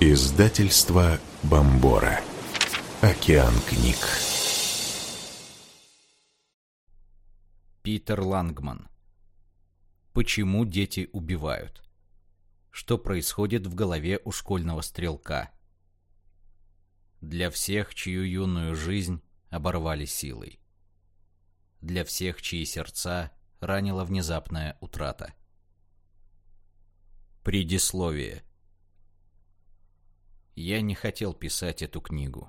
Издательство Бомбора. Океан книг. Питер Лангман. Почему дети убивают? Что происходит в голове у школьного стрелка? Для всех, чью юную жизнь оборвали силой. Для всех, чьи сердца ранила внезапная утрата. Предисловие. Я не хотел писать эту книгу.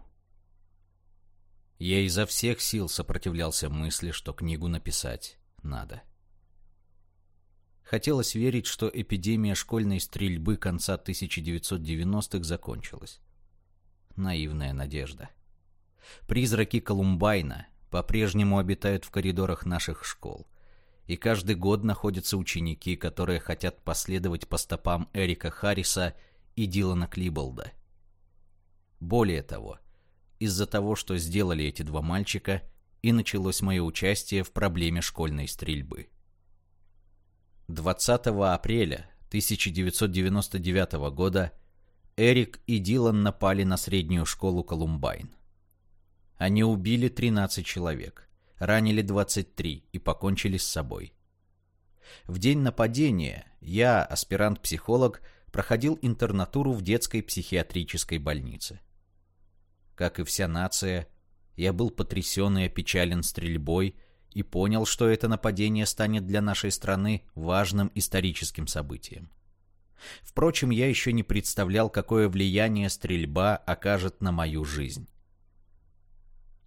Я изо всех сил сопротивлялся мысли, что книгу написать надо. Хотелось верить, что эпидемия школьной стрельбы конца 1990-х закончилась. Наивная надежда. Призраки Колумбайна по-прежнему обитают в коридорах наших школ. И каждый год находятся ученики, которые хотят последовать по стопам Эрика Харриса и Дилана Клиболда – более того, из-за того, что сделали эти два мальчика, и началось мое участие в проблеме школьной стрельбы. 20 апреля 1999 года Эрик и Дилан напали на среднюю школу Колумбайн. Они убили 13 человек, ранили 23 и покончили с собой. В день нападения я, аспирант-психолог, проходил интернатуру в детской психиатрической больнице. Как и вся нация, я был потрясен и опечален стрельбой и понял, что это нападение станет для нашей страны важным историческим событием. Впрочем, я еще не представлял, какое влияние стрельба окажет на мою жизнь.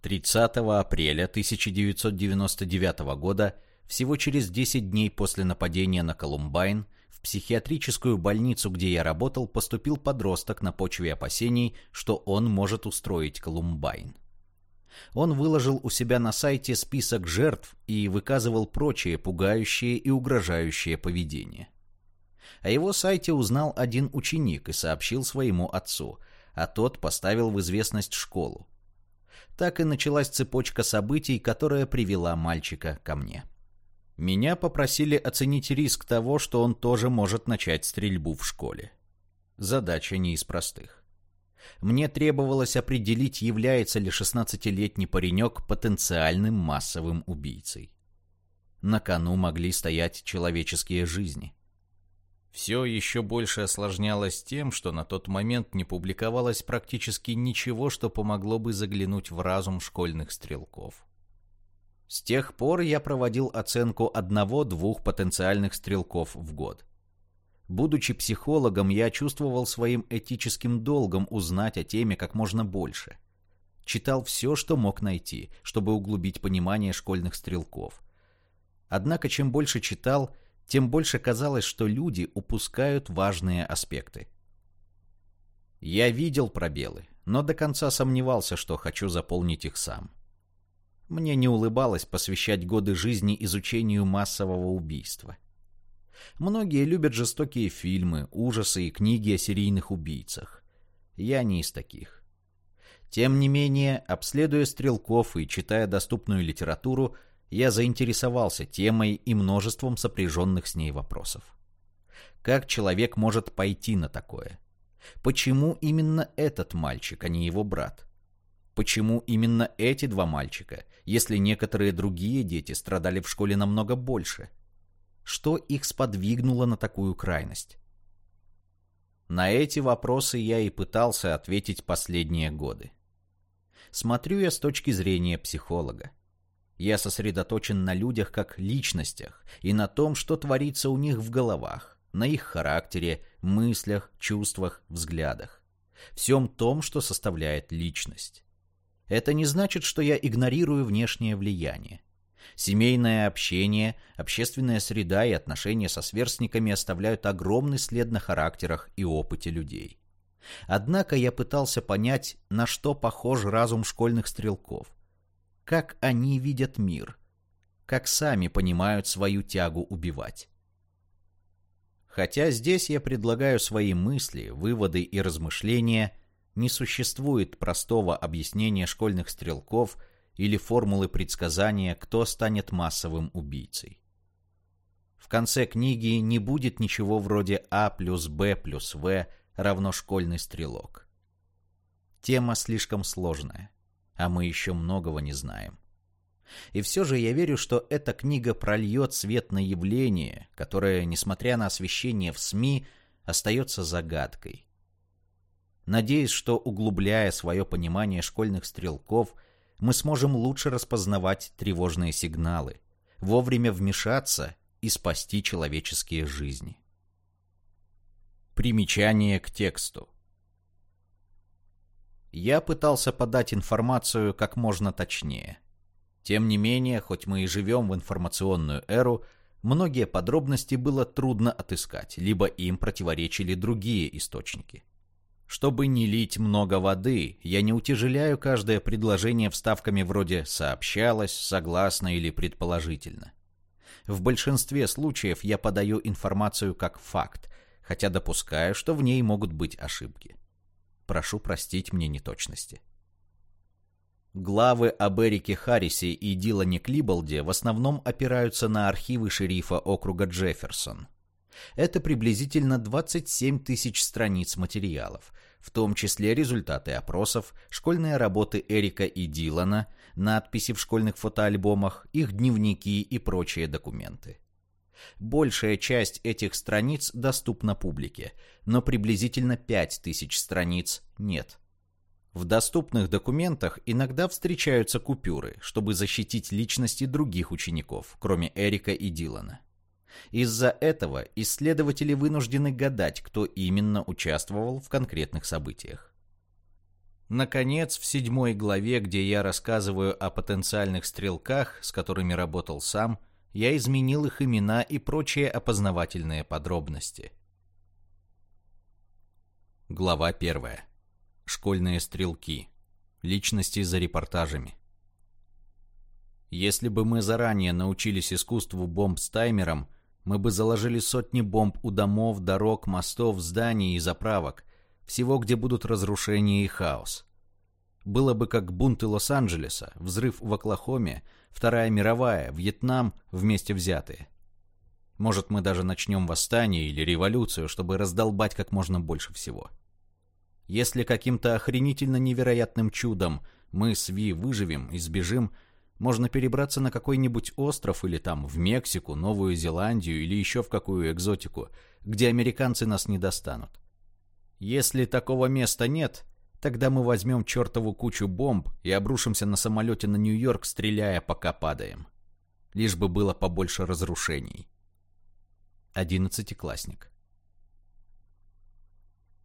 30 апреля 1999 года, всего через 10 дней после нападения на Колумбайн, психиатрическую больницу, где я работал, поступил подросток на почве опасений, что он может устроить Колумбайн. Он выложил у себя на сайте список жертв и выказывал прочее пугающее и угрожающее поведение. О его сайте узнал один ученик и сообщил своему отцу, а тот поставил в известность школу. Так и началась цепочка событий, которая привела мальчика ко мне. Меня попросили оценить риск того, что он тоже может начать стрельбу в школе. Задача не из простых. Мне требовалось определить, является ли 16-летний паренек потенциальным массовым убийцей. На кону могли стоять человеческие жизни. Все еще больше осложнялось тем, что на тот момент не публиковалось практически ничего, что помогло бы заглянуть в разум школьных стрелков. С тех пор я проводил оценку одного-двух потенциальных стрелков в год. Будучи психологом, я чувствовал своим этическим долгом узнать о теме как можно больше. Читал все, что мог найти, чтобы углубить понимание школьных стрелков. Однако, чем больше читал, тем больше казалось, что люди упускают важные аспекты. Я видел пробелы, но до конца сомневался, что хочу заполнить их сам. Мне не улыбалось посвящать годы жизни изучению массового убийства. Многие любят жестокие фильмы, ужасы и книги о серийных убийцах. Я не из таких. Тем не менее, обследуя стрелков и читая доступную литературу, я заинтересовался темой и множеством сопряженных с ней вопросов. Как человек может пойти на такое? Почему именно этот мальчик, а не его брат? Почему именно эти два мальчика, если некоторые другие дети страдали в школе намного больше? Что их сподвигнуло на такую крайность? На эти вопросы я и пытался ответить последние годы. Смотрю я с точки зрения психолога. Я сосредоточен на людях как личностях и на том, что творится у них в головах, на их характере, мыслях, чувствах, взглядах. Всем том, что составляет личность. Это не значит, что я игнорирую внешнее влияние. Семейное общение, общественная среда и отношения со сверстниками оставляют огромный след на характерах и опыте людей. Однако я пытался понять, на что похож разум школьных стрелков. Как они видят мир. Как сами понимают свою тягу убивать. Хотя здесь я предлагаю свои мысли, выводы и размышления – не существует простого объяснения школьных стрелков или формулы предсказания, кто станет массовым убийцей. В конце книги не будет ничего вроде А плюс Б плюс В равно школьный стрелок. Тема слишком сложная, а мы еще многого не знаем. И все же я верю, что эта книга прольет свет на явление, которое, несмотря на освещение в СМИ, остается загадкой. Надеюсь, что, углубляя свое понимание школьных стрелков, мы сможем лучше распознавать тревожные сигналы, вовремя вмешаться и спасти человеческие жизни. Примечание к тексту. Я пытался подать информацию как можно точнее. Тем не менее, хоть мы и живем в информационную эру, многие подробности было трудно отыскать, либо им противоречили другие источники. Чтобы не лить много воды, я не утяжеляю каждое предложение вставками вроде «сообщалось», «согласно» или «предположительно». В большинстве случаев я подаю информацию как факт, хотя допускаю, что в ней могут быть ошибки. Прошу простить мне неточности. Главы об Эрике Харрисе и Дилане Клиболде в основном опираются на архивы шерифа округа Джефферсон. Это приблизительно 27 тысяч страниц материалов, в том числе результаты опросов, школьные работы Эрика и Дилана, надписи в школьных фотоальбомах, их дневники и прочие документы. Большая часть этих страниц доступна публике, но приблизительно 5000 страниц нет. В доступных документах иногда встречаются купюры, чтобы защитить личности других учеников, кроме Эрика и Дилана. Из-за этого исследователи вынуждены гадать, кто именно участвовал в конкретных событиях. Наконец, в седьмой главе, где я рассказываю о потенциальных стрелках, с которыми работал сам, я изменил их имена и прочие опознавательные подробности. Глава первая. Школьные стрелки. Личности за репортажами. Если бы мы заранее научились искусству бомб с таймером, мы бы заложили сотни бомб у домов, дорог, мостов, зданий и заправок, всего, где будут разрушения и хаос. Было бы как бунты Лос-Анджелеса, взрыв в Оклахоме, Вторая мировая, Вьетнам вместе взятые. Может, мы даже начнем восстание или революцию, чтобы раздолбать как можно больше всего. Если каким-то охренительно невероятным чудом мы с Ви выживем и сбежим, можно перебраться на какой-нибудь остров или там в Мексику, Новую Зеландию или еще в какую экзотику, где американцы нас не достанут. Если такого места нет, Тогда мы возьмем чертову кучу бомб и обрушимся на самолете на Нью-Йорк, стреляя, пока падаем. Лишь бы было побольше разрушений. Одиннадцатиклассник.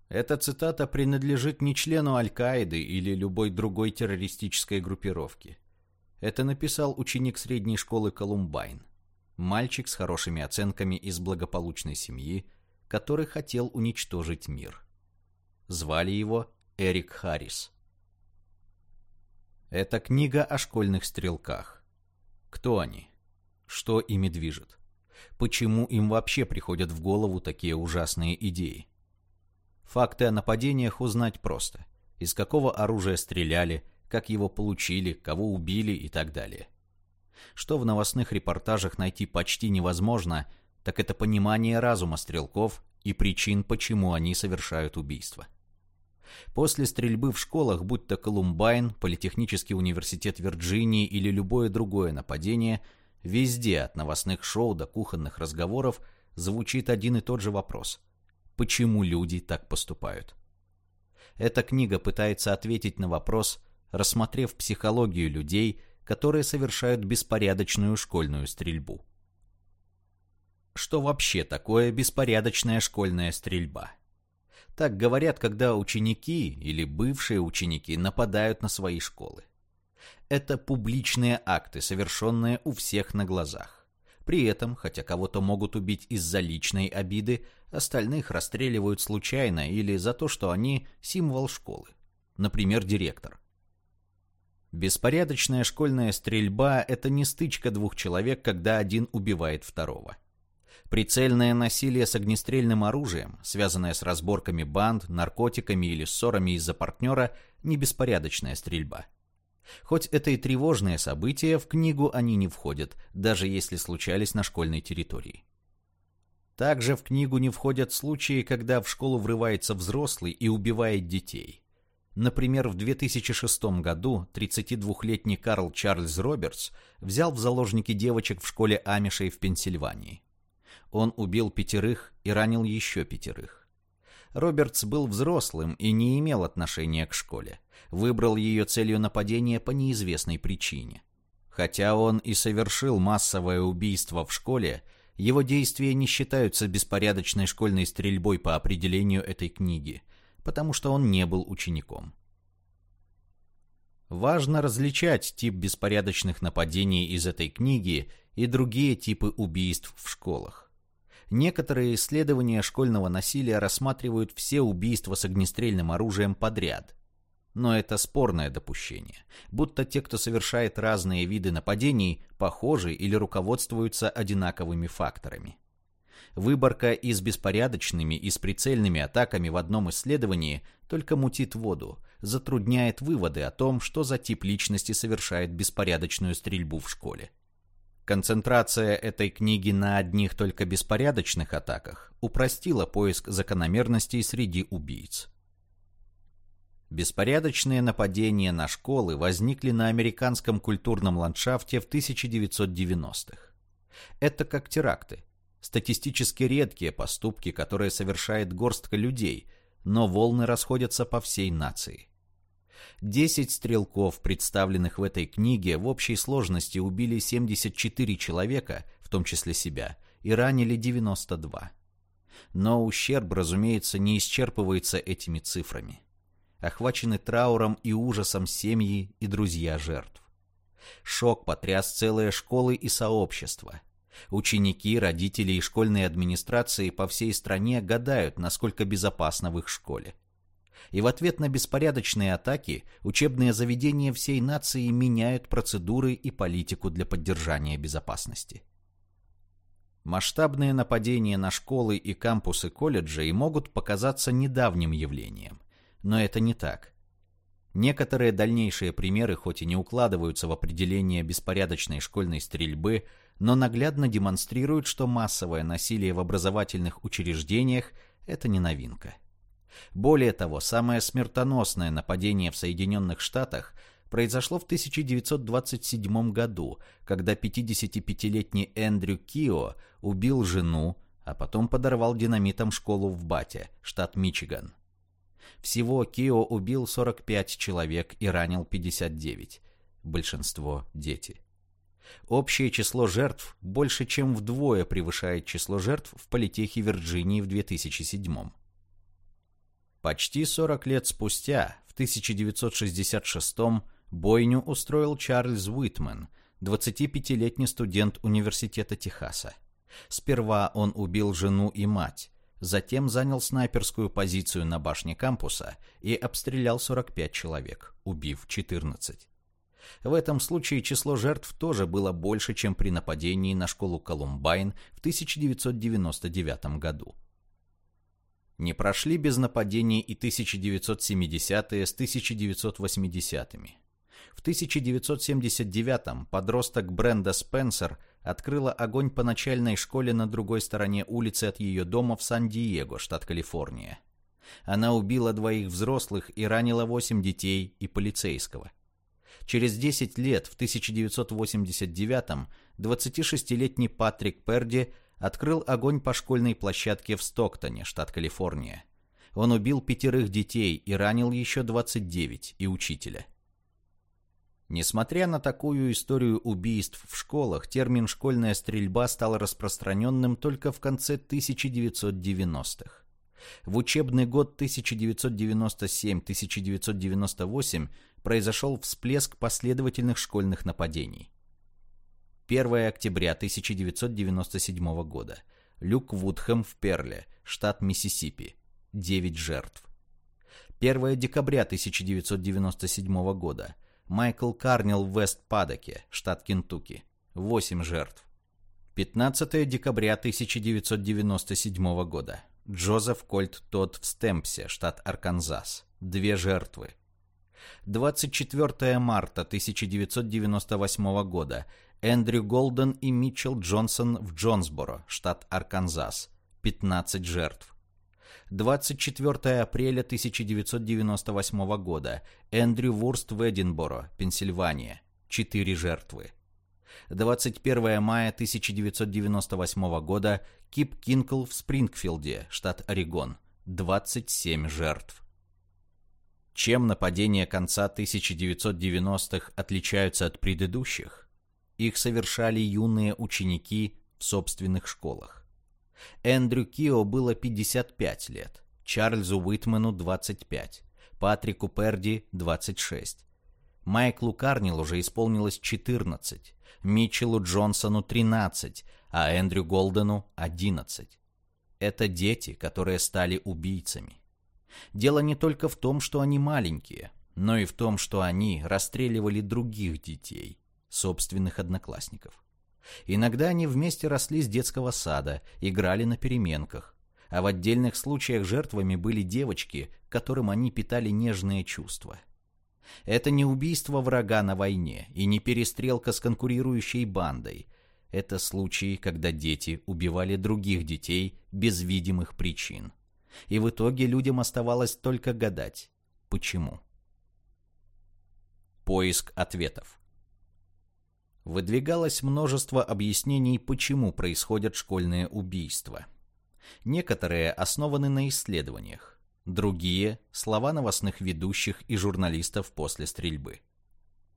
Эта цитата принадлежит не члену Аль-Каиды или любой другой террористической группировки. Это написал ученик средней школы Колумбайн. Мальчик с хорошими оценками из благополучной семьи, который хотел уничтожить мир. Звали его Эрик Харрис. Это книга о школьных стрелках. Кто они? Что ими движет? Почему им вообще приходят в голову такие ужасные идеи? Факты о нападениях узнать просто. Из какого оружия стреляли, как его получили, кого убили и так далее. Что в новостных репортажах найти почти невозможно, так это понимание разума стрелков и причин, почему они совершают убийства. После стрельбы в школах, будь то Колумбайн, Политехнический университет Вирджинии или любое другое нападение, везде от новостных шоу до кухонных разговоров звучит один и тот же вопрос. Почему люди так поступают? Эта книга пытается ответить на вопрос, рассмотрев психологию людей, которые совершают беспорядочную школьную стрельбу. Что вообще такое беспорядочная школьная стрельба? Так говорят, когда ученики или бывшие ученики нападают на свои школы. Это публичные акты, совершенные у всех на глазах. При этом, хотя кого-то могут убить из-за личной обиды, остальных расстреливают случайно или за то, что они символ школы. Например, директор. Беспорядочная школьная стрельба – это не стычка двух человек, когда один убивает второго. Прицельное насилие с огнестрельным оружием, связанное с разборками банд, наркотиками или ссорами из-за партнера, не беспорядочная стрельба. Хоть это и тревожные события, в книгу они не входят, даже если случались на школьной территории. Также в книгу не входят случаи, когда в школу врывается взрослый и убивает детей. Например, в 2006 году 32-летний Карл Чарльз Робертс взял в заложники девочек в школе Амишей в Пенсильвании. Он убил пятерых и ранил еще пятерых. Робертс был взрослым и не имел отношения к школе. Выбрал ее целью нападения по неизвестной причине. Хотя он и совершил массовое убийство в школе, его действия не считаются беспорядочной школьной стрельбой по определению этой книги, потому что он не был учеником. Важно различать тип беспорядочных нападений из этой книги и другие типы убийств в школах. Некоторые исследования школьного насилия рассматривают все убийства с огнестрельным оружием подряд, но это спорное допущение, будто те, кто совершает разные виды нападений, похожи или руководствуются одинаковыми факторами. Выборка и с беспорядочными, и с прицельными атаками в одном исследовании только мутит воду, затрудняет выводы о том, что за тип личности совершает беспорядочную стрельбу в школе. Концентрация этой книги на одних только беспорядочных атаках упростила поиск закономерностей среди убийц. Беспорядочные нападения на школы возникли на американском культурном ландшафте в 1990-х. Это как теракты. Статистически редкие поступки, которые совершает горстка людей, но волны расходятся по всей нации. Десять стрелков, представленных в этой книге, в общей сложности убили 74 человека, в том числе себя, и ранили 92. Но ущерб, разумеется, не исчерпывается этими цифрами охвачены трауром и ужасом семьи и друзья жертв. Шок потряс целые школы и сообщества. Ученики, родители и школьные администрации по всей стране гадают, насколько безопасно в их школе. И в ответ на беспорядочные атаки учебные заведения всей нации меняют процедуры и политику для поддержания безопасности. Масштабные нападения на школы и кампусы колледжей могут показаться недавним явлением но это не так. Некоторые дальнейшие примеры хоть и не укладываются в определение беспорядочной школьной стрельбы, но наглядно демонстрируют, что массовое насилие в образовательных учреждениях – это не новинка. Более того, самое смертоносное нападение в Соединенных Штатах произошло в 1927 году, когда 55-летний Эндрю Кио убил жену, а потом подорвал динамитом школу в Бате, штат Мичиган. Всего Кио убил 45 человек и ранил 59. Большинство – дети. Общее число жертв больше чем вдвое превышает число жертв в политехе Вирджинии в 2007. Почти 40 лет спустя, в 1966 бойню устроил Чарльз Уитмен, 25-летний студент Университета Техаса. Сперва он убил жену и мать, Затем занял снайперскую позицию на башне кампуса и обстрелял 45 человек, убив 14. В этом случае число жертв тоже было больше, чем при нападении на школу Колумбайн в 1999 году. Не прошли без нападений и 1970-е с 1980-ми. В 1979-м подросток Бренда Спенсер – открыла огонь по начальной школе на другой стороне улицы от ее дома в Сан-Диего, штат Калифорния. Она убила двоих взрослых и ранила восемь детей и полицейского. Через 10 лет, в 1989-м, 26-летний Патрик Перди открыл огонь по школьной площадке в Стоктоне, штат Калифорния. Он убил пятерых детей и ранил еще 29 и учителя. Несмотря на такую историю убийств в школах, термин «школьная стрельба» стал распространенным только в конце 1990-х. В учебный год 1997-1998 произошел всплеск последовательных школьных нападений. 1 октября 1997 года. Люк Вудхэм в Перле, штат Миссисипи. 9 жертв. 1 декабря 1997 года. Майкл Карнил в Вест-Падоке, штат Кентукки. 8 жертв. 15 декабря 1997 года. Джозеф Кольт Тодд в Стемпсе, штат Арканзас. Две жертвы. 24 марта 1998 года. Эндрю Голден и Митчелл Джонсон в Джонсборо, штат Арканзас. 15 жертв. 24 апреля 1998 года. Эндрю Вурст в Эдинборо, Пенсильвания. 4 жертвы. 21 мая 1998 года. Кип Кинкл в Спрингфилде, штат Орегон. 27 жертв. Чем нападения конца 1990-х отличаются от предыдущих? Их совершали юные ученики в собственных школах. Эндрю Кио было 55 лет, Чарльзу Уитмену 25, Патрику Перди 26. Майклу Карнил уже исполнилось 14, Митчеллу Джонсону 13, а Эндрю Голдену 11. Это дети, которые стали убийцами. Дело не только в том, что они маленькие, но и в том, что они расстреливали других детей, собственных одноклассников. Иногда они вместе росли с детского сада, играли на переменках, а в отдельных случаях жертвами были девочки, которым они питали нежные чувства. Это не убийство врага на войне и не перестрелка с конкурирующей бандой. Это случаи, когда дети убивали других детей без видимых причин. И в итоге людям оставалось только гадать, почему. Поиск ответов. Выдвигалось множество объяснений, почему происходят школьные убийства. Некоторые основаны на исследованиях, другие – слова новостных ведущих и журналистов после стрельбы.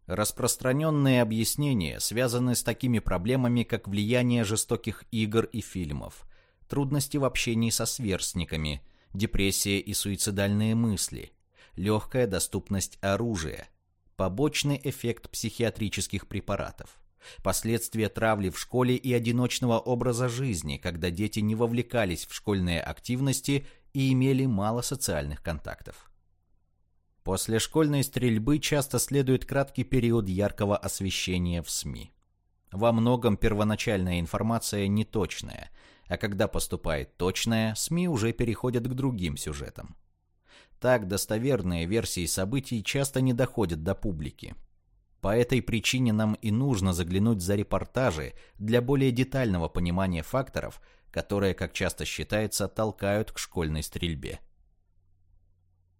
Распространенные объяснения связаны с такими проблемами, как влияние жестоких игр и фильмов, трудности в общении со сверстниками, депрессия и суицидальные мысли, легкая доступность оружия – побочный эффект психиатрических препаратов, последствия травли в школе и одиночного образа жизни, когда дети не вовлекались в школьные активности и имели мало социальных контактов. После школьной стрельбы часто следует краткий период яркого освещения в СМИ. Во многом первоначальная информация неточная, а когда поступает точная, СМИ уже переходят к другим сюжетам. Так достоверные версии событий часто не доходят до публики. По этой причине нам и нужно заглянуть за репортажи для более детального понимания факторов, которые, как часто считается, толкают к школьной стрельбе.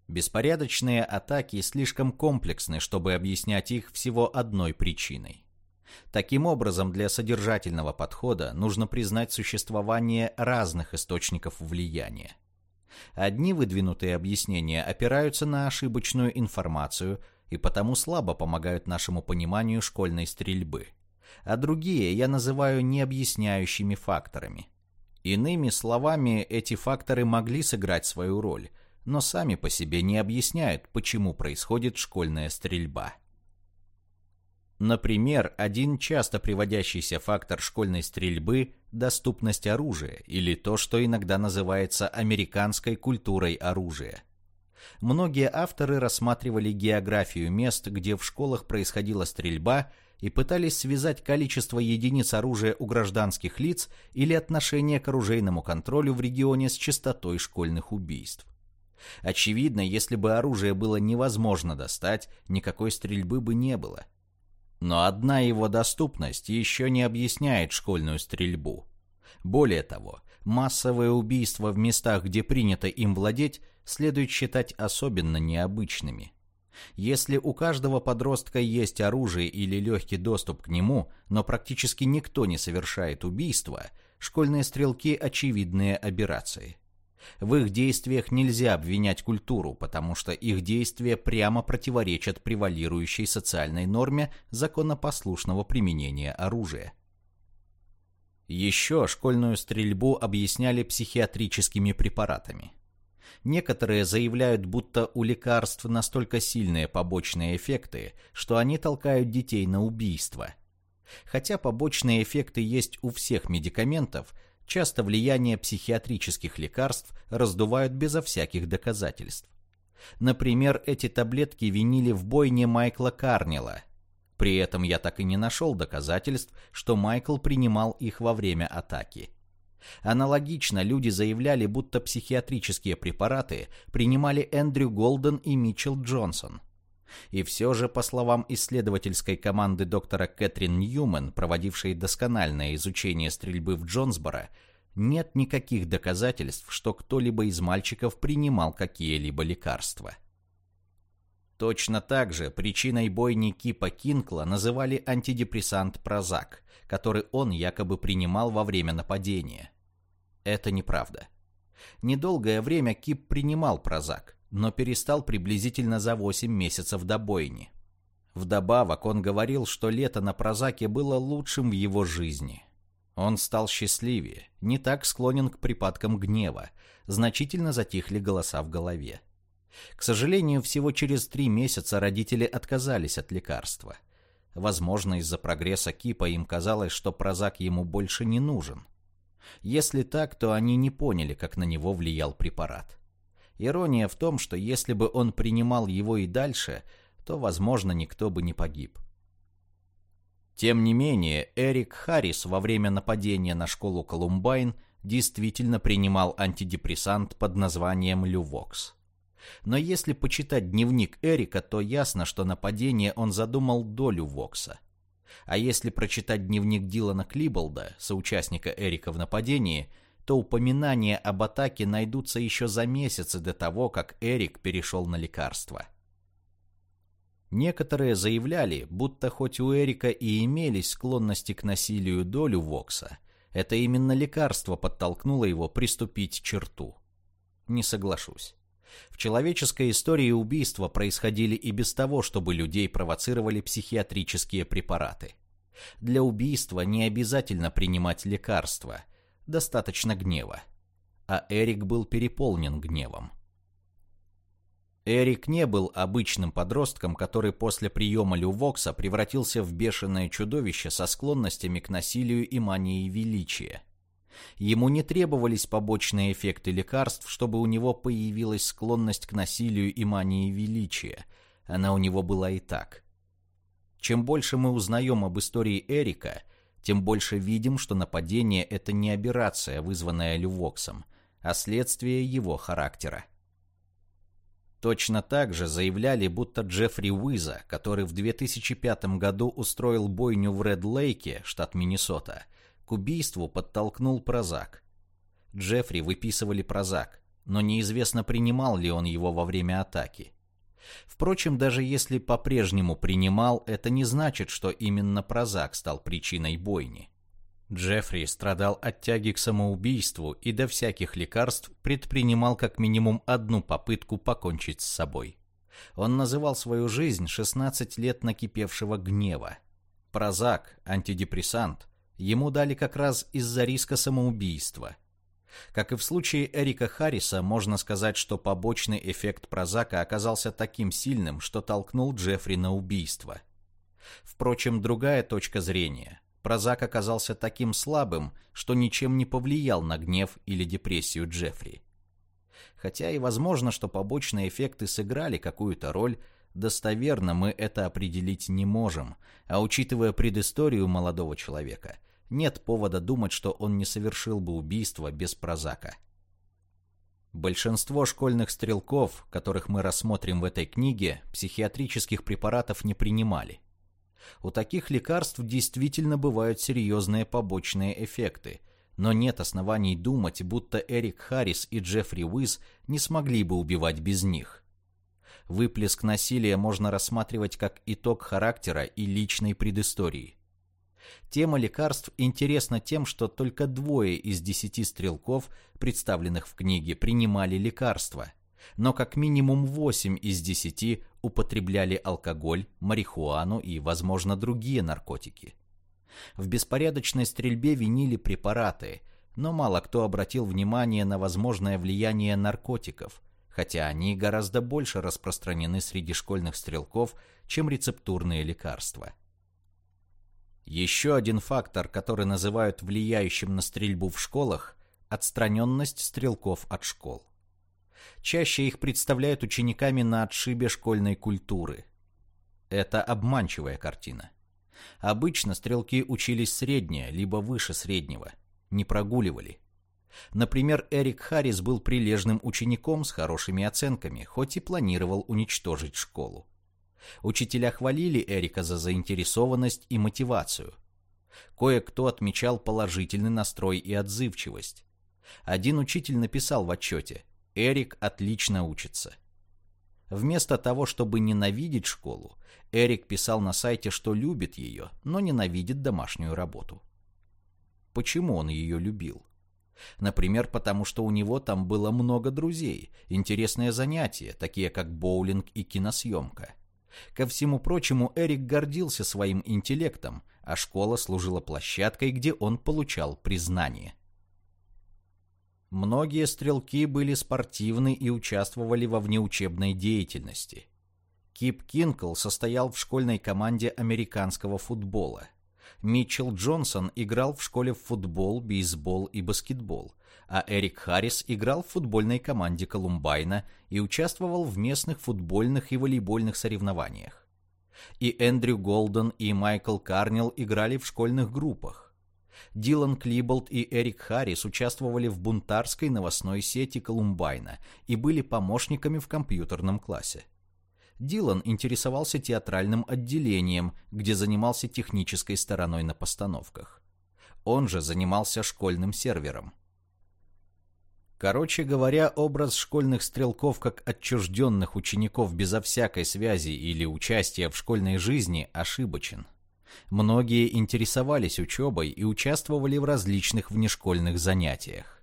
Беспорядочные атаки слишком комплексны, чтобы объяснять их всего одной причиной. Таким образом, для содержательного подхода нужно признать существование разных источников влияния. Одни выдвинутые объяснения опираются на ошибочную информацию и потому слабо помогают нашему пониманию школьной стрельбы. А другие я называю необъясняющими факторами. Иными словами, эти факторы могли сыграть свою роль, но сами по себе не объясняют, почему происходит школьная стрельба. Например, один часто приводящийся фактор школьной стрельбы – доступность оружия, или то, что иногда называется американской культурой оружия. Многие авторы рассматривали географию мест, где в школах происходила стрельба, и пытались связать количество единиц оружия у гражданских лиц или отношение к оружейному контролю в регионе с частотой школьных убийств. Очевидно, если бы оружие было невозможно достать, никакой стрельбы бы не было – но одна его доступность еще не объясняет школьную стрельбу. Более того, массовые убийства в местах, где принято им владеть, следует считать особенно необычными. Если у каждого подростка есть оружие или легкий доступ к нему, но практически никто не совершает убийства, школьные стрелки – очевидные аберрации. В их действиях нельзя обвинять культуру, потому что их действия прямо противоречат превалирующей социальной норме законопослушного применения оружия. Еще школьную стрельбу объясняли психиатрическими препаратами. Некоторые заявляют, будто у лекарств настолько сильные побочные эффекты, что они толкают детей на убийство. Хотя побочные эффекты есть у всех медикаментов, Часто влияние психиатрических лекарств раздувают безо всяких доказательств. Например, эти таблетки винили в бойне Майкла Карнила. При этом я так и не нашел доказательств, что Майкл принимал их во время атаки. Аналогично люди заявляли, будто психиатрические препараты принимали Эндрю Голден и Митчелл Джонсон. И все же, по словам исследовательской команды доктора Кэтрин Ньюман, проводившей доскональное изучение стрельбы в Джонсборо, нет никаких доказательств, что кто-либо из мальчиков принимал какие-либо лекарства. Точно так же причиной бойни Кипа Кинкла называли антидепрессант Прозак, который он якобы принимал во время нападения. Это неправда. Недолгое время Кип принимал Прозак, но перестал приблизительно за 8 месяцев до бойни. Вдобавок он говорил, что лето на Прозаке было лучшим в его жизни. Он стал счастливее, не так склонен к припадкам гнева, значительно затихли голоса в голове. К сожалению, всего через три месяца родители отказались от лекарства. Возможно, из-за прогресса Кипа им казалось, что Прозак ему больше не нужен. Если так, то они не поняли, как на него влиял препарат. Ирония в том, что если бы он принимал его и дальше, то, возможно, никто бы не погиб. Тем не менее, Эрик Харрис во время нападения на школу Колумбайн действительно принимал антидепрессант под названием Лювокс. Но если почитать дневник Эрика, то ясно, что нападение он задумал до Лювокса. А если прочитать дневник Дилана Клиболда, соучастника Эрика в нападении, то упоминания об атаке найдутся еще за месяцы до того, как Эрик перешел на лекарства. Некоторые заявляли, будто хоть у Эрика и имелись склонности к насилию долю Вокса, это именно лекарство подтолкнуло его приступить к черту. Не соглашусь. В человеческой истории убийства происходили и без того, чтобы людей провоцировали психиатрические препараты. Для убийства не обязательно принимать лекарства, достаточно гнева. А Эрик был переполнен гневом. Эрик не был обычным подростком, который после приема Лювокса превратился в бешеное чудовище со склонностями к насилию и манией величия. Ему не требовались побочные эффекты лекарств, чтобы у него появилась склонность к насилию и мании величия. Она у него была и так. Чем больше мы узнаем об истории Эрика, тем больше видим, что нападение – это не аберрация, вызванная Лювоксом, а следствие его характера. Точно так же заявляли, будто Джеффри Уиза, который в 2005 году устроил бойню в Ред-Лейке, штат Миннесота, к убийству подтолкнул Прозак. Джеффри выписывали Прозак, но неизвестно, принимал ли он его во время атаки. Впрочем, даже если по-прежнему принимал, это не значит, что именно Прозак стал причиной бойни. Джеффри страдал от тяги к самоубийству и до всяких лекарств предпринимал как минимум одну попытку покончить с собой. Он называл свою жизнь 16 лет накипевшего гнева. Прозак, антидепрессант, ему дали как раз из-за риска самоубийства. Как и в случае Эрика Харриса, можно сказать, что побочный эффект Прозака оказался таким сильным, что толкнул Джеффри на убийство. Впрочем, другая точка зрения – Прозак оказался таким слабым, что ничем не повлиял на гнев или депрессию Джеффри. Хотя и возможно, что побочные эффекты сыграли какую-то роль, достоверно мы это определить не можем, а учитывая предысторию молодого человека, нет повода думать, что он не совершил бы убийство без Прозака. Большинство школьных стрелков, которых мы рассмотрим в этой книге, психиатрических препаратов не принимали. У таких лекарств действительно бывают серьезные побочные эффекты, но нет оснований думать, будто Эрик Харрис и Джеффри Уиз не смогли бы убивать без них. Выплеск насилия можно рассматривать как итог характера и личной предыстории. Тема лекарств интересна тем, что только двое из десяти стрелков, представленных в книге, принимали лекарства, но как минимум 8 из 10 употребляли алкоголь, марихуану и, возможно, другие наркотики. В беспорядочной стрельбе винили препараты, но мало кто обратил внимание на возможное влияние наркотиков, хотя они гораздо больше распространены среди школьных стрелков, чем рецептурные лекарства. Еще один фактор, который называют влияющим на стрельбу в школах – отстраненность стрелков от школ. Чаще их представляют учениками на отшибе школьной культуры. Это обманчивая картина. Обычно стрелки учились среднее, либо выше среднего, не прогуливали. Например, Эрик Харрис был прилежным учеником с хорошими оценками, хоть и планировал уничтожить школу. Учителя хвалили Эрика за заинтересованность и мотивацию. Кое-кто отмечал положительный настрой и отзывчивость, Один учитель написал в отчете «Эрик отлично учится». Вместо того, чтобы ненавидеть школу, Эрик писал на сайте, что любит ее, но ненавидит домашнюю работу. Почему он ее любил? Например, потому что у него там было много друзей, интересные занятия, такие как боулинг и киносъемка. Ко всему прочему, Эрик гордился своим интеллектом, а школа служила площадкой, где он получал признание. Многие стрелки были спортивны и участвовали во внеучебной деятельности. Кип Кинкл состоял в школьной команде американского футбола. Митчелл Джонсон играл в школе в футбол, бейсбол и баскетбол, а Эрик Харрис играл в футбольной команде Колумбайна и участвовал в местных футбольных и волейбольных соревнованиях. И Эндрю Голден и Майкл Карнил играли в школьных группах. Дилан Клиболт и Эрик Харрис участвовали в бунтарской новостной сети Колумбайна и были помощниками в компьютерном классе. Дилан интересовался театральным отделением, где занимался технической стороной на постановках. Он же занимался школьным сервером. Короче говоря, образ школьных стрелков как отчужденных учеников безо всякой связи или участия в школьной жизни ошибочен. Многие интересовались учебой и участвовали в различных внешкольных занятиях.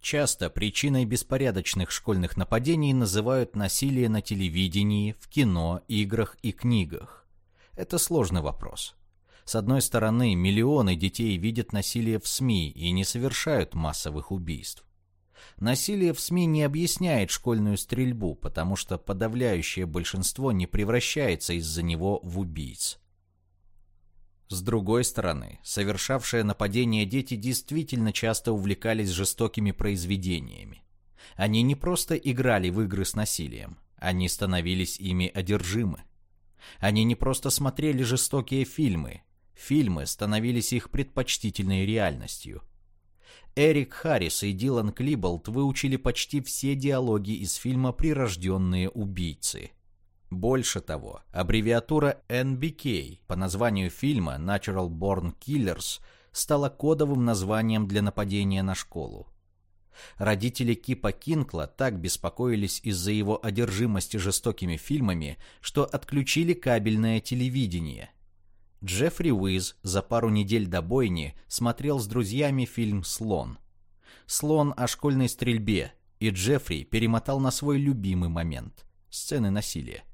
Часто причиной беспорядочных школьных нападений называют насилие на телевидении, в кино, играх и книгах. Это сложный вопрос. С одной стороны, миллионы детей видят насилие в СМИ и не совершают массовых убийств. Насилие в СМИ не объясняет школьную стрельбу, потому что подавляющее большинство не превращается из-за него в убийц. С другой стороны, совершавшие нападения дети действительно часто увлекались жестокими произведениями. Они не просто играли в игры с насилием, они становились ими одержимы. Они не просто смотрели жестокие фильмы, фильмы становились их предпочтительной реальностью. Эрик Харрис и Дилан Клиболт выучили почти все диалоги из фильма «Прирожденные убийцы», больше того, аббревиатура NBK по названию фильма Natural Born Killers стала кодовым названием для нападения на школу. Родители Кипа Кинкла так беспокоились из-за его одержимости жестокими фильмами, что отключили кабельное телевидение. Джеффри Уиз за пару недель до бойни смотрел с друзьями фильм «Слон». «Слон» о школьной стрельбе, и Джеффри перемотал на свой любимый момент – сцены насилия.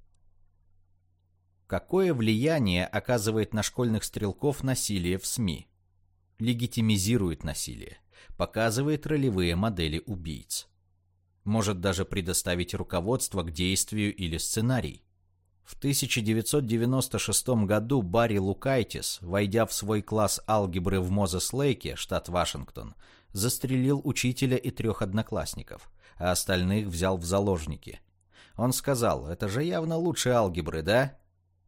Какое влияние оказывает на школьных стрелков насилие в СМИ? Легитимизирует насилие, показывает ролевые модели убийц. Может даже предоставить руководство к действию или сценарий. В 1996 году Барри Лукайтис, войдя в свой класс алгебры в Мозес-Лейке, штат Вашингтон, застрелил учителя и трех одноклассников, а остальных взял в заложники. Он сказал, это же явно лучше алгебры, да?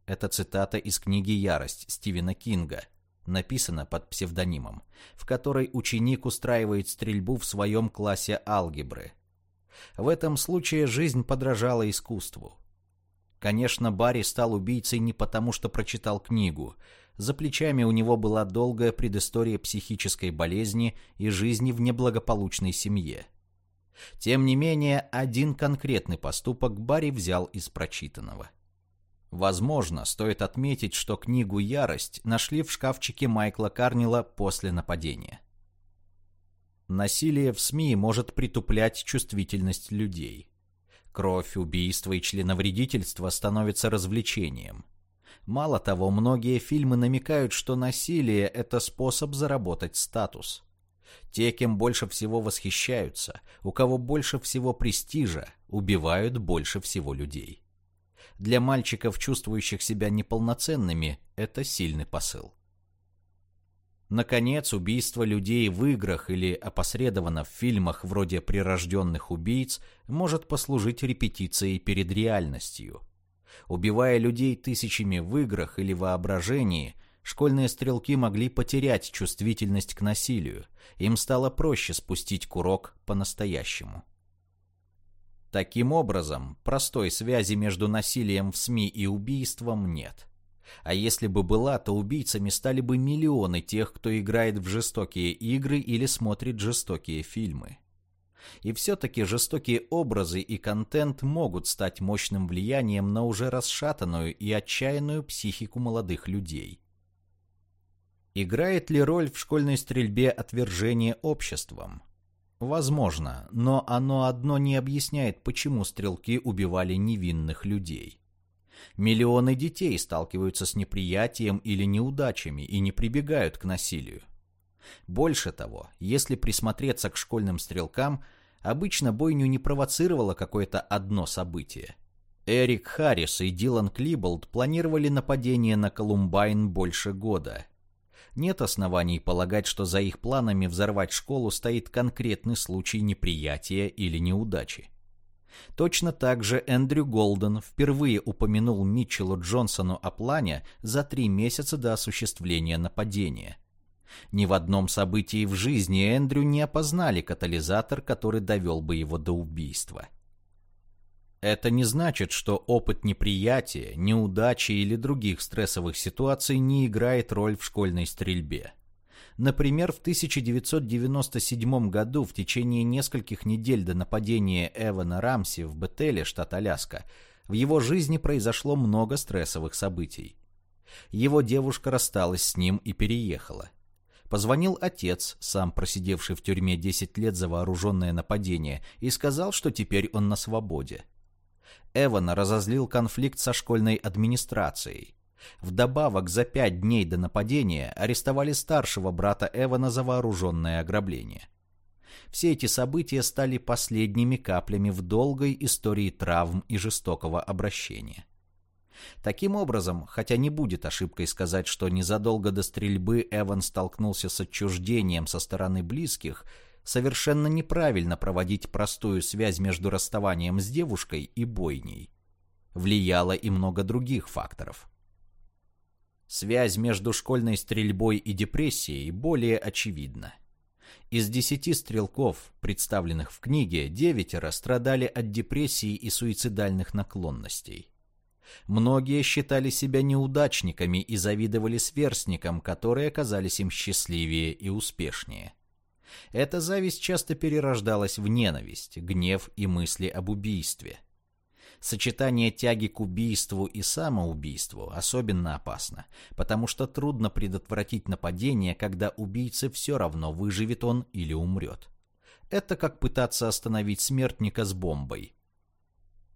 Это цитата из книги «Ярость» Стивена Кинга, написана под псевдонимом, в которой ученик устраивает стрельбу в своем классе алгебры. В этом случае жизнь подражала искусству. Конечно, Барри стал убийцей не потому, что прочитал книгу. За плечами у него была долгая предыстория психической болезни и жизни в неблагополучной семье. Тем не менее, один конкретный поступок Барри взял из прочитанного – Возможно, стоит отметить, что книгу «Ярость» нашли в шкафчике Майкла Карнила после нападения. Насилие в СМИ может притуплять чувствительность людей. Кровь, убийство и членовредительство становятся развлечением. Мало того, многие фильмы намекают, что насилие – это способ заработать статус. Те, кем больше всего восхищаются, у кого больше всего престижа, убивают больше всего людей. Для мальчиков, чувствующих себя неполноценными, это сильный посыл. Наконец, убийство людей в играх или опосредованно в фильмах вроде «Прирожденных убийц» может послужить репетицией перед реальностью. Убивая людей тысячами в играх или воображении, школьные стрелки могли потерять чувствительность к насилию, им стало проще спустить курок по-настоящему. Таким образом, простой связи между насилием в СМИ и убийством нет. А если бы была, то убийцами стали бы миллионы тех, кто играет в жестокие игры или смотрит жестокие фильмы. И все-таки жестокие образы и контент могут стать мощным влиянием на уже расшатанную и отчаянную психику молодых людей. Играет ли роль в школьной стрельбе отвержение обществом? Возможно, но оно одно не объясняет, почему стрелки убивали невинных людей. Миллионы детей сталкиваются с неприятием или неудачами и не прибегают к насилию. Больше того, если присмотреться к школьным стрелкам, обычно бойню не провоцировало какое-то одно событие. Эрик Харрис и Дилан Клиболд планировали нападение на Колумбайн больше года. Нет оснований полагать, что за их планами взорвать школу стоит конкретный случай неприятия или неудачи. Точно так же Эндрю Голден впервые упомянул Митчеллу Джонсону о плане за три месяца до осуществления нападения. Ни в одном событии в жизни Эндрю не опознали катализатор, который довел бы его до убийства. Это не значит, что опыт неприятия, неудачи или других стрессовых ситуаций не играет роль в школьной стрельбе. Например, в 1997 году в течение нескольких недель до нападения Эвана Рамси в Бетеле, штат Аляска, в его жизни произошло много стрессовых событий. Его девушка рассталась с ним и переехала. Позвонил отец, сам просидевший в тюрьме 10 лет за вооруженное нападение, и сказал, что теперь он на свободе. Эвана разозлил конфликт со школьной администрацией. Вдобавок, за пять дней до нападения арестовали старшего брата Эвана за вооруженное ограбление. Все эти события стали последними каплями в долгой истории травм и жестокого обращения. Таким образом, хотя не будет ошибкой сказать, что незадолго до стрельбы Эван столкнулся с отчуждением со стороны близких, совершенно неправильно проводить простую связь между расставанием с девушкой и бойней. Влияло и много других факторов. Связь между школьной стрельбой и депрессией более очевидна. Из десяти стрелков, представленных в книге, девятеро страдали от депрессии и суицидальных наклонностей. Многие считали себя неудачниками и завидовали сверстникам, которые оказались им счастливее и успешнее. Эта зависть часто перерождалась в ненависть, гнев и мысли об убийстве – Сочетание тяги к убийству и самоубийству особенно опасно, потому что трудно предотвратить нападение, когда убийце все равно, выживет он или умрет. Это как пытаться остановить смертника с бомбой.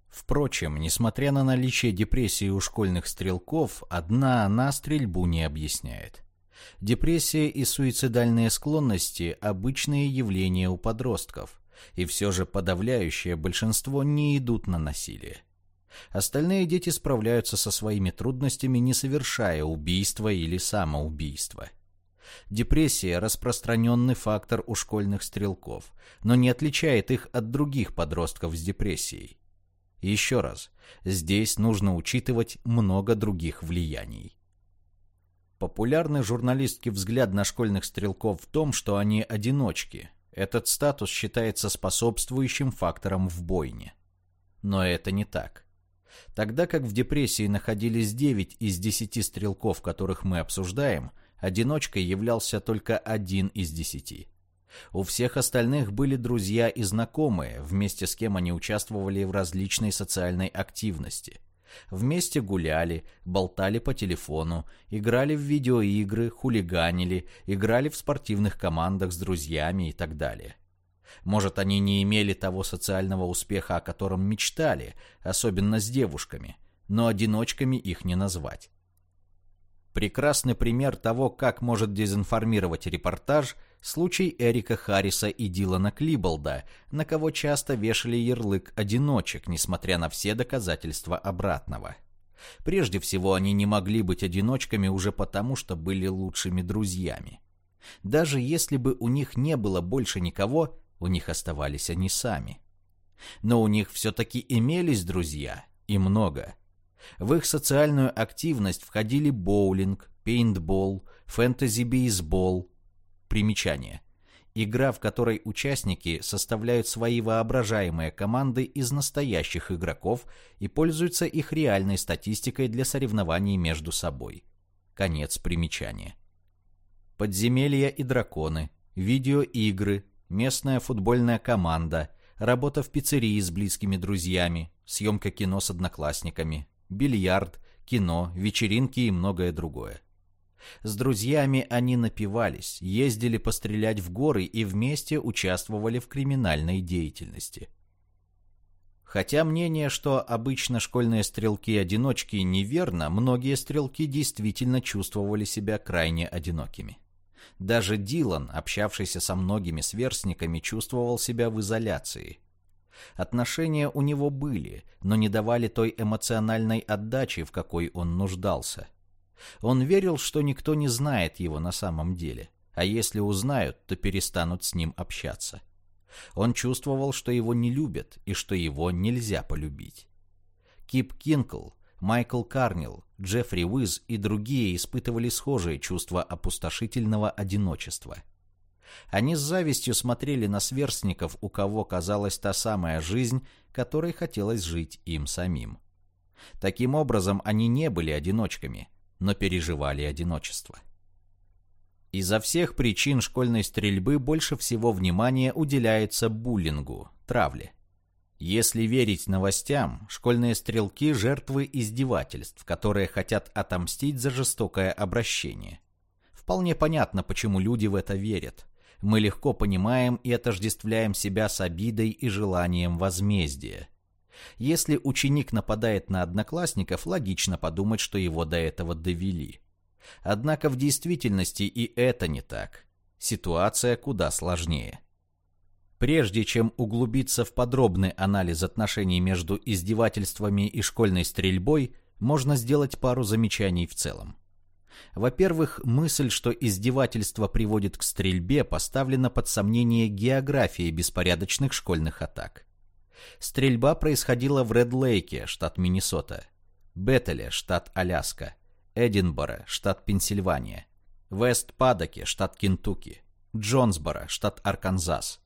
Впрочем, несмотря на наличие депрессии у школьных стрелков, одна она стрельбу не объясняет. Депрессия и суицидальные склонности – обычные явления у подростков – и все же подавляющее большинство не идут на насилие. Остальные дети справляются со своими трудностями, не совершая убийства или самоубийства. Депрессия – распространенный фактор у школьных стрелков, но не отличает их от других подростков с депрессией. еще раз, здесь нужно учитывать много других влияний. Популярный журналистский взгляд на школьных стрелков в том, что они одиночки, этот статус считается способствующим фактором в бойне. Но это не так. Тогда как в депрессии находились 9 из 10 стрелков, которых мы обсуждаем, одиночкой являлся только один из 10. У всех остальных были друзья и знакомые, вместе с кем они участвовали в различной социальной активности – Вместе гуляли, болтали по телефону, играли в видеоигры, хулиганили, играли в спортивных командах с друзьями и так далее. Может, они не имели того социального успеха, о котором мечтали, особенно с девушками, но одиночками их не назвать. Прекрасный пример того, как может дезинформировать репортаж – случай Эрика Харриса и Дилана Клиболда, на кого часто вешали ярлык одиночек, несмотря на все доказательства обратного. Прежде всего, они не могли быть одиночками уже потому, что были лучшими друзьями. Даже если бы у них не было больше никого, у них оставались они сами. Но у них все-таки имелись друзья, и много. В их социальную активность входили боулинг, пейнтбол, фэнтези-бейсбол, Примечание. Игра, в которой участники составляют свои воображаемые команды из настоящих игроков и пользуются их реальной статистикой для соревнований между собой. Конец примечания. Подземелья и драконы, видеоигры, местная футбольная команда, работа в пиццерии с близкими друзьями, съемка кино с одноклассниками, бильярд, кино, вечеринки и многое другое. С друзьями они напивались, ездили пострелять в горы и вместе участвовали в криминальной деятельности. Хотя мнение, что обычно школьные стрелки-одиночки неверно, многие стрелки действительно чувствовали себя крайне одинокими. Даже Дилан, общавшийся со многими сверстниками, чувствовал себя в изоляции. Отношения у него были, но не давали той эмоциональной отдачи, в какой он нуждался. Он верил, что никто не знает его на самом деле, а если узнают, то перестанут с ним общаться. Он чувствовал, что его не любят и что его нельзя полюбить. Кип Кинкл, Майкл Карнил, Джеффри Уиз и другие испытывали схожие чувства опустошительного одиночества. Они с завистью смотрели на сверстников, у кого казалась та самая жизнь, которой хотелось жить им самим. Таким образом, они не были одиночками, но переживали одиночество. Изо всех причин школьной стрельбы больше всего внимания уделяется буллингу, травле. Если верить новостям, школьные стрелки – жертвы издевательств, которые хотят отомстить за жестокое обращение. Вполне понятно, почему люди в это верят. Мы легко понимаем и отождествляем себя с обидой и желанием возмездия. Если ученик нападает на одноклассников, логично подумать, что его до этого довели. Однако в действительности и это не так. Ситуация куда сложнее. Прежде чем углубиться в подробный анализ отношений между издевательствами и школьной стрельбой, можно сделать пару замечаний в целом. Во-первых, мысль, что издевательство приводит к стрельбе, поставлена под сомнение географией беспорядочных школьных атак. Стрельба происходила в Ред-Лейке, штат Миннесота, Беттеле, штат Аляска, Эдинборо, штат Пенсильвания, Вест-Падоке, штат Кентукки, Джонсборо, штат Арканзас.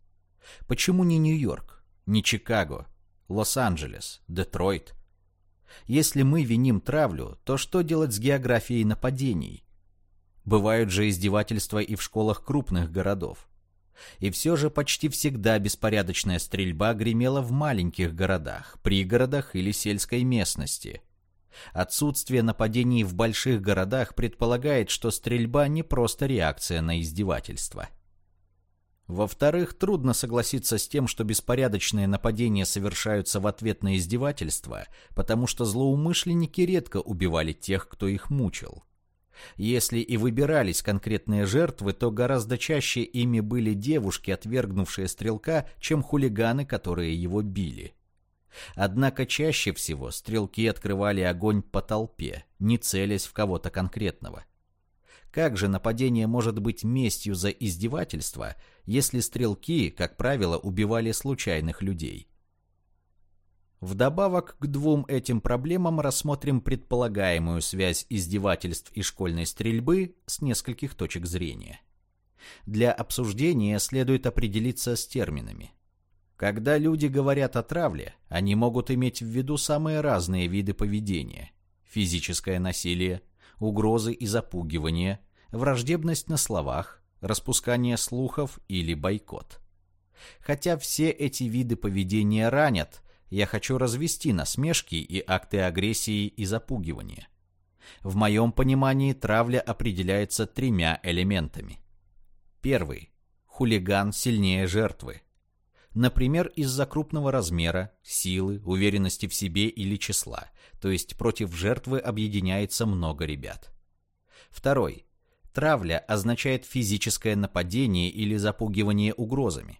Почему не Нью-Йорк, не Чикаго, Лос-Анджелес, Детройт? Если мы виним травлю, то что делать с географией нападений? Бывают же издевательства и в школах крупных городов. И все же почти всегда беспорядочная стрельба гремела в маленьких городах, пригородах или сельской местности. Отсутствие нападений в больших городах предполагает, что стрельба не просто реакция на издевательство. Во-вторых, трудно согласиться с тем, что беспорядочные нападения совершаются в ответ на издевательство, потому что злоумышленники редко убивали тех, кто их мучил. Если и выбирались конкретные жертвы, то гораздо чаще ими были девушки, отвергнувшие стрелка, чем хулиганы, которые его били. Однако чаще всего стрелки открывали огонь по толпе, не целясь в кого-то конкретного. Как же нападение может быть местью за издевательство, если стрелки, как правило, убивали случайных людей? Вдобавок к двум этим проблемам рассмотрим предполагаемую связь издевательств и школьной стрельбы с нескольких точек зрения. Для обсуждения следует определиться с терминами. Когда люди говорят о травле, они могут иметь в виду самые разные виды поведения. Физическое насилие, угрозы и запугивание, враждебность на словах, распускание слухов или бойкот. Хотя все эти виды поведения ранят – я хочу развести насмешки и акты агрессии и запугивания. В моем понимании травля определяется тремя элементами. Первый. Хулиган сильнее жертвы. Например, из-за крупного размера, силы, уверенности в себе или числа, то есть против жертвы объединяется много ребят. Второй. Травля означает физическое нападение или запугивание угрозами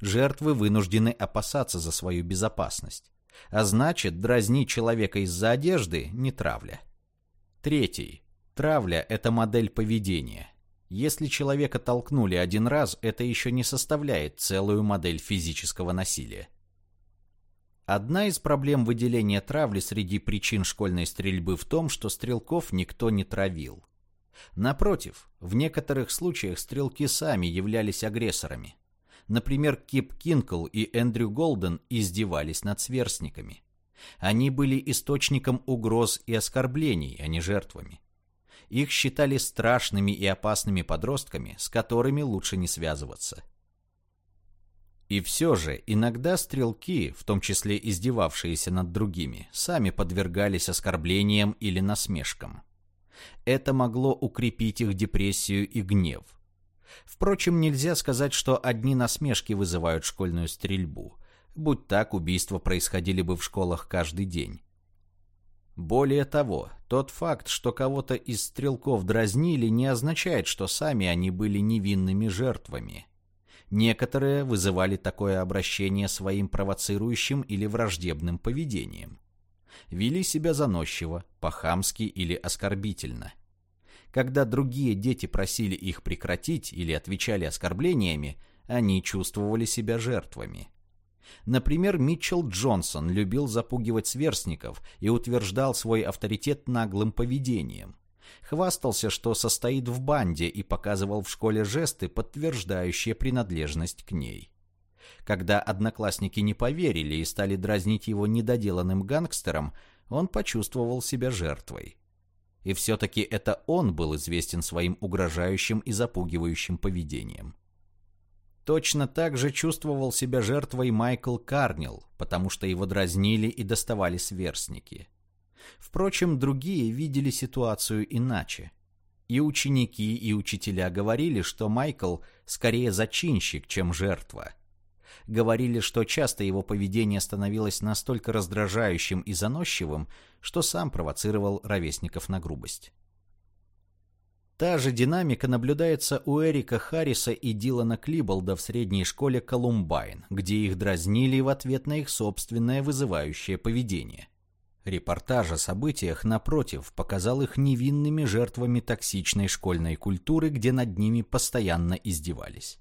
жертвы вынуждены опасаться за свою безопасность. А значит, дразнить человека из-за одежды – не травля. Третий. Травля – это модель поведения. Если человека толкнули один раз, это еще не составляет целую модель физического насилия. Одна из проблем выделения травли среди причин школьной стрельбы в том, что стрелков никто не травил. Напротив, в некоторых случаях стрелки сами являлись агрессорами. Например, Кип Кинкл и Эндрю Голден издевались над сверстниками. Они были источником угроз и оскорблений, а не жертвами. Их считали страшными и опасными подростками, с которыми лучше не связываться. И все же иногда стрелки, в том числе издевавшиеся над другими, сами подвергались оскорблениям или насмешкам. Это могло укрепить их депрессию и гнев. Впрочем, нельзя сказать, что одни насмешки вызывают школьную стрельбу. Будь так, убийства происходили бы в школах каждый день. Более того, тот факт, что кого-то из стрелков дразнили, не означает, что сами они были невинными жертвами. Некоторые вызывали такое обращение своим провоцирующим или враждебным поведением. Вели себя заносчиво, по-хамски или оскорбительно. Когда другие дети просили их прекратить или отвечали оскорблениями, они чувствовали себя жертвами. Например, Митчелл Джонсон любил запугивать сверстников и утверждал свой авторитет наглым поведением. Хвастался, что состоит в банде и показывал в школе жесты, подтверждающие принадлежность к ней. Когда одноклассники не поверили и стали дразнить его недоделанным гангстером, он почувствовал себя жертвой. И все-таки это он был известен своим угрожающим и запугивающим поведением. Точно так же чувствовал себя жертвой Майкл Карнил, потому что его дразнили и доставали сверстники. Впрочем, другие видели ситуацию иначе. И ученики, и учителя говорили, что Майкл скорее зачинщик, чем жертва. Говорили, что часто его поведение становилось настолько раздражающим и заносчивым, что сам провоцировал ровесников на грубость. Та же динамика наблюдается у Эрика Харриса и Дилана Клиболда в средней школе Колумбайн, где их дразнили в ответ на их собственное вызывающее поведение – Репортаж о событиях, напротив, показал их невинными жертвами токсичной школьной культуры, где над ними постоянно издевались.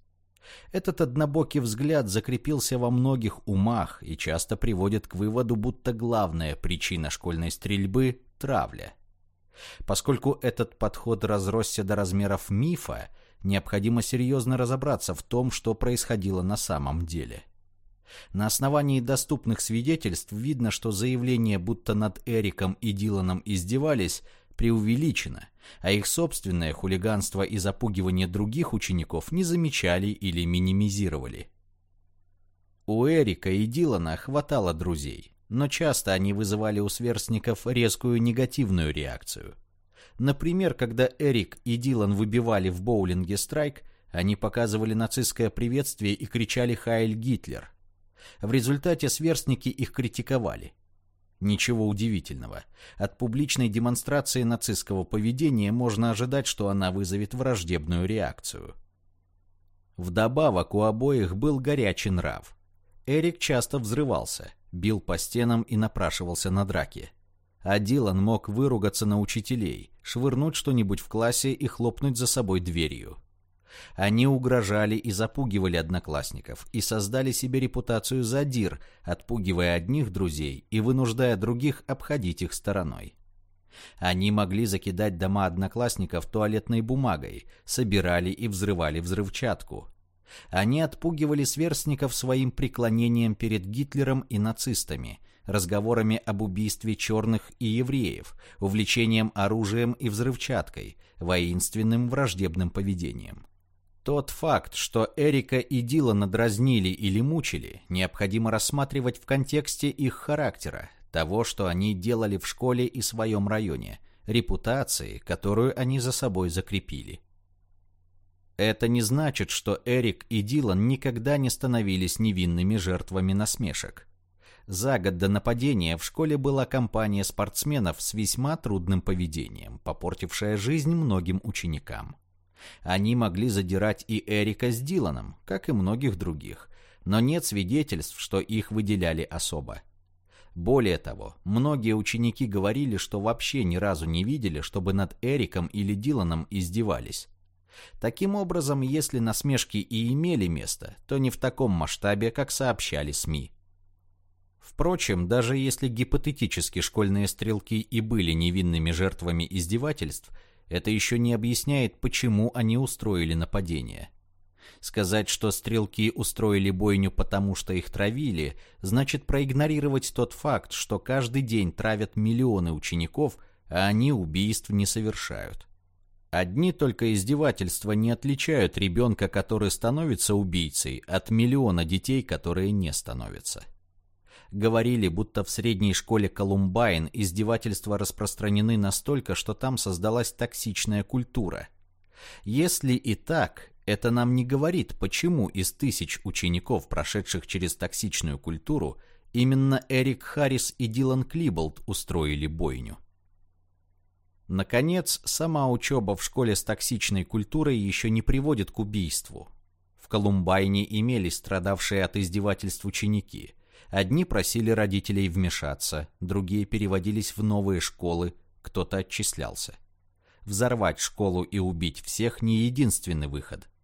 Этот однобокий взгляд закрепился во многих умах и часто приводит к выводу, будто главная причина школьной стрельбы – травля. Поскольку этот подход разросся до размеров мифа, необходимо серьезно разобраться в том, что происходило на самом деле – на основании доступных свидетельств видно, что заявление, будто над Эриком и Диланом издевались, преувеличено, а их собственное хулиганство и запугивание других учеников не замечали или минимизировали. У Эрика и Дилана хватало друзей, но часто они вызывали у сверстников резкую негативную реакцию. Например, когда Эрик и Дилан выбивали в боулинге страйк, они показывали нацистское приветствие и кричали «Хайль Гитлер», в результате сверстники их критиковали. Ничего удивительного. От публичной демонстрации нацистского поведения можно ожидать, что она вызовет враждебную реакцию. Вдобавок у обоих был горячий нрав. Эрик часто взрывался, бил по стенам и напрашивался на драки. А Дилан мог выругаться на учителей, швырнуть что-нибудь в классе и хлопнуть за собой дверью. Они угрожали и запугивали одноклассников и создали себе репутацию задир, отпугивая одних друзей и вынуждая других обходить их стороной. Они могли закидать дома одноклассников туалетной бумагой, собирали и взрывали взрывчатку. Они отпугивали сверстников своим преклонением перед Гитлером и нацистами, разговорами об убийстве черных и евреев, увлечением оружием и взрывчаткой, воинственным враждебным поведением. Тот факт, что Эрика и Дилана дразнили или мучили, необходимо рассматривать в контексте их характера, того, что они делали в школе и своем районе, репутации, которую они за собой закрепили. Это не значит, что Эрик и Дилан никогда не становились невинными жертвами насмешек. За год до нападения в школе была компания спортсменов с весьма трудным поведением, попортившая жизнь многим ученикам. Они могли задирать и Эрика с Диланом, как и многих других, но нет свидетельств, что их выделяли особо. Более того, многие ученики говорили, что вообще ни разу не видели, чтобы над Эриком или Диланом издевались. Таким образом, если насмешки и имели место, то не в таком масштабе, как сообщали СМИ. Впрочем, даже если гипотетически школьные стрелки и были невинными жертвами издевательств, это еще не объясняет, почему они устроили нападение. Сказать, что стрелки устроили бойню потому, что их травили, значит проигнорировать тот факт, что каждый день травят миллионы учеников, а они убийств не совершают. Одни только издевательства не отличают ребенка, который становится убийцей, от миллиона детей, которые не становятся. Говорили, будто в средней школе Колумбайн издевательства распространены настолько, что там создалась токсичная культура. Если и так, это нам не говорит, почему из тысяч учеников, прошедших через токсичную культуру, именно Эрик Харрис и Дилан Клиболд устроили бойню. Наконец, сама учеба в школе с токсичной культурой еще не приводит к убийству. В Колумбайне имелись страдавшие от издевательств ученики. Одни просили родителей вмешаться, другие переводились в новые школы, кто-то отчислялся. Взорвать школу и убить всех не единственный выход –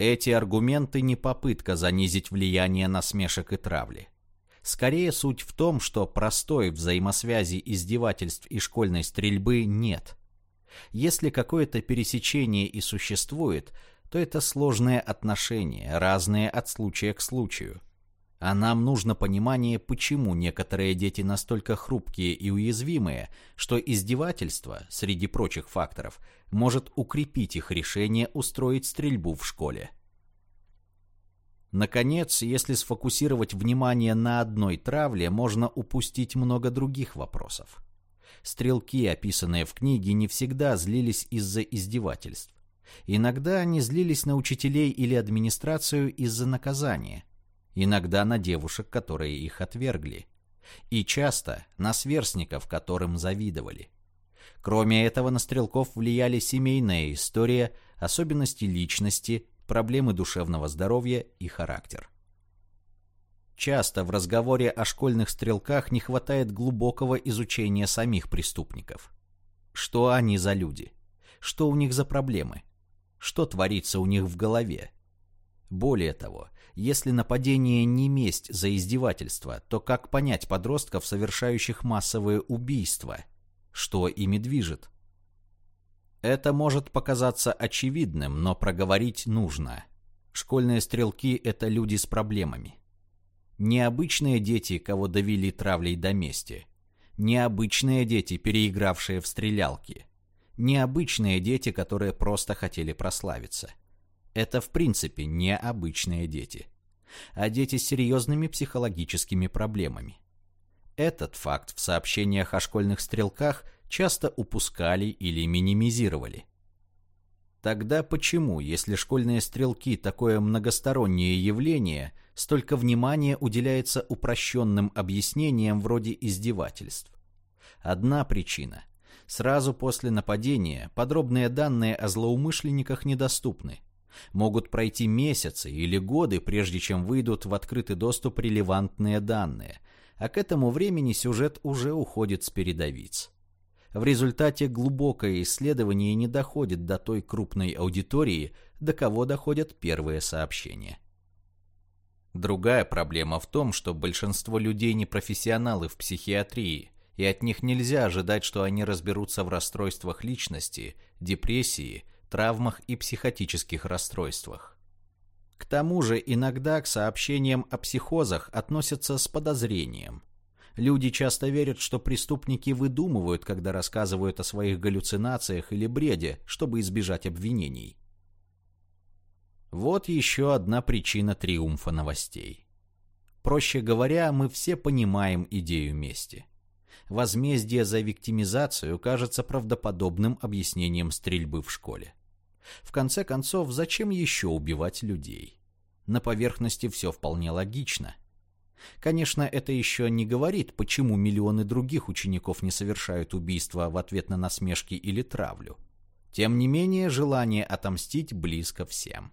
эти аргументы не попытка занизить влияние насмешек и травли. Скорее суть в том, что простой взаимосвязи издевательств и школьной стрельбы нет. Если какое-то пересечение и существует, то это сложные отношения, разные от случая к случаю. А нам нужно понимание, почему некоторые дети настолько хрупкие и уязвимые, что издевательство, среди прочих факторов, может укрепить их решение устроить стрельбу в школе. Наконец, если сфокусировать внимание на одной травле, можно упустить много других вопросов. Стрелки, описанные в книге, не всегда злились из-за издевательств. Иногда они злились на учителей или администрацию из-за наказания иногда на девушек, которые их отвергли, и часто на сверстников, которым завидовали. Кроме этого, на стрелков влияли семейная история, особенности личности, проблемы душевного здоровья и характер. Часто в разговоре о школьных стрелках не хватает глубокого изучения самих преступников. Что они за люди? Что у них за проблемы? Что творится у них в голове? Более того, если нападение не месть за издевательство, то как понять подростков, совершающих массовые убийства? Что ими движет? Это может показаться очевидным, но проговорить нужно. Школьные стрелки – это люди с проблемами. Необычные дети, кого довели травлей до мести. Необычные дети, переигравшие в стрелялки. Необычные дети, которые просто хотели прославиться. Это в принципе необычные дети. А дети с серьезными психологическими проблемами. Этот факт в сообщениях о школьных стрелках часто упускали или минимизировали. Тогда почему, если школьные стрелки такое многостороннее явление, столько внимания уделяется упрощенным объяснениям вроде издевательств? Одна причина. Сразу после нападения подробные данные о злоумышленниках недоступны. Могут пройти месяцы или годы, прежде чем выйдут в открытый доступ релевантные данные, а к этому времени сюжет уже уходит с передовиц. В результате глубокое исследование не доходит до той крупной аудитории, до кого доходят первые сообщения. Другая проблема в том, что большинство людей не профессионалы в психиатрии, и от них нельзя ожидать, что они разберутся в расстройствах личности, депрессии, травмах и психотических расстройствах. К тому же иногда к сообщениям о психозах относятся с подозрением. Люди часто верят, что преступники выдумывают, когда рассказывают о своих галлюцинациях или бреде, чтобы избежать обвинений. Вот еще одна причина триумфа новостей. Проще говоря, мы все понимаем идею мести. Возмездие за виктимизацию кажется правдоподобным объяснением стрельбы в школе. В конце концов, зачем еще убивать людей? На поверхности все вполне логично. Конечно, это еще не говорит, почему миллионы других учеников не совершают убийства в ответ на насмешки или травлю. Тем не менее, желание отомстить близко всем.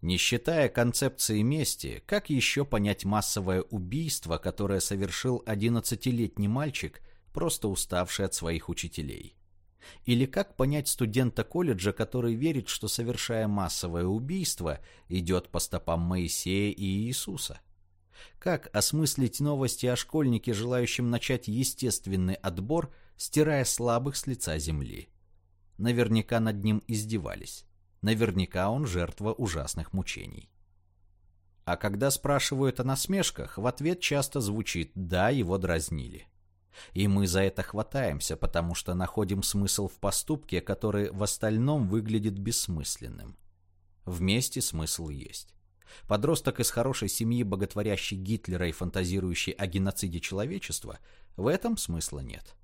Не считая концепции мести, как еще понять массовое убийство, которое совершил 11-летний мальчик, просто уставший от своих учителей? Или как понять студента колледжа, который верит, что, совершая массовое убийство, идет по стопам Моисея и Иисуса? Как осмыслить новости о школьнике, желающем начать естественный отбор, стирая слабых с лица земли. Наверняка над ним издевались. Наверняка он жертва ужасных мучений. А когда спрашивают о насмешках, в ответ часто звучит «да, его дразнили». И мы за это хватаемся, потому что находим смысл в поступке, который в остальном выглядит бессмысленным. Вместе смысл есть. Подросток из хорошей семьи, боготворящий Гитлера и фантазирующий о геноциде человечества, в этом смысла нет.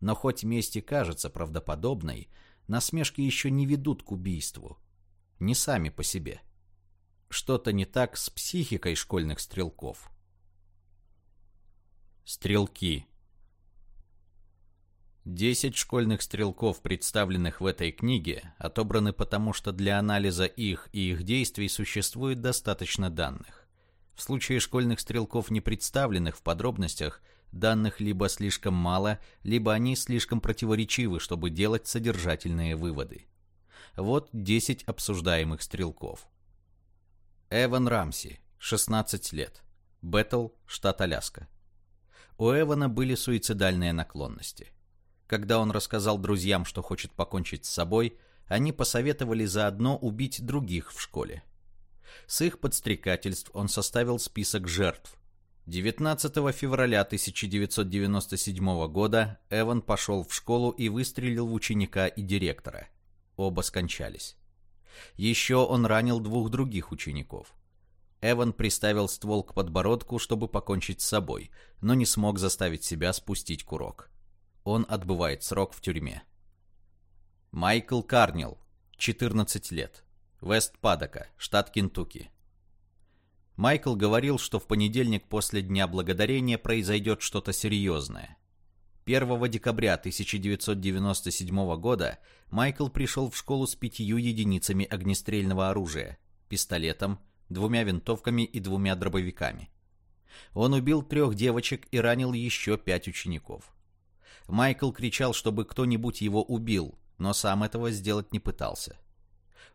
Но хоть месть и кажется правдоподобной, насмешки еще не ведут к убийству. Не сами по себе. Что-то не так с психикой школьных стрелков. Стрелки. Десять школьных стрелков, представленных в этой книге, отобраны потому, что для анализа их и их действий существует достаточно данных. В случае школьных стрелков, не представленных в подробностях, данных либо слишком мало, либо они слишком противоречивы, чтобы делать содержательные выводы. Вот 10 обсуждаемых стрелков. Эван Рамси, 16 лет. Беттл, штат Аляска. У Эвана были суицидальные наклонности. Когда он рассказал друзьям, что хочет покончить с собой, они посоветовали заодно убить других в школе. С их подстрекательств он составил список жертв. 19 февраля 1997 года Эван пошел в школу и выстрелил в ученика и директора. Оба скончались. Еще он ранил двух других учеников. Эван приставил ствол к подбородку, чтобы покончить с собой, но не смог заставить себя спустить курок. Он отбывает срок в тюрьме. Майкл Карнил, 14 лет. Вест Падока, штат Кентукки. Майкл говорил, что в понедельник после Дня Благодарения произойдет что-то серьезное. 1 декабря 1997 года Майкл пришел в школу с пятью единицами огнестрельного оружия, пистолетом, двумя винтовками и двумя дробовиками. Он убил трех девочек и ранил еще пять учеников. Майкл кричал, чтобы кто-нибудь его убил, но сам этого сделать не пытался.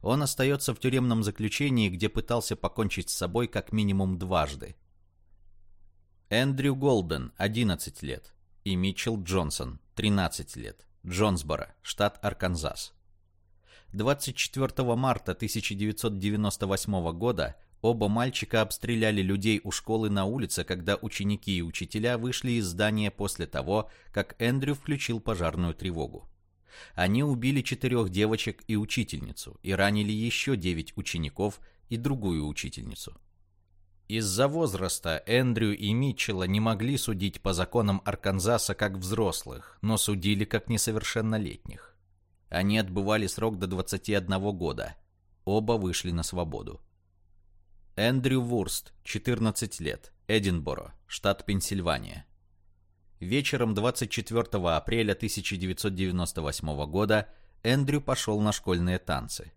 Он остается в тюремном заключении, где пытался покончить с собой как минимум дважды. Эндрю Голден, 11 лет, и Митчелл Джонсон, 13 лет, Джонсборо, штат Арканзас. 24 марта 1998 года Оба мальчика обстреляли людей у школы на улице, когда ученики и учителя вышли из здания после того, как Эндрю включил пожарную тревогу. Они убили четырех девочек и учительницу и ранили еще девять учеников и другую учительницу. Из-за возраста Эндрю и Митчелла не могли судить по законам Арканзаса как взрослых, но судили как несовершеннолетних. Они отбывали срок до 21 года. Оба вышли на свободу. Эндрю Вурст, 14 лет, Эдинборо, штат Пенсильвания. Вечером 24 апреля 1998 года Эндрю пошел на школьные танцы.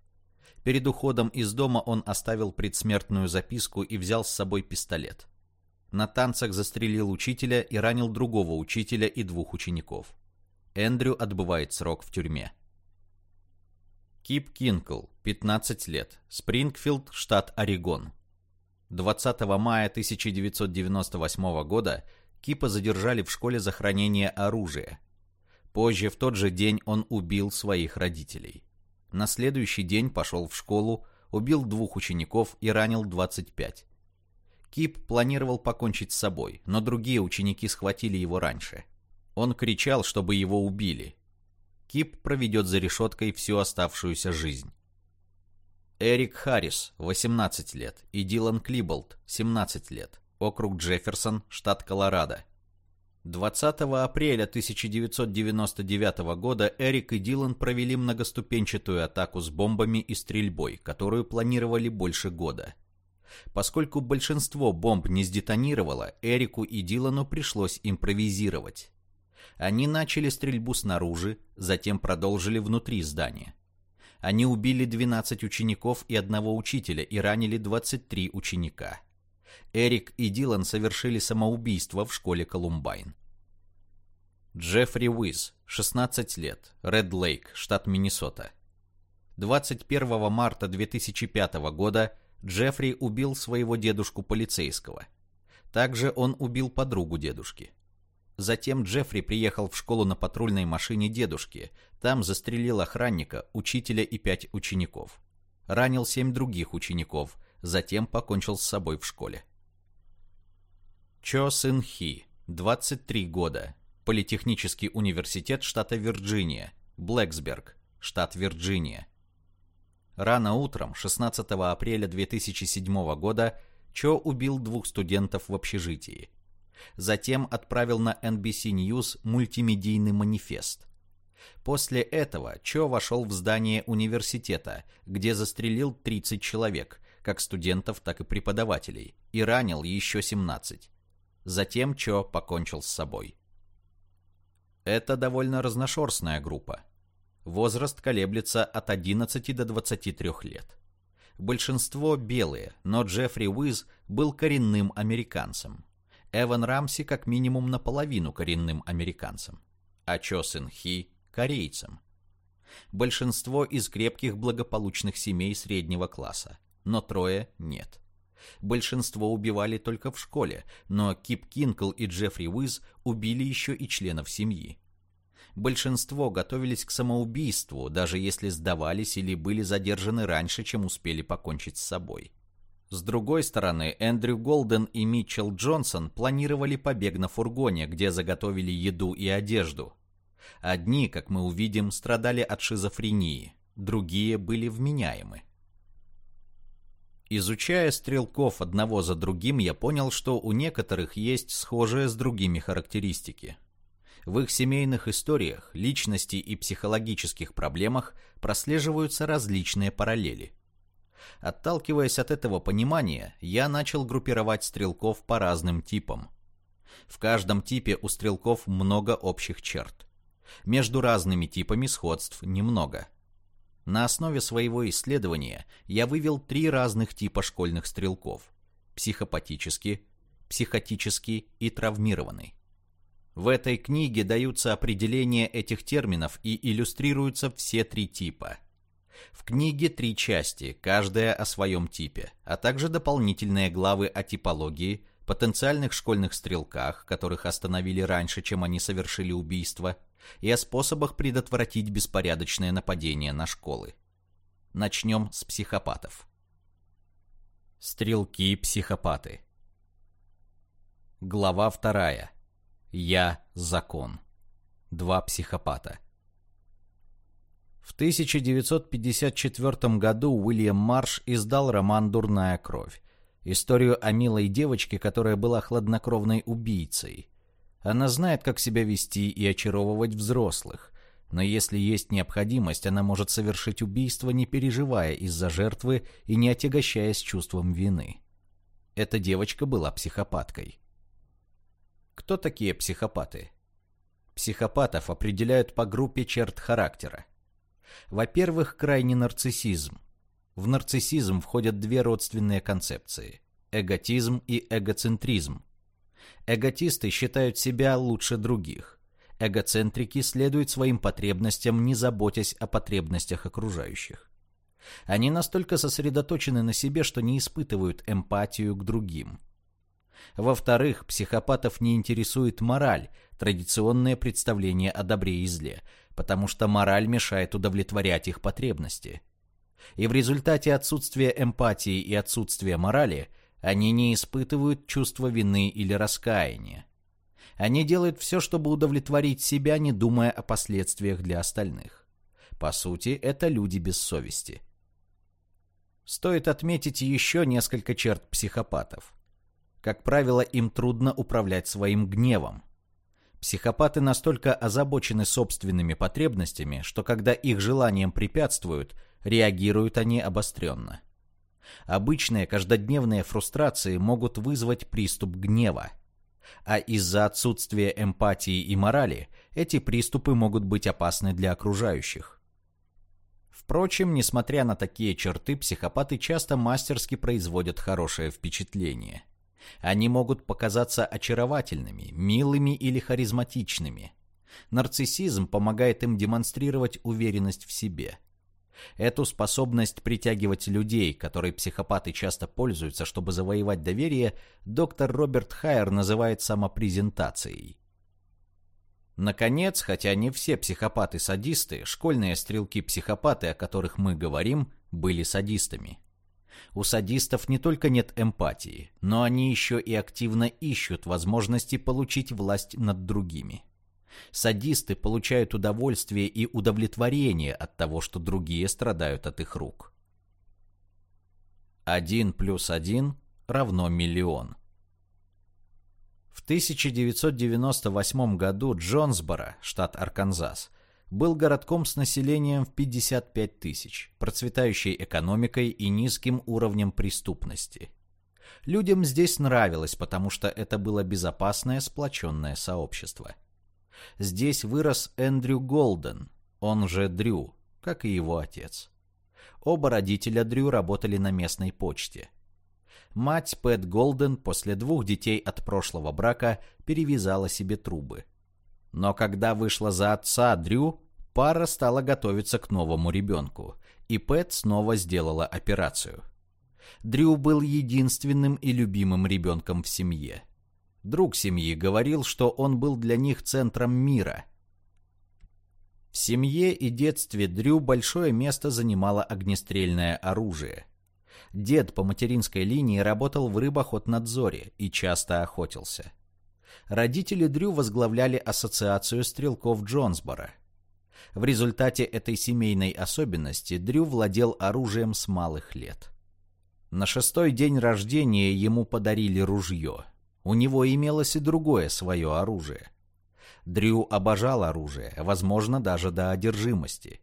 Перед уходом из дома он оставил предсмертную записку и взял с собой пистолет. На танцах застрелил учителя и ранил другого учителя и двух учеников. Эндрю отбывает срок в тюрьме. Кип Кинкл, 15 лет, Спрингфилд, штат Орегон. 20 мая 1998 года Кипа задержали в школе за хранение оружия. Позже в тот же день он убил своих родителей. На следующий день пошел в школу, убил двух учеников и ранил 25. Кип планировал покончить с собой, но другие ученики схватили его раньше. Он кричал, чтобы его убили. Кип проведет за решеткой всю оставшуюся жизнь. Эрик Харрис, 18 лет, и Дилан Клиболт, 17 лет, округ Джефферсон, штат Колорадо. 20 апреля 1999 года Эрик и Дилан провели многоступенчатую атаку с бомбами и стрельбой, которую планировали больше года. Поскольку большинство бомб не сдетонировало, Эрику и Дилану пришлось импровизировать. Они начали стрельбу снаружи, затем продолжили внутри здания. Они убили 12 учеников и одного учителя и ранили 23 ученика. Эрик и Дилан совершили самоубийство в школе Колумбайн. Джеффри Уиз, 16 лет, Ред Лейк, штат Миннесота. 21 марта 2005 года Джеффри убил своего дедушку полицейского. Также он убил подругу дедушки. Затем Джеффри приехал в школу на патрульной машине дедушки. Там застрелил охранника, учителя и пять учеников. Ранил семь других учеников, затем покончил с собой в школе. Чо Сын Хи, 23 года, Политехнический университет штата Вирджиния, Блэксберг, штат Вирджиния. Рано утром, 16 апреля 2007 года, Чо убил двух студентов в общежитии. Затем отправил на NBC News мультимедийный манифест. После этого Чо вошел в здание университета, где застрелил 30 человек, как студентов, так и преподавателей, и ранил еще 17. Затем Чо покончил с собой. Это довольно разношерстная группа. Возраст колеблется от 11 до 23 лет. Большинство белые, но Джеффри Уиз был коренным американцем. Эван Рамси как минимум наполовину коренным американцем, а Чо Сын Хи – корейцем. Большинство из крепких благополучных семей среднего класса, но трое нет. Большинство убивали только в школе, но Кип Кинкл и Джеффри Уиз убили еще и членов семьи. Большинство готовились к самоубийству, даже если сдавались или были задержаны раньше, чем успели покончить с собой. С другой стороны, Эндрю Голден и Митчелл Джонсон планировали побег на фургоне, где заготовили еду и одежду. Одни, как мы увидим, страдали от шизофрении, другие были вменяемы. Изучая стрелков одного за другим, я понял, что у некоторых есть схожие с другими характеристики. В их семейных историях, личности и психологических проблемах прослеживаются различные параллели. Отталкиваясь от этого понимания, я начал группировать стрелков по разным типам. В каждом типе у стрелков много общих черт. Между разными типами сходств немного – на основе своего исследования я вывел три разных типа школьных стрелков – психопатический, психотический и травмированный. В этой книге даются определения этих терминов и иллюстрируются все три типа. В книге три части, каждая о своем типе, а также дополнительные главы о типологии, потенциальных школьных стрелках, которых остановили раньше, чем они совершили убийство – и о способах предотвратить беспорядочное нападение на школы. Начнем с психопатов. Стрелки-психопаты. Глава вторая. Я – закон. Два психопата. В 1954 году Уильям Марш издал роман «Дурная кровь», историю о милой девочке, которая была хладнокровной убийцей – она знает, как себя вести и очаровывать взрослых. Но если есть необходимость, она может совершить убийство, не переживая из-за жертвы и не отягощаясь чувством вины. Эта девочка была психопаткой. Кто такие психопаты? Психопатов определяют по группе черт характера. Во-первых, крайний нарциссизм. В нарциссизм входят две родственные концепции – эготизм и эгоцентризм – Эготисты считают себя лучше других. Эгоцентрики следуют своим потребностям, не заботясь о потребностях окружающих. Они настолько сосредоточены на себе, что не испытывают эмпатию к другим. Во-вторых, психопатов не интересует мораль, традиционное представление о добре и зле, потому что мораль мешает удовлетворять их потребности. И в результате отсутствия эмпатии и отсутствия морали – они не испытывают чувства вины или раскаяния. Они делают все, чтобы удовлетворить себя, не думая о последствиях для остальных. По сути, это люди без совести. Стоит отметить еще несколько черт психопатов. Как правило, им трудно управлять своим гневом. Психопаты настолько озабочены собственными потребностями, что когда их желаниям препятствуют, реагируют они обостренно. Обычные каждодневные фрустрации могут вызвать приступ гнева. А из-за отсутствия эмпатии и морали эти приступы могут быть опасны для окружающих. Впрочем, несмотря на такие черты, психопаты часто мастерски производят хорошее впечатление. Они могут показаться очаровательными, милыми или харизматичными. Нарциссизм помогает им демонстрировать уверенность в себе – Эту способность притягивать людей, которой психопаты часто пользуются, чтобы завоевать доверие, доктор Роберт Хайер называет самопрезентацией. Наконец, хотя не все психопаты-садисты, школьные стрелки-психопаты, о которых мы говорим, были садистами. У садистов не только нет эмпатии, но они еще и активно ищут возможности получить власть над другими. Садисты получают удовольствие и удовлетворение от того, что другие страдают от их рук. Один плюс один равно миллион. В 1998 году Джонсборо, штат Арканзас, был городком с населением в 55 тысяч, процветающей экономикой и низким уровнем преступности. Людям здесь нравилось, потому что это было безопасное сплоченное сообщество. Здесь вырос Эндрю Голден, он же Дрю, как и его отец. Оба родителя Дрю работали на местной почте. Мать Пэт Голден после двух детей от прошлого брака перевязала себе трубы. Но когда вышла за отца Дрю, пара стала готовиться к новому ребенку, и Пэт снова сделала операцию. Дрю был единственным и любимым ребенком в семье. Друг семьи говорил, что он был для них центром мира. В семье и детстве Дрю большое место занимало огнестрельное оружие – Дед по материнской линии работал в рыбохотнадзоре и часто охотился. Родители Дрю возглавляли ассоциацию стрелков Джонсбора. В результате этой семейной особенности Дрю владел оружием с малых лет. На шестой день рождения ему подарили ружье. У него имелось и другое свое оружие. Дрю обожал оружие, возможно, даже до одержимости.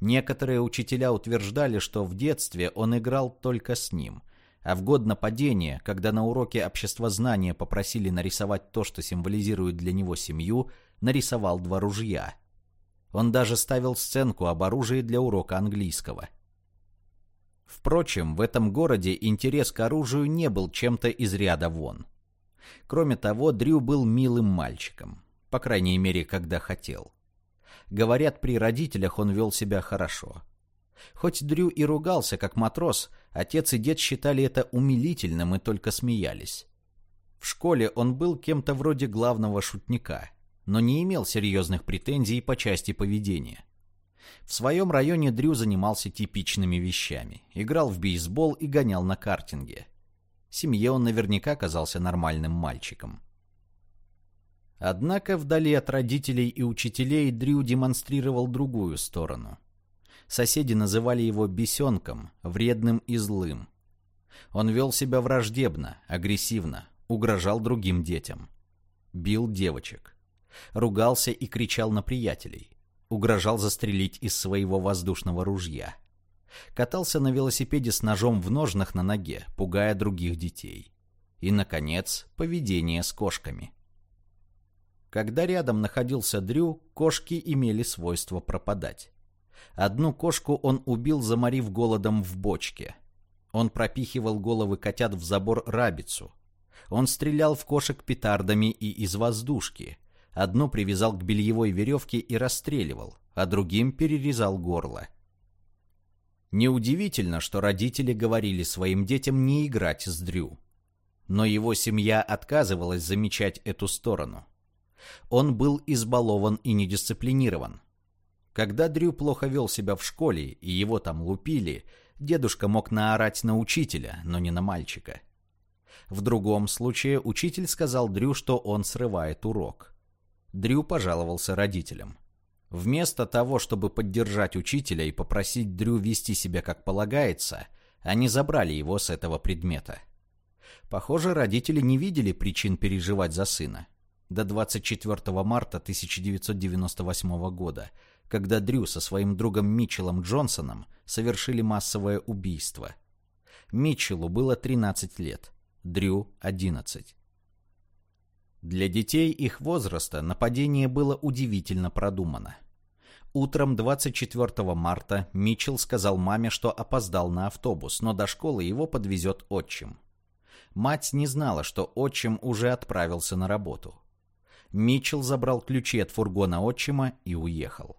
Некоторые учителя утверждали, что в детстве он играл только с ним, а в год нападения, когда на уроке обществознания попросили нарисовать то, что символизирует для него семью, нарисовал два ружья. Он даже ставил сценку об оружии для урока английского. Впрочем, в этом городе интерес к оружию не был чем-то из ряда вон. Кроме того, Дрю был милым мальчиком, по крайней мере, когда хотел. Говорят, при родителях он вел себя хорошо. Хоть Дрю и ругался, как матрос, отец и дед считали это умилительным и только смеялись. В школе он был кем-то вроде главного шутника, но не имел серьезных претензий по части поведения. В своем районе Дрю занимался типичными вещами. Играл в бейсбол и гонял на картинге. Семье он наверняка казался нормальным мальчиком. Однако вдали от родителей и учителей Дрю демонстрировал другую сторону. Соседи называли его бесенком, вредным и злым. Он вел себя враждебно, агрессивно, угрожал другим детям. Бил девочек. Ругался и кричал на приятелей. Угрожал застрелить из своего воздушного ружья. Катался на велосипеде с ножом в ножнах на ноге, пугая других детей. И, наконец, поведение с кошками. Когда рядом находился Дрю, кошки имели свойство пропадать. Одну кошку он убил, заморив голодом в бочке. Он пропихивал головы котят в забор рабицу. Он стрелял в кошек петардами и из воздушки. Одну привязал к бельевой веревке и расстреливал, а другим перерезал горло. Неудивительно, что родители говорили своим детям не играть с Дрю. Но его семья отказывалась замечать эту сторону. Он был избалован и недисциплинирован. Когда Дрю плохо вел себя в школе и его там лупили, дедушка мог наорать на учителя, но не на мальчика. В другом случае учитель сказал Дрю, что он срывает урок. Дрю пожаловался родителям. Вместо того, чтобы поддержать учителя и попросить Дрю вести себя как полагается, они забрали его с этого предмета. Похоже, родители не видели причин переживать за сына до 24 марта 1998 года, когда Дрю со своим другом Митчеллом Джонсоном совершили массовое убийство. Митчеллу было 13 лет, Дрю – 11. Для детей их возраста нападение было удивительно продумано. Утром 24 марта Митчелл сказал маме, что опоздал на автобус, но до школы его подвезет отчим. Мать не знала, что отчим уже отправился на работу. Митчелл забрал ключи от фургона отчима и уехал.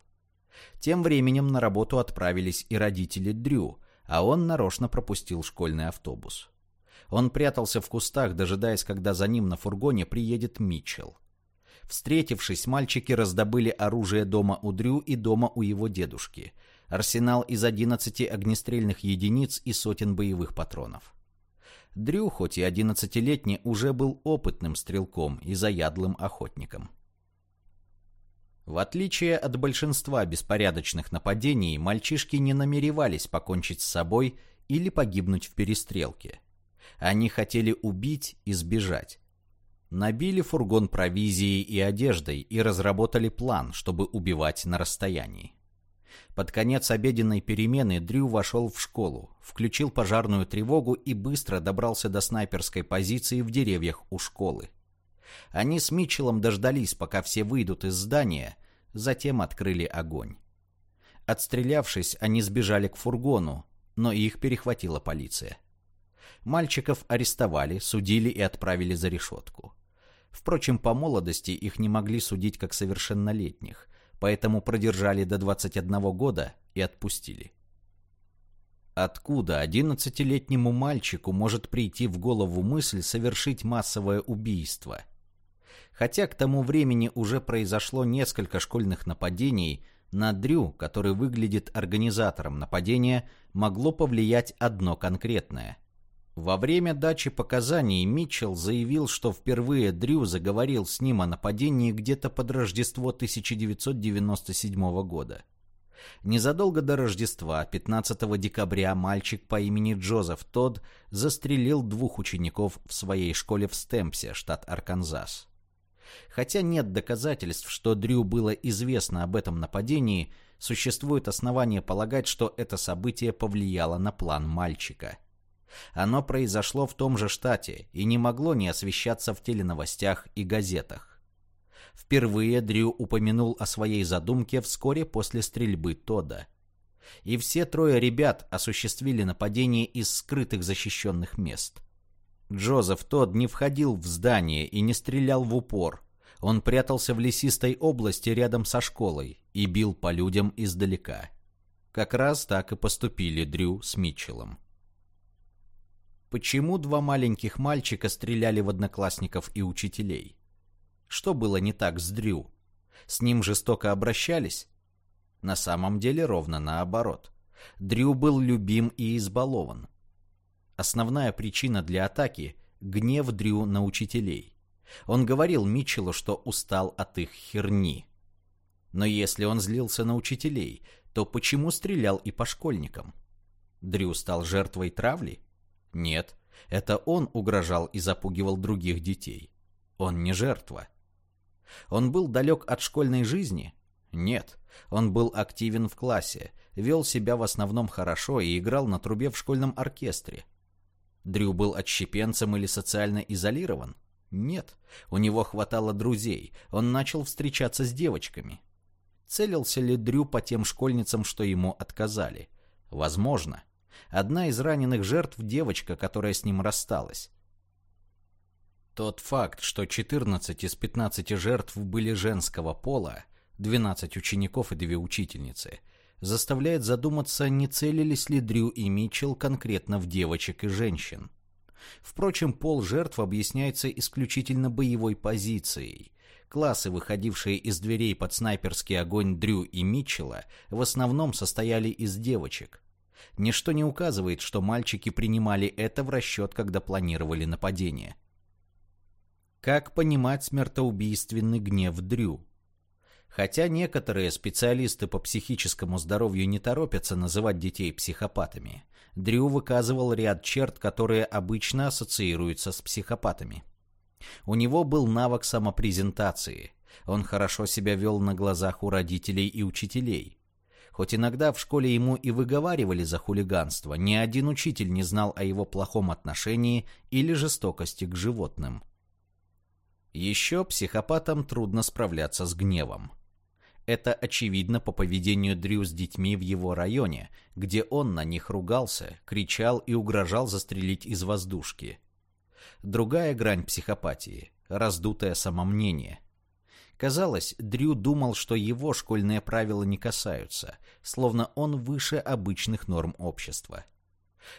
Тем временем на работу отправились и родители Дрю, а он нарочно пропустил школьный автобус. Он прятался в кустах, дожидаясь, когда за ним на фургоне приедет Митчелл. Встретившись, мальчики раздобыли оружие дома у Дрю и дома у его дедушки. Арсенал из 11 огнестрельных единиц и сотен боевых патронов. Дрю, хоть и 11-летний, уже был опытным стрелком и заядлым охотником. В отличие от большинства беспорядочных нападений, мальчишки не намеревались покончить с собой или погибнуть в перестрелке. Они хотели убить и сбежать. Набили фургон провизией и одеждой и разработали план, чтобы убивать на расстоянии. Под конец обеденной перемены Дрю вошел в школу, включил пожарную тревогу и быстро добрался до снайперской позиции в деревьях у школы. Они с Митчеллом дождались, пока все выйдут из здания, затем открыли огонь. Отстрелявшись, они сбежали к фургону, но их перехватила полиция. Мальчиков арестовали, судили и отправили за решетку. Впрочем, по молодости их не могли судить как совершеннолетних, поэтому продержали до 21 года и отпустили. Откуда одиннадцатилетнему мальчику может прийти в голову мысль совершить массовое убийство? Хотя к тому времени уже произошло несколько школьных нападений, на Дрю, который выглядит организатором нападения, могло повлиять одно конкретное. Во время дачи показаний Митчелл заявил, что впервые Дрю заговорил с ним о нападении где-то под Рождество 1997 года. Незадолго до Рождества, 15 декабря, мальчик по имени Джозеф Тодд застрелил двух учеников в своей школе в Стемпсе, штат Арканзас. Хотя нет доказательств, что Дрю было известно об этом нападении, существует основание полагать, что это событие повлияло на план мальчика – оно произошло в том же штате и не могло не освещаться в теленовостях и газетах. Впервые Дрю упомянул о своей задумке вскоре после стрельбы Тода. И все трое ребят осуществили нападение из скрытых защищенных мест. Джозеф Тод не входил в здание и не стрелял в упор. Он прятался в лесистой области рядом со школой и бил по людям издалека. Как раз так и поступили Дрю с Митчеллом. Почему два маленьких мальчика стреляли в одноклассников и учителей? Что было не так с Дрю? С ним жестоко обращались? На самом деле ровно наоборот. Дрю был любим и избалован. Основная причина для атаки – гнев Дрю на учителей. Он говорил Митчеллу, что устал от их херни. Но если он злился на учителей, то почему стрелял и по школьникам? Дрю стал жертвой травли? Нет, это он угрожал и запугивал других детей. Он не жертва. Он был далек от школьной жизни? Нет, он был активен в классе, вел себя в основном хорошо и играл на трубе в школьном оркестре. Дрю был отщепенцем или социально изолирован? Нет, у него хватало друзей, он начал встречаться с девочками. Целился ли Дрю по тем школьницам, что ему отказали? Возможно. Одна из раненых жертв – девочка, которая с ним рассталась. Тот факт, что 14 из 15 жертв были женского пола, 12 учеников и две учительницы, заставляет задуматься, не целились ли Дрю и Митчелл конкретно в девочек и женщин. Впрочем, пол жертв объясняется исключительно боевой позицией. Классы, выходившие из дверей под снайперский огонь Дрю и Митчелла, в основном состояли из девочек. Ничто не указывает, что мальчики принимали это в расчет, когда планировали нападение. Как понимать смертоубийственный гнев Дрю? Хотя некоторые специалисты по психическому здоровью не торопятся называть детей психопатами, Дрю выказывал ряд черт, которые обычно ассоциируются с психопатами. У него был навык самопрезентации. Он хорошо себя вел на глазах у родителей и учителей. Хоть иногда в школе ему и выговаривали за хулиганство, ни один учитель не знал о его плохом отношении или жестокости к животным. Еще психопатам трудно справляться с гневом. Это очевидно по поведению Дрю с детьми в его районе, где он на них ругался, кричал и угрожал застрелить из воздушки. Другая грань психопатии – раздутое самомнение. Казалось, Дрю думал, что его школьные правила не касаются, словно он выше обычных норм общества.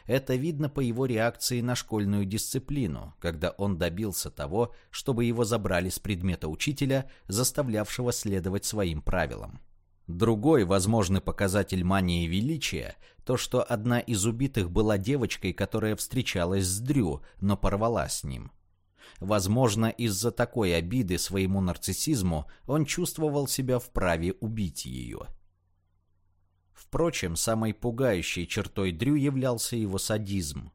Это видно по его реакции на школьную дисциплину, когда он добился того, чтобы его забрали с предмета учителя, заставлявшего следовать своим правилам. Другой возможный показатель мании величия – то, что одна из убитых была девочкой, которая встречалась с Дрю, но порвала с ним. Возможно, из-за такой обиды своему нарциссизму он чувствовал себя вправе убить ее. Впрочем, самой пугающей чертой Дрю являлся его садизм.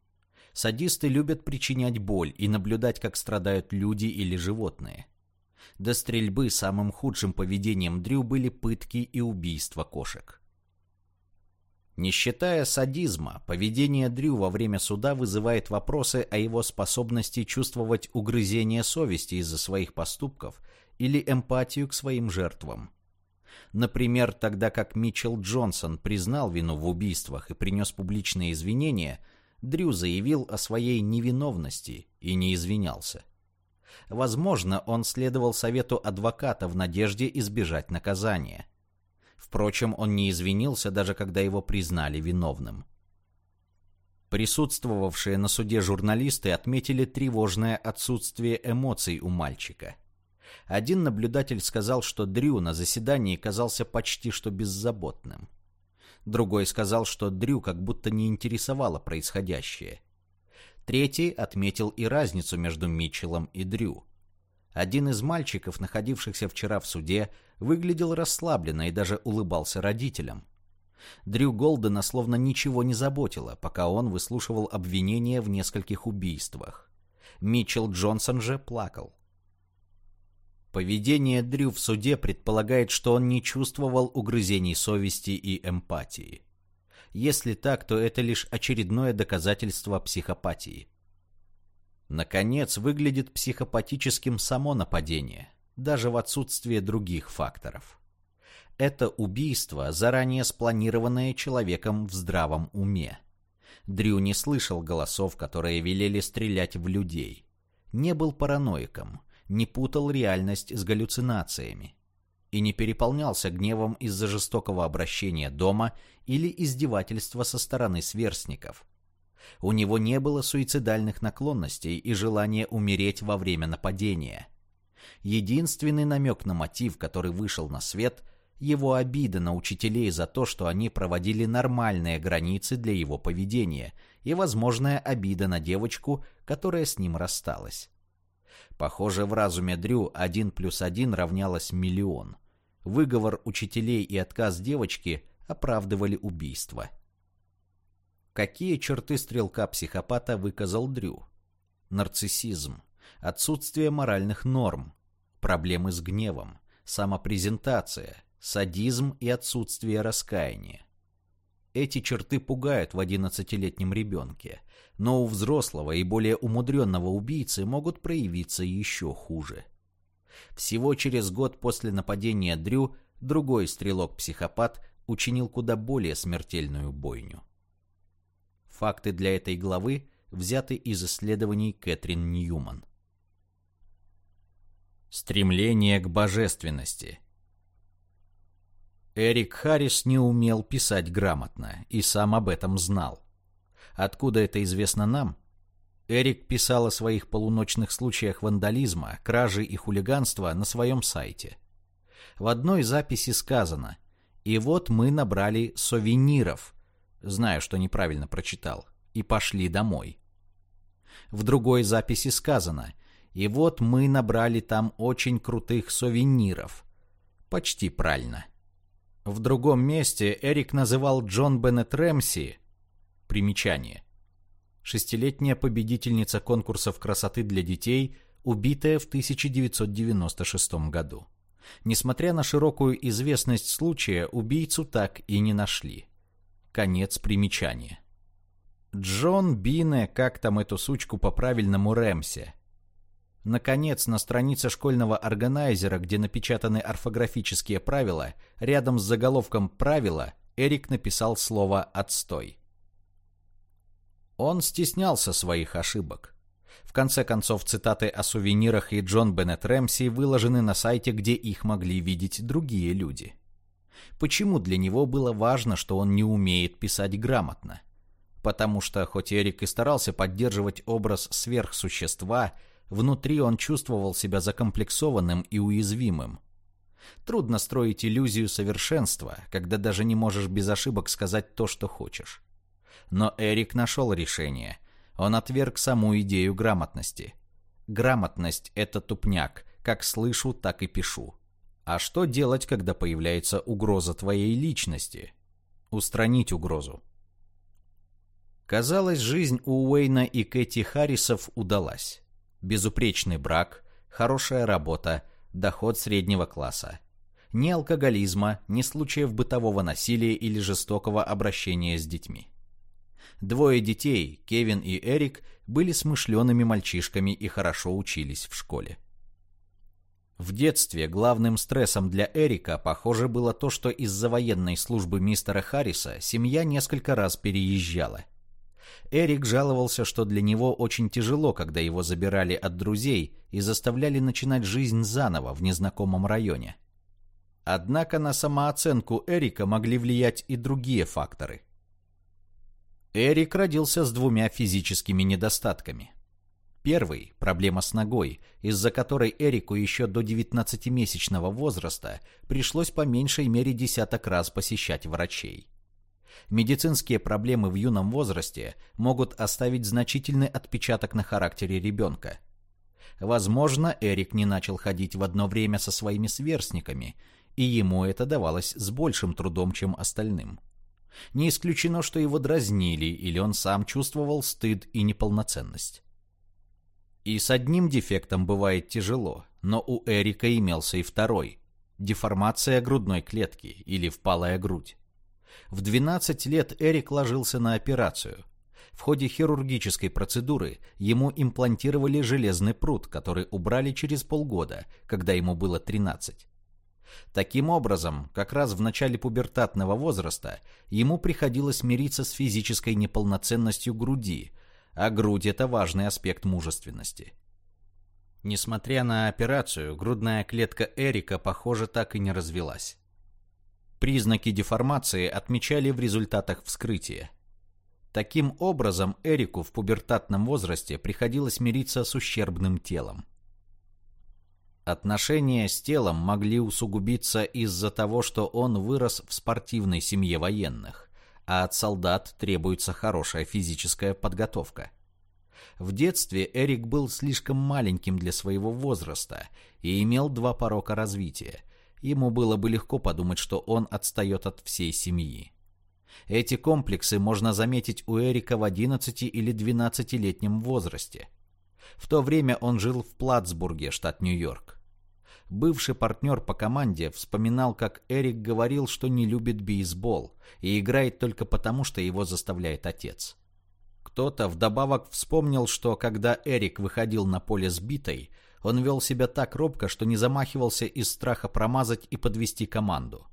Садисты любят причинять боль и наблюдать, как страдают люди или животные. До стрельбы самым худшим поведением Дрю были пытки и убийства кошек. Не считая садизма, поведение Дрю во время суда вызывает вопросы о его способности чувствовать угрызение совести из-за своих поступков или эмпатию к своим жертвам. Например, тогда как Митчелл Джонсон признал вину в убийствах и принес публичные извинения, Дрю заявил о своей невиновности и не извинялся. Возможно, он следовал совету адвоката в надежде избежать наказания. Впрочем, он не извинился, даже когда его признали виновным. Присутствовавшие на суде журналисты отметили тревожное отсутствие эмоций у мальчика. Один наблюдатель сказал, что Дрю на заседании казался почти что беззаботным. Другой сказал, что Дрю как будто не интересовало происходящее. Третий отметил и разницу между Митчеллом и Дрю. Один из мальчиков, находившихся вчера в суде, выглядел расслабленно и даже улыбался родителям. Дрю Голдена словно ничего не заботило, пока он выслушивал обвинения в нескольких убийствах. Митчелл Джонсон же плакал. Поведение Дрю в суде предполагает, что он не чувствовал угрызений совести и эмпатии. Если так, то это лишь очередное доказательство психопатии. Наконец, выглядит психопатическим само нападение, даже в отсутствие других факторов. Это убийство, заранее спланированное человеком в здравом уме. Дрю не слышал голосов, которые велели стрелять в людей. Не был параноиком, не путал реальность с галлюцинациями и не переполнялся гневом из-за жестокого обращения дома или издевательства со стороны сверстников. У него не было суицидальных наклонностей и желания умереть во время нападения. Единственный намек на мотив, который вышел на свет – его обида на учителей за то, что они проводили нормальные границы для его поведения, и возможная обида на девочку, которая с ним рассталась. Похоже, в разуме Дрю один плюс один равнялось миллион. Выговор учителей и отказ девочки оправдывали убийство. Какие черты стрелка-психопата выказал Дрю? Нарциссизм, отсутствие моральных норм, проблемы с гневом, самопрезентация, садизм и отсутствие раскаяния. Эти черты пугают в одиннадцатилетнем ребенке, но у взрослого и более умудренного убийцы могут проявиться еще хуже. Всего через год после нападения Дрю другой стрелок-психопат учинил куда более смертельную бойню. Факты для этой главы взяты из исследований Кэтрин Ньюман. Стремление к божественности – Эрик Харрис не умел писать грамотно и сам об этом знал. Откуда это известно нам? Эрик писал о своих полуночных случаях вандализма, кражи и хулиганства на своем сайте. В одной записи сказано «И вот мы набрали сувениров», знаю, что неправильно прочитал, и пошли домой. В другой записи сказано «И вот мы набрали там очень крутых сувениров». Почти правильно. В другом месте Эрик называл Джон Беннет Рэмси примечание. Шестилетняя победительница конкурсов красоты для детей, убитая в 1996 году. Несмотря на широкую известность случая, убийцу так и не нашли. Конец примечания. Джон Бине, как там эту сучку по-правильному Рэмси, Наконец, на странице школьного органайзера, где напечатаны орфографические правила, рядом с заголовком «Правила» Эрик написал слово «отстой». Он стеснялся своих ошибок. В конце концов, цитаты о сувенирах и Джон Беннет Рэмси выложены на сайте, где их могли видеть другие люди. Почему для него было важно, что он не умеет писать грамотно? Потому что, хоть Эрик и старался поддерживать образ сверхсущества, внутри он чувствовал себя закомплексованным и уязвимым. Трудно строить иллюзию совершенства, когда даже не можешь без ошибок сказать то, что хочешь. Но Эрик нашел решение. Он отверг саму идею грамотности. Грамотность — это тупняк, как слышу, так и пишу. А что делать, когда появляется угроза твоей личности? Устранить угрозу. Казалось, жизнь у Уэйна и Кэти Харрисов удалась. Безупречный брак, хорошая работа, доход среднего класса. Ни алкоголизма, ни случаев бытового насилия или жестокого обращения с детьми. Двое детей, Кевин и Эрик, были смышленными мальчишками и хорошо учились в школе. В детстве главным стрессом для Эрика, похоже, было то, что из-за военной службы мистера Харриса семья несколько раз переезжала. Эрик жаловался, что для него очень тяжело, когда его забирали от друзей и заставляли начинать жизнь заново в незнакомом районе. Однако на самооценку Эрика могли влиять и другие факторы. Эрик родился с двумя физическими недостатками – Первый – проблема с ногой, из-за которой Эрику еще до 19-месячного возраста пришлось по меньшей мере десяток раз посещать врачей. Медицинские проблемы в юном возрасте могут оставить значительный отпечаток на характере ребенка. Возможно, Эрик не начал ходить в одно время со своими сверстниками, и ему это давалось с большим трудом, чем остальным. Не исключено, что его дразнили, или он сам чувствовал стыд и неполноценность. И с одним дефектом бывает тяжело, но у Эрика имелся и второй – деформация грудной клетки или впалая грудь. В 12 лет Эрик ложился на операцию. В ходе хирургической процедуры ему имплантировали железный пруд, который убрали через полгода, когда ему было 13. Таким образом, как раз в начале пубертатного возраста ему приходилось мириться с физической неполноценностью груди, а грудь – это важный аспект мужественности. Несмотря на операцию, грудная клетка Эрика, похоже, так и не развелась. Признаки деформации отмечали в результатах вскрытия. Таким образом, Эрику в пубертатном возрасте приходилось мириться с ущербным телом. Отношения с телом могли усугубиться из-за того, что он вырос в спортивной семье военных а от солдат требуется хорошая физическая подготовка. В детстве Эрик был слишком маленьким для своего возраста и имел два порока развития. Ему было бы легко подумать, что он отстает от всей семьи. Эти комплексы можно заметить у Эрика в 11 или 12-летнем возрасте. В то время он жил в Платсбурге, штат Нью-Йорк. Бывший партнер по команде вспоминал, как Эрик говорил, что не любит бейсбол и играет только потому, что его заставляет отец. Кто-то вдобавок вспомнил, что когда Эрик выходил на поле с битой, он вел себя так робко, что не замахивался из страха промазать и подвести команду.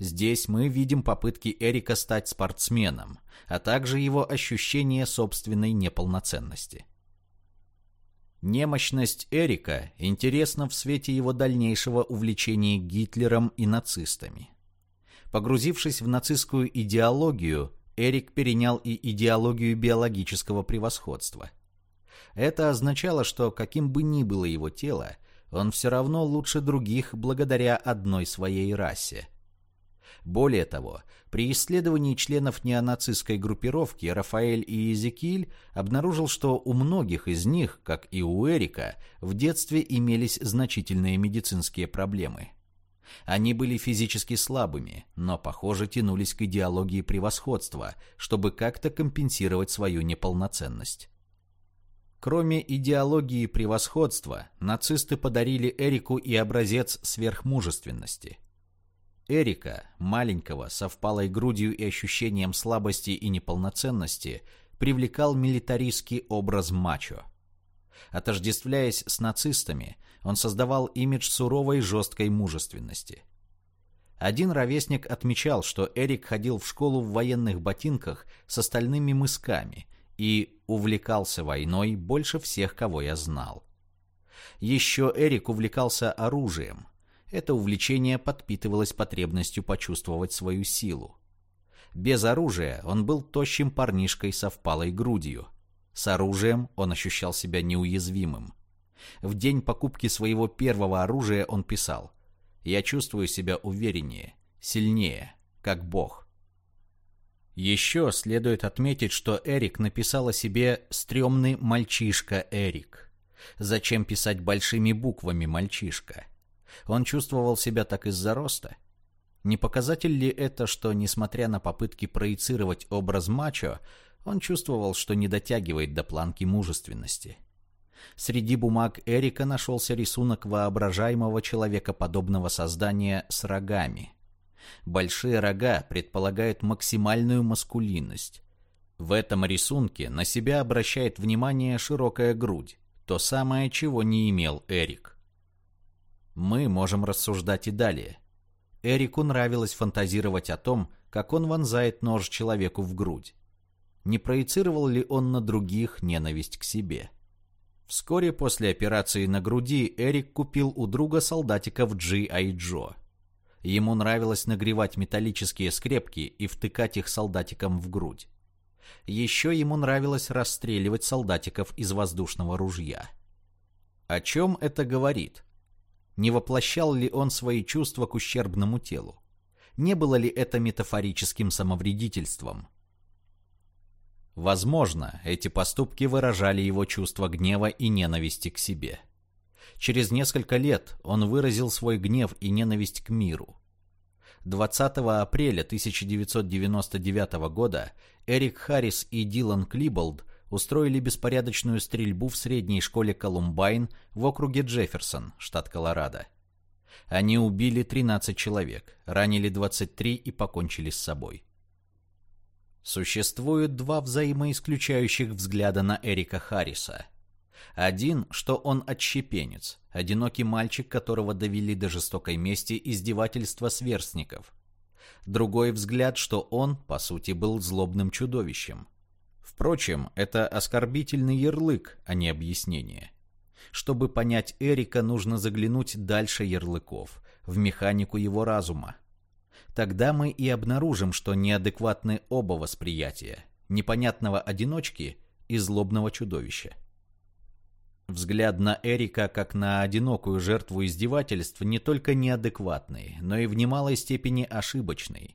Здесь мы видим попытки Эрика стать спортсменом, а также его ощущение собственной неполноценности. Немощность Эрика интересна в свете его дальнейшего увлечения Гитлером и нацистами. Погрузившись в нацистскую идеологию, Эрик перенял и идеологию биологического превосходства. Это означало, что каким бы ни было его тело, он все равно лучше других благодаря одной своей расе – более того, при исследовании членов неонацистской группировки Рафаэль и Эзекиль обнаружил, что у многих из них, как и у Эрика, в детстве имелись значительные медицинские проблемы. Они были физически слабыми, но, похоже, тянулись к идеологии превосходства, чтобы как-то компенсировать свою неполноценность. Кроме идеологии превосходства, нацисты подарили Эрику и образец сверхмужественности – Эрика, маленького, со впалой грудью и ощущением слабости и неполноценности, привлекал милитаристский образ мачо. Отождествляясь с нацистами, он создавал имидж суровой жесткой мужественности. Один ровесник отмечал, что Эрик ходил в школу в военных ботинках с остальными мысками и увлекался войной больше всех, кого я знал. Еще Эрик увлекался оружием – это увлечение подпитывалось потребностью почувствовать свою силу. Без оружия он был тощим парнишкой со впалой грудью. С оружием он ощущал себя неуязвимым. В день покупки своего первого оружия он писал «Я чувствую себя увереннее, сильнее, как Бог». Еще следует отметить, что Эрик написал о себе «стрёмный мальчишка Эрик». Зачем писать большими буквами «мальчишка»? Он чувствовал себя так из-за роста. Не показатель ли это, что, несмотря на попытки проецировать образ мачо, он чувствовал, что не дотягивает до планки мужественности? Среди бумаг Эрика нашелся рисунок воображаемого человекоподобного создания с рогами – Большие рога предполагают максимальную маскулинность. В этом рисунке на себя обращает внимание широкая грудь, то самое, чего не имел Эрик. Мы можем рассуждать и далее. Эрику нравилось фантазировать о том, как он вонзает нож человеку в грудь. Не проецировал ли он на других ненависть к себе? Вскоре после операции на груди Эрик купил у друга солдатиков G.I. Joe. Ему нравилось нагревать металлические скрепки и втыкать их солдатикам в грудь. Еще ему нравилось расстреливать солдатиков из воздушного ружья. О чем это говорит? Не воплощал ли он свои чувства к ущербному телу? Не было ли это метафорическим самовредительством? Возможно, эти поступки выражали его чувство гнева и ненависти к себе. Через несколько лет он выразил свой гнев и ненависть к миру. 20 апреля 1999 года Эрик Харрис и Дилан Клиболд устроили беспорядочную стрельбу в средней школе Колумбайн в округе Джефферсон, штат Колорадо. Они убили 13 человек, ранили 23 и покончили с собой. Существует два взаимоисключающих взгляда на Эрика Харриса – один, что он отщепенец, одинокий мальчик, которого довели до жестокой мести издевательства сверстников. Другой взгляд, что он, по сути, был злобным чудовищем. Впрочем, это оскорбительный ярлык, а не объяснение. Чтобы понять Эрика, нужно заглянуть дальше ярлыков, в механику его разума. Тогда мы и обнаружим, что неадекватны оба восприятия – непонятного одиночки и злобного чудовища. Взгляд на Эрика как на одинокую жертву издевательств не только неадекватный, но и в немалой степени ошибочный.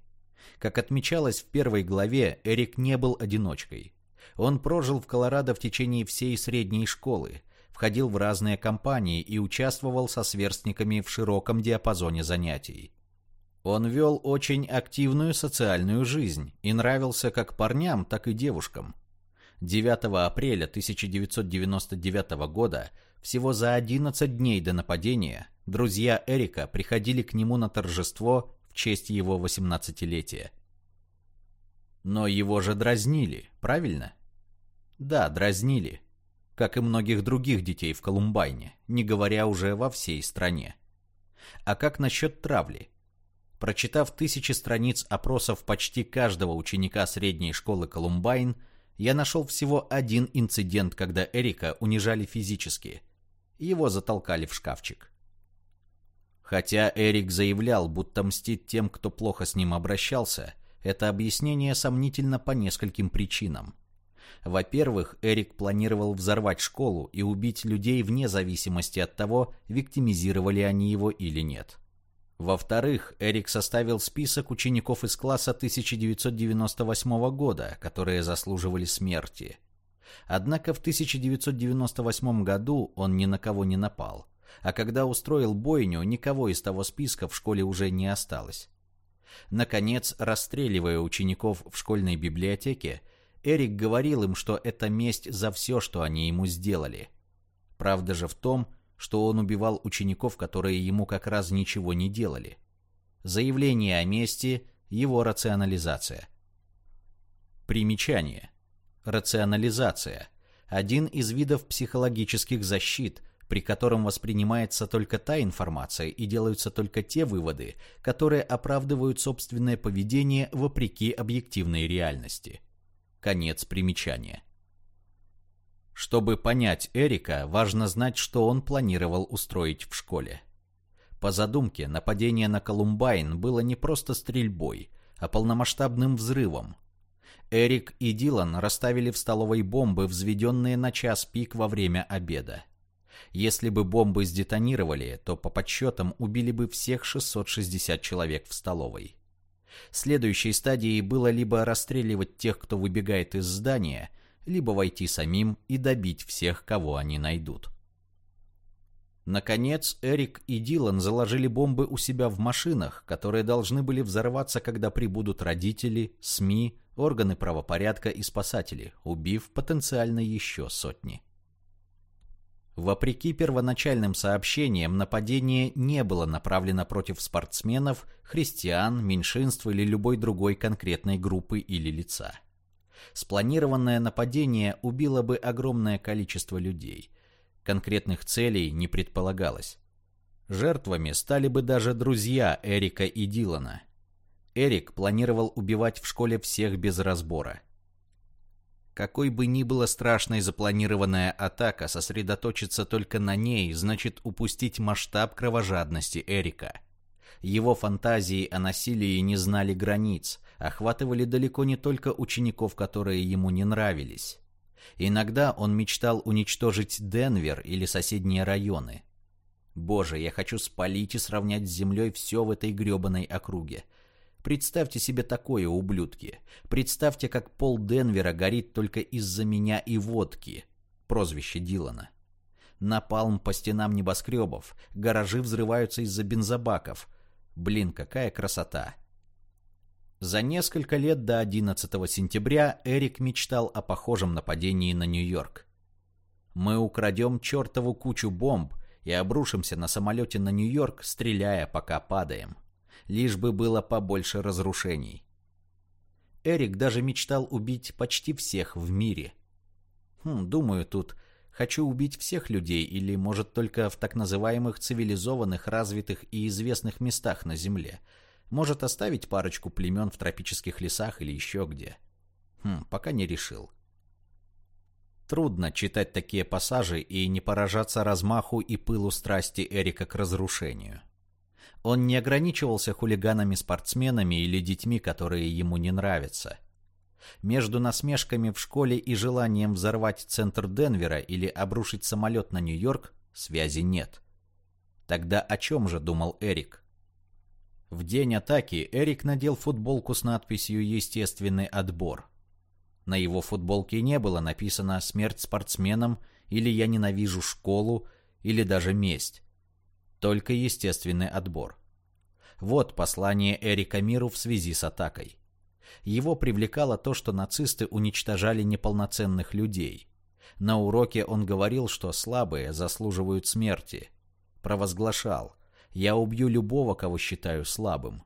Как отмечалось в первой главе, Эрик не был одиночкой. Он прожил в Колорадо в течение всей средней школы, входил в разные компании и участвовал со сверстниками в широком диапазоне занятий. Он вел очень активную социальную жизнь и нравился как парням, так и девушкам. 9 апреля 1999 года, всего за 11 дней до нападения, друзья Эрика приходили к нему на торжество в честь его 18-летия. Но его же дразнили, правильно? Да, дразнили. Как и многих других детей в Колумбайне, не говоря уже во всей стране. А как насчет травли? Прочитав тысячи страниц опросов почти каждого ученика средней школы Колумбайн, я нашел всего один инцидент, когда Эрика унижали физически. Его затолкали в шкафчик. Хотя Эрик заявлял, будто мстит тем, кто плохо с ним обращался, это объяснение сомнительно по нескольким причинам. Во-первых, Эрик планировал взорвать школу и убить людей вне зависимости от того, виктимизировали они его или нет. Во-вторых, Эрик составил список учеников из класса 1998 года, которые заслуживали смерти. Однако в 1998 году он ни на кого не напал, а когда устроил бойню, никого из того списка в школе уже не осталось. Наконец, расстреливая учеников в школьной библиотеке, Эрик говорил им, что это месть за все, что они ему сделали. Правда же в том, что он убивал учеников, которые ему как раз ничего не делали. Заявление о мести – его рационализация. Примечание. Рационализация – один из видов психологических защит, при котором воспринимается только та информация и делаются только те выводы, которые оправдывают собственное поведение вопреки объективной реальности. Конец примечания. Чтобы понять Эрика, важно знать, что он планировал устроить в школе. По задумке, нападение на Колумбайн было не просто стрельбой, а полномасштабным взрывом. Эрик и Дилан расставили в столовой бомбы, взведенные на час пик во время обеда. Если бы бомбы сдетонировали, то по подсчетам убили бы всех 660 человек в столовой. Следующей стадией было либо расстреливать тех, кто выбегает из здания, либо войти самим и добить всех, кого они найдут. Наконец, Эрик и Дилан заложили бомбы у себя в машинах, которые должны были взорваться, когда прибудут родители, СМИ, органы правопорядка и спасатели, убив потенциально еще сотни. Вопреки первоначальным сообщениям, нападение не было направлено против спортсменов, христиан, меньшинств или любой другой конкретной группы или лица. Спланированное нападение убило бы огромное количество людей. Конкретных целей не предполагалось. Жертвами стали бы даже друзья Эрика и Дилана. Эрик планировал убивать в школе всех без разбора – какой бы ни была страшной запланированная атака, сосредоточиться только на ней значит упустить масштаб кровожадности Эрика. Его фантазии о насилии не знали границ, охватывали далеко не только учеников, которые ему не нравились. Иногда он мечтал уничтожить Денвер или соседние районы. Боже, я хочу спалить и сравнять с землей все в этой гребаной округе. Представьте себе такое, ублюдки. Представьте, как пол Денвера горит только из-за меня и водки. Прозвище Дилана. Напалм по стенам небоскребов. Гаражи взрываются из-за бензобаков. Блин, какая красота. За несколько лет до 11 сентября Эрик мечтал о похожем нападении на Нью-Йорк. Мы украдем чертову кучу бомб и обрушимся на самолете на Нью-Йорк, стреляя, пока падаем лишь бы было побольше разрушений. Эрик даже мечтал убить почти всех в мире. Хм, думаю, тут хочу убить всех людей или, может, только в так называемых цивилизованных, развитых и известных местах на Земле. Может, оставить парочку племен в тропических лесах или еще где. Хм, пока не решил. Трудно читать такие пассажи и не поражаться размаху и пылу страсти Эрика к разрушению. Он не ограничивался хулиганами-спортсменами или детьми, которые ему не нравятся. Между насмешками в школе и желанием взорвать центр Денвера или обрушить самолет на Нью-Йорк связи нет. Тогда о чем же думал Эрик? В день атаки Эрик надел футболку с надписью «Естественный отбор». На его футболке не было написано «Смерть спортсменам» или «Я ненавижу школу» или даже «Месть» только естественный отбор. Вот послание Эрика миру в связи с атакой. Его привлекало то, что нацисты уничтожали неполноценных людей. На уроке он говорил, что слабые заслуживают смерти. Провозглашал «Я убью любого, кого считаю слабым».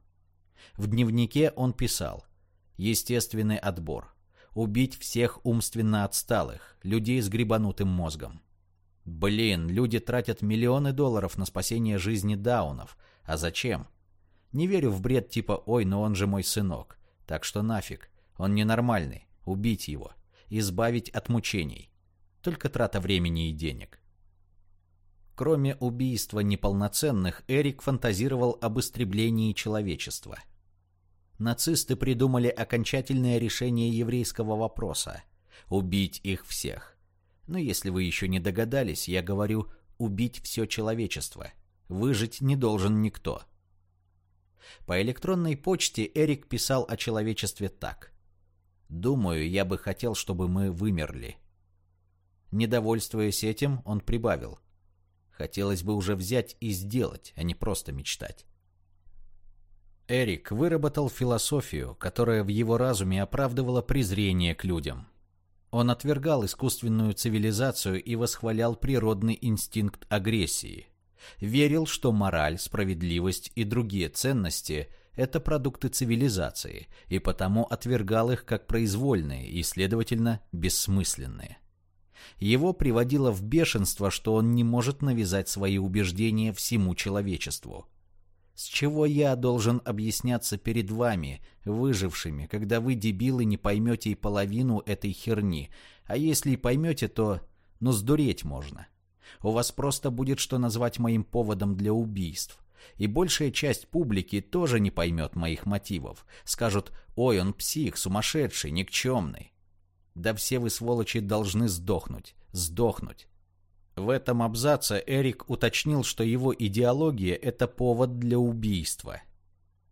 В дневнике он писал «Естественный отбор. Убить всех умственно отсталых, людей с грибанутым мозгом. Блин, люди тратят миллионы долларов на спасение жизни даунов. А зачем? Не верю в бред типа «Ой, но он же мой сынок». Так что нафиг. Он ненормальный. Убить его. Избавить от мучений. Только трата времени и денег. Кроме убийства неполноценных, Эрик фантазировал об истреблении человечества. Нацисты придумали окончательное решение еврейского вопроса – убить их всех. Но если вы еще не догадались, я говорю «убить все человечество». Выжить не должен никто. По электронной почте Эрик писал о человечестве так. «Думаю, я бы хотел, чтобы мы вымерли». Недовольствуясь этим, он прибавил. «Хотелось бы уже взять и сделать, а не просто мечтать». Эрик выработал философию, которая в его разуме оправдывала презрение к людям – он отвергал искусственную цивилизацию и восхвалял природный инстинкт агрессии. Верил, что мораль, справедливость и другие ценности – это продукты цивилизации, и потому отвергал их как произвольные и, следовательно, бессмысленные. Его приводило в бешенство, что он не может навязать свои убеждения всему человечеству – с чего я должен объясняться перед вами, выжившими, когда вы, дебилы, не поймете и половину этой херни? А если и поймете, то... ну, сдуреть можно. У вас просто будет что назвать моим поводом для убийств. И большая часть публики тоже не поймет моих мотивов. Скажут «Ой, он псих, сумасшедший, никчемный». Да все вы, сволочи, должны сдохнуть. Сдохнуть. В этом абзаце Эрик уточнил, что его идеология – это повод для убийства.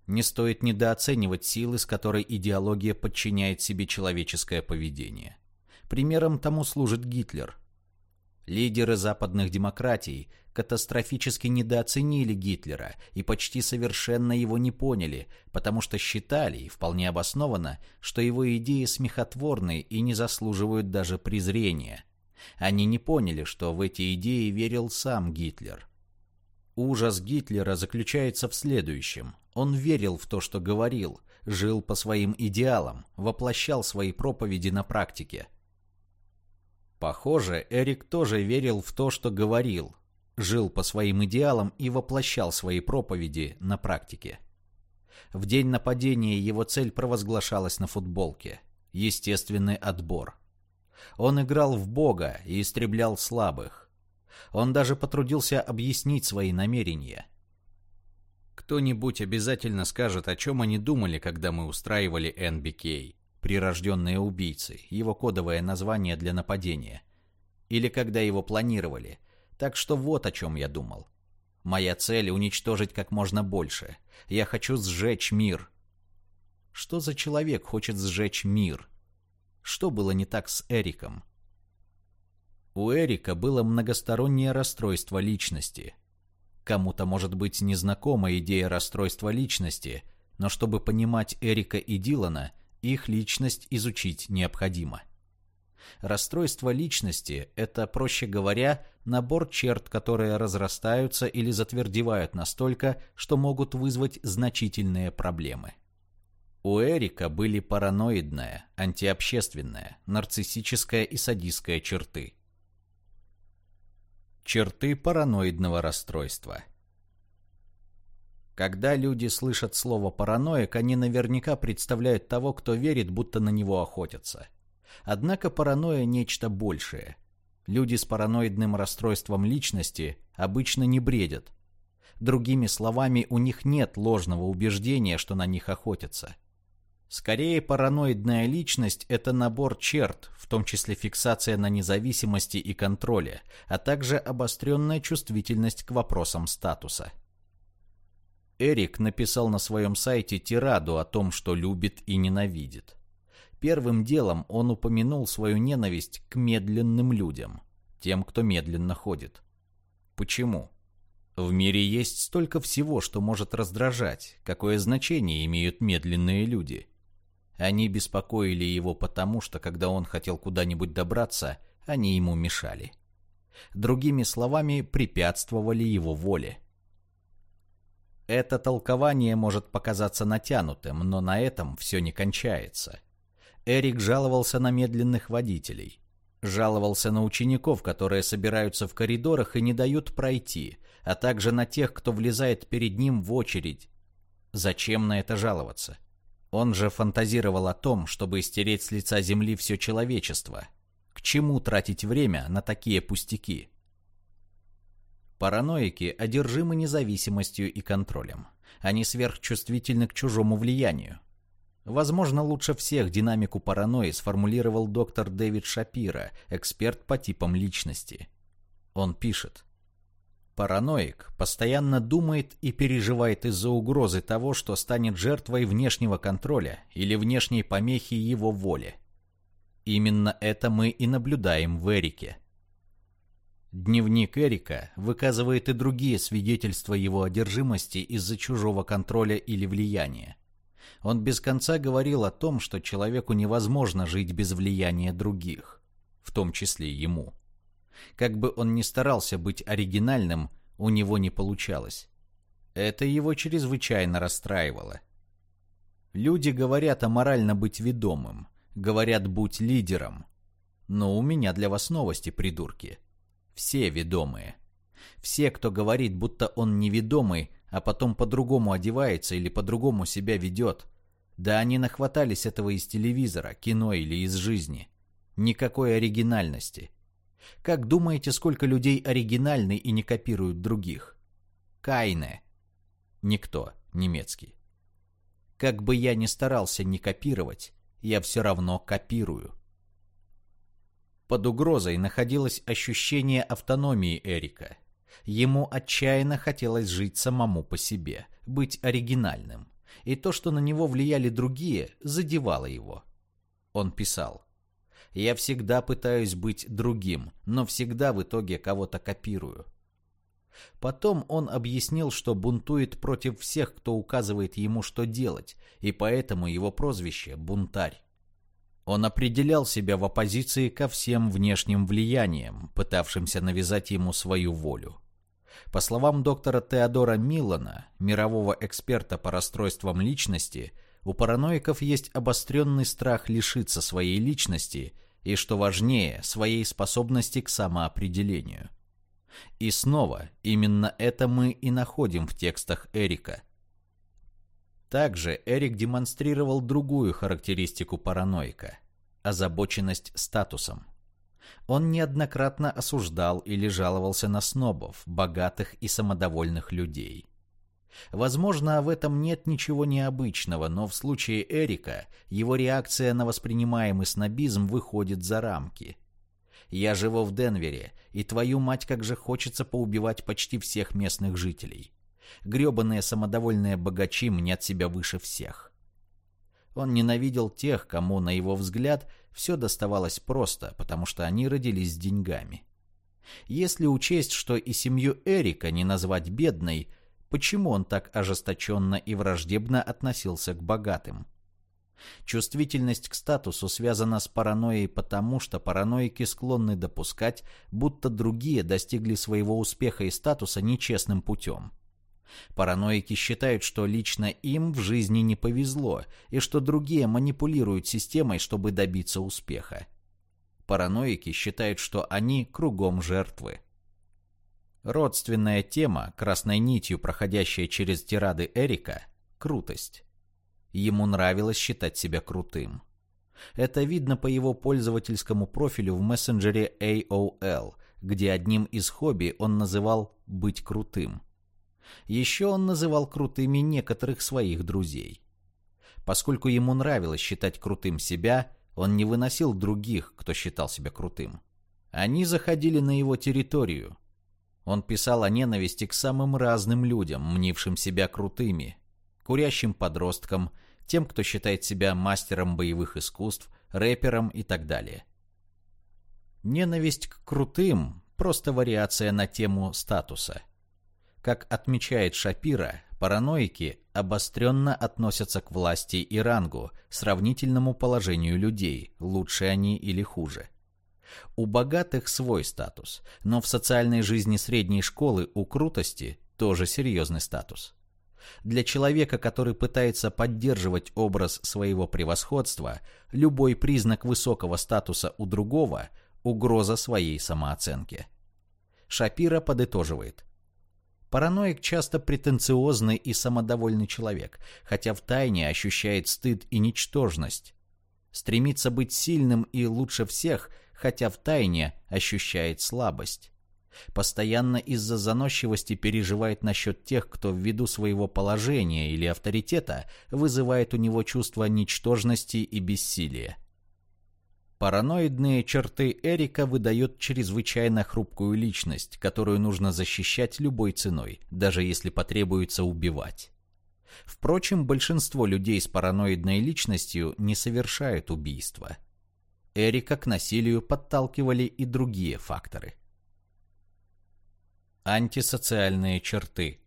Не стоит недооценивать силы, с которой идеология подчиняет себе человеческое поведение. Примером тому служит Гитлер. Лидеры западных демократий катастрофически недооценили Гитлера и почти совершенно его не поняли, потому что считали, и вполне обоснованно, что его идеи смехотворны и не заслуживают даже презрения – они не поняли, что в эти идеи верил сам Гитлер. Ужас Гитлера заключается в следующем. Он верил в то, что говорил, жил по своим идеалам, воплощал свои проповеди на практике. Похоже, Эрик тоже верил в то, что говорил, жил по своим идеалам и воплощал свои проповеди на практике. В день нападения его цель провозглашалась на футболке. Естественный отбор – он играл в Бога и истреблял слабых. Он даже потрудился объяснить свои намерения. Кто-нибудь обязательно скажет, о чем они думали, когда мы устраивали NBK, прирожденные убийцы, его кодовое название для нападения. Или когда его планировали. Так что вот о чем я думал. Моя цель — уничтожить как можно больше. Я хочу сжечь мир. Что за человек хочет сжечь мир? Что было не так с Эриком? У Эрика было многостороннее расстройство личности. Кому-то может быть незнакома идея расстройства личности, но чтобы понимать Эрика и Дилана, их личность изучить необходимо. Расстройство личности – это, проще говоря, набор черт, которые разрастаются или затвердевают настолько, что могут вызвать значительные проблемы. У Эрика были параноидная, антиобщественная, нарциссическая и садистская черты. Черты параноидного расстройства. Когда люди слышат слово «параноик», они наверняка представляют того, кто верит, будто на него охотятся. Однако паранойя – нечто большее. Люди с параноидным расстройством личности обычно не бредят. Другими словами, у них нет ложного убеждения, что на них охотятся – Скорее, параноидная личность – это набор черт, в том числе фиксация на независимости и контроле, а также обостренная чувствительность к вопросам статуса. Эрик написал на своем сайте тираду о том, что любит и ненавидит. Первым делом он упомянул свою ненависть к медленным людям, тем, кто медленно ходит. Почему? В мире есть столько всего, что может раздражать, какое значение имеют медленные люди – они беспокоили его потому, что когда он хотел куда-нибудь добраться, они ему мешали. Другими словами, препятствовали его воле. Это толкование может показаться натянутым, но на этом все не кончается. Эрик жаловался на медленных водителей. Жаловался на учеников, которые собираются в коридорах и не дают пройти, а также на тех, кто влезает перед ним в очередь. Зачем на это жаловаться? Он же фантазировал о том, чтобы стереть с лица земли все человечество. К чему тратить время на такие пустяки? Параноики одержимы независимостью и контролем. Они сверхчувствительны к чужому влиянию. Возможно, лучше всех динамику паранойи сформулировал доктор Дэвид Шапира, эксперт по типам личности. Он пишет. Параноик постоянно думает и переживает из-за угрозы того, что станет жертвой внешнего контроля или внешней помехи его воле. Именно это мы и наблюдаем в Эрике. Дневник Эрика выказывает и другие свидетельства его одержимости из-за чужого контроля или влияния. Он без конца говорил о том, что человеку невозможно жить без влияния других, в том числе ему. Как бы он ни старался быть оригинальным, у него не получалось. Это его чрезвычайно расстраивало. Люди говорят о морально быть ведомым, говорят будь лидером. Но у меня для вас новости, придурки. Все ведомые. Все, кто говорит, будто он неведомый, а потом по-другому одевается или по-другому себя ведет. Да они нахватались этого из телевизора, кино или из жизни. Никакой оригинальности. Как думаете, сколько людей оригинальны и не копируют других? Кайне. Никто, немецкий. Как бы я ни старался не копировать, я все равно копирую. Под угрозой находилось ощущение автономии Эрика. Ему отчаянно хотелось жить самому по себе, быть оригинальным. И то, что на него влияли другие, задевало его. Он писал. «Я всегда пытаюсь быть другим, но всегда в итоге кого-то копирую. Потом он объяснил, что бунтует против всех, кто указывает ему, что делать, и поэтому его прозвище – «бунтарь». Он определял себя в оппозиции ко всем внешним влияниям, пытавшимся навязать ему свою волю. По словам доктора Теодора Милана, мирового эксперта по расстройствам личности, у параноиков есть обостренный страх лишиться своей личности и, что важнее, своей способности к самоопределению. И снова, именно это мы и находим в текстах Эрика. Также Эрик демонстрировал другую характеристику параноика – озабоченность статусом. Он неоднократно осуждал или жаловался на снобов, богатых и самодовольных людей. Возможно, в этом нет ничего необычного, но в случае Эрика его реакция на воспринимаемый снобизм выходит за рамки – я живу в Денвере, и твою мать как же хочется поубивать почти всех местных жителей. Гребаные самодовольные богачи мнят себя выше всех. Он ненавидел тех, кому, на его взгляд, все доставалось просто, потому что они родились с деньгами. Если учесть, что и семью Эрика не назвать бедной, почему он так ожесточенно и враждебно относился к богатым? Чувствительность к статусу связана с паранойей потому, что параноики склонны допускать, будто другие достигли своего успеха и статуса нечестным путем. Параноики считают, что лично им в жизни не повезло, и что другие манипулируют системой, чтобы добиться успеха. Параноики считают, что они кругом жертвы. Родственная тема, красной нитью проходящая через тирады Эрика – крутость. Ему нравилось считать себя крутым. Это видно по его пользовательскому профилю в мессенджере AOL, где одним из хобби он называл «быть крутым». Еще он называл крутыми некоторых своих друзей. Поскольку ему нравилось считать крутым себя, он не выносил других, кто считал себя крутым. Они заходили на его территорию. Он писал о ненависти к самым разным людям, мнившим себя крутыми, курящим подросткам, тем, кто считает себя мастером боевых искусств, рэпером и так далее. Ненависть к крутым – просто вариация на тему статуса. Как отмечает Шапира, параноики обостренно относятся к власти и рангу, сравнительному положению людей, лучше они или хуже. У богатых свой статус, но в социальной жизни средней школы у крутости тоже серьезный статус. Для человека, который пытается поддерживать образ своего превосходства, любой признак высокого статуса у другого – угроза своей самооценке. Шапира подытоживает. Параноик часто претенциозный и самодовольный человек, хотя втайне ощущает стыд и ничтожность. Стремится быть сильным и лучше всех, хотя втайне ощущает слабость. Постоянно из-за заносчивости переживает насчет тех, кто ввиду своего положения или авторитета вызывает у него чувство ничтожности и бессилия. Параноидные черты Эрика выдают чрезвычайно хрупкую личность, которую нужно защищать любой ценой, даже если потребуется убивать. Впрочем, большинство людей с параноидной личностью не совершают убийства. Эрика к насилию подталкивали и другие факторы – Антисоциальные черты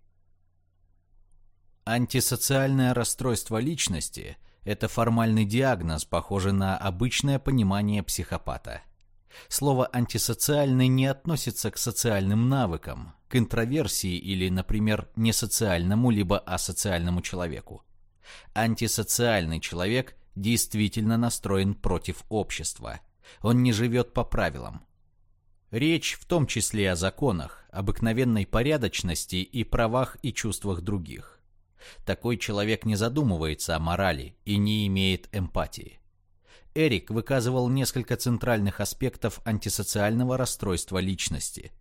Антисоциальное расстройство личности – это формальный диагноз, похожий на обычное понимание психопата. Слово «антисоциальный» не относится к социальным навыкам, к интроверсии или, например, несоциальному либо асоциальному человеку. Антисоциальный человек действительно настроен против общества. Он не живет по правилам. Речь в том числе о законах, обыкновенной порядочности и правах и чувствах других. Такой человек не задумывается о морали и не имеет эмпатии. Эрик выказывал несколько центральных аспектов антисоциального расстройства личности.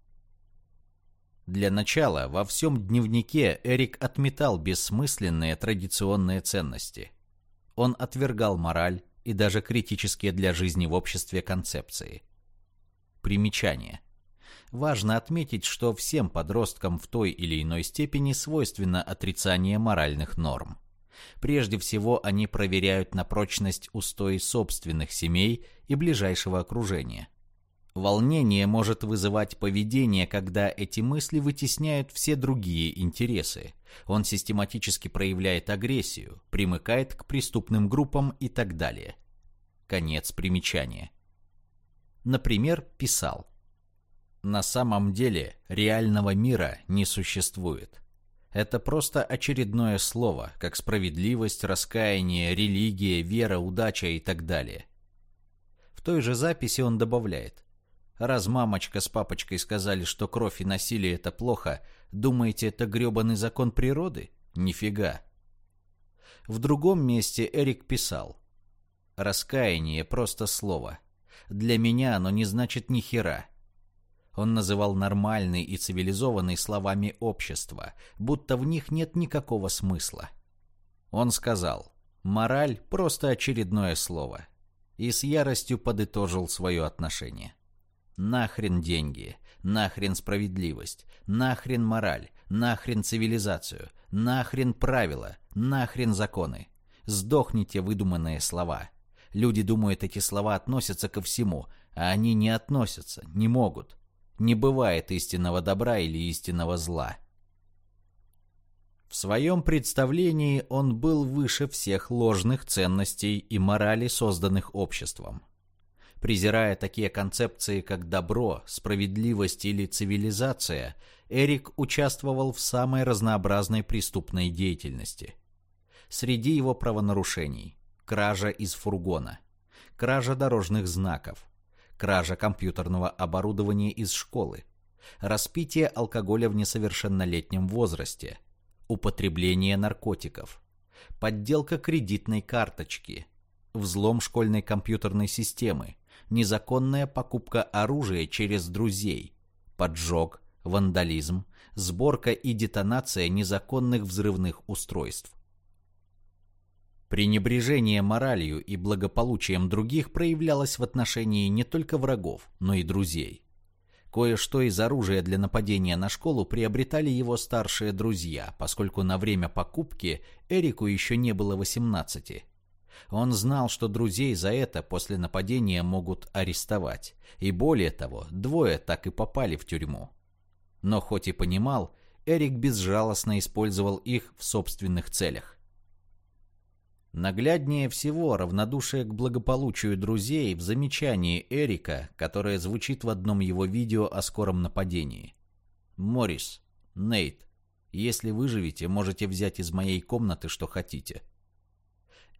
Для начала во всем дневнике Эрик отметал бессмысленные традиционные ценности. Он отвергал мораль и даже критические для жизни в обществе концепции. Примечание. Важно отметить, что всем подросткам в той или иной степени свойственно отрицание моральных норм. Прежде всего, они проверяют на прочность устои собственных семей и ближайшего окружения. Волнение может вызывать поведение, когда эти мысли вытесняют все другие интересы. Он систематически проявляет агрессию, примыкает к преступным группам и так далее. Конец примечания. Например, писал «На самом деле реального мира не существует». Это просто очередное слово, как справедливость, раскаяние, религия, вера, удача и так далее. В той же записи он добавляет. Раз мамочка с папочкой сказали, что кровь и насилие это плохо, думаете, это грёбаный закон природы? Нифига. В другом месте Эрик писал. Раскаяние — просто слово. Для меня оно не значит ни хера. Он называл нормальный и цивилизованный словами общества, будто в них нет никакого смысла. Он сказал, мораль – просто очередное слово. И с яростью подытожил свое отношение. Нахрен деньги, нахрен справедливость, нахрен мораль, нахрен цивилизацию, нахрен правила, нахрен законы. Сдохните выдуманные слова. Люди думают, эти слова относятся ко всему, а они не относятся, не могут. Не бывает истинного добра или истинного зла. В своем представлении он был выше всех ложных ценностей и морали, созданных обществом. Презирая такие концепции, как добро, справедливость или цивилизация, Эрик участвовал в самой разнообразной преступной деятельности. Среди его правонарушений – кража из фургона, кража дорожных знаков, кража компьютерного оборудования из школы, распитие алкоголя в несовершеннолетнем возрасте, употребление наркотиков, подделка кредитной карточки, взлом школьной компьютерной системы, незаконная покупка оружия через друзей, поджог, вандализм, сборка и детонация незаконных взрывных устройств. Пренебрежение моралью и благополучием других проявлялось в отношении не только врагов, но и друзей. Кое-что из оружия для нападения на школу приобретали его старшие друзья, поскольку на время покупки Эрику еще не было 18. Он знал, что друзей за это после нападения могут арестовать, и более того, двое так и попали в тюрьму. Но хоть и понимал, Эрик безжалостно использовал их в собственных целях. Нагляднее всего равнодушие к благополучию друзей в замечании Эрика, которое звучит в одном его видео о скором нападении. «Моррис, Нейт, если выживете, можете взять из моей комнаты, что хотите».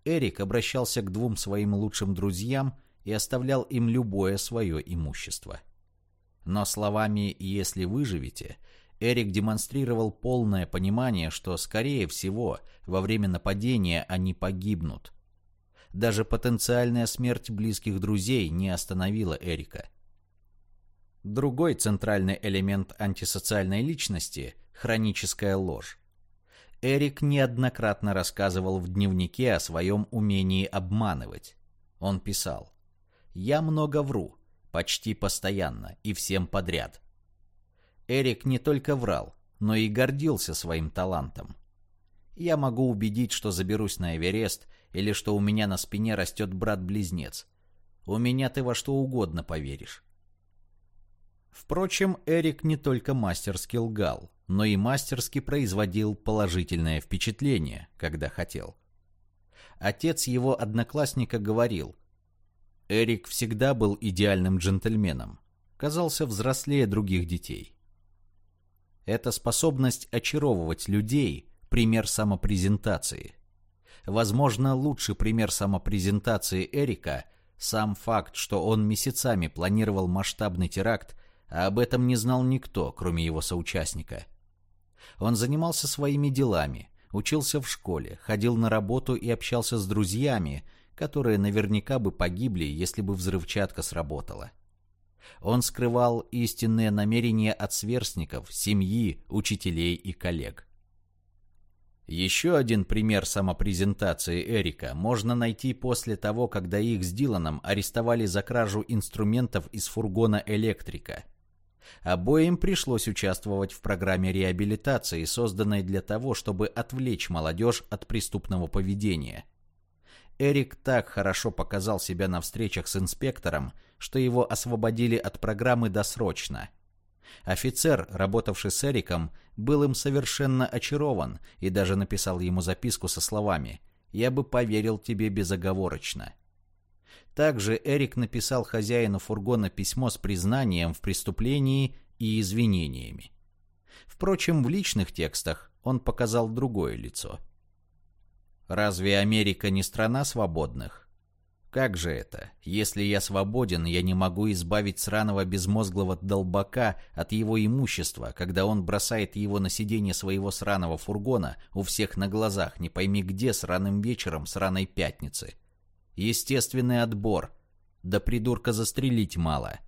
Эрик обращался к двум своим лучшим друзьям и оставлял им любое свое имущество. Но словами «если выживете» Эрик демонстрировал полное понимание, что, скорее всего, во время нападения они погибнут. Даже потенциальная смерть близких друзей не остановила Эрика. Другой центральный элемент антисоциальной личности – хроническая ложь. Эрик неоднократно рассказывал в дневнике о своем умении обманывать. Он писал «Я много вру, почти постоянно и всем подряд». Эрик не только врал, но и гордился своим талантом. Я могу убедить, что заберусь на Эверест, или что у меня на спине растет брат-близнец. У меня ты во что угодно поверишь. Впрочем, Эрик не только мастерски лгал, но и мастерски производил положительное впечатление, когда хотел. Отец его одноклассника говорил, Эрик всегда был идеальным джентльменом, казался взрослее других детей. Эта способность очаровывать людей – пример самопрезентации. Возможно, лучший пример самопрезентации Эрика – сам факт, что он месяцами планировал масштабный теракт, а об этом не знал никто, кроме его соучастника. Он занимался своими делами, учился в школе, ходил на работу и общался с друзьями, которые наверняка бы погибли, если бы взрывчатка сработала. Он скрывал истинные намерения от сверстников, семьи, учителей и коллег. Еще один пример самопрезентации Эрика можно найти после того, когда их с Диланом арестовали за кражу инструментов из фургона электрика. Обоим пришлось участвовать в программе реабилитации, созданной для того, чтобы отвлечь молодежь от преступного поведения. Эрик так хорошо показал себя на встречах с инспектором, что его освободили от программы досрочно. Офицер, работавший с Эриком, был им совершенно очарован и даже написал ему записку со словами «Я бы поверил тебе безоговорочно». Также Эрик написал хозяину фургона письмо с признанием в преступлении и извинениями. Впрочем, в личных текстах он показал другое лицо. Разве Америка не страна свободных? Как же это? Если я свободен, я не могу избавить сраного безмозглого долбака от его имущества, когда он бросает его на сиденье своего сраного фургона у всех на глазах, не пойми где, сраным вечером сраной пятницы. Естественный отбор. Да придурка застрелить мало.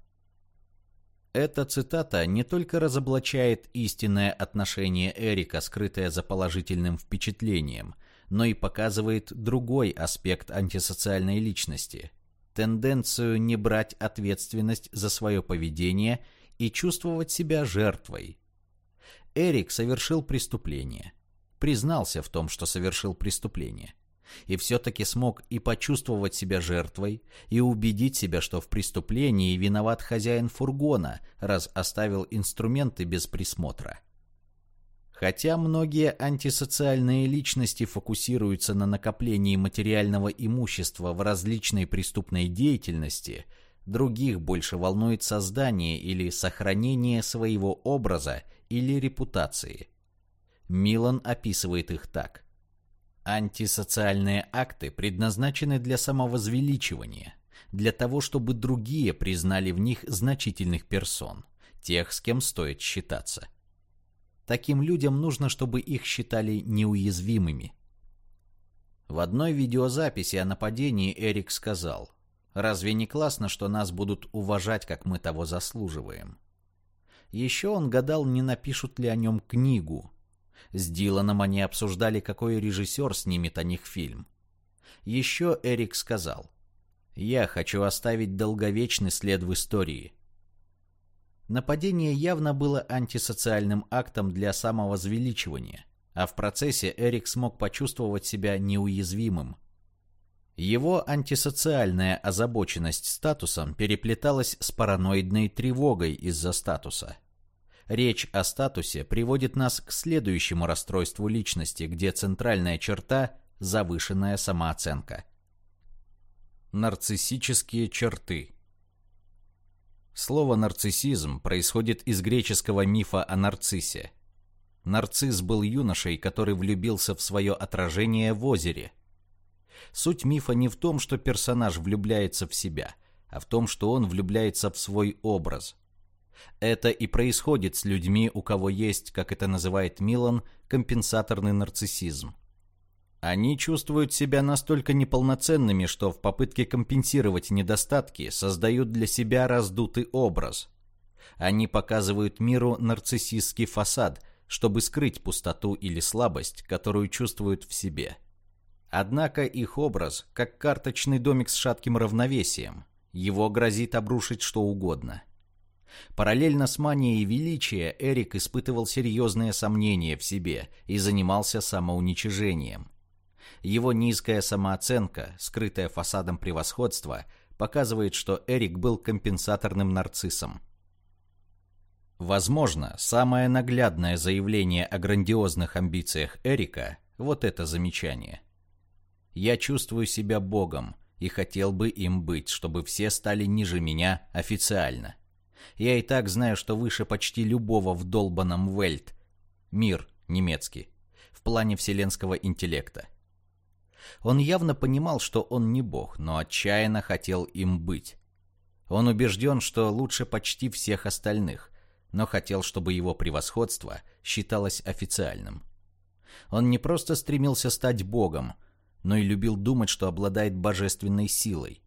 Эта цитата не только разоблачает истинное отношение Эрика, скрытое за положительным впечатлением – но и показывает другой аспект антисоциальной личности – тенденцию не брать ответственность за свое поведение и чувствовать себя жертвой. Эрик совершил преступление, признался в том, что совершил преступление, и все-таки смог и почувствовать себя жертвой, и убедить себя, что в преступлении виноват хозяин фургона, раз оставил инструменты без присмотра. Хотя многие антисоциальные личности фокусируются на накоплении материального имущества в различной преступной деятельности, других больше волнует создание или сохранение своего образа или репутации. Милан описывает их так. Антисоциальные акты предназначены для самовозвеличивания, для того, чтобы другие признали в них значительных персон, тех, с кем стоит считаться. Таким людям нужно, чтобы их считали неуязвимыми. В одной видеозаписи о нападении Эрик сказал, «Разве не классно, что нас будут уважать, как мы того заслуживаем?» Еще он гадал, не напишут ли о нем книгу. С Диланом они обсуждали, какой режиссер снимет о них фильм. Еще Эрик сказал, «Я хочу оставить долговечный след в истории. Нападение явно было антисоциальным актом для самовозвеличивания, а в процессе Эрик смог почувствовать себя неуязвимым. Его антисоциальная озабоченность статусом переплеталась с параноидной тревогой из-за статуса. Речь о статусе приводит нас к следующему расстройству личности, где центральная черта – завышенная самооценка. Нарциссические черты – Слово «нарциссизм» происходит из греческого мифа о нарциссе. Нарцисс был юношей, который влюбился в свое отражение в озере. Суть мифа не в том, что персонаж влюбляется в себя, а в том, что он влюбляется в свой образ. Это и происходит с людьми, у кого есть, как это называет Милан, компенсаторный нарциссизм. Они чувствуют себя настолько неполноценными, что в попытке компенсировать недостатки создают для себя раздутый образ. Они показывают миру нарциссистский фасад, чтобы скрыть пустоту или слабость, которую чувствуют в себе. Однако их образ, как карточный домик с шатким равновесием, его грозит обрушить что угодно. Параллельно с манией величия Эрик испытывал серьезные сомнения в себе и занимался самоуничижением – его низкая самооценка, скрытая фасадом превосходства, показывает, что Эрик был компенсаторным нарциссом. Возможно, самое наглядное заявление о грандиозных амбициях Эрика – вот это замечание. «Я чувствую себя богом и хотел бы им быть, чтобы все стали ниже меня официально. Я и так знаю, что выше почти любого в долбанном Вельт, мир немецкий, в плане вселенского интеллекта. Он явно понимал, что он не бог, но отчаянно хотел им быть. Он убежден, что лучше почти всех остальных, но хотел, чтобы его превосходство считалось официальным. Он не просто стремился стать богом, но и любил думать, что обладает божественной силой.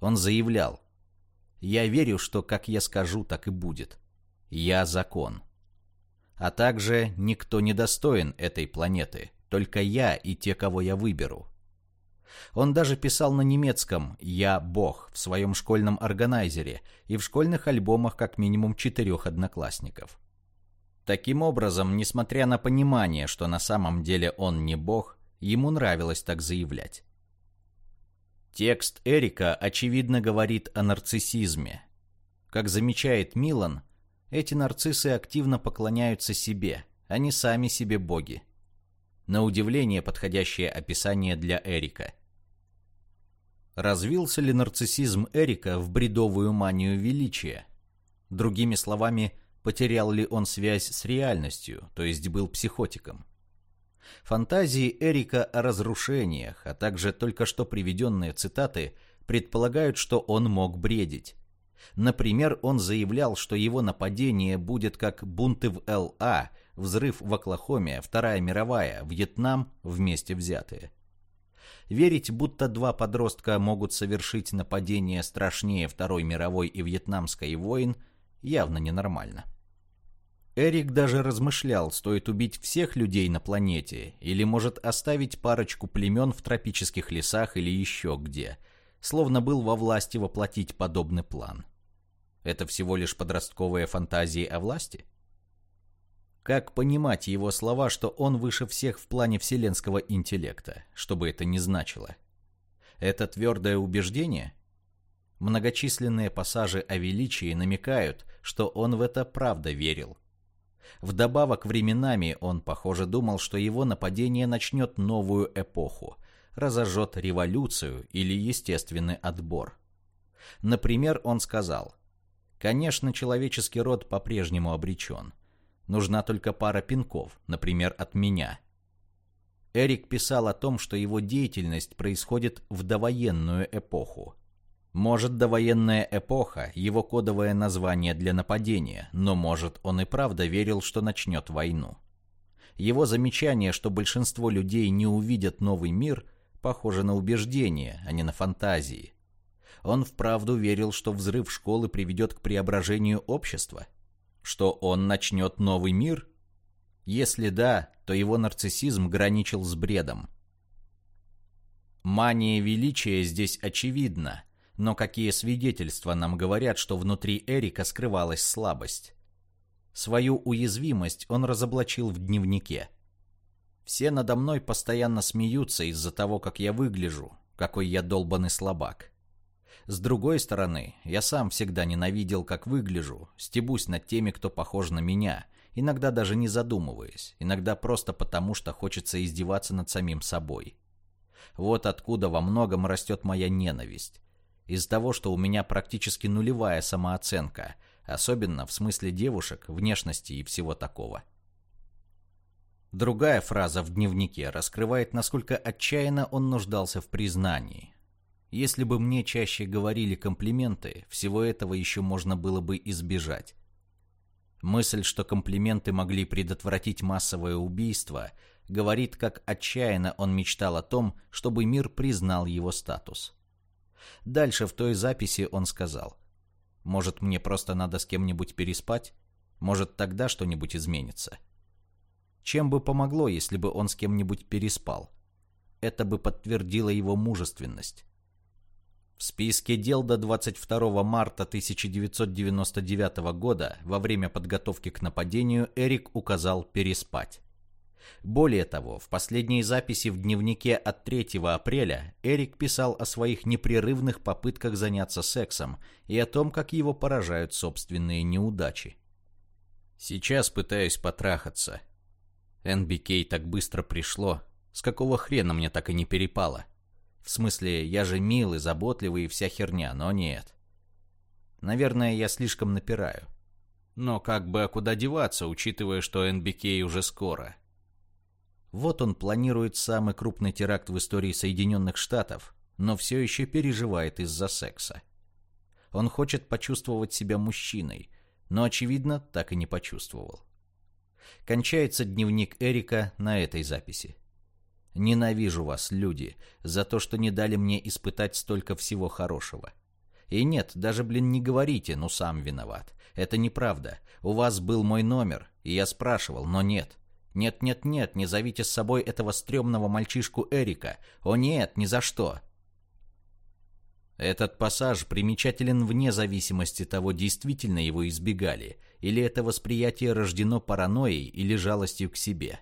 Он заявлял, Я верю, что как я скажу, так и будет. Я закон. А также никто не достоин этой планеты, только я и те, кого я выберу. Он даже писал на немецком «Я Бог» в своем школьном органайзере и в школьных альбомах как минимум четырех одноклассников. Таким образом, несмотря на понимание, что на самом деле он не Бог, ему нравилось так заявлять. Текст Эрика очевидно говорит о нарциссизме. Как замечает Милан, эти нарциссы активно поклоняются себе, они сами себе боги. На удивление подходящее описание для Эрика. Развился ли нарциссизм Эрика в бредовую манию величия? Другими словами, потерял ли он связь с реальностью, то есть был психотиком? Фантазии Эрика о разрушениях, а также только что приведенные цитаты предполагают, что он мог бредить. Например, он заявлял, что его нападение будет как бунты в ЛА, взрыв в Оклахоме, Вторая мировая, Вьетнам вместе взятые. Верить, будто два подростка могут совершить нападение страшнее Второй мировой и Вьетнамской войн, явно ненормально. Эрик даже размышлял, стоит убить всех людей на планете, или может оставить парочку племен в тропических лесах или еще где, словно был во власти воплотить подобный план. Это всего лишь подростковые фантазии о власти? Как понимать его слова, что он выше всех в плане вселенского интеллекта, что бы это ни значило? Это твердое убеждение? Многочисленные пассажи о величии намекают, что он в это правда верил. Вдобавок временами он, похоже, думал, что его нападение начнет новую эпоху, разожжет революцию или естественный отбор. Например, он сказал, «Конечно, человеческий род по-прежнему обречен. Нужна только пара пинков, например, от меня». Эрик писал о том, что его деятельность происходит в довоенную эпоху – может, довоенная эпоха – его кодовое название для нападения, но, может, он и правда верил, что начнет войну. Его замечание, что большинство людей не увидят новый мир, похоже на убеждение, а не на фантазии. Он вправду верил, что взрыв школы приведет к преображению общества? Что он начнет новый мир? Если да, то его нарциссизм граничил с бредом. Мания величия здесь очевидна – но какие свидетельства нам говорят, что внутри Эрика скрывалась слабость? Свою уязвимость он разоблачил в дневнике. Все надо мной постоянно смеются из-за того, как я выгляжу, какой я долбанный слабак. С другой стороны, я сам всегда ненавидел, как выгляжу, стебусь над теми, кто похож на меня, иногда даже не задумываясь, иногда просто потому, что хочется издеваться над самим собой. Вот откуда во многом растет моя ненависть из того, что у меня практически нулевая самооценка, особенно в смысле девушек, внешности и всего такого. Другая фраза в дневнике раскрывает, насколько отчаянно он нуждался в признании. Если бы мне чаще говорили комплименты, всего этого еще можно было бы избежать. Мысль, что комплименты могли предотвратить массовое убийство, говорит, как отчаянно он мечтал о том, чтобы мир признал его статус. Дальше в той записи он сказал. «Может, мне просто надо с кем-нибудь переспать? Может, тогда что-нибудь изменится?» Чем бы помогло, если бы он с кем-нибудь переспал? Это бы подтвердило его мужественность. В списке дел до 22 марта 1999 года во время подготовки к нападению Эрик указал переспать. Более того, в последней записи в дневнике от 3 апреля Эрик писал о своих непрерывных попытках заняться сексом и о том, как его поражают собственные неудачи. Сейчас пытаюсь потрахаться. NBK так быстро пришло. С какого хрена мне так и не перепало? В смысле, я же милый, заботливый и вся херня, но нет. Наверное, я слишком напираю. Но как бы а куда деваться, учитывая, что NBK уже скоро. Вот он планирует самый крупный теракт в истории Соединенных Штатов, но все еще переживает из-за секса. Он хочет почувствовать себя мужчиной, но, очевидно, так и не почувствовал. Кончается дневник Эрика на этой записи. «Ненавижу вас, люди, за то, что не дали мне испытать столько всего хорошего. И нет, даже, блин, не говорите, ну сам виноват. Это неправда. У вас был мой номер, и я спрашивал, но нет. Нет-нет-нет, не зовите с собой этого стрёмного мальчишку Эрика. О нет, ни за что. Этот пассаж примечателен вне зависимости того, действительно его избегали, или это восприятие рождено паранойей или жалостью к себе.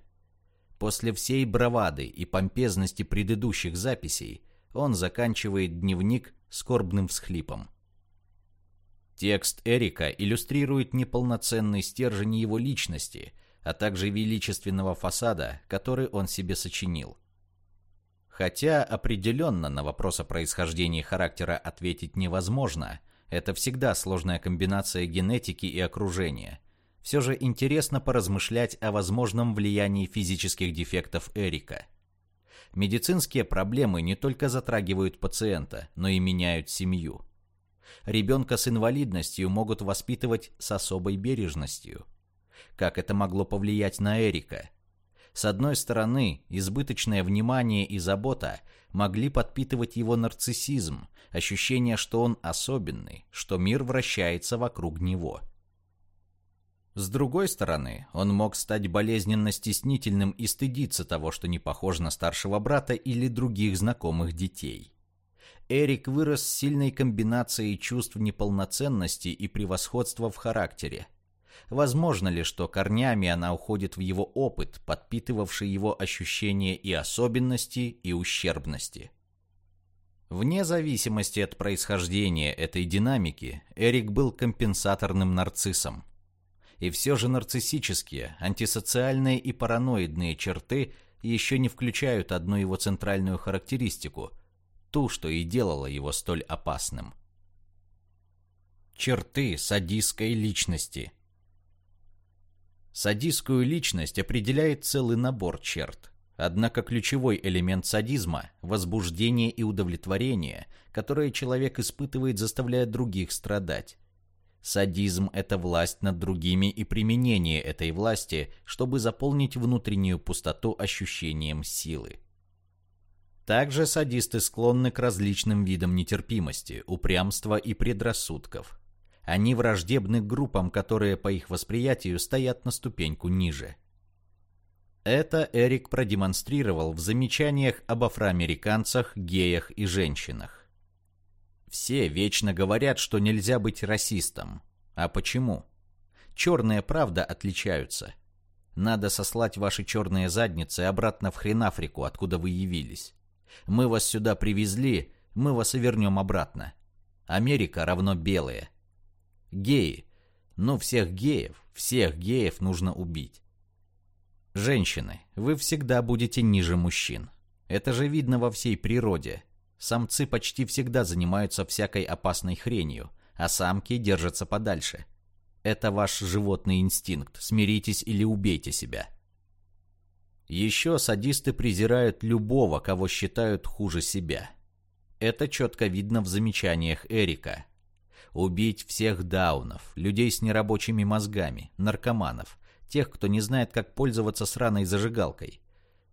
После всей бравады и помпезности предыдущих записей он заканчивает дневник скорбным всхлипом. Текст Эрика иллюстрирует неполноценный стержень его личности, а также величественного фасада, который он себе сочинил. Хотя определенно на вопрос о происхождении характера ответить невозможно, это всегда сложная комбинация генетики и окружения. Все же интересно поразмышлять о возможном влиянии физических дефектов Эрика. Медицинские проблемы не только затрагивают пациента, но и меняют семью. Ребенка с инвалидностью могут воспитывать с особой бережностью. Как это могло повлиять на Эрика? С одной стороны, избыточное внимание и забота могли подпитывать его нарциссизм, ощущение, что он особенный, что мир вращается вокруг него. С другой стороны, он мог стать болезненно стеснительным и стыдиться того, что не похож на старшего брата или других знакомых детей. Эрик вырос с сильной комбинацией чувств неполноценности и превосходства в характере – Возможно ли, что корнями она уходит в его опыт, подпитывавший его ощущение и особенности, и ущербности? Вне зависимости от происхождения этой динамики, Эрик был компенсаторным нарциссом. И все же нарциссические, антисоциальные и параноидные черты еще не включают одну его центральную характеристику – ту, что и делало его столь опасным. Черты садистской личности – Садистскую личность определяет целый набор черт. Однако ключевой элемент садизма – возбуждение и удовлетворение, которое человек испытывает, заставляя других страдать. Садизм – это власть над другими и применение этой власти, чтобы заполнить внутреннюю пустоту ощущением силы. Также садисты склонны к различным видам нетерпимости, упрямства и предрассудков. Они враждебны группам, которые по их восприятию стоят на ступеньку ниже. Это Эрик продемонстрировал в замечаниях об афроамериканцах, геях и женщинах. Все вечно говорят, что нельзя быть расистом. А почему? Черная правда отличаются. Надо сослать ваши черные задницы обратно в Хренафрику, откуда вы явились. Мы вас сюда привезли, мы вас и вернем обратно. Америка равно белые. Геи. Но всех геев, всех геев нужно убить. Женщины, вы всегда будете ниже мужчин. Это же видно во всей природе. Самцы почти всегда занимаются всякой опасной хренью, а самки держатся подальше. Это ваш животный инстинкт. Смиритесь или убейте себя. Еще садисты презирают любого, кого считают хуже себя. Это четко видно в замечаниях Эрика. Убить всех даунов, людей с нерабочими мозгами, наркоманов, тех, кто не знает, как пользоваться сраной зажигалкой.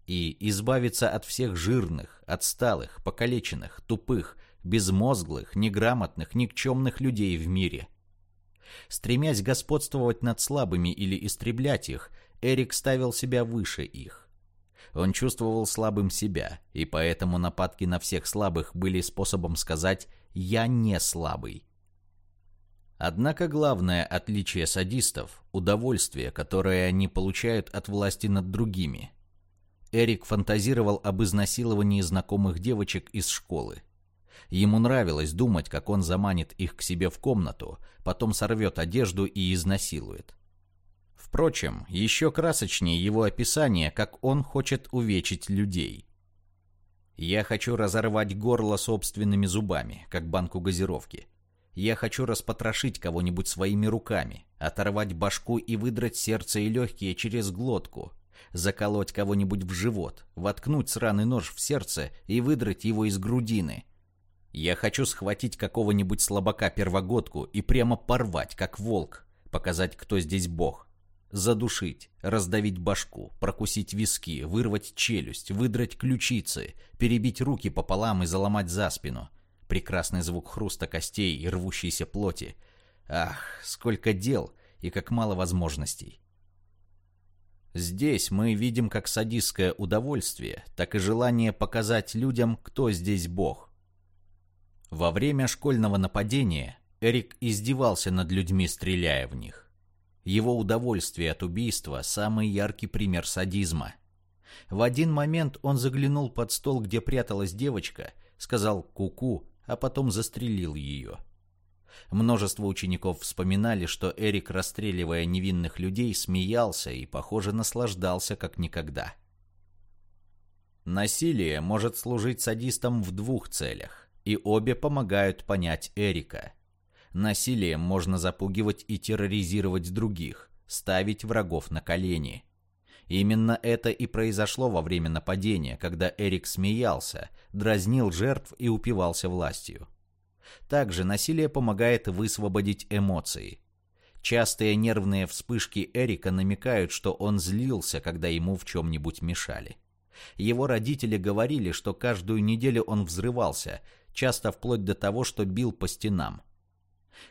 И избавиться от всех жирных, отсталых, покалеченных, тупых, безмозглых, неграмотных, никчемных людей в мире. Стремясь господствовать над слабыми или истреблять их, Эрик ставил себя выше их. Он чувствовал слабым себя, и поэтому нападки на всех слабых были способом сказать «я не слабый». Однако главное отличие садистов – удовольствие, которое они получают от власти над другими. Эрик фантазировал об изнасиловании знакомых девочек из школы. Ему нравилось думать, как он заманит их к себе в комнату, потом сорвет одежду и изнасилует. Впрочем, еще красочнее его описание, как он хочет увечить людей. «Я хочу разорвать горло собственными зубами, как банку газировки», я хочу распотрошить кого-нибудь своими руками, оторвать башку и выдрать сердце и легкие через глотку, заколоть кого-нибудь в живот, воткнуть сраный нож в сердце и выдрать его из грудины. Я хочу схватить какого-нибудь слабака-первогодку и прямо порвать, как волк, показать, кто здесь бог. Задушить, раздавить башку, прокусить виски, вырвать челюсть, выдрать ключицы, перебить руки пополам и заломать за спину – прекрасный звук хруста костей и рвущейся плоти. Ах, сколько дел и как мало возможностей. Здесь мы видим как садистское удовольствие, так и желание показать людям, кто здесь бог. Во время школьного нападения Эрик издевался над людьми, стреляя в них. Его удовольствие от убийства – самый яркий пример садизма. В один момент он заглянул под стол, где пряталась девочка, сказал «ку-ку», а потом застрелил ее. Множество учеников вспоминали, что Эрик, расстреливая невинных людей, смеялся и, похоже, наслаждался как никогда. Насилие может служить садистам в двух целях, и обе помогают понять Эрика. Насилием можно запугивать и терроризировать других, ставить врагов на колени. Именно это и произошло во время нападения, когда Эрик смеялся, дразнил жертв и упивался властью. Также насилие помогает высвободить эмоции. Частые нервные вспышки Эрика намекают, что он злился, когда ему в чем-нибудь мешали. Его родители говорили, что каждую неделю он взрывался, часто вплоть до того, что бил по стенам.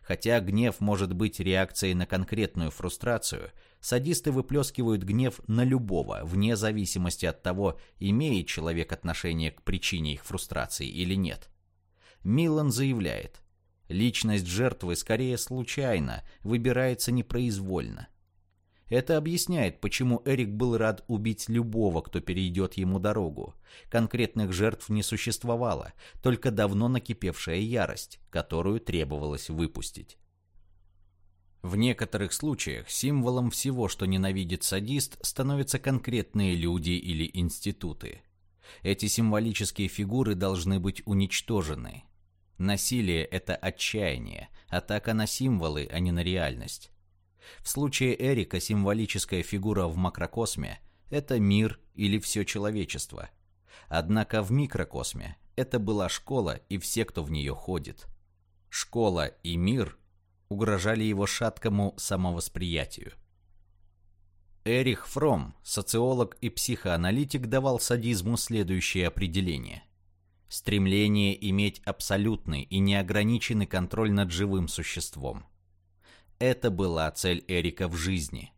Хотя гнев может быть реакцией на конкретную фрустрацию, садисты выплескивают гнев на любого, вне зависимости от того, имеет человек отношение к причине их фрустрации или нет. Милан заявляет, личность жертвы скорее случайно, выбирается непроизвольно. Это объясняет, почему Эрик был рад убить любого, кто перейдет ему дорогу. Конкретных жертв не существовало, только давно накипевшая ярость, которую требовалось выпустить. В некоторых случаях символом всего, что ненавидит садист, становятся конкретные люди или институты. Эти символические фигуры должны быть уничтожены. Насилие – это отчаяние, атака на символы, а не на реальность. В случае Эрика символическая фигура в макрокосме – это мир или все человечество. Однако в микрокосме это была школа и все, кто в нее ходит. Школа и мир угрожали его шаткому самовосприятию. Эрих Фром, социолог и психоаналитик, давал садизму следующее определение – стремление иметь абсолютный и неограниченный контроль над живым существом. Это была цель Эрика в жизни.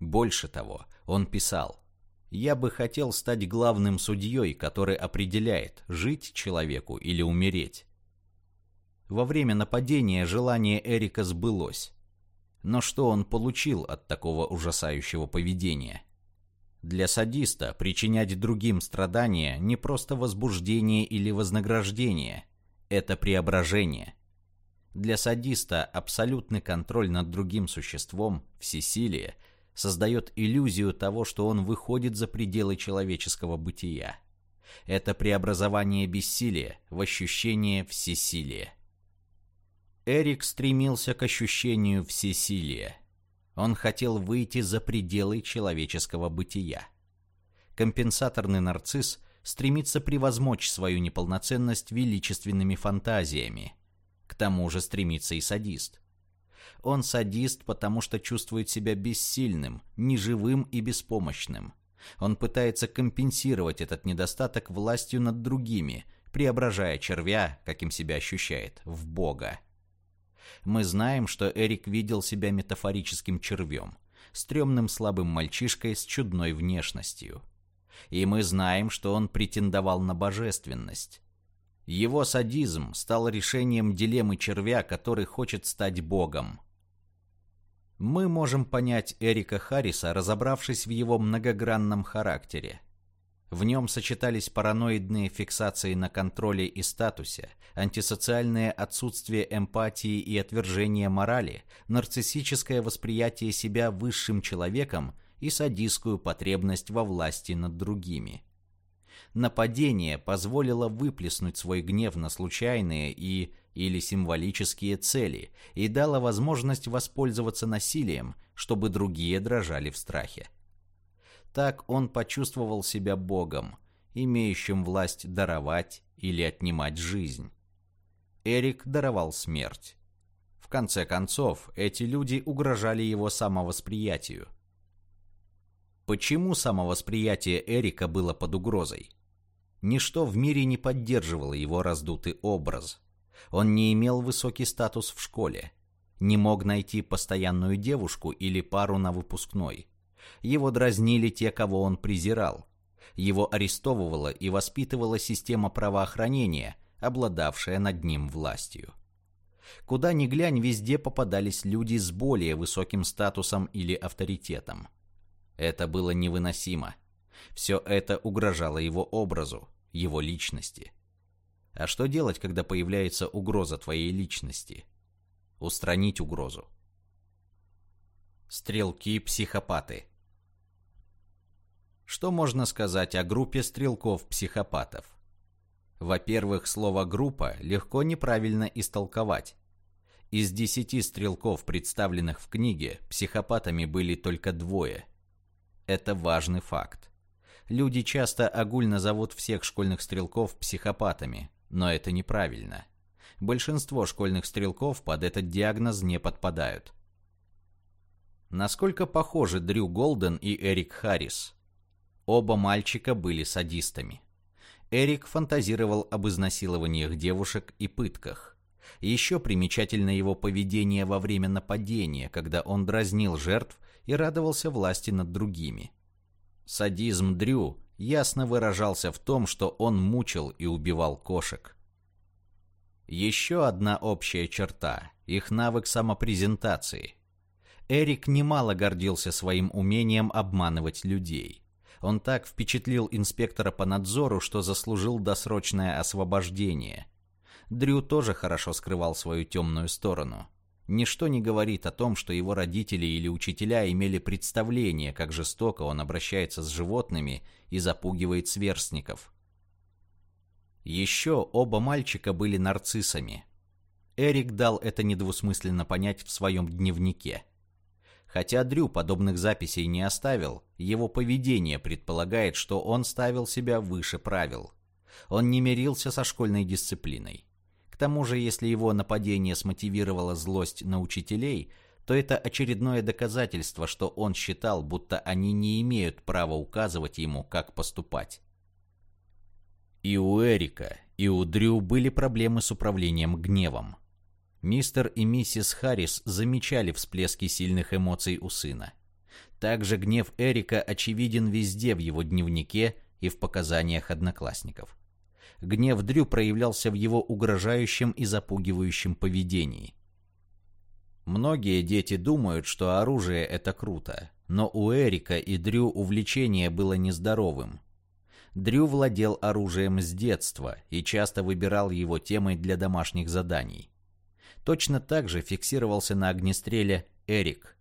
Больше того, он писал, «Я бы хотел стать главным судьей, который определяет, жить человеку или умереть». Во время нападения желание Эрика сбылось. Но что он получил от такого ужасающего поведения? Для садиста причинять другим страдания не просто возбуждение или вознаграждение, это преображение. Для садиста абсолютный контроль над другим существом, всесилие, создает иллюзию того, что он выходит за пределы человеческого бытия. Это преобразование бессилия в ощущение всесилия. Эрик стремился к ощущению всесилия. Он хотел выйти за пределы человеческого бытия. Компенсаторный нарцисс стремится превозмочь свою неполноценность величественными фантазиями. К тому же стремится и садист. Он садист, потому что чувствует себя бессильным, неживым и беспомощным. Он пытается компенсировать этот недостаток властью над другими, преображая червя, каким себя ощущает, в бога. Мы знаем, что Эрик видел себя метафорическим червем, стрёмным слабым мальчишкой с чудной внешностью. И мы знаем, что он претендовал на божественность. Его садизм стал решением дилеммы червя, который хочет стать богом. Мы можем понять Эрика Харриса, разобравшись в его многогранном характере. В нем сочетались параноидные фиксации на контроле и статусе, антисоциальное отсутствие эмпатии и отвержение морали, нарциссическое восприятие себя высшим человеком и садистскую потребность во власти над другими. Нападение позволило выплеснуть свой гнев на случайные и или символические цели и дало возможность воспользоваться насилием, чтобы другие дрожали в страхе. Так он почувствовал себя богом, имеющим власть даровать или отнимать жизнь. Эрик даровал смерть. В конце концов, эти люди угрожали его самовосприятию. Почему самовосприятие Эрика было под угрозой? Ничто в мире не поддерживало его раздутый образ. Он не имел высокий статус в школе. Не мог найти постоянную девушку или пару на выпускной. Его дразнили те, кого он презирал. Его арестовывала и воспитывала система правоохранения, обладавшая над ним властью. Куда ни глянь, везде попадались люди с более высоким статусом или авторитетом. Это было невыносимо. Все это угрожало его образу, его личности. А что делать, когда появляется угроза твоей личности? Устранить угрозу. Стрелки-психопаты Что можно сказать о группе стрелков-психопатов? Во-первых, слово «группа» легко неправильно истолковать. Из десяти стрелков, представленных в книге, психопатами были только двое. Это важный факт. Люди часто огульно зовут всех школьных стрелков психопатами, но это неправильно. Большинство школьных стрелков под этот диагноз не подпадают. Насколько похожи Дрю Голден и Эрик Харрис? Оба мальчика были садистами. Эрик фантазировал об изнасилованиях девушек и пытках. Еще примечательно его поведение во время нападения, когда он дразнил жертв и радовался власти над другими. Садизм Дрю ясно выражался в том, что он мучил и убивал кошек. Еще одна общая черта – их навык самопрезентации. Эрик немало гордился своим умением обманывать людей. Он так впечатлил инспектора по надзору, что заслужил досрочное освобождение. Дрю тоже хорошо скрывал свою темную сторону. Ничто не говорит о том, что его родители или учителя имели представление, как жестоко он обращается с животными и запугивает сверстников. Еще оба мальчика были нарциссами. Эрик дал это недвусмысленно понять в своем дневнике. Хотя Дрю подобных записей не оставил, его поведение предполагает, что он ставил себя выше правил. Он не мирился со школьной дисциплиной тому же, если его нападение смотивировало злость на учителей, то это очередное доказательство, что он считал, будто они не имеют права указывать ему, как поступать. И у Эрика, и у Дрю были проблемы с управлением гневом. Мистер и миссис Харрис замечали всплески сильных эмоций у сына. Также гнев Эрика очевиден везде в его дневнике и в показаниях одноклассников гнев Дрю проявлялся в его угрожающем и запугивающем поведении. Многие дети думают, что оружие это круто, но у Эрика и Дрю увлечение было нездоровым. Дрю владел оружием с детства и часто выбирал его темой для домашних заданий. Точно так же фиксировался на огнестреле Эрик.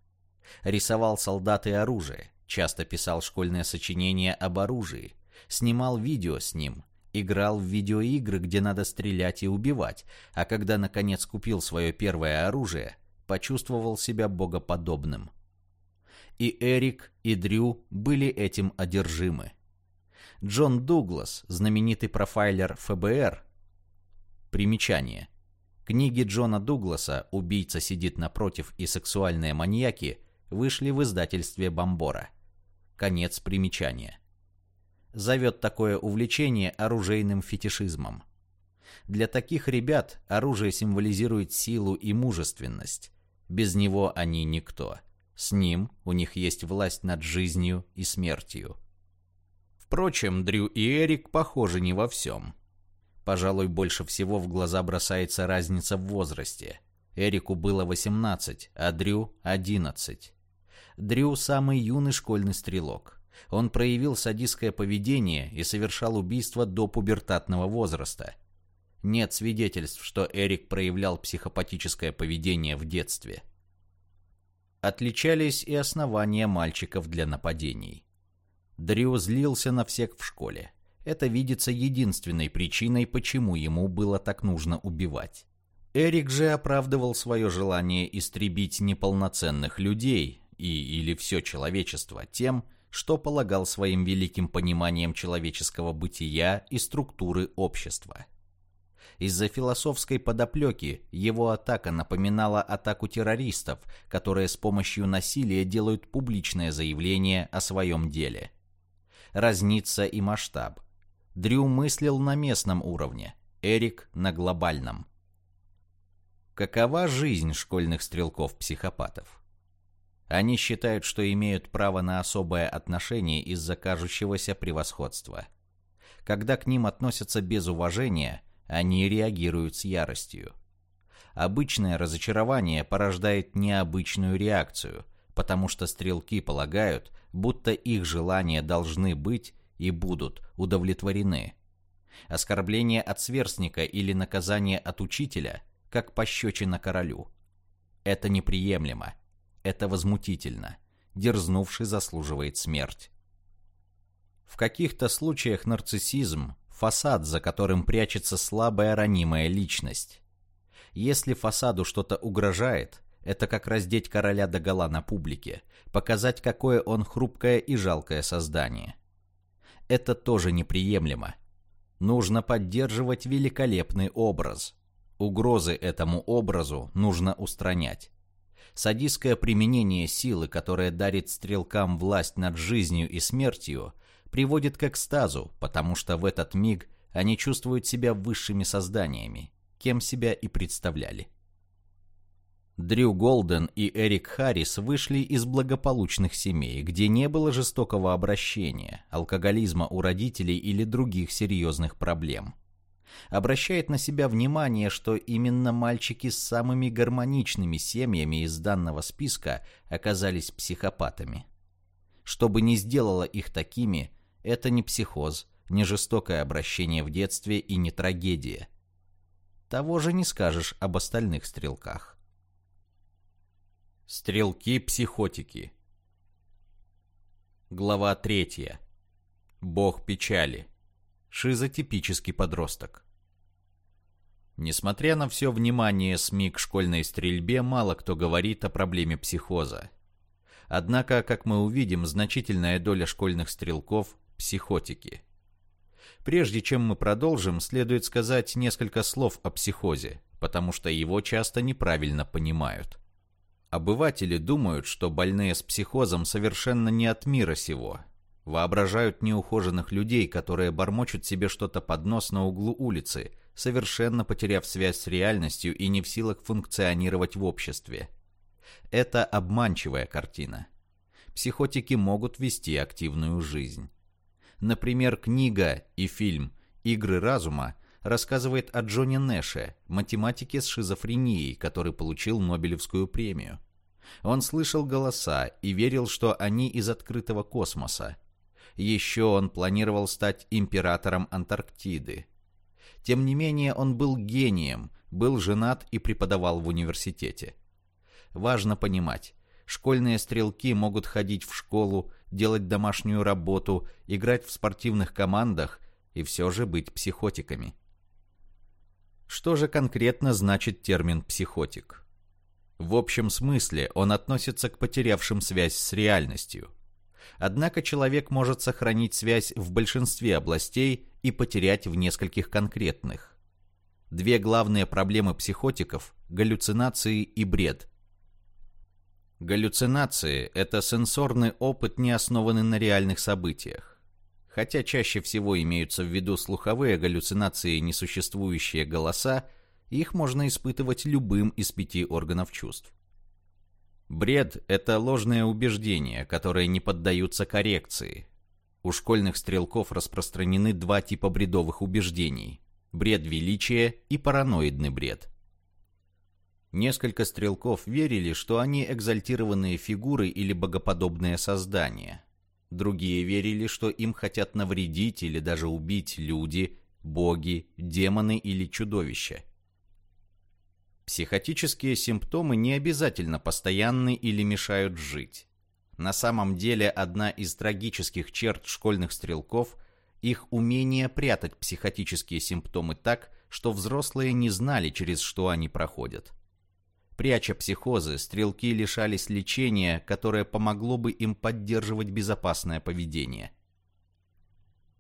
Рисовал солдат и оружие, часто писал школьное сочинение об оружии, снимал видео с ним, Играл в видеоигры, где надо стрелять и убивать, а когда наконец купил свое первое оружие, почувствовал себя богоподобным. И Эрик, и Дрю были этим одержимы. Джон Дуглас, знаменитый профайлер ФБР. Примечание. Книги Джона Дугласа «Убийца сидит напротив» и «Сексуальные маньяки» вышли в издательстве Бомбора. Конец примечания зовет такое увлечение оружейным фетишизмом. Для таких ребят оружие символизирует силу и мужественность. Без него они никто. С ним у них есть власть над жизнью и смертью. Впрочем, Дрю и Эрик похожи не во всем. Пожалуй, больше всего в глаза бросается разница в возрасте. Эрику было 18, а Дрю – 11. Дрю – самый юный школьный стрелок. Он проявил садистское поведение и совершал убийство до пубертатного возраста. Нет свидетельств, что Эрик проявлял психопатическое поведение в детстве. Отличались и основания мальчиков для нападений. Дрю злился на всех в школе. Это видится единственной причиной, почему ему было так нужно убивать. Эрик же оправдывал свое желание истребить неполноценных людей и или все человечество тем, что полагал своим великим пониманием человеческого бытия и структуры общества. Из-за философской подоплеки его атака напоминала атаку террористов, которые с помощью насилия делают публичное заявление о своем деле. Разница и масштаб. Дрю мыслил на местном уровне, Эрик на глобальном. Какова жизнь школьных стрелков-психопатов? Они считают, что имеют право на особое отношение из-за кажущегося превосходства. Когда к ним относятся без уважения, они реагируют с яростью. Обычное разочарование порождает необычную реакцию, потому что стрелки полагают, будто их желания должны быть и будут удовлетворены. Оскорбление от сверстника или наказание от учителя – как пощечина королю. Это неприемлемо. Это возмутительно. Дерзнувший заслуживает смерть. В каких-то случаях нарциссизм – фасад, за которым прячется слабая ранимая личность. Если фасаду что-то угрожает, это как раздеть короля догола на публике, показать, какое он хрупкое и жалкое создание. Это тоже неприемлемо. Нужно поддерживать великолепный образ – Угрозы этому образу нужно устранять. Садистское применение силы, которое дарит стрелкам власть над жизнью и смертью, приводит к экстазу, потому что в этот миг они чувствуют себя высшими созданиями, кем себя и представляли. Дрю Голден и Эрик Харрис вышли из благополучных семей, где не было жестокого обращения, алкоголизма у родителей или других серьезных проблем обращает на себя внимание, что именно мальчики с самыми гармоничными семьями из данного списка оказались психопатами. Что бы ни сделало их такими, это не психоз, не жестокое обращение в детстве и не трагедия. Того же не скажешь об остальных стрелках. Стрелки-психотики Глава третья. Бог печали. Шизотипический подросток. Несмотря на все внимание СМИ к школьной стрельбе, мало кто говорит о проблеме психоза. Однако, как мы увидим, значительная доля школьных стрелков – психотики. Прежде чем мы продолжим, следует сказать несколько слов о психозе, потому что его часто неправильно понимают. Обыватели думают, что больные с психозом совершенно не от мира сего. Воображают неухоженных людей, которые бормочут себе что-то под нос на углу улицы, совершенно потеряв связь с реальностью и не в силах функционировать в обществе. Это обманчивая картина. Психотики могут вести активную жизнь. Например, книга и фильм «Игры разума» рассказывает о Джоне Нэше, математике с шизофренией, который получил Нобелевскую премию. Он слышал голоса и верил, что они из открытого космоса. Еще он планировал стать императором Антарктиды. Тем не менее, он был гением, был женат и преподавал в университете. Важно понимать, школьные стрелки могут ходить в школу, делать домашнюю работу, играть в спортивных командах и все же быть психотиками. Что же конкретно значит термин «психотик»? В общем смысле он относится к потерявшим связь с реальностью – Однако человек может сохранить связь в большинстве областей и потерять в нескольких конкретных. Две главные проблемы психотиков – галлюцинации и бред. Галлюцинации – это сенсорный опыт, не основанный на реальных событиях. Хотя чаще всего имеются в виду слуховые галлюцинации несуществующие голоса, их можно испытывать любым из пяти органов чувств. Бред – это ложные убеждения, которые не поддаются коррекции. У школьных стрелков распространены два типа бредовых убеждений – бред величия и параноидный бред. Несколько стрелков верили, что они экзальтированные фигуры или богоподобные создания. Другие верили, что им хотят навредить или даже убить люди, боги, демоны или чудовища. Психотические симптомы не обязательно постоянны или мешают жить. На самом деле одна из трагических черт школьных стрелков – их умение прятать психотические симптомы так, что взрослые не знали, через что они проходят. Пряча психозы, стрелки лишались лечения, которое помогло бы им поддерживать безопасное поведение.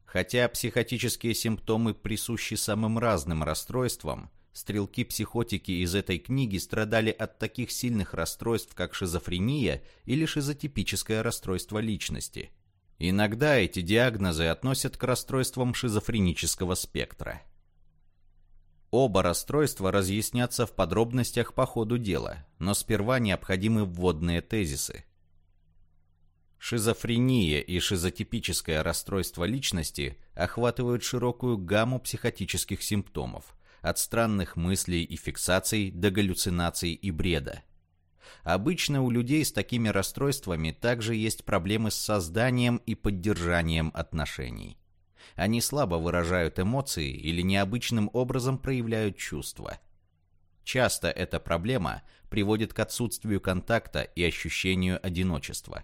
Хотя психотические симптомы присущи самым разным расстройствам – Стрелки-психотики из этой книги страдали от таких сильных расстройств, как шизофрения или шизотипическое расстройство личности. Иногда эти диагнозы относят к расстройствам шизофренического спектра. Оба расстройства разъяснятся в подробностях по ходу дела, но сперва необходимы вводные тезисы. Шизофрения и шизотипическое расстройство личности охватывают широкую гамму психотических симптомов, от странных мыслей и фиксаций до галлюцинаций и бреда. Обычно у людей с такими расстройствами также есть проблемы с созданием и поддержанием отношений. Они слабо выражают эмоции или необычным образом проявляют чувства. Часто эта проблема приводит к отсутствию контакта и ощущению одиночества.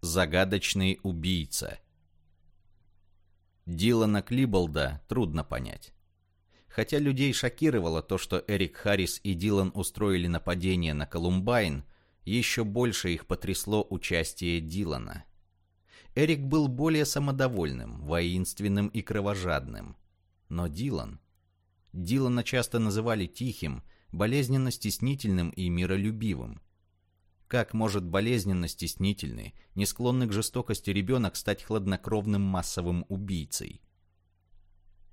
Загадочный убийца Дилана Клиболда трудно понять. Хотя людей шокировало то, что Эрик Харрис и Дилан устроили нападение на Колумбайн, еще больше их потрясло участие Дилана. Эрик был более самодовольным, воинственным и кровожадным. Но Дилан... Дилана часто называли тихим, болезненно стеснительным и миролюбивым. Как может болезненно стеснительный, не склонный к жестокости ребенок стать хладнокровным массовым убийцей?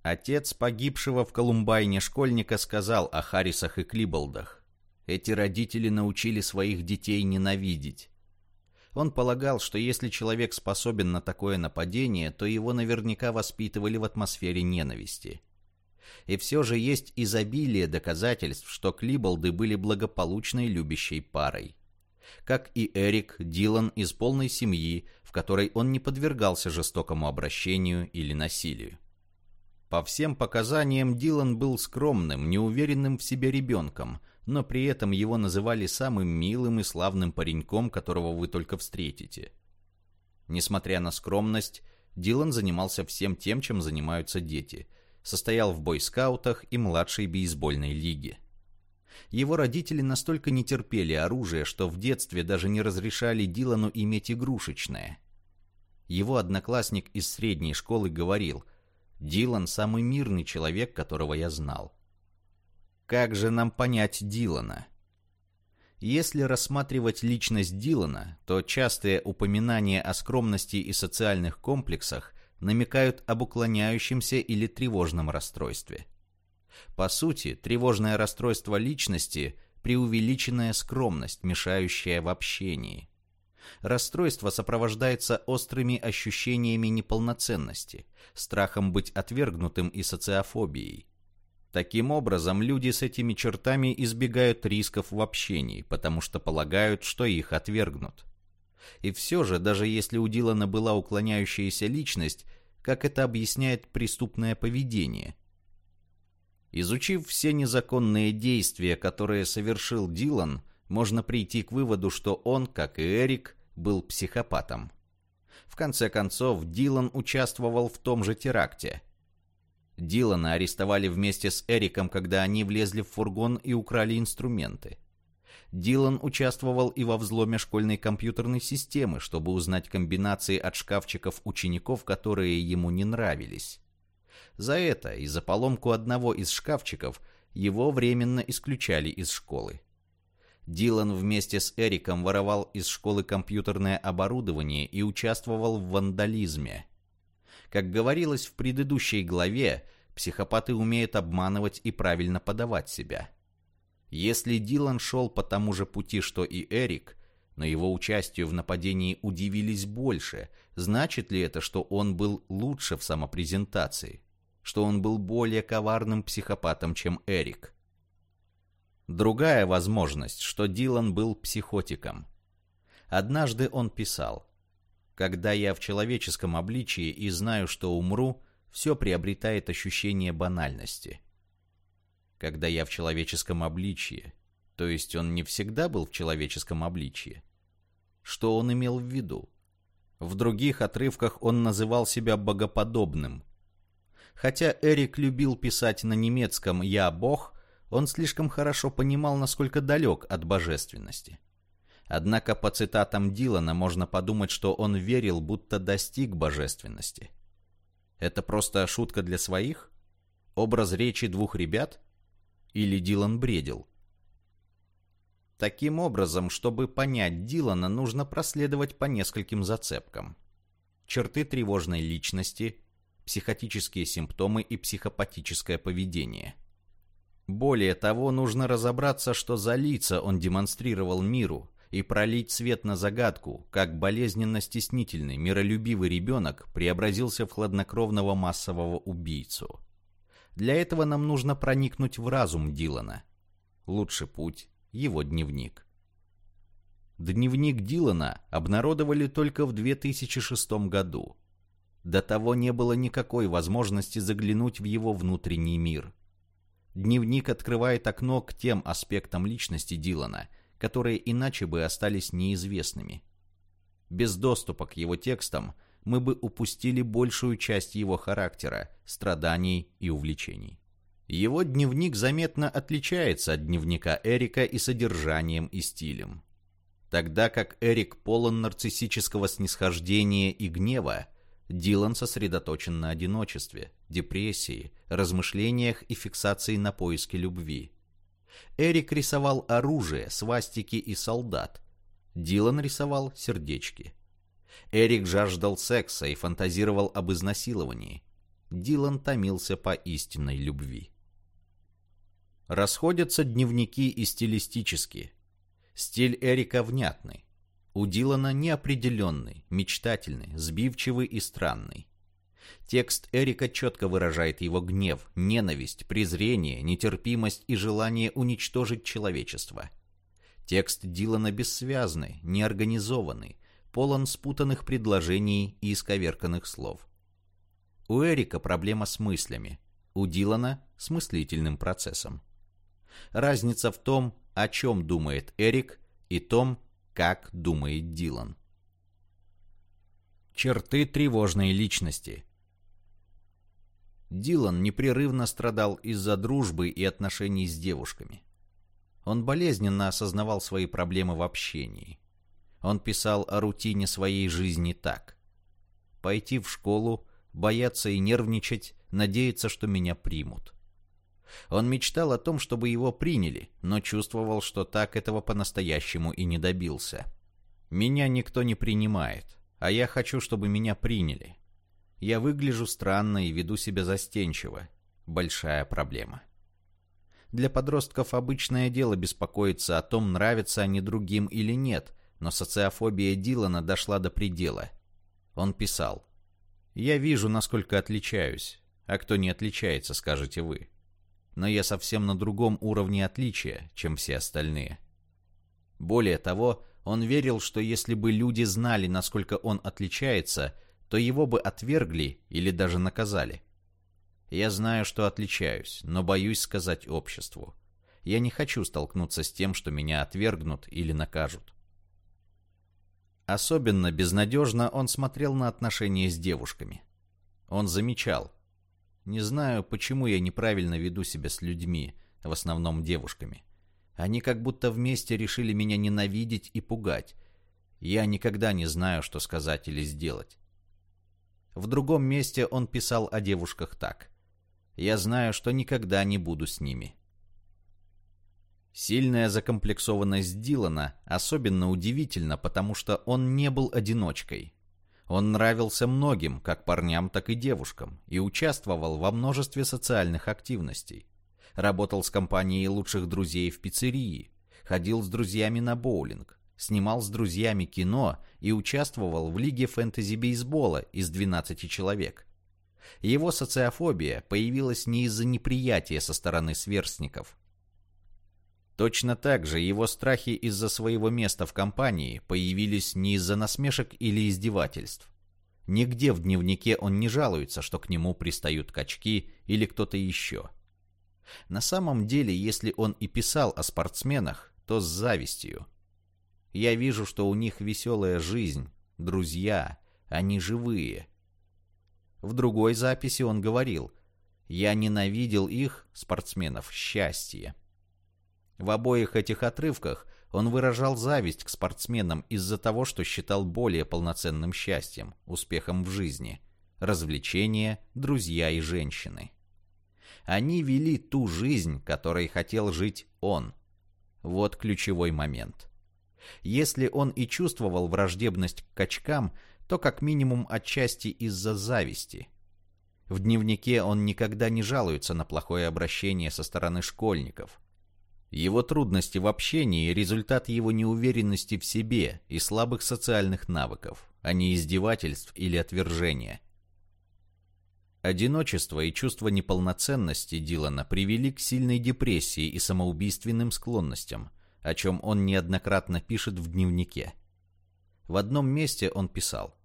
Отец погибшего в Колумбайне школьника сказал о Харрисах и Клиболдах. Эти родители научили своих детей ненавидеть. Он полагал, что если человек способен на такое нападение, то его наверняка воспитывали в атмосфере ненависти. И все же есть изобилие доказательств, что Клиболды были благополучной любящей парой. Как и Эрик, Дилан из полной семьи, в которой он не подвергался жестокому обращению или насилию. По всем показаниям Дилан был скромным, неуверенным в себе ребенком – но при этом его называли самым милым и славным пареньком, которого вы только встретите. Несмотря на скромность, Дилан занимался всем тем, чем занимаются дети. Состоял в бойскаутах и младшей бейсбольной лиге. Его родители настолько не терпели оружие, что в детстве даже не разрешали Дилану иметь игрушечное. Его одноклассник из средней школы говорил, «Дилан – самый мирный человек, которого я знал». Как же нам понять Дилана? Если рассматривать личность Дилана, то частые упоминания о скромности и социальных комплексах намекают об уклоняющемся или тревожном расстройстве. По сути, тревожное расстройство личности – преувеличенная скромность, мешающая в общении. Расстройство сопровождается острыми ощущениями неполноценности, страхом быть отвергнутым и социофобией. Таким образом, люди с этими чертами избегают рисков в общении, потому что полагают, что их отвергнут. И все же, даже если у Дилана была уклоняющаяся личность, как это объясняет преступное поведение? Изучив все незаконные действия, которые совершил Дилан, можно прийти к выводу, что он, как и Эрик, был психопатом. В конце концов, Дилан участвовал в том же теракте – Дилана арестовали вместе с Эриком, когда они влезли в фургон и украли инструменты. Дилан участвовал и во взломе школьной компьютерной системы, чтобы узнать комбинации от шкафчиков учеников, которые ему не нравились. За это и за поломку одного из шкафчиков его временно исключали из школы. Дилан вместе с Эриком воровал из школы компьютерное оборудование и участвовал в вандализме – как говорилось в предыдущей главе, психопаты умеют обманывать и правильно подавать себя. Если Дилан шел по тому же пути, что и Эрик, но его участию в нападении удивились больше, значит ли это, что он был лучше в самопрезентации? Что он был более коварным психопатом, чем Эрик? Другая возможность, что Дилан был психотиком. Однажды он писал – когда я в человеческом обличии и знаю, что умру, все приобретает ощущение банальности. Когда я в человеческом обличии, то есть он не всегда был в человеческом обличии. Что он имел в виду? В других отрывках он называл себя богоподобным. Хотя Эрик любил писать на немецком «я Бог», он слишком хорошо понимал, насколько далек от божественности. Однако по цитатам Дилана можно подумать, что он верил, будто достиг божественности. Это просто шутка для своих? Образ речи двух ребят? Или Дилан бредил? Таким образом, чтобы понять Дилана, нужно проследовать по нескольким зацепкам. Черты тревожной личности, психотические симптомы и психопатическое поведение. Более того, нужно разобраться, что за лица он демонстрировал миру, и пролить свет на загадку, как болезненно-стеснительный, миролюбивый ребенок преобразился в хладнокровного массового убийцу. Для этого нам нужно проникнуть в разум Дилана. Лучший путь – его дневник. Дневник Дилана обнародовали только в 2006 году. До того не было никакой возможности заглянуть в его внутренний мир. Дневник открывает окно к тем аспектам личности Дилана – которые иначе бы остались неизвестными. Без доступа к его текстам мы бы упустили большую часть его характера, страданий и увлечений. Его дневник заметно отличается от дневника Эрика и содержанием, и стилем. Тогда как Эрик полон нарциссического снисхождения и гнева, Дилан сосредоточен на одиночестве, депрессии, размышлениях и фиксации на поиске любви. Эрик рисовал оружие, свастики и солдат. Дилан рисовал сердечки. Эрик жаждал секса и фантазировал об изнасиловании. Дилан томился по истинной любви. Расходятся дневники и стилистически. Стиль Эрика внятный. У Дилана неопределенный, мечтательный, сбивчивый и странный. Текст Эрика четко выражает его гнев, ненависть, презрение, нетерпимость и желание уничтожить человечество. Текст Дилана бессвязный, неорганизованный, полон спутанных предложений и исковерканных слов. У Эрика проблема с мыслями, у Дилана – с мыслительным процессом. Разница в том, о чем думает Эрик, и том, как думает Дилан. Черты тревожной личности – Дилан непрерывно страдал из-за дружбы и отношений с девушками. Он болезненно осознавал свои проблемы в общении. Он писал о рутине своей жизни так. «Пойти в школу, бояться и нервничать, надеяться, что меня примут». Он мечтал о том, чтобы его приняли, но чувствовал, что так этого по-настоящему и не добился. «Меня никто не принимает, а я хочу, чтобы меня приняли. Я выгляжу странно и веду себя застенчиво. Большая проблема. Для подростков обычное дело беспокоиться о том, нравятся они другим или нет, но социофобия Дилана дошла до предела. Он писал. «Я вижу, насколько отличаюсь. А кто не отличается, скажете вы. Но я совсем на другом уровне отличия, чем все остальные». Более того, он верил, что если бы люди знали, насколько он отличается, то его бы отвергли или даже наказали. Я знаю, что отличаюсь, но боюсь сказать обществу. Я не хочу столкнуться с тем, что меня отвергнут или накажут. Особенно безнадежно он смотрел на отношения с девушками. Он замечал. Не знаю, почему я неправильно веду себя с людьми, в основном девушками. Они как будто вместе решили меня ненавидеть и пугать. Я никогда не знаю, что сказать или сделать. В другом месте он писал о девушках так. «Я знаю, что никогда не буду с ними». Сильная закомплексованность Дилана особенно удивительна, потому что он не был одиночкой. Он нравился многим, как парням, так и девушкам, и участвовал во множестве социальных активностей. Работал с компанией лучших друзей в пиццерии, ходил с друзьями на боулинг, снимал с друзьями кино и участвовал в лиге фэнтези-бейсбола из 12 человек. Его социофобия появилась не из-за неприятия со стороны сверстников. Точно так же его страхи из-за своего места в компании появились не из-за насмешек или издевательств. Нигде в дневнике он не жалуется, что к нему пристают качки или кто-то еще. На самом деле, если он и писал о спортсменах, то с завистью. Я вижу, что у них веселая жизнь, друзья, они живые. В другой записи он говорил, я ненавидел их, спортсменов, счастье. В обоих этих отрывках он выражал зависть к спортсменам из-за того, что считал более полноценным счастьем, успехом в жизни, развлечения, друзья и женщины. Они вели ту жизнь, которой хотел жить он. Вот ключевой момент. Если он и чувствовал враждебность к качкам, то как минимум отчасти из-за зависти. В дневнике он никогда не жалуется на плохое обращение со стороны школьников. Его трудности в общении – результат его неуверенности в себе и слабых социальных навыков, а не издевательств или отвержения. Одиночество и чувство неполноценности Дилана привели к сильной депрессии и самоубийственным склонностям, о чем он неоднократно пишет в дневнике. В одном месте он писал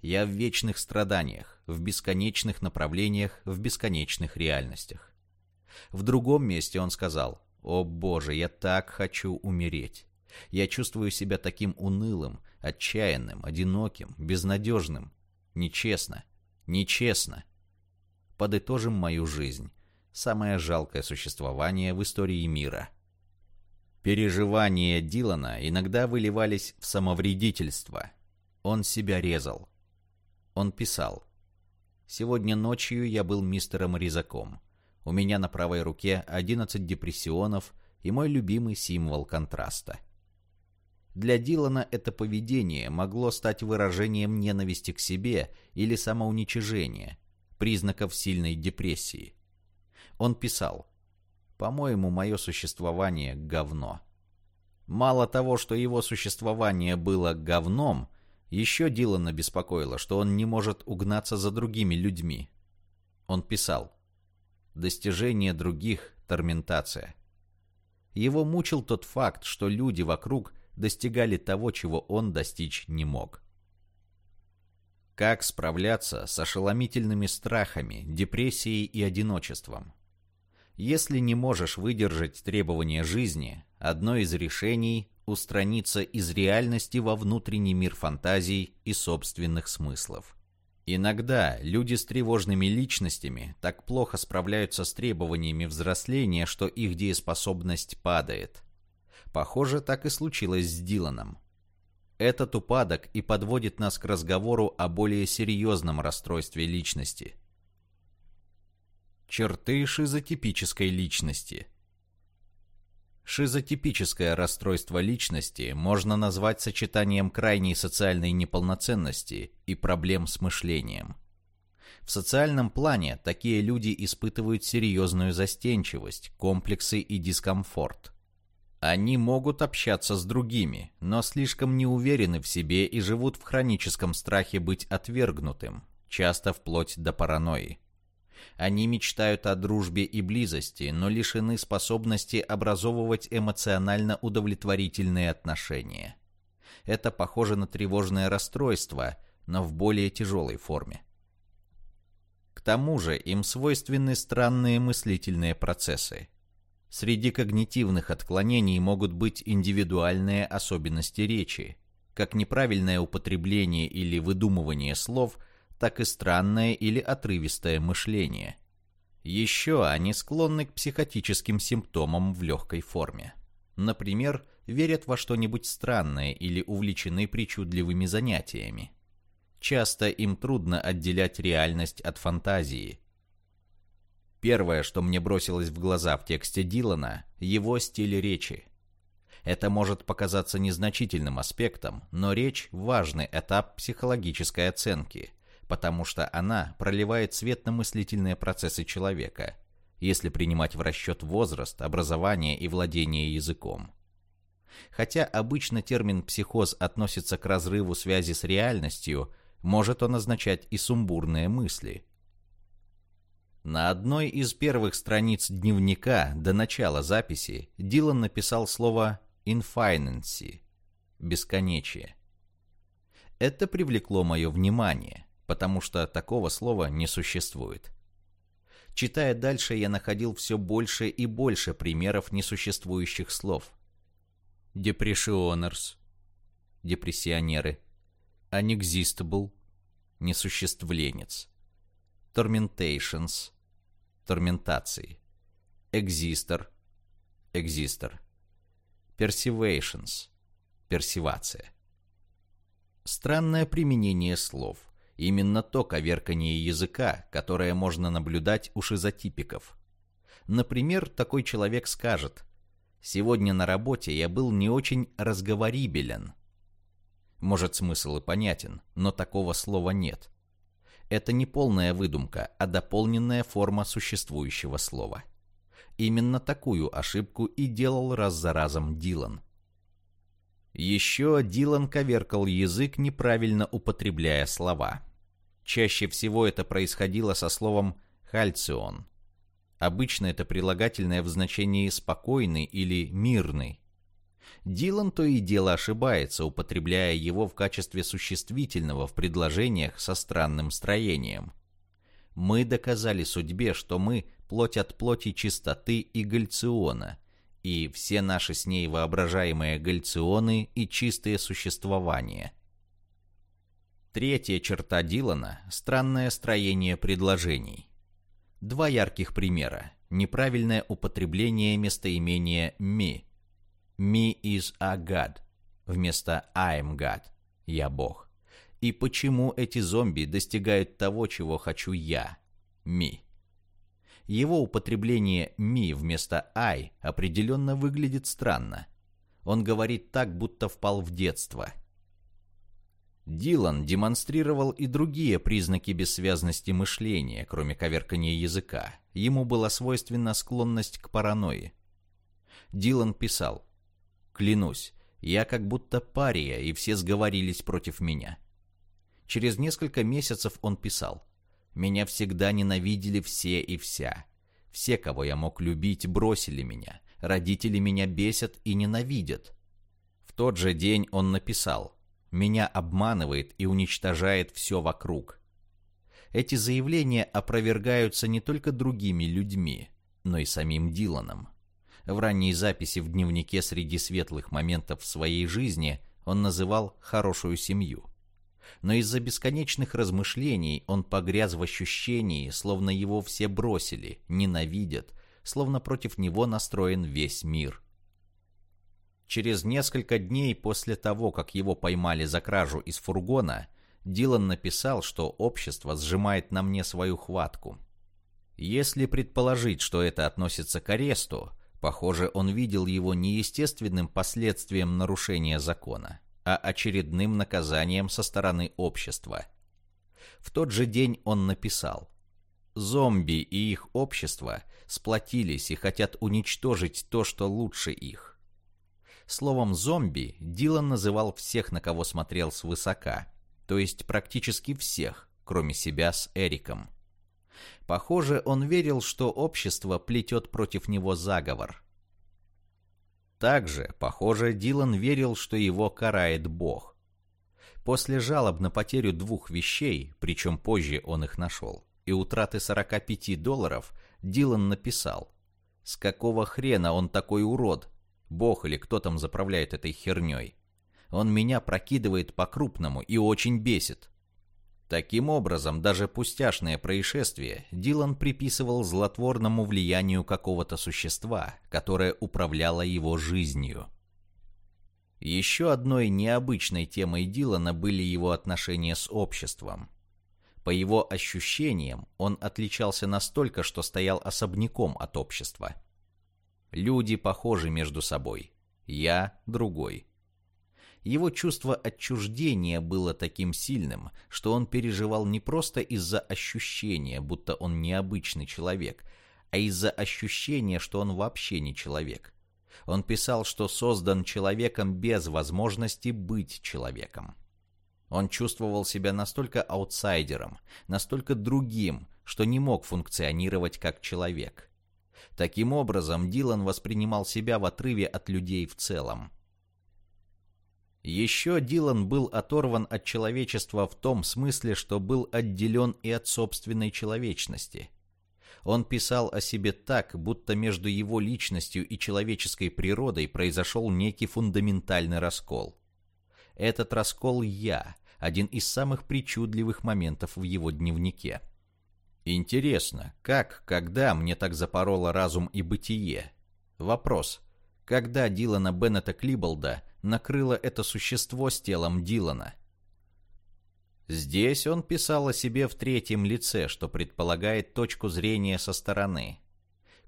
«Я в вечных страданиях, в бесконечных направлениях, в бесконечных реальностях». В другом месте он сказал «О боже, я так хочу умереть». Я чувствую себя таким унылым, отчаянным, одиноким, безнадежным. Нечестно. Нечестно подытожим мою жизнь. Самое жалкое существование в истории мира. Переживания Дилана иногда выливались в самовредительство. Он себя резал. Он писал. «Сегодня ночью я был мистером Резаком. У меня на правой руке 11 депрессионов и мой любимый символ контраста». Для Дилана это поведение могло стать выражением ненависти к себе или самоуничижения, признаков сильной депрессии. Он писал, «По-моему, мое существование — говно». Мало того, что его существование было говном, еще Дилана беспокоило, что он не может угнаться за другими людьми. Он писал, «Достижение других — торментация». Его мучил тот факт, что люди вокруг достигали того, чего он достичь не мог. Как справляться с ошеломительными страхами, депрессией и одиночеством? Если не можешь выдержать требования жизни, одно из решений – устраниться из реальности во внутренний мир фантазий и собственных смыслов. Иногда люди с тревожными личностями так плохо справляются с требованиями взросления, что их дееспособность падает. Похоже, так и случилось с Диланом. Этот упадок и подводит нас к разговору о более серьезном расстройстве личности. Черты шизотипической личности Шизотипическое расстройство личности можно назвать сочетанием крайней социальной неполноценности и проблем с мышлением. В социальном плане такие люди испытывают серьезную застенчивость, комплексы и дискомфорт – они могут общаться с другими, но слишком не уверены в себе и живут в хроническом страхе быть отвергнутым, часто вплоть до паранойи. Они мечтают о дружбе и близости, но лишены способности образовывать эмоционально удовлетворительные отношения. Это похоже на тревожное расстройство, но в более тяжелой форме. К тому же им свойственны странные мыслительные процессы – Среди когнитивных отклонений могут быть индивидуальные особенности речи, как неправильное употребление или выдумывание слов, так и странное или отрывистое мышление. Еще они склонны к психотическим симптомам в легкой форме. Например, верят во что-нибудь странное или увлечены причудливыми занятиями. Часто им трудно отделять реальность от фантазии – Первое, что мне бросилось в глаза в тексте Дилана – его стиль речи. Это может показаться незначительным аспектом, но речь – важный этап психологической оценки, потому что она проливает свет на мыслительные процессы человека, если принимать в расчет возраст, образование и владение языком. Хотя обычно термин «психоз» относится к разрыву связи с реальностью, может он означать и сумбурные мысли – на одной из первых страниц дневника до начала записи Дилан написал слово «infinancy» — «бесконечие». Это привлекло мое внимание, потому что такого слова не существует. Читая дальше, я находил все больше и больше примеров несуществующих слов. Depressioners – депрессионеры, unexistable – несуществленец, tormentations – торментации. Экзистор, экзистор. Persivations, персивация. Странное применение слов. Именно то коверкание языка, которое можно наблюдать у шизотипиков. Например, такой человек скажет «Сегодня на работе я был не очень разговорибелен». Может, смысл и понятен, но такого слова нет. Это не полная выдумка, а дополненная форма существующего слова. Именно такую ошибку и делал раз за разом Дилан. Еще Дилан коверкал язык, неправильно употребляя слова. Чаще всего это происходило со словом «хальцион». Обычно это прилагательное в значении «спокойный» или «мирный». Дилан то и дело ошибается, употребляя его в качестве существительного в предложениях со странным строением. Мы доказали судьбе, что мы плоть от плоти чистоты и гальциона, и все наши с ней воображаемые гальционы и чистые существования. Третья черта Дилана – странное строение предложений. Два ярких примера. Неправильное употребление местоимения «me», Me is a God вместо I'm God. Я Бог. И почему эти зомби достигают того, чего хочу я? Me. Его употребление me вместо I определенно выглядит странно. Он говорит так, будто впал в детство. Дилан демонстрировал и другие признаки бессвязности мышления, кроме коверкания языка. Ему была свойственна склонность к паранойи. Дилан писал Клянусь, я как будто пария, и все сговорились против меня. Через несколько месяцев он писал. «Меня всегда ненавидели все и вся. Все, кого я мог любить, бросили меня. Родители меня бесят и ненавидят». В тот же день он написал. «Меня обманывает и уничтожает все вокруг». Эти заявления опровергаются не только другими людьми, но и самим Диланом. В ранней записи в дневнике среди светлых моментов в своей жизни он называл «хорошую семью». Но из-за бесконечных размышлений он погряз в ощущении, словно его все бросили, ненавидят, словно против него настроен весь мир. Через несколько дней после того, как его поймали за кражу из фургона, Дилан написал, что общество сжимает на мне свою хватку. Если предположить, что это относится к аресту, Похоже, он видел его не естественным последствием нарушения закона, а очередным наказанием со стороны общества. В тот же день он написал «Зомби и их общество сплотились и хотят уничтожить то, что лучше их». Словом «зомби» Дилан называл всех, на кого смотрел свысока, то есть практически всех, кроме себя с Эриком. Похоже, он верил, что общество плетет против него заговор. Также, похоже, Дилан верил, что его карает Бог. После жалоб на потерю двух вещей, причем позже он их нашел, и утраты 45 долларов, Дилан написал «С какого хрена он такой урод? Бог или кто там заправляет этой херней? Он меня прокидывает по-крупному и очень бесит. Таким образом, даже пустяшное происшествие Дилан приписывал злотворному влиянию какого-то существа, которое управляло его жизнью. Еще одной необычной темой Дилана были его отношения с обществом. По его ощущениям, он отличался настолько, что стоял особняком от общества. Люди похожи между собой. Я другой. Его чувство отчуждения было таким сильным, что он переживал не просто из-за ощущения, будто он необычный человек, а из-за ощущения, что он вообще не человек. Он писал, что создан человеком без возможности быть человеком. Он чувствовал себя настолько аутсайдером, настолько другим, что не мог функционировать как человек. Таким образом, Дилан воспринимал себя в отрыве от людей в целом. Еще Дилан был оторван от человечества в том смысле, что был отделен и от собственной человечности. Он писал о себе так, будто между его личностью и человеческой природой произошел некий фундаментальный раскол. Этот раскол «я» — один из самых причудливых моментов в его дневнике. Интересно, как, когда мне так запороло разум и бытие? Вопрос. Когда Дилана Беннета Клиболда накрыло это существо с телом Дилана. Здесь он писал о себе в третьем лице, что предполагает точку зрения со стороны.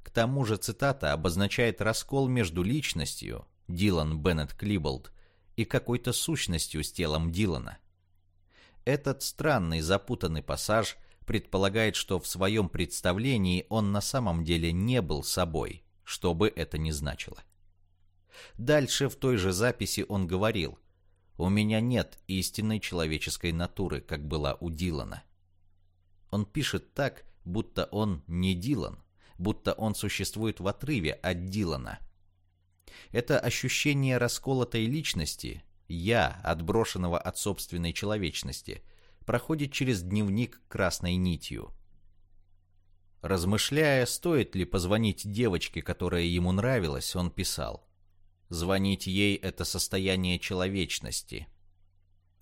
К тому же цитата обозначает раскол между личностью, Дилан Беннет Клиболд, и какой-то сущностью с телом Дилана. Этот странный запутанный пассаж предполагает, что в своем представлении он на самом деле не был собой, что бы это ни значило. Дальше в той же записи он говорил «У меня нет истинной человеческой натуры, как была у Дилана». Он пишет так, будто он не Дилан, будто он существует в отрыве от Дилана. Это ощущение расколотой личности, «я», отброшенного от собственной человечности, проходит через дневник красной нитью. Размышляя, стоит ли позвонить девочке, которая ему нравилась, он писал. Звонить ей – это состояние человечности.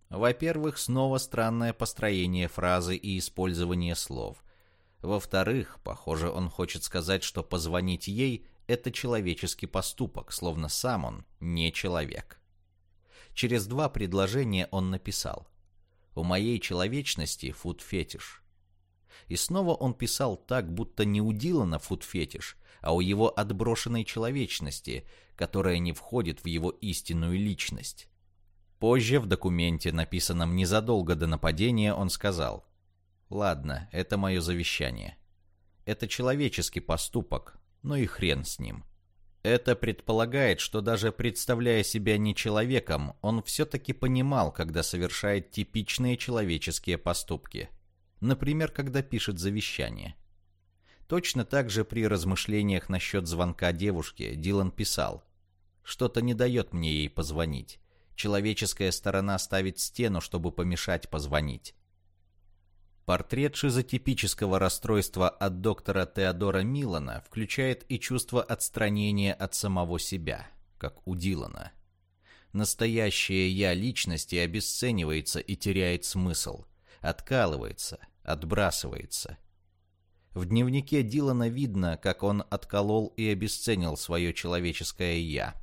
Во-первых, снова странное построение фразы и использование слов. Во-вторых, похоже, он хочет сказать, что позвонить ей – это человеческий поступок, словно сам он не человек. Через два предложения он написал «У моей человечности фуд-фетиш». И снова он писал так, будто не у Дилана фуд-фетиш, а у его отброшенной человечности, которая не входит в его истинную личность. Позже в документе, написанном незадолго до нападения, он сказал «Ладно, это мое завещание. Это человеческий поступок, но и хрен с ним». Это предполагает, что даже представляя себя не человеком, он все-таки понимал, когда совершает типичные человеческие поступки. Например, когда пишет завещание. Точно так же при размышлениях насчет звонка девушке Дилан писал «Что-то не дает мне ей позвонить. Человеческая сторона ставит стену, чтобы помешать позвонить». Портрет шизотипического расстройства от доктора Теодора Милана включает и чувство отстранения от самого себя, как у Дилана. Настоящее «я» личности обесценивается и теряет смысл, откалывается, отбрасывается – в дневнике Дилана видно, как он отколол и обесценил свое человеческое «я».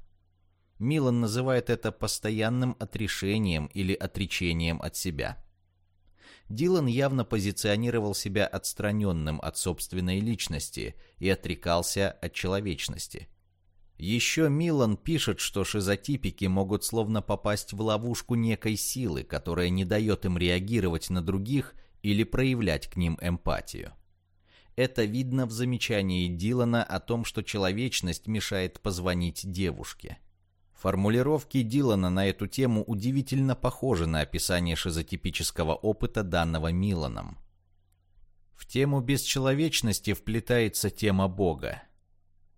Милан называет это постоянным отрешением или отречением от себя. Дилан явно позиционировал себя отстраненным от собственной личности и отрекался от человечности. Еще Милан пишет, что шизотипики могут словно попасть в ловушку некой силы, которая не дает им реагировать на других или проявлять к ним эмпатию. Это видно в замечании Дилана о том, что человечность мешает позвонить девушке. Формулировки Дилана на эту тему удивительно похожи на описание шизотипического опыта, данного Миланом. В тему бесчеловечности вплетается тема Бога.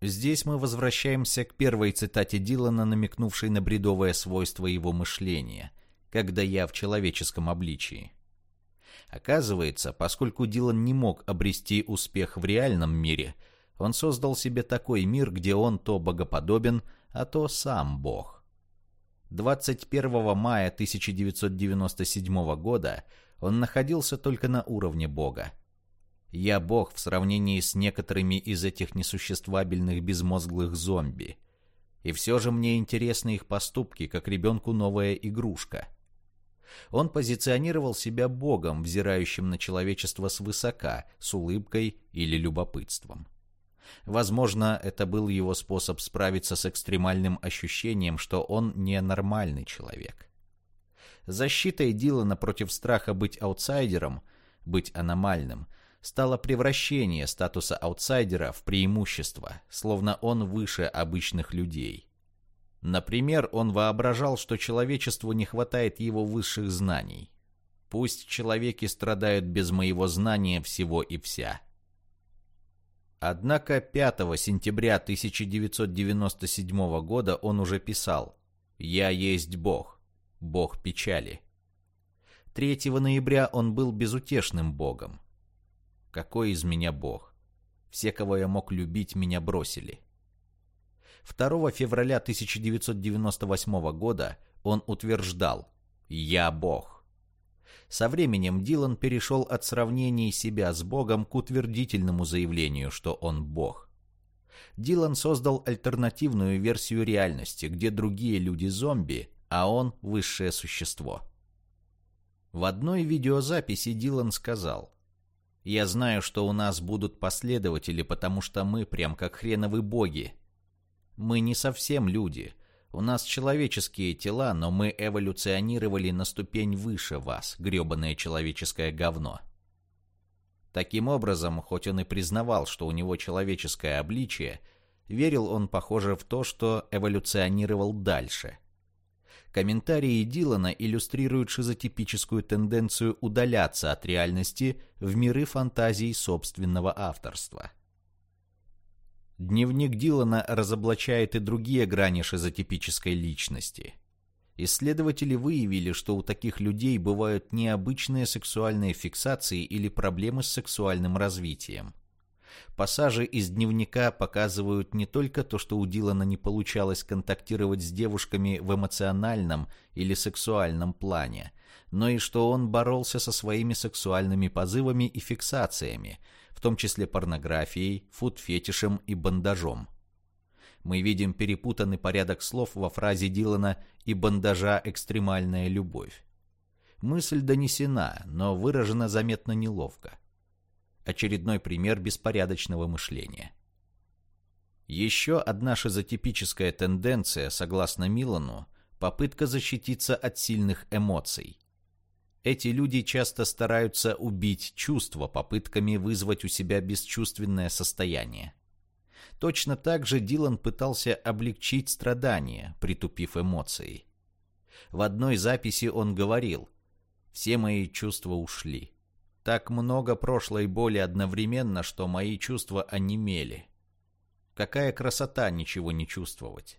Здесь мы возвращаемся к первой цитате Дилана, намекнувшей на бредовое свойство его мышления, когда я в человеческом обличии. Оказывается, поскольку Дилан не мог обрести успех в реальном мире, он создал себе такой мир, где он то богоподобен, а то сам бог. 21 мая 1997 года он находился только на уровне бога. Я бог в сравнении с некоторыми из этих несуществабельных безмозглых зомби. И все же мне интересны их поступки, как ребенку новая игрушка. Он позиционировал себя богом, взирающим на человечество свысока, с улыбкой или любопытством. Возможно, это был его способ справиться с экстремальным ощущением, что он не нормальный человек. Защитой Дилана против страха быть аутсайдером, быть аномальным, стало превращение статуса аутсайдера в преимущество, словно он выше обычных людей. Например, он воображал, что человечеству не хватает его высших знаний. Пусть человеки страдают без моего знания всего и вся. Однако 5 сентября 1997 года он уже писал «Я есть Бог, Бог печали». 3 ноября он был безутешным Богом. «Какой из меня Бог? Все, кого я мог любить, меня бросили». 2 февраля 1998 года он утверждал «Я Бог». Со временем Дилан перешел от сравнений себя с Богом к утвердительному заявлению, что он Бог. Дилан создал альтернативную версию реальности, где другие люди зомби, а он высшее существо. В одной видеозаписи Дилан сказал «Я знаю, что у нас будут последователи, потому что мы прям как хреновы боги, мы не совсем люди. У нас человеческие тела, но мы эволюционировали на ступень выше вас, грёбаное человеческое говно. Таким образом, хоть он и признавал, что у него человеческое обличие, верил он, похоже, в то, что эволюционировал дальше. Комментарии Дилана иллюстрируют шизотипическую тенденцию удаляться от реальности в миры фантазий собственного авторства. Дневник Дилана разоблачает и другие грани шизотипической личности. Исследователи выявили, что у таких людей бывают необычные сексуальные фиксации или проблемы с сексуальным развитием. Пассажи из дневника показывают не только то, что у Дилана не получалось контактировать с девушками в эмоциональном или сексуальном плане, но и что он боролся со своими сексуальными позывами и фиксациями – в том числе порнографией, фуд-фетишем и бандажом. Мы видим перепутанный порядок слов во фразе Дилана и бандажа «экстремальная любовь». Мысль донесена, но выражена заметно неловко. Очередной пример беспорядочного мышления. Еще одна шизотипическая тенденция, согласно Милану, попытка защититься от сильных эмоций. Эти люди часто стараются убить чувства попытками вызвать у себя бесчувственное состояние. Точно так же Дилан пытался облегчить страдания, притупив эмоции. В одной записи он говорил «Все мои чувства ушли. Так много прошлой боли одновременно, что мои чувства онемели. Какая красота ничего не чувствовать».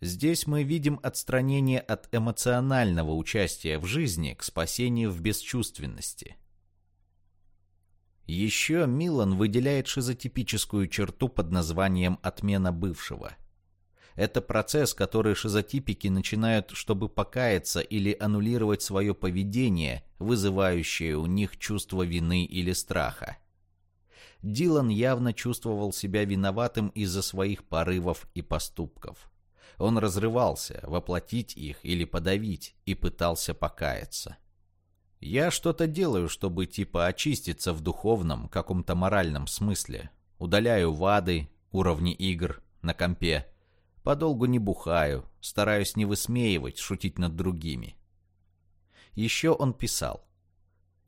Здесь мы видим отстранение от эмоционального участия в жизни к спасению в бесчувственности. Еще Милан выделяет шизотипическую черту под названием «отмена бывшего». Это процесс, который шизотипики начинают, чтобы покаяться или аннулировать свое поведение, вызывающее у них чувство вины или страха. Дилан явно чувствовал себя виноватым из-за своих порывов и поступков. Он разрывался, воплотить их или подавить, и пытался покаяться. Я что-то делаю, чтобы типа очиститься в духовном, каком-то моральном смысле. Удаляю вады, уровни игр на компе. Подолгу не бухаю, стараюсь не высмеивать, шутить над другими. Еще он писал.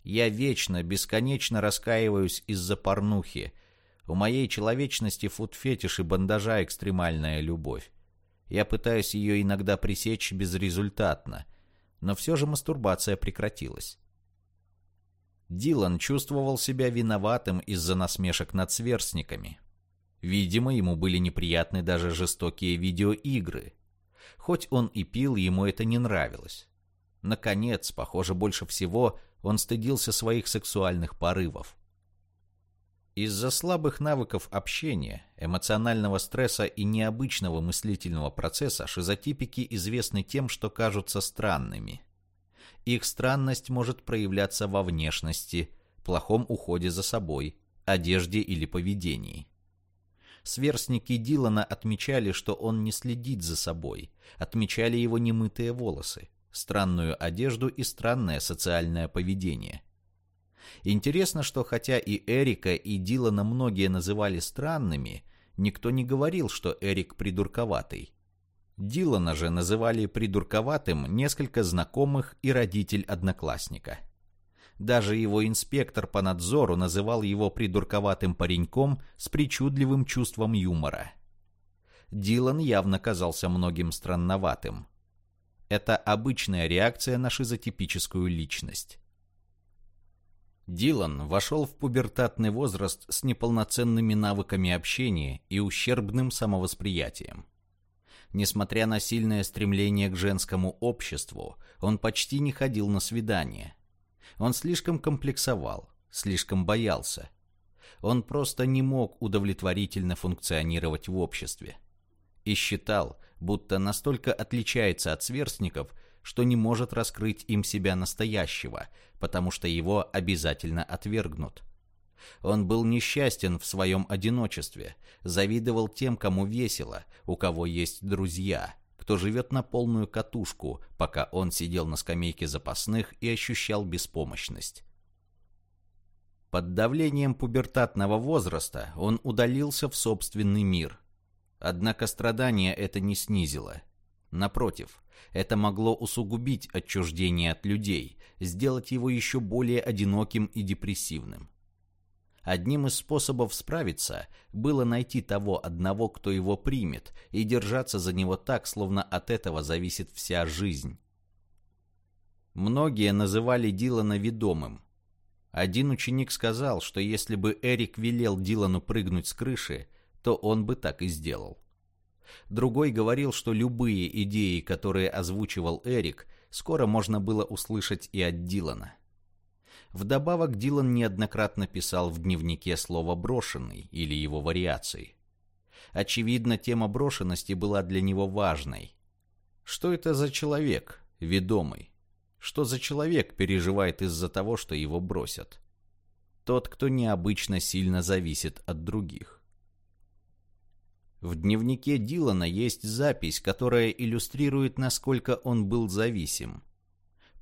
«Я вечно, бесконечно раскаиваюсь из-за порнухи. У моей человечности фуд-фетиш и бандажа экстремальная любовь. Я пытаюсь ее иногда пресечь безрезультатно, но все же мастурбация прекратилась. Дилан чувствовал себя виноватым из-за насмешек над сверстниками. Видимо, ему были неприятны даже жестокие видеоигры. Хоть он и пил, ему это не нравилось. Наконец, похоже, больше всего он стыдился своих сексуальных порывов. Из-за слабых навыков общения, эмоционального стресса и необычного мыслительного процесса шизотипики известны тем, что кажутся странными. Их странность может проявляться во внешности, плохом уходе за собой, одежде или поведении. Сверстники Дилана отмечали, что он не следит за собой, отмечали его немытые волосы, странную одежду и странное социальное поведение – Интересно, что хотя и Эрика, и Дилана многие называли странными, никто не говорил, что Эрик придурковатый. Дилана же называли придурковатым несколько знакомых и родитель одноклассника. Даже его инспектор по надзору называл его придурковатым пареньком с причудливым чувством юмора. Дилан явно казался многим странноватым. Это обычная реакция на шизотипическую личность. Дилан вошел в пубертатный возраст с неполноценными навыками общения и ущербным самовосприятием. Несмотря на сильное стремление к женскому обществу, он почти не ходил на свидания. Он слишком комплексовал, слишком боялся. Он просто не мог удовлетворительно функционировать в обществе. И считал, будто настолько отличается от сверстников, что не может раскрыть им себя настоящего, потому что его обязательно отвергнут. Он был несчастен в своем одиночестве, завидовал тем, кому весело, у кого есть друзья, кто живет на полную катушку, пока он сидел на скамейке запасных и ощущал беспомощность. Под давлением пубертатного возраста он удалился в собственный мир. Однако страдания это не снизило. Напротив, это могло усугубить отчуждение от людей, сделать его еще более одиноким и депрессивным. Одним из способов справиться было найти того одного, кто его примет, и держаться за него так, словно от этого зависит вся жизнь. Многие называли Дилана ведомым. Один ученик сказал, что если бы Эрик велел Дилану прыгнуть с крыши, то он бы так и сделал. Другой говорил, что любые идеи, которые озвучивал Эрик, скоро можно было услышать и от Дилана. Вдобавок Дилан неоднократно писал в дневнике слово «брошенный» или его вариации. Очевидно, тема брошенности была для него важной. Что это за человек, ведомый? Что за человек переживает из-за того, что его бросят? Тот, кто необычно сильно зависит от других. В дневнике Дилана есть запись, которая иллюстрирует, насколько он был зависим.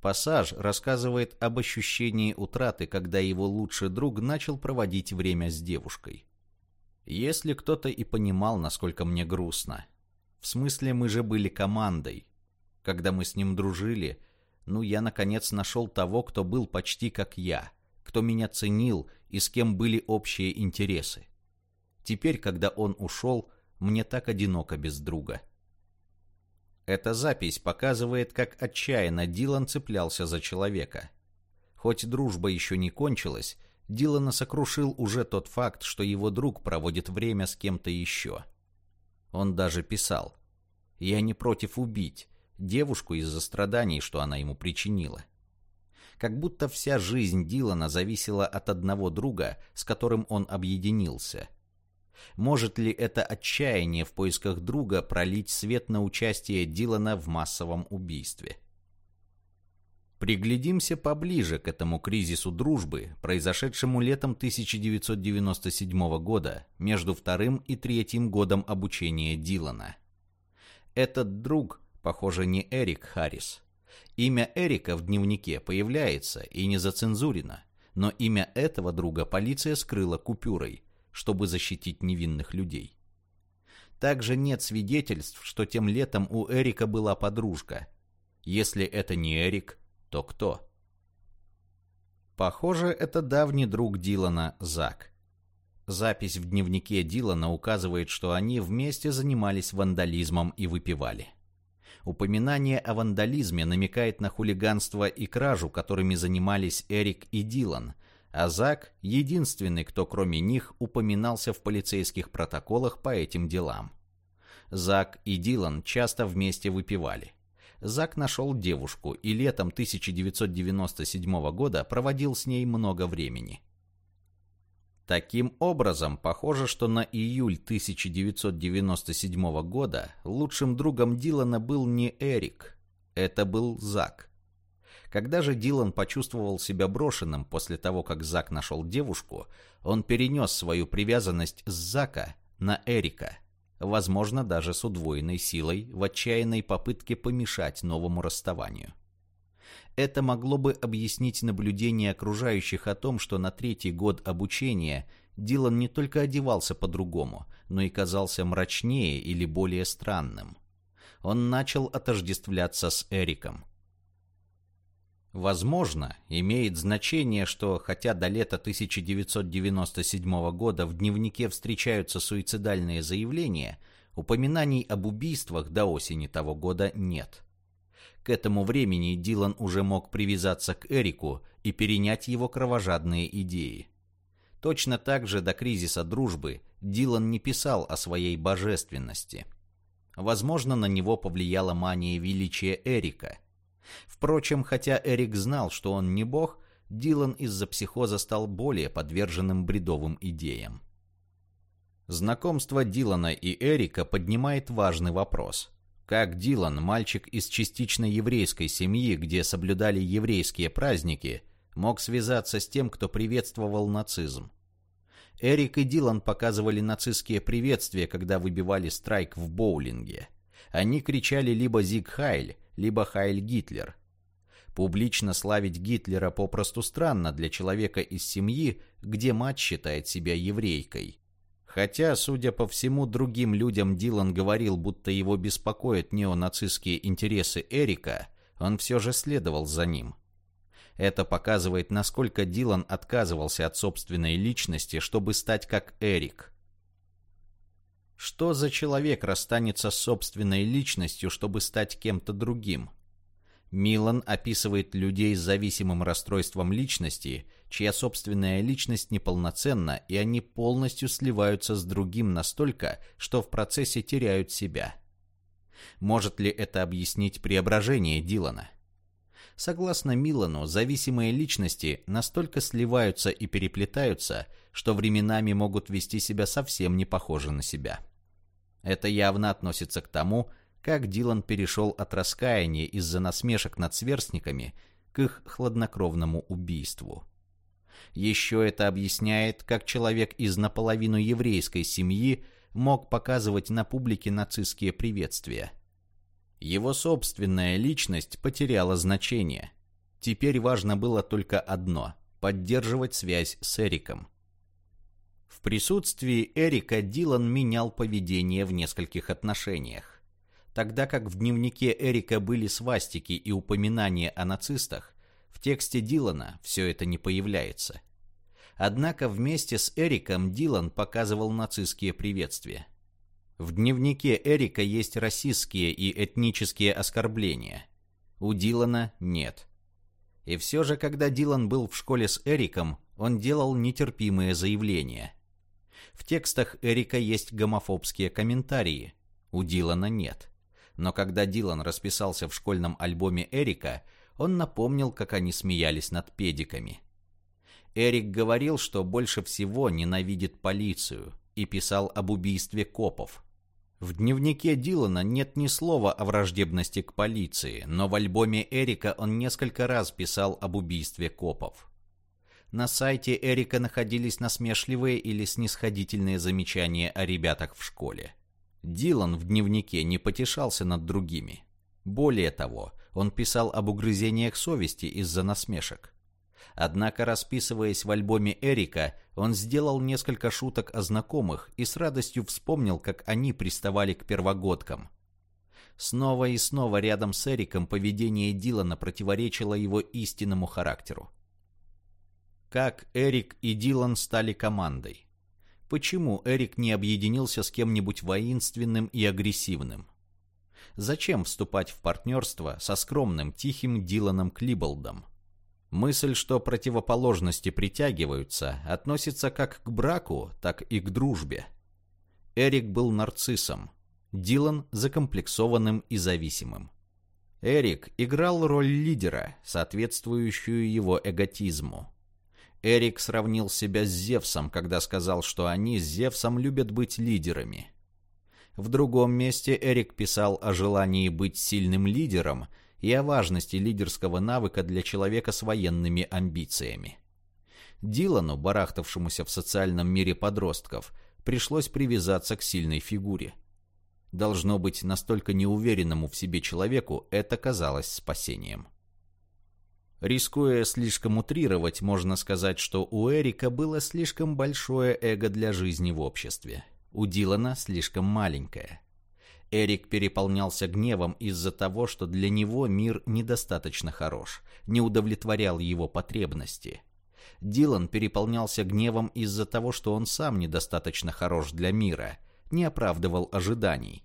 Пассаж рассказывает об ощущении утраты, когда его лучший друг начал проводить время с девушкой. Если кто-то и понимал, насколько мне грустно. В смысле, мы же были командой. Когда мы с ним дружили, ну, я наконец нашел того, кто был почти как я, кто меня ценил и с кем были общие интересы. Теперь, когда он ушел, мне так одиноко без друга. Эта запись показывает, как отчаянно Дилан цеплялся за человека. Хоть дружба еще не кончилась, Дилана сокрушил уже тот факт, что его друг проводит время с кем-то еще. Он даже писал «Я не против убить девушку из-за страданий, что она ему причинила». Как будто вся жизнь Дилана зависела от одного друга, с которым он объединился – может ли это отчаяние в поисках друга пролить свет на участие Дилана в массовом убийстве? Приглядимся поближе к этому кризису дружбы, произошедшему летом 1997 года между вторым и третьим годом обучения Дилана. Этот друг, похоже, не Эрик Харрис. Имя Эрика в дневнике появляется и не зацензурено, но имя этого друга полиция скрыла купюрой – чтобы защитить невинных людей. Также нет свидетельств, что тем летом у Эрика была подружка. Если это не Эрик, то кто? Похоже, это давний друг Дилана Зак. Запись в дневнике Дилана указывает, что они вместе занимались вандализмом и выпивали. Упоминание о вандализме намекает на хулиганство и кражу, которыми занимались Эрик и Дилан – а Зак — единственный, кто кроме них упоминался в полицейских протоколах по этим делам. Зак и Дилан часто вместе выпивали. Зак нашел девушку и летом 1997 года проводил с ней много времени. Таким образом, похоже, что на июль 1997 года лучшим другом Дилана был не Эрик, это был Зак. Когда же Дилан почувствовал себя брошенным после того, как Зак нашел девушку, он перенес свою привязанность с Зака на Эрика, возможно, даже с удвоенной силой в отчаянной попытке помешать новому расставанию. Это могло бы объяснить наблюдение окружающих о том, что на третий год обучения Дилан не только одевался по-другому, но и казался мрачнее или более странным. Он начал отождествляться с Эриком – Возможно, имеет значение, что хотя до лета 1997 года в дневнике встречаются суицидальные заявления, упоминаний об убийствах до осени того года нет. К этому времени Дилан уже мог привязаться к Эрику и перенять его кровожадные идеи. Точно так же до кризиса дружбы Дилан не писал о своей божественности. Возможно, на него повлияла мания величия Эрика – Впрочем, хотя Эрик знал, что он не бог, Дилан из-за психоза стал более подверженным бредовым идеям. Знакомство Дилана и Эрика поднимает важный вопрос. Как Дилан, мальчик из частично еврейской семьи, где соблюдали еврейские праздники, мог связаться с тем, кто приветствовал нацизм? Эрик и Дилан показывали нацистские приветствия, когда выбивали страйк в боулинге. Они кричали либо «Зиг Хайль», либо Хайль Гитлер. Публично славить Гитлера попросту странно для человека из семьи, где мать считает себя еврейкой. Хотя, судя по всему, другим людям Дилан говорил, будто его беспокоят неонацистские интересы Эрика, он все же следовал за ним. Это показывает, насколько Дилан отказывался от собственной личности, чтобы стать как Эрик. Что за человек расстанется с собственной личностью, чтобы стать кем-то другим? Милан описывает людей с зависимым расстройством личности, чья собственная личность неполноценна, и они полностью сливаются с другим настолько, что в процессе теряют себя. Может ли это объяснить преображение Дилана? Согласно Милану, зависимые личности настолько сливаются и переплетаются, что временами могут вести себя совсем не похоже на себя. Это явно относится к тому, как Дилан перешел от раскаяния из-за насмешек над сверстниками к их хладнокровному убийству. Еще это объясняет, как человек из наполовину еврейской семьи мог показывать на публике нацистские приветствия. Его собственная личность потеряла значение. Теперь важно было только одно – поддерживать связь с Эриком. В присутствии Эрика Дилан менял поведение в нескольких отношениях. Тогда как в дневнике Эрика были свастики и упоминания о нацистах, в тексте Дилана все это не появляется. Однако вместе с Эриком Дилан показывал нацистские приветствия. В дневнике Эрика есть расистские и этнические оскорбления. У Дилана нет. И все же, когда Дилан был в школе с Эриком, он делал нетерпимые заявления. В текстах Эрика есть гомофобские комментарии, у Дилана нет но когда Дилан расписался в школьном альбоме Эрика, он напомнил, как они смеялись над педиками. Эрик говорил, что больше всего ненавидит полицию и писал об убийстве копов. В дневнике Дилана нет ни слова о враждебности к полиции, но в альбоме Эрика он несколько раз писал об убийстве копов. На сайте Эрика находились насмешливые или снисходительные замечания о ребятах в школе. Дилан в дневнике не потешался над другими. Более того, он писал об угрызениях совести из-за насмешек. Однако, расписываясь в альбоме Эрика, он сделал несколько шуток о знакомых и с радостью вспомнил, как они приставали к первогодкам. Снова и снова рядом с Эриком поведение Дилана противоречило его истинному характеру. Как Эрик и Дилан стали командой? Почему Эрик не объединился с кем-нибудь воинственным и агрессивным? Зачем вступать в партнерство со скромным, тихим Диланом Клиболдом? Мысль, что противоположности притягиваются, относится как к браку, так и к дружбе. Эрик был нарциссом, Дилан – закомплексованным и зависимым. Эрик играл роль лидера, соответствующую его эготизму. Эрик сравнил себя с Зевсом, когда сказал, что они с Зевсом любят быть лидерами. В другом месте Эрик писал о желании быть сильным лидером и о важности лидерского навыка для человека с военными амбициями. Дилану, барахтавшемуся в социальном мире подростков, пришлось привязаться к сильной фигуре. Должно быть, настолько неуверенному в себе человеку это казалось спасением. Рискуя слишком утрировать, можно сказать, что у Эрика было слишком большое эго для жизни в обществе. У Дилана слишком маленькое. Эрик переполнялся гневом из-за того, что для него мир недостаточно хорош, не удовлетворял его потребности. Дилан переполнялся гневом из-за того, что он сам недостаточно хорош для мира, не оправдывал ожиданий.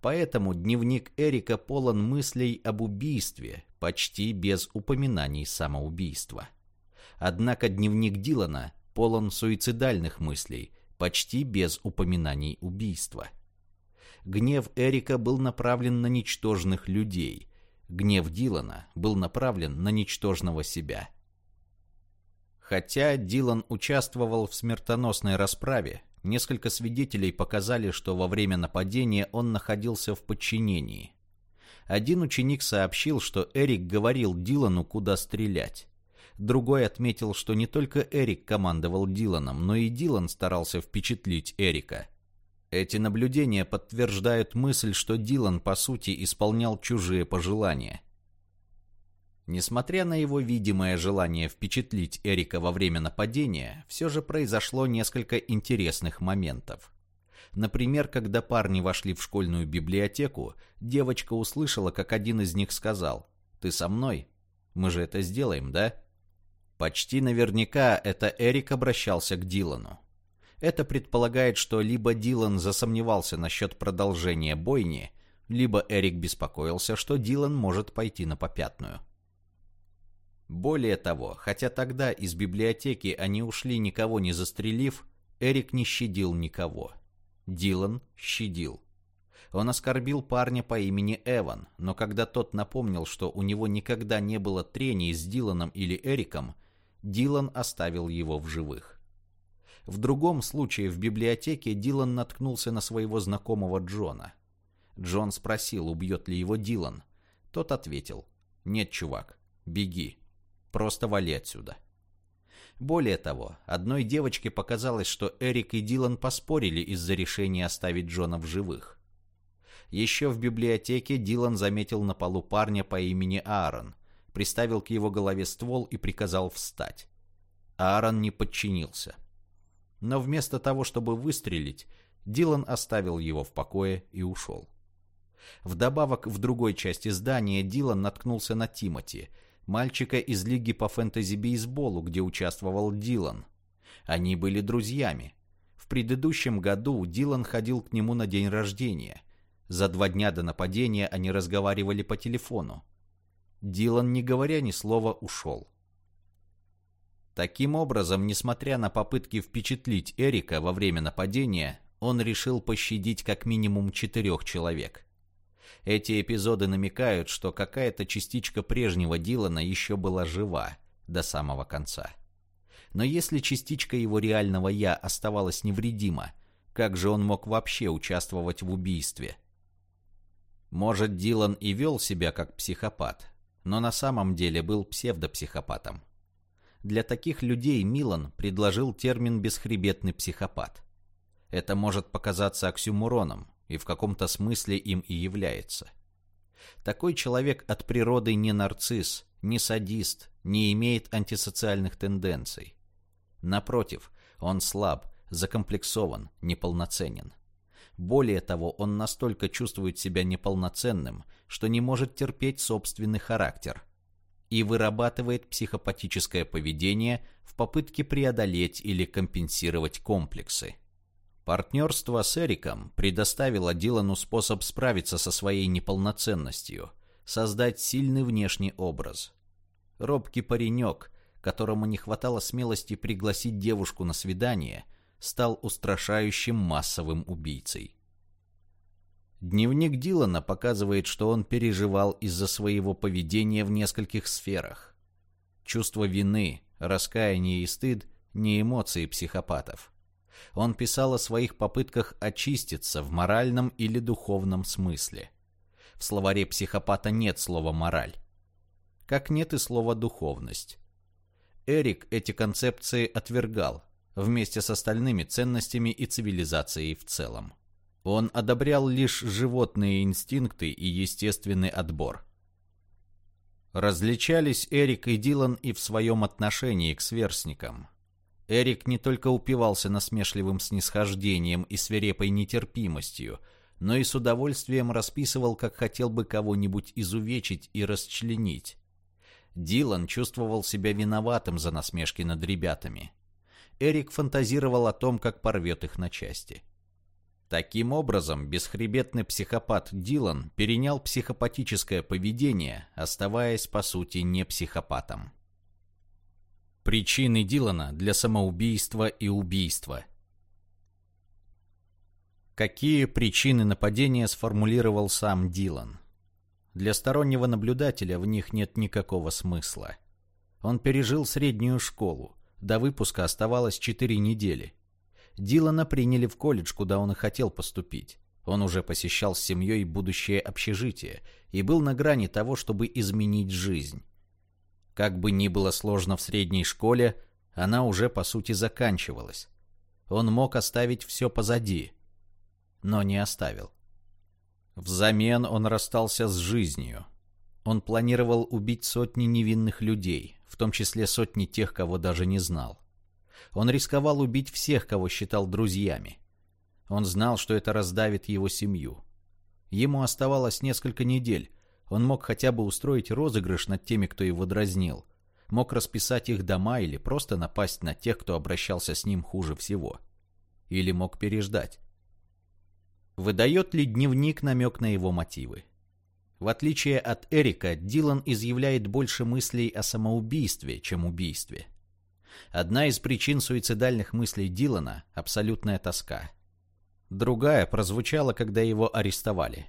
Поэтому дневник Эрика полон мыслей об убийстве, почти без упоминаний самоубийства. Однако дневник Дилана полон суицидальных мыслей, почти без упоминаний убийства. Гнев Эрика был направлен на ничтожных людей. Гнев Дилана был направлен на ничтожного себя. Хотя Дилан участвовал в смертоносной расправе, Несколько свидетелей показали, что во время нападения он находился в подчинении. Один ученик сообщил, что Эрик говорил Дилану, куда стрелять. Другой отметил, что не только Эрик командовал Диланом, но и Дилан старался впечатлить Эрика. Эти наблюдения подтверждают мысль, что Дилан по сути исполнял чужие пожелания. Несмотря на его видимое желание впечатлить Эрика во время нападения, все же произошло несколько интересных моментов. Например, когда парни вошли в школьную библиотеку, девочка услышала, как один из них сказал «Ты со мной? Мы же это сделаем, да?» Почти наверняка это Эрик обращался к Дилану. Это предполагает, что либо Дилан засомневался насчет продолжения бойни, либо Эрик беспокоился, что Дилан может пойти на попятную. Более того, хотя тогда из библиотеки они ушли никого не застрелив, Эрик не щадил никого. Дилан щадил. Он оскорбил парня по имени Эван, но когда тот напомнил, что у него никогда не было трений с Диланом или Эриком, Дилан оставил его в живых. В другом случае в библиотеке Дилан наткнулся на своего знакомого Джона. Джон спросил, убьет ли его Дилан. Тот ответил, «Нет, чувак, беги». Просто вали отсюда. Более того, одной девочке показалось, что Эрик и Дилан поспорили из-за решения оставить Джона в живых. Еще в библиотеке Дилан заметил на полу парня по имени Аарон, приставил к его голове ствол и приказал встать. Аарон не подчинился. Но вместо того, чтобы выстрелить, Дилан оставил его в покое и ушел. Вдобавок, в другой части здания Дилан наткнулся на Тимоти, мальчика из лиги по фэнтези-бейсболу, где участвовал Дилан. Они были друзьями. В предыдущем году Дилан ходил к нему на день рождения. За два дня до нападения они разговаривали по телефону. Дилан, не говоря ни слова, ушел. Таким образом, несмотря на попытки впечатлить Эрика во время нападения, он решил пощадить как минимум четырех человек. Эти эпизоды намекают, что какая-то частичка прежнего Дилана еще была жива до самого конца. Но если частичка его реального «я» оставалась невредима, как же он мог вообще участвовать в убийстве? Может, Дилан и вел себя как психопат, но на самом деле был псевдопсихопатом. Для таких людей Милан предложил термин «бесхребетный психопат». Это может показаться оксюмуроном, и в каком-то смысле им и является. Такой человек от природы не нарцисс, не садист, не имеет антисоциальных тенденций. Напротив, он слаб, закомплексован, неполноценен. Более того, он настолько чувствует себя неполноценным, что не может терпеть собственный характер и вырабатывает психопатическое поведение в попытке преодолеть или компенсировать комплексы. Партнерство с Эриком предоставило Дилану способ справиться со своей неполноценностью, создать сильный внешний образ. Робкий паренек, которому не хватало смелости пригласить девушку на свидание, стал устрашающим массовым убийцей. Дневник Дилана показывает, что он переживал из-за своего поведения в нескольких сферах. Чувство вины, раскаяние и стыд – не эмоции психопатов он писал о своих попытках очиститься в моральном или духовном смысле. В словаре психопата нет слова «мораль». Как нет и слова «духовность». Эрик эти концепции отвергал, вместе с остальными ценностями и цивилизацией в целом. Он одобрял лишь животные инстинкты и естественный отбор. Различались Эрик и Дилан и в своем отношении к сверстникам. Эрик не только упивался насмешливым снисхождением и свирепой нетерпимостью, но и с удовольствием расписывал, как хотел бы кого-нибудь изувечить и расчленить. Дилан чувствовал себя виноватым за насмешки над ребятами. Эрик фантазировал о том, как порвет их на части. Таким образом, бесхребетный психопат Дилан перенял психопатическое поведение, оставаясь по сути не психопатом. Причины Дилана для самоубийства и убийства. Какие причины нападения сформулировал сам Дилан? Для стороннего наблюдателя в них нет никакого смысла. Он пережил среднюю школу. До выпуска оставалось 4 недели. Дилана приняли в колледж, куда он и хотел поступить. Он уже посещал с семьей будущее общежитие и был на грани того, чтобы изменить жизнь. Как бы ни было сложно в средней школе, она уже по сути заканчивалась. Он мог оставить все позади, но не оставил. Взамен он расстался с жизнью. Он планировал убить сотни невинных людей, в том числе сотни тех, кого даже не знал. Он рисковал убить всех, кого считал друзьями. Он знал, что это раздавит его семью. Ему оставалось несколько недель. Он мог хотя бы устроить розыгрыш над теми, кто его дразнил. Мог расписать их дома или просто напасть на тех, кто обращался с ним хуже всего. Или мог переждать. Выдает ли дневник намек на его мотивы? В отличие от Эрика, Дилан изъявляет больше мыслей о самоубийстве, чем убийстве. Одна из причин суицидальных мыслей Дилана – абсолютная тоска. Другая прозвучала, когда его арестовали.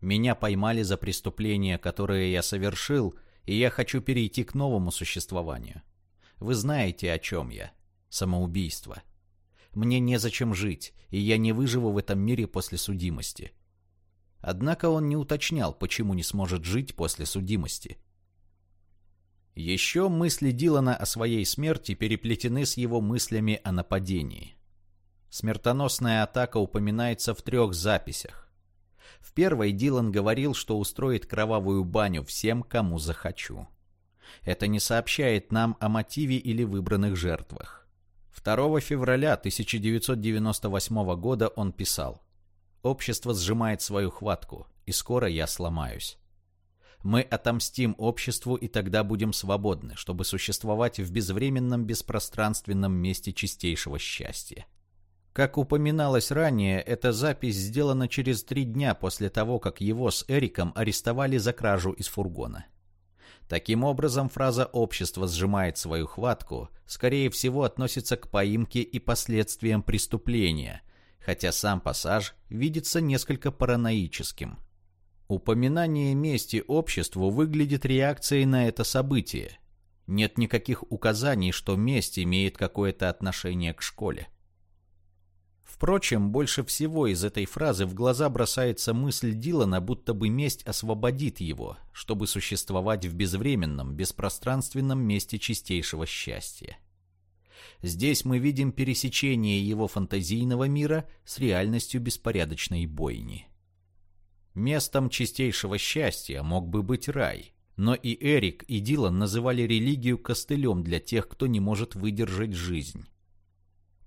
«Меня поймали за преступление, которое я совершил, и я хочу перейти к новому существованию. Вы знаете, о чем я. Самоубийство. Мне незачем жить, и я не выживу в этом мире после судимости». Однако он не уточнял, почему не сможет жить после судимости – еще мысли Дилана о своей смерти переплетены с его мыслями о нападении. Смертоносная атака упоминается в трех записях. В первой Дилан говорил, что устроит кровавую баню всем, кому захочу. Это не сообщает нам о мотиве или выбранных жертвах. 2 февраля 1998 года он писал «Общество сжимает свою хватку, и скоро я сломаюсь. Мы отомстим обществу и тогда будем свободны, чтобы существовать в безвременном беспространственном месте чистейшего счастья. Как упоминалось ранее, эта запись сделана через три дня после того, как его с Эриком арестовали за кражу из фургона. Таким образом, фраза «общество сжимает свою хватку» скорее всего относится к поимке и последствиям преступления, хотя сам пассаж видится несколько параноическим – Упоминание мести обществу выглядит реакцией на это событие. Нет никаких указаний, что месть имеет какое-то отношение к школе. Впрочем, больше всего из этой фразы в глаза бросается мысль Дилана, будто бы месть освободит его, чтобы существовать в безвременном, беспространственном месте чистейшего счастья. Здесь мы видим пересечение его фантазийного мира с реальностью беспорядочной бойни. Местом чистейшего счастья мог бы быть рай. Но и Эрик, и Дилан называли религию костылем для тех, кто не может выдержать жизнь.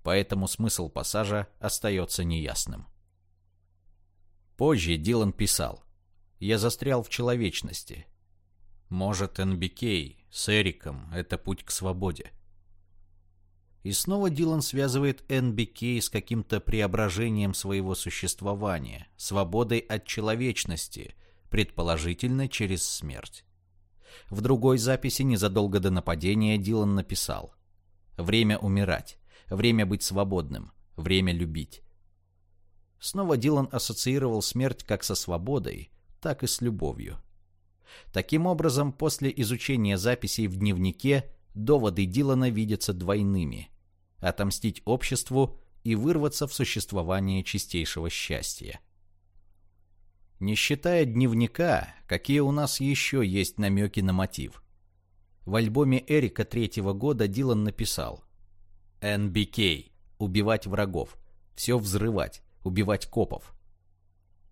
Поэтому смысл пассажа остается неясным. Позже Дилан писал «Я застрял в человечности. Может, НБК с Эриком — это путь к свободе». И снова Дилан связывает НБК с каким-то преображением своего существования, свободой от человечности, предположительно через смерть. В другой записи незадолго до нападения Дилан написал «Время умирать, время быть свободным, время любить». Снова Дилан ассоциировал смерть как со свободой, так и с любовью. Таким образом, после изучения записей в дневнике доводы Дилана видятся двойными – отомстить обществу и вырваться в существование чистейшего счастья. Не считая дневника, какие у нас еще есть намеки на мотив? В альбоме Эрика третьего года Дилан написал «NBK. Убивать врагов. Все взрывать. Убивать копов».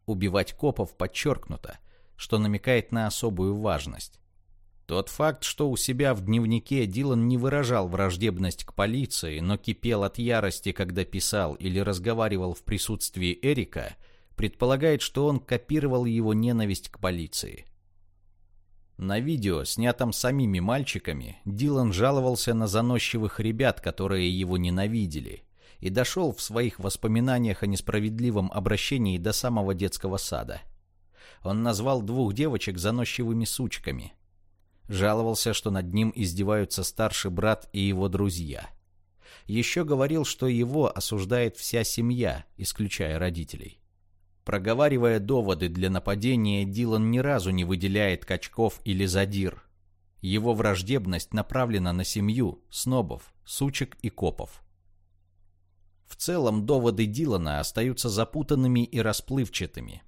Убивать копов подчеркнуто, что намекает на особую важность. Тот факт, что у себя в дневнике Дилан не выражал враждебность к полиции, но кипел от ярости, когда писал или разговаривал в присутствии Эрика, предполагает, что он копировал его ненависть к полиции. На видео, снятом самими мальчиками, Дилан жаловался на заносчивых ребят, которые его ненавидели, и дошел в своих воспоминаниях о несправедливом обращении до самого детского сада. Он назвал двух девочек заносчивыми сучками – Жаловался, что над ним издеваются старший брат и его друзья. Еще говорил, что его осуждает вся семья, исключая родителей. Проговаривая доводы для нападения, Дилан ни разу не выделяет качков или задир. Его враждебность направлена на семью, снобов, сучек и копов. В целом, доводы Дилана остаются запутанными и расплывчатыми.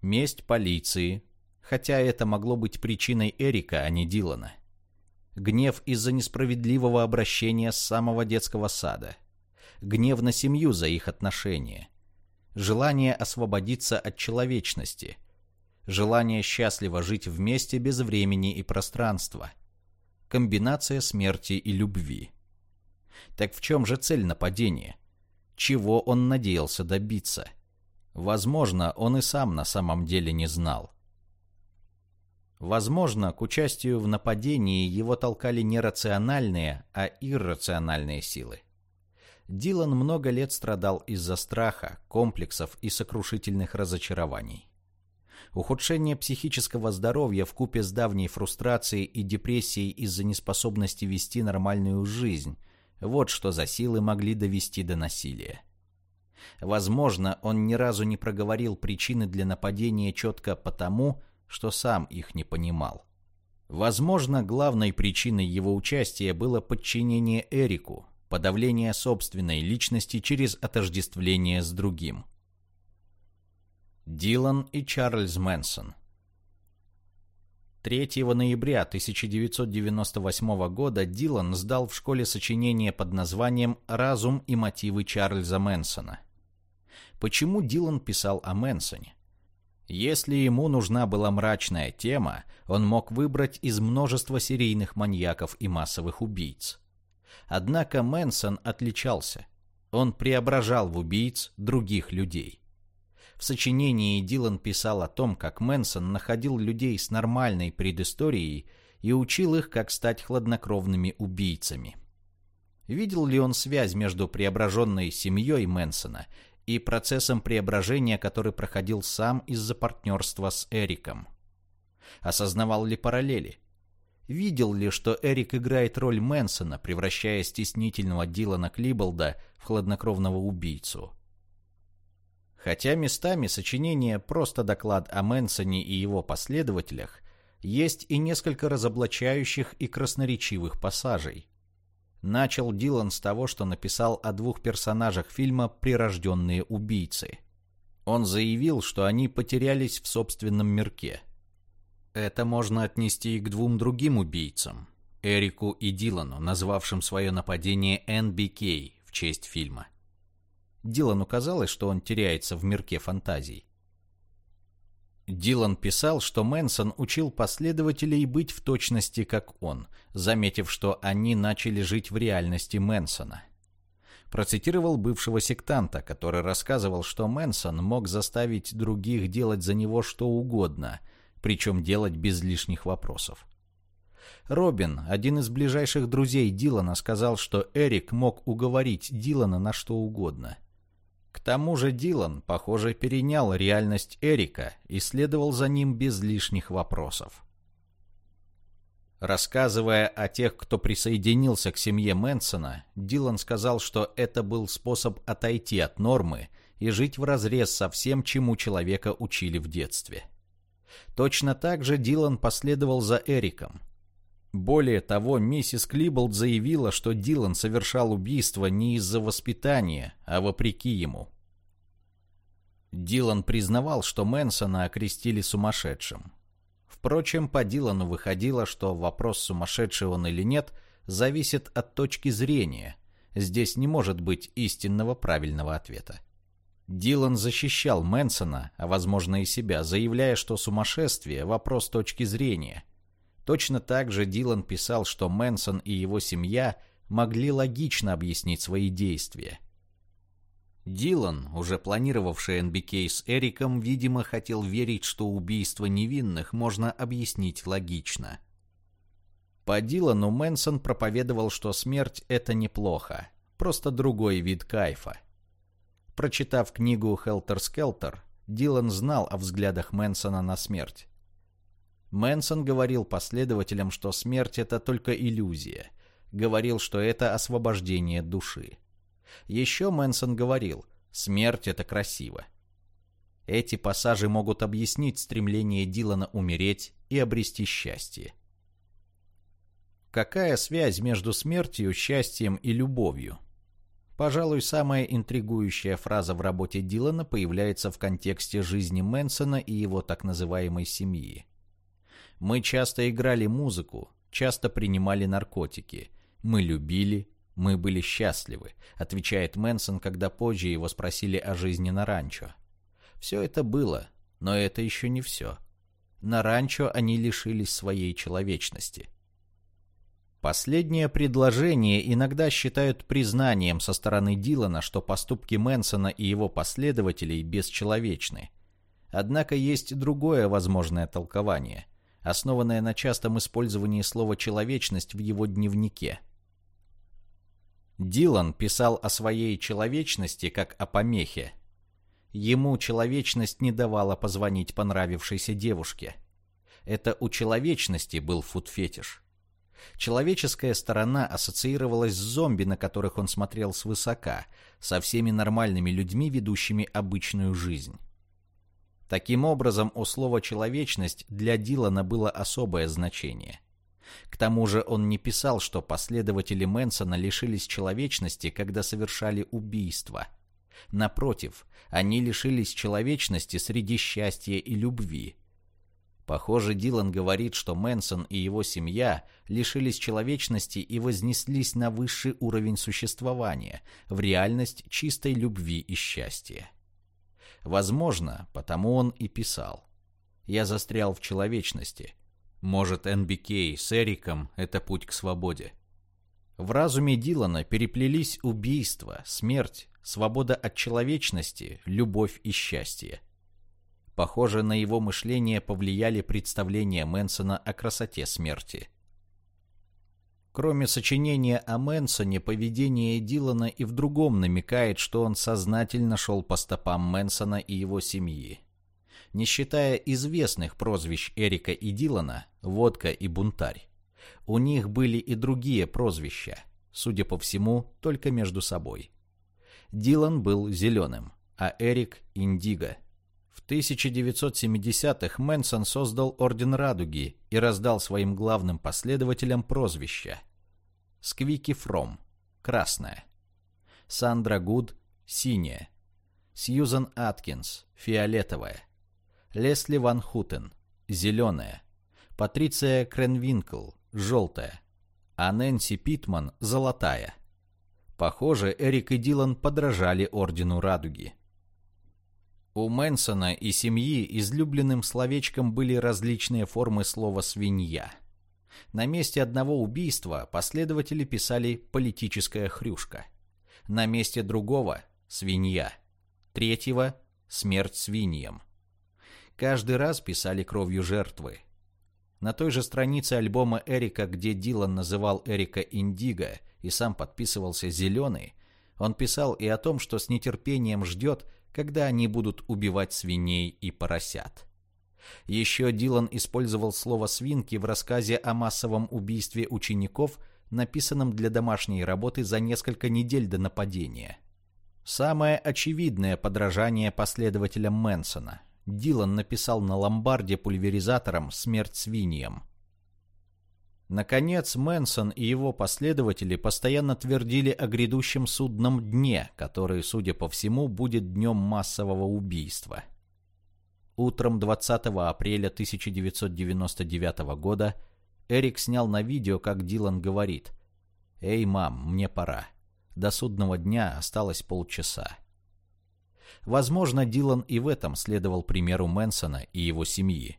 Месть полиции, хотя это могло быть причиной Эрика, а не Дилана. Гнев из-за несправедливого обращения с самого детского сада. Гнев на семью за их отношения. Желание освободиться от человечности. желание счастливо жить вместе без времени и пространства, комбинация смерти и любви. Так в чем же цель нападения? Чего он надеялся добиться? Возможно, он и сам на самом деле не знал. Возможно, к участию в нападении его толкали не рациональные, а иррациональные силы. Дилан много лет страдал из-за страха, комплексов и сокрушительных разочарований. Ухудшение психического здоровья в купе с давней фрустрацией и депрессией из-за неспособности вести нормальную жизнь – вот что за силы могли довести до насилия. Возможно, он ни разу не проговорил причины для нападения четко потому, что сам их не понимал. Возможно, главной причиной его участия было подчинение Эрику, подавление собственной личности через отождествление с другим. Дилан и Чарльз Мэнсон 3 ноября 1998 года Дилан сдал в школе сочинение под названием «Разум и мотивы Чарльза Мэнсона». Почему Дилан писал о Мэнсоне? Если ему нужна была мрачная тема, он мог выбрать из множества серийных маньяков и массовых убийц. Однако Мэнсон отличался. Он преображал в убийц других людей. В сочинении Дилан писал о том, как Мэнсон находил людей с нормальной предысторией и учил их, как стать хладнокровными убийцами. Видел ли он связь между преображенной семьей Мэнсона и процессом преображения, который проходил сам из-за партнерства с Эриком. Осознавал ли параллели? Видел ли, что Эрик играет роль Мэнсона, превращая стеснительного Дилана Клиболда в хладнокровного убийцу? Хотя местами сочинение просто доклад о Мэнсоне и его последователях, есть и несколько разоблачающих и красноречивых пассажей. Начал Дилан с того, что написал о двух персонажах фильма «Прирожденные убийцы». Он заявил, что они потерялись в собственном мирке. Это можно отнести и к двум другим убийцам, Эрику и Дилану, назвавшим свое нападение NBK в честь фильма. Дилану казалось, что он теряется в мирке фантазий. Дилан писал, что Мэнсон учил последователей быть в точности как он, заметив, что они начали жить в реальности Мэнсона. Процитировал бывшего сектанта, который рассказывал, что Мэнсон мог заставить других делать за него что угодно, причем делать без лишних вопросов. Робин, один из ближайших друзей Дилана, сказал, что Эрик мог уговорить Дилана на что угодно – к тому же Дилан, похоже, перенял реальность Эрика и следовал за ним без лишних вопросов. Рассказывая о тех, кто присоединился к семье Мэнсона, Дилан сказал, что это был способ отойти от нормы и жить вразрез со всем, чему человека учили в детстве. Точно так же Дилан последовал за Эриком – более того, миссис Клиболд заявила, что Дилан совершал убийство не из-за воспитания, а вопреки ему. Дилан признавал, что Мэнсона окрестили сумасшедшим. Впрочем, по Дилану выходило, что вопрос, сумасшедший он или нет, зависит от точки зрения. Здесь не может быть истинного правильного ответа. Дилан защищал Мэнсона, а возможно и себя, заявляя, что сумасшествие – вопрос точки зрения – Точно так же Дилан писал, что Мэнсон и его семья могли логично объяснить свои действия. Дилан, уже планировавший НБК с Эриком, видимо, хотел верить, что убийство невинных можно объяснить логично. По Дилану Мэнсон проповедовал, что смерть – это неплохо, просто другой вид кайфа. Прочитав книгу «Хелтер Скелтер», Дилан знал о взглядах Мэнсона на смерть. Мэнсон говорил последователям, что смерть – это только иллюзия. Говорил, что это освобождение души. Еще Мэнсон говорил, смерть – это красиво. Эти пассажи могут объяснить стремление Дилана умереть и обрести счастье. Какая связь между смертью, счастьем и любовью? Пожалуй, самая интригующая фраза в работе Дилана появляется в контексте жизни Мэнсона и его так называемой семьи. Мы часто играли музыку, часто принимали наркотики. Мы любили, мы были счастливы, отвечает Мэнсон, когда позже его спросили о жизни на ранчо. Все это было, но это еще не все. На ранчо они лишились своей человечности. Последнее предложение иногда считают признанием со стороны Дилана, что поступки Мэнсона и его последователей бесчеловечны. Однако есть другое возможное толкование, основанное на частом использовании слова «человечность» в его дневнике. Дилан писал о своей человечности как о помехе. Ему человечность не давала позвонить понравившейся девушке. Это у человечности был фуд-фетиш. Человеческая сторона ассоциировалась с зомби, на которых он смотрел свысока, со всеми нормальными людьми, ведущими обычную жизнь. Таким образом, у слова «человечность» для Дилана было особое значение. К тому же он не писал, что последователи Мэнсона лишились человечности, когда совершали убийство. Напротив, они лишились человечности среди счастья и любви – Похоже, Дилан говорит, что Мэнсон и его семья лишились человечности и вознеслись на высший уровень существования, в реальность чистой любви и счастья. Возможно, потому он и писал. «Я застрял в человечности. Может, НБК с Эриком – это путь к свободе». В разуме Дилана переплелись убийство, смерть, свобода от человечности, любовь и счастье – Похоже, на его мышление повлияли представления Мэнсона о красоте смерти. Кроме сочинения о Мэнсоне, поведение Дилана и в другом намекает, что он сознательно шел по стопам Мэнсона и его семьи. Не считая известных прозвищ Эрика и Дилана, «Водка» и «Бунтарь», у них были и другие прозвища, судя по всему, только между собой. Дилан был зеленым, а Эрик – индиго – в 1970-х Мэнсон создал Орден Радуги и раздал своим главным последователям прозвища. Сквики Фром – красная. Сандра Гуд – синяя. Сьюзан Аткинс – фиолетовая. Лесли Ван Хутен – зеленая. Патриция Кренвинкл – желтая. А Нэнси Питман – золотая. Похоже, Эрик и Дилан подражали Ордену Радуги – у Мэнсона и семьи излюбленным словечком были различные формы слова «свинья». На месте одного убийства последователи писали «политическая хрюшка». На месте другого – «свинья». Третьего – «смерть свиньям». Каждый раз писали кровью жертвы. На той же странице альбома Эрика, где Дилан называл Эрика Индиго и сам подписывался «Зеленый», он писал и о том, что с нетерпением ждет – когда они будут убивать свиней и поросят. Еще Дилан использовал слово «свинки» в рассказе о массовом убийстве учеников, написанном для домашней работы за несколько недель до нападения. Самое очевидное подражание последователям Мэнсона. Дилан написал на ломбарде пульверизатором «Смерть свиньям», Наконец, Мэнсон и его последователи постоянно твердили о грядущем судном дне, который, судя по всему, будет днем массового убийства. Утром 20 апреля 1999 года Эрик снял на видео, как Дилан говорит «Эй, мам, мне пора. До судного дня осталось полчаса». Возможно, Дилан и в этом следовал примеру Мэнсона и его семьи.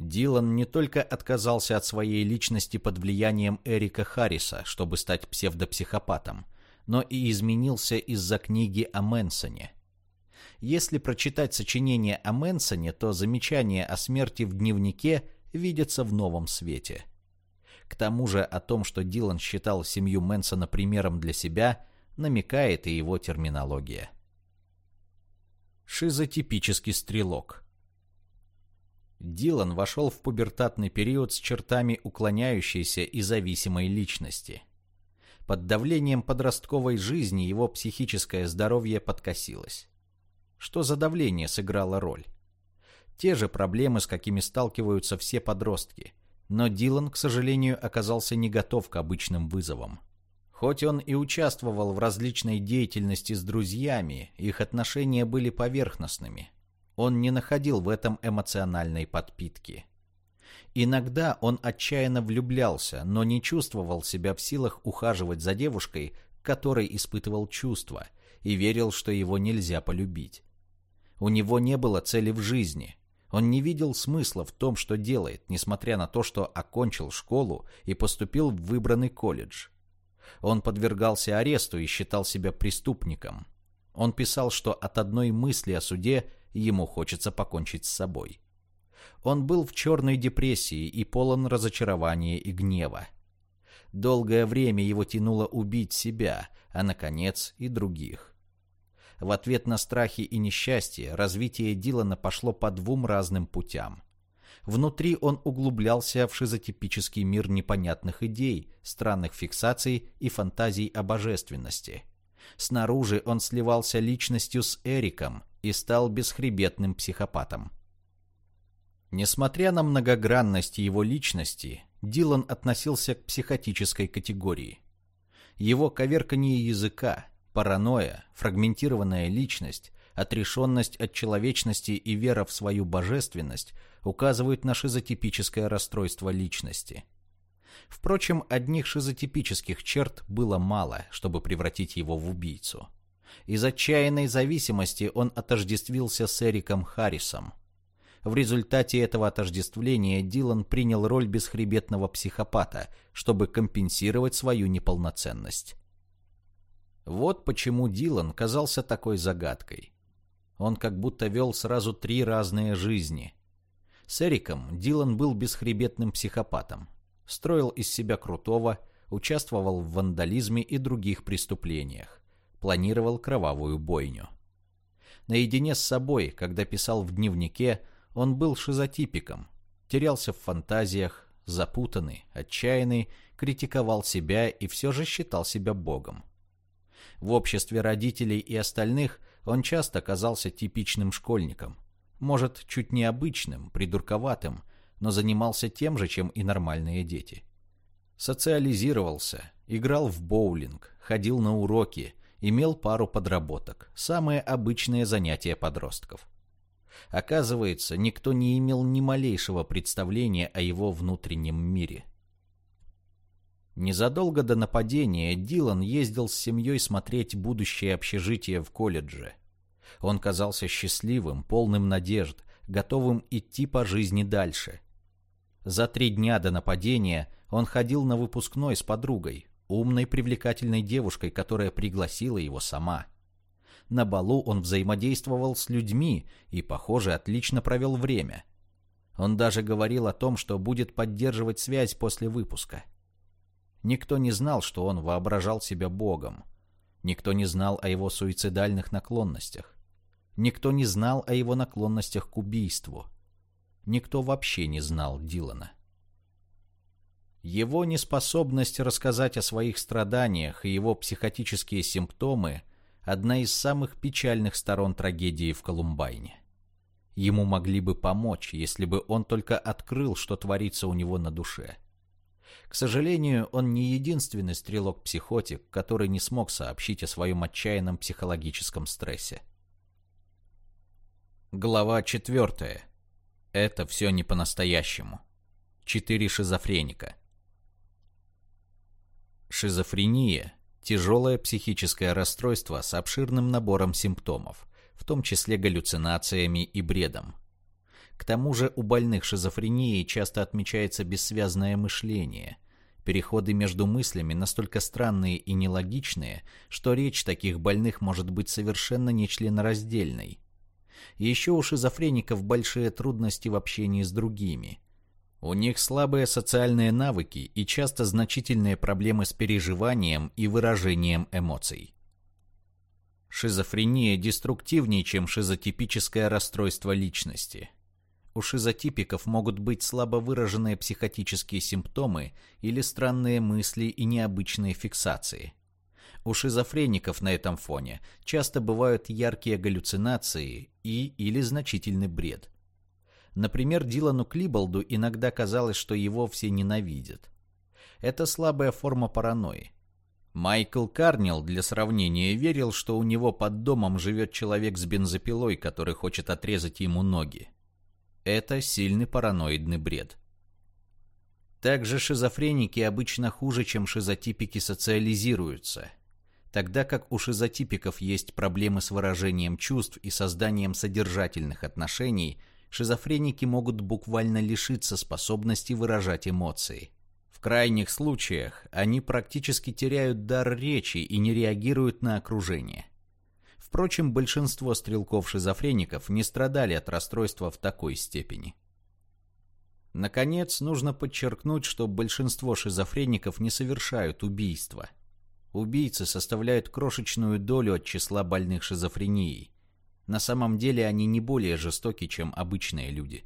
Дилан не только отказался от своей личности под влиянием Эрика Харриса, чтобы стать псевдопсихопатом, но и изменился из-за книги о Мэнсоне. Если прочитать сочинение о Мэнсоне, то замечания о смерти в дневнике видятся в новом свете. К тому же о том, что Дилан считал семью Мэнсона примером для себя, намекает и его терминология. Шизотипический стрелок – Дилан вошел в пубертатный период с чертами уклоняющейся и зависимой личности. Под давлением подростковой жизни его психическое здоровье подкосилось. Что за давление сыграло роль? Те же проблемы, с какими сталкиваются все подростки. Но Дилан, к сожалению, оказался не готов к обычным вызовам. Хоть он и участвовал в различной деятельности с друзьями, их отношения были поверхностными – он не находил в этом эмоциональной подпитки. Иногда он отчаянно влюблялся, но не чувствовал себя в силах ухаживать за девушкой, которой испытывал чувства, и верил, что его нельзя полюбить. У него не было цели в жизни. Он не видел смысла в том, что делает, несмотря на то, что окончил школу и поступил в выбранный колледж. Он подвергался аресту и считал себя преступником. Он писал, что от одной мысли о суде ему хочется покончить с собой. Он был в черной депрессии и полон разочарования и гнева. Долгое время его тянуло убить себя, а, наконец, и других. В ответ на страхи и несчастье развитие Дилана пошло по двум разным путям. Внутри он углублялся в шизотипический мир непонятных идей, странных фиксаций и фантазий о божественности. Снаружи он сливался личностью с Эриком и стал бесхребетным психопатом. Несмотря на многогранность его личности, Дилан относился к психотической категории. Его коверканье языка, паранойя, фрагментированная личность, отрешенность от человечности и вера в свою божественность указывают на шизотипическое расстройство личности. Впрочем, одних шизотипических черт было мало, чтобы превратить его в убийцу. Из отчаянной зависимости он отождествился с Эриком Харрисом, в результате этого отождествления Дилан принял роль бесхребетного психопата, чтобы компенсировать свою неполноценность. Вот почему Дилан казался такой загадкой. Он как будто вел сразу три разные жизни. С Эриком Дилан был бесхребетным психопатом. Строил из себя крутого, участвовал в вандализме и других преступлениях. Планировал кровавую бойню. Наедине с собой, когда писал в дневнике, он был шизотипиком, терялся в фантазиях, запутанный, отчаянный, критиковал себя и все же считал себя богом. В обществе родителей и остальных он часто казался типичным школьником. Может, чуть необычным, придурковатым, но занимался тем же, чем и нормальные дети. Социализировался, играл в боулинг, ходил на уроки, имел пару подработок, самые обычные занятия подростков. Оказывается, никто не имел ни малейшего представления о его внутреннем мире. Незадолго до нападения Дилан ездил с семьей смотреть будущее общежитие в колледже. Он казался счастливым, полным надежд, готовым идти по жизни дальше. За три дня до нападения он ходил на выпускной с подругой, умной, привлекательной девушкой, которая пригласила его сама. На балу он взаимодействовал с людьми и, похоже, отлично провел время. Он даже говорил о том, что будет поддерживать связь после выпуска. Никто не знал, что он воображал себя богом. Никто не знал о его суицидальных наклонностях. Никто не знал о его наклонностях к убийству. Никто вообще не знал Дилана. Его неспособность рассказать о своих страданиях и его психотические симптомы одна из самых печальных сторон трагедии в Колумбайне. Ему могли бы помочь, если бы он только открыл, что творится у него на душе. К сожалению, он не единственный стрелок-психотик, который не смог сообщить о своем отчаянном психологическом стрессе. Глава четвертая. Это все не по-настоящему. Четыре шизофреника. Шизофрения Тяжелое психическое расстройство с обширным набором симптомов, в том числе галлюцинациями и бредом. К тому же у больных шизофренией часто отмечается бессвязное мышление. Переходы между мыслями настолько странные и нелогичные, что речь таких больных может быть совершенно нечленораздельной. Еще у шизофреников большие трудности в общении с другими – у них слабые социальные навыки и часто значительные проблемы с переживанием и выражением эмоций. Шизофрения деструктивнее, чем шизотипическое расстройство личности. У шизотипиков могут быть слабо выраженные психотические симптомы или странные мысли и необычные фиксации. У шизофреников на этом фоне часто бывают яркие галлюцинации и или значительный бред – Например, Дилану Клиболду иногда казалось, что его все ненавидят. Это слабая форма паранойи. Майкл Карнил для сравнения верил, что у него под домом живет человек с бензопилой, который хочет отрезать ему ноги. Это сильный параноидный бред. Также шизофреники обычно хуже, чем шизотипики социализируются. Тогда как у шизотипиков есть проблемы с выражением чувств и созданием содержательных отношений – шизофреники могут буквально лишиться способности выражать эмоции. В крайних случаях они практически теряют дар речи и не реагируют на окружение. Впрочем, большинство стрелков-шизофреников не страдали от расстройства в такой степени. Наконец, нужно подчеркнуть, что большинство шизофреников не совершают убийства. Убийцы составляют крошечную долю от числа больных шизофренией. На самом деле они не более жестоки, чем обычные люди.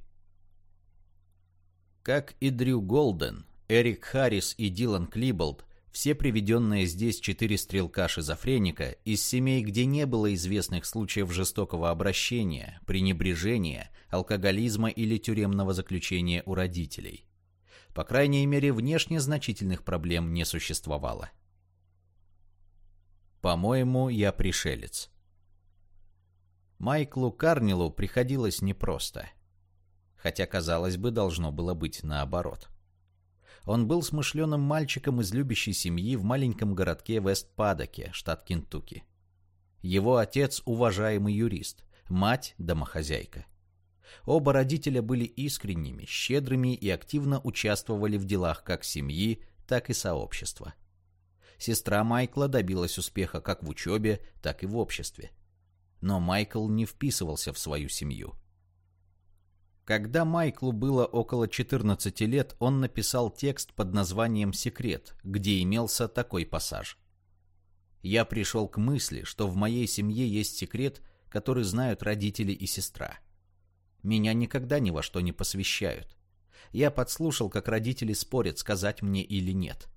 Как и Дрю Голден, Эрик Харрис и Дилан Клиболд, все приведенные здесь четыре стрелка-шизофреника из семей, где не было известных случаев жестокого обращения, пренебрежения, алкоголизма или тюремного заключения у родителей. По крайней мере, внешне значительных проблем не существовало. По-моему, я пришелец. Майклу Карнилу приходилось непросто. Хотя, казалось бы, должно было быть наоборот. Он был смышленым мальчиком из любящей семьи в маленьком городке Вест-Падоке, штат Кентукки. Его отец – уважаемый юрист, мать – домохозяйка. Оба родителя были искренними, щедрыми и активно участвовали в делах как семьи, так и сообщества. Сестра Майкла добилась успеха как в учебе, так и в обществе. Но Майкл не вписывался в свою семью. Когда Майклу было около 14 лет, он написал текст под названием «Секрет», где имелся такой пассаж. «Я пришел к мысли, что в моей семье есть секрет, который знают родители и сестра. Меня никогда ни во что не посвящают. Я подслушал, как родители спорят, сказать мне или нет.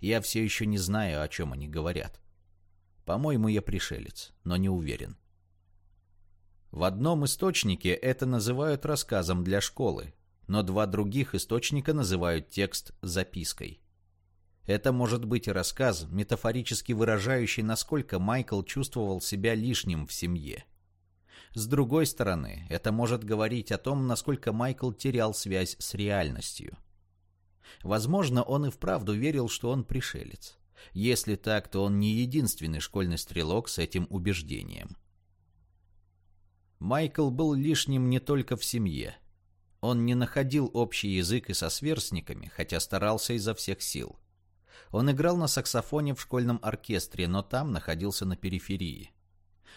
Я все еще не знаю, о чем они говорят. По-моему, я пришелец, но не уверен. В одном источнике это называют рассказом для школы, но два других источника называют текст запиской. Это может быть рассказ, метафорически выражающий, насколько Майкл чувствовал себя лишним в семье. С другой стороны, это может говорить о том, насколько Майкл терял связь с реальностью. Возможно, он и вправду верил, что он пришелец. Если так, то он не единственный школьный стрелок с этим убеждением. Майкл был лишним не только в семье. Он не находил общий язык и со сверстниками, хотя старался изо всех сил. Он играл на саксофоне в школьном оркестре, но там находился на периферии.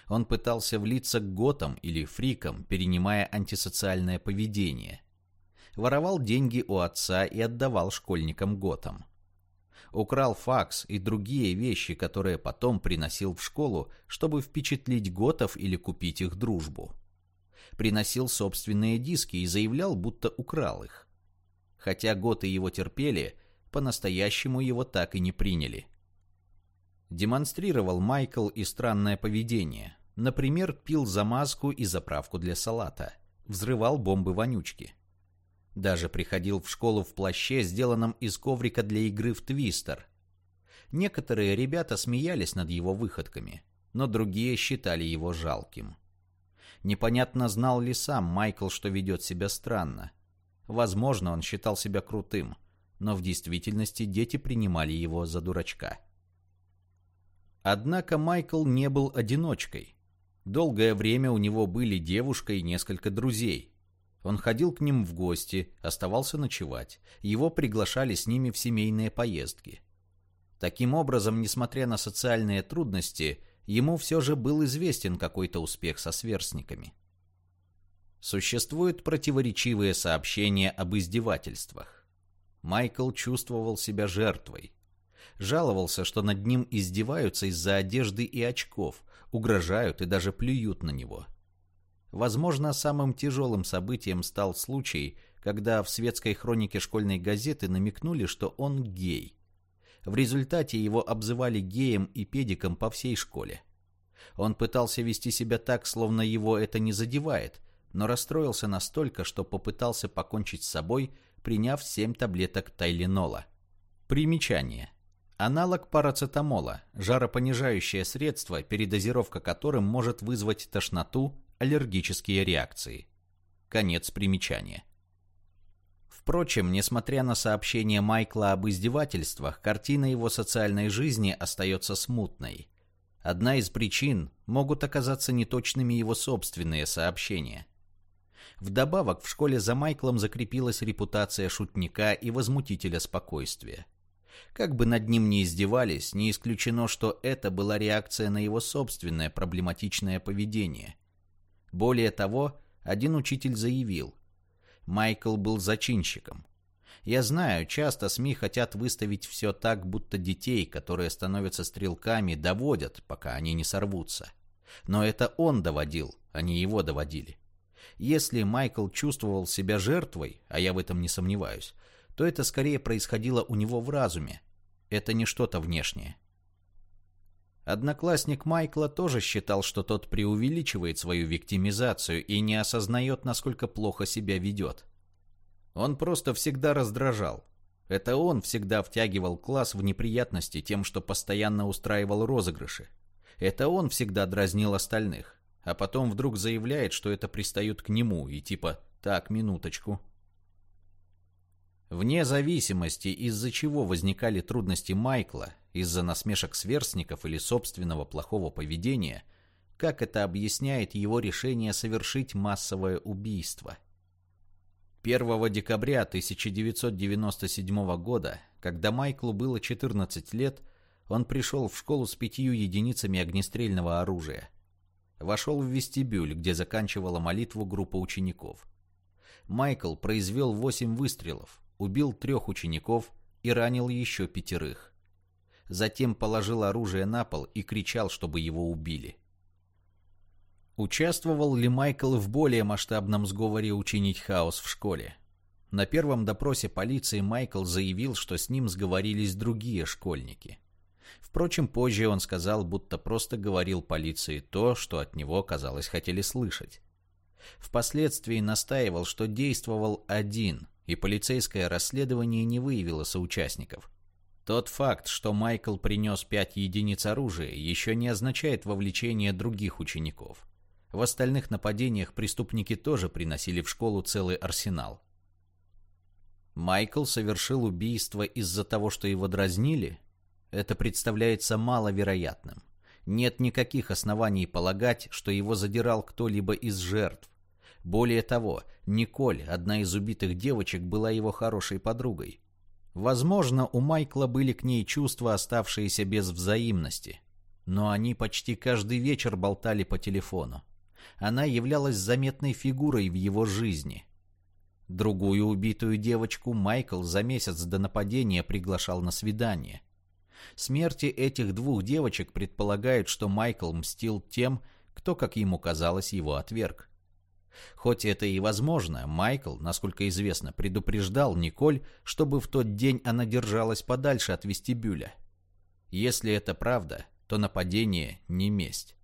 Он пытался влиться к готам или фрикам, перенимая антисоциальное поведение. Воровал деньги у отца и отдавал школьникам готам. Украл факс и другие вещи, которые потом приносил в школу, чтобы впечатлить готов или купить их дружбу. Приносил собственные диски и заявлял, будто украл их. Хотя готы его терпели, по-настоящему его так и не приняли демонстрировал Майкл и странное поведение. Например, пил замазку и заправку для салата, взрывал бомбы-вонючки. Даже приходил в школу в плаще, сделанном из коврика для игры в твистер. Некоторые ребята смеялись над его выходками, но другие считали его жалким. Непонятно, знал ли сам Майкл, что ведет себя странно. Возможно, он считал себя крутым, но в действительности дети принимали его за дурачка. Однако Майкл не был одиночкой. Долгое время у него были девушка и несколько друзей. Он ходил к ним в гости, оставался ночевать. Его приглашали с ними в семейные поездки. Таким образом, несмотря на социальные трудности, ему все же был известен какой-то успех со сверстниками. Существуют противоречивые сообщения об издевательствах. Майкл чувствовал себя жертвой. Жаловался, что над ним издеваются из-за одежды и очков, угрожают и даже плюют на него. Возможно, самым тяжелым событием стал случай, когда в светской хронике школьной газеты намекнули, что он гей. В результате его обзывали геем и педиком по всей школе. Он пытался вести себя так, словно его это не задевает, но расстроился настолько, что попытался покончить с собой, приняв семь таблеток тайленола. Примечание. Аналог парацетамола, жаропонижающее средство, передозировка которым может вызвать тошноту, аллергические реакции. Конец примечания. Впрочем, несмотря на сообщение Майкла об издевательствах, картина его социальной жизни остается смутной. Одна из причин могут оказаться неточными его собственные сообщения. Вдобавок в школе за Майклом закрепилась репутация шутника и возмутителя спокойствия. Как бы над ним ни издевались, не исключено, что это была реакция на его собственное проблематичное поведение. Более того, один учитель заявил, Майкл был зачинщиком. Я знаю, часто СМИ хотят выставить все так, будто детей, которые становятся стрелками, доводят, пока они не сорвутся. Но это он доводил, а не его доводили. Если Майкл чувствовал себя жертвой, а я в этом не сомневаюсь, то это скорее происходило у него в разуме. Это не что-то внешнее. Одноклассник Майкла тоже считал, что тот преувеличивает свою виктимизацию и не осознает, насколько плохо себя ведет. Он просто всегда раздражал. Это он всегда втягивал класс в неприятности тем, что постоянно устраивал розыгрыши. Это он всегда дразнил остальных а потом вдруг заявляет, что это пристают к нему, и типа «так, минуточку». Вне зависимости, из-за чего возникали трудности Майкла, из-за насмешек сверстников или собственного плохого поведения, как это объясняет его решение совершить массовое убийство. 1 декабря 1997 года, когда Майклу было 14 лет, он пришел в школу с пятью единицами огнестрельного оружия вошел в вестибюль, где заканчивала молитву группа учеников. Майкл произвел восемь выстрелов, убил трех учеников и ранил еще пятерых. Затем положил оружие на пол и кричал, чтобы его убили. Участвовал ли Майкл в более масштабном сговоре учинить хаос в школе? На первом допросе полиции Майкл заявил, что с ним сговорились другие школьники. Впрочем, позже он сказал, будто просто говорил полиции то, что от него, казалось, хотели слышать. Впоследствии настаивал, что действовал один, и полицейское расследование не выявило соучастников. Тот факт, что Майкл принес пять единиц оружия, еще не означает вовлечение других учеников. В остальных нападениях преступники тоже приносили в школу целый арсенал. Майкл совершил убийство из-за того, что его дразнили? это представляется маловероятным. Нет никаких оснований полагать, что его задирал кто-либо из жертв. Более того, Николь, одна из убитых девочек, была его хорошей подругой. Возможно, у Майкла были к ней чувства, оставшиеся без взаимности. Но они почти каждый вечер болтали по телефону. Она являлась заметной фигурой в его жизни. Другую убитую девочку Майкл за месяц до нападения приглашал на свидание – Смерти этих двух девочек предполагают, что Майкл мстил тем, кто, как ему казалось, его отверг. Хоть это и возможно, Майкл, насколько известно, предупреждал Николь, чтобы в тот день она держалась подальше от вестибюля. Если это правда, то нападение не месть.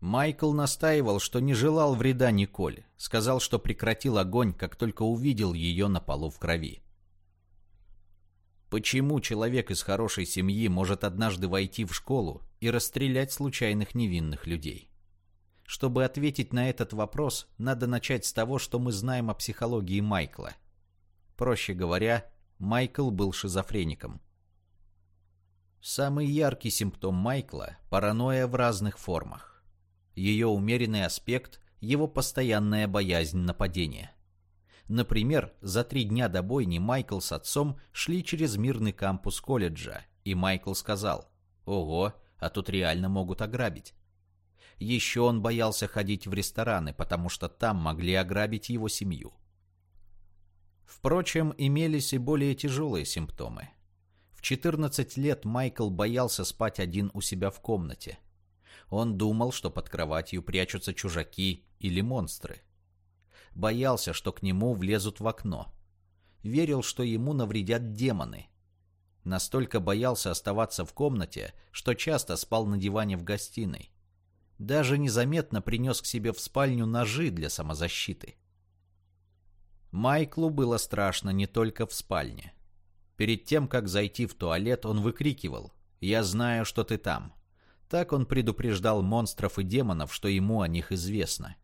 Майкл настаивал, что не желал вреда Николь, сказал, что прекратил огонь, как только увидел ее на полу в крови. Почему человек из хорошей семьи может однажды войти в школу и расстрелять случайных невинных людей? Чтобы ответить на этот вопрос, надо начать с того, что мы знаем о психологии Майкла. Проще говоря, Майкл был шизофреником. Самый яркий симптом Майкла – паранойя в разных формах. Ее умеренный аспект – его постоянная боязнь нападения. Например, за три дня до бойни Майкл с отцом шли через мирный кампус колледжа, и Майкл сказал «Ого, а тут реально могут ограбить». Еще он боялся ходить в рестораны, потому что там могли ограбить его семью. Впрочем, имелись и более тяжелые симптомы. В 14 лет Майкл боялся спать один у себя в комнате. Он думал, что под кроватью прячутся чужаки или монстры боялся, что к нему влезут в окно. Верил, что ему навредят демоны. Настолько боялся оставаться в комнате, что часто спал на диване в гостиной. Даже незаметно принес к себе в спальню ножи для самозащиты. Майклу было страшно не только в спальне. Перед тем, как зайти в туалет, он выкрикивал «Я знаю, что ты там». Так он предупреждал монстров и демонов, что ему о них известно.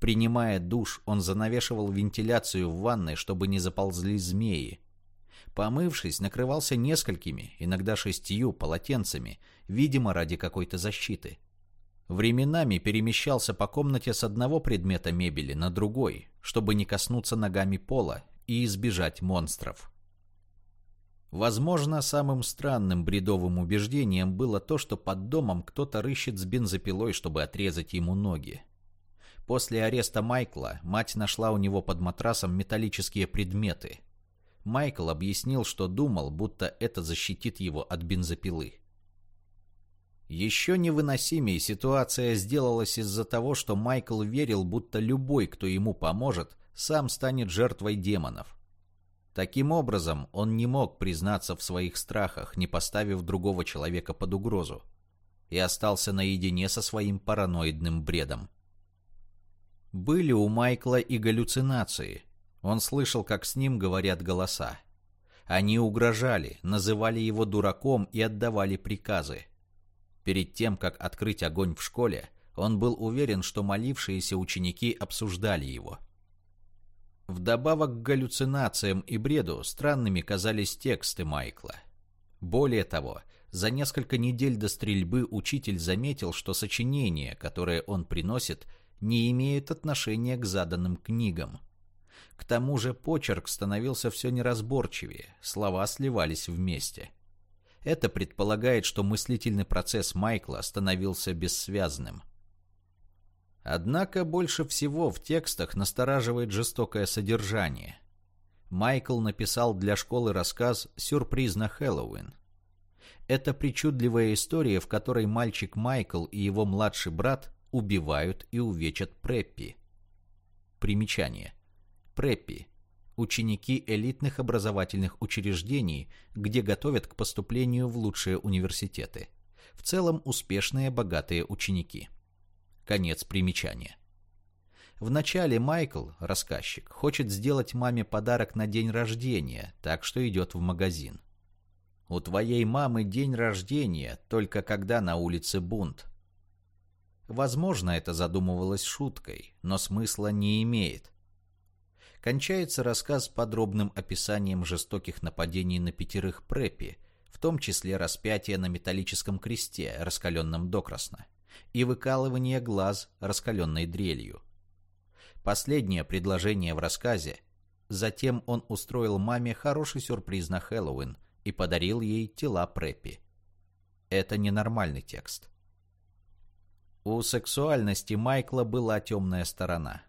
Принимая душ, он занавешивал вентиляцию в ванной, чтобы не заползли змеи. Помывшись, накрывался несколькими, иногда шестью, полотенцами, видимо, ради какой-то защиты. Временами перемещался по комнате с одного предмета мебели на другой, чтобы не коснуться ногами пола и избежать монстров. Возможно, самым странным бредовым убеждением было то, что под домом кто-то рыщет с бензопилой, чтобы отрезать ему ноги. После ареста Майкла мать нашла у него под матрасом металлические предметы. Майкл объяснил, что думал, будто это защитит его от бензопилы. Еще невыносимее ситуация сделалась из-за того, что Майкл верил, будто любой, кто ему поможет, сам станет жертвой демонов. Таким образом, он не мог признаться в своих страхах, не поставив другого человека под угрозу, и остался наедине со своим параноидным бредом. Были у Майкла и галлюцинации. Он слышал, как с ним говорят голоса. Они угрожали, называли его дураком и отдавали приказы. Перед тем, как открыть огонь в школе, он был уверен, что молившиеся ученики обсуждали его. Вдобавок к галлюцинациям и бреду странными казались тексты Майкла. Более того, за несколько недель до стрельбы учитель заметил, что сочинения, которые он приносит, не имеют отношения к заданным книгам. К тому же почерк становился все неразборчивее, слова сливались вместе. Это предполагает, что мыслительный процесс Майкла становился бессвязным. Однако больше всего в текстах настораживает жестокое содержание. Майкл написал для школы рассказ «Сюрприз на Хэллоуин». Это причудливая история, в которой мальчик Майкл и его младший брат убивают и увечат Преппи. Примечание. Преппи – ученики элитных образовательных учреждений, где готовят к поступлению в лучшие университеты. В целом успешные богатые ученики. Конец примечания. Вначале Майкл, рассказчик, хочет сделать маме подарок на день рождения, так что идет в магазин. У твоей мамы день рождения, только когда на улице бунт. Возможно, это задумывалось шуткой, но смысла не имеет. Кончается рассказ подробным описанием жестоких нападений на пятерых препи, в том числе распятия на металлическом кресте, раскаленном докрасно, и выкалывание глаз раскаленной дрелью. Последнее предложение в рассказе. Затем он устроил маме хороший сюрприз на Хэллоуин и подарил ей тела препи. Это ненормальный текст. У сексуальности Майкла была темная сторона.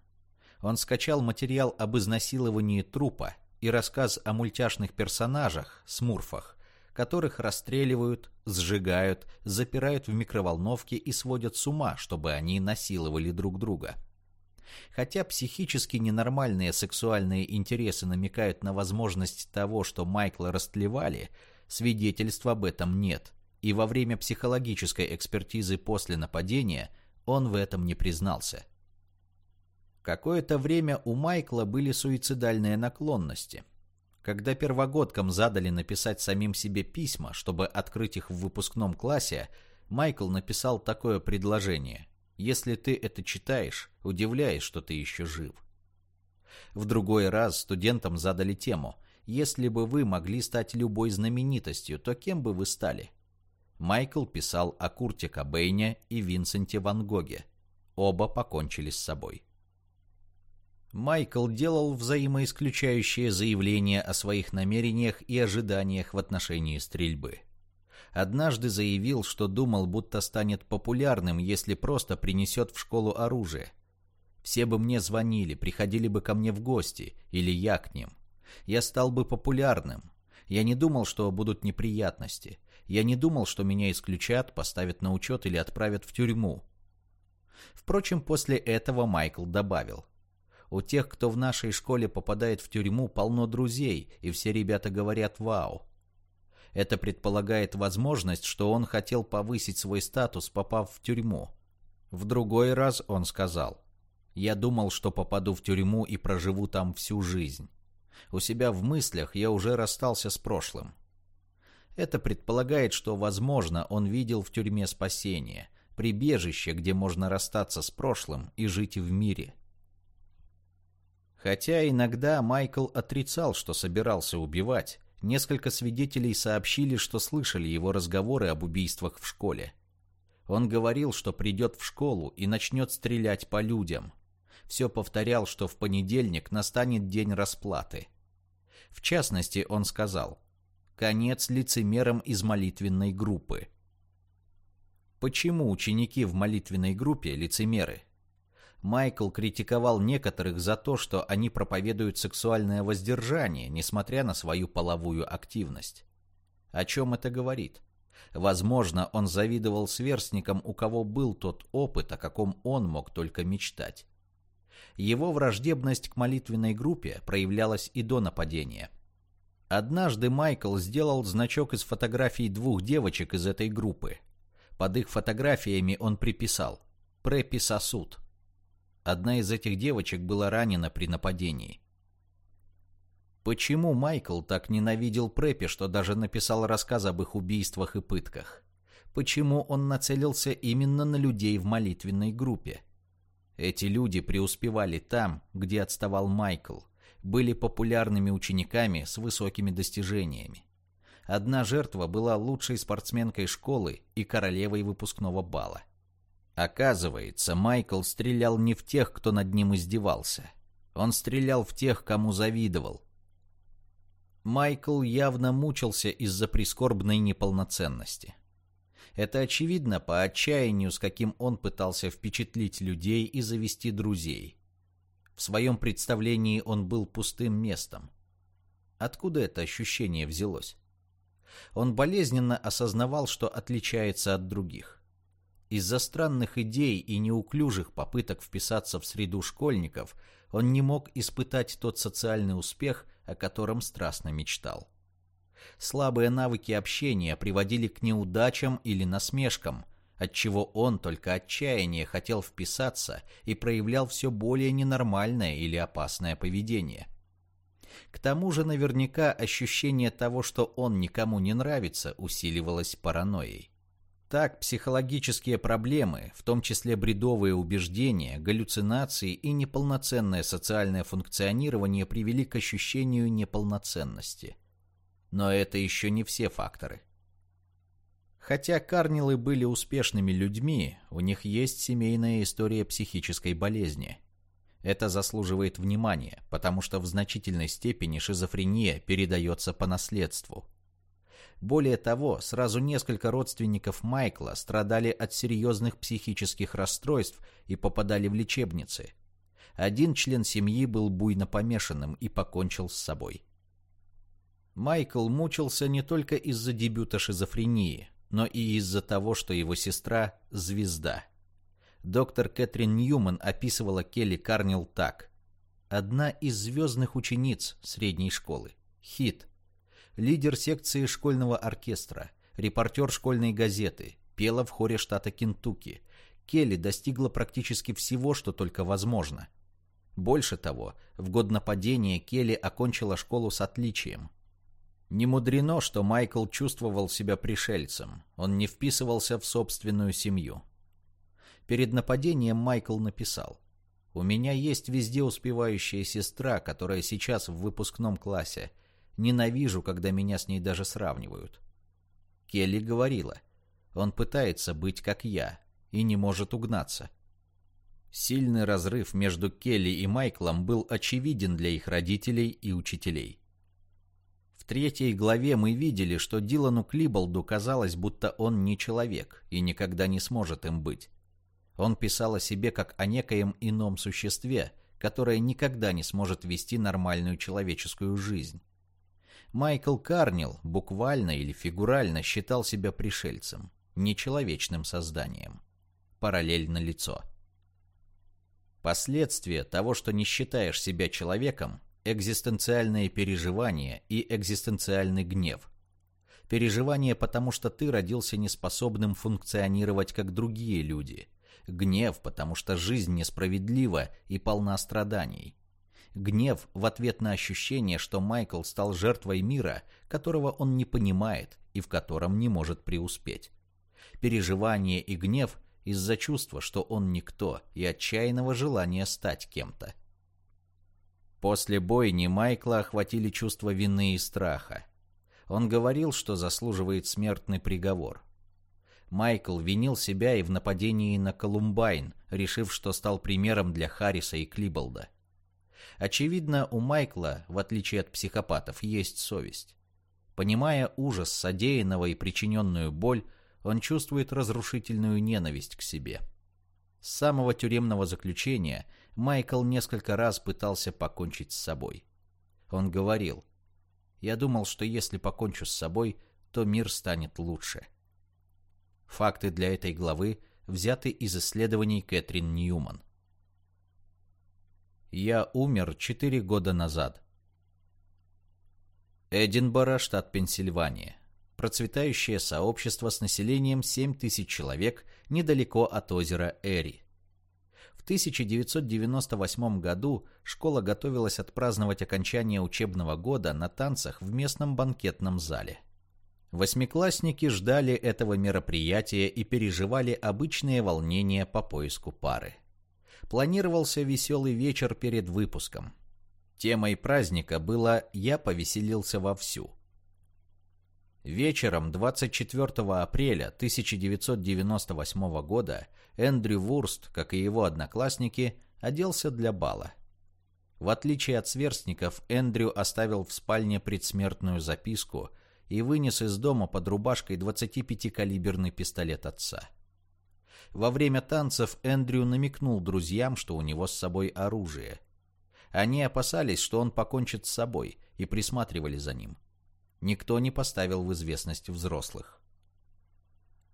Он скачал материал об изнасиловании трупа и рассказ о мультяшных персонажах, смурфах, которых расстреливают, сжигают, запирают в микроволновке и сводят с ума, чтобы они насиловали друг друга. Хотя психически ненормальные сексуальные интересы намекают на возможность того, что Майкла растлевали, свидетельств об этом нет и во время психологической экспертизы после нападения он в этом не признался. Какое-то время у Майкла были суицидальные наклонности. Когда первогодкам задали написать самим себе письма, чтобы открыть их в выпускном классе, Майкл написал такое предложение. «Если ты это читаешь, удивляясь, что ты еще жив». В другой раз студентам задали тему «Если бы вы могли стать любой знаменитостью, то кем бы вы стали?» Майкл писал о Курте Кобейне и Винсенте Ван Гоге. Оба покончили с собой. Майкл делал взаимоисключающие заявления о своих намерениях и ожиданиях в отношении стрельбы. Однажды заявил, что думал, будто станет популярным, если просто принесет в школу оружие. Все бы мне звонили, приходили бы ко мне в гости, или я к ним. Я стал бы популярным. Я не думал, что будут неприятности. Я не думал, что меня исключат, поставят на учет или отправят в тюрьму. Впрочем, после этого Майкл добавил. У тех, кто в нашей школе попадает в тюрьму, полно друзей, и все ребята говорят «Вау». Это предполагает возможность, что он хотел повысить свой статус, попав в тюрьму. В другой раз он сказал, «Я думал, что попаду в тюрьму и проживу там всю жизнь. У себя в мыслях я уже расстался с прошлым. Это предполагает, что, возможно, он видел в тюрьме спасение, прибежище, где можно расстаться с прошлым и жить в мире. Хотя иногда Майкл отрицал, что собирался убивать, несколько свидетелей сообщили, что слышали его разговоры об убийствах в школе. Он говорил, что придет в школу и начнет стрелять по людям. Все повторял, что в понедельник настанет день расплаты. В частности, он сказал «Конец лицемерам из молитвенной группы». Почему ученики в молитвенной группе лицемеры? Майкл критиковал некоторых за то, что они проповедуют сексуальное воздержание, несмотря на свою половую активность. О чем это говорит? Возможно, он завидовал сверстникам, у кого был тот опыт, о каком он мог только мечтать. Его враждебность к молитвенной группе проявлялась и до нападения. Однажды Майкл сделал значок из фотографий двух девочек из этой группы. Под их фотографиями он приписал «Преппи сосуд». Одна из этих девочек была ранена при нападении. Почему Майкл так ненавидел Преппи, что даже написал рассказ об их убийствах и пытках? Почему он нацелился именно на людей в молитвенной группе? Эти люди преуспевали там, где отставал Майкл, были популярными учениками с высокими достижениями. Одна жертва была лучшей спортсменкой школы и королевой выпускного бала. Оказывается, Майкл стрелял не в тех, кто над ним издевался. Он стрелял в тех, кому завидовал. Майкл явно мучился из-за прискорбной неполноценности. Это очевидно по отчаянию, с каким он пытался впечатлить людей и завести друзей. В своем представлении он был пустым местом. Откуда это ощущение взялось? Он болезненно осознавал, что отличается от других. Из-за странных идей и неуклюжих попыток вписаться в среду школьников он не мог испытать тот социальный успех, о котором страстно мечтал. Слабые навыки общения приводили к неудачам или насмешкам, отчего он только отчаяние хотел вписаться и проявлял все более ненормальное или опасное поведение. К тому же наверняка ощущение того, что он никому не нравится, усиливалось паранойей. Так психологические проблемы, в том числе бредовые убеждения, галлюцинации и неполноценное социальное функционирование привели к ощущению неполноценности. Но это еще не все факторы. Хотя Карнилы были успешными людьми, у них есть семейная история психической болезни. Это заслуживает внимания, потому что в значительной степени шизофрения передается по наследству – более того, сразу несколько родственников Майкла страдали от серьезных психических расстройств и попадали в лечебницы. Один член семьи был буйно помешанным и покончил с собой. Майкл мучился не только из-за дебюта шизофрении, но и из-за того, что его сестра – звезда. Доктор Кэтрин Ньюман описывала Келли Карнил так. «Одна из звездных учениц средней школы. Хит – лидер секции школьного оркестра, репортер школьной газеты, пела в хоре штата Кентукки. Келли достигла практически всего, что только возможно. Больше того, в год нападения Келли окончила школу с отличием. Не мудрено, что Майкл чувствовал себя пришельцем, он не вписывался в собственную семью. Перед нападением Майкл написал «У меня есть везде успевающая сестра, которая сейчас в выпускном классе – Ненавижу, когда меня с ней даже сравнивают. Келли говорила, он пытается быть как я и не может угнаться. Сильный разрыв между Келли и Майклом был очевиден для их родителей и учителей. В третьей главе мы видели, что Дилану Клиболду казалось, будто он не человек и никогда не сможет им быть. Он писал о себе как о некоем ином существе, которое никогда не сможет вести нормальную человеческую жизнь. Майкл Карнил буквально или фигурально считал себя пришельцем, нечеловечным созданием. Параллельно лицо. Последствия того, что не считаешь себя человеком, экзистенциальные переживания и экзистенциальный гнев. Переживание, потому что ты родился неспособным функционировать как другие люди. Гнев, потому что жизнь несправедлива и полна страданий. Гнев в ответ на ощущение, что Майкл стал жертвой мира, которого он не понимает и в котором не может преуспеть. Переживание и гнев из-за чувства, что он никто, и отчаянного желания стать кем-то. После бойни Майкла охватили чувство вины и страха. Он говорил, что заслуживает смертный приговор. Майкл винил себя и в нападении на Колумбайн, решив, что стал примером для Харриса и Клиболда. Очевидно, у Майкла, в отличие от психопатов, есть совесть. Понимая ужас содеянного и причиненную боль, он чувствует разрушительную ненависть к себе. С самого тюремного заключения Майкл несколько раз пытался покончить с собой. Он говорил, «Я думал, что если покончу с собой, то мир станет лучше». Факты для этой главы взяты из исследований Кэтрин Ньюман. Я умер четыре года назад. Эдинбора, штат Пенсильвания. Процветающее сообщество с населением 7 тысяч человек недалеко от озера Эри. В 1998 году школа готовилась отпраздновать окончание учебного года на танцах в местном банкетном зале. Восьмиклассники ждали этого мероприятия и переживали обычные волнения по поиску пары. Планировался веселый вечер перед выпуском. Темой праздника было «Я повеселился вовсю». Вечером 24 апреля 1998 года Эндрю Вурст, как и его одноклассники, оделся для бала. В отличие от сверстников, Эндрю оставил в спальне предсмертную записку и вынес из дома под рубашкой 25-калиберный пистолет отца. Во время танцев Эндрю намекнул друзьям, что у него с собой оружие. Они опасались, что он покончит с собой, и присматривали за ним. Никто не поставил в известность взрослых.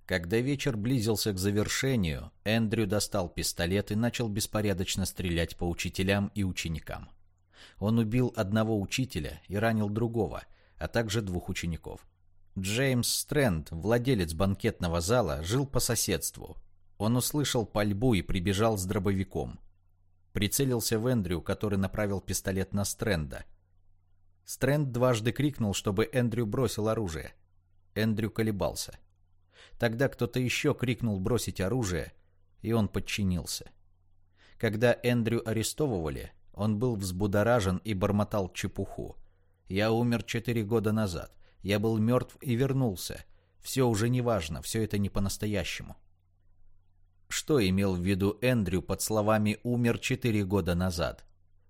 Когда вечер близился к завершению, Эндрю достал пистолет и начал беспорядочно стрелять по учителям и ученикам. Он убил одного учителя и ранил другого, а также двух учеников. Джеймс Стрэнд, владелец банкетного зала, жил по соседству, он услышал пальбу и прибежал с дробовиком. Прицелился в Эндрю, который направил пистолет на Стрэнда. Стрэнд дважды крикнул, чтобы Эндрю бросил оружие. Эндрю колебался. Тогда кто-то еще крикнул бросить оружие, и он подчинился. Когда Эндрю арестовывали, он был взбудоражен и бормотал чепуху. «Я умер четыре года назад. Я был мертв и вернулся. Все уже не важно, все это не по-настоящему». Что имел в виду Эндрю под словами «умер четыре года назад»?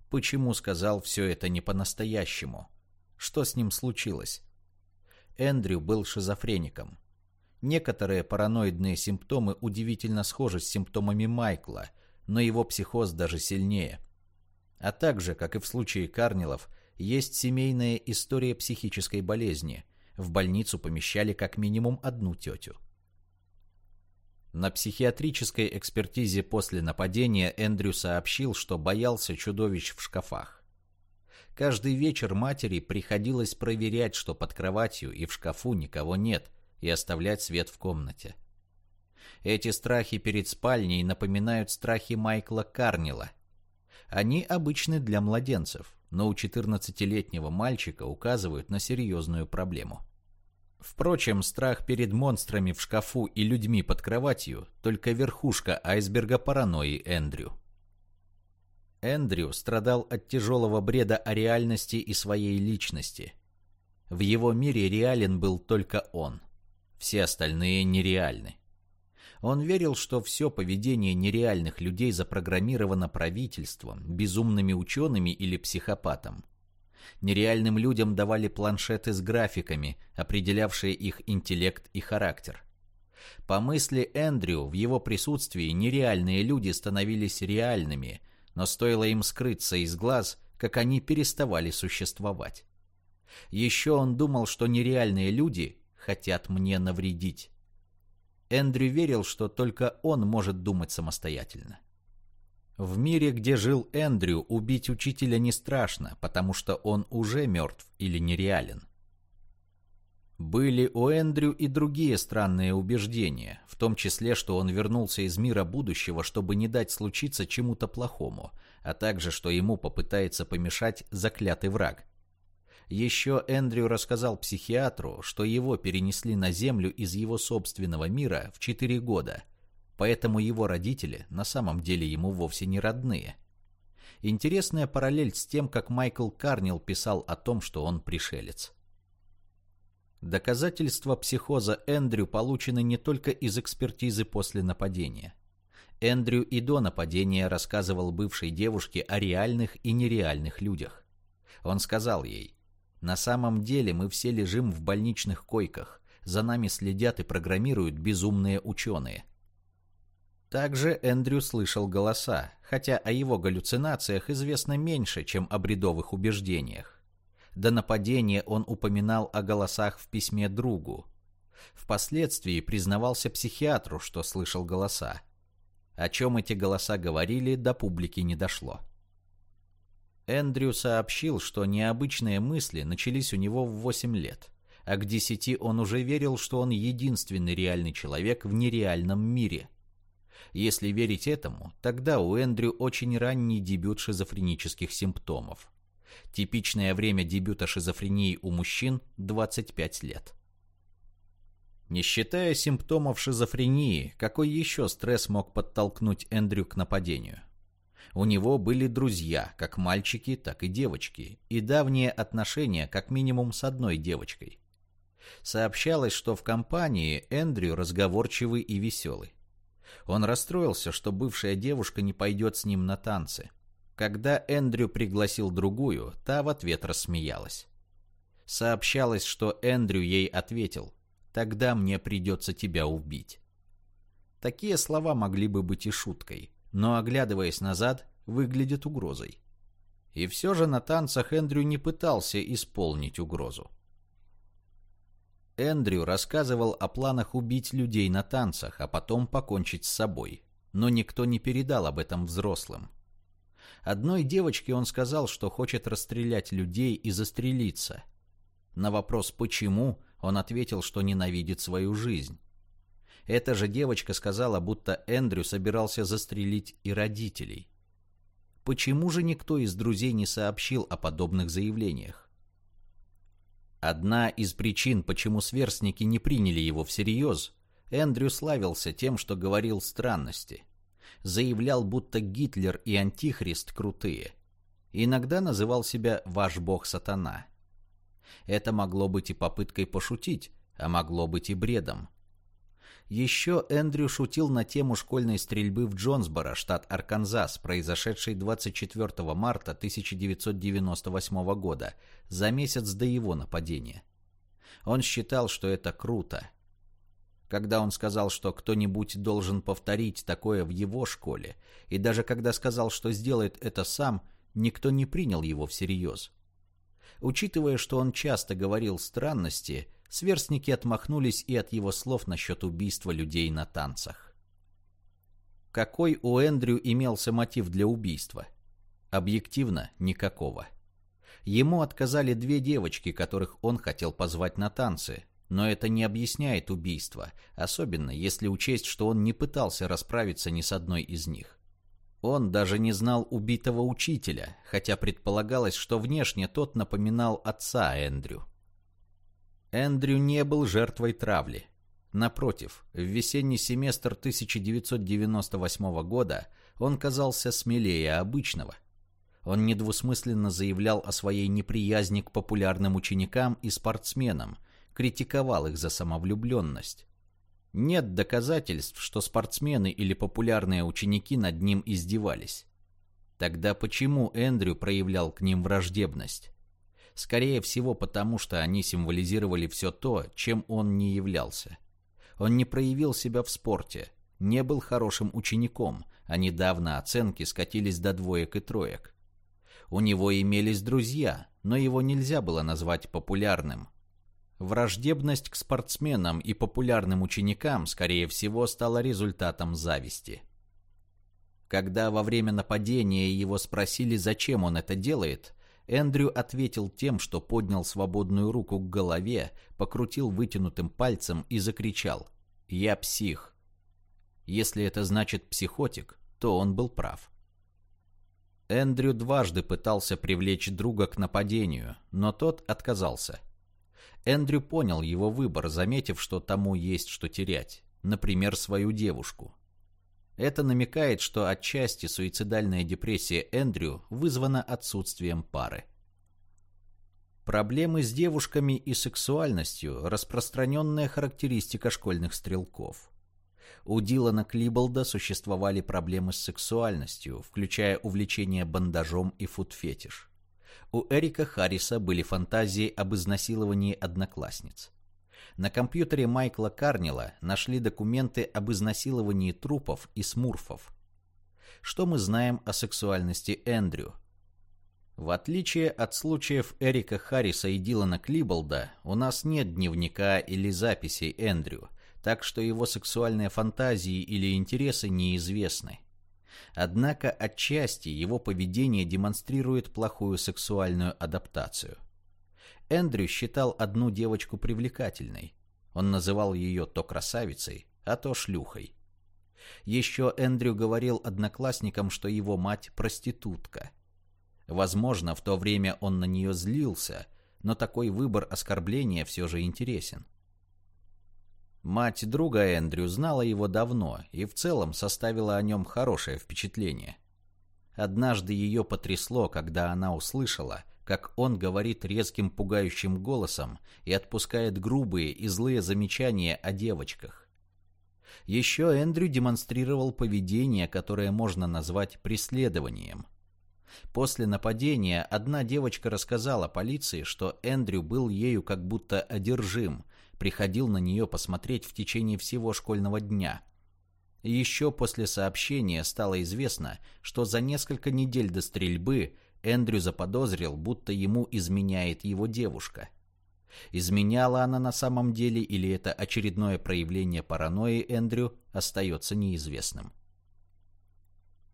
Почему сказал все это не по-настоящему? Что с ним случилось? Эндрю был шизофреником. Некоторые параноидные симптомы удивительно схожи с симптомами Майкла, но его психоз даже сильнее. А также, как и в случае Карнилов, есть семейная история психической болезни. В больницу помещали как минимум одну тетю. На психиатрической экспертизе после нападения Эндрю сообщил, что боялся чудовищ в шкафах. Каждый вечер матери приходилось проверять, что под кроватью и в шкафу никого нет, и оставлять свет в комнате. Эти страхи перед спальней напоминают страхи Майкла Карнила. Они обычны для младенцев, но у 14-летнего мальчика указывают на серьезную проблему. Впрочем, страх перед монстрами в шкафу и людьми под кроватью – только верхушка айсберга паранойи Эндрю. Эндрю страдал от тяжелого бреда о реальности и своей личности. В его мире реален был только он. Все остальные нереальны. Он верил, что все поведение нереальных людей запрограммировано правительством, безумными учеными или психопатом. Нереальным людям давали планшеты с графиками, определявшие их интеллект и характер. По мысли Эндрю, в его присутствии нереальные люди становились реальными, но стоило им скрыться из глаз, как они переставали существовать. Еще он думал, что нереальные люди хотят мне навредить. Эндрю верил, что только он может думать самостоятельно. В мире, где жил Эндрю, убить учителя не страшно, потому что он уже мертв или нереален. Были у Эндрю и другие странные убеждения, в том числе, что он вернулся из мира будущего, чтобы не дать случиться чему-то плохому, а также, что ему попытается помешать заклятый враг. Еще Эндрю рассказал психиатру, что его перенесли на Землю из его собственного мира в 4 года – Поэтому его родители на самом деле ему вовсе не родные. Интересная параллель с тем, как Майкл Карнил писал о том, что он пришелец. Доказательства психоза Эндрю получены не только из экспертизы после нападения. Эндрю и до нападения рассказывал бывшей девушке о реальных и нереальных людях. Он сказал ей, «На самом деле мы все лежим в больничных койках, за нами следят и программируют безумные ученые». Также Эндрю слышал голоса, хотя о его галлюцинациях известно меньше, чем о бредовых убеждениях. До нападения он упоминал о голосах в письме другу. Впоследствии признавался психиатру, что слышал голоса. О чем эти голоса говорили, до публики не дошло. Эндрю сообщил, что необычные мысли начались у него в 8 лет, а к 10 он уже верил, что он единственный реальный человек в нереальном мире – если верить этому, тогда у Эндрю очень ранний дебют шизофренических симптомов. Типичное время дебюта шизофрении у мужчин – 25 лет. Не считая симптомов шизофрении, какой еще стресс мог подтолкнуть Эндрю к нападению? У него были друзья, как мальчики, так и девочки, и давние отношения как минимум с одной девочкой. Сообщалось, что в компании Эндрю разговорчивый и веселый. Он расстроился, что бывшая девушка не пойдет с ним на танцы. Когда Эндрю пригласил другую, та в ответ рассмеялась. Сообщалось, что Эндрю ей ответил «Тогда мне придется тебя убить». Такие слова могли бы быть и шуткой, но, оглядываясь назад, выглядят угрозой. И все же на танцах Эндрю не пытался исполнить угрозу. Эндрю рассказывал о планах убить людей на танцах, а потом покончить с собой. Но никто не передал об этом взрослым. Одной девочке он сказал, что хочет расстрелять людей и застрелиться. На вопрос «почему?» он ответил, что ненавидит свою жизнь. Эта же девочка сказала, будто Эндрю собирался застрелить и родителей. Почему же никто из друзей не сообщил о подобных заявлениях? Одна из причин, почему сверстники не приняли его всерьез, Эндрю славился тем, что говорил странности. Заявлял, будто Гитлер и Антихрист крутые. Иногда называл себя «ваш бог сатана». Это могло быть и попыткой пошутить, а могло быть и бредом. Еще Эндрю шутил на тему школьной стрельбы в Джонсборо, штат Арканзас, произошедшей 24 марта 1998 года, за месяц до его нападения. Он считал, что это круто. Когда он сказал, что кто-нибудь должен повторить такое в его школе, и даже когда сказал, что сделает это сам, никто не принял его всерьез. Учитывая, что он часто говорил странности, сверстники отмахнулись и от его слов насчет убийства людей на танцах. Какой у Эндрю имелся мотив для убийства? Объективно, никакого. Ему отказали две девочки, которых он хотел позвать на танцы, но это не объясняет убийство, особенно если учесть, что он не пытался расправиться ни с одной из них. Он даже не знал убитого учителя, хотя предполагалось, что внешне тот напоминал отца Эндрю. Эндрю не был жертвой травли. Напротив, в весенний семестр 1998 года он казался смелее обычного. Он недвусмысленно заявлял о своей неприязни к популярным ученикам и спортсменам, критиковал их за самовлюбленность. Нет доказательств, что спортсмены или популярные ученики над ним издевались. Тогда почему Эндрю проявлял к ним враждебность? Скорее всего, потому что они символизировали все то, чем он не являлся. Он не проявил себя в спорте, не был хорошим учеником, а недавно оценки скатились до двоек и троек. У него имелись друзья, но его нельзя было назвать популярным. Враждебность к спортсменам и популярным ученикам, скорее всего, стала результатом зависти. Когда во время нападения его спросили, зачем он это делает, Эндрю ответил тем, что поднял свободную руку к голове, покрутил вытянутым пальцем и закричал «Я псих». Если это значит психотик, то он был прав. Эндрю дважды пытался привлечь друга к нападению, но тот отказался. Эндрю понял его выбор, заметив, что тому есть что терять, например, свою девушку. Это намекает, что отчасти суицидальная депрессия Эндрю вызвана отсутствием пары. Проблемы с девушками и сексуальностью – распространенная характеристика школьных стрелков. У Дилана Клиболда существовали проблемы с сексуальностью, включая увлечение бандажом и фуд-фетиш. У Эрика Харриса были фантазии об изнасиловании одноклассниц. На компьютере Майкла Карнила нашли документы об изнасиловании трупов и смурфов. Что мы знаем о сексуальности Эндрю? В отличие от случаев Эрика Харриса и Дилана Клиболда, у нас нет дневника или записей Эндрю, так что его сексуальные фантазии или интересы неизвестны. Однако отчасти его поведение демонстрирует плохую сексуальную адаптацию. Эндрю считал одну девочку привлекательной. Он называл ее то красавицей, а то шлюхой. Еще Эндрю говорил одноклассникам, что его мать проститутка. Возможно, в то время он на нее злился, но такой выбор оскорбления все же интересен. Мать друга Эндрю знала его давно и в целом составила о нем хорошее впечатление. Однажды ее потрясло, когда она услышала, как он говорит резким пугающим голосом и отпускает грубые и злые замечания о девочках. Еще Эндрю демонстрировал поведение, которое можно назвать преследованием. После нападения одна девочка рассказала полиции, что Эндрю был ею как будто одержим, приходил на нее посмотреть в течение всего школьного дня. Еще после сообщения стало известно, что за несколько недель до стрельбы Эндрю заподозрил, будто ему изменяет его девушка. Изменяла она на самом деле или это очередное проявление паранойи Эндрю остается неизвестным.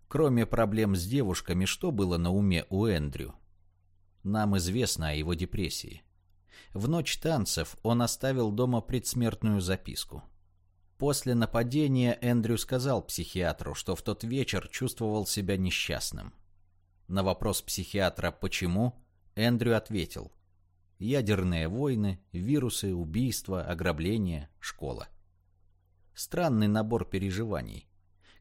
Кроме проблем с девушками, что было на уме у Эндрю? Нам известно о его депрессии. В ночь танцев он оставил дома предсмертную записку. После нападения Эндрю сказал психиатру, что в тот вечер чувствовал себя несчастным. На вопрос психиатра «почему?» Эндрю ответил «Ядерные войны, вирусы, убийства, ограбления, школа». Странный набор переживаний.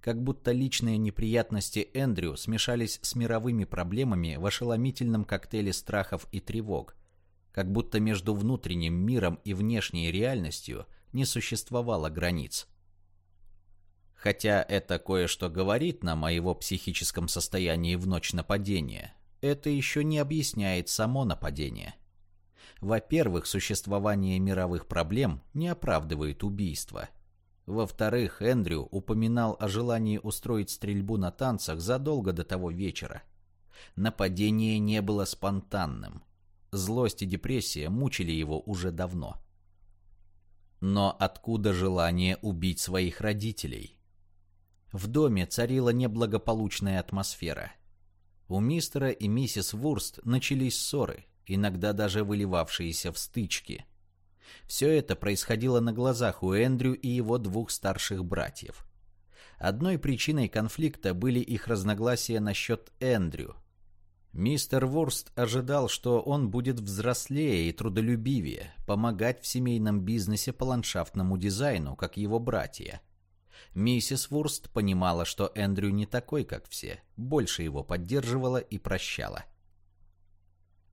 Как будто личные неприятности Эндрю смешались с мировыми проблемами в ошеломительном коктейле страхов и тревог, как будто между внутренним миром и внешней реальностью не существовало границ. Хотя это кое-что говорит нам о его психическом состоянии в ночь нападения, это еще не объясняет само нападение. Во-первых, существование мировых проблем не оправдывает убийство. Во-вторых, Эндрю упоминал о желании устроить стрельбу на танцах задолго до того вечера. Нападение не было спонтанным. Злость и депрессия мучили его уже давно. Но откуда желание убить своих родителей? В доме царила неблагополучная атмосфера. У мистера и миссис Вурст начались ссоры, иногда даже выливавшиеся в стычки. Все это происходило на глазах у Эндрю и его двух старших братьев. Одной причиной конфликта были их разногласия насчет Эндрю – Мистер Ворст ожидал, что он будет взрослее и трудолюбивее, помогать в семейном бизнесе по ландшафтному дизайну, как его братья. Миссис Вурст понимала, что Эндрю не такой, как все, больше его поддерживала и прощала.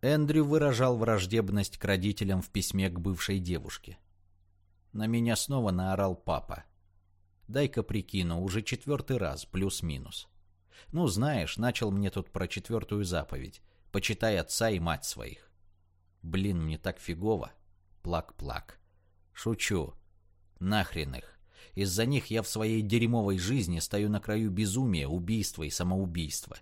Эндрю выражал враждебность к родителям в письме к бывшей девушке. На меня снова наорал папа. Дай-ка прикину, уже четвертый раз, плюс-минус. Ну, знаешь, начал мне тут про четвертую заповедь. Почитай отца и мать своих. Блин, мне так фигово. Плак-плак. Шучу. Нахрен их. Из-за них я в своей дерьмовой жизни стою на краю безумия, убийства и самоубийства.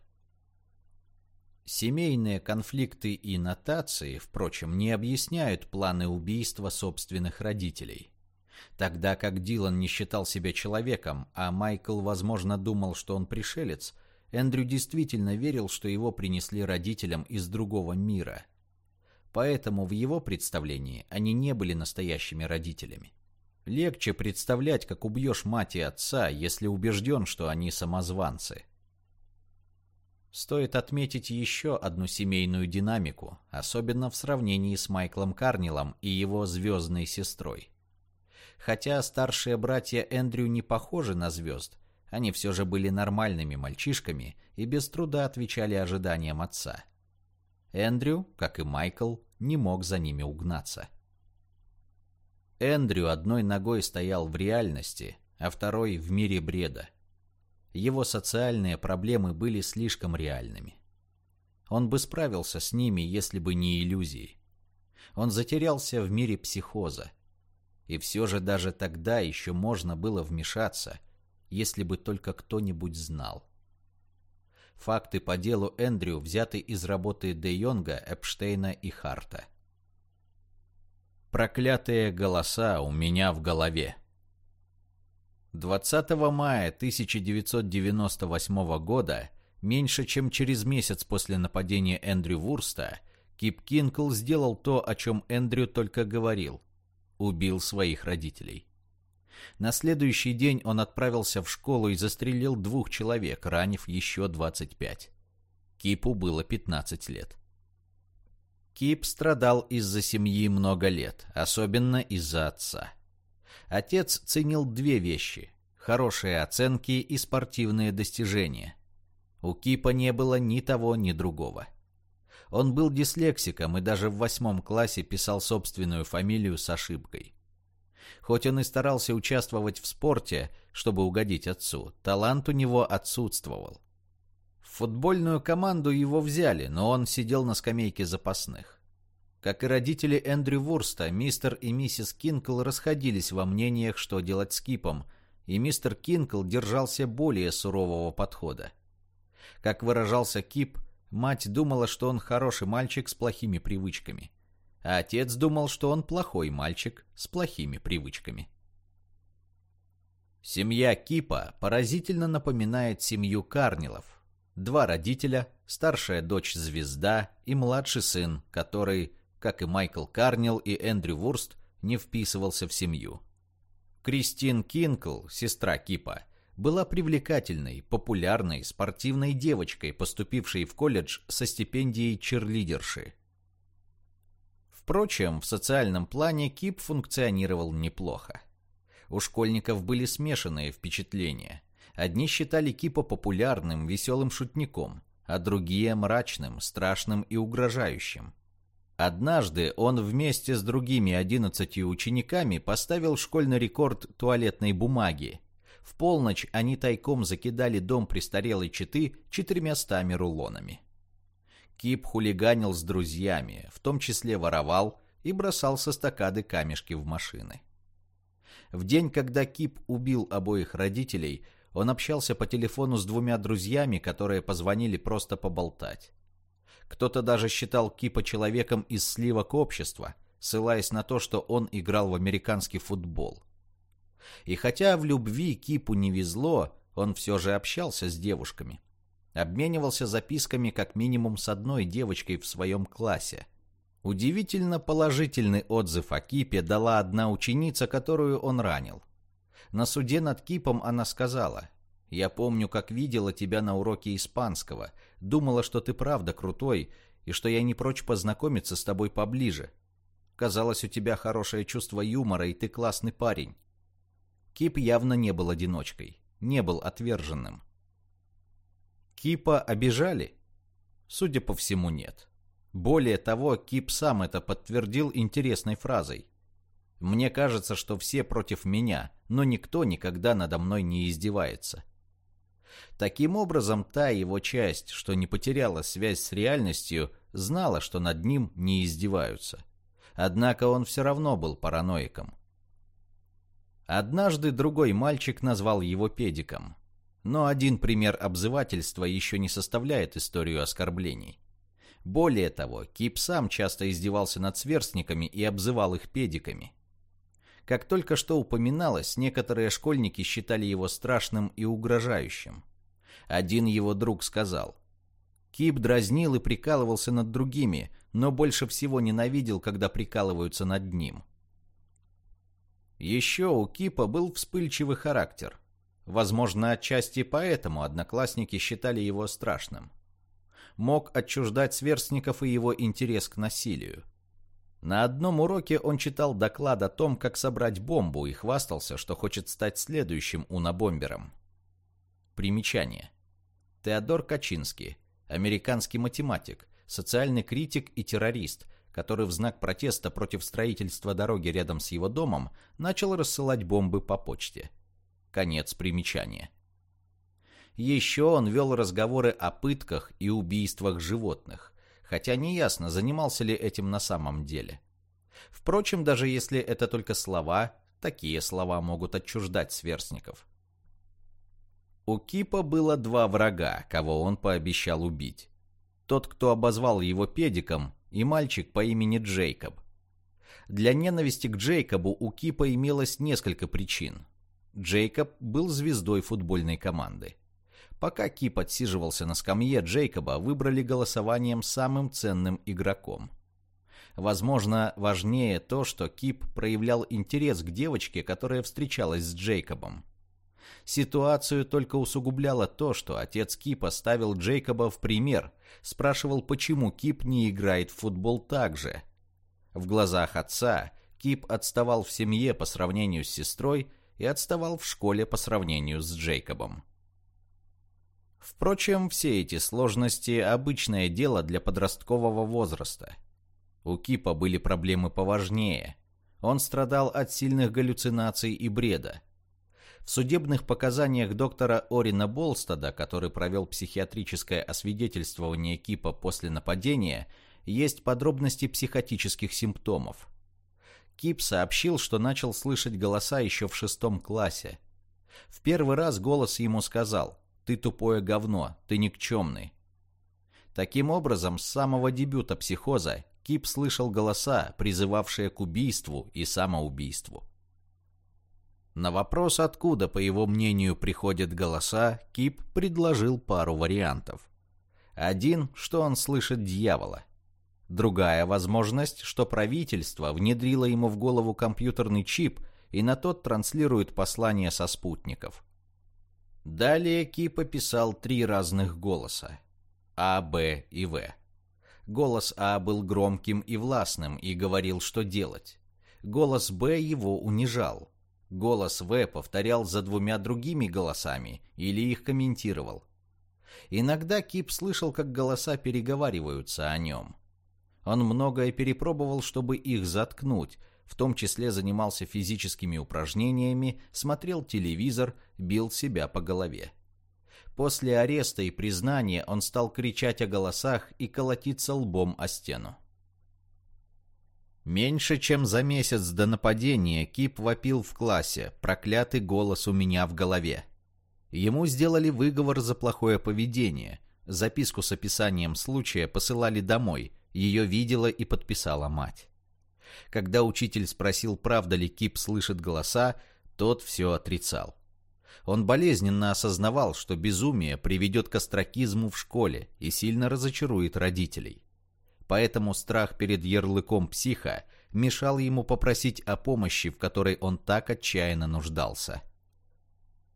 Семейные конфликты и нотации, впрочем, не объясняют планы убийства собственных родителей. Тогда как Дилан не считал себя человеком, а Майкл, возможно, думал, что он пришелец, Эндрю действительно верил, что его принесли родителям из другого мира. Поэтому в его представлении они не были настоящими родителями. Легче представлять, как убьешь мать и отца, если убежден, что они самозванцы. Стоит отметить еще одну семейную динамику, особенно в сравнении с Майклом Карнилом и его звездной сестрой. Хотя старшие братья Эндрю не похожи на звезд, они все же были нормальными мальчишками и без труда отвечали ожиданиям отца. Эндрю, как и Майкл, не мог за ними угнаться. Эндрю одной ногой стоял в реальности, а второй в мире бреда. Его социальные проблемы были слишком реальными. Он бы справился с ними, если бы не иллюзии. Он затерялся в мире психоза. И все же даже тогда еще можно было вмешаться, если бы только кто-нибудь знал. Факты по делу Эндрю взяты из работы Де Йонга, Эпштейна и Харта. Проклятые голоса у меня в голове. 20 мая 1998 года, меньше чем через месяц после нападения Эндрю Вурста, Кип Кинкл сделал то, о чем Эндрю только говорил. Убил своих родителей. На следующий день он отправился в школу и застрелил двух человек, ранив еще 25. Кипу было 15 лет. Кип страдал из-за семьи много лет, особенно из-за отца. Отец ценил две вещи – хорошие оценки и спортивные достижения. У Кипа не было ни того, ни другого. Он был дислексиком и даже в восьмом классе писал собственную фамилию с ошибкой. Хоть он и старался участвовать в спорте, чтобы угодить отцу, талант у него отсутствовал. Футбольную команду его взяли, но он сидел на скамейке запасных. Как и родители Эндрю Вурста, мистер и миссис Кинкл расходились во мнениях, что делать с Кипом, и мистер Кинкл держался более сурового подхода. Как выражался Кип, мать думала, что он хороший мальчик с плохими привычками, а отец думал, что он плохой мальчик с плохими привычками. Семья Кипа поразительно напоминает семью Карнилов, два родителя, старшая дочь Звезда и младший сын, который, как и Майкл Карнил и Эндрю Вурст, не вписывался в семью. Кристин Кинкл, сестра Кипа, была привлекательной, популярной, спортивной девочкой, поступившей в колледж со стипендией черлидерши. Впрочем, в социальном плане Кип функционировал неплохо. У школьников были смешанные впечатления – Одни считали Кипа популярным, веселым шутником, а другие мрачным, страшным и угрожающим. Однажды он вместе с другими одиннадцатью учениками поставил школьный рекорд туалетной бумаги. В полночь они тайком закидали дом престарелой четы четырьмястами рулонами. Кип хулиганил с друзьями, в том числе воровал и бросал со стакады камешки в машины. В день, когда Кип убил обоих родителей, он общался по телефону с двумя друзьями, которые позвонили просто поболтать. Кто-то даже считал Кипа человеком из сливок общества, ссылаясь на то, что он играл в американский футбол. И хотя в любви Кипу не везло, он все же общался с девушками. Обменивался записками как минимум с одной девочкой в своем классе. Удивительно положительный отзыв о Кипе дала одна ученица, которую он ранил. На суде над Кипом она сказала, «Я помню, как видела тебя на уроке испанского, думала, что ты правда крутой, и что я не прочь познакомиться с тобой поближе. Казалось, у тебя хорошее чувство юмора, и ты классный парень». Кип явно не был одиночкой, не был отверженным. Кипа обижали? Судя по всему, нет. Более того, Кип сам это подтвердил интересной фразой. Мне кажется, что все против меня, но никто никогда надо мной не издевается. Таким образом, та его часть, что не потеряла связь с реальностью, знала, что над ним не издеваются. Однако он все равно был параноиком. Однажды другой мальчик назвал его педиком. Но один пример обзывательства еще не составляет историю оскорблений. Более того, Кип сам часто издевался над сверстниками и обзывал их педиками. Как только что упоминалось, некоторые школьники считали его страшным и угрожающим. Один его друг сказал, «Кип дразнил и прикалывался над другими, но больше всего ненавидел, когда прикалываются над ним». Еще у Кипа был вспыльчивый характер. Возможно, отчасти поэтому одноклассники считали его страшным. Мог отчуждать сверстников и его интерес к насилию. На одном уроке он читал доклад о том, как собрать бомбу и хвастался, что хочет стать следующим унабомбером. Примечание. Теодор Качинский, американский математик, социальный критик и террорист, который в знак протеста против строительства дороги рядом с его домом начал рассылать бомбы по почте. Конец примечания. Еще он вел разговоры о пытках и убийствах животных, хотя неясно, занимался ли этим на самом деле. Впрочем, даже если это только слова, такие слова могут отчуждать сверстников. У Кипа было два врага, кого он пообещал убить. Тот, кто обозвал его педиком, и мальчик по имени Джейкоб. Для ненависти к Джейкобу у Кипа имелось несколько причин. Джейкоб был звездой футбольной команды. Пока Кип отсиживался на скамье, Джейкоба выбрали голосованием самым ценным игроком. Возможно, важнее то, что Кип проявлял интерес к девочке, которая встречалась с Джейкобом. Ситуацию только усугубляло то, что отец Кипа ставил Джейкоба в пример, спрашивал, почему Кип не играет в футбол так же. В глазах отца Кип отставал в семье по сравнению с сестрой и отставал в школе по сравнению с Джейкобом. Впрочем, все эти сложности – обычное дело для подросткового возраста. У Кипа были проблемы поважнее. Он страдал от сильных галлюцинаций и бреда. В судебных показаниях доктора Орина Болстада, который провел психиатрическое освидетельствование Кипа после нападения, есть подробности психотических симптомов. Кип сообщил, что начал слышать голоса еще в шестом классе. В первый раз голос ему сказал «Ты тупое говно, ты никчемный». Таким образом, с самого дебюта психоза Кип слышал голоса, призывавшие к убийству и самоубийству. На вопрос, откуда, по его мнению, приходят голоса, Кип предложил пару вариантов. Один, что он слышит дьявола. Другая возможность, что правительство внедрило ему в голову компьютерный чип и на тот транслирует послания со спутников. Далее Кип описал три разных голоса. А, Б и В. Голос А был громким и властным и говорил, что делать. Голос Б его унижал. Голос В повторял за двумя другими голосами или их комментировал. Иногда Кип слышал, как голоса переговариваются о нем. Он многое перепробовал, чтобы их заткнуть, в том числе занимался физическими упражнениями, смотрел телевизор, бил себя по голове. После ареста и признания он стал кричать о голосах и колотиться лбом о стену. Меньше чем за месяц до нападения Кип вопил в классе, проклятый голос у меня в голове. Ему сделали выговор за плохое поведение. Записку с описанием случая посылали домой, ее видела и подписала мать. Когда учитель спросил, правда ли Кип слышит голоса, тот все отрицал. Он болезненно осознавал, что безумие приведет к остракизму в школе и сильно разочарует родителей поэтому страх перед ярлыком психа мешал ему попросить о помощи, в которой он так отчаянно нуждался.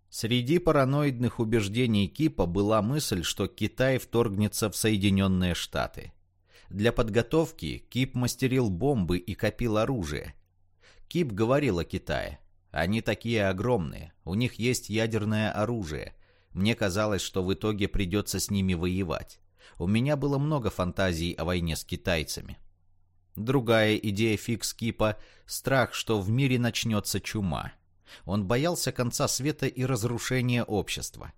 Среди параноидных убеждений Кипа была мысль, что Китай вторгнется в Соединенные Штаты. Для подготовки Кип мастерил бомбы и копил оружие. Кип говорил о Китае. Они такие огромные, у них есть ядерное оружие. Мне казалось, что в итоге придется с ними воевать. У меня было много фантазий о войне с китайцами. Другая идея фикс Кипа – страх, что в мире начнется чума. Он боялся конца света и разрушения общества.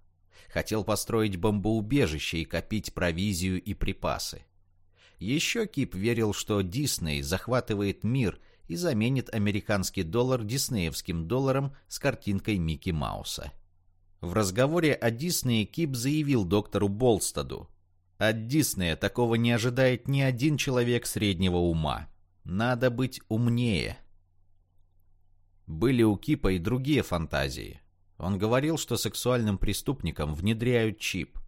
Хотел построить бомбоубежище и копить провизию и припасы. Еще Кип верил, что Дисней захватывает мир и заменит американский доллар диснеевским долларом с картинкой Микки Мауса. В разговоре о Диснее Кип заявил доктору Болстаду, от Диснея такого не ожидает ни один человек среднего ума. Надо быть умнее. Были у Кипа и другие фантазии. Он говорил, что сексуальным преступникам внедряют чип.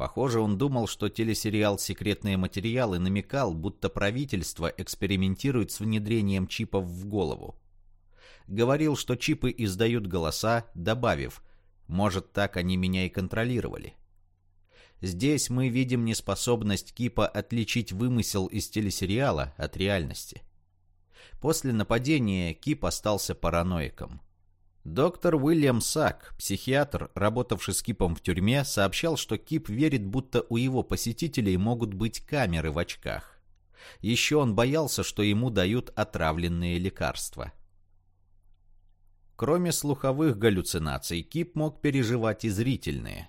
Похоже, он думал, что телесериал «Секретные материалы» намекал, будто правительство экспериментирует с внедрением чипов в голову. Говорил, что чипы издают голоса, добавив «может, так они меня и контролировали». Здесь мы видим неспособность Кипа отличить вымысел из телесериала от реальности. После нападения Кип остался параноиком. Доктор Уильям Сак, психиатр, работавший с Кипом в тюрьме, сообщал, что Кип верит, будто у его посетителей могут быть камеры в очках. Еще он боялся, что ему дают отравленные лекарства. Кроме слуховых галлюцинаций, Кип мог переживать и зрительные.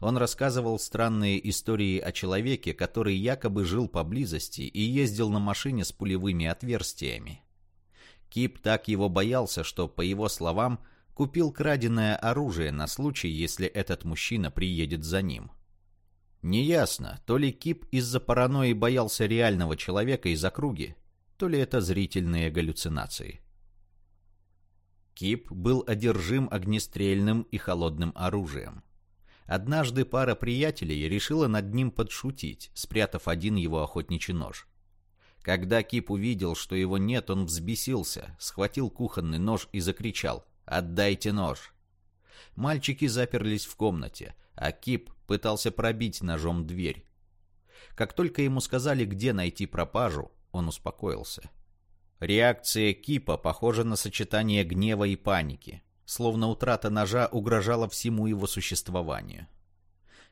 Он рассказывал странные истории о человеке, который якобы жил поблизости и ездил на машине с пулевыми отверстиями. Кип так его боялся, что, по его словам, купил краденое оружие на случай, если этот мужчина приедет за ним. Неясно, то ли Кип из-за паранойи боялся реального человека из округи, то ли это зрительные галлюцинации. Кип был одержим огнестрельным и холодным оружием. Однажды пара приятелей решила над ним подшутить, спрятав один его охотничий нож. Когда Кип увидел, что его нет, он взбесился, схватил кухонный нож и закричал «Отдайте нож!». Мальчики заперлись в комнате, а Кип пытался пробить ножом дверь. Как только ему сказали, где найти пропажу, он успокоился. Реакция Кипа похожа на сочетание гнева и паники, словно утрата ножа угрожала всему его существованию.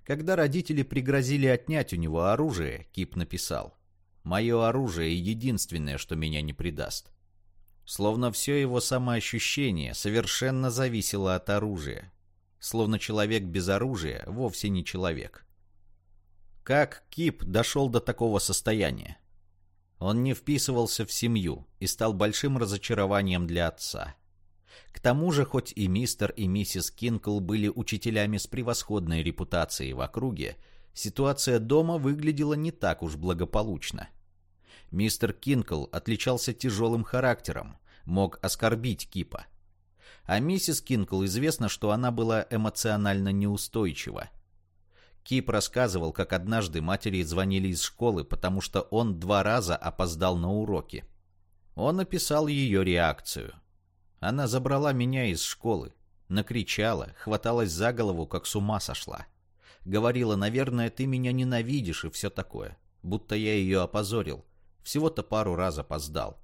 Когда родители пригрозили отнять у него оружие, Кип написал «Мое оружие единственное, что меня не предаст». Словно все его самоощущение совершенно зависело от оружия. Словно человек без оружия вовсе не человек. Как Кип дошел до такого состояния? Он не вписывался в семью и стал большим разочарованием для отца. К тому же, хоть и мистер и миссис Кинкл были учителями с превосходной репутацией в округе, ситуация дома выглядела не так уж благополучно. Мистер Кинкл отличался тяжелым характером, мог оскорбить Кипа. А миссис Кинкл известно, что она была эмоционально неустойчива. Кип рассказывал, как однажды матери звонили из школы, потому что он два раза опоздал на уроки. Он описал ее реакцию. Она забрала меня из школы, накричала, хваталась за голову, как с ума сошла. Говорила, наверное, ты меня ненавидишь и все такое, будто я ее опозорил. Всего-то пару раз опоздал.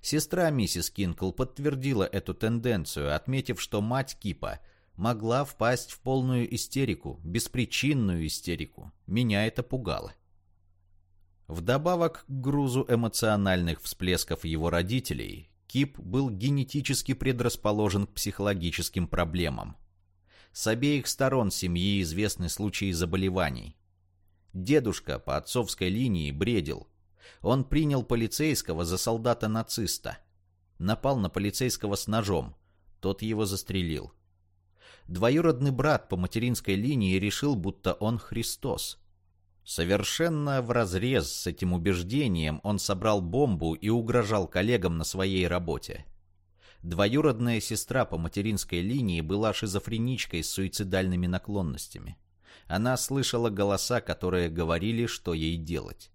Сестра миссис Кинкл подтвердила эту тенденцию, отметив, что мать Кипа могла впасть в полную истерику, беспричинную истерику. Меня это пугало. Вдобавок к грузу эмоциональных всплесков его родителей, Кип был генетически предрасположен к психологическим проблемам. С обеих сторон семьи известны случаи заболеваний. Дедушка по отцовской линии бредил, он принял полицейского за солдата-нациста. Напал на полицейского с ножом. Тот его застрелил. Двоюродный брат по материнской линии решил, будто он Христос. Совершенно вразрез с этим убеждением он собрал бомбу и угрожал коллегам на своей работе. Двоюродная сестра по материнской линии была шизофреничкой с суицидальными наклонностями. Она слышала голоса, которые говорили, что ей делать.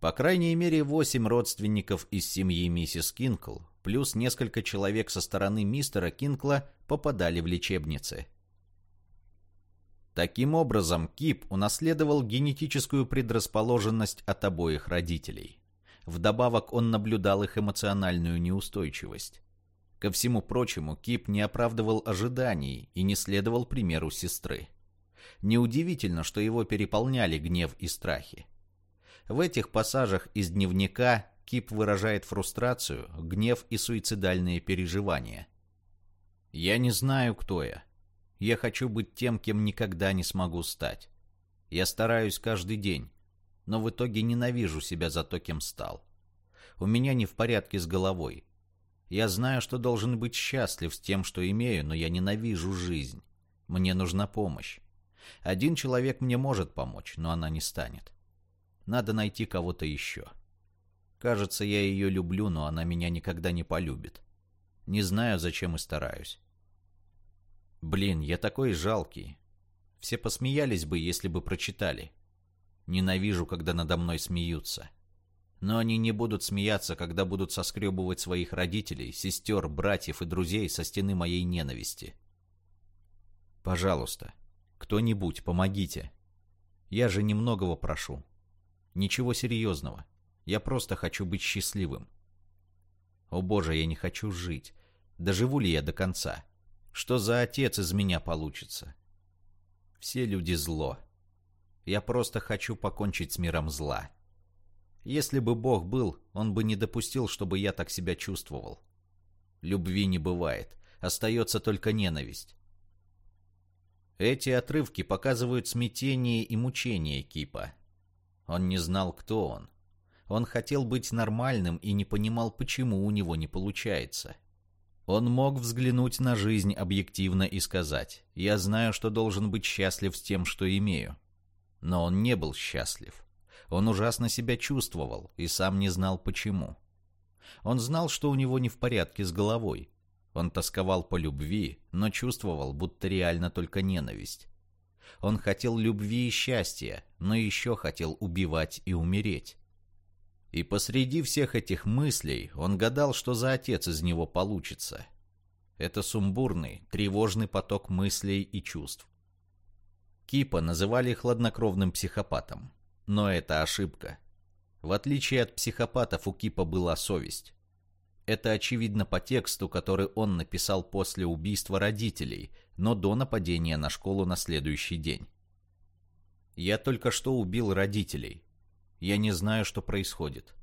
По крайней мере, восемь родственников из семьи миссис Кинкл, плюс несколько человек со стороны мистера Кинкла попадали в лечебницы. Таким образом, Кип унаследовал генетическую предрасположенность от обоих родителей. Вдобавок он наблюдал их эмоциональную неустойчивость. Ко всему прочему, Кип не оправдывал ожиданий и не следовал примеру сестры. Неудивительно, что его переполняли гнев и страхи. В этих пассажах из дневника Кип выражает фрустрацию, гнев и суицидальные переживания. «Я не знаю, кто я. Я хочу быть тем, кем никогда не смогу стать. Я стараюсь каждый день, но в итоге ненавижу себя за то, кем стал. У меня не в порядке с головой. Я знаю, что должен быть счастлив с тем, что имею, но я ненавижу жизнь. Мне нужна помощь. Один человек мне может помочь, но она не станет. Надо найти кого-то еще. Кажется, я ее люблю, но она меня никогда не полюбит. Не знаю, зачем и стараюсь. Блин, я такой жалкий. Все посмеялись бы, если бы прочитали. Ненавижу, когда надо мной смеются. Но они не будут смеяться, когда будут соскребывать своих родителей, сестер, братьев и друзей со стены моей ненависти. Пожалуйста, кто-нибудь, помогите. Я же немногого прошу. Ничего серьезного. Я просто хочу быть счастливым. О боже, я не хочу жить. Доживу ли я до конца? Что за отец из меня получится? Все люди зло. Я просто хочу покончить с миром зла. Если бы Бог был, он бы не допустил, чтобы я так себя чувствовал. Любви не бывает, остается только ненависть. Эти отрывки показывают смятение и мучение Кипа. Он не знал, кто он. Он хотел быть нормальным и не понимал, почему у него не получается. Он мог взглянуть на жизнь объективно и сказать, «Я знаю, что должен быть счастлив с тем, что имею». Но он не был счастлив. Он ужасно себя чувствовал и сам не знал почему. Он знал, что у него не в порядке с головой. Он тосковал по любви, но чувствовал, будто реально только ненависть. Он хотел любви и счастья, но еще хотел убивать и умереть. И посреди всех этих мыслей он гадал, что за отец из него получится. Это сумбурный, тревожный поток мыслей и чувств. Кипа называли хладнокровным психопатом. Но это ошибка. В отличие от психопатов, у Кипа была совесть. Это очевидно по тексту, который он написал после убийства родителей, но до нападения на школу на следующий день. «Я только что убил родителей. Я не знаю, что происходит.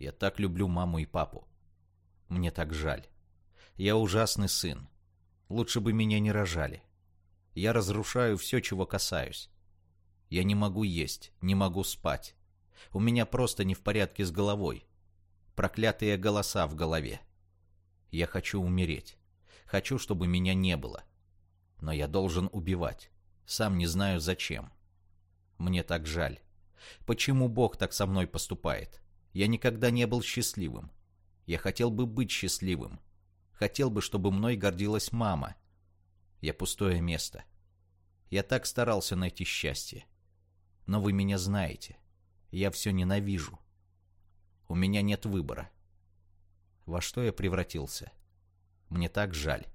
Я так люблю маму и папу. Мне так жаль. Я ужасный сын. Лучше бы меня не рожали. Я разрушаю все, чего касаюсь. Я не могу есть, не могу спать. У меня просто не в порядке с головой. Проклятые голоса в голове. Я хочу умереть. Хочу, чтобы меня не было. Но я должен убивать. Сам не знаю зачем. Мне так жаль. Почему Бог так со мной поступает? Я никогда не был счастливым. Я хотел бы быть счастливым. Хотел бы, чтобы мной гордилась мама. Я пустое место. Я так старался найти счастье. Но вы меня знаете. Я все ненавижу. У меня нет выбора. Во что я превратился? Мне так жаль.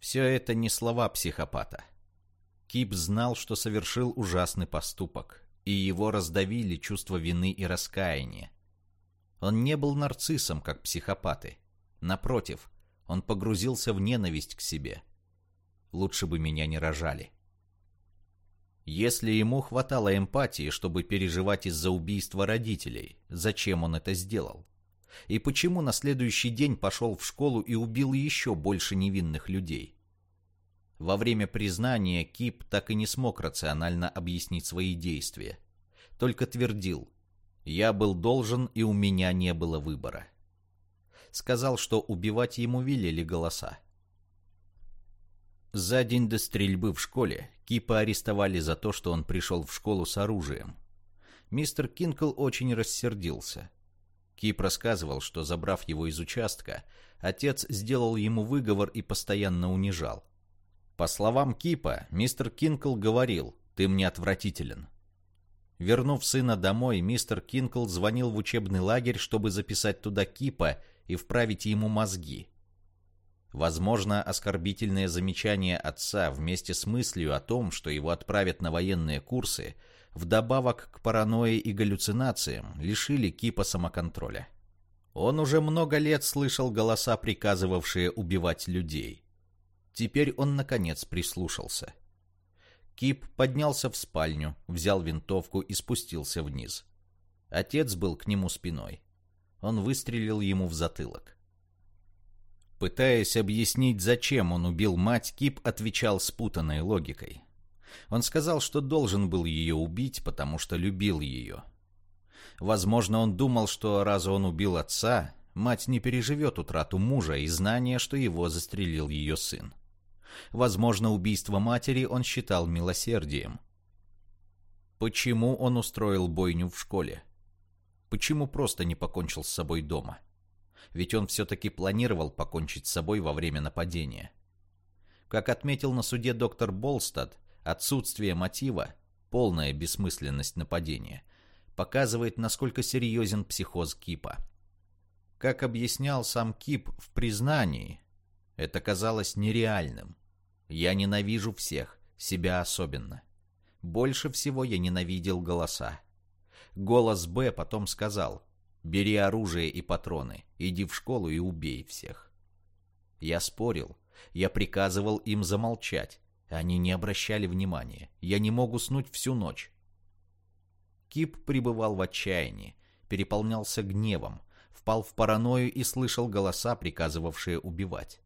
Все это не слова психопата. Кип знал, что совершил ужасный поступок, и его раздавили чувство вины и раскаяния. Он не был нарциссом, как психопаты. Напротив, он погрузился в ненависть к себе. Лучше бы меня не рожали. Если ему хватало эмпатии, чтобы переживать из-за убийства родителей, зачем он это сделал? И почему на следующий день пошел в школу и убил еще больше невинных людей? Во время признания Кип так и не смог рационально объяснить свои действия. Только твердил «Я был должен, и у меня не было выбора». Сказал, что убивать ему велели голоса. За день до стрельбы в школе Кипа арестовали за то, что он пришел в школу с оружием. Мистер Кинкл очень рассердился. Кип рассказывал, что, забрав его из участка, отец сделал ему выговор и постоянно унижал. По словам Кипа, мистер Кинкл говорил «ты мне отвратителен». Вернув сына домой, мистер Кинкл звонил в учебный лагерь, чтобы записать туда Кипа и вправить ему мозги. Возможно, оскорбительное замечание отца вместе с мыслью о том, что его отправят на военные курсы, вдобавок к паранойи и галлюцинациям, лишили Кипа самоконтроля. Он уже много лет слышал голоса, приказывавшие убивать людей. Теперь он, наконец, прислушался. Кип поднялся в спальню, взял винтовку и спустился вниз. Отец был к нему спиной. Он выстрелил ему в затылок. Пытаясь объяснить, зачем он убил мать, Кип отвечал спутанной логикой. Он сказал, что должен был ее убить, потому что любил ее. Возможно, он думал, что раз он убил отца, мать не переживет утрату мужа и знание, что его застрелил ее сын. Возможно, убийство матери он считал милосердием. Почему он устроил бойню в школе? Почему просто не покончил с собой дома? Ведь он все-таки планировал покончить с собой во время нападения. Как отметил на суде доктор Болстад, отсутствие мотива, полная бессмысленность нападения, показывает, насколько серьезен психоз Кипа. Как объяснял сам Кип в признании, это казалось нереальным. «Я ненавижу всех, себя особенно. Больше всего я ненавидел голоса. Голос Б потом сказал, Бери оружие и патроны, иди в школу и убей всех. Я спорил, я приказывал им замолчать. Они не обращали внимания. Я не мог уснуть всю ночь. Кип пребывал в отчаянии, переполнялся гневом, впал в паранойю и слышал голоса, приказывавшие убивать.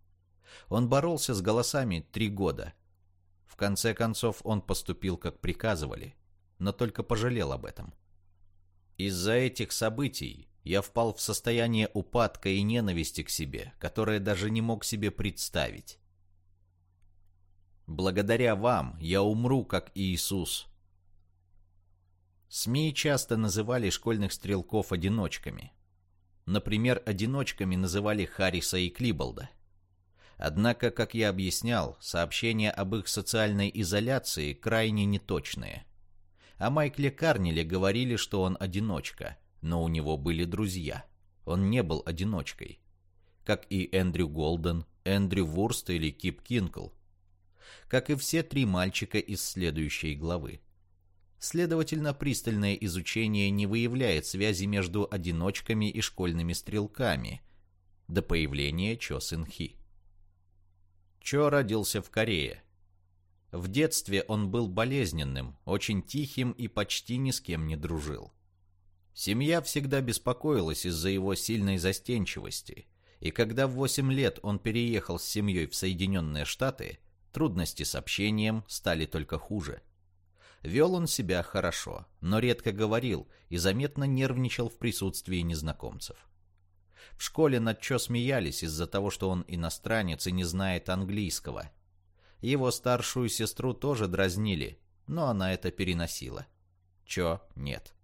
Он боролся с голосами три года. В конце концов он поступил, как приказывали, но только пожалел об этом. Из-за этих событий я впал в состояние упадка и ненависти к себе, которое даже не мог себе представить. Благодаря вам я умру, как Иисус. СМИ часто называли школьных стрелков одиночками. Например, одиночками называли Харриса и Клиболда. Однако, как я объяснял, сообщения об их социальной изоляции крайне неточные. О Майкле Карнеле говорили, что он одиночка, но у него были друзья. Он не был одиночкой. Как и Эндрю Голден, Эндрю Вурст или Кип Кинкл. Как и все три мальчика из следующей главы. Следовательно, пристальное изучение не выявляет связи между одиночками и школьными стрелками до появления Чо Сын Хи. Чо родился в Корее. В детстве он был болезненным, очень тихим и почти ни с кем не дружил. Семья всегда беспокоилась из-за его сильной застенчивости, и когда в 8 лет он переехал с семьей в Соединенные Штаты, трудности с общением стали только хуже – Вел он себя хорошо, но редко говорил и заметно нервничал в присутствии незнакомцев. В школе над Чо смеялись из-за того, что он иностранец и не знает английского. Его старшую сестру тоже дразнили, но она это переносила. Чо нет.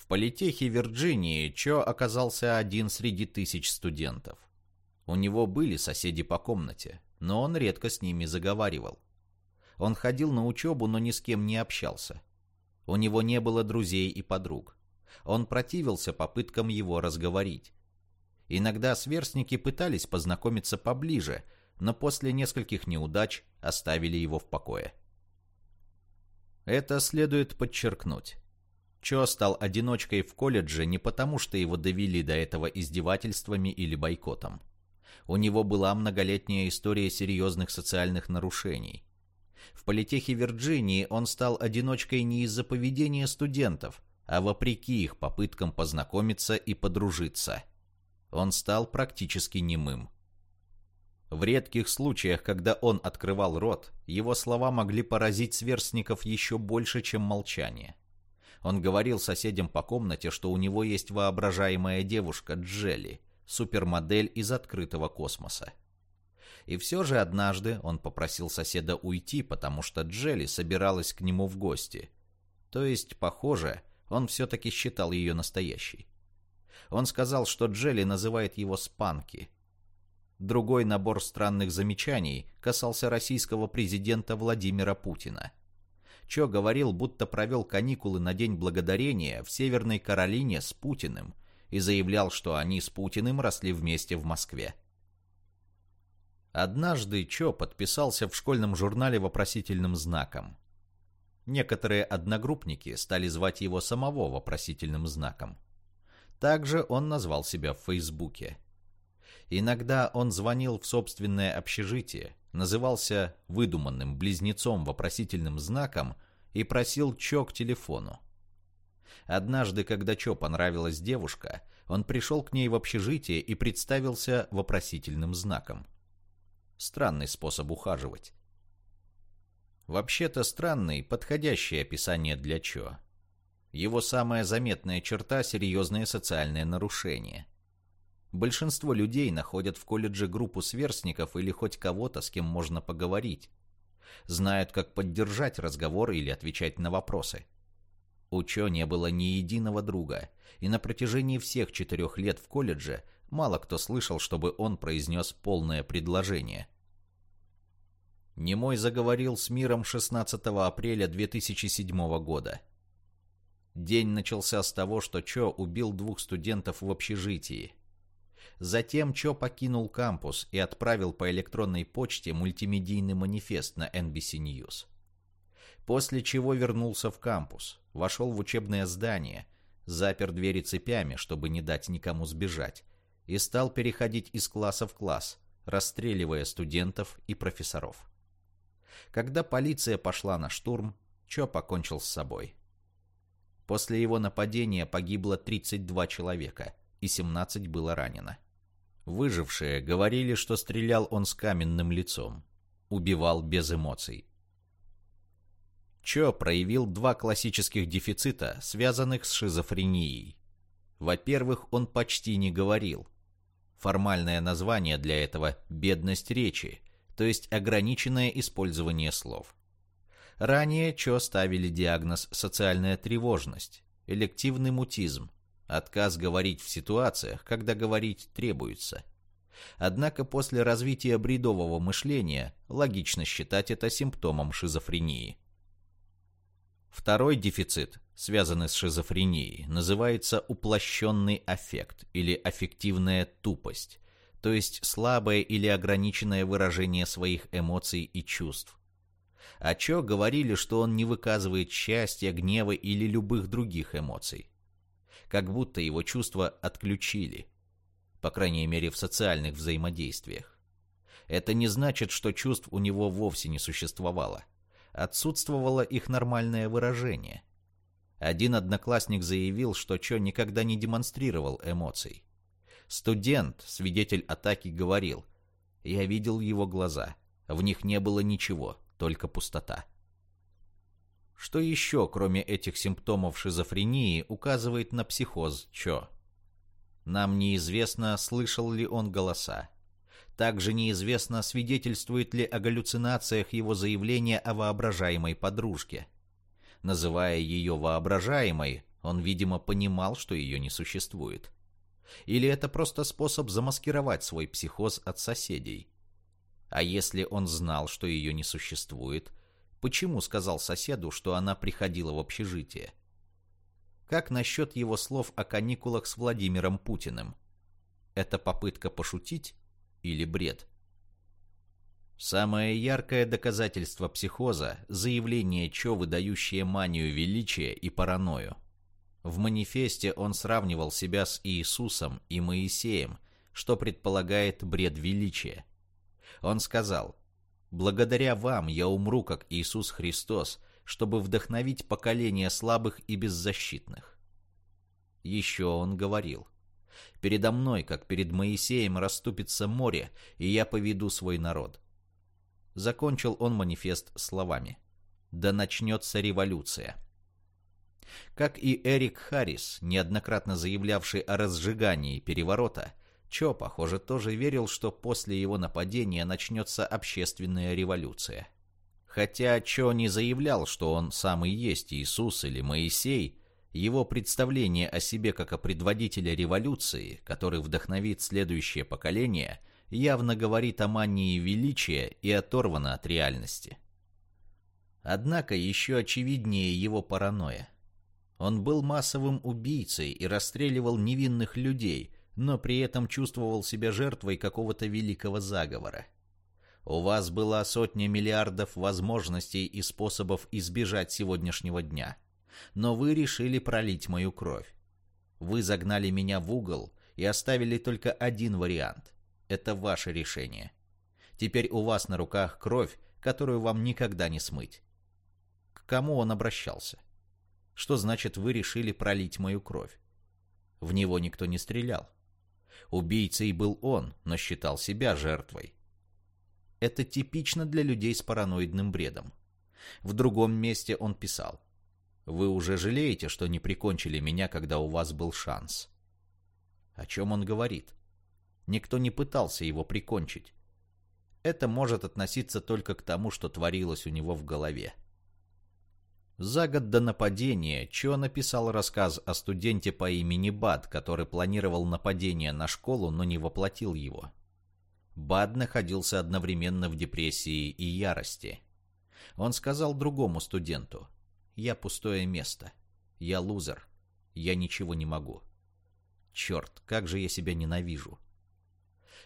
В политехе Вирджинии Чо оказался один среди тысяч студентов. У него были соседи по комнате, но он редко с ними заговаривал. Он ходил на учебу, но ни с кем не общался. У него не было друзей и подруг. Он противился попыткам его разговорить. Иногда сверстники пытались познакомиться поближе, но после нескольких неудач оставили его в покое. Это следует подчеркнуть. Чо стал одиночкой в колледже не потому, что его довели до этого издевательствами или бойкотом. У него была многолетняя история серьезных социальных нарушений. В политехе Вирджинии он стал одиночкой не из-за поведения студентов, а вопреки их попыткам познакомиться и подружиться. Он стал практически немым. В редких случаях, когда он открывал рот, его слова могли поразить сверстников еще больше, чем молчание. Он говорил соседям по комнате, что у него есть воображаемая девушка Джелли, супермодель из открытого космоса. И все же однажды он попросил соседа уйти, потому что Джелли собиралась к нему в гости. То есть, похоже, он все-таки считал ее настоящей. Он сказал, что Джелли называет его Спанки. Другой набор странных замечаний касался российского президента Владимира Путина. Чо говорил, будто провел каникулы на День Благодарения в Северной Каролине с Путиным и заявлял, что они с Путиным росли вместе в Москве. Однажды Чо подписался в школьном журнале вопросительным знаком. Некоторые одногруппники стали звать его самого вопросительным знаком. Также он назвал себя в Фейсбуке. Иногда он звонил в собственное общежитие, назывался выдуманным близнецом вопросительным знаком и просил Чо к телефону. Однажды, когда Чо понравилась девушка, он пришел к ней в общежитие и представился вопросительным знаком. Странный способ ухаживать. Вообще-то странный, подходящее описание для Чо. Его самая заметная черта – серьезное социальное нарушение. Большинство людей находят в колледже группу сверстников или хоть кого-то, с кем можно поговорить. Знают, как поддержать разговор или отвечать на вопросы. У Чо не было ни единого друга, и на протяжении всех четырех лет в колледже мало кто слышал, чтобы он произнес полное предложение. Немой заговорил с миром 16 апреля 2007 года. День начался с того, что Чо убил двух студентов в общежитии. Затем Чо покинул кампус и отправил по электронной почте мультимедийный манифест на NBC News. После чего вернулся в кампус, вошел в учебное здание, запер двери цепями, чтобы не дать никому сбежать, и стал переходить из класса в класс, расстреливая студентов и профессоров. Когда полиция пошла на штурм, Чо покончил с собой. После его нападения погибло 32 человека, и 17 было ранено. Выжившие говорили, что стрелял он с каменным лицом. Убивал без эмоций. Чо проявил два классических дефицита, связанных с шизофренией. Во-первых, он почти не говорил. Формальное название для этого – бедность речи, то есть ограниченное использование слов. Ранее Чо ставили диагноз «социальная тревожность», «элективный мутизм», отказ говорить в ситуациях, когда говорить требуется. Однако после развития бредового мышления логично считать это симптомом шизофрении. Второй дефицит, связанный с шизофренией, называется уплощенный аффект или аффективная тупость, то есть слабое или ограниченное выражение своих эмоций и чувств. А Чо говорили, что он не выказывает счастья, гнева или любых других эмоций. Как будто его чувства отключили. По крайней мере, в социальных взаимодействиях. Это не значит, что чувств у него вовсе не существовало отсутствовало их нормальное выражение. Один одноклассник заявил, что Чо никогда не демонстрировал эмоций. Студент, свидетель атаки, говорил, «Я видел его глаза. В них не было ничего, только пустота». Что еще, кроме этих симптомов шизофрении, указывает на психоз Чо? Нам неизвестно, слышал ли он голоса. Также неизвестно, свидетельствует ли о галлюцинациях его заявление о воображаемой подружке. Называя ее воображаемой, он, видимо, понимал, что ее не существует. Или это просто способ замаскировать свой психоз от соседей? А если он знал, что ее не существует, почему сказал соседу, что она приходила в общежитие? Как насчет его слов о каникулах с Владимиром Путиным? Это попытка пошутить или бред. Самое яркое доказательство психоза – заявление Чо, выдающее манию величия и паранойю. В манифесте он сравнивал себя с Иисусом и Моисеем, что предполагает бред величия. Он сказал, «Благодаря вам я умру, как Иисус Христос, чтобы вдохновить поколение слабых и беззащитных». Еще он говорил, Передо мной, как перед Моисеем, расступится море, и я поведу свой народ. Закончил он манифест словами. Да начнется революция. Как и Эрик Харрис, неоднократно заявлявший о разжигании переворота, Чо, похоже, тоже верил, что после его нападения начнется общественная революция. Хотя Чо не заявлял, что он сам и есть Иисус или Моисей, его представление о себе как о предводителе революции, который вдохновит следующее поколение, явно говорит о мании величия и оторвано от реальности. Однако еще очевиднее его паранойя. Он был массовым убийцей и расстреливал невинных людей, но при этом чувствовал себя жертвой какого-то великого заговора. У вас была сотня миллиардов возможностей и способов избежать сегодняшнего дня – но вы решили пролить мою кровь. Вы загнали меня в угол и оставили только один вариант. Это ваше решение. Теперь у вас на руках кровь, которую вам никогда не смыть. К кому он обращался? Что значит вы решили пролить мою кровь? В него никто не стрелял. Убийцей был он, но считал себя жертвой. Это типично для людей с параноидным бредом. В другом месте он писал. Вы уже жалеете, что не прикончили меня, когда у вас был шанс? О чем он говорит? Никто не пытался его прикончить. Это может относиться только к тому, что творилось у него в голове. За год до нападения Чо написал рассказ о студенте по имени Бад, который планировал нападение на школу, но не воплотил его. Бад находился одновременно в депрессии и ярости. Он сказал другому студенту – я пустое место. Я лузер. Я ничего не могу. Черт, как же я себя ненавижу.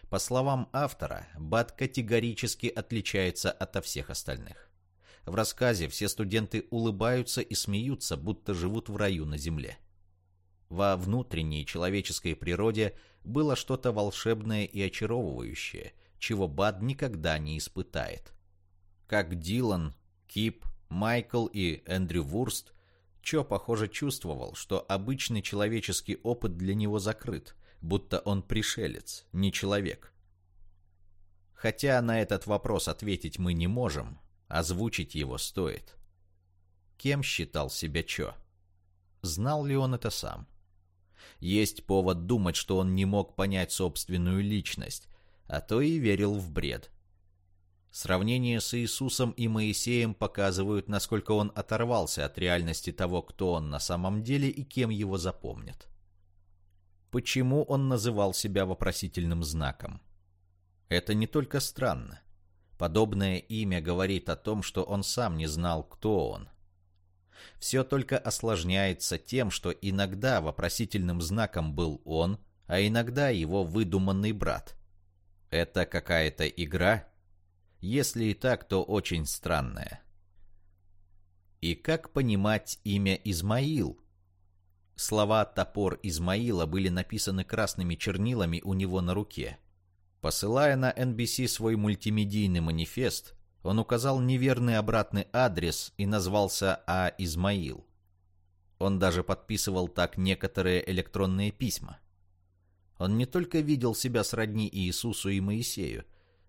По словам автора, Бат категорически отличается ото всех остальных. В рассказе все студенты улыбаются и смеются, будто живут в раю на земле. Во внутренней человеческой природе было что-то волшебное и очаровывающее, чего Бад никогда не испытает. Как Дилан, Кип, Майкл и Эндрю Вурст, Чо, похоже, чувствовал, что обычный человеческий опыт для него закрыт, будто он пришелец, не человек. Хотя на этот вопрос ответить мы не можем, озвучить его стоит. Кем считал себя Чо? Знал ли он это сам? Есть повод думать, что он не мог понять собственную личность, а то и верил в бред. Сравнения с Иисусом и Моисеем показывают, насколько он оторвался от реальности того, кто он на самом деле и кем его запомнят. Почему он называл себя вопросительным знаком? Это не только странно. Подобное имя говорит о том, что он сам не знал, кто он. Все только осложняется тем, что иногда вопросительным знаком был он, а иногда его выдуманный брат. Это какая-то игра? Если и так, то очень странная. И как понимать имя Измаил? Слова «топор Измаила» были написаны красными чернилами у него на руке. Посылая на NBC свой мультимедийный манифест, он указал неверный обратный адрес и назвался А. Измаил. Он даже подписывал так некоторые электронные письма. Он не только видел себя сродни Иисусу и Моисею,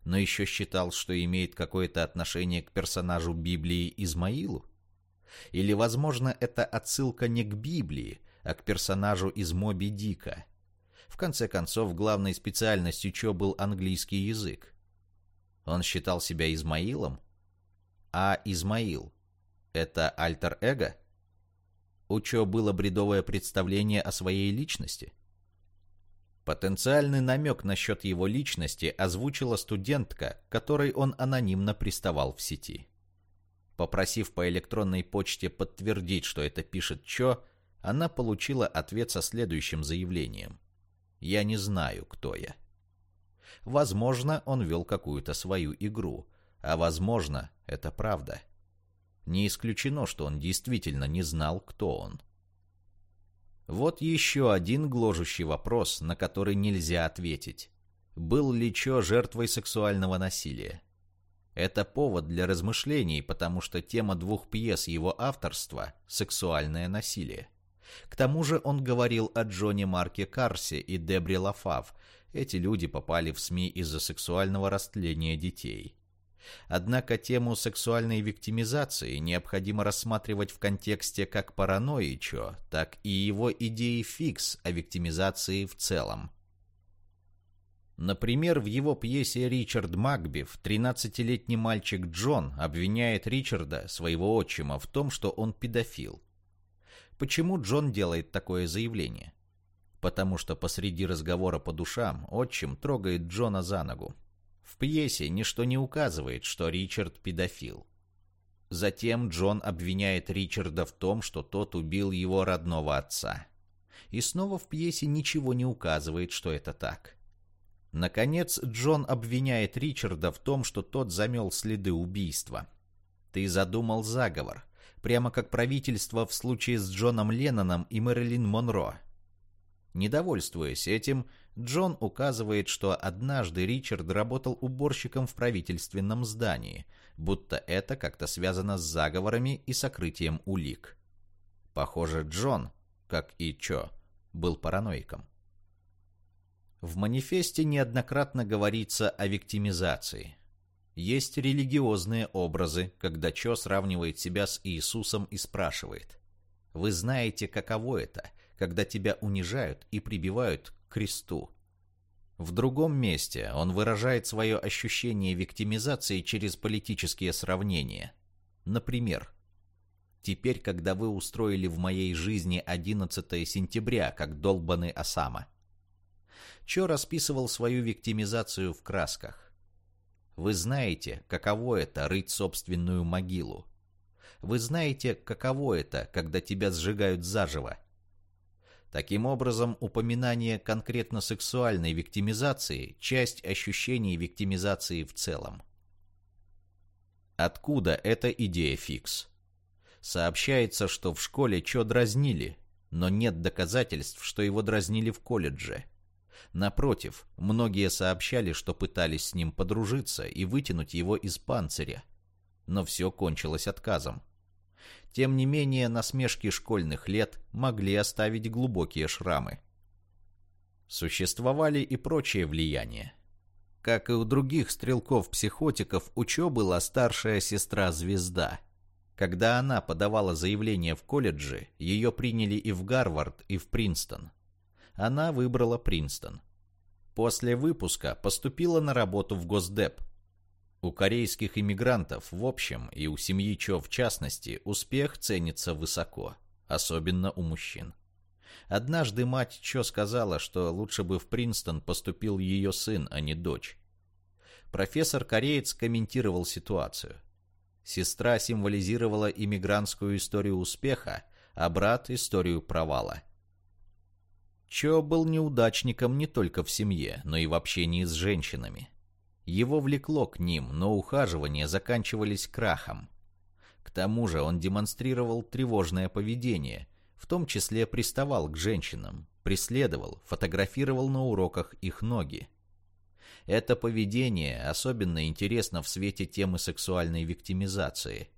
но еще считал, что имеет какое-то отношение к персонажу Библии Измаилу. Или, возможно, это отсылка не к Библии, а к персонажу из Моби Дика. В конце концов, главной специальностью Чо был английский язык. Он считал себя Измаилом? А Измаил — это альтер-эго? У Чо было бредовое представление о своей личности? Потенциальный намек насчет его личности озвучила студентка, которой он анонимно приставал в сети. Попросив по электронной почте подтвердить, что это пишет Чо, она получила ответ со следующим заявлением. «Я не знаю, кто я». Возможно, он вел какую-то свою игру, а возможно, это правда. Не исключено, что он действительно не знал, кто он. Вот еще один гложущий вопрос, на который нельзя ответить. Был ли Чо жертвой сексуального насилия? Это повод для размышлений, потому что тема двух пьес его авторства – сексуальное насилие. К тому же он говорил о Джоне Марке Карсе и Дебре Лафав, эти люди попали в СМИ из-за сексуального растления детей. Однако тему сексуальной виктимизации необходимо рассматривать в контексте как параноичо, так и его идеи фикс о виктимизации в целом. Например, в его пьесе «Ричард Макбиф» 13-летний мальчик Джон обвиняет Ричарда, своего отчима, в том, что он педофил. Почему Джон делает такое заявление? потому что посреди разговора по душам отчим трогает Джона за ногу. В пьесе ничто не указывает, что Ричард педофил. Затем Джон обвиняет Ричарда в том, что тот убил его родного отца. И снова в пьесе ничего не указывает, что это так. Наконец, Джон обвиняет Ричарда в том, что тот замел следы убийства. Ты задумал заговор, прямо как правительство в случае с Джоном Ленноном и Мэрилин Монро. Недовольствуясь этим, Джон указывает, что однажды Ричард работал уборщиком в правительственном здании, будто это как-то связано с заговорами и сокрытием улик. Похоже, Джон, как и Чо, был параноиком. В манифесте неоднократно говорится о виктимизации. Есть религиозные образы, когда Чо сравнивает себя с Иисусом и спрашивает, «Вы знаете, каково это когда тебя унижают и прибивают к кресту. В другом месте он выражает свое ощущение виктимизации через политические сравнения. Например, «Теперь, когда вы устроили в моей жизни 11 сентября, как долбанный Осама». Чо расписывал свою виктимизацию в красках. Вы знаете, каково это рыть собственную могилу. Вы знаете, каково это, когда тебя сжигают заживо. Таким образом, упоминание конкретно сексуальной виктимизации – часть ощущений виктимизации в целом. Откуда эта идея фикс? Сообщается, что в школе Чо дразнили, но нет доказательств, что его дразнили в колледже. Напротив, многие сообщали, что пытались с ним подружиться и вытянуть его из панциря. Но все кончилось отказом. Тем не менее, насмешки школьных лет могли оставить глубокие шрамы. Существовали и прочие влияния. Как и у других стрелков-психотиков, у Чо была старшая сестра-звезда. Когда она подавала заявление в колледже, ее приняли и в Гарвард, и в Принстон. Она выбрала Принстон. После выпуска поступила на работу в Госдеп. У корейских иммигрантов в общем и у семьи Чо в частности успех ценится высоко, особенно у мужчин. Однажды мать Чо сказала, что лучше бы в Принстон поступил ее сын, а не дочь. Профессор-кореец комментировал ситуацию. Сестра символизировала иммигрантскую историю успеха, а брат – историю провала. Чо был неудачником не только в семье, но и в общении с женщинами. Его влекло к ним, но ухаживания заканчивались крахом. К тому же он демонстрировал тревожное поведение, в том числе приставал к женщинам, преследовал, фотографировал на уроках их ноги. Это поведение особенно интересно в свете темы сексуальной виктимизации.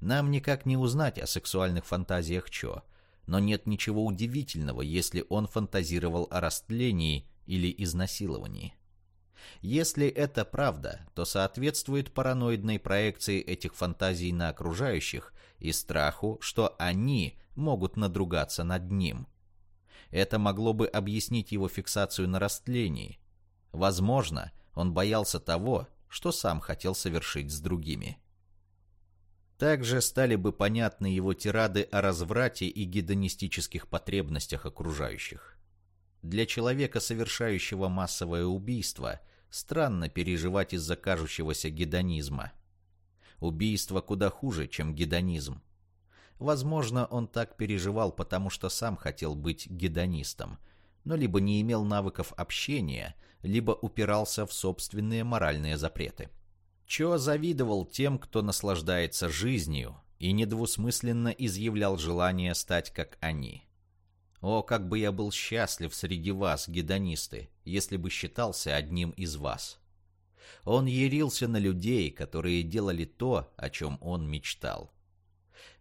Нам никак не узнать о сексуальных фантазиях Чо, но нет ничего удивительного, если он фантазировал о растлении или изнасиловании. Если это правда, то соответствует параноидной проекции этих фантазий на окружающих и страху, что они могут надругаться над ним. Это могло бы объяснить его фиксацию на растлении. Возможно, он боялся того, что сам хотел совершить с другими. Также стали бы понятны его тирады о разврате и гедонистических потребностях окружающих. Для человека, совершающего массовое убийство, странно переживать из-за кажущегося гедонизма. Убийство куда хуже, чем гедонизм. Возможно, он так переживал, потому что сам хотел быть гедонистом, но либо не имел навыков общения, либо упирался в собственные моральные запреты. Чо завидовал тем, кто наслаждается жизнью, и недвусмысленно изъявлял желание стать как они. О, как бы я был счастлив среди вас, гедонисты, если бы считался одним из вас. Он ярился на людей, которые делали то, о чем он мечтал.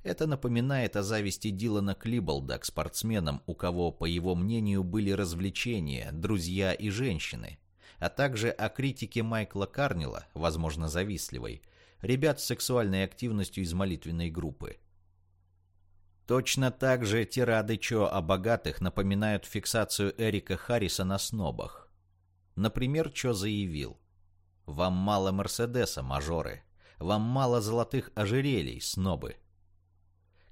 Это напоминает о зависти Дилана Клиболда к спортсменам, у кого, по его мнению, были развлечения, друзья и женщины, а также о критике Майкла Карнила, возможно, завистливой, ребят с сексуальной активностью из молитвенной группы. Точно так же тирады Чо о богатых напоминают фиксацию Эрика Харриса на снобах. Например, Чо заявил «Вам мало Мерседеса, мажоры, вам мало золотых ожерелий, снобы».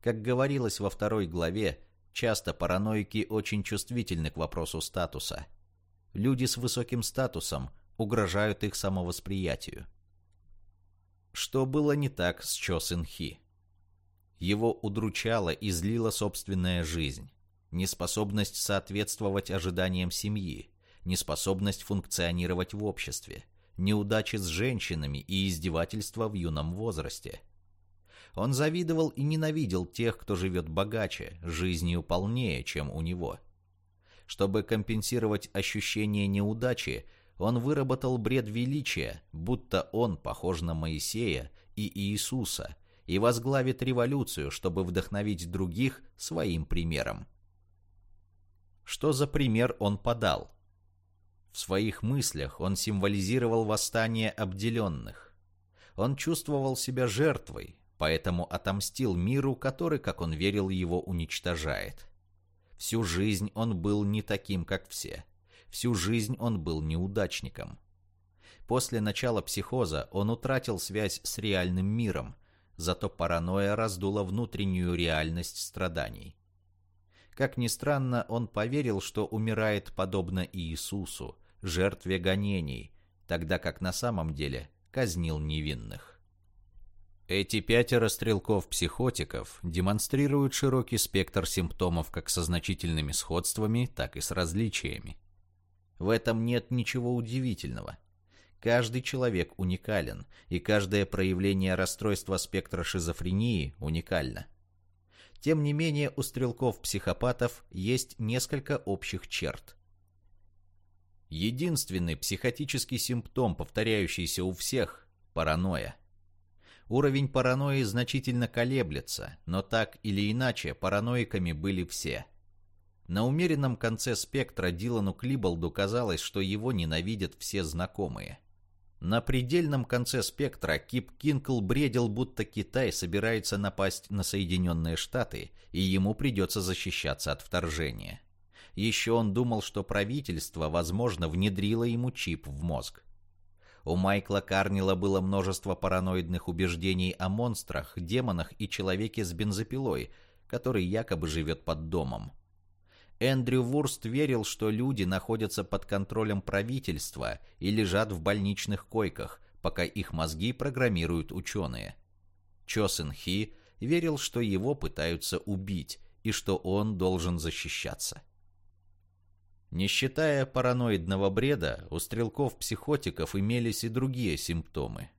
Как говорилось во второй главе, часто параноики очень чувствительны к вопросу статуса – Люди с высоким статусом угрожают их самовосприятию. Что было не так с Чо Сын Хи? Его удручала и злила собственная жизнь, неспособность соответствовать ожиданиям семьи, неспособность функционировать в обществе, неудачи с женщинами и издевательства в юном возрасте. Он завидовал и ненавидел тех, кто живет богаче, жизнью полнее, чем у него – чтобы компенсировать ощущение неудачи, он выработал бред величия, будто он похож на Моисея и Иисуса, и возглавит революцию, чтобы вдохновить других своим примером. Что за пример он подал? В своих мыслях он символизировал восстание обделенных. Он чувствовал себя жертвой, поэтому отомстил миру, который, как он верил, его уничтожает. Всю жизнь он был не таким, как все. Всю жизнь он был неудачником. После начала психоза он утратил связь с реальным миром, зато паранойя раздула внутреннюю реальность страданий. Как ни странно, он поверил, что умирает подобно Иисусу, жертве гонений, тогда как на самом деле казнил невинных. Эти пятеро стрелков-психотиков демонстрируют широкий спектр симптомов как со значительными сходствами, так и с различиями. В этом нет ничего удивительного. Каждый человек уникален, и каждое проявление расстройства спектра шизофрении уникально. Тем не менее, у стрелков-психопатов есть несколько общих черт. Единственный психотический симптом, повторяющийся у всех – паранойя. Уровень паранойи значительно колеблется, но так или иначе параноиками были все. На умеренном конце спектра Дилану Клиболду казалось, что его ненавидят все знакомые. На предельном конце спектра Кип Кинкл бредил, будто Китай собирается напасть на Соединенные Штаты, и ему придется защищаться от вторжения. Еще он думал, что правительство, возможно, внедрило ему чип в мозг. У Майкла Карнила было множество параноидных убеждений о монстрах, демонах и человеке с бензопилой, который якобы живет под домом. Эндрю Вурст верил, что люди находятся под контролем правительства и лежат в больничных койках, пока их мозги программируют ученые. Чо Сэн Хи верил, что его пытаются убить и что он должен защищаться. Не считая параноидного бреда, у стрелков-психотиков имелись и другие симптомы.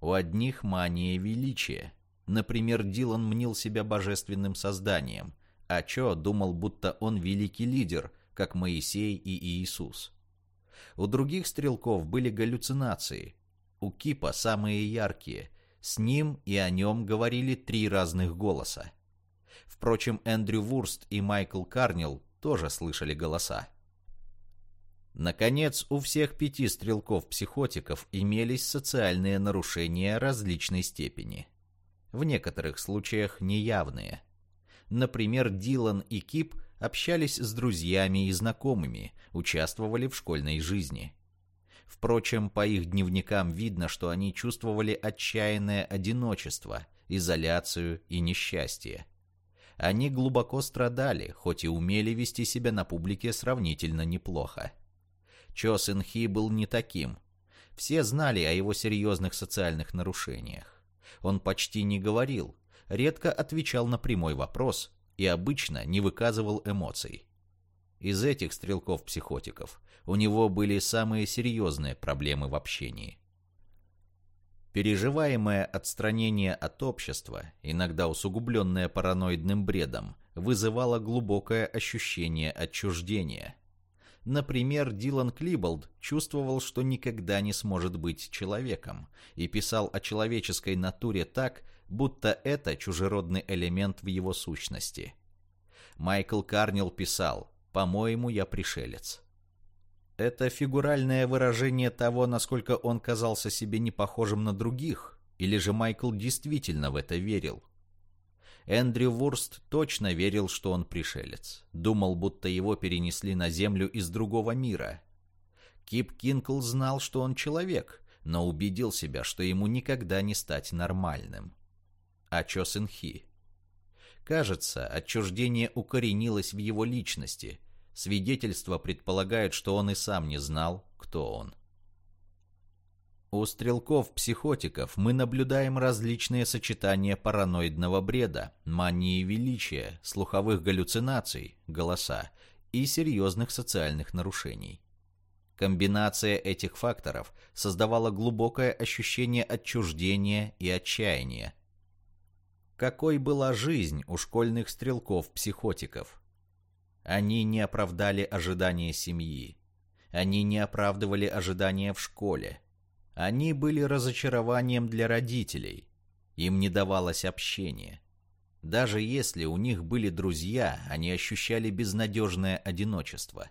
У одних мания величия. Например, Дилан мнил себя божественным созданием – а Чо думал, будто он великий лидер, как Моисей и Иисус. У других стрелков были галлюцинации. У Кипа самые яркие. С ним и о нем говорили три разных голоса. Впрочем, Эндрю Вурст и Майкл Карнил тоже слышали голоса. Наконец, у всех пяти стрелков-психотиков имелись социальные нарушения различной степени. В некоторых случаях неявные – Например, Дилан и Кип общались с друзьями и знакомыми, участвовали в школьной жизни. Впрочем, по их дневникам видно, что они чувствовали отчаянное одиночество, изоляцию и несчастье. Они глубоко страдали, хоть и умели вести себя на публике сравнительно неплохо. Чо Сын Хи был не таким. Все знали о его серьезных социальных нарушениях. Он почти не говорил, редко отвечал на прямой вопрос и обычно не выказывал эмоций. Из этих стрелков-психотиков у него были самые серьезные проблемы в общении. Переживаемое отстранение от общества, иногда усугубленное параноидным бредом, вызывало глубокое ощущение отчуждения. Например, Дилан Клиболд чувствовал, что никогда не сможет быть человеком, и писал о человеческой натуре так, будто это чужеродный элемент в его сущности. Майкл Карнил писал «По-моему, я пришелец». Это фигуральное выражение того, насколько он казался себе не похожим на других, или же Майкл действительно в это верил. Эндрю Вурст точно верил, что он пришелец. Думал, будто его перенесли на Землю из другого мира. Кип Кинкл знал, что он человек, но убедил себя, что ему никогда не стать нормальным а Чо Сын Хи. Кажется, отчуждение укоренилось в его личности. Свидетельства предполагают, что он и сам не знал, кто он. У стрелков-психотиков мы наблюдаем различные сочетания параноидного бреда, мании величия, слуховых галлюцинаций, голоса и серьезных социальных нарушений. Комбинация этих факторов создавала глубокое ощущение отчуждения и отчаяния, какой была жизнь у школьных стрелков-психотиков. Они не оправдали ожидания семьи. Они не оправдывали ожидания в школе. Они были разочарованием для родителей. Им не давалось общение. Даже если у них были друзья, они ощущали безнадежное одиночество.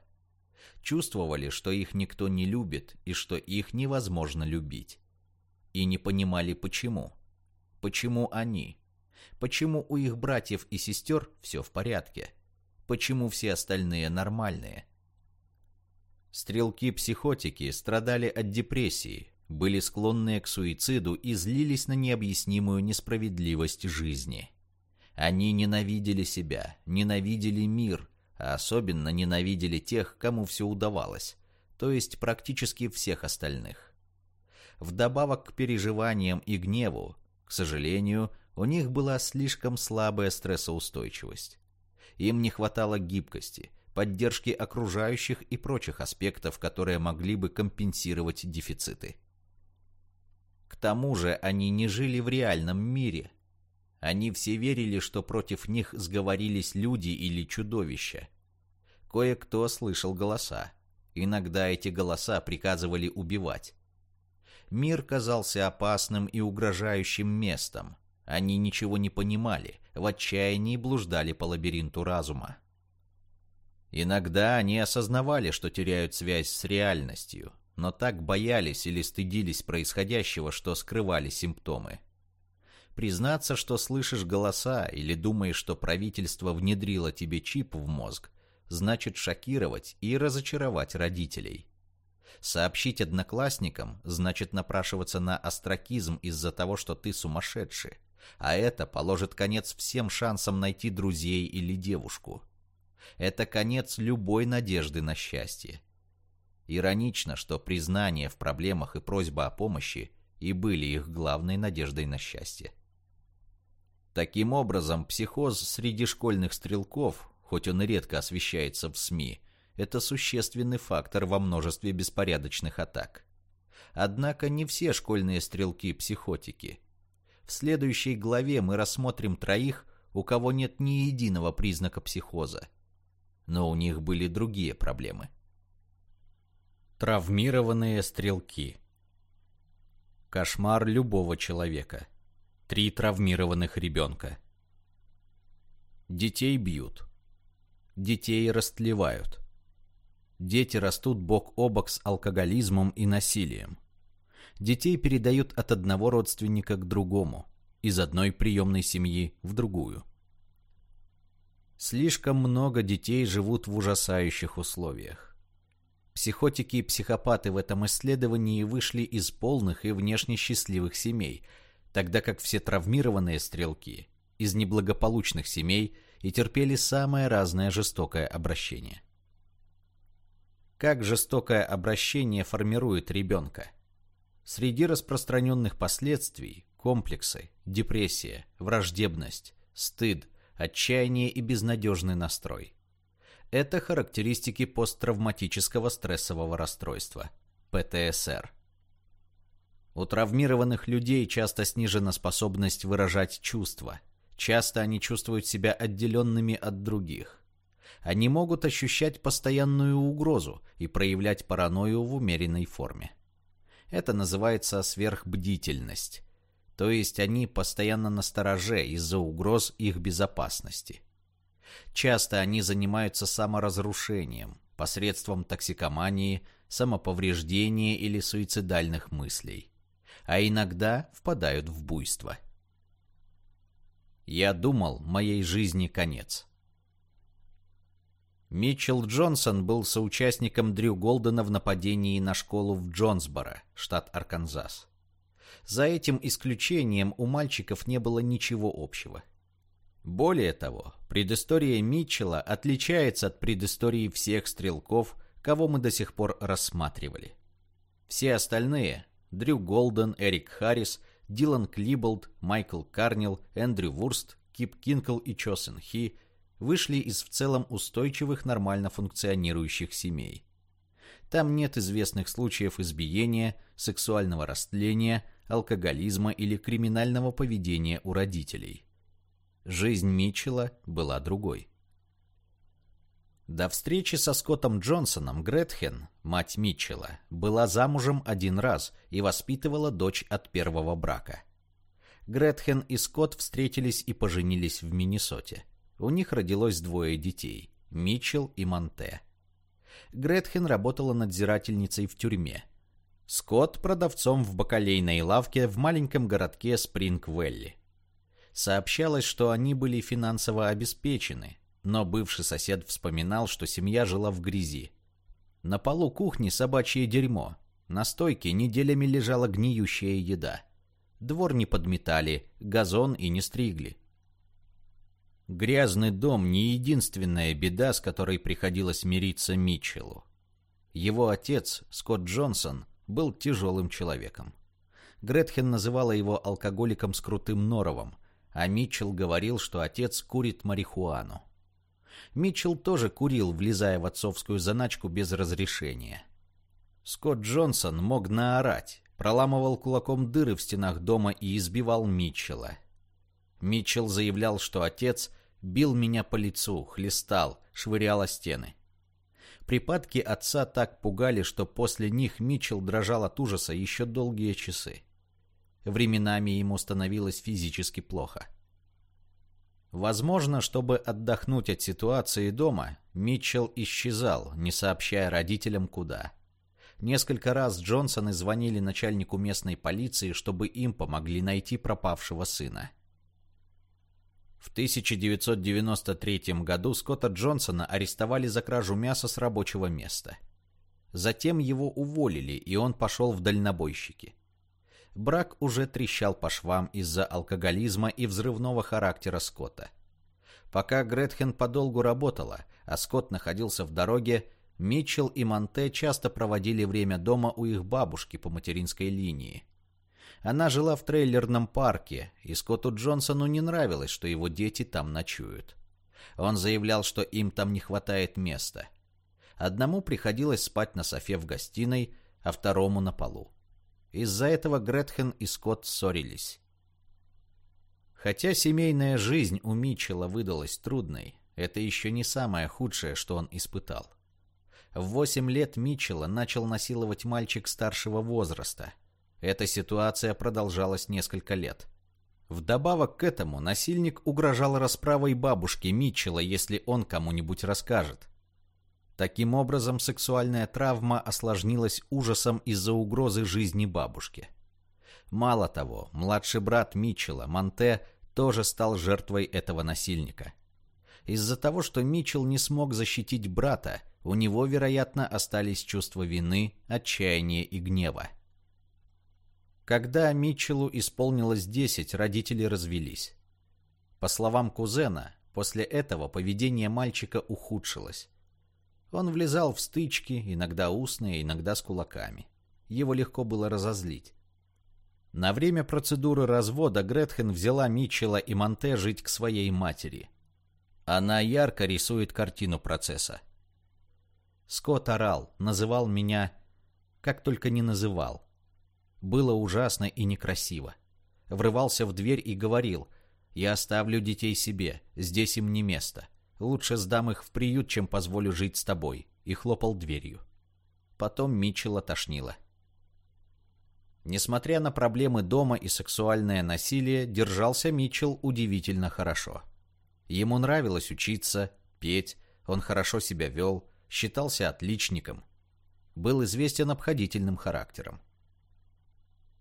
Чувствовали, что их никто не любит и что их невозможно любить. И не понимали почему. Почему они? Почему у их братьев и сестер все в порядке? Почему все остальные нормальные? Стрелки-психотики страдали от депрессии, были склонны к суициду и злились на необъяснимую несправедливость жизни. Они ненавидели себя, ненавидели мир, а особенно ненавидели тех, кому все удавалось, то есть практически всех остальных. Вдобавок к переживаниям и гневу, к сожалению, у них была слишком слабая стрессоустойчивость. Им не хватало гибкости, поддержки окружающих и прочих аспектов, которые могли бы компенсировать дефициты. Тому же они не жили в реальном мире. Они все верили, что против них сговорились люди или чудовища. Кое-кто слышал голоса. Иногда эти голоса приказывали убивать. Мир казался опасным и угрожающим местом. Они ничего не понимали, в отчаянии блуждали по лабиринту разума. Иногда они осознавали, что теряют связь с реальностью, но так боялись или стыдились происходящего, что скрывали симптомы. Признаться, что слышишь голоса или думаешь, что правительство внедрило тебе чип в мозг, значит шокировать и разочаровать родителей. Сообщить одноклассникам значит напрашиваться на остракизм из-за того, что ты сумасшедший, а это положит конец всем шансам найти друзей или девушку. Это конец любой надежды на счастье. Иронично, что признание в проблемах и просьба о помощи и были их главной надеждой на счастье. Таким образом, психоз среди школьных стрелков, хоть он и редко освещается в СМИ, это существенный фактор во множестве беспорядочных атак. Однако не все школьные стрелки психотики. В следующей главе мы рассмотрим троих, у кого нет ни единого признака психоза. Но у них были другие проблемы. Травмированные стрелки Кошмар любого человека – Три травмированных ребенка. Детей бьют. Детей растлевают. Дети растут бок о бок с алкоголизмом и насилием. Детей передают от одного родственника к другому, из одной приемной семьи в другую. Слишком много детей живут в ужасающих условиях. Психотики и психопаты в этом исследовании вышли из полных и внешне счастливых семей – тогда как все травмированные стрелки из неблагополучных семей и терпели самое разное жестокое обращение. Как жестокое обращение формирует ребенка? Среди распространенных последствий – комплексы, депрессия, враждебность, стыд, отчаяние и безнадежный настрой. Это характеристики посттравматического стрессового расстройства – ПТСР – у травмированных людей часто снижена способность выражать чувства. Часто они чувствуют себя отделенными от других. Они могут ощущать постоянную угрозу и проявлять паранойю в умеренной форме. Это называется сверхбдительность. То есть они постоянно на стороже из-за угроз их безопасности. Часто они занимаются саморазрушением посредством токсикомании, самоповреждения или суицидальных мыслей а иногда впадают в буйство. Я думал, моей жизни конец. Митчелл Джонсон был соучастником Дрю Голдена в нападении на школу в Джонсборо, штат Арканзас. За этим исключением у мальчиков не было ничего общего. Более того, предыстория Митчелла отличается от предыстории всех стрелков, кого мы до сих пор рассматривали. Все остальные Дрю Голден, Эрик Харрис, Дилан Клиболд, Майкл Карнил, Эндрю Вурст, Кип Кинкл и Чосен Хи вышли из в целом устойчивых нормально функционирующих семей. Там нет известных случаев избиения, сексуального растления, алкоголизма или криминального поведения у родителей. Жизнь Митчелла была другой. До встречи со Скоттом Джонсоном Гретхен, мать Митчелла, была замужем один раз и воспитывала дочь от первого брака. Гретхен и Скотт встретились и поженились в Миннесоте. У них родилось двое детей – Митчелл и Монте. Гретхен работала надзирательницей в тюрьме. Скотт – продавцом в бакалейной лавке в маленьком городке Спринг-Вэлли. Сообщалось, что они были финансово обеспечены, но бывший сосед вспоминал, что семья жила в грязи. На полу кухни собачье дерьмо. На стойке неделями лежала гниющая еда. Двор не подметали, газон и не стригли. Грязный дом не единственная беда, с которой приходилось мириться Митчеллу. Его отец, Скотт Джонсон, был тяжелым человеком. Гретхен называла его алкоголиком с крутым норовом, а Митчелл говорил, что отец курит марихуану. Митчелл тоже курил, влезая в отцовскую заначку без разрешения. Скотт Джонсон мог наорать, проламывал кулаком дыры в стенах дома и избивал Митчелла. Митчелл заявлял, что отец бил меня по лицу, хлестал, швырял о стены. Припадки отца так пугали, что после них Митчелл дрожал от ужаса еще долгие часы. Временами ему становилось физически плохо. Возможно, чтобы отдохнуть от ситуации дома, Митчелл исчезал, не сообщая родителям куда. Несколько раз Джонсоны звонили начальнику местной полиции, чтобы им помогли найти пропавшего сына. В 1993 году Скотта Джонсона арестовали за кражу мяса с рабочего места. Затем его уволили, и он пошел в дальнобойщики. Брак уже трещал по швам из-за алкоголизма и взрывного характера Скотта. Пока Гретхен подолгу работала, а Скотт находился в дороге, Митчелл и Монте часто проводили время дома у их бабушки по материнской линии. Она жила в трейлерном парке, и Скотту Джонсону не нравилось, что его дети там ночуют. Он заявлял, что им там не хватает места. Одному приходилось спать на софе в гостиной, а второму на полу. Из-за этого Гретхен и Скотт ссорились. Хотя семейная жизнь у Митчелла выдалась трудной, это еще не самое худшее, что он испытал. В восемь лет Митчелла начал насиловать мальчик старшего возраста. Эта ситуация продолжалась несколько лет. Вдобавок к этому насильник угрожал расправой бабушке Митчелла, если он кому-нибудь расскажет. Таким образом, сексуальная травма осложнилась ужасом из-за угрозы жизни бабушки. Мало того, младший брат Митчелла, Монте, тоже стал жертвой этого насильника. Из-за того, что Митчелл не смог защитить брата, у него, вероятно, остались чувства вины, отчаяния и гнева. Когда Митчеллу исполнилось 10, родители развелись. По словам кузена, после этого поведение мальчика ухудшилось. Он влезал в стычки, иногда устные, иногда с кулаками. Его легко было разозлить. На время процедуры развода Гретхен взяла Митчелла и Монте жить к своей матери. Она ярко рисует картину процесса. Скотт орал, называл меня, как только не называл. Было ужасно и некрасиво. Врывался в дверь и говорил, «Я оставлю детей себе, здесь им не место. Лучше сдам их в приют, чем позволю жить с тобой, и хлопал дверью. Потом Митчелла тошнило. Несмотря на проблемы дома и сексуальное насилие, держался Митчелл удивительно хорошо. Ему нравилось учиться, петь, он хорошо себя вел, считался отличником. Был известен обходительным характером.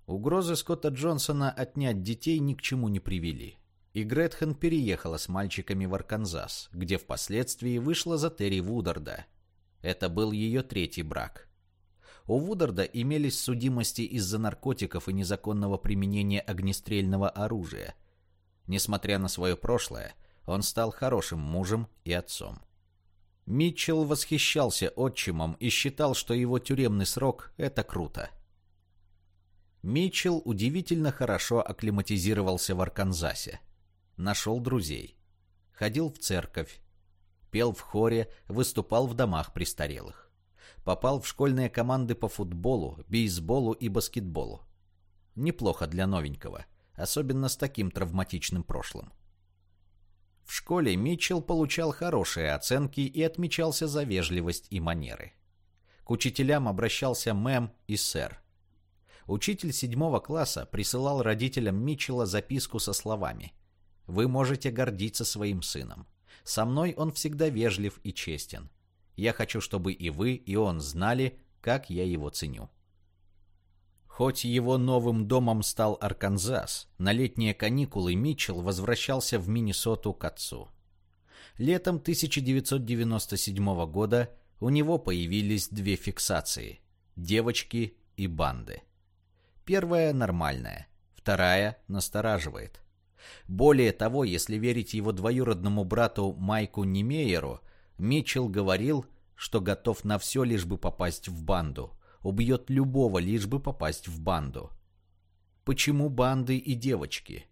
Угрозы Скотта Джонсона отнять детей ни к чему не привели и Гретхен переехала с мальчиками в Арканзас, где впоследствии вышла за Терри Вударда. Это был ее третий брак. У Вударда имелись судимости из-за наркотиков и незаконного применения огнестрельного оружия. Несмотря на свое прошлое, он стал хорошим мужем и отцом. Митчелл восхищался отчимом и считал, что его тюремный срок – это круто. Митчелл удивительно хорошо акклиматизировался в Арканзасе нашел друзей. Ходил в церковь, пел в хоре, выступал в домах престарелых. Попал в школьные команды по футболу, бейсболу и баскетболу. Неплохо для новенького, особенно с таким травматичным прошлым. В школе Митчелл получал хорошие оценки и отмечался за вежливость и манеры. К учителям обращался мэм и сэр. Учитель седьмого класса присылал родителям Митчелла записку со словами – вы можете гордиться своим сыном. Со мной он всегда вежлив и честен. Я хочу, чтобы и вы, и он знали, как я его ценю. Хоть его новым домом стал Арканзас, на летние каникулы Митчелл возвращался в Миннесоту к отцу. Летом 1997 года у него появились две фиксации – девочки и банды. Первая нормальная, вторая настораживает. Более того, если верить его двоюродному брату Майку Немейеру, Митчелл говорил, что готов на все, лишь бы попасть в банду. Убьет любого, лишь бы попасть в банду. Почему банды и девочки?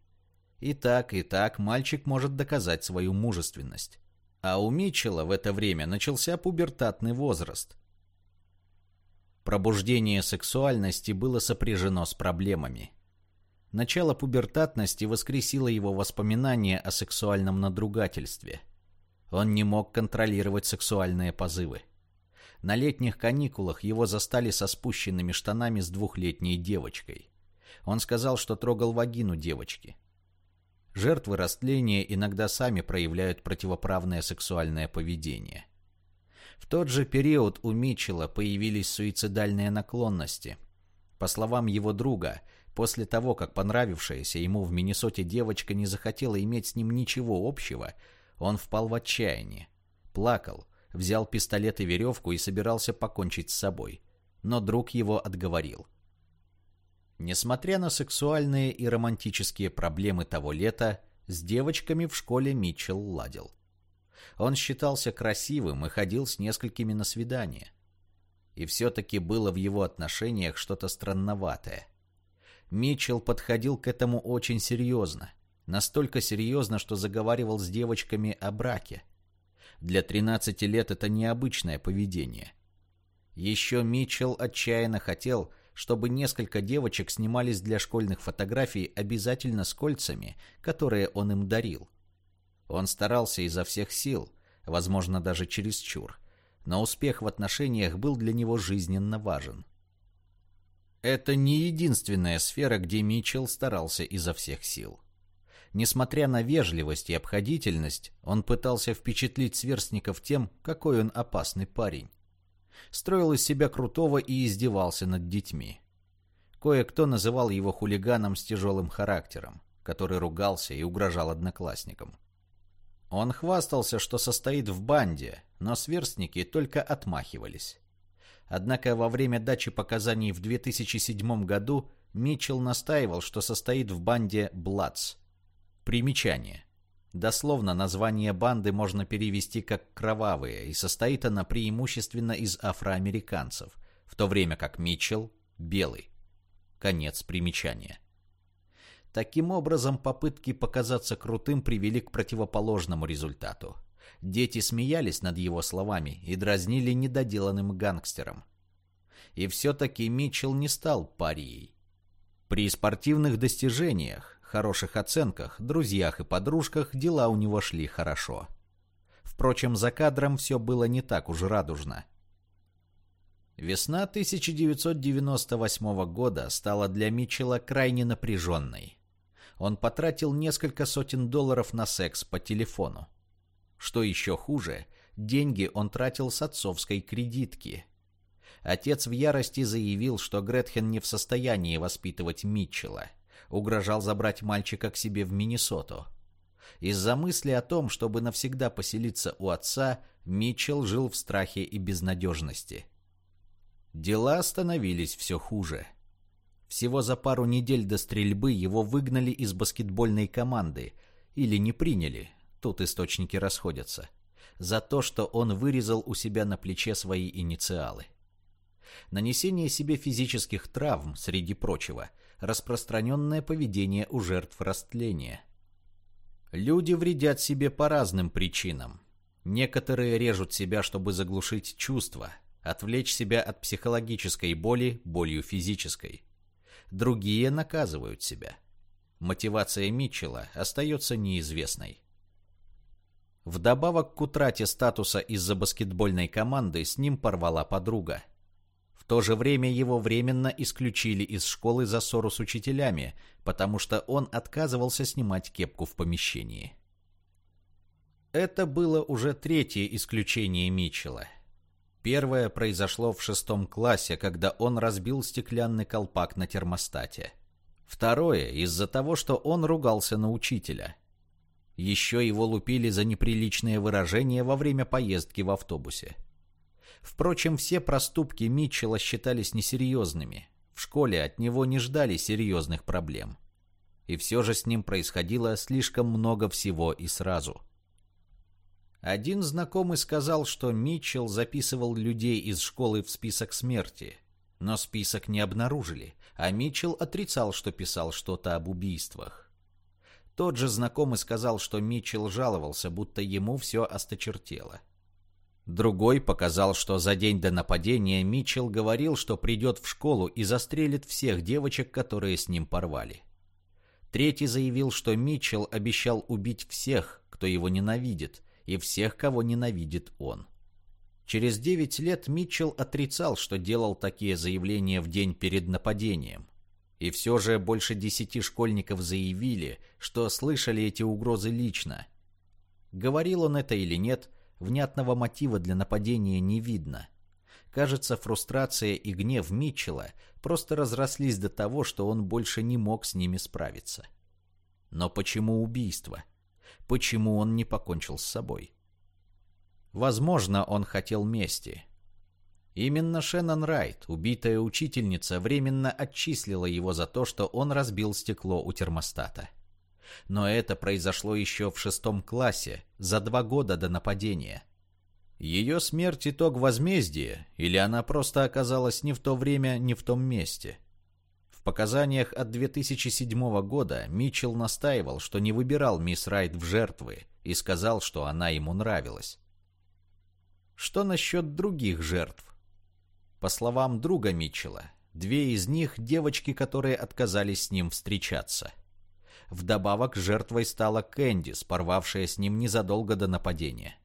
И так, и так мальчик может доказать свою мужественность. А у Митчелла в это время начался пубертатный возраст. Пробуждение сексуальности было сопряжено с проблемами. Начало пубертатности воскресило его воспоминания о сексуальном надругательстве. Он не мог контролировать сексуальные позывы. На летних каникулах его застали со спущенными штанами с двухлетней девочкой. Он сказал, что трогал вагину девочки. Жертвы растления иногда сами проявляют противоправное сексуальное поведение. В тот же период у Митчелла появились суицидальные наклонности. По словам его друга, после того, как понравившаяся ему в Миннесоте девочка не захотела иметь с ним ничего общего, он впал в отчаяние. Плакал, взял пистолет и веревку и собирался покончить с собой. Но друг его отговорил. Несмотря на сексуальные и романтические проблемы того лета, с девочками в школе Митчелл ладил. Он считался красивым и ходил с несколькими на свидания. И все-таки было в его отношениях что-то странноватое. Митчелл подходил к этому очень серьезно. Настолько серьезно, что заговаривал с девочками о браке. Для 13 лет это необычное поведение. Еще Митчелл отчаянно хотел, чтобы несколько девочек снимались для школьных фотографий обязательно с кольцами, которые он им дарил. Он старался изо всех сил, возможно, даже чересчур, но успех в отношениях был для него жизненно важен. Это не единственная сфера, где Митчелл старался изо всех сил. Несмотря на вежливость и обходительность, он пытался впечатлить сверстников тем, какой он опасный парень. Строил из себя крутого и издевался над детьми. Кое-кто называл его хулиганом с тяжелым характером, который ругался и угрожал одноклассникам. Он хвастался, что состоит в банде, но сверстники только отмахивались. Однако во время дачи показаний в 2007 году Митчелл настаивал, что состоит в банде «Бладс», Примечание. Дословно название банды можно перевести как «кровавые», и состоит она преимущественно из афроамериканцев, в то время как Митчелл – белый. Конец примечания. Таким образом, попытки показаться крутым привели к противоположному результату. Дети смеялись над его словами и дразнили недоделанным гангстером. И все-таки Митчелл не стал парией. При спортивных достижениях, хороших оценках, друзьях и подружках дела у него шли хорошо. Впрочем, за кадром все было не так уж радужно. Весна 1998 года стала для Митчелла крайне напряженной. Он потратил несколько сотен долларов на секс по телефону. Что еще хуже, деньги он тратил с отцовской кредитки. Отец в ярости заявил, что Гретхен не в состоянии воспитывать Митчелла – угрожал забрать мальчика к себе в Миннесоту. Из-за мысли о том, чтобы навсегда поселиться у отца, Митчелл жил в страхе и безнадежности. Дела становились все хуже. Всего за пару недель до стрельбы его выгнали из баскетбольной команды, или не приняли, тут источники расходятся, за то, что он вырезал у себя на плече свои инициалы. Нанесение себе физических травм, среди прочего – распространенное поведение у жертв растления. Люди вредят себе по разным причинам. Некоторые режут себя, чтобы заглушить чувства, отвлечь себя от психологической боли болью физической. Другие наказывают себя. Мотивация Митчелла остается неизвестной. Вдобавок к утрате статуса из-за баскетбольной команды с ним порвала подруга – в то же время его временно исключили из школы за ссору с учителями, потому что он отказывался снимать кепку в помещении. Это было уже третье исключение Митчелла. Первое произошло в шестом классе, когда он разбил стеклянный колпак на термостате. Второе из-за того, что он ругался на учителя. Еще его лупили за неприличные выражения во время поездки в автобусе. Впрочем, все проступки Митчелла считались несерьезными. В школе от него не ждали серьезных проблем. И все же с ним происходило слишком много всего и сразу. Один знакомый сказал, что Митчелл записывал людей из школы в список смерти, но список не обнаружили, а Митчелл отрицал, что писал что-то об убийствах. Тот же знакомый сказал, что Митчелл жаловался, будто ему все осточертело. Другой показал, что за день до нападения Митчелл говорил, что придет в школу и застрелит всех девочек, которые с ним порвали. Третий заявил, что Митчелл обещал убить всех, кто его ненавидит, и всех, кого ненавидит он. Через 9 лет Митчелл отрицал, что делал такие заявления в день перед нападением. И все же больше десяти школьников заявили, что слышали эти угрозы лично. Говорил он это или нет, внятного мотива для нападения не видно. Кажется, фрустрация и гнев Митчелла просто разрослись до того, что он больше не мог с ними справиться. Но почему убийство? Почему он не покончил с собой? Возможно, он хотел мести. Именно Шеннон Райт, убитая учительница, временно отчислила его за то, что он разбил стекло у термостата. Но это произошло еще в шестом классе, за два года до нападения – ее смерть – итог возмездия, или она просто оказалась не в то время, не в том месте? В показаниях от 2007 года Митчелл настаивал, что не выбирал мисс Райт в жертвы и сказал, что она ему нравилась. Что насчет других жертв? По словам друга Митчелла, две из них – девочки, которые отказались с ним встречаться. Вдобавок жертвой стала Кэндис, порвавшая с ним незадолго до нападения.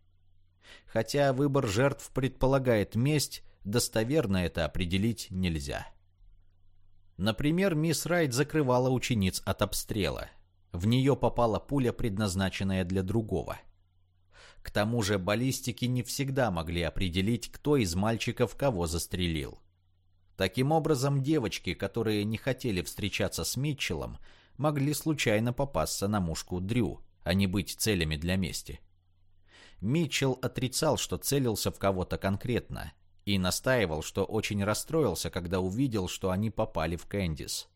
Хотя выбор жертв предполагает месть, достоверно это определить нельзя. Например, мисс Райт закрывала учениц от обстрела. В нее попала пуля, предназначенная для другого. К тому же баллистики не всегда могли определить, кто из мальчиков кого застрелил. Таким образом, девочки, которые не хотели встречаться с Митчеллом, могли случайно попасться на мушку Дрю, а не быть целями для мести. Митчелл отрицал, что целился в кого-то конкретно, и настаивал, что очень расстроился, когда увидел, что они попали в Кэндис.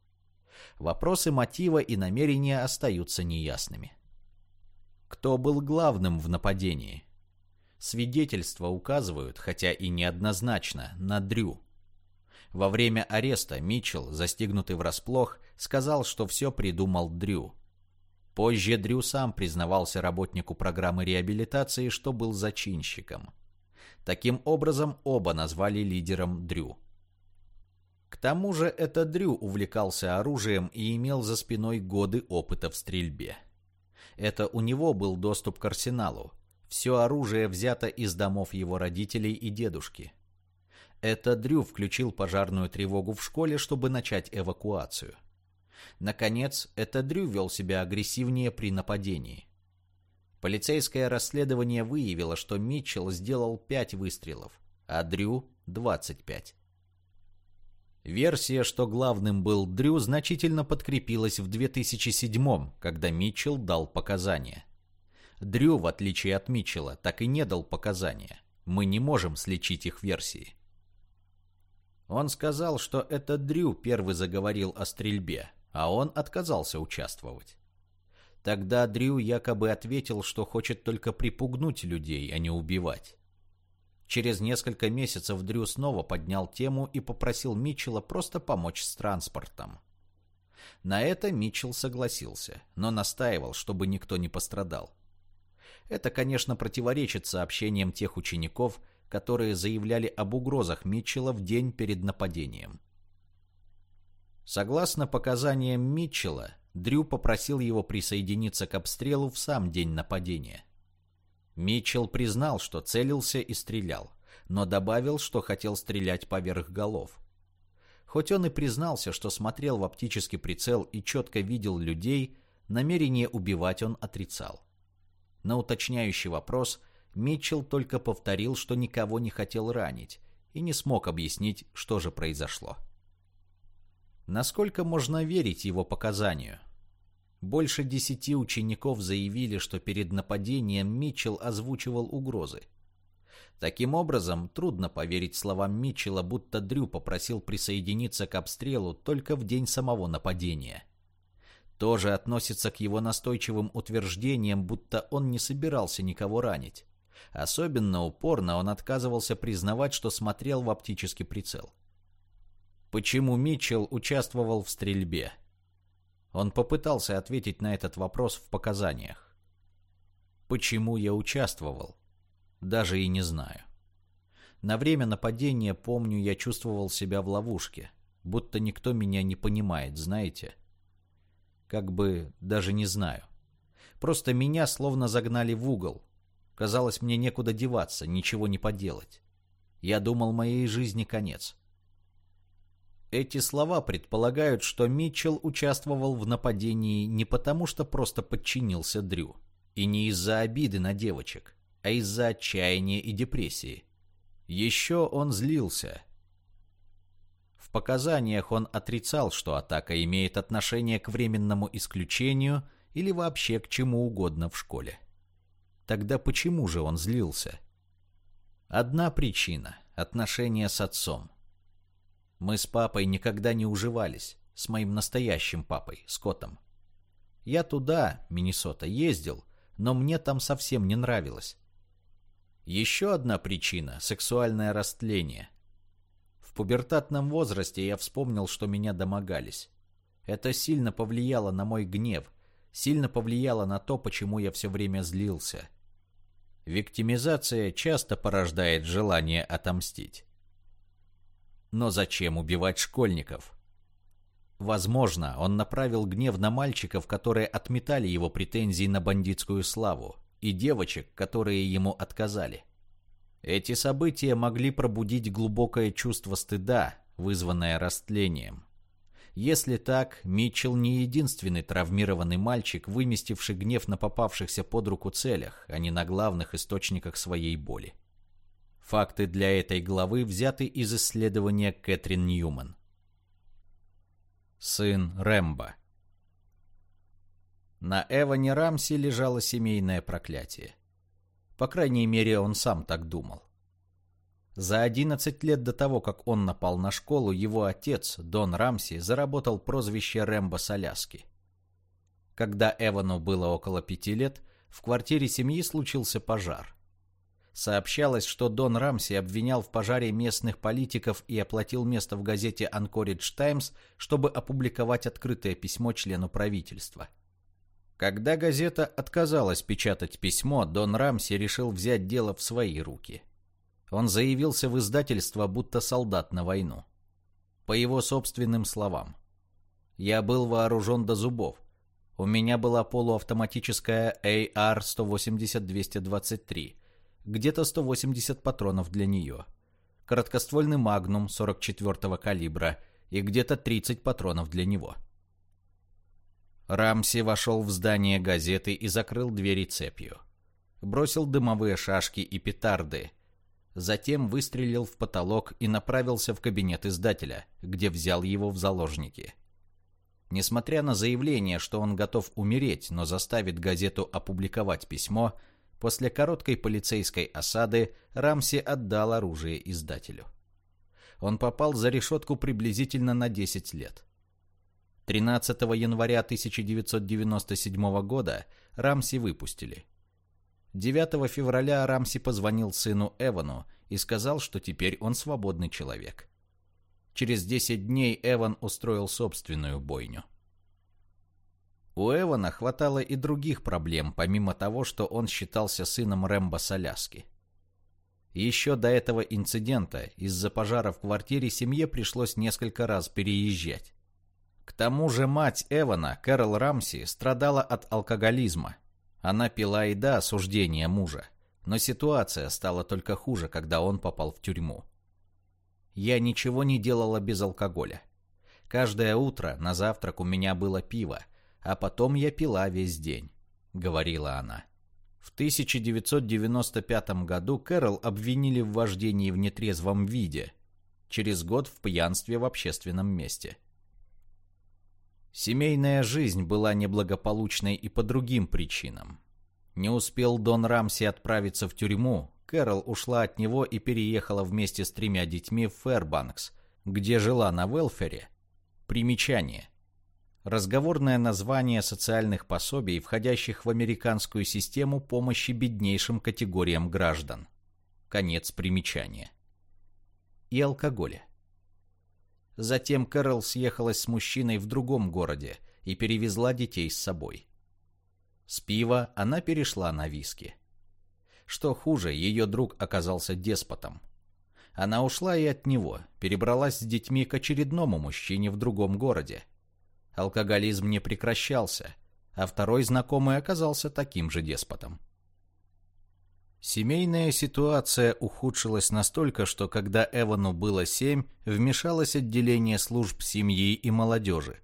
Вопросы мотива и намерения остаются неясными. Кто был главным в нападении? Свидетельства указывают, хотя и неоднозначно, на Дрю. Во время ареста Митчелл, застигнутый врасплох, сказал, что все придумал Дрю – Позже Дрю сам признавался работнику программы реабилитации, что был зачинщиком. Таким образом, оба назвали лидером Дрю. К тому же это Дрю увлекался оружием и имел за спиной годы опыта в стрельбе. Это у него был доступ к арсеналу. Все оружие взято из домов его родителей и дедушки. Это Дрю включил пожарную тревогу в школе, чтобы начать эвакуацию. Наконец, это Дрю вел себя агрессивнее при нападении. Полицейское расследование выявило, что Митчелл сделал 5 выстрелов, а Дрю – 25. Версия, что главным был Дрю, значительно подкрепилась в 2007 когда Митчелл дал показания. Дрю, в отличие от Митчелла, так и не дал показания. Мы не можем сличить их версии. Он сказал, что это Дрю первый заговорил о стрельбе, а он отказался участвовать. Тогда Дрю якобы ответил, что хочет только припугнуть людей, а не убивать. Через несколько месяцев Дрю снова поднял тему и попросил Митчелла просто помочь с транспортом. На это Митчелл согласился, но настаивал, чтобы никто не пострадал. Это, конечно, противоречит сообщениям тех учеников, которые заявляли об угрозах Митчелла в день перед нападением. Согласно показаниям Митчелла, Дрю попросил его присоединиться к обстрелу в сам день нападения. Митчелл признал, что целился и стрелял, но добавил, что хотел стрелять поверх голов. Хоть он и признался, что смотрел в оптический прицел и четко видел людей, намерение убивать он отрицал. На уточняющий вопрос Митчелл только повторил, что никого не хотел ранить, и не смог объяснить, что же произошло. Насколько можно верить его показанию? Больше десяти учеников заявили, что перед нападением Митчелл озвучивал угрозы. Таким образом, трудно поверить словам Митчелла, будто Дрю попросил присоединиться к обстрелу только в день самого нападения. Тоже относится к его настойчивым утверждениям, будто он не собирался никого ранить. Особенно упорно он отказывался признавать, что смотрел в оптический прицел почему Митчелл участвовал в стрельбе. Он попытался ответить на этот вопрос в показаниях. Почему я участвовал? Даже и не знаю. На время нападения, помню, я чувствовал себя в ловушке, будто никто меня не понимает, знаете? Как бы даже не знаю. Просто меня словно загнали в угол. Казалось, мне некуда деваться, ничего не поделать. Я думал, моей жизни конец. Эти слова предполагают, что Митчелл участвовал в нападении не потому, что просто подчинился Дрю, и не из-за обиды на девочек, а из-за отчаяния и депрессии. Еще он злился. В показаниях он отрицал, что атака имеет отношение к временному исключению или вообще к чему угодно в школе. Тогда почему же он злился? Одна причина – отношения с отцом. Мы с папой никогда не уживались, с моим настоящим папой, Скоттом. Я туда, Миннесота, ездил, но мне там совсем не нравилось. Еще одна причина – сексуальное растление. В пубертатном возрасте я вспомнил, что меня домогались. Это сильно повлияло на мой гнев, сильно повлияло на то, почему я все время злился. Виктимизация часто порождает желание отомстить. Но зачем убивать школьников? Возможно, он направил гнев на мальчиков, которые отметали его претензии на бандитскую славу, и девочек, которые ему отказали. Эти события могли пробудить глубокое чувство стыда, вызванное растлением. Если так, Митчелл не единственный травмированный мальчик, выместивший гнев на попавшихся под руку целях, а не на главных источниках своей боли. Факты для этой главы взяты из исследования Кэтрин Ньюман. Сын Рэмбо На Эване Рамси лежало семейное проклятие. По крайней мере, он сам так думал. За 11 лет до того, как он напал на школу, его отец, Дон Рамси, заработал прозвище Рэмбо Соляски. Когда Эвану было около пяти лет, в квартире семьи случился пожар. Сообщалось, что Дон Рамси обвинял в пожаре местных политиков и оплатил место в газете «Анкоридж Таймс», чтобы опубликовать открытое письмо члену правительства. Когда газета отказалась печатать письмо, Дон Рамси решил взять дело в свои руки. Он заявился в издательство, будто солдат на войну. По его собственным словам. «Я был вооружен до зубов. У меня была полуавтоматическая AR-180-223» где-то 180 патронов для нее, короткоствольный «Магнум» 44-го калибра и где-то 30 патронов для него. Рамси вошел в здание газеты и закрыл двери цепью. Бросил дымовые шашки и петарды. Затем выстрелил в потолок и направился в кабинет издателя, где взял его в заложники. Несмотря на заявление, что он готов умереть, но заставит газету опубликовать письмо, После короткой полицейской осады Рамси отдал оружие издателю. Он попал за решетку приблизительно на 10 лет. 13 января 1997 года Рамси выпустили. 9 февраля Рамси позвонил сыну Эвану и сказал, что теперь он свободный человек. Через 10 дней Эван устроил собственную бойню. У Эвана хватало и других проблем, помимо того, что он считался сыном Рэмбо Соляски. Еще до этого инцидента из-за пожара в квартире семье пришлось несколько раз переезжать. К тому же мать Эвана, Кэрол Рамси, страдала от алкоголизма. Она пила и до осуждения мужа, но ситуация стала только хуже, когда он попал в тюрьму. Я ничего не делала без алкоголя. Каждое утро на завтрак у меня было пиво, а потом я пила весь день», — говорила она. В 1995 году Кэрол обвинили в вождении в нетрезвом виде, через год в пьянстве в общественном месте. Семейная жизнь была неблагополучной и по другим причинам. Не успел Дон Рамси отправиться в тюрьму, Кэрол ушла от него и переехала вместе с тремя детьми в Фэрбанкс, где жила на велфере. Примечание разговорное название социальных пособий, входящих в американскую систему помощи беднейшим категориям граждан. Конец примечания. И алкоголя. Затем Кэрол съехалась с мужчиной в другом городе и перевезла детей с собой. С пива она перешла на виски. Что хуже, ее друг оказался деспотом. Она ушла и от него, перебралась с детьми к очередному мужчине в другом городе – Алкоголизм не прекращался, а второй знакомый оказался таким же деспотом. Семейная ситуация ухудшилась настолько, что когда Эвану было семь, вмешалось отделение служб семьи и молодежи.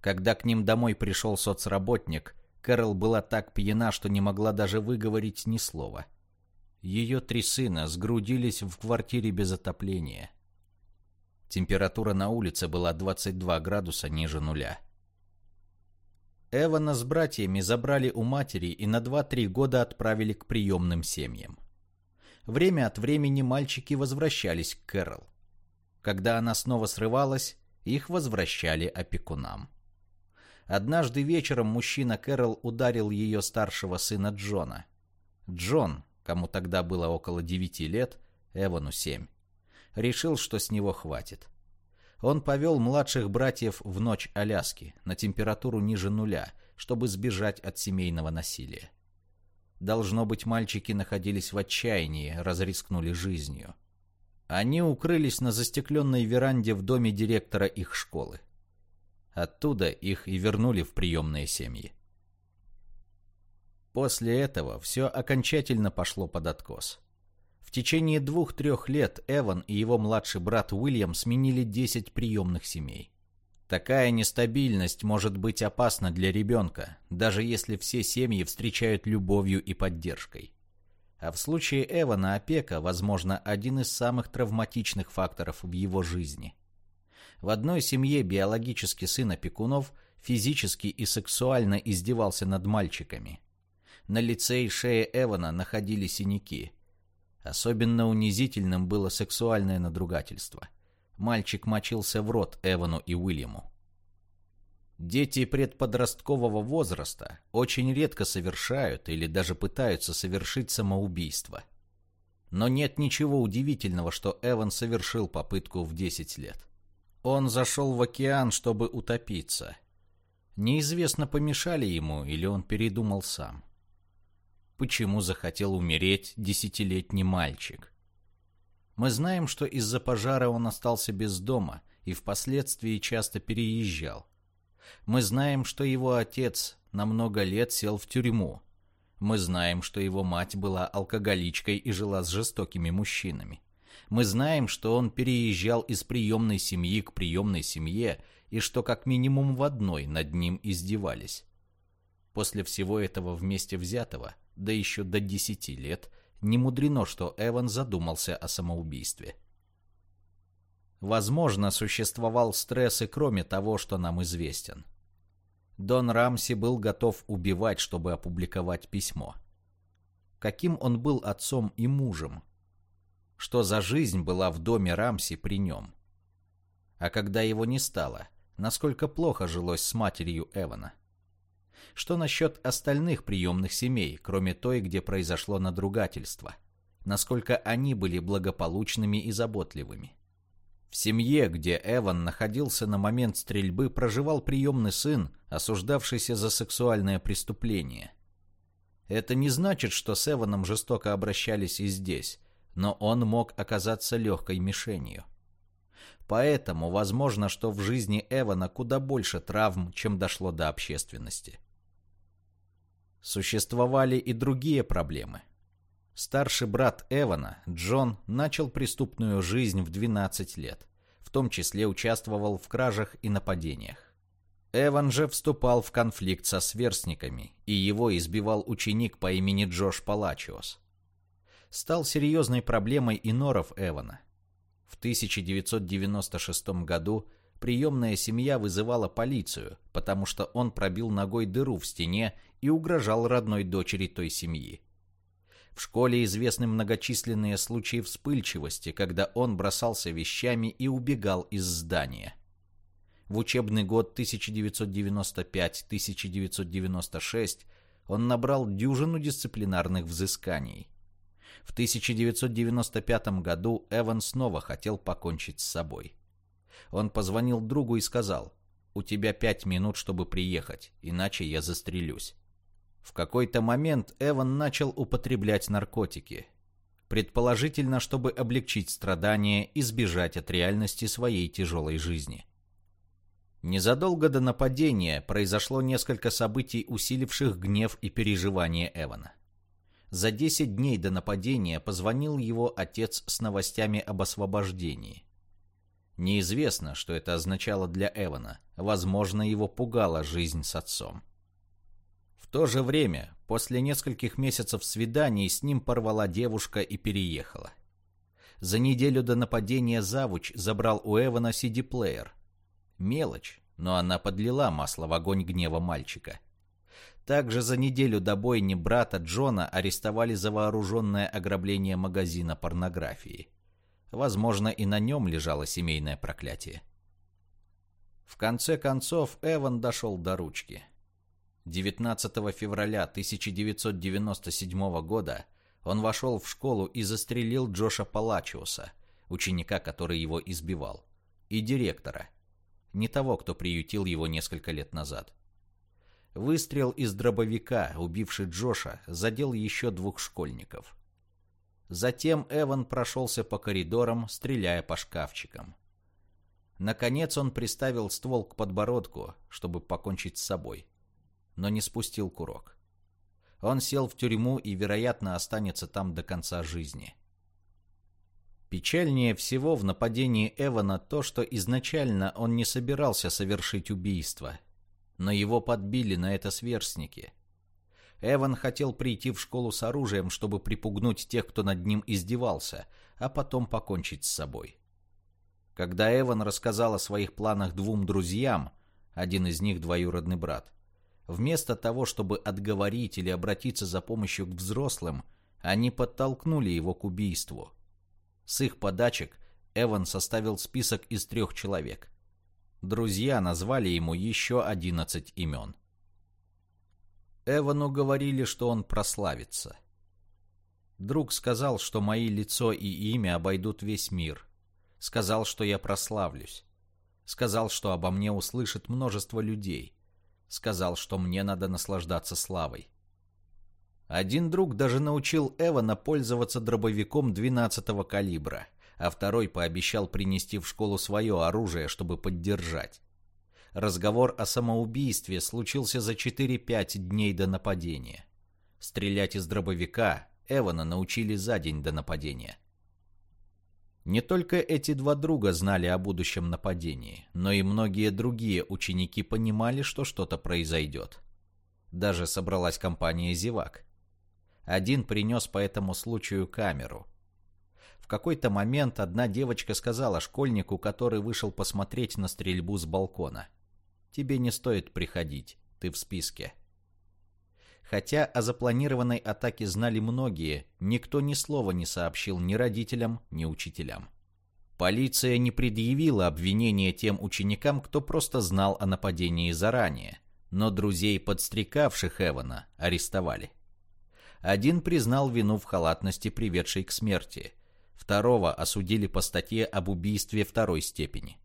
Когда к ним домой пришел соцработник, Кэрол была так пьяна, что не могла даже выговорить ни слова. Ее три сына сгрудились в квартире без отопления. Температура на улице была 22 градуса ниже нуля. Эвана с братьями забрали у матери и на 2-3 года отправили к приемным семьям. Время от времени мальчики возвращались к Кэрол. Когда она снова срывалась, их возвращали опекунам. Однажды вечером мужчина Кэрол ударил ее старшего сына Джона. Джон, кому тогда было около 9 лет, Эвану 7, решил, что с него хватит он повел младших братьев в ночь Аляски на температуру ниже нуля, чтобы сбежать от семейного насилия. Должно быть, мальчики находились в отчаянии, разрискнули жизнью. Они укрылись на застекленной веранде в доме директора их школы. Оттуда их и вернули в приемные семьи. После этого все окончательно пошло под откос. В течение двух-трех лет Эван и его младший брат Уильям сменили 10 приемных семей. Такая нестабильность может быть опасна для ребенка, даже если все семьи встречают любовью и поддержкой. А в случае Эвана опека, возможно, один из самых травматичных факторов в его жизни. В одной семье биологический сын опекунов физически и сексуально издевался над мальчиками. На лице и шее Эвана находили синяки – Особенно унизительным было сексуальное надругательство. Мальчик мочился в рот Эвану и Уильяму. Дети предподросткового возраста очень редко совершают или даже пытаются совершить самоубийство. Но нет ничего удивительного, что Эван совершил попытку в 10 лет. Он зашел в океан, чтобы утопиться. Неизвестно, помешали ему или он передумал сам почему захотел умереть десятилетний мальчик. Мы знаем, что из-за пожара он остался без дома и впоследствии часто переезжал. Мы знаем, что его отец на много лет сел в тюрьму. Мы знаем, что его мать была алкоголичкой и жила с жестокими мужчинами. Мы знаем, что он переезжал из приемной семьи к приемной семье и что как минимум в одной над ним издевались. После всего этого вместе взятого да еще до 10 лет, не мудрено, что Эван задумался о самоубийстве. Возможно, существовал стресс и кроме того, что нам известен. Дон Рамси был готов убивать, чтобы опубликовать письмо. Каким он был отцом и мужем? Что за жизнь была в доме Рамси при нем? А когда его не стало, насколько плохо жилось с матерью Эвана? Что насчет остальных приемных семей, кроме той, где произошло надругательство? Насколько они были благополучными и заботливыми? В семье, где Эван находился на момент стрельбы, проживал приемный сын, осуждавшийся за сексуальное преступление. Это не значит, что с Эваном жестоко обращались и здесь, но он мог оказаться легкой мишенью. Поэтому возможно, что в жизни Эвана куда больше травм, чем дошло до общественности. Существовали и другие проблемы. Старший брат Эвана, Джон, начал преступную жизнь в 12 лет, в том числе участвовал в кражах и нападениях. Эван же вступал в конфликт со сверстниками, и его избивал ученик по имени Джош Палачиос. Стал серьезной проблемой и норов Эвана. В 1996 году приемная семья вызывала полицию, потому что он пробил ногой дыру в стене и угрожал родной дочери той семьи. В школе известны многочисленные случаи вспыльчивости, когда он бросался вещами и убегал из здания. В учебный год 1995-1996 он набрал дюжину дисциплинарных взысканий. В 1995 году Эван снова хотел покончить с собой. Он позвонил другу и сказал, «У тебя пять минут, чтобы приехать, иначе я застрелюсь». В какой-то момент Эван начал употреблять наркотики. Предположительно, чтобы облегчить страдания и сбежать от реальности своей тяжелой жизни. Незадолго до нападения произошло несколько событий, усиливших гнев и переживания Эвана. За 10 дней до нападения позвонил его отец с новостями об освобождении. Неизвестно, что это означало для Эвана. Возможно, его пугала жизнь с отцом. В то же время, после нескольких месяцев свиданий, с ним порвала девушка и переехала. За неделю до нападения Завуч забрал у Эвана CD-плеер. Мелочь, но она подлила масло в огонь гнева мальчика. Также за неделю до бойни брата Джона арестовали за вооруженное ограбление магазина порнографии. Возможно, и на нем лежало семейное проклятие. В конце концов, Эван дошел до ручки. 19 февраля 1997 года он вошел в школу и застрелил Джоша Палачиуса, ученика, который его избивал, и директора, не того, кто приютил его несколько лет назад. Выстрел из дробовика, убивший Джоша, задел еще двух школьников. Затем Эван прошелся по коридорам, стреляя по шкафчикам. Наконец он приставил ствол к подбородку, чтобы покончить с собой, но не спустил курок. Он сел в тюрьму и, вероятно, останется там до конца жизни. Печальнее всего в нападении Эвана то, что изначально он не собирался совершить убийство – но его подбили на это сверстники. Эван хотел прийти в школу с оружием, чтобы припугнуть тех, кто над ним издевался, а потом покончить с собой. Когда Эван рассказал о своих планах двум друзьям, один из них двоюродный брат, вместо того, чтобы отговорить или обратиться за помощью к взрослым, они подтолкнули его к убийству. С их подачек Эван составил список из трех человек. Друзья назвали ему еще одиннадцать имен. Эвану говорили, что он прославится. Друг сказал, что мои лицо и имя обойдут весь мир. Сказал, что я прославлюсь. Сказал, что обо мне услышит множество людей. Сказал, что мне надо наслаждаться славой. Один друг даже научил Эвана пользоваться дробовиком 12-го калибра – а второй пообещал принести в школу свое оружие, чтобы поддержать. Разговор о самоубийстве случился за 4-5 дней до нападения. Стрелять из дробовика Эвана научили за день до нападения. Не только эти два друга знали о будущем нападении, но и многие другие ученики понимали, что что-то произойдет. Даже собралась компания зевак. Один принес по этому случаю камеру – какой-то момент одна девочка сказала школьнику, который вышел посмотреть на стрельбу с балкона. «Тебе не стоит приходить, ты в списке». Хотя о запланированной атаке знали многие, никто ни слова не сообщил ни родителям, ни учителям. Полиция не предъявила обвинения тем ученикам, кто просто знал о нападении заранее, но друзей подстрекавших Эвана арестовали. Один признал вину в халатности, приведшей к смерти, Второго осудили по статье об убийстве второй степени.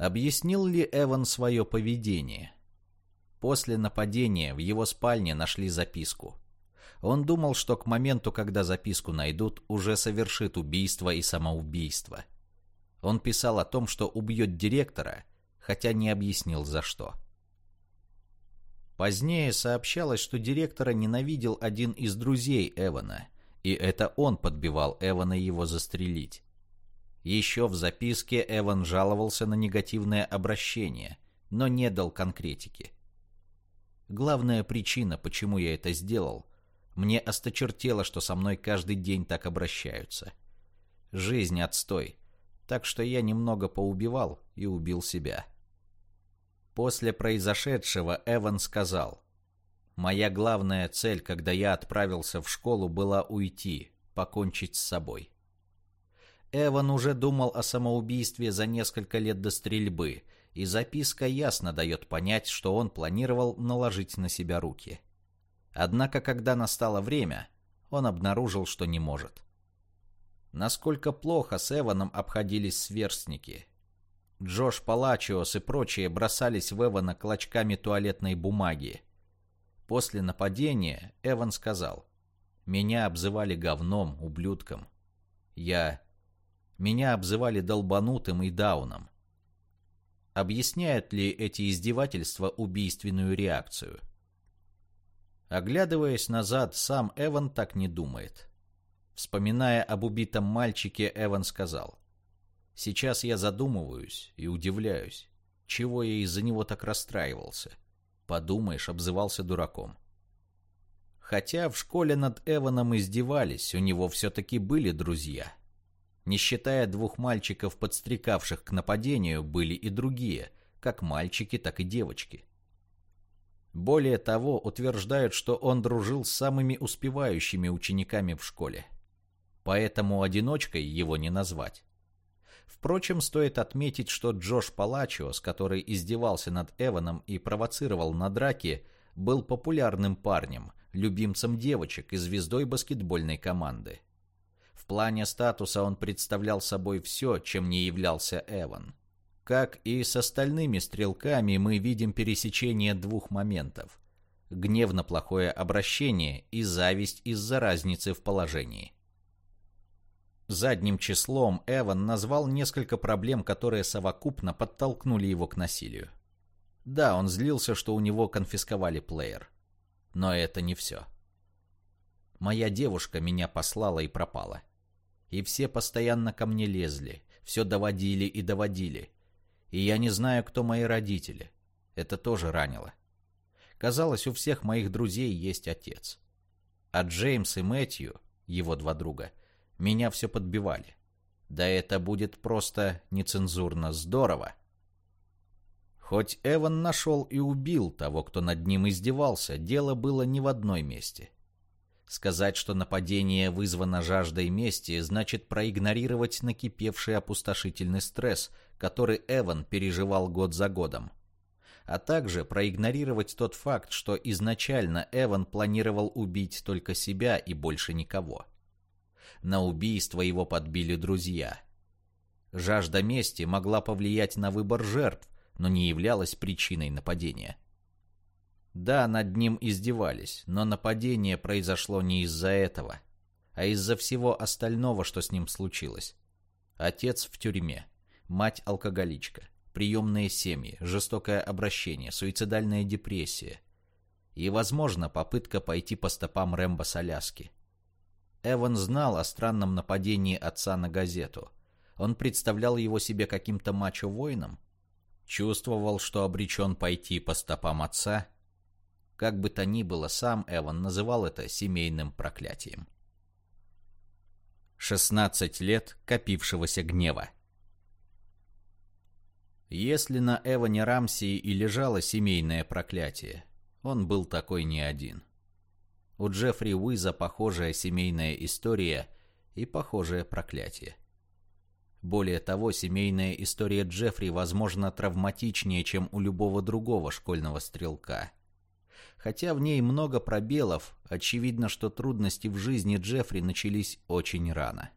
Объяснил ли Эван свое поведение? После нападения в его спальне нашли записку. Он думал, что к моменту, когда записку найдут, уже совершит убийство и самоубийство. Он писал о том, что убьет директора, хотя не объяснил за что. Позднее сообщалось, что директора ненавидел один из друзей Эвана – и это он подбивал Эвана его застрелить. Еще в записке Эван жаловался на негативное обращение, но не дал конкретики. Главная причина, почему я это сделал, мне осточертело, что со мной каждый день так обращаются. Жизнь отстой, так что я немного поубивал и убил себя. После произошедшего Эван сказал, Моя главная цель, когда я отправился в школу, была уйти, покончить с собой. Эван уже думал о самоубийстве за несколько лет до стрельбы, и записка ясно дает понять, что он планировал наложить на себя руки. Однако, когда настало время, он обнаружил, что не может. Насколько плохо с Эваном обходились сверстники. Джош Палачиос и прочие бросались в Эвана клочками туалетной бумаги, После нападения Эван сказал, «Меня обзывали говном, ублюдком. Я... Меня обзывали долбанутым и дауном». Объясняют ли эти издевательства убийственную реакцию? Оглядываясь назад, сам Эван так не думает. Вспоминая об убитом мальчике, Эван сказал, «Сейчас я задумываюсь и удивляюсь, чего я из-за него так расстраивался. Подумаешь, обзывался дураком. Хотя в школе над Эваном издевались, у него все-таки были друзья. Не считая двух мальчиков, подстрекавших к нападению, были и другие, как мальчики, так и девочки. Более того, утверждают, что он дружил с самыми успевающими учениками в школе. Поэтому одиночкой его не назвать. Впрочем, стоит отметить, что Джош Палачиос, который издевался над Эваном и провоцировал на драки, был популярным парнем, любимцем девочек и звездой баскетбольной команды. Плане статуса он представлял собой все, чем не являлся Эван. Как и с остальными стрелками, мы видим пересечение двух моментов. Гневно-плохое обращение и зависть из-за разницы в положении. Задним числом Эван назвал несколько проблем, которые совокупно подтолкнули его к насилию. Да, он злился, что у него конфисковали плеер. Но это не все. Моя девушка меня послала и пропала. И все постоянно ко мне лезли, все доводили и доводили. И я не знаю, кто мои родители. Это тоже ранило. Казалось, у всех моих друзей есть отец. А Джеймс и Мэтью, его два друга, меня все подбивали. Да это будет просто нецензурно здорово. Хоть Эван нашел и убил того, кто над ним издевался, дело было не в одной месте. Сказать, что нападение вызвано жаждой мести, значит проигнорировать накипевший опустошительный стресс, который Эван переживал год за годом. А также проигнорировать тот факт, что изначально Эван планировал убить только себя и больше никого. На убийство его подбили друзья. Жажда мести могла повлиять на выбор жертв, но не являлась причиной нападения. Да, над ним издевались, но нападение произошло не из-за этого, а из-за всего остального, что с ним случилось. Отец в тюрьме, мать алкоголичка, приемные семьи, жестокое обращение, суицидальная депрессия и, возможно, попытка пойти по стопам Рэмбо Соляски. Эван знал о странном нападении отца на газету. Он представлял его себе каким-то мачо-воином. Чувствовал, что обречен пойти по стопам отца. Как бы то ни было, сам Эван называл это семейным проклятием. 16 лет копившегося гнева. Если на Эване Рамсии и лежало семейное проклятие, он был такой не один. У Джеффри Уиза похожая семейная история и похожее проклятие. Более того, семейная история Джеффри, возможно, травматичнее, чем у любого другого школьного стрелка. Хотя в ней много пробелов, очевидно, что трудности в жизни Джеффри начались очень рано.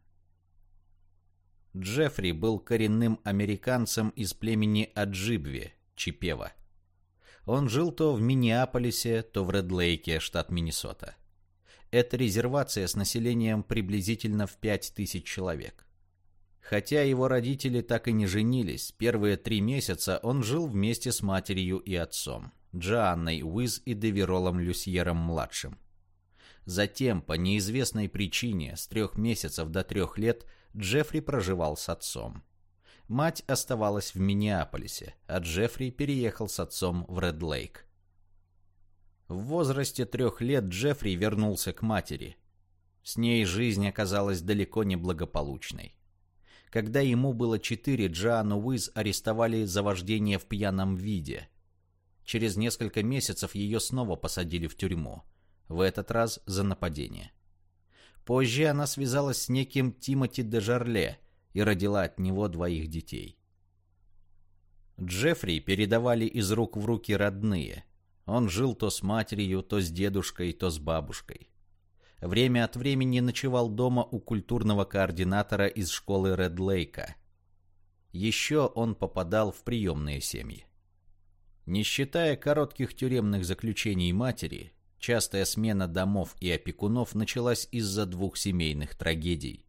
Джеффри был коренным американцем из племени Аджибви, Чипева – он жил то в Миннеаполисе, то в Редлейке, штат Миннесота. Это резервация с населением приблизительно в 5000 человек. Хотя его родители так и не женились, первые три месяца он жил вместе с матерью и отцом, Джоанной Уиз и Деверолом Люсьером-младшим. Затем, по неизвестной причине, с трех месяцев до трех лет Джеффри проживал с отцом. Мать оставалась в Миннеаполисе, а Джеффри переехал с отцом в Ред-Лейк. В возрасте трех лет Джеффри вернулся к матери. С ней жизнь оказалась далеко не благополучной. Когда ему было четыре, Джоанну Уиз арестовали за вождение в пьяном виде. Через несколько месяцев ее снова посадили в тюрьму. В этот раз за нападение. Позже она связалась с неким Тимоти де Жарле, и родила от него двоих детей. Джеффри передавали из рук в руки родные. Он жил то с матерью, то с дедушкой, то с бабушкой. Время от времени ночевал дома у культурного координатора из школы Ред Лейка. Еще он попадал в приемные семьи. Не считая коротких тюремных заключений матери, частая смена домов и опекунов началась из-за двух семейных трагедий.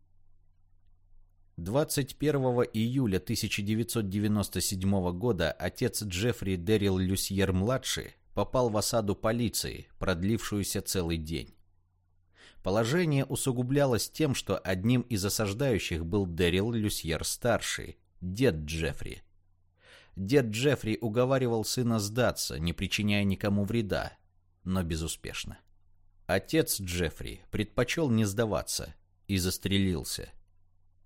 21 июля 1997 года отец Джеффри Дэрил Люсьер-младший попал в осаду полиции, продлившуюся целый день. Положение усугублялось тем, что одним из осаждающих был Дэрил Люсьер-старший, дед Джеффри. Дед Джеффри уговаривал сына сдаться, не причиняя никому вреда, но безуспешно. Отец Джеффри предпочел не сдаваться и застрелился.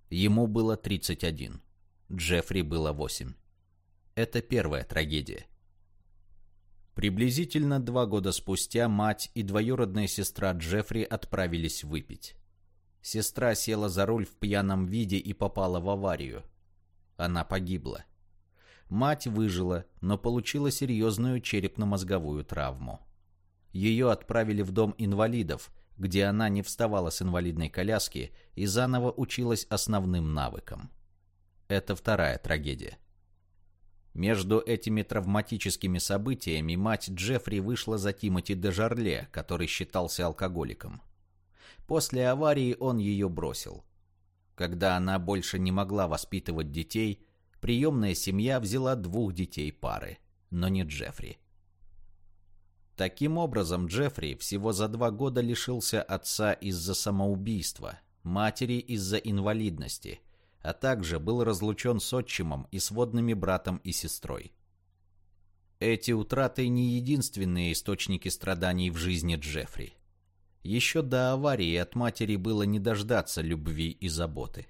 Ему было 31, Джеффри было 8. Это первая трагедия. Приблизительно два года спустя мать и двоюродная сестра Джеффри отправились выпить. Сестра села за руль в пьяном виде и попала в аварию. Она погибла. Мать выжила, но получила серьезную черепно-мозговую травму. Ее отправили в дом инвалидов, где она не вставала с инвалидной коляски и заново училась основным навыкам. Это вторая трагедия. Между этими травматическими событиями мать Джеффри вышла за Тимоти Дежарле, который считался алкоголиком. После аварии он ее бросил. Когда она больше не могла воспитывать детей, приемная семья взяла двух детей пары, но не Джеффри. Таким образом, Джеффри всего за два года лишился отца из-за самоубийства, матери из-за инвалидности – а также был разлучен с отчимом и сводными братом и сестрой. Эти утраты не единственные источники страданий в жизни Джеффри. Еще до аварии от матери было не дождаться любви и заботы.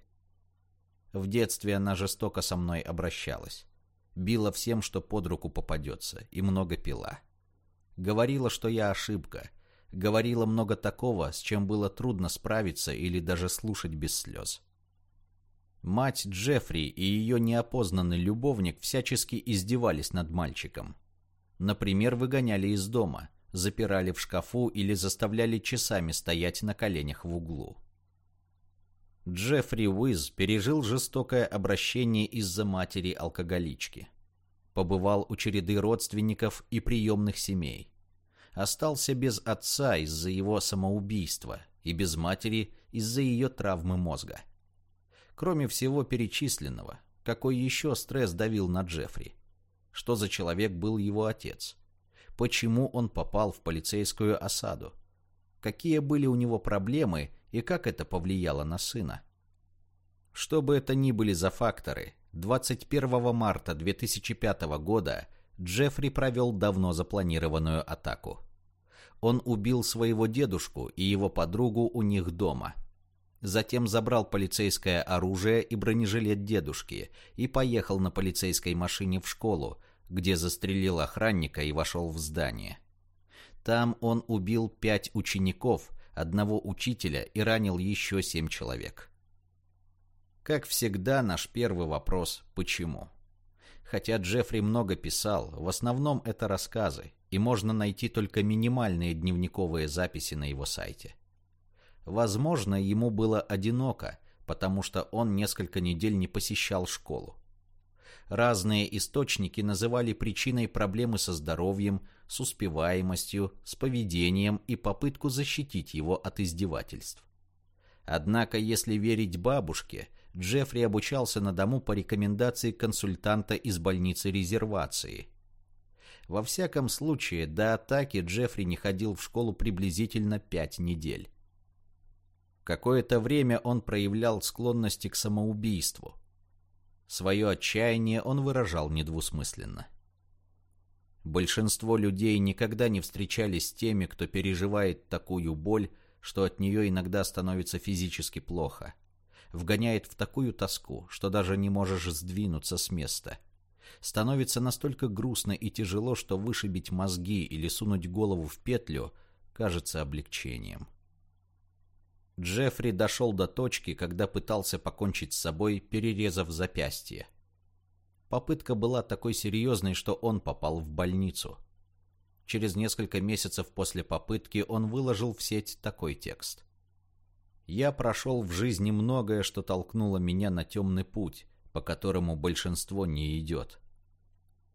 В детстве она жестоко со мной обращалась. Била всем, что под руку попадется, и много пила. Говорила, что я ошибка. Говорила много такого, с чем было трудно справиться или даже слушать без слез. Мать Джеффри и ее неопознанный любовник всячески издевались над мальчиком. Например, выгоняли из дома, запирали в шкафу или заставляли часами стоять на коленях в углу. Джеффри Уиз пережил жестокое обращение из-за матери-алкоголички. Побывал у череды родственников и приемных семей. Остался без отца из-за его самоубийства и без матери из-за ее травмы мозга. Кроме всего перечисленного, какой еще стресс давил на Джеффри? Что за человек был его отец? Почему он попал в полицейскую осаду? Какие были у него проблемы и как это повлияло на сына? Что бы это ни были за факторы, 21 марта 2005 года Джеффри провел давно запланированную атаку. Он убил своего дедушку и его подругу у них дома – Затем забрал полицейское оружие и бронежилет дедушки и поехал на полицейской машине в школу, где застрелил охранника и вошел в здание. Там он убил пять учеников, одного учителя и ранил еще семь человек. Как всегда, наш первый вопрос – почему? Хотя Джеффри много писал, в основном это рассказы, и можно найти только минимальные дневниковые записи на его сайте. Возможно, ему было одиноко, потому что он несколько недель не посещал школу. Разные источники называли причиной проблемы со здоровьем, с успеваемостью, с поведением и попытку защитить его от издевательств. Однако, если верить бабушке, Джеффри обучался на дому по рекомендации консультанта из больницы резервации. Во всяком случае, до атаки Джеффри не ходил в школу приблизительно пять недель. Какое-то время он проявлял склонности к самоубийству. Свое отчаяние он выражал недвусмысленно. Большинство людей никогда не встречались с теми, кто переживает такую боль, что от нее иногда становится физически плохо. Вгоняет в такую тоску, что даже не можешь сдвинуться с места. Становится настолько грустно и тяжело, что вышибить мозги или сунуть голову в петлю кажется облегчением. Джеффри дошел до точки, когда пытался покончить с собой, перерезав запястье. Попытка была такой серьезной, что он попал в больницу. Через несколько месяцев после попытки он выложил в сеть такой текст. «Я прошел в жизни многое, что толкнуло меня на темный путь, по которому большинство не идет.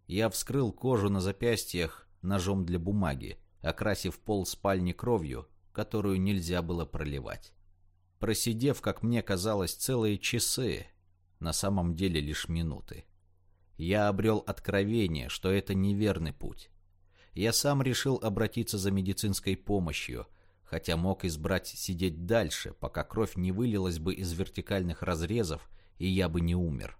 Я вскрыл кожу на запястьях ножом для бумаги, окрасив пол спальни кровью, которую нельзя было проливать. Просидев, как мне казалось, целые часы, на самом деле лишь минуты. Я обрел откровение, что это неверный путь. Я сам решил обратиться за медицинской помощью, хотя мог избрать сидеть дальше, пока кровь не вылилась бы из вертикальных разрезов, и я бы не умер.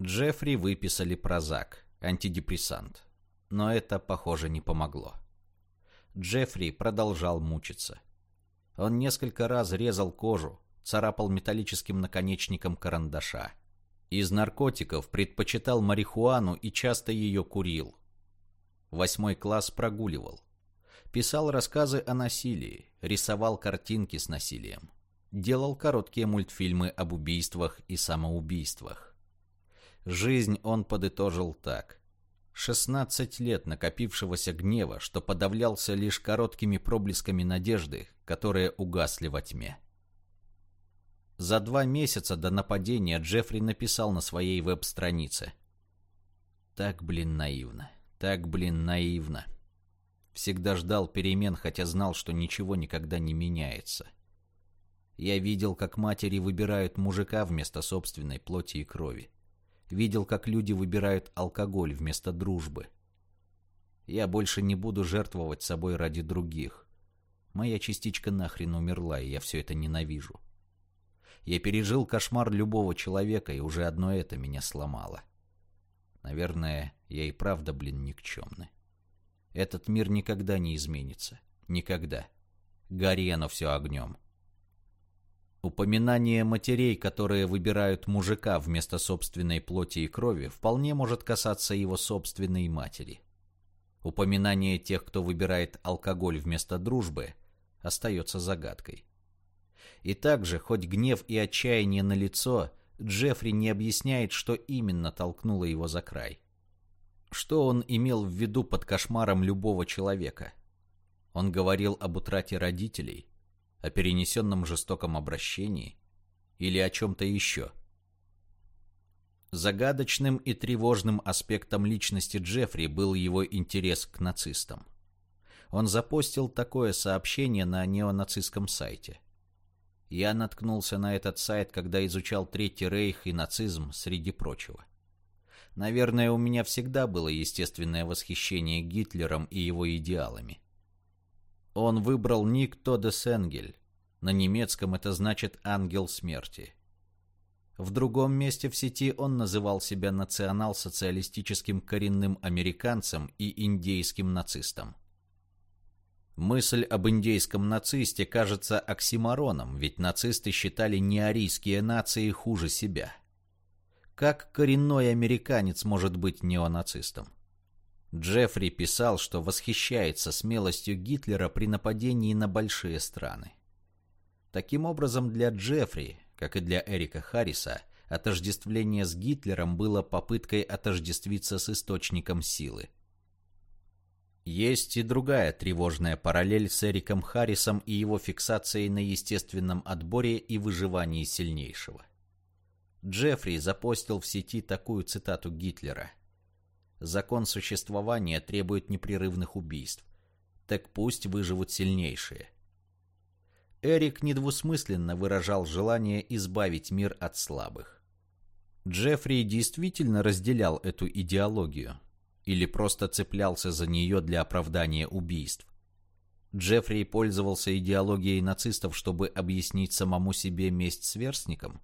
Джеффри выписали прозак, антидепрессант. Но это, похоже, не помогло. Джеффри продолжал мучиться. Он несколько раз резал кожу, царапал металлическим наконечником карандаша. Из наркотиков предпочитал марихуану и часто ее курил. Восьмой класс прогуливал. Писал рассказы о насилии, рисовал картинки с насилием. Делал короткие мультфильмы об убийствах и самоубийствах. Жизнь он подытожил так. 16 лет накопившегося гнева, что подавлялся лишь короткими проблесками надежды, которые угасли во тьме. За два месяца до нападения Джеффри написал на своей веб-странице. Так, блин, наивно. Так, блин, наивно. Всегда ждал перемен, хотя знал, что ничего никогда не меняется. Я видел, как матери выбирают мужика вместо собственной плоти и крови. Видел, как люди выбирают алкоголь вместо дружбы. Я больше не буду жертвовать собой ради других. Моя частичка нахрен умерла, и я все это ненавижу. Я пережил кошмар любого человека, и уже одно это меня сломало. Наверное, я и правда, блин, никчемный. Этот мир никогда не изменится. Никогда. Гори оно все огнем. Упоминание матерей, которые выбирают мужика вместо собственной плоти и крови, вполне может касаться его собственной матери. Упоминание тех, кто выбирает алкоголь вместо дружбы, остается загадкой. И также, хоть гнев и отчаяние на лицо, Джеффри не объясняет, что именно толкнуло его за край. Что он имел в виду под кошмаром любого человека? Он говорил об утрате родителей, о перенесенном жестоком обращении или о чем-то еще? Загадочным и тревожным аспектом личности Джеффри был его интерес к нацистам. Он запостил такое сообщение на неонацистском сайте – я наткнулся на этот сайт, когда изучал Третий Рейх и нацизм, среди прочего. Наверное, у меня всегда было естественное восхищение Гитлером и его идеалами. Он выбрал ник Тодес Энгель. На немецком это значит «ангел смерти». В другом месте в сети он называл себя национал-социалистическим коренным американцем и индейским нацистом. Мысль об индейском нацисте кажется оксимороном, ведь нацисты считали неарийские нации хуже себя. Как коренной американец может быть неонацистом? Джеффри писал, что восхищается смелостью Гитлера при нападении на большие страны. Таким образом, для Джеффри, как и для Эрика Харриса, отождествление с Гитлером было попыткой отождествиться с источником силы – есть и другая тревожная параллель с Эриком Харрисом и его фиксацией на естественном отборе и выживании сильнейшего. Джеффри запостил в сети такую цитату Гитлера. «Закон существования требует непрерывных убийств. Так пусть выживут сильнейшие». Эрик недвусмысленно выражал желание избавить мир от слабых. Джеффри действительно разделял эту идеологию – или просто цеплялся за нее для оправдания убийств. Джеффри пользовался идеологией нацистов, чтобы объяснить самому себе месть сверстникам?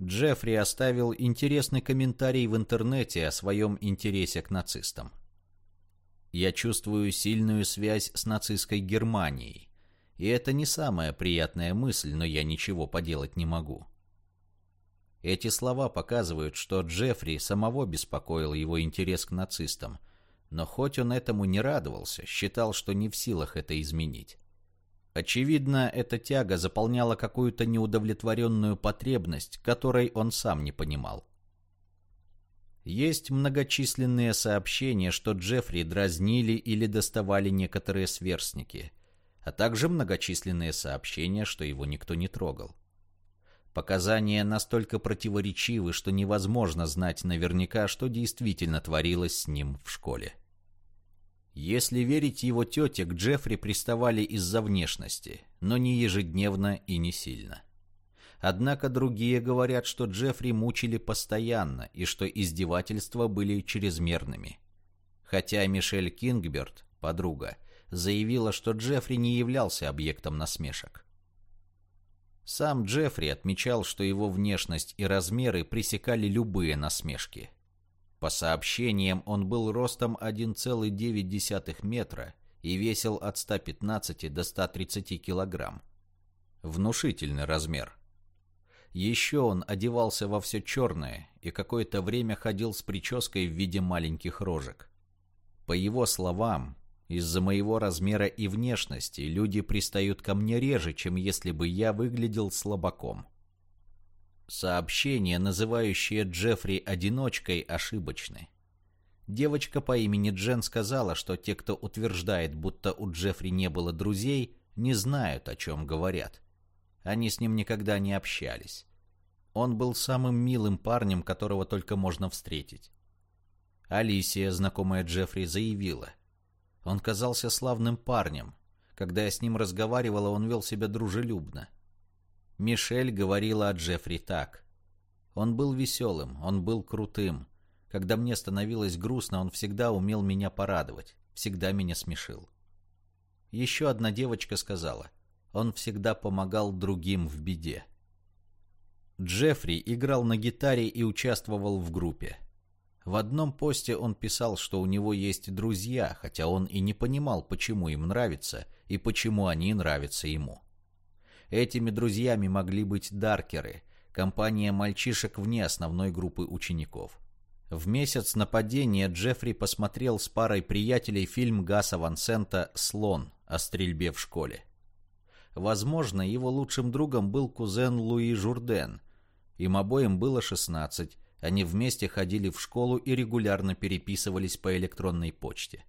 Джеффри оставил интересный комментарий в интернете о своем интересе к нацистам. «Я чувствую сильную связь с нацистской Германией, и это не самая приятная мысль, но я ничего поделать не могу. Эти слова показывают, что Джеффри самого беспокоил его интерес к нацистам, но хоть он этому не радовался, считал, что не в силах это изменить. Очевидно, эта тяга заполняла какую-то неудовлетворенную потребность, которой он сам не понимал. Есть многочисленные сообщения, что Джеффри дразнили или доставали некоторые сверстники, а также многочисленные сообщения, что его никто не трогал. Показания настолько противоречивы, что невозможно знать наверняка, что действительно творилось с ним в школе. Если верить его тете, к Джеффри приставали из-за внешности, но не ежедневно и не сильно. Однако другие говорят, что Джеффри мучили постоянно и что издевательства были чрезмерными. Хотя Мишель Кингберт, подруга, заявила, что Джеффри не являлся объектом насмешек. Сам Джеффри отмечал, что его внешность и размеры пресекали любые насмешки. По сообщениям, он был ростом 1,9 метра и весил от 115 до 130 килограмм. Внушительный размер. Еще он одевался во все черное и какое-то время ходил с прической в виде маленьких рожек. По его словам, из-за моего размера и внешности люди пристают ко мне реже, чем если бы я выглядел слабаком. Сообщения, называющие Джеффри одиночкой, ошибочны. Девочка по имени Джен сказала, что те, кто утверждает, будто у Джеффри не было друзей, не знают, о чем говорят. Они с ним никогда не общались. Он был самым милым парнем, которого только можно встретить. Алисия, знакомая Джеффри, заявила. Он казался славным парнем. Когда я с ним разговаривала, он вел себя дружелюбно. Мишель говорила о Джеффри так. Он был веселым, он был крутым. Когда мне становилось грустно, он всегда умел меня порадовать, всегда меня смешил. Еще одна девочка сказала, он всегда помогал другим в беде. Джеффри играл на гитаре и участвовал в группе. В одном посте он писал, что у него есть друзья, хотя он и не понимал, почему им нравится и почему они нравятся ему. Этими друзьями могли быть даркеры, компания мальчишек вне основной группы учеников. В месяц нападения Джеффри посмотрел с парой приятелей фильм Гаса Ван Сента «Слон» о стрельбе в школе. Возможно, его лучшим другом был кузен Луи Журден. Им обоим было 16, они вместе ходили в школу и регулярно переписывались по электронной почте.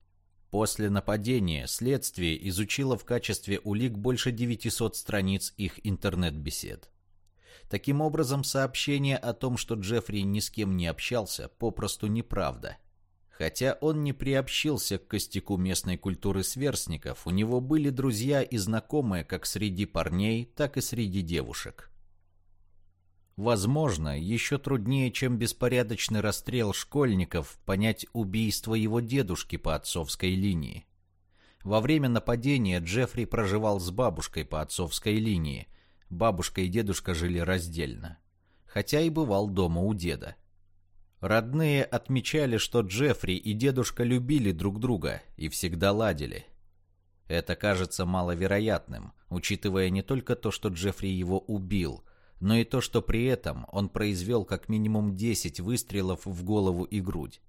После нападения следствие изучило в качестве улик больше 900 страниц их интернет-бесед. Таким образом, сообщение о том, что Джеффри ни с кем не общался, попросту неправда. Хотя он не приобщился к костяку местной культуры сверстников, у него были друзья и знакомые как среди парней, так и среди девушек. Возможно, еще труднее, чем беспорядочный расстрел школьников, понять убийство его дедушки по отцовской линии. Во время нападения Джеффри проживал с бабушкой по отцовской линии. Бабушка и дедушка жили раздельно. Хотя и бывал дома у деда. Родные отмечали, что Джеффри и дедушка любили друг друга и всегда ладили. Это кажется маловероятным, учитывая не только то, что Джеффри его убил – но и то, что при этом он произвел как минимум 10 выстрелов в голову и грудь.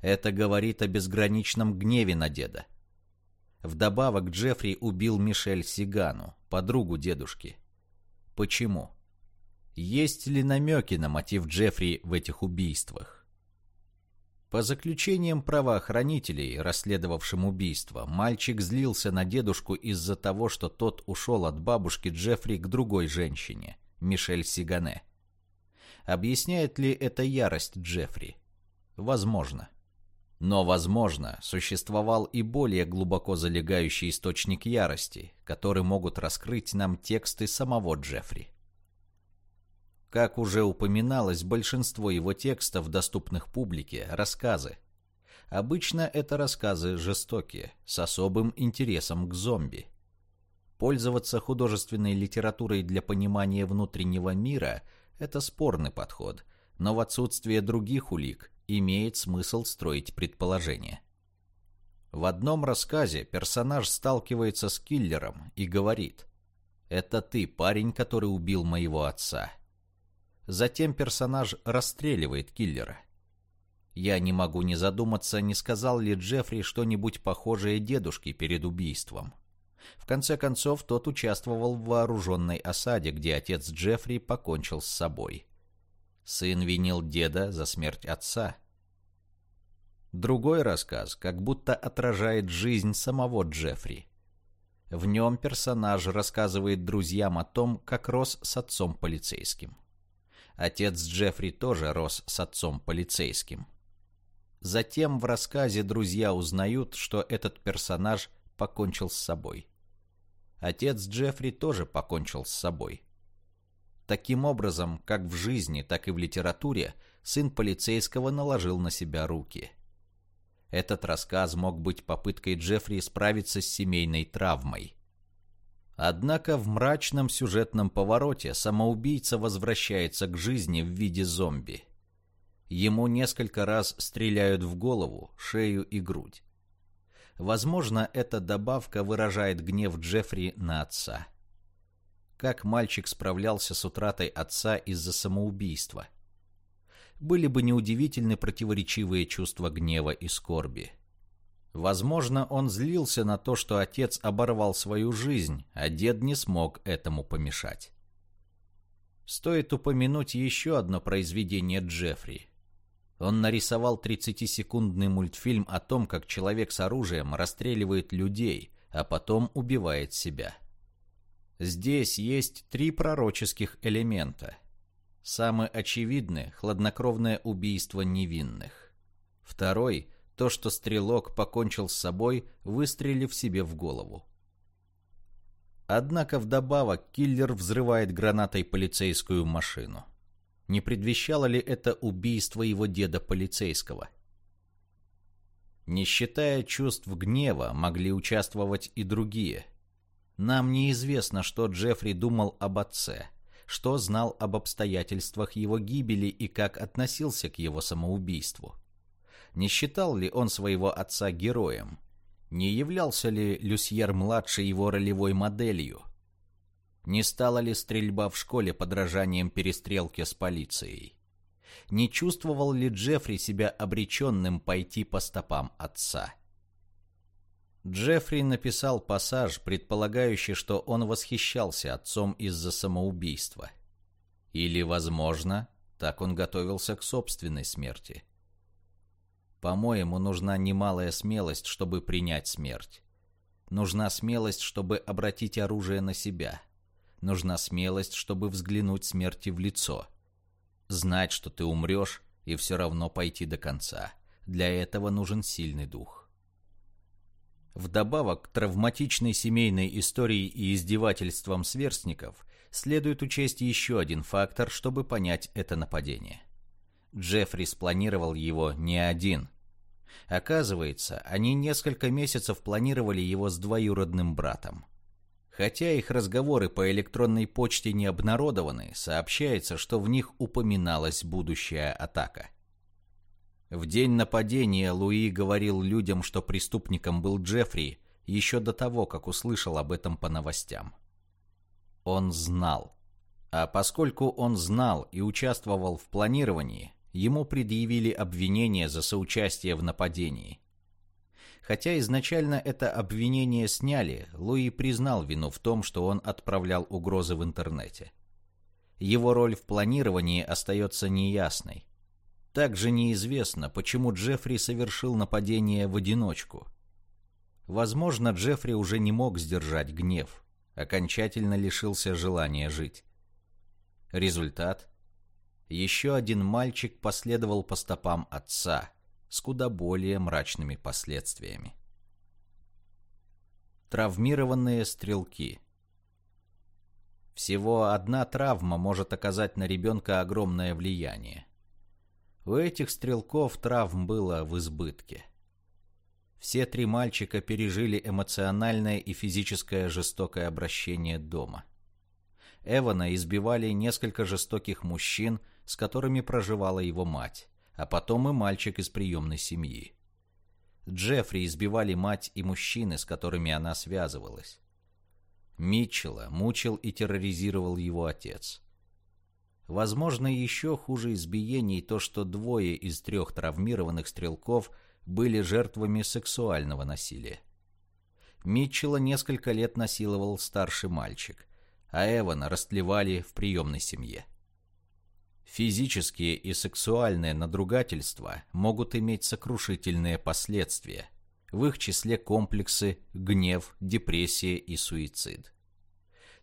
Это говорит о безграничном гневе на деда. Вдобавок Джеффри убил Мишель Сигану, подругу дедушки. Почему? Есть ли намеки на мотив Джеффри в этих убийствах? По заключениям правоохранителей, расследовавшим убийство, мальчик злился на дедушку из-за того, что тот ушел от бабушки Джеффри к другой женщине – Мишель Сигане. Объясняет ли это ярость Джеффри? Возможно. Но, возможно, существовал и более глубоко залегающий источник ярости, который могут раскрыть нам тексты самого Джеффри. Как уже упоминалось, большинство его текстов, доступных публике, рассказы. Обычно это рассказы жестокие, с особым интересом к зомби. Пользоваться художественной литературой для понимания внутреннего мира – это спорный подход, но в отсутствие других улик имеет смысл строить предположения. В одном рассказе персонаж сталкивается с киллером и говорит «Это ты, парень, который убил моего отца». Затем персонаж расстреливает киллера. Я не могу не задуматься, не сказал ли Джеффри что-нибудь похожее дедушке перед убийством. В конце концов, тот участвовал в вооруженной осаде, где отец Джеффри покончил с собой. Сын винил деда за смерть отца. Другой рассказ как будто отражает жизнь самого Джеффри. В нем персонаж рассказывает друзьям о том, как рос с отцом полицейским. Отец Джеффри тоже рос с отцом полицейским. Затем в рассказе друзья узнают, что этот персонаж покончил с собой. Отец Джеффри тоже покончил с собой. Таким образом, как в жизни, так и в литературе, сын полицейского наложил на себя руки. Этот рассказ мог быть попыткой Джеффри справиться с семейной травмой. Однако в мрачном сюжетном повороте самоубийца возвращается к жизни в виде зомби. Ему несколько раз стреляют в голову, шею и грудь. Возможно, эта добавка выражает гнев Джеффри на отца. Как мальчик справлялся с утратой отца из-за самоубийства – были бы неудивительны противоречивые чувства гнева и скорби. Возможно, он злился на то, что отец оборвал свою жизнь, а дед не смог этому помешать. Стоит упомянуть еще одно произведение Джеффри. Он нарисовал 30-секундный мультфильм о том, как человек с оружием расстреливает людей, а потом убивает себя. Здесь есть три пророческих элемента – Самый очевидный – хладнокровное убийство невинных. Второй – то, что стрелок покончил с собой, выстрелив себе в голову. Однако вдобавок киллер взрывает гранатой полицейскую машину. Не предвещало ли это убийство его деда полицейского? Не считая чувств гнева, могли участвовать и другие. Нам неизвестно, что Джеффри думал об отце – что знал об обстоятельствах его гибели и как относился к его самоубийству. Не считал ли он своего отца героем? Не являлся ли Люсьер-младший его ролевой моделью? Не стала ли стрельба в школе подражанием перестрелке с полицией? Не чувствовал ли Джеффри себя обреченным пойти по стопам отца? Джеффри написал пассаж, предполагающий, что он восхищался отцом из-за самоубийства. Или, возможно, так он готовился к собственной смерти. По-моему, нужна немалая смелость, чтобы принять смерть. Нужна смелость, чтобы обратить оружие на себя. Нужна смелость, чтобы взглянуть смерти в лицо. Знать, что ты умрешь, и все равно пойти до конца. Для этого нужен сильный дух. Вдобавок к травматичной семейной истории и издевательствам сверстников следует учесть еще один фактор, чтобы понять это нападение. Джеффри спланировал его не один. Оказывается, они несколько месяцев планировали его с двоюродным братом. Хотя их разговоры по электронной почте не обнародованы, сообщается, что в них упоминалась будущая атака – в день нападения Луи говорил людям, что преступником был Джеффри, еще до того, как услышал об этом по новостям. Он знал. А поскольку он знал и участвовал в планировании, ему предъявили обвинение за соучастие в нападении. Хотя изначально это обвинение сняли, Луи признал вину в том, что он отправлял угрозы в интернете. Его роль в планировании остается неясной. Также неизвестно, почему Джеффри совершил нападение в одиночку. Возможно, Джеффри уже не мог сдержать гнев, окончательно лишился желания жить. Результат? Еще один мальчик последовал по стопам отца с куда более мрачными последствиями. Травмированные стрелки Всего одна травма может оказать на ребенка огромное влияние. У этих стрелков травм было в избытке. Все три мальчика пережили эмоциональное и физическое жестокое обращение дома. Эвана избивали несколько жестоких мужчин, с которыми проживала его мать, а потом и мальчик из приемной семьи. Джеффри избивали мать и мужчины, с которыми она связывалась. Митчелла мучил и терроризировал его отец. Возможно, еще хуже избиений то, что двое из трех травмированных стрелков были жертвами сексуального насилия. Митчелла несколько лет насиловал старший мальчик, а Эвана растлевали в приемной семье. Физические и сексуальные надругательства могут иметь сокрушительные последствия, в их числе комплексы, гнев, депрессия и суицид.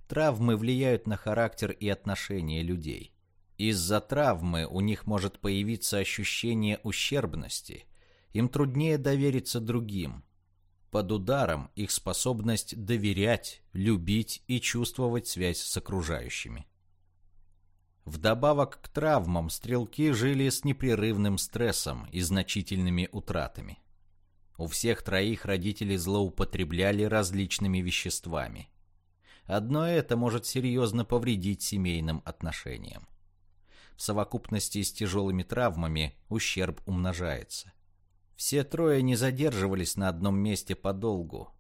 Травмы влияют на характер и отношения людей. Из-за травмы у них может появиться ощущение ущербности. Им труднее довериться другим. Под ударом их способность доверять, любить и чувствовать связь с окружающими. Вдобавок к травмам стрелки жили с непрерывным стрессом и значительными утратами. У всех троих родители злоупотребляли различными веществами. Одно это может серьезно повредить семейным отношениям. В совокупности с тяжелыми травмами ущерб умножается. Все трое не задерживались на одном месте подолгу.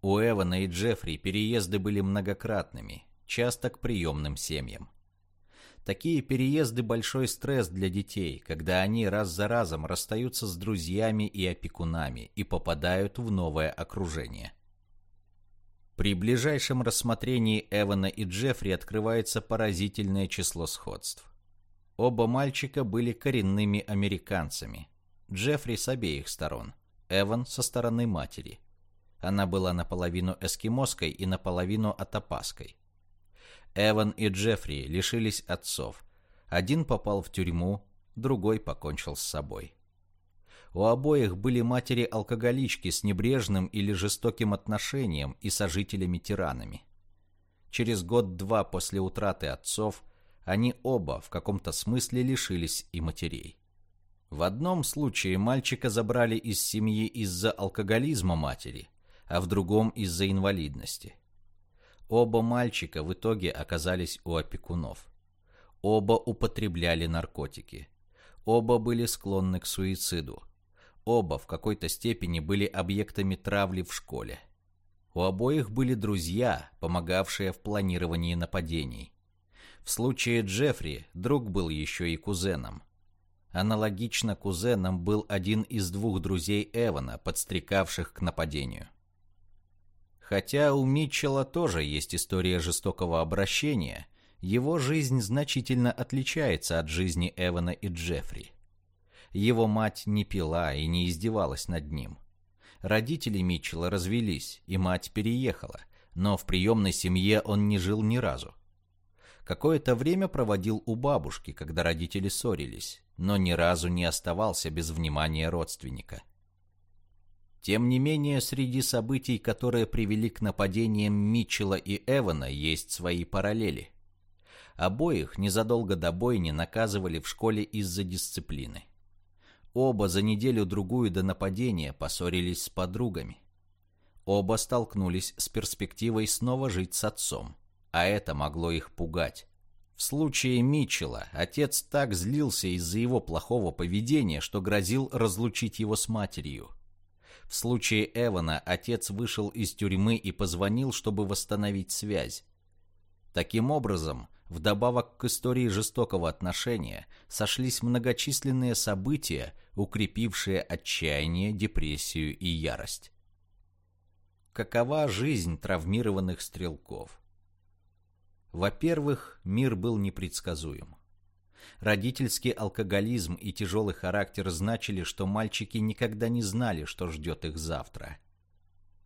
У Эвана и Джеффри переезды были многократными, часто к приемным семьям. Такие переезды – большой стресс для детей, когда они раз за разом расстаются с друзьями и опекунами и попадают в новое окружение. При ближайшем рассмотрении Эвана и Джеффри открывается поразительное число сходств. Оба мальчика были коренными американцами. Джеффри с обеих сторон, Эван со стороны матери. Она была наполовину эскимоской и наполовину атапаской. Эван и Джеффри лишились отцов. Один попал в тюрьму, другой покончил с собой. У обоих были матери-алкоголички с небрежным или жестоким отношением и сожителями-тиранами. Через год-два после утраты отцов они оба в каком-то смысле лишились и матерей. В одном случае мальчика забрали из семьи из-за алкоголизма матери, а в другом из-за инвалидности. Оба мальчика в итоге оказались у опекунов. Оба употребляли наркотики. Оба были склонны к суициду. Оба в какой-то степени были объектами травли в школе. У обоих были друзья, помогавшие в планировании нападений. В случае Джеффри друг был еще и кузеном. Аналогично кузеном был один из двух друзей Эвана, подстрекавших к нападению. Хотя у Митчелла тоже есть история жестокого обращения, его жизнь значительно отличается от жизни Эвана и Джеффри. Его мать не пила и не издевалась над ним. Родители Митчелла развелись, и мать переехала, но в приемной семье он не жил ни разу. Какое-то время проводил у бабушки, когда родители ссорились, но ни разу не оставался без внимания родственника. Тем не менее, среди событий, которые привели к нападениям Митчелла и Эвана, есть свои параллели. Обоих незадолго до бойни наказывали в школе из-за дисциплины. Оба за неделю-другую до нападения поссорились с подругами. Оба столкнулись с перспективой снова жить с отцом, а это могло их пугать. В случае Митчелла отец так злился из-за его плохого поведения, что грозил разлучить его с матерью – в случае Эвана отец вышел из тюрьмы и позвонил, чтобы восстановить связь. Таким образом, вдобавок к истории жестокого отношения, сошлись многочисленные события, укрепившие отчаяние, депрессию и ярость. Какова жизнь травмированных стрелков? Во-первых, мир был непредсказуем. Родительский алкоголизм и тяжелый характер значили, что мальчики никогда не знали, что ждет их завтра.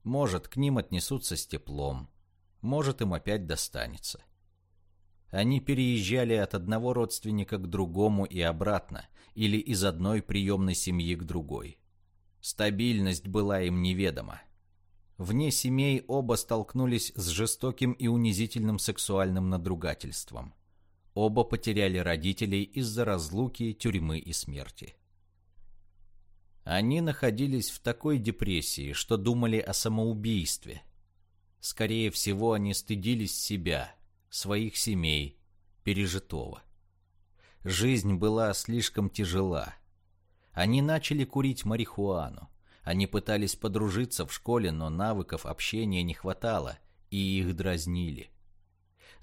Может, к ним отнесутся с теплом, может, им опять достанется. Они переезжали от одного родственника к другому и обратно, или из одной приемной семьи к другой. Стабильность была им неведома. Вне семей оба столкнулись с жестоким и унизительным сексуальным надругательством. Оба потеряли родителей из-за разлуки, тюрьмы и смерти. Они находились в такой депрессии, что думали о самоубийстве. Скорее всего, они стыдились себя, своих семей, пережитого. Жизнь была слишком тяжела. Они начали курить марихуану. Они пытались подружиться в школе, но навыков общения не хватало, и их дразнили.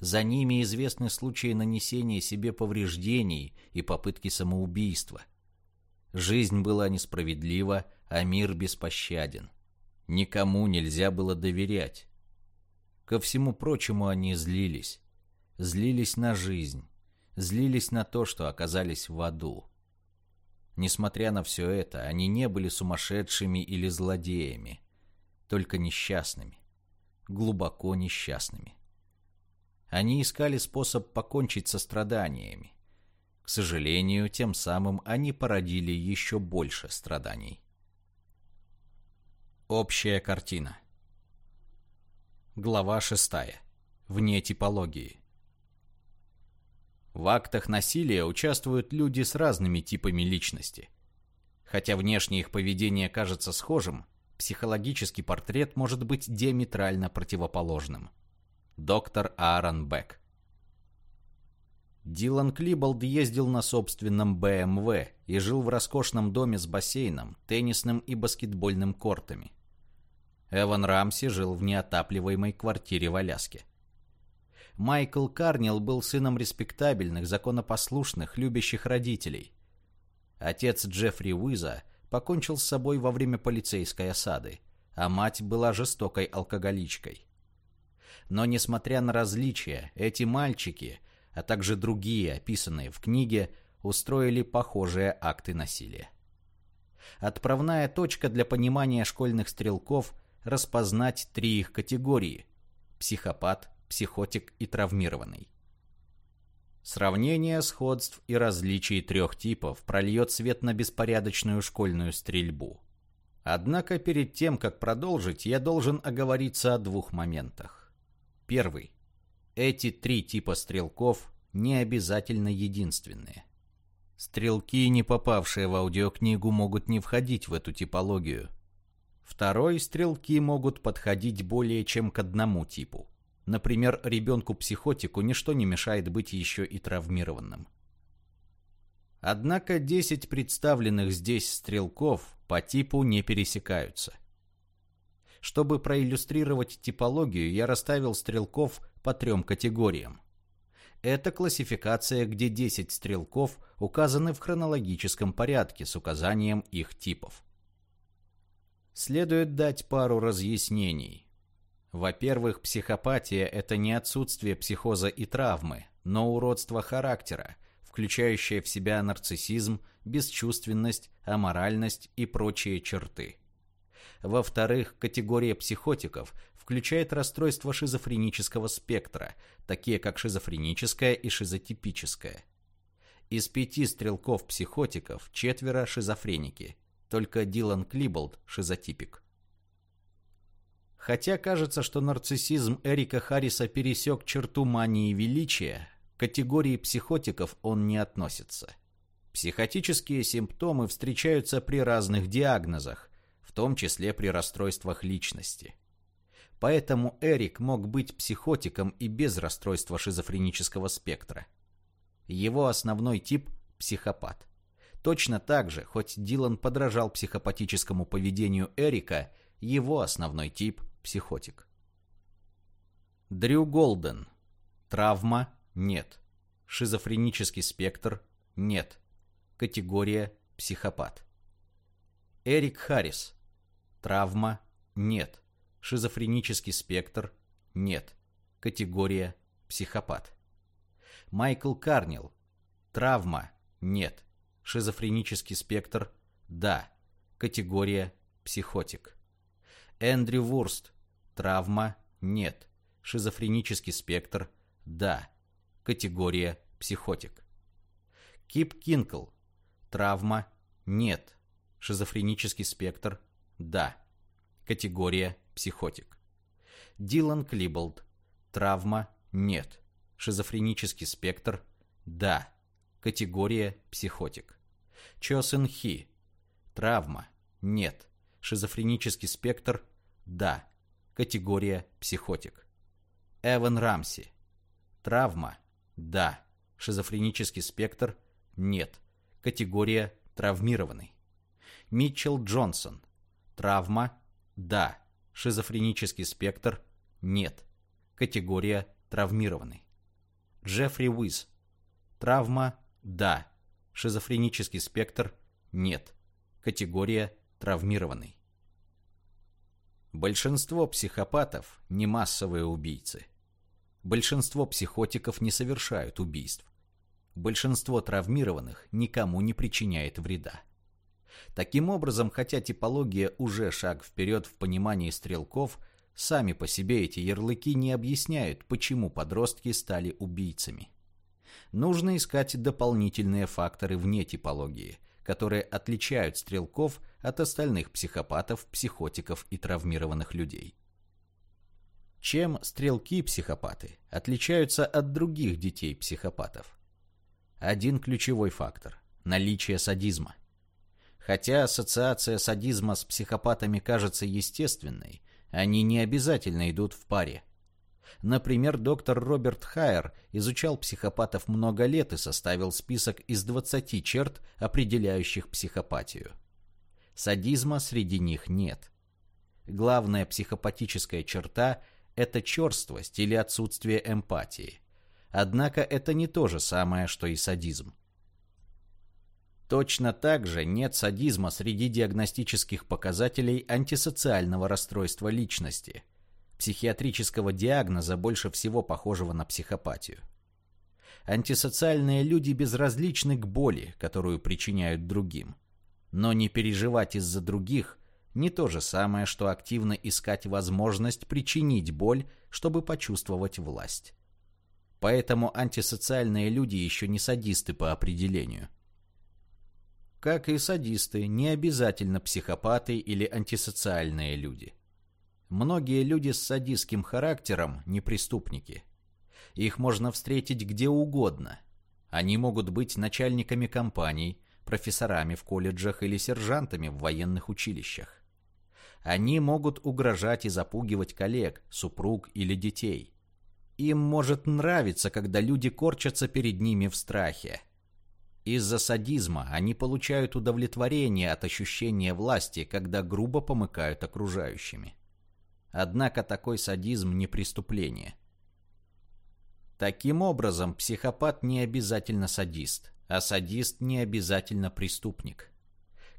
За ними известны случаи нанесения себе повреждений и попытки самоубийства. Жизнь была несправедлива, а мир беспощаден. Никому нельзя было доверять. Ко всему прочему они злились. Злились на жизнь. Злились на то, что оказались в аду. Несмотря на все это, они не были сумасшедшими или злодеями, только несчастными, глубоко несчастными. Они искали способ покончить со страданиями. К сожалению, тем самым они породили еще больше страданий. Общая картина. Глава 6. Вне типологии. В актах насилия участвуют люди с разными типами личности. Хотя внешне их поведение кажется схожим, психологический портрет может быть диаметрально противоположным. Доктор Аарон Бек Дилан Клиболд ездил на собственном БМВ и жил в роскошном доме с бассейном, теннисным и баскетбольным кортами. Эван Рамси жил в неотапливаемой квартире в Аляске. Майкл Карнил был сыном респектабельных, законопослушных, любящих родителей. Отец Джеффри Уиза покончил с собой во время полицейской осады, а мать была жестокой алкоголичкой. Но несмотря на различия, эти мальчики – а также другие, описанные в книге, устроили похожие акты насилия. Отправная точка для понимания школьных стрелков – распознать три их категории – психопат, психотик и травмированный. Сравнение сходств и различий трех типов прольет свет на беспорядочную школьную стрельбу. Однако перед тем, как продолжить, я должен оговориться о двух моментах. Первый. Эти три типа стрелков не обязательно единственные. Стрелки, не попавшие в аудиокнигу, могут не входить в эту типологию. Второй, стрелки могут подходить более чем к одному типу. Например, ребенку-психотику ничто не мешает быть еще и травмированным. Однако 10 представленных здесь стрелков по типу не пересекаются. Чтобы проиллюстрировать типологию, я расставил стрелков по трем категориям. Это классификация, где 10 стрелков указаны в хронологическом порядке с указанием их типов. Следует дать пару разъяснений. Во-первых, психопатия – это не отсутствие психоза и травмы, но уродство характера, включающее в себя нарциссизм, бесчувственность, аморальность и прочие черты. Во-вторых, категория психотиков включает расстройства шизофренического спектра, такие как шизофреническое и шизотипическое. Из пяти стрелков-психотиков четверо шизофреники, только Дилан Клиболд шизотипик. Хотя кажется, что нарциссизм Эрика Харриса пересек черту мании величия, к категории психотиков он не относится. Психотические симптомы встречаются при разных диагнозах, в том числе при расстройствах личности. Поэтому Эрик мог быть психотиком и без расстройства шизофренического спектра. Его основной тип – психопат. Точно так же, хоть Дилан подражал психопатическому поведению Эрика, его основной тип – психотик. Дрю Голден. Травма – нет. Шизофренический спектр – нет. Категория – психопат. Эрик Харрис. Травма – нет. Шизофренический спектр – нет. Категория – психопат. Майкл Карнил. Травма – нет. Шизофренический спектр – да. Категория – психотик. Эндрю Вурст. Травма – нет. Шизофренический спектр – да. Категория – психотик. Кип Кинкл. Травма – нет. Шизофренический спектр – да. Категория психотик. Дилан Клиболд. Травма – нет. Шизофренический спектр – да. Категория – психотик. Чосен Хи. Травма – нет. Шизофренический спектр – да. Категория – психотик. Эван Рамси. Травма – да. Шизофренический спектр – нет. Категория – травмированный. Митчелл Джонсон. Травма – да. Шизофренический спектр – нет. Категория травмированный. Джеффри Уиз. Травма – да. Шизофренический спектр – нет. Категория травмированный. Большинство психопатов не массовые убийцы. Большинство психотиков не совершают убийств. Большинство травмированных никому не причиняет вреда. Таким образом, хотя типология уже шаг вперед в понимании стрелков, сами по себе эти ярлыки не объясняют, почему подростки стали убийцами. Нужно искать дополнительные факторы вне типологии, которые отличают стрелков от остальных психопатов, психотиков и травмированных людей. Чем стрелки-психопаты отличаются от других детей-психопатов? Один ключевой фактор – наличие садизма. Хотя ассоциация садизма с психопатами кажется естественной, они не обязательно идут в паре. Например, доктор Роберт Хайер изучал психопатов много лет и составил список из 20 черт, определяющих психопатию. Садизма среди них нет. Главная психопатическая черта – это черствость или отсутствие эмпатии. Однако это не то же самое, что и садизм. Точно так же нет садизма среди диагностических показателей антисоциального расстройства личности, психиатрического диагноза, больше всего похожего на психопатию. Антисоциальные люди безразличны к боли, которую причиняют другим. Но не переживать из-за других не то же самое, что активно искать возможность причинить боль, чтобы почувствовать власть. Поэтому антисоциальные люди еще не садисты по определению – как и садисты, не обязательно психопаты или антисоциальные люди. Многие люди с садистским характером не преступники. Их можно встретить где угодно. Они могут быть начальниками компаний, профессорами в колледжах или сержантами в военных училищах. Они могут угрожать и запугивать коллег, супруг или детей. Им может нравиться, когда люди корчатся перед ними в страхе, из-за садизма они получают удовлетворение от ощущения власти, когда грубо помыкают окружающими. Однако такой садизм не преступление. Таким образом, психопат не обязательно садист, а садист не обязательно преступник.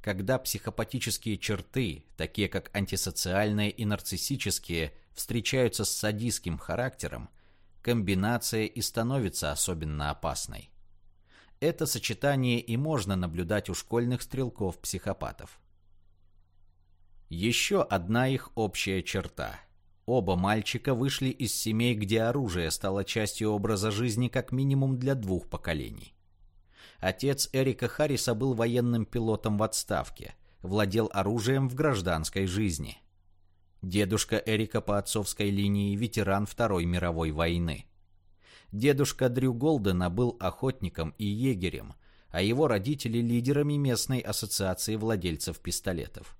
Когда психопатические черты, такие как антисоциальные и нарциссические, встречаются с садистским характером, комбинация и становится особенно опасной. Это сочетание и можно наблюдать у школьных стрелков-психопатов. Еще одна их общая черта. Оба мальчика вышли из семей, где оружие стало частью образа жизни как минимум для двух поколений. Отец Эрика Харриса был военным пилотом в отставке, владел оружием в гражданской жизни. Дедушка Эрика по отцовской линии ветеран Второй мировой войны. Дедушка Дрю Голдена был охотником и егерем, а его родители лидерами местной ассоциации владельцев пистолетов.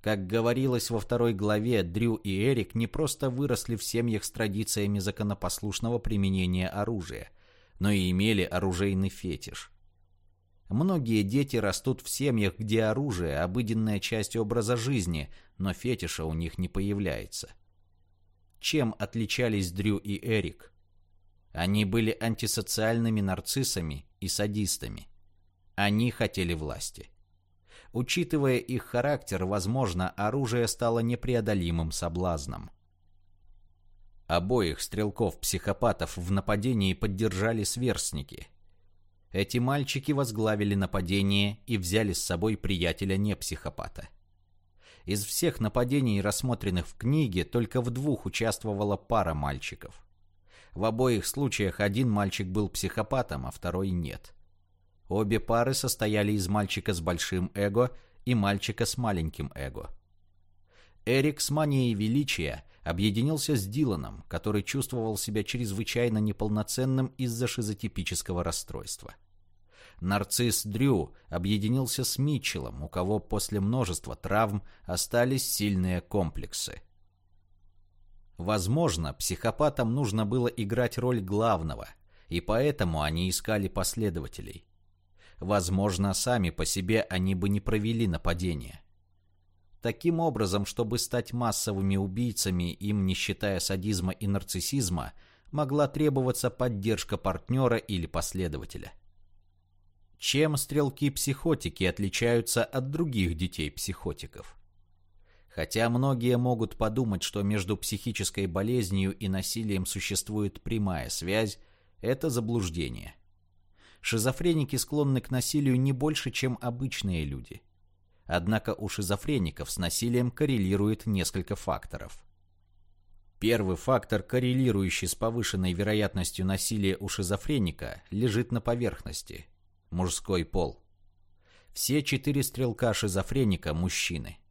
Как говорилось во второй главе, Дрю и Эрик не просто выросли в семьях с традициями законопослушного применения оружия, но и имели оружейный фетиш. Многие дети растут в семьях, где оружие – обыденная часть образа жизни, но фетиша у них не появляется. Чем отличались Дрю и Эрик? Они были антисоциальными нарциссами и садистами. Они хотели власти. Учитывая их характер, возможно, оружие стало непреодолимым соблазном. Обоих стрелков-психопатов в нападении поддержали сверстники. Эти мальчики возглавили нападение и взяли с собой приятеля не-психопата. Из всех нападений, рассмотренных в книге, только в двух участвовала пара мальчиков – в обоих случаях один мальчик был психопатом, а второй нет. Обе пары состояли из мальчика с большим эго и мальчика с маленьким эго. Эрик с манией величия объединился с Диланом, который чувствовал себя чрезвычайно неполноценным из-за шизотипического расстройства. Нарцисс Дрю объединился с Митчеллом, у кого после множества травм остались сильные комплексы – Возможно, психопатам нужно было играть роль главного, и поэтому они искали последователей. Возможно, сами по себе они бы не провели нападение. Таким образом, чтобы стать массовыми убийцами, им, не считая садизма и нарциссизма, могла требоваться поддержка партнера или последователя. Чем стрелки-психотики отличаются от других детей-психотиков? Хотя многие могут подумать, что между психической болезнью и насилием существует прямая связь, это заблуждение. Шизофреники склонны к насилию не больше, чем обычные люди. Однако у шизофреников с насилием коррелирует несколько факторов. Первый фактор, коррелирующий с повышенной вероятностью насилия у шизофреника, лежит на поверхности – мужской пол. Все четыре стрелка шизофреника – мужчины –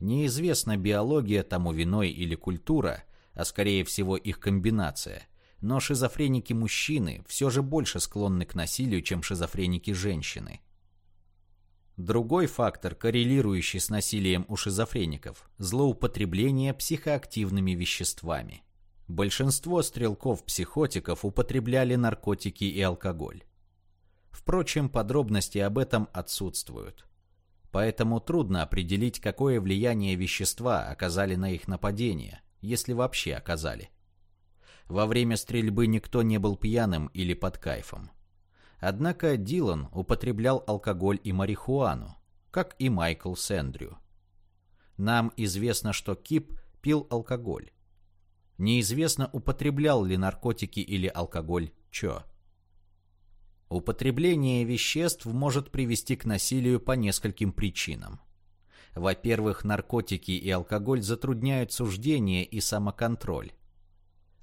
Неизвестна биология тому виной или культура, а скорее всего их комбинация, но шизофреники-мужчины все же больше склонны к насилию, чем шизофреники-женщины. Другой фактор, коррелирующий с насилием у шизофреников – злоупотребление психоактивными веществами. Большинство стрелков-психотиков употребляли наркотики и алкоголь. Впрочем, подробности об этом отсутствуют. Поэтому трудно определить, какое влияние вещества оказали на их нападение, если вообще оказали. Во время стрельбы никто не был пьяным или под кайфом. Однако Дилан употреблял алкоголь и марихуану, как и Майкл Сэндрю. Нам известно, что Кип пил алкоголь. Неизвестно, употреблял ли наркотики или алкоголь Чо. Употребление веществ может привести к насилию по нескольким причинам. Во-первых, наркотики и алкоголь затрудняют суждение и самоконтроль.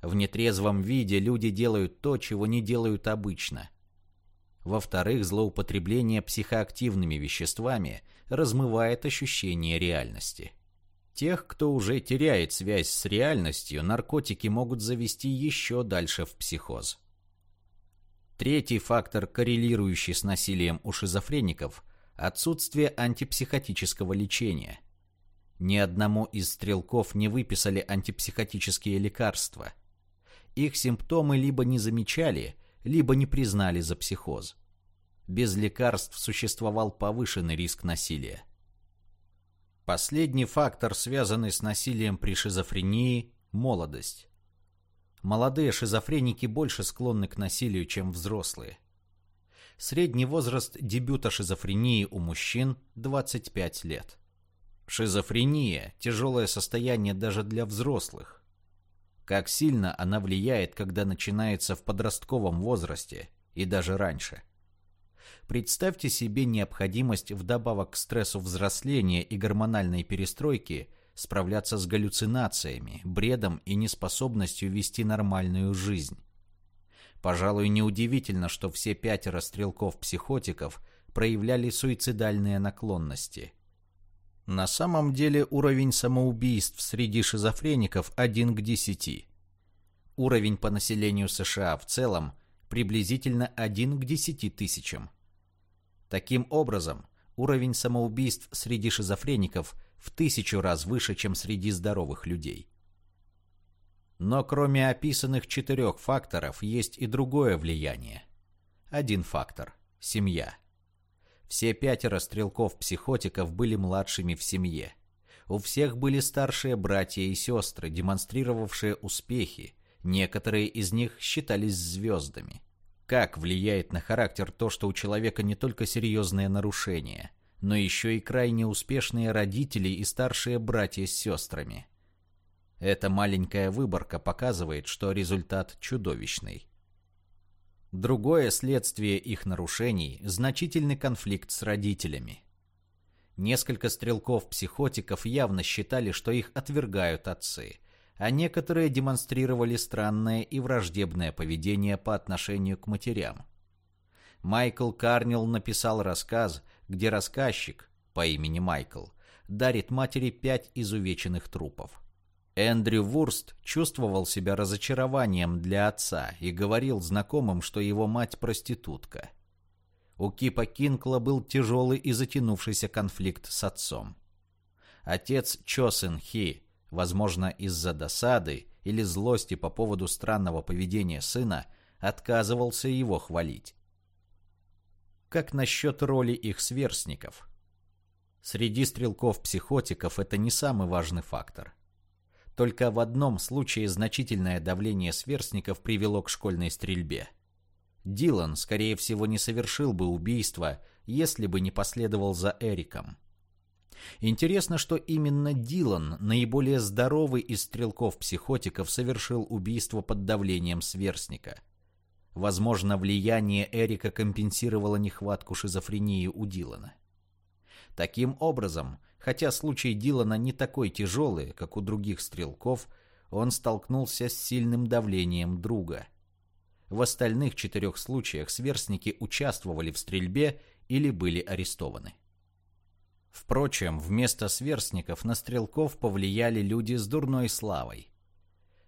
В нетрезвом виде люди делают то, чего не делают обычно. Во-вторых, злоупотребление психоактивными веществами размывает ощущение реальности. Тех, кто уже теряет связь с реальностью, наркотики могут завести еще дальше в психоз. Третий фактор, коррелирующий с насилием у шизофреников – отсутствие антипсихотического лечения. Ни одному из стрелков не выписали антипсихотические лекарства. Их симптомы либо не замечали – либо не признали за психоз. Без лекарств существовал повышенный риск насилия. Последний фактор, связанный с насилием при шизофрении – молодость. Молодые шизофреники больше склонны к насилию, чем взрослые. Средний возраст дебюта шизофрении у мужчин – 25 лет. Шизофрения – тяжелое состояние даже для взрослых. Как сильно она влияет, когда начинается в подростковом возрасте и даже раньше. Представьте себе необходимость вдобавок к стрессу взросления и гормональной перестройки справляться с галлюцинациями, бредом и неспособностью вести нормальную жизнь. Пожалуй, неудивительно, что все пятеро стрелков-психотиков проявляли суицидальные наклонности – на самом деле уровень самоубийств среди шизофреников 1 к 10. Уровень по населению США в целом приблизительно 1 к 10 тысячам. Таким образом, уровень самоубийств среди шизофреников в тысячу раз выше, чем среди здоровых людей. Но кроме описанных четырех факторов есть и другое влияние. Один фактор – семья – все пятеро стрелков-психотиков были младшими в семье. У всех были старшие братья и сестры, демонстрировавшие успехи. Некоторые из них считались звездами. Как влияет на характер то, что у человека не только серьезные нарушения, но еще и крайне успешные родители и старшие братья с сестрами? Эта маленькая выборка показывает, что результат чудовищный. Другое следствие их нарушений – значительный конфликт с родителями. Несколько стрелков-психотиков явно считали, что их отвергают отцы, а некоторые демонстрировали странное и враждебное поведение по отношению к матерям. Майкл Карнил написал рассказ, где рассказчик, по имени Майкл, дарит матери пять изувеченных трупов – Эндрю Вурст чувствовал себя разочарованием для отца и говорил знакомым, что его мать проститутка. У Кипа Кинкла был тяжелый и затянувшийся конфликт с отцом. Отец Чосен Хи, возможно, из-за досады или злости по поводу странного поведения сына, отказывался его хвалить. Как насчет роли их сверстников? Среди стрелков-психотиков это не самый важный фактор – только в одном случае значительное давление сверстников привело к школьной стрельбе. Дилан, скорее всего, не совершил бы убийство, если бы не последовал за Эриком. Интересно, что именно Дилан, наиболее здоровый из стрелков-психотиков, совершил убийство под давлением сверстника. Возможно, влияние Эрика компенсировало нехватку шизофрении у Дилана. Таким образом, Хотя случай Дилана не такой тяжелый, как у других стрелков, он столкнулся с сильным давлением друга. В остальных четырех случаях сверстники участвовали в стрельбе или были арестованы. Впрочем, вместо сверстников на стрелков повлияли люди с дурной славой.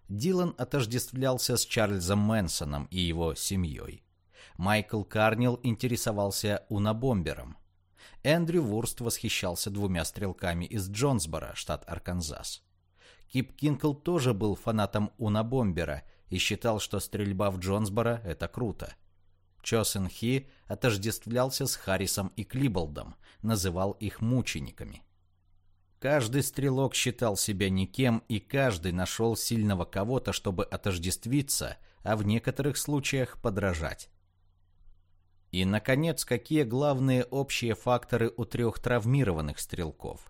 Дилан отождествлялся с Чарльзом Мэнсоном и его семьей. Майкл Карнил интересовался унабомбером – Эндрю Вурст восхищался двумя стрелками из Джонсбора, штат Арканзас. Кип Кинкл тоже был фанатом Унабомбера и считал, что стрельба в Джонсборо – это круто. Чосен Хи отождествлялся с Харрисом и Клиболдом, называл их мучениками. Каждый стрелок считал себя никем, и каждый нашел сильного кого-то, чтобы отождествиться, а в некоторых случаях подражать. И, наконец, какие главные общие факторы у трех травмированных стрелков?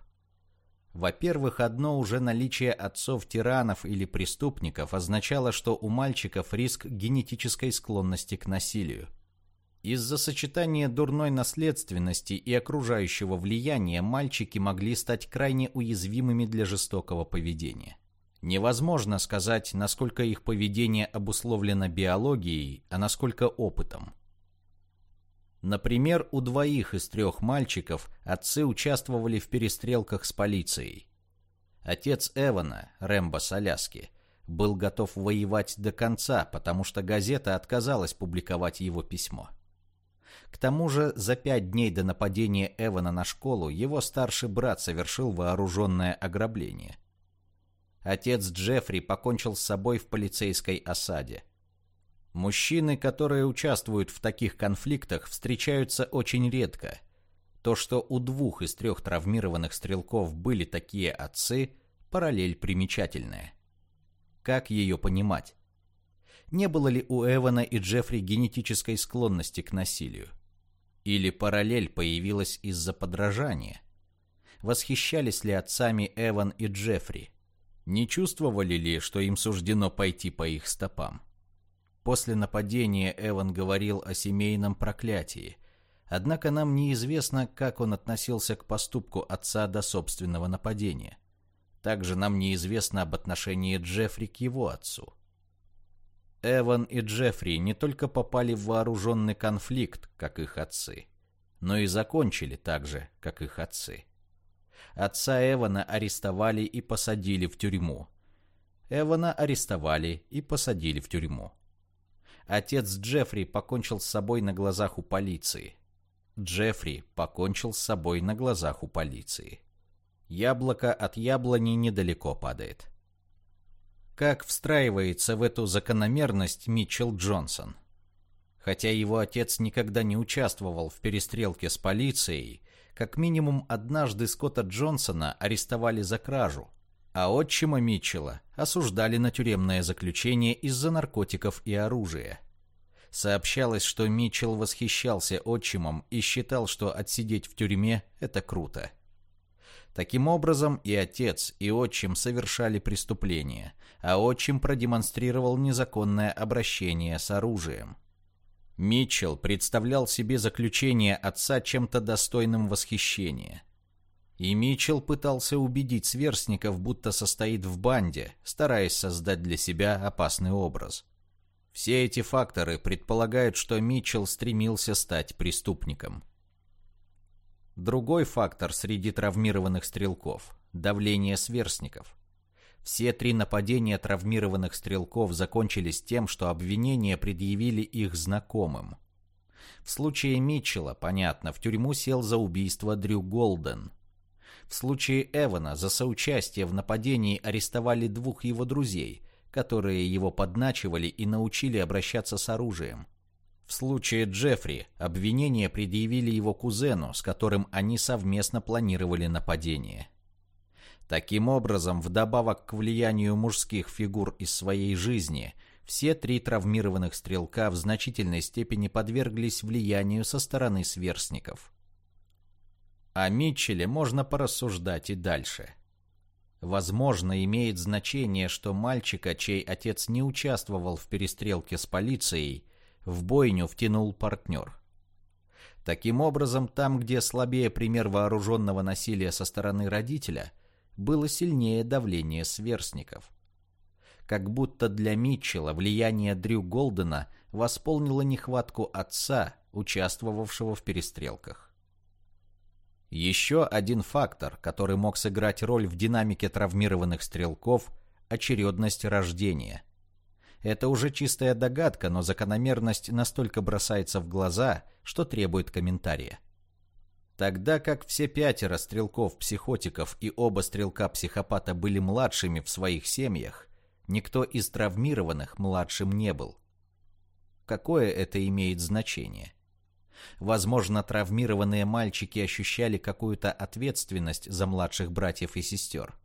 Во-первых, одно уже наличие отцов-тиранов или преступников означало, что у мальчиков риск генетической склонности к насилию. Из-за сочетания дурной наследственности и окружающего влияния мальчики могли стать крайне уязвимыми для жестокого поведения. Невозможно сказать, насколько их поведение обусловлено биологией, а насколько опытом. Например, у двоих из трех мальчиков отцы участвовали в перестрелках с полицией. Отец Эвана, Рэмбо Соляски, был готов воевать до конца, потому что газета отказалась публиковать его письмо. К тому же, за пять дней до нападения Эвана на школу его старший брат совершил вооруженное ограбление. Отец Джеффри покончил с собой в полицейской осаде. Мужчины, которые участвуют в таких конфликтах, встречаются очень редко. То, что у двух из трех травмированных стрелков были такие отцы, параллель примечательная. Как ее понимать? Не было ли у Эвана и Джеффри генетической склонности к насилию? Или параллель появилась из-за подражания? Восхищались ли отцами Эван и Джеффри? Не чувствовали ли, что им суждено пойти по их стопам? После нападения Эван говорил о семейном проклятии. Однако нам неизвестно, как он относился к поступку отца до собственного нападения. Также нам неизвестно об отношении Джеффри к его отцу. Эван и Джеффри не только попали в вооруженный конфликт, как их отцы, но и закончили так же, как их отцы. Отца Эвана арестовали и посадили в тюрьму. Эвана арестовали и посадили в тюрьму. Отец Джеффри покончил с собой на глазах у полиции. Джеффри покончил с собой на глазах у полиции. Яблоко от яблони недалеко падает. Как встраивается в эту закономерность Митчелл Джонсон? Хотя его отец никогда не участвовал в перестрелке с полицией, как минимум однажды Скотта Джонсона арестовали за кражу, а отчима Митчелла осуждали на тюремное заключение из-за наркотиков и оружия. Сообщалось, что Митчелл восхищался отчимом и считал, что отсидеть в тюрьме – это круто. Таким образом, и отец, и отчим совершали преступления, а отчим продемонстрировал незаконное обращение с оружием. Митчелл представлял себе заключение отца чем-то достойным восхищения. И Митчелл пытался убедить сверстников, будто состоит в банде, стараясь создать для себя опасный образ. Все эти факторы предполагают, что Митчелл стремился стать преступником. Другой фактор среди травмированных стрелков – давление сверстников. Все три нападения травмированных стрелков закончились тем, что обвинения предъявили их знакомым. В случае Митчелла, понятно, в тюрьму сел за убийство Дрю Голден. В случае Эвана за соучастие в нападении арестовали двух его друзей, которые его подначивали и научили обращаться с оружием – в случае Джеффри обвинения предъявили его кузену, с которым они совместно планировали нападение. Таким образом, вдобавок к влиянию мужских фигур из своей жизни, все три травмированных стрелка в значительной степени подверглись влиянию со стороны сверстников. О Митчелле можно порассуждать и дальше. Возможно, имеет значение, что мальчика, чей отец не участвовал в перестрелке с полицией, в бойню втянул партнер. Таким образом, там, где слабее пример вооруженного насилия со стороны родителя, было сильнее давление сверстников. Как будто для Митчелла влияние Дрю Голдена восполнило нехватку отца, участвовавшего в перестрелках. Еще один фактор, который мог сыграть роль в динамике травмированных стрелков – очередность рождения – это уже чистая догадка, но закономерность настолько бросается в глаза, что требует комментария. Тогда как все пятеро стрелков-психотиков и оба стрелка-психопата были младшими в своих семьях, никто из травмированных младшим не был. Какое это имеет значение? Возможно, травмированные мальчики ощущали какую-то ответственность за младших братьев и сестер.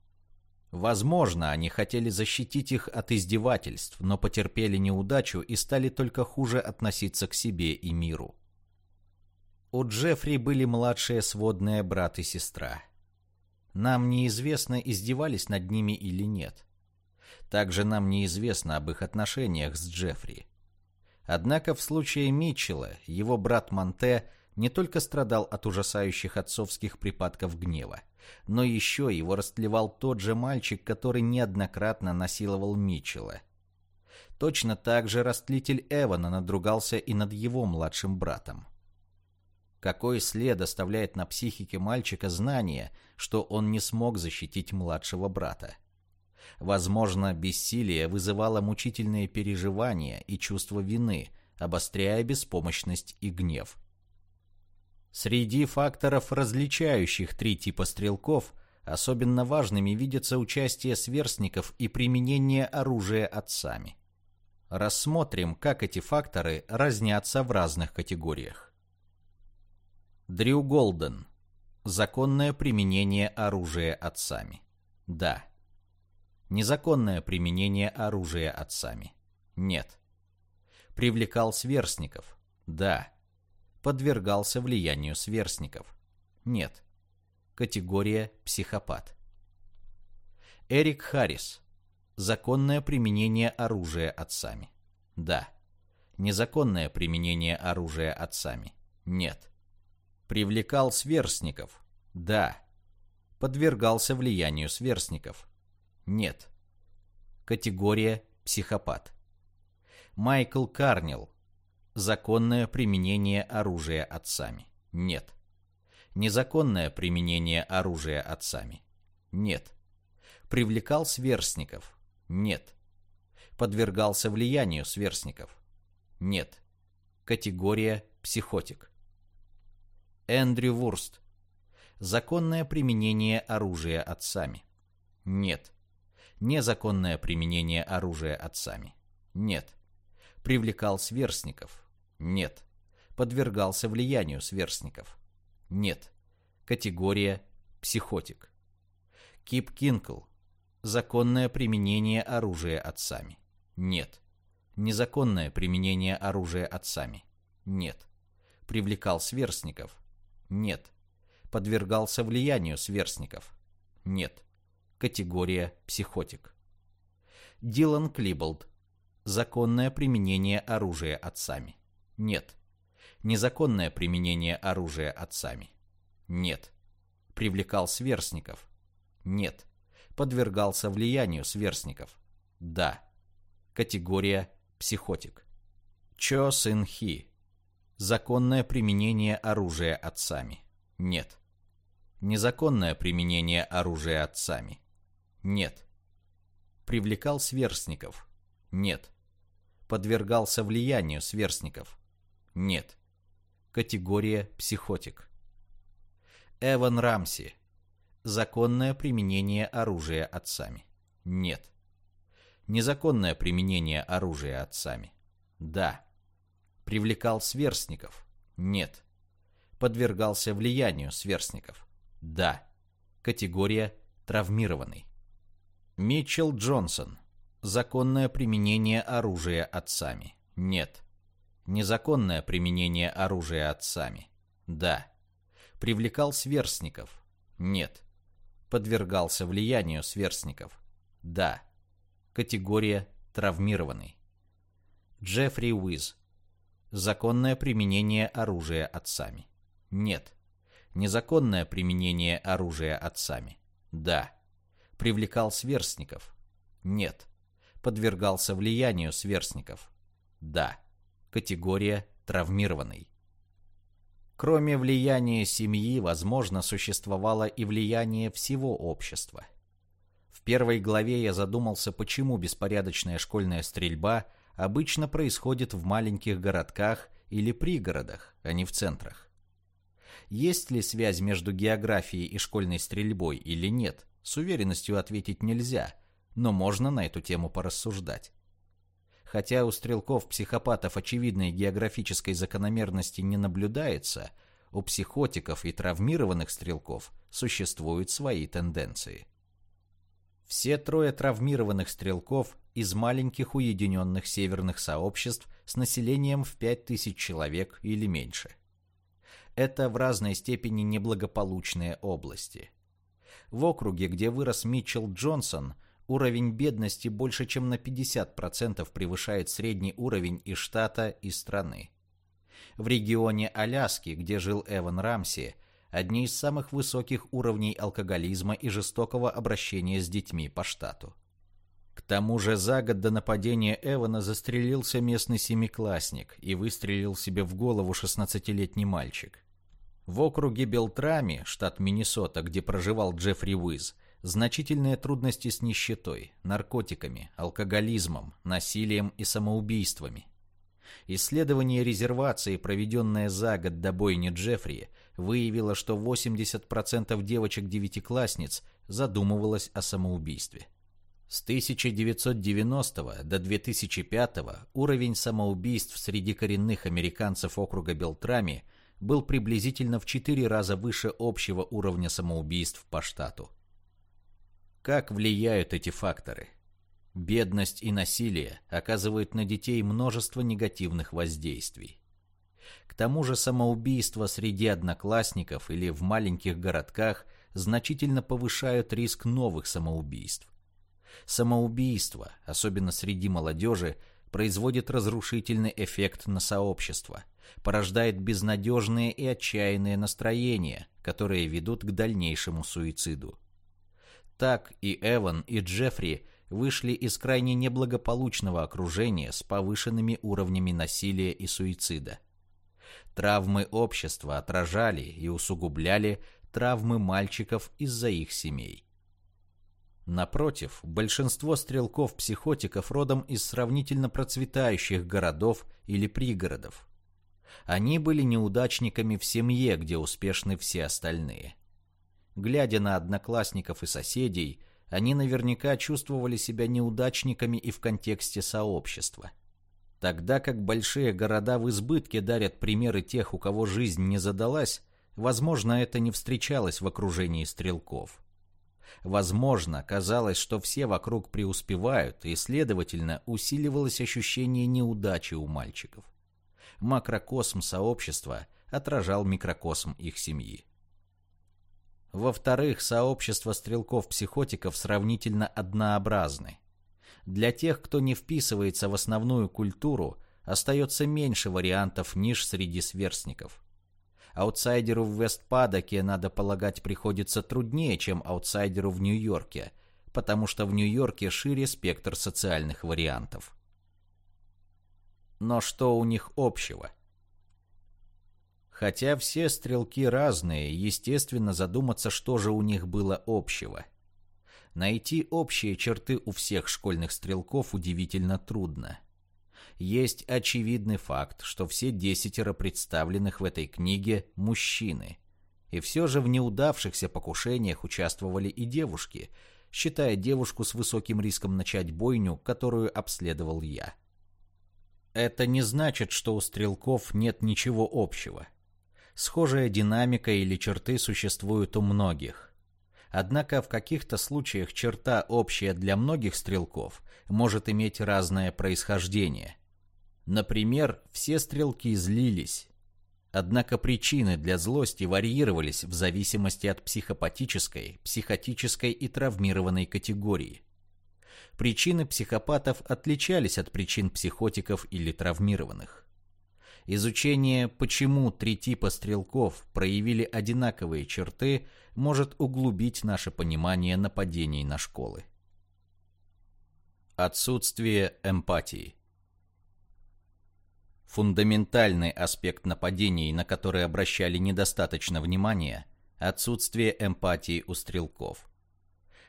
Возможно, они хотели защитить их от издевательств, но потерпели неудачу и стали только хуже относиться к себе и миру. У Джеффри были младшие сводные брат и сестра. Нам неизвестно, издевались над ними или нет. Также нам неизвестно об их отношениях с Джеффри. Однако в случае Митчелла его брат Монте не только страдал от ужасающих отцовских припадков гнева, но еще его растлевал тот же мальчик, который неоднократно насиловал Митчелла. Точно так же растлитель Эвана надругался и над его младшим братом. Какой след оставляет на психике мальчика знание, что он не смог защитить младшего брата? Возможно, бессилие вызывало мучительные переживания и чувство вины, обостряя беспомощность и гнев. Среди факторов, различающих три типа стрелков, особенно важными видятся участие сверстников и применение оружия отцами. Рассмотрим, как эти факторы разнятся в разных категориях. Дрю Голден. Законное применение оружия отцами. Да. Незаконное применение оружия отцами. Нет. Привлекал сверстников. Да. Подвергался влиянию сверстников. Нет. Категория психопат. Эрик Харрис. Законное применение оружия отцами. Да. Незаконное применение оружия отцами. Нет. Привлекал сверстников. Да. Подвергался влиянию сверстников. Нет. Категория психопат. Майкл Карнил. Законное применение оружия отцами. Нет. Незаконное применение оружия отцами. Нет. Привлекал сверстников. Нет. Подвергался влиянию сверстников. Нет. Категория психотик. Эндрю Вурст. Законное применение оружия отцами. Нет. Незаконное применение оружия отцами. Нет. Привлекал сверстников. Нет. Подвергался влиянию сверстников. Нет. Категория психотик. Кип Кинкл. Законное применение оружия отцами. Нет. Незаконное применение оружия отцами. Нет. Привлекал сверстников. Нет. Подвергался влиянию сверстников. Нет. Категория психотик. Дилан Клиболд. Законное применение оружия отцами. Нет. Незаконное применение оружия отцами. Нет. Привлекал сверстников. Нет. Подвергался влиянию сверстников. Да. Категория психотик. Чо Сын Хи. Законное применение оружия отцами. Нет. Незаконное применение оружия отцами. Нет. Привлекал сверстников? Нет. Подвергался влиянию сверстников? Нет. Категория психотик. Эван Рамси. Законное применение оружия отцами? Нет. Незаконное применение оружия отцами? Да. Привлекал сверстников? Нет. Подвергался влиянию сверстников? Да. Категория травмированный. Митчелл Джонсон. Законное применение оружия отцами. Нет. Незаконное применение оружия отцами. Да. Привлекал сверстников. Нет. Подвергался влиянию сверстников. Да. Категория травмированный. Джеффри Уиз. Законное применение оружия отцами. Нет. Незаконное применение оружия отцами. Да. Привлекал сверстников? Нет. Подвергался влиянию сверстников? Да. Категория травмированный. Кроме влияния семьи, возможно, существовало и влияние всего общества. В первой главе я задумался, почему беспорядочная школьная стрельба обычно происходит в маленьких городках или пригородах, а не в центрах. Есть ли связь между географией и школьной стрельбой или нет, с уверенностью ответить нельзя, но можно на эту тему порассуждать. Хотя у стрелков-психопатов очевидной географической закономерности не наблюдается, у психотиков и травмированных стрелков существуют свои тенденции. Все трое травмированных стрелков из маленьких уединенных северных сообществ с населением в 5000 человек или меньше. Это в разной степени неблагополучные области. В округе, где вырос Митчелл Джонсон, уровень бедности больше чем на 50% превышает средний уровень и штата, и страны. В регионе Аляски, где жил Эван Рамси, одни из самых высоких уровней алкоголизма и жестокого обращения с детьми по штату. К тому же за год до нападения Эвана застрелился местный семиклассник и выстрелил себе в голову 16-летний мальчик. В округе Белтрами, штат Миннесота, где проживал Джеффри Уиз, значительные трудности с нищетой, наркотиками, алкоголизмом, насилием и самоубийствами. Исследование резервации, проведенное за год до бойни Джеффри, выявило, что 80% девочек-девятиклассниц задумывалось о самоубийстве. С 1990 до 2005 уровень самоубийств среди коренных американцев округа Белтрами был приблизительно в 4 раза выше общего уровня самоубийств по штату. Как влияют эти факторы? Бедность и насилие оказывают на детей множество негативных воздействий. К тому же самоубийства среди одноклассников или в маленьких городках значительно повышают риск новых самоубийств. Самоубийство, особенно среди молодежи, производит разрушительный эффект на сообщество, порождает безнадежные и отчаянные настроения, которые ведут к дальнейшему суициду. Так и Эван, и Джеффри вышли из крайне неблагополучного окружения с повышенными уровнями насилия и суицида. Травмы общества отражали и усугубляли травмы мальчиков из-за их семей. Напротив, большинство стрелков-психотиков родом из сравнительно процветающих городов или пригородов. Они были неудачниками в семье, где успешны все остальные. Глядя на одноклассников и соседей, они наверняка чувствовали себя неудачниками и в контексте сообщества. Тогда как большие города в избытке дарят примеры тех, у кого жизнь не задалась, возможно, это не встречалось в окружении стрелков. Возможно, казалось, что все вокруг преуспевают, и, следовательно, усиливалось ощущение неудачи у мальчиков. Макрокосм сообщества отражал микрокосм их семьи. Во-вторых, сообщества стрелков-психотиков сравнительно однообразны. Для тех, кто не вписывается в основную культуру, остается меньше вариантов ниш среди сверстников. Аутсайдеру в Вестпадаке, надо полагать, приходится труднее, чем аутсайдеру в Нью-Йорке, потому что в Нью-Йорке шире спектр социальных вариантов. Но что у них общего – Хотя все стрелки разные, естественно задуматься, что же у них было общего. Найти общие черты у всех школьных стрелков удивительно трудно. Есть очевидный факт, что все десятеро представленных в этой книге – мужчины. И все же в неудавшихся покушениях участвовали и девушки, считая девушку с высоким риском начать бойню, которую обследовал я. Это не значит, что у стрелков нет ничего общего. Схожая динамика или черты существуют у многих. Однако в каких-то случаях черта, общая для многих стрелков, может иметь разное происхождение. Например, все стрелки злились. Однако причины для злости варьировались в зависимости от психопатической, психотической и травмированной категории. Причины психопатов отличались от причин психотиков или травмированных. Изучение, почему три типа стрелков проявили одинаковые черты, может углубить наше понимание нападений на школы. Отсутствие эмпатии Фундаментальный аспект нападений, на которые обращали недостаточно внимания – отсутствие эмпатии у стрелков.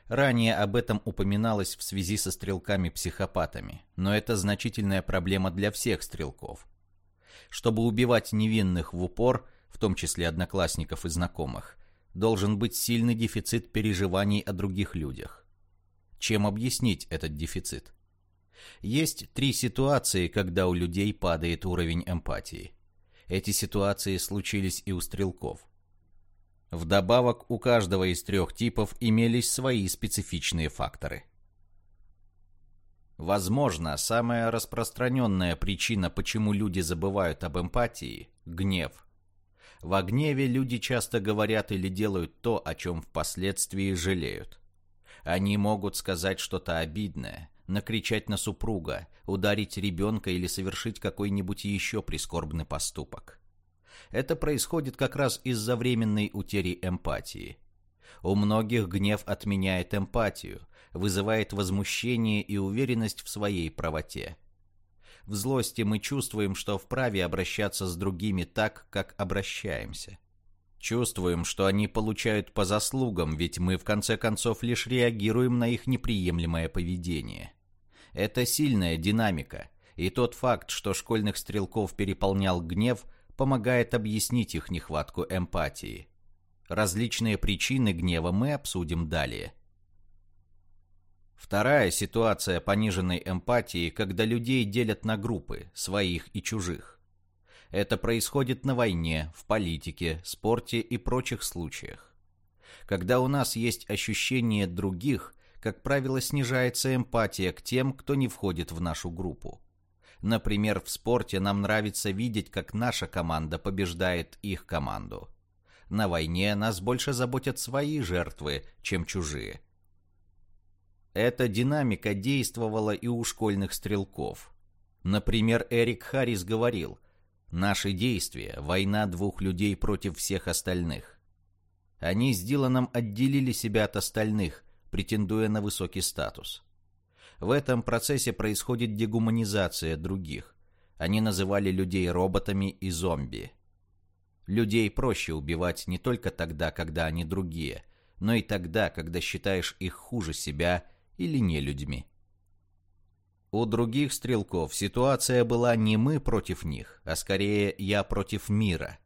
Ранее об этом упоминалось в связи со стрелками-психопатами, но это значительная проблема для всех стрелков – чтобы убивать невинных в упор, в том числе одноклассников и знакомых, должен быть сильный дефицит переживаний о других людях. Чем объяснить этот дефицит? Есть три ситуации, когда у людей падает уровень эмпатии. Эти ситуации случились и у стрелков. Вдобавок, у каждого из трех типов имелись свои специфичные факторы. Возможно, самая распространенная причина, почему люди забывают об эмпатии – гнев. В гневе люди часто говорят или делают то, о чем впоследствии жалеют. Они могут сказать что-то обидное, накричать на супруга, ударить ребенка или совершить какой-нибудь еще прискорбный поступок. Это происходит как раз из-за временной утери эмпатии. У многих гнев отменяет эмпатию, вызывает возмущение и уверенность в своей правоте. В злости мы чувствуем, что вправе обращаться с другими так, как обращаемся. Чувствуем, что они получают по заслугам, ведь мы в конце концов лишь реагируем на их неприемлемое поведение. Это сильная динамика, и тот факт, что школьных стрелков переполнял гнев, помогает объяснить их нехватку эмпатии. Различные причины гнева мы обсудим далее. Вторая ситуация пониженной эмпатии, когда людей делят на группы, своих и чужих. Это происходит на войне, в политике, спорте и прочих случаях. Когда у нас есть ощущение других, как правило, снижается эмпатия к тем, кто не входит в нашу группу. Например, в спорте нам нравится видеть, как наша команда побеждает их команду. На войне нас больше заботят свои жертвы, чем чужие. Эта динамика действовала и у школьных стрелков. Например, Эрик Харрис говорил «Наши действия – война двух людей против всех остальных». Они с Диланом отделили себя от остальных, претендуя на высокий статус. В этом процессе происходит дегуманизация других. Они называли людей роботами и зомби. Людей проще убивать не только тогда, когда они другие, но и тогда, когда считаешь их хуже себя или не людьми. У других стрелков ситуация была не мы против них, а скорее я против мира.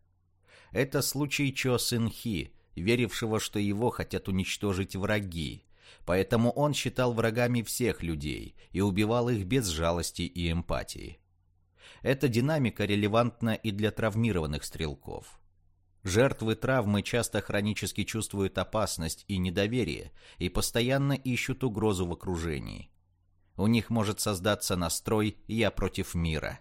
Это случай Чо Сын Хи, верившего, что его хотят уничтожить враги, поэтому он считал врагами всех людей и убивал их без жалости и эмпатии. Эта динамика релевантна и для травмированных стрелков. Жертвы травмы часто хронически чувствуют опасность и недоверие и постоянно ищут угрозу в окружении. У них может создаться настрой «я против мира».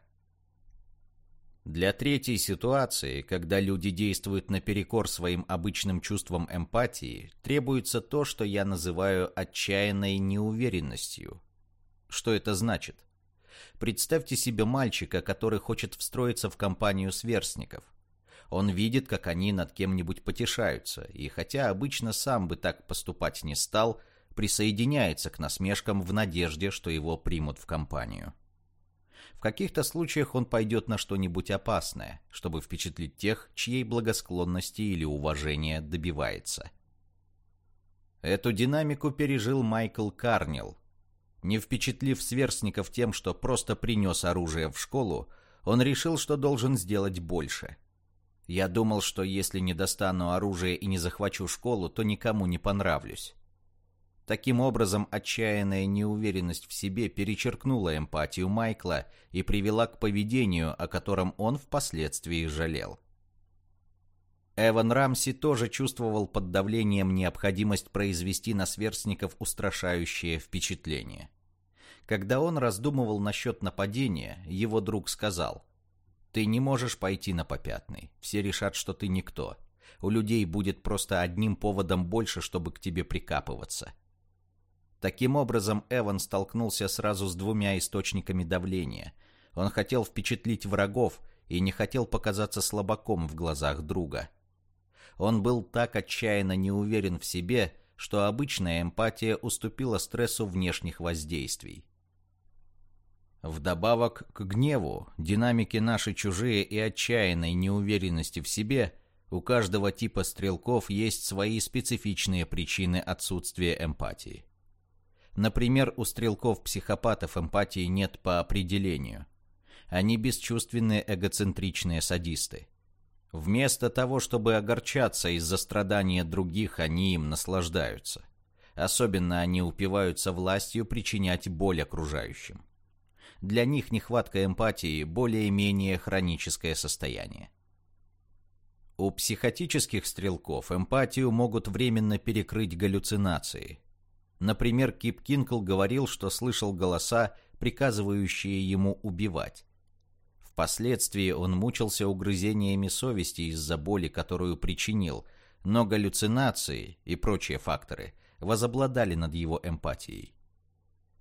Для третьей ситуации, когда люди действуют наперекор своим обычным чувствам эмпатии, требуется то, что я называю отчаянной неуверенностью. Что это значит? Представьте себе мальчика, который хочет встроиться в компанию сверстников. Он видит, как они над кем-нибудь потешаются, и хотя обычно сам бы так поступать не стал, присоединяется к насмешкам в надежде, что его примут в компанию. В каких-то случаях он пойдет на что-нибудь опасное, чтобы впечатлить тех, чьей благосклонности или уважения добивается. Эту динамику пережил Майкл Карнил. Не впечатлив сверстников тем, что просто принес оружие в школу, он решил, что должен сделать больше. Я думал, что если не достану оружие и не захвачу школу, то никому не понравлюсь. Таким образом, отчаянная неуверенность в себе перечеркнула эмпатию Майкла и привела к поведению, о котором он впоследствии жалел. Эван Рамси тоже чувствовал под давлением необходимость произвести на сверстников устрашающее впечатление. Когда он раздумывал насчет нападения, его друг сказал, «Ты не можешь пойти на попятный, все решат, что ты никто. У людей будет просто одним поводом больше, чтобы к тебе прикапываться». Таким образом, Эван столкнулся сразу с двумя источниками давления. Он хотел впечатлить врагов и не хотел показаться слабаком в глазах друга. Он был так отчаянно не уверен в себе, что обычная эмпатия уступила стрессу внешних воздействий. Вдобавок к гневу, динамике наши чужие и отчаянной неуверенности в себе, у каждого типа стрелков есть свои специфичные причины отсутствия эмпатии. Например, у стрелков-психопатов эмпатии нет по определению. Они бесчувственные эгоцентричные садисты. Вместо того, чтобы огорчаться из-за страдания других, они им наслаждаются. Особенно они упиваются властью причинять боль окружающим. Для них нехватка эмпатии более-менее хроническое состояние. У психотических стрелков эмпатию могут временно перекрыть галлюцинации. Например, Кип Кинкл говорил, что слышал голоса, приказывающие ему убивать. Впоследствии он мучился угрызениями совести из-за боли, которую причинил, но галлюцинации и прочие факторы возобладали над его эмпатией.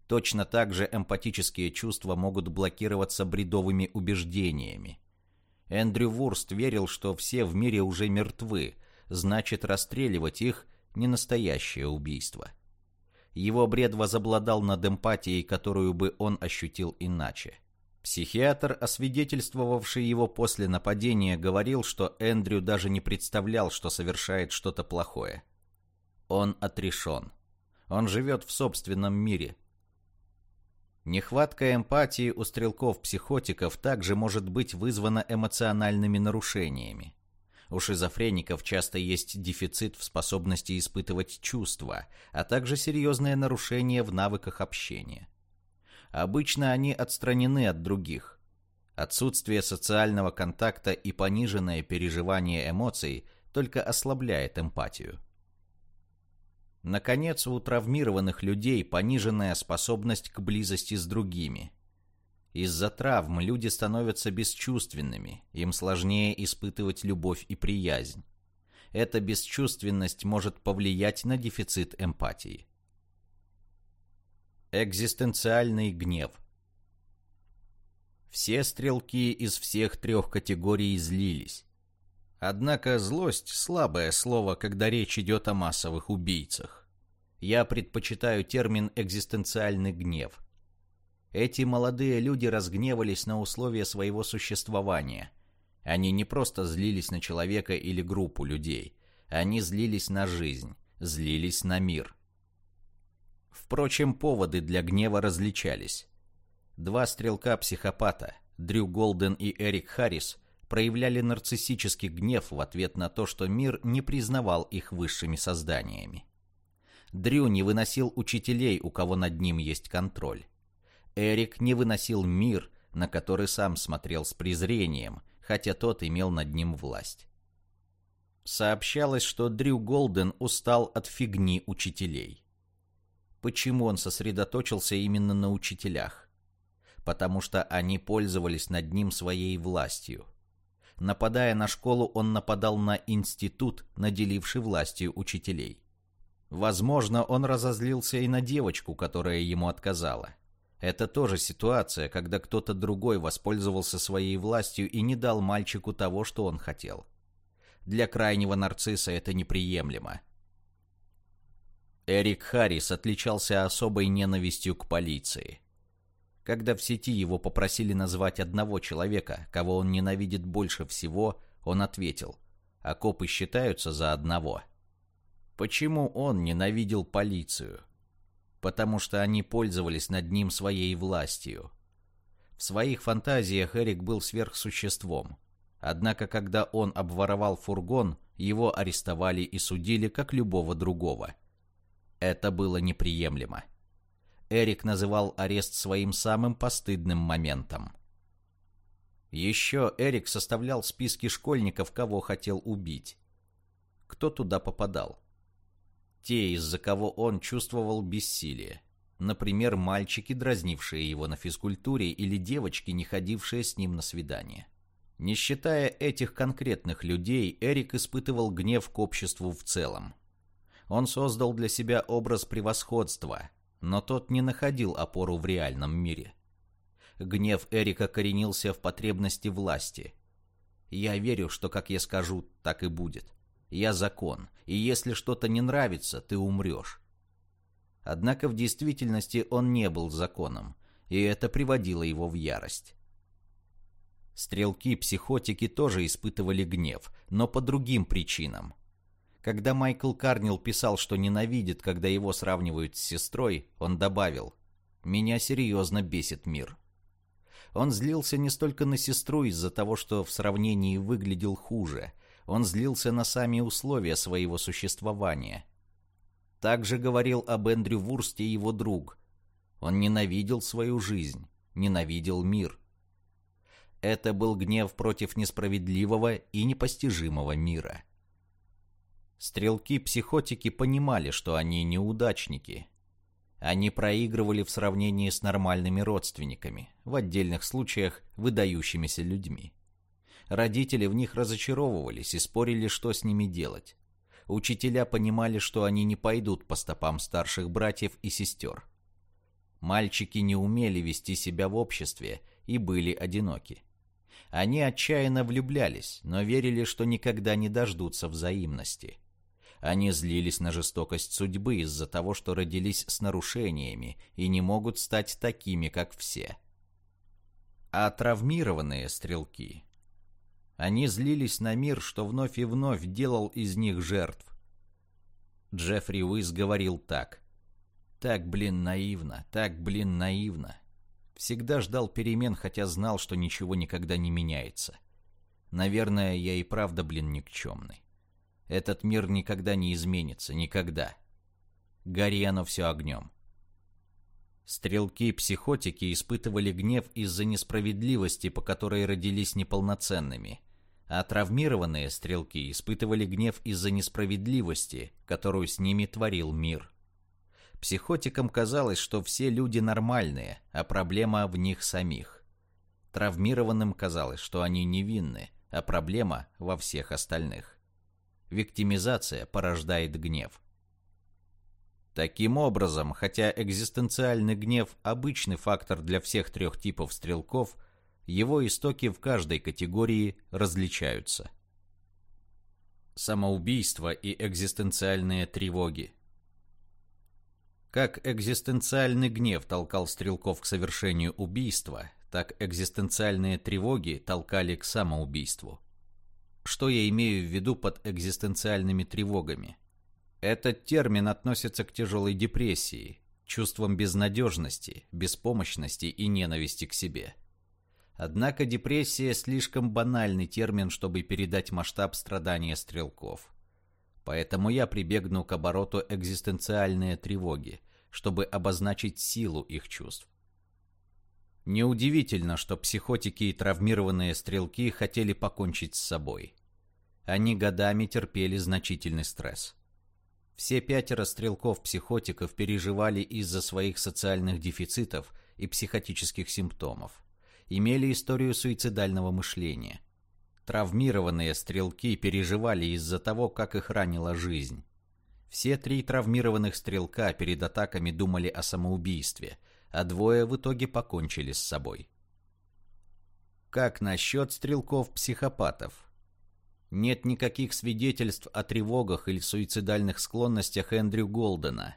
Точно так же эмпатические чувства могут блокироваться бредовыми убеждениями. Эндрю Вурст верил, что все в мире уже мертвы, значит расстреливать их – не настоящее убийство. Его бред возобладал над эмпатией, которую бы он ощутил иначе – Психиатр, освидетельствовавший его после нападения, говорил, что Эндрю даже не представлял, что совершает что-то плохое. Он отрешен. Он живет в собственном мире. Нехватка эмпатии у стрелков-психотиков также может быть вызвана эмоциональными нарушениями. У шизофреников часто есть дефицит в способности испытывать чувства, а также серьезное нарушение в навыках общения. Обычно они отстранены от других. Отсутствие социального контакта и пониженное переживание эмоций только ослабляет эмпатию. Наконец, у травмированных людей пониженная способность к близости с другими. Из-за травм люди становятся бесчувственными, им сложнее испытывать любовь и приязнь. Эта бесчувственность может повлиять на дефицит эмпатии. Экзистенциальный гнев. Все стрелки из всех трех категорий злились. Однако злость – слабое слово, когда речь идет о массовых убийцах. Я предпочитаю термин «экзистенциальный гнев». Эти молодые люди разгневались на условия своего существования. Они не просто злились на человека или группу людей. Они злились на жизнь, злились на мир. Впрочем, поводы для гнева различались. Два стрелка-психопата, Дрю Голден и Эрик Харрис, проявляли нарциссический гнев в ответ на то, что мир не признавал их высшими созданиями. Дрю не выносил учителей, у кого над ним есть контроль. Эрик не выносил мир, на который сам смотрел с презрением, хотя тот имел над ним власть. Сообщалось, что Дрю Голден устал от фигни учителей. Почему он сосредоточился именно на учителях? Потому что они пользовались над ним своей властью. Нападая на школу, он нападал на институт, наделивший властью учителей. Возможно, он разозлился и на девочку, которая ему отказала. Это тоже ситуация, когда кто-то другой воспользовался своей властью и не дал мальчику того, что он хотел. Для крайнего нарцисса это неприемлемо. Эрик Харрис отличался особой ненавистью к полиции. Когда в сети его попросили назвать одного человека, кого он ненавидит больше всего, он ответил «Окопы считаются за одного». Почему он ненавидел полицию? Потому что они пользовались над ним своей властью. В своих фантазиях Эрик был сверхсуществом. Однако, когда он обворовал фургон, его арестовали и судили, как любого другого – это было неприемлемо. Эрик называл арест своим самым постыдным моментом. Еще Эрик составлял списки школьников, кого хотел убить. Кто туда попадал? Те, из-за кого он чувствовал бессилие. Например, мальчики, дразнившие его на физкультуре, или девочки, не ходившие с ним на свидание. Не считая этих конкретных людей, Эрик испытывал гнев к обществу в целом. Он создал для себя образ превосходства, но тот не находил опору в реальном мире. Гнев Эрика коренился в потребности власти. «Я верю, что как я скажу, так и будет. Я закон, и если что-то не нравится, ты умрешь». Однако в действительности он не был законом, и это приводило его в ярость. Стрелки-психотики тоже испытывали гнев, но по другим причинам. Когда Майкл Карнил писал, что ненавидит, когда его сравнивают с сестрой, он добавил «Меня серьезно бесит мир». Он злился не столько на сестру из-за того, что в сравнении выглядел хуже. Он злился на сами условия своего существования. Также говорил об Эндрю Вурсте его друг. Он ненавидел свою жизнь, ненавидел мир. Это был гнев против несправедливого и непостижимого мира. Стрелки-психотики понимали, что они неудачники. Они проигрывали в сравнении с нормальными родственниками, в отдельных случаях выдающимися людьми. Родители в них разочаровывались и спорили, что с ними делать. Учителя понимали, что они не пойдут по стопам старших братьев и сестер. Мальчики не умели вести себя в обществе и были одиноки. Они отчаянно влюблялись, но верили, что никогда не дождутся взаимности. Они злились на жестокость судьбы из-за того, что родились с нарушениями и не могут стать такими, как все. А травмированные стрелки... Они злились на мир, что вновь и вновь делал из них жертв. Джеффри Уиз говорил так. «Так, блин, наивно, так, блин, наивно». Всегда ждал перемен, хотя знал, что ничего никогда не меняется. Наверное, я и правда, блин, никчемный. Этот мир никогда не изменится, никогда. Гори оно все огнем. Стрелки-психотики испытывали гнев из-за несправедливости, по которой родились неполноценными. А травмированные стрелки испытывали гнев из-за несправедливости, которую с ними творил мир. Психотикам казалось, что все люди нормальные, а проблема в них самих. Травмированным казалось, что они невинны, а проблема во всех остальных. Виктимизация порождает гнев. Таким образом, хотя экзистенциальный гнев – обычный фактор для всех трех типов стрелков, его истоки в каждой категории различаются. Самоубийство и экзистенциальные тревоги. Как экзистенциальный гнев толкал стрелков к совершению убийства, так экзистенциальные тревоги толкали к самоубийству. Что я имею в виду под экзистенциальными тревогами? Этот термин относится к тяжелой депрессии, чувствам безнадежности, беспомощности и ненависти к себе. Однако депрессия слишком банальный термин, чтобы передать масштаб страдания стрелков. Поэтому я прибегну к обороту экзистенциальные тревоги, чтобы обозначить силу их чувств. Неудивительно, что психотики и травмированные стрелки хотели покончить с собой. Они годами терпели значительный стресс. Все пятеро стрелков-психотиков переживали из-за своих социальных дефицитов и психотических симптомов. Имели историю суицидального мышления. Травмированные стрелки переживали из-за того, как их ранила жизнь. Все три травмированных стрелка перед атаками думали о самоубийстве, а двое в итоге покончили с собой. Как насчет стрелков-психопатов? Нет никаких свидетельств о тревогах или суицидальных склонностях Эндрю Голдена.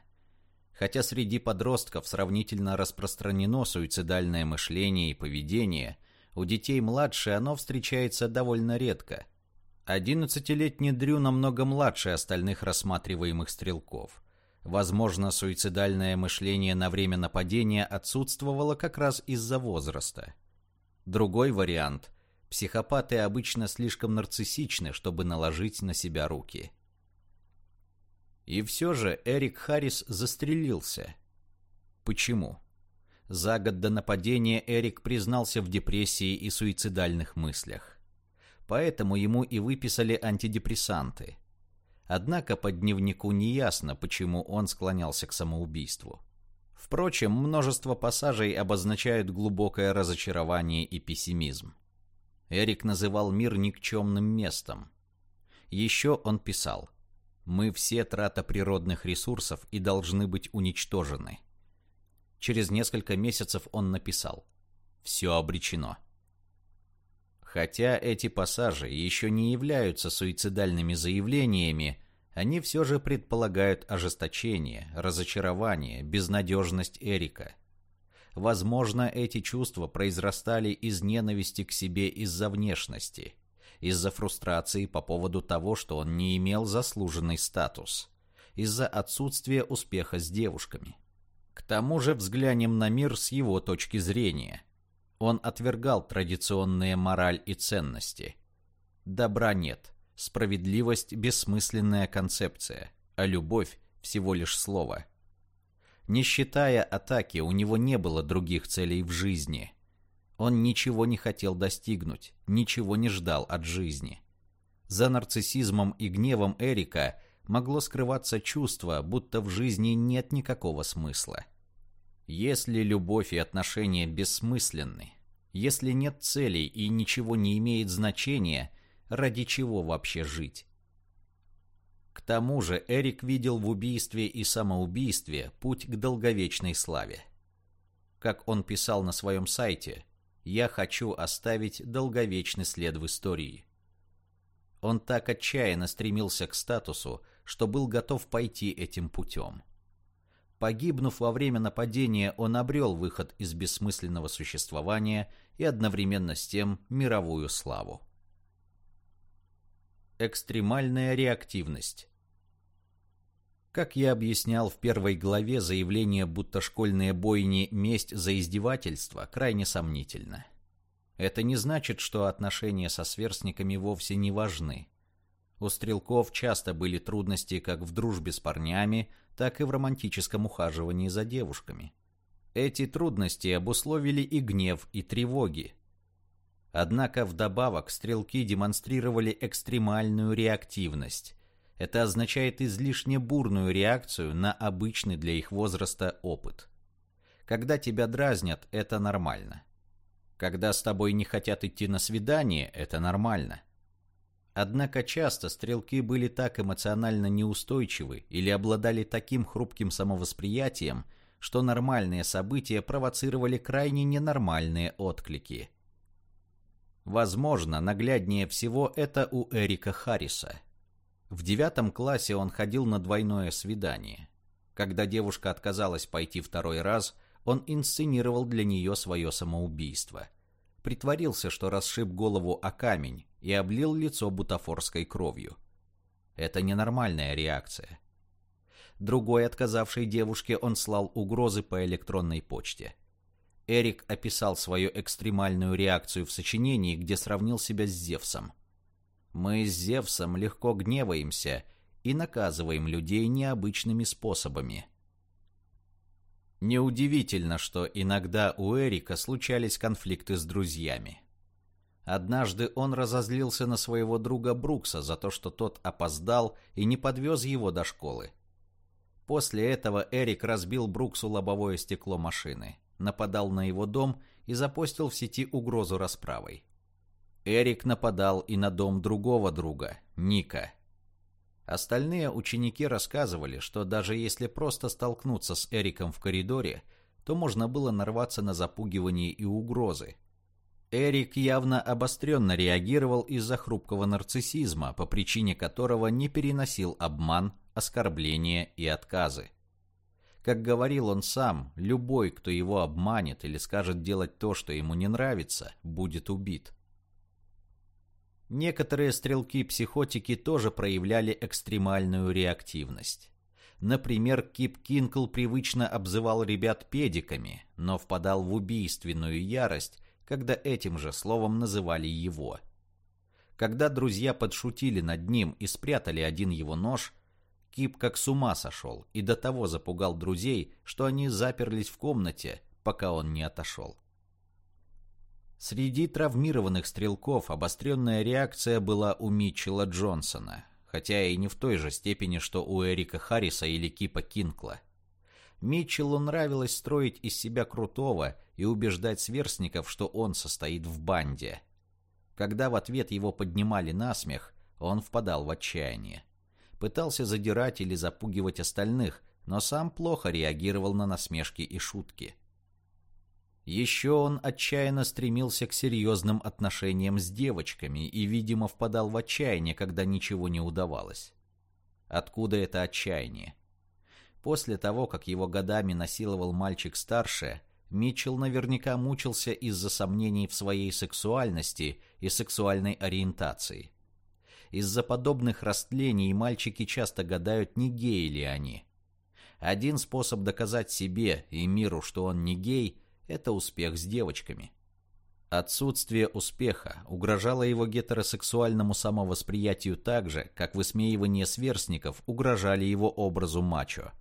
Хотя среди подростков сравнительно распространено суицидальное мышление и поведение, у детей младше оно встречается довольно редко. Одиннадцатилетний Дрю намного младше остальных рассматриваемых стрелков. Возможно, суицидальное мышление на время нападения отсутствовало как раз из-за возраста. Другой вариант – Психопаты обычно слишком нарциссичны, чтобы наложить на себя руки. И все же Эрик Харрис застрелился. Почему? За год до нападения Эрик признался в депрессии и суицидальных мыслях. Поэтому ему и выписали антидепрессанты. Однако по дневнику не ясно, почему он склонялся к самоубийству. Впрочем, множество пассажей обозначают глубокое разочарование и пессимизм. Эрик называл мир никчемным местом. Еще он писал «Мы все трата природных ресурсов и должны быть уничтожены». Через несколько месяцев он написал «Все обречено». Хотя эти пассажи еще не являются суицидальными заявлениями, они все же предполагают ожесточение, разочарование, безнадежность Эрика – Возможно, эти чувства произрастали из ненависти к себе из-за внешности, из-за фрустрации по поводу того, что он не имел заслуженный статус, из-за отсутствия успеха с девушками. К тому же взглянем на мир с его точки зрения. Он отвергал традиционные мораль и ценности. Добра нет, справедливость – бессмысленная концепция, а любовь – всего лишь слово. Не считая атаки, у него не было других целей в жизни. Он ничего не хотел достигнуть, ничего не ждал от жизни. За нарциссизмом и гневом Эрика могло скрываться чувство, будто в жизни нет никакого смысла. Если любовь и отношения бессмысленны, если нет целей и ничего не имеет значения, ради чего вообще жить? К тому же Эрик видел в убийстве и самоубийстве путь к долговечной славе. Как он писал на своем сайте, «Я хочу оставить долговечный след в истории». Он так отчаянно стремился к статусу, что был готов пойти этим путем. Погибнув во время нападения, он обрел выход из бессмысленного существования и одновременно с тем мировую славу. Экстремальная реактивность как я объяснял в первой главе, заявление, будто школьные бойни – месть за издевательство, крайне сомнительно. Это не значит, что отношения со сверстниками вовсе не важны. У стрелков часто были трудности как в дружбе с парнями, так и в романтическом ухаживании за девушками. Эти трудности обусловили и гнев, и тревоги. Однако вдобавок стрелки демонстрировали экстремальную реактивность. Это означает излишне бурную реакцию на обычный для их возраста опыт. Когда тебя дразнят, это нормально. Когда с тобой не хотят идти на свидание, это нормально. Однако часто стрелки были так эмоционально неустойчивы или обладали таким хрупким самовосприятием, что нормальные события провоцировали крайне ненормальные отклики. Возможно, нагляднее всего это у Эрика Харриса. В девятом классе он ходил на двойное свидание. Когда девушка отказалась пойти второй раз, он инсценировал для нее свое самоубийство – притворился, что расшиб голову о камень и облил лицо бутафорской кровью. Это ненормальная реакция. Другой отказавшей девушке он слал угрозы по электронной почте. Эрик описал свою экстремальную реакцию в сочинении, где сравнил себя с Зевсом. «Мы с Зевсом легко гневаемся и наказываем людей необычными способами», Неудивительно, что иногда у Эрика случались конфликты с друзьями. Однажды он разозлился на своего друга Брукса за то, что тот опоздал и не подвез его до школы. После этого Эрик разбил Бруксу лобовое стекло машины, нападал на его дом и запостил в сети угрозу расправой. Эрик нападал и на дом другого друга, Ника, Остальные ученики рассказывали, что даже если просто столкнуться с Эриком в коридоре, то можно было нарваться на запугивание и угрозы. Эрик явно обостренно реагировал из-за хрупкого нарциссизма, по причине которого не переносил обман, оскорбления и отказы. Как говорил он сам, любой, кто его обманет или скажет делать то, что ему не нравится, будет убит. Некоторые стрелки-психотики тоже проявляли экстремальную реактивность. Например, Кип Кинкл привычно обзывал ребят педиками, но впадал в убийственную ярость, когда этим же словом называли его. Когда друзья подшутили над ним и спрятали один его нож, Кип как с ума сошел и до того запугал друзей, что они заперлись в комнате, пока он не отошел. Среди травмированных стрелков обостренная реакция была у Митчелла Джонсона, хотя и не в той же степени, что у Эрика Харриса или Кипа Кинкла. Митчеллу нравилось строить из себя крутого и убеждать сверстников, что он состоит в банде. Когда в ответ его поднимали на смех, он впадал в отчаяние. Пытался задирать или запугивать остальных, но сам плохо реагировал на насмешки и шутки. Еще он отчаянно стремился к серьезным отношениям с девочками и, видимо, впадал в отчаяние, когда ничего не удавалось. Откуда это отчаяние? После того, как его годами насиловал мальчик старше, Митчелл наверняка мучился из-за сомнений в своей сексуальности и сексуальной ориентации. Из-за подобных растлений мальчики часто гадают, не геи ли они. Один способ доказать себе и миру, что он не гей – это успех с девочками. Отсутствие успеха угрожало его гетеросексуальному самовосприятию так же, как высмеивание сверстников угрожали его образу мачо.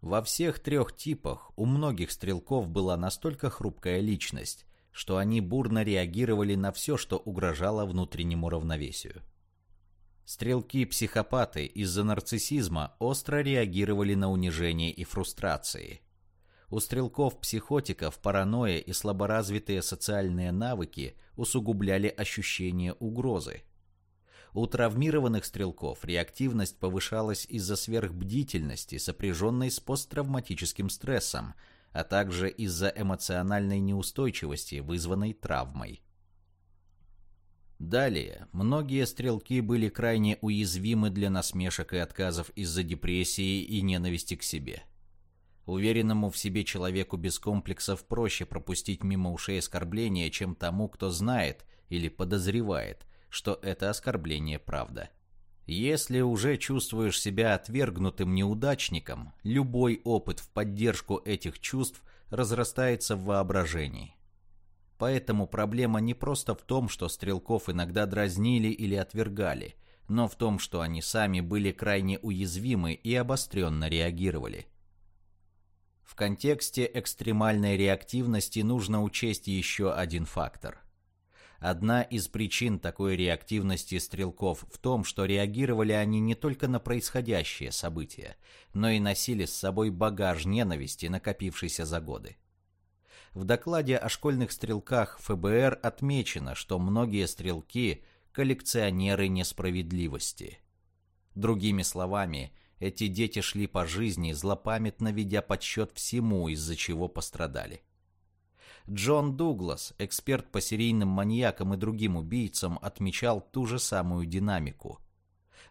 Во всех трех типах у многих стрелков была настолько хрупкая личность, что они бурно реагировали на все, что угрожало внутреннему равновесию. Стрелки-психопаты из-за нарциссизма остро реагировали на унижение и фрустрации. У стрелков-психотиков паранойя и слаборазвитые социальные навыки усугубляли ощущение угрозы. У травмированных стрелков реактивность повышалась из-за сверхбдительности, сопряженной с посттравматическим стрессом, а также из-за эмоциональной неустойчивости, вызванной травмой. Далее, многие стрелки были крайне уязвимы для насмешек и отказов из-за депрессии и ненависти к себе – Уверенному в себе человеку без комплексов проще пропустить мимо ушей оскорбление, чем тому, кто знает или подозревает, что это оскорбление правда. Если уже чувствуешь себя отвергнутым неудачником, любой опыт в поддержку этих чувств разрастается в воображении. Поэтому проблема не просто в том, что стрелков иногда дразнили или отвергали, но в том, что они сами были крайне уязвимы и обостренно реагировали – в контексте экстремальной реактивности нужно учесть еще один фактор. Одна из причин такой реактивности стрелков в том, что реагировали они не только на происходящее события, но и носили с собой багаж ненависти, накопившийся за годы. В докладе о школьных стрелках ФБР отмечено, что многие стрелки – коллекционеры несправедливости. Другими словами – эти дети шли по жизни, злопамятно ведя подсчет всему, из-за чего пострадали. Джон Дуглас, эксперт по серийным маньякам и другим убийцам, отмечал ту же самую динамику.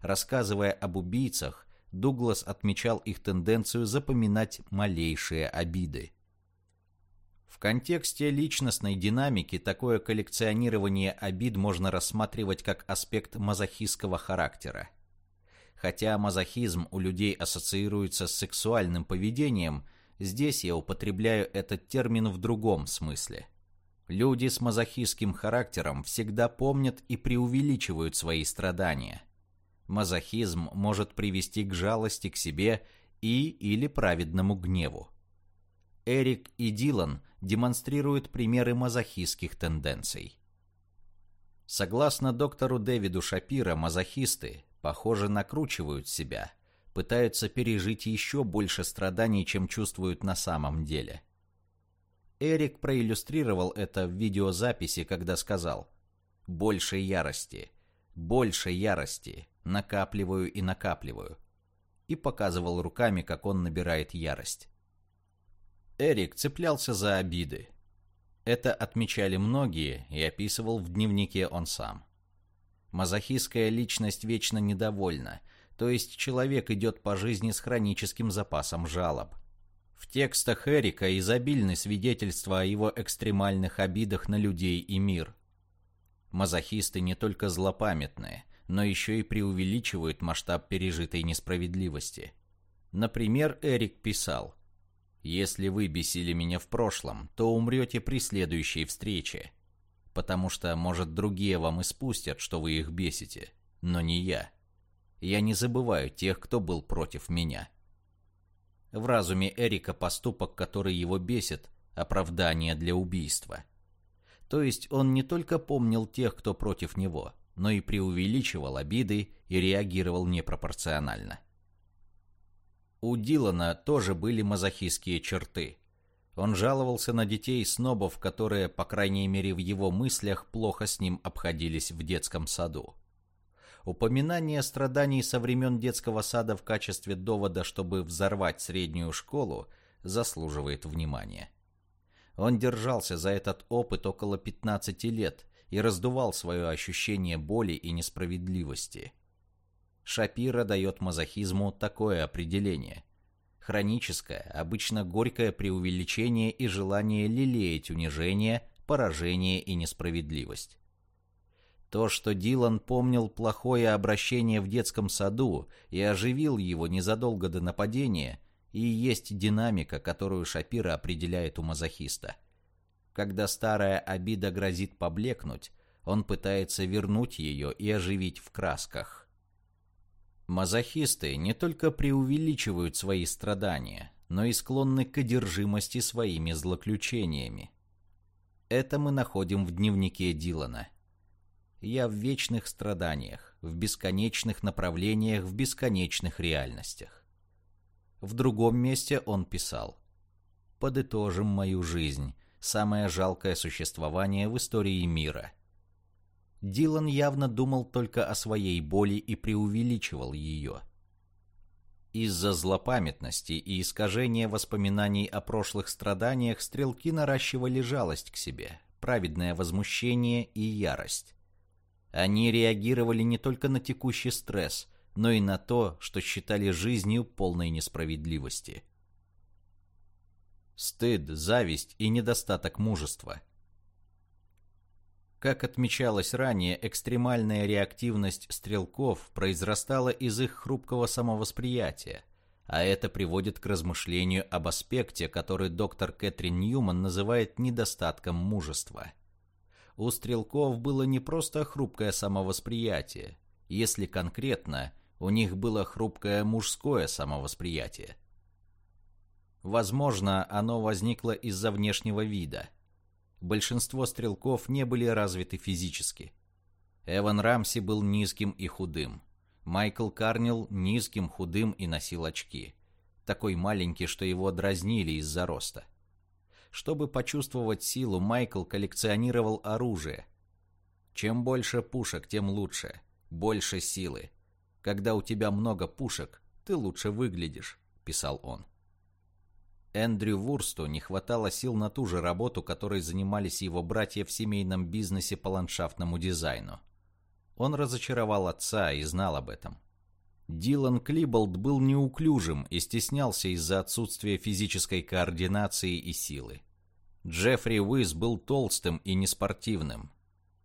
Рассказывая об убийцах, Дуглас отмечал их тенденцию запоминать малейшие обиды. В контексте личностной динамики такое коллекционирование обид можно рассматривать как аспект мазохистского характера. Хотя мазохизм у людей ассоциируется с сексуальным поведением, здесь я употребляю этот термин в другом смысле. Люди с мазохистским характером всегда помнят и преувеличивают свои страдания. Мазохизм может привести к жалости к себе и или праведному гневу. Эрик и Дилан демонстрируют примеры мазохистских тенденций. Согласно доктору Дэвиду Шапира, мазохисты похоже, накручивают себя, пытаются пережить еще больше страданий, чем чувствуют на самом деле. Эрик проиллюстрировал это в видеозаписи, когда сказал «Больше ярости, больше ярости, накапливаю и накапливаю», и показывал руками, как он набирает ярость. Эрик цеплялся за обиды. Это отмечали многие и описывал в дневнике он сам. Мазохистская личность вечно недовольна, то есть человек идет по жизни с хроническим запасом жалоб. В текстах Эрика изобильны свидетельства о его экстремальных обидах на людей и мир. Мазохисты не только злопамятные, но еще и преувеличивают масштаб пережитой несправедливости. Например, Эрик писал «Если вы бесили меня в прошлом, то умрете при следующей встрече потому что, может, другие вам и спустят, что вы их бесите, но не я. Я не забываю тех, кто был против меня. В разуме Эрика поступок, который его бесит, оправдание для убийства. То есть он не только помнил тех, кто против него, но и преувеличивал обиды и реагировал непропорционально. У Дилана тоже были мазохистские черты – он жаловался на детей снобов, которые, по крайней мере в его мыслях, плохо с ним обходились в детском саду. Упоминание страданий со времен детского сада в качестве довода, чтобы взорвать среднюю школу, заслуживает внимания. Он держался за этот опыт около 15 лет и раздувал свое ощущение боли и несправедливости. Шапира дает мазохизму такое определение – Хроническое, обычно горькое преувеличение и желание лелеять унижение, поражение и несправедливость. То, что Дилан помнил плохое обращение в детском саду и оживил его незадолго до нападения, и есть динамика, которую Шапира определяет у мазохиста. Когда старая обида грозит поблекнуть, он пытается вернуть ее и оживить в красках. Мазохисты не только преувеличивают свои страдания, но и склонны к одержимости своими злоключениями. Это мы находим в дневнике Дилана. Я в вечных страданиях, в бесконечных направлениях, в бесконечных реальностях. В другом месте он писал «Подытожим мою жизнь, самое жалкое существование в истории мира». Дилан явно думал только о своей боли и преувеличивал ее. Из-за злопамятности и искажения воспоминаний о прошлых страданиях стрелки наращивали жалость к себе, праведное возмущение и ярость. Они реагировали не только на текущий стресс, но и на то, что считали жизнью полной несправедливости. Стыд, зависть и недостаток мужества. Как отмечалось ранее, экстремальная реактивность стрелков произрастала из их хрупкого самовосприятия, а это приводит к размышлению об аспекте, который доктор Кэтрин Ньюман называет недостатком мужества – у стрелков было не просто хрупкое самовосприятие. Если конкретно, у них было хрупкое мужское самовосприятие. Возможно, оно возникло из-за внешнего вида. Большинство стрелков не были развиты физически. Эван Рамси был низким и худым. Майкл Карнил низким, худым и носил очки. Такой маленький, что его дразнили из-за роста. Чтобы почувствовать силу, Майкл коллекционировал оружие. Чем больше пушек, тем лучше. Больше силы. Когда у тебя много пушек, ты лучше выглядишь, писал он. Эндрю Вурсту не хватало сил на ту же работу, которой занимались его братья в семейном бизнесе по ландшафтному дизайну. Он разочаровал отца и знал об этом. Дилан Клиболд был неуклюжим и стеснялся из-за отсутствия физической координации и силы. Джеффри Уиз был толстым и неспортивным.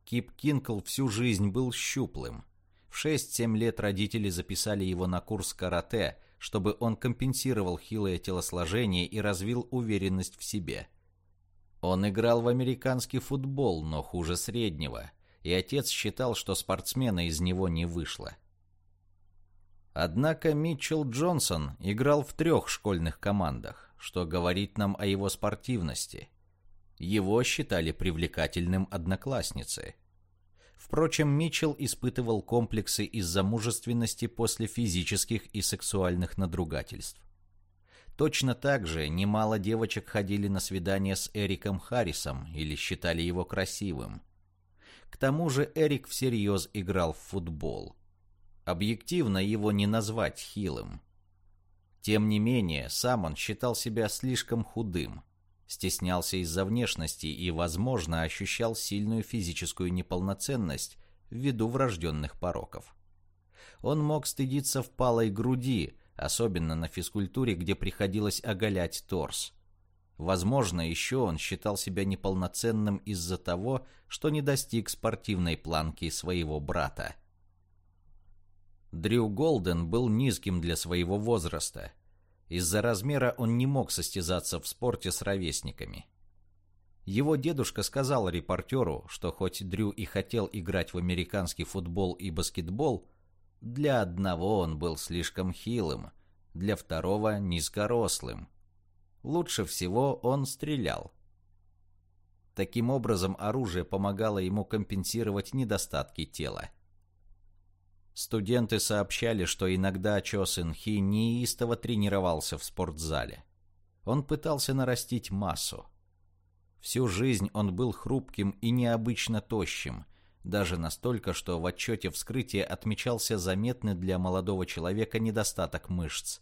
Кип Кинкл всю жизнь был щуплым. В 6-7 лет родители записали его на курс карате, чтобы он компенсировал хилое телосложение и развил уверенность в себе. Он играл в американский футбол, но хуже среднего, и отец считал, что спортсмена из него не вышло. Однако Митчелл Джонсон играл в трех школьных командах, что говорит нам о его спортивности – его считали привлекательным одноклассницы. Впрочем, Митчелл испытывал комплексы из-за мужественности после физических и сексуальных надругательств. Точно так же немало девочек ходили на свидания с Эриком Харрисом или считали его красивым. К тому же Эрик всерьез играл в футбол. Объективно его не назвать хилым. Тем не менее, сам он считал себя слишком худым – стеснялся из-за внешности и, возможно, ощущал сильную физическую неполноценность ввиду врожденных пороков. Он мог стыдиться впалой груди, особенно на физкультуре, где приходилось оголять торс. Возможно, еще он считал себя неполноценным из-за того, что не достиг спортивной планки своего брата. Дрю Голден был низким для своего возраста – из-за размера он не мог состязаться в спорте с ровесниками. Его дедушка сказал репортеру, что хоть Дрю и хотел играть в американский футбол и баскетбол, для одного он был слишком хилым, для второго – низкорослым. Лучше всего он стрелял. Таким образом, оружие помогало ему компенсировать недостатки тела. Студенты сообщали, что иногда Чо Сын Хи неистово тренировался в спортзале. Он пытался нарастить массу. Всю жизнь он был хрупким и необычно тощим, даже настолько, что в отчете вскрытия отмечался заметный для молодого человека недостаток мышц.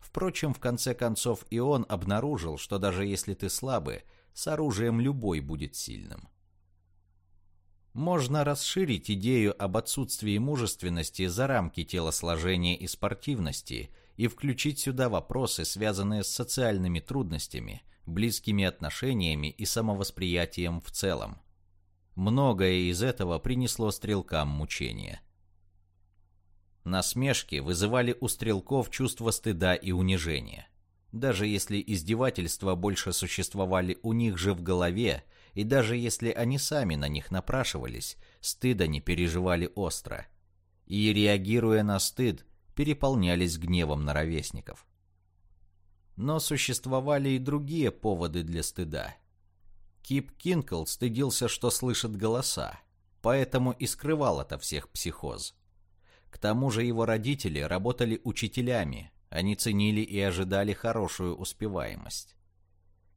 Впрочем, в конце концов и он обнаружил, что даже если ты слабый, с оружием любой будет сильным. Можно расширить идею об отсутствии мужественности за рамки телосложения и спортивности и включить сюда вопросы, связанные с социальными трудностями, близкими отношениями и самовосприятием в целом. Многое из этого принесло стрелкам мучения. Насмешки вызывали у стрелков чувство стыда и унижения. Даже если издевательства больше существовали у них же в голове, и даже если они сами на них напрашивались, стыда не переживали остро. И, реагируя на стыд, переполнялись гневом на ровесников. Но существовали и другие поводы для стыда. Кип Кинкл стыдился, что слышит голоса, поэтому и скрывал от всех психоз. К тому же его родители работали учителями, они ценили и ожидали хорошую успеваемость.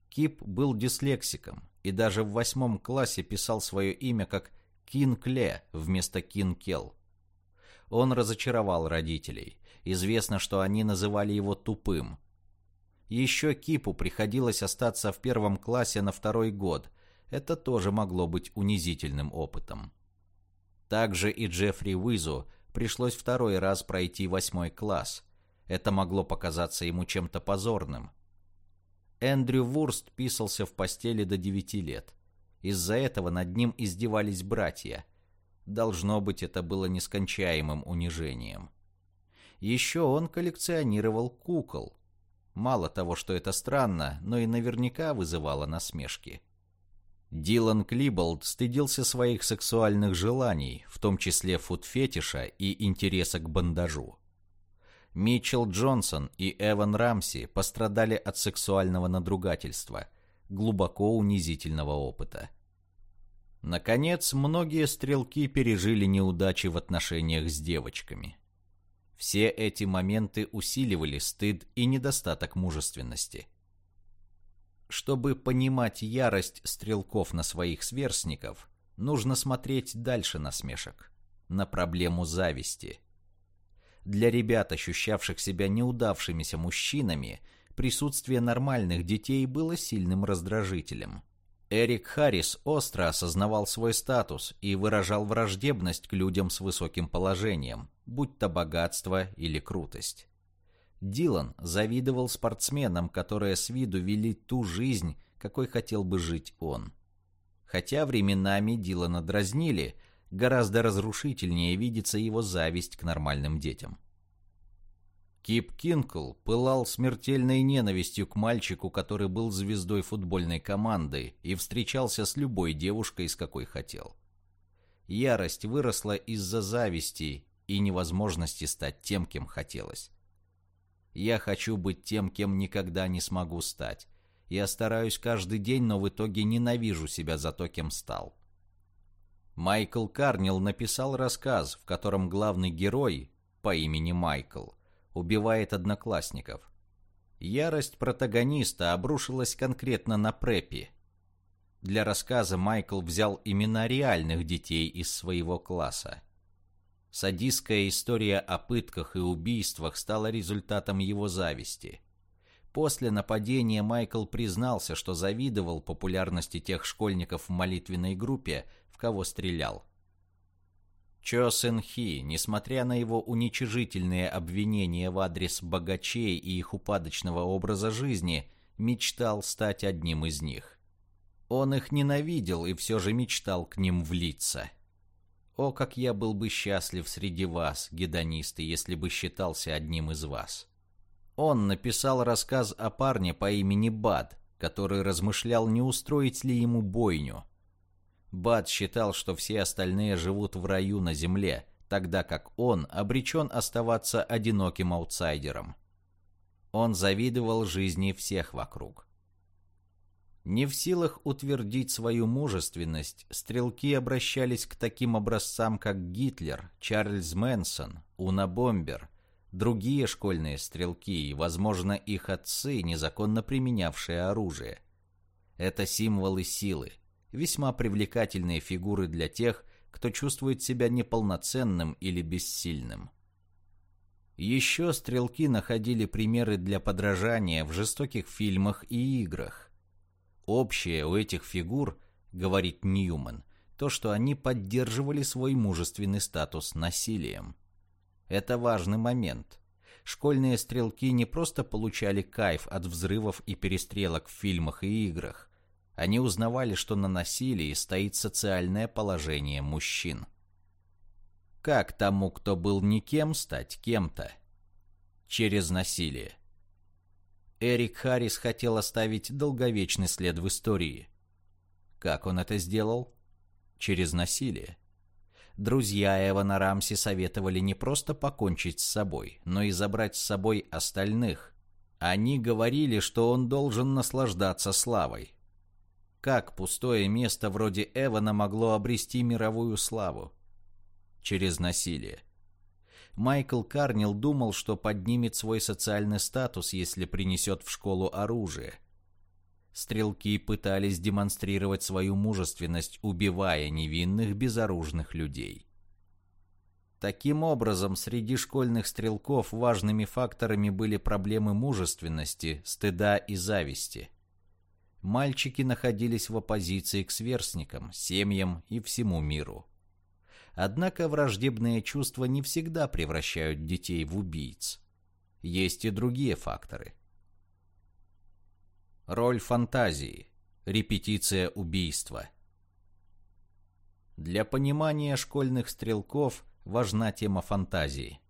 Кип был дислексиком и даже в восьмом классе писал свое имя как Кинкле вместо Кинкел. Он разочаровал родителей. Известно, что они называли его тупым. Еще Кипу приходилось остаться в первом классе на второй год. Это тоже могло быть унизительным опытом. Также и Джеффри Уизу пришлось второй раз пройти восьмой класс – это могло показаться ему чем-то позорным. Эндрю Вурст писался в постели до девяти лет. Из-за этого над ним издевались братья. Должно быть, это было нескончаемым унижением. Еще он коллекционировал кукол. Мало того, что это странно, но и наверняка вызывало насмешки. Дилан Клиболд стыдился своих сексуальных желаний, в том числе фуд-фетиша и интереса к бандажу. Митчелл Джонсон и Эван Рамси пострадали от сексуального надругательства, глубоко унизительного опыта. Наконец, многие стрелки пережили неудачи в отношениях с девочками. Все эти моменты усиливали стыд и недостаток мужественности. Чтобы понимать ярость стрелков на своих сверстников, нужно смотреть дальше насмешек, на проблему зависти – для ребят, ощущавших себя неудавшимися мужчинами, присутствие нормальных детей было сильным раздражителем. Эрик Харрис остро осознавал свой статус и выражал враждебность к людям с высоким положением, будь то богатство или крутость. Дилан завидовал спортсменам, которые с виду вели ту жизнь, какой хотел бы жить он. Хотя временами Дилана дразнили – гораздо разрушительнее видится его зависть к нормальным детям. Кип Кинкл пылал смертельной ненавистью к мальчику, который был звездой футбольной команды и встречался с любой девушкой, с какой хотел. Ярость выросла из-за зависти и невозможности стать тем, кем хотелось. Я хочу быть тем, кем никогда не смогу стать. Я стараюсь каждый день, но в итоге ненавижу себя за то, кем стал. Майкл Карнил написал рассказ, в котором главный герой по имени Майкл убивает одноклассников. Ярость протагониста обрушилась конкретно на Преппи. Для рассказа Майкл взял имена реальных детей из своего класса. Садистская история о пытках и убийствах стала результатом его зависти. После нападения Майкл признался, что завидовал популярности тех школьников в молитвенной группе, в кого стрелял. Чо Сэн Хи, несмотря на его уничижительные обвинения в адрес богачей и их упадочного образа жизни, мечтал стать одним из них. Он их ненавидел и все же мечтал к ним влиться. О, как я был бы счастлив среди вас, гедонисты, если бы считался одним из вас. Он написал рассказ о парне по имени Бад, который размышлял, не устроить ли ему бойню – Бат считал, что все остальные живут в раю на земле, тогда как он обречен оставаться одиноким аутсайдером. Он завидовал жизни всех вокруг. Не в силах утвердить свою мужественность, стрелки обращались к таким образцам, как Гитлер, Чарльз Мэнсон, Уна Бомбер, другие школьные стрелки и, возможно, их отцы, незаконно применявшие оружие. Это символы силы, весьма привлекательные фигуры для тех, кто чувствует себя неполноценным или бессильным. Еще стрелки находили примеры для подражания в жестоких фильмах и играх. Общее у этих фигур, говорит Ньюман, то, что они поддерживали свой мужественный статус насилием. Это важный момент. Школьные стрелки не просто получали кайф от взрывов и перестрелок в фильмах и играх, они узнавали, что на насилии стоит социальное положение мужчин. Как тому, кто был никем, стать кем-то? Через насилие. Эрик Харрис хотел оставить долговечный след в истории. Как он это сделал? Через насилие. Друзья Эвана Рамси советовали не просто покончить с собой, но и забрать с собой остальных. Они говорили, что он должен наслаждаться славой. Как пустое место вроде Эвана могло обрести мировую славу? Через насилие. Майкл Карнил думал, что поднимет свой социальный статус, если принесет в школу оружие. Стрелки пытались демонстрировать свою мужественность, убивая невинных безоружных людей. Таким образом, среди школьных стрелков важными факторами были проблемы мужественности, стыда и зависти. Мальчики находились в оппозиции к сверстникам, семьям и всему миру. Однако враждебные чувства не всегда превращают детей в убийц. Есть и другие факторы. Роль фантазии. Репетиция убийства. Для понимания школьных стрелков важна тема фантазии.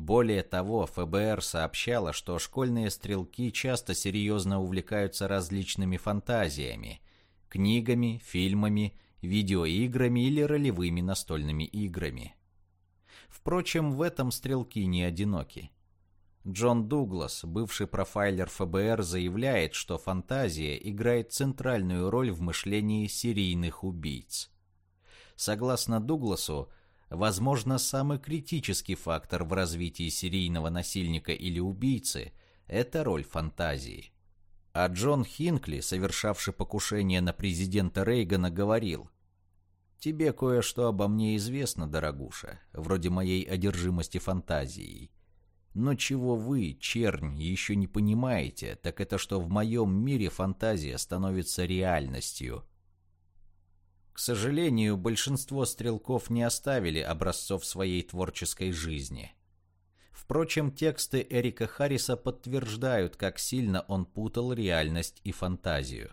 Более того, ФБР сообщало, что школьные стрелки часто серьезно увлекаются различными фантазиями, книгами, фильмами видеоиграми или ролевыми настольными играми. Впрочем, в этом стрелки не одиноки. Джон Дуглас, бывший профайлер ФБР, заявляет, что фантазия играет центральную роль в мышлении серийных убийц. Согласно Дугласу, возможно, самый критический фактор в развитии серийного насильника или убийцы – это роль фантазии. А Джон Хинкли, совершавший покушение на президента Рейгана, говорил, «Тебе кое-что обо мне известно, дорогуша, вроде моей одержимости фантазией. Но чего вы, чернь, еще не понимаете, так это что в моем мире фантазия становится реальностью». К сожалению, большинство стрелков не оставили образцов своей творческой жизни – Впрочем, тексты Эрика Харриса подтверждают, как сильно он путал реальность и фантазию.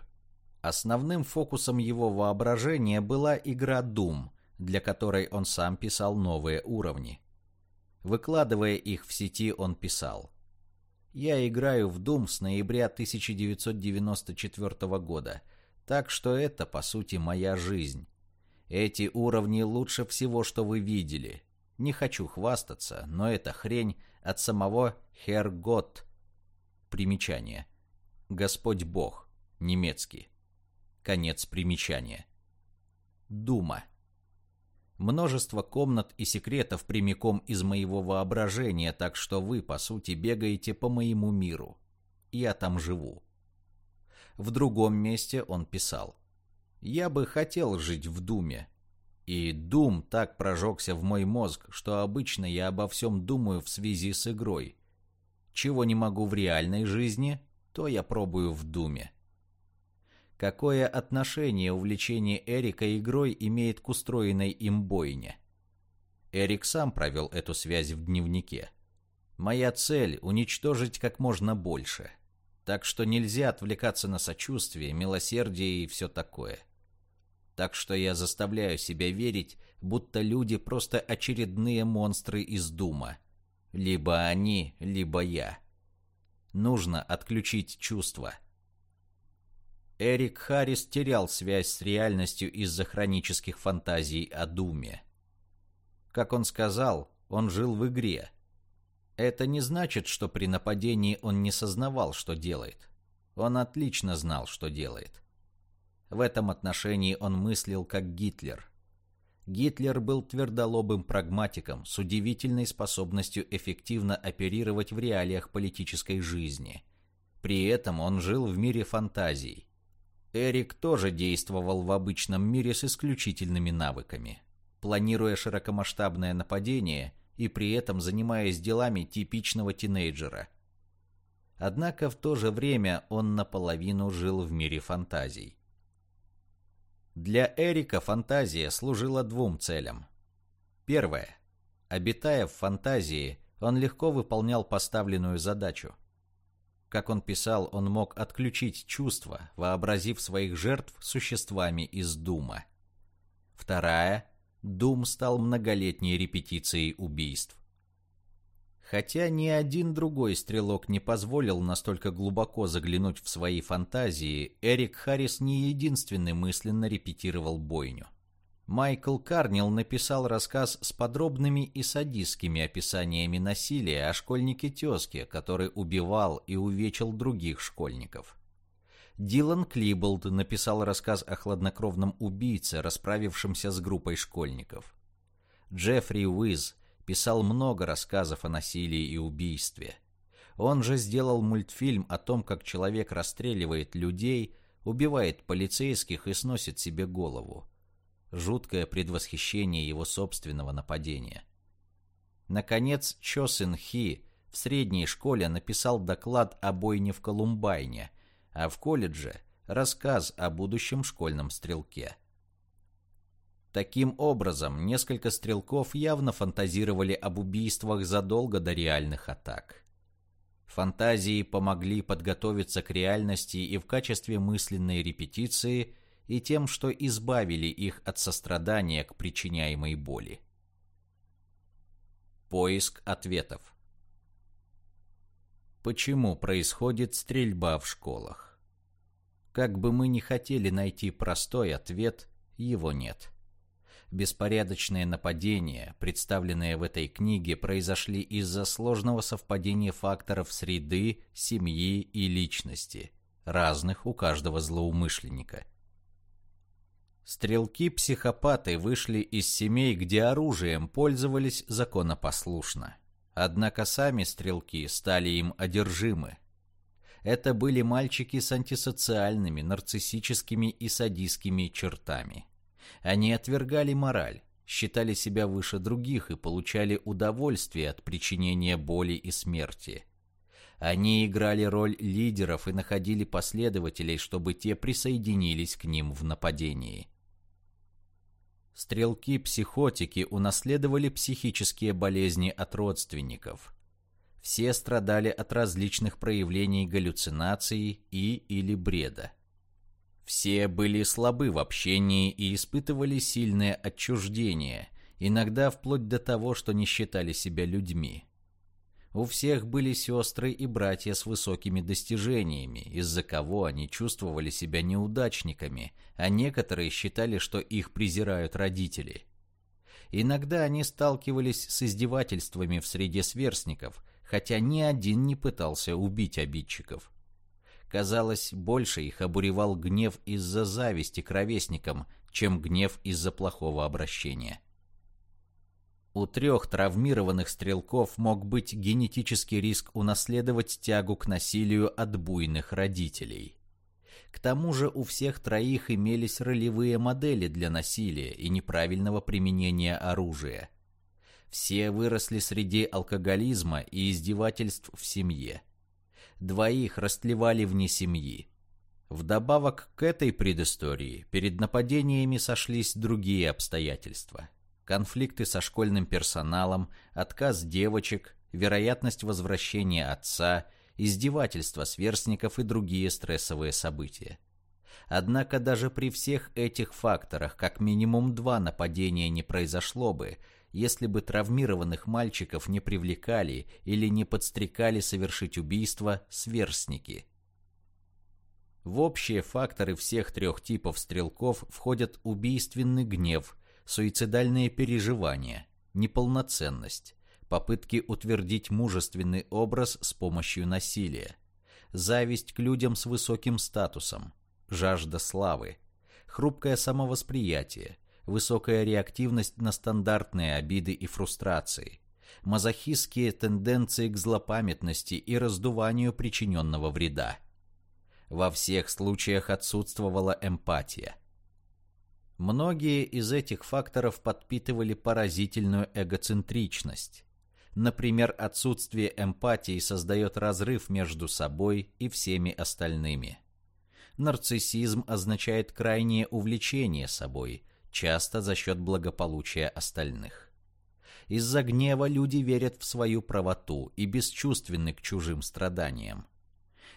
Основным фокусом его воображения была игра Doom, для которой он сам писал новые уровни. Выкладывая их в сети, он писал «Я играю в Doom с ноября 1994 года, так что это, по сути, моя жизнь. Эти уровни лучше всего, что вы видели. Не хочу хвастаться, но эта хрень от самого Хергот. Примечание. Господь Бог. Немецкий. Конец примечания. Дума. Множество комнат и секретов прямиком из моего воображения, так что вы, по сути, бегаете по моему миру. Я там живу. В другом месте он писал. «Я бы хотел жить в Думе, и Дум так прожегся в мой мозг, что обычно я обо всем думаю в связи с игрой. Чего не могу в реальной жизни, то я пробую в Думе. Какое отношение увлечение Эрика игрой имеет к устроенной им бойне? Эрик сам провел эту связь в дневнике. Моя цель – уничтожить как можно больше. Так что нельзя отвлекаться на сочувствие, милосердие и все такое. Так что я заставляю себя верить, будто люди просто очередные монстры из Дума. Либо они, либо я. Нужно отключить чувства. Эрик Харрис терял связь с реальностью из-за хронических фантазий о Думе. Как он сказал, он жил в игре. Это не значит, что при нападении он не сознавал, что делает. Он отлично знал, что делает. В этом отношении он мыслил как Гитлер. Гитлер был твердолобым прагматиком с удивительной способностью эффективно оперировать в реалиях политической жизни. При этом он жил в мире фантазий. Эрик тоже действовал в обычном мире с исключительными навыками, планируя широкомасштабное нападение и при этом занимаясь делами типичного тинейджера. Однако в то же время он наполовину жил в мире фантазий. Для Эрика фантазия служила двум целям. Первое. Обитая в фантазии, он легко выполнял поставленную задачу. Как он писал, он мог отключить чувства, вообразив своих жертв существами из Дума. Вторая. Дум стал многолетней репетицией убийств. Хотя ни один другой стрелок не позволил настолько глубоко заглянуть в свои фантазии, Эрик Харрис не единственный мысленно репетировал бойню. Майкл Карнил написал рассказ с подробными и садистскими описаниями насилия о школьнике-тезке, который убивал и увечил других школьников. Дилан Клиболд написал рассказ о хладнокровном убийце, расправившемся с группой школьников. Джеффри Уиз писал много рассказов о насилии и убийстве. Он же сделал мультфильм о том, как человек расстреливает людей, убивает полицейских и сносит себе голову. Жуткое предвосхищение его собственного нападения. Наконец, Чо Сын Хи в средней школе написал доклад о бойне в Колумбайне, а в колледже – рассказ о будущем школьном стрелке. Таким образом, несколько стрелков явно фантазировали об убийствах задолго до реальных атак. Фантазии помогли подготовиться к реальности и в качестве мысленной репетиции, и тем, что избавили их от сострадания к причиняемой боли. Поиск ответов Почему происходит стрельба в школах? Как бы мы ни хотели найти простой ответ, его нет. Беспорядочные нападения, представленные в этой книге, произошли из-за сложного совпадения факторов среды, семьи и личности, разных у каждого злоумышленника. Стрелки-психопаты вышли из семей, где оружием пользовались законопослушно. Однако сами стрелки стали им одержимы. Это были мальчики с антисоциальными, нарциссическими и садистскими чертами. Они отвергали мораль, считали себя выше других и получали удовольствие от причинения боли и смерти. Они играли роль лидеров и находили последователей, чтобы те присоединились к ним в нападении. Стрелки-психотики унаследовали психические болезни от родственников. Все страдали от различных проявлений галлюцинаций и или бреда. Все были слабы в общении и испытывали сильное отчуждение, иногда вплоть до того, что не считали себя людьми. У всех были сестры и братья с высокими достижениями, из-за кого они чувствовали себя неудачниками, а некоторые считали, что их презирают родители. Иногда они сталкивались с издевательствами в среде сверстников, хотя ни один не пытался убить обидчиков. Казалось, больше их обуревал гнев из-за зависти к ровесникам, чем гнев из-за плохого обращения. У трех травмированных стрелков мог быть генетический риск унаследовать тягу к насилию от буйных родителей. К тому же у всех троих имелись ролевые модели для насилия и неправильного применения оружия. Все выросли среди алкоголизма и издевательств в семье двоих растлевали вне семьи. Вдобавок к этой предыстории, перед нападениями сошлись другие обстоятельства. Конфликты со школьным персоналом, отказ девочек, вероятность возвращения отца, издевательства сверстников и другие стрессовые события. Однако даже при всех этих факторах как минимум два нападения не произошло бы, если бы травмированных мальчиков не привлекали или не подстрекали совершить убийство сверстники. В общие факторы всех трех типов стрелков входят убийственный гнев, суицидальные переживания, неполноценность, попытки утвердить мужественный образ с помощью насилия, зависть к людям с высоким статусом, жажда славы, хрупкое самовосприятие, высокая реактивность на стандартные обиды и фрустрации, мазохистские тенденции к злопамятности и раздуванию причиненного вреда. Во всех случаях отсутствовала эмпатия. Многие из этих факторов подпитывали поразительную эгоцентричность. Например, отсутствие эмпатии создает разрыв между собой и всеми остальными. Нарциссизм означает крайнее увлечение собой, часто за счет благополучия остальных. Из-за гнева люди верят в свою правоту и бесчувственны к чужим страданиям.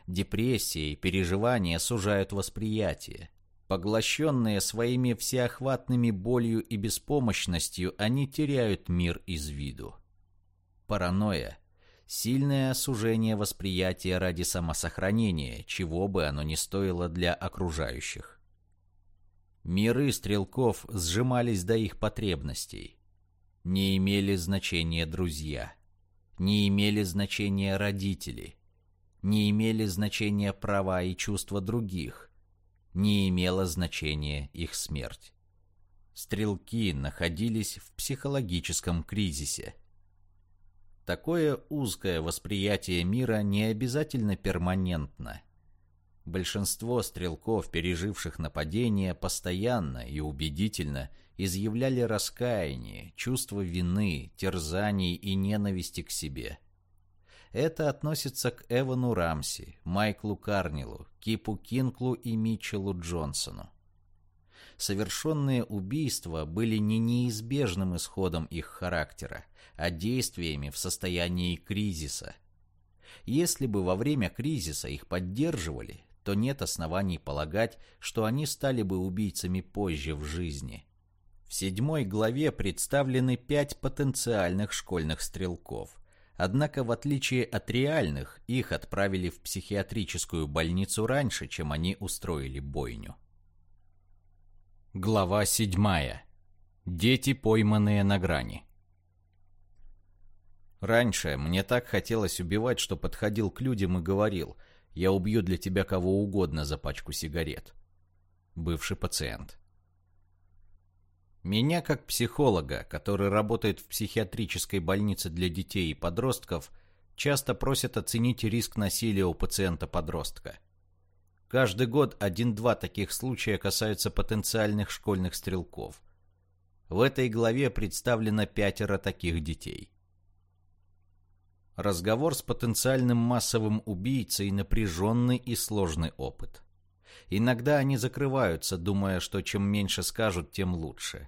Депрессия и переживания сужают восприятие. Поглощенные своими всеохватными болью и беспомощностью, они теряют мир из виду. Паранойя Сильное сужение восприятия ради самосохранения, чего бы оно ни стоило для окружающих. Миры стрелков сжимались до их потребностей. Не имели значения друзья. Не имели значения родители. Не имели значения права и чувства других. Не имела значения их смерть. Стрелки находились в психологическом кризисе. Такое узкое восприятие мира не обязательно перманентно. Большинство стрелков, переживших нападение, постоянно и убедительно изъявляли раскаяние, чувство вины, терзаний и ненависти к себе. Это относится к Эвану Рамси, Майклу Карнилу, Кипу Кинклу и Митчеллу Джонсону совершенные убийства были не неизбежным исходом их характера, а действиями в состоянии кризиса. Если бы во время кризиса их поддерживали, то нет оснований полагать, что они стали бы убийцами позже в жизни. В седьмой главе представлены пять потенциальных школьных стрелков. Однако, в отличие от реальных, их отправили в психиатрическую больницу раньше, чем они устроили бойню. Глава седьмая. Дети, пойманные на грани. Раньше мне так хотелось убивать, что подходил к людям и говорил, я убью для тебя кого угодно за пачку сигарет. Бывший пациент. Меня, как психолога, который работает в психиатрической больнице для детей и подростков, часто просят оценить риск насилия у пациента-подростка – Каждый год один-два таких случая касаются потенциальных школьных стрелков. В этой главе представлено пятеро таких детей. Разговор с потенциальным массовым убийцей – напряженный и сложный опыт. Иногда они закрываются, думая, что чем меньше скажут, тем лучше.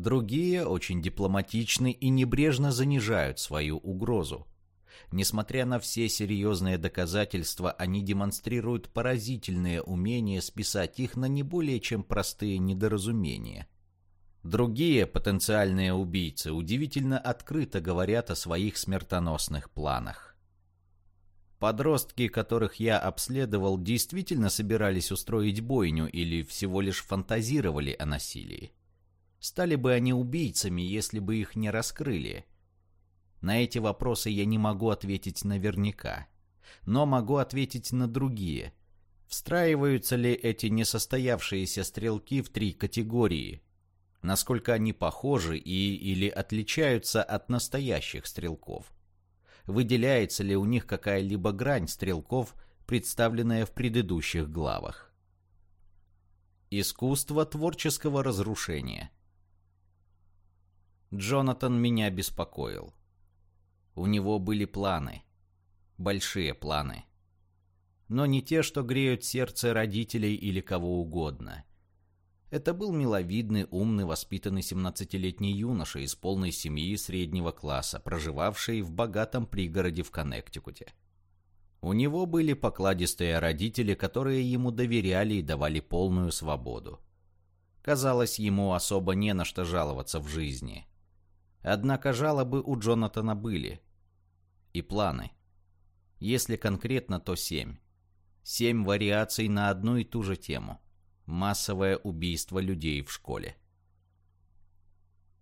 Другие очень дипломатичны и небрежно занижают свою угрозу. Несмотря на все серьезные доказательства, они демонстрируют поразительное умение списать их на не более чем простые недоразумения. Другие потенциальные убийцы удивительно открыто говорят о своих смертоносных планах. Подростки, которых я обследовал, действительно собирались устроить бойню или всего лишь фантазировали о насилии. Стали бы они убийцами, если бы их не раскрыли – на эти вопросы я не могу ответить наверняка, но могу ответить на другие. Встраиваются ли эти несостоявшиеся стрелки в три категории? Насколько они похожи и или отличаются от настоящих стрелков? Выделяется ли у них какая-либо грань стрелков, представленная в предыдущих главах? Искусство творческого разрушения Джонатан меня беспокоил. У него были планы. Большие планы. Но не те, что греют сердце родителей или кого угодно. Это был миловидный, умный, воспитанный 17-летний юноша из полной семьи среднего класса, проживавший в богатом пригороде в Коннектикуте. У него были покладистые родители, которые ему доверяли и давали полную свободу. Казалось, ему особо не на что жаловаться в жизни. Однако жалобы у Джонатана были и планы. Если конкретно, то семь. Семь вариаций на одну и ту же тему. Массовое убийство людей в школе.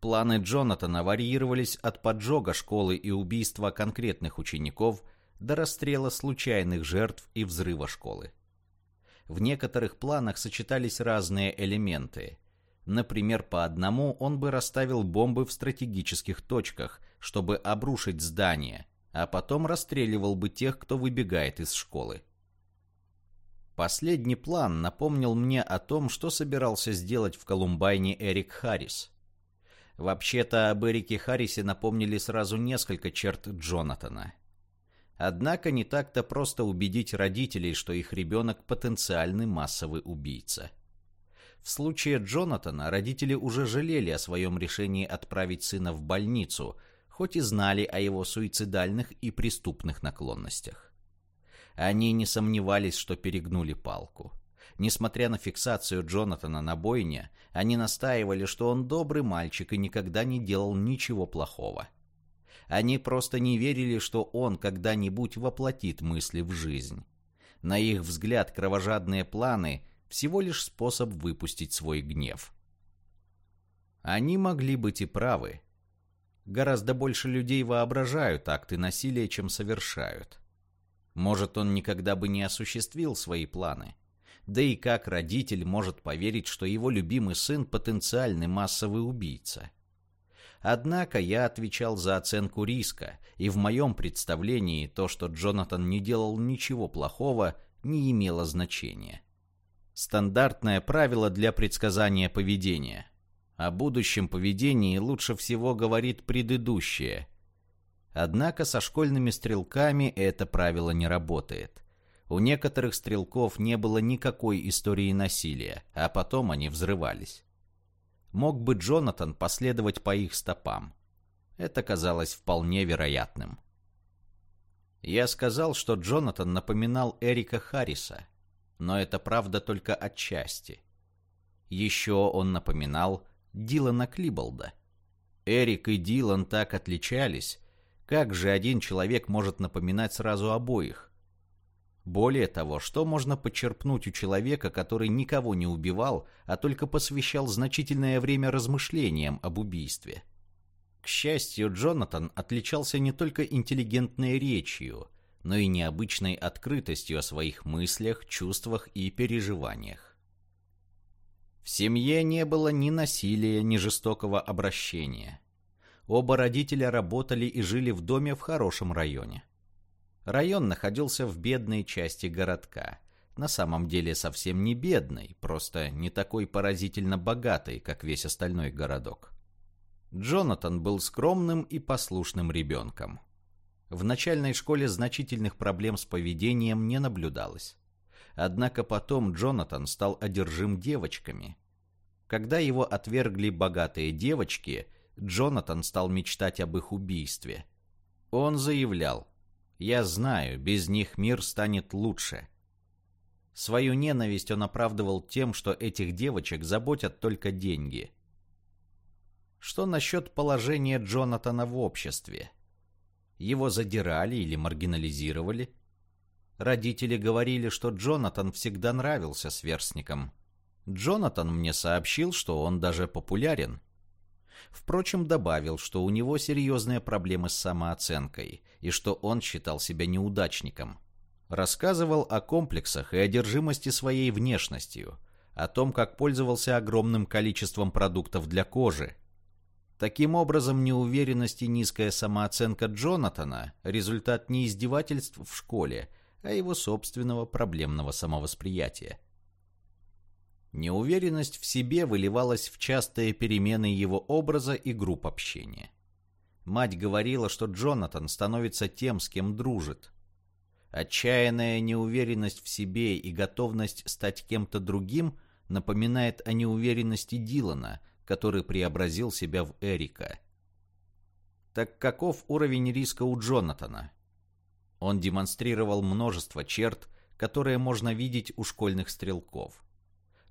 Планы Джонатана варьировались от поджога школы и убийства конкретных учеников до расстрела случайных жертв и взрыва школы. В некоторых планах сочетались разные элементы. Например, по одному он бы расставил бомбы в стратегических точках, чтобы обрушить здание – а потом расстреливал бы тех, кто выбегает из школы. Последний план напомнил мне о том, что собирался сделать в Колумбайне Эрик Харрис. Вообще-то об Эрике Харрисе напомнили сразу несколько черт Джонатана. Однако не так-то просто убедить родителей, что их ребенок потенциальный массовый убийца. В случае Джонатана родители уже жалели о своем решении отправить сына в больницу – хоть и знали о его суицидальных и преступных наклонностях. Они не сомневались, что перегнули палку. Несмотря на фиксацию Джонатана на бойне, они настаивали, что он добрый мальчик и никогда не делал ничего плохого. Они просто не верили, что он когда-нибудь воплотит мысли в жизнь. На их взгляд, кровожадные планы – всего лишь способ выпустить свой гнев. Они могли быть и правы. Гораздо больше людей воображают акты насилия, чем совершают. Может, он никогда бы не осуществил свои планы. Да и как родитель может поверить, что его любимый сын – потенциальный массовый убийца? Однако я отвечал за оценку риска, и в моем представлении то, что Джонатан не делал ничего плохого, не имело значения. Стандартное правило для предсказания поведения. О будущем поведении лучше всего говорит предыдущее. Однако со школьными стрелками это правило не работает. У некоторых стрелков не было никакой истории насилия, а потом они взрывались. Мог бы Джонатан последовать по их стопам. Это казалось вполне вероятным. Я сказал, что Джонатан напоминал Эрика Харриса, но это правда только отчасти. Еще он напоминал Дилана Клиболда. Эрик и Дилан так отличались, как же один человек может напоминать сразу обоих? Более того, что можно почерпнуть у человека, который никого не убивал, а только посвящал значительное время размышлениям об убийстве? К счастью, Джонатан отличался не только интеллигентной речью, но и необычной открытостью о своих мыслях, чувствах и переживаниях. В семье не было ни насилия, ни жестокого обращения. Оба родителя работали и жили в доме в хорошем районе. Район находился в бедной части городка. На самом деле совсем не бедный, просто не такой поразительно богатый, как весь остальной городок. Джонатан был скромным и послушным ребенком. В начальной школе значительных проблем с поведением не наблюдалось. Однако потом Джонатан стал одержим девочками. Когда его отвергли богатые девочки, Джонатан стал мечтать об их убийстве. Он заявлял, я знаю, без них мир станет лучше. Свою ненависть он оправдывал тем, что этих девочек заботят только деньги. Что насчет положения Джонатана в обществе? Его задирали или маргинализировали? Родители говорили, что Джонатан всегда нравился сверстникам. Джонатан мне сообщил, что он даже популярен. Впрочем, добавил, что у него серьезные проблемы с самооценкой и что он считал себя неудачником. Рассказывал о комплексах и одержимости своей внешностью, о том, как пользовался огромным количеством продуктов для кожи. Таким образом, неуверенность и низкая самооценка Джонатана – результат не издевательств в школе, а его собственного проблемного самовосприятия. Неуверенность в себе выливалась в частые перемены его образа и групп общения. Мать говорила, что Джонатан становится тем, с кем дружит. Отчаянная неуверенность в себе и готовность стать кем-то другим напоминает о неуверенности Дилана, который преобразил себя в Эрика. Так каков уровень риска у Джонатана? Он демонстрировал множество черт, которые можно видеть у школьных стрелков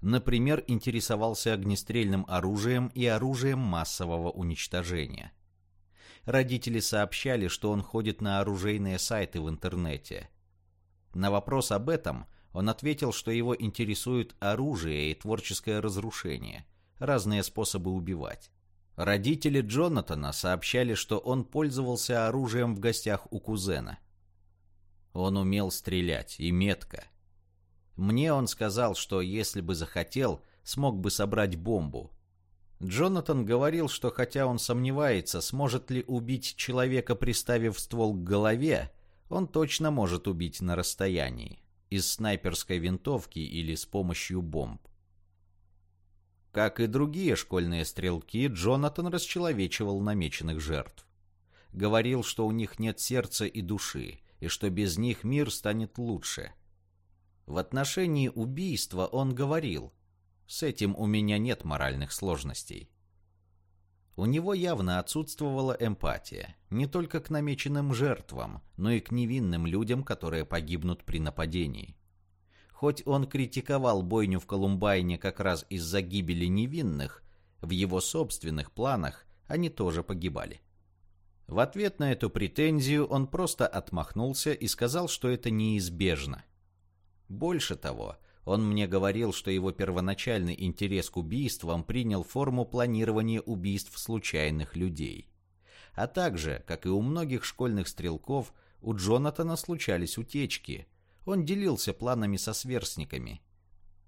например, интересовался огнестрельным оружием и оружием массового уничтожения. Родители сообщали, что он ходит на оружейные сайты в интернете. На вопрос об этом он ответил, что его интересует оружие и творческое разрушение, разные способы убивать. Родители Джонатана сообщали, что он пользовался оружием в гостях у кузена. Он умел стрелять, и метко – мне он сказал, что если бы захотел, смог бы собрать бомбу. Джонатан говорил, что хотя он сомневается, сможет ли убить человека, приставив ствол к голове, он точно может убить на расстоянии, из снайперской винтовки или с помощью бомб. Как и другие школьные стрелки, Джонатан расчеловечивал намеченных жертв. Говорил, что у них нет сердца и души, и что без них мир станет лучше – в отношении убийства он говорил, «С этим у меня нет моральных сложностей». У него явно отсутствовала эмпатия, не только к намеченным жертвам, но и к невинным людям, которые погибнут при нападении. Хоть он критиковал бойню в Колумбайне как раз из-за гибели невинных, в его собственных планах они тоже погибали. В ответ на эту претензию он просто отмахнулся и сказал, что это неизбежно. Больше того, он мне говорил, что его первоначальный интерес к убийствам принял форму планирования убийств случайных людей. А также, как и у многих школьных стрелков, у Джонатана случались утечки. Он делился планами со сверстниками.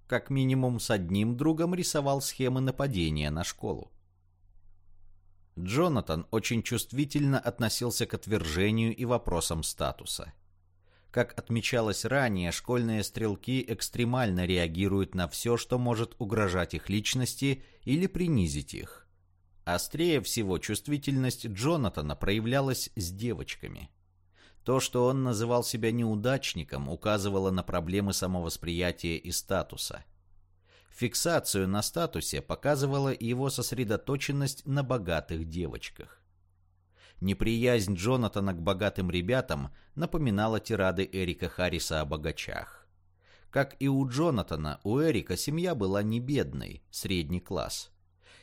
Как минимум с одним другом рисовал схемы нападения на школу. Джонатан очень чувствительно относился к отвержению и вопросам статуса. Как отмечалось ранее, школьные стрелки экстремально реагируют на все, что может угрожать их личности или принизить их. Острее всего чувствительность Джонатана проявлялась с девочками. То, что он называл себя неудачником, указывало на проблемы самовосприятия и статуса. Фиксацию на статусе показывала его сосредоточенность на богатых девочках. Неприязнь Джонатана к богатым ребятам напоминала тирады Эрика Харриса о богачах. Как и у Джонатана, у Эрика семья была не бедной, средний класс.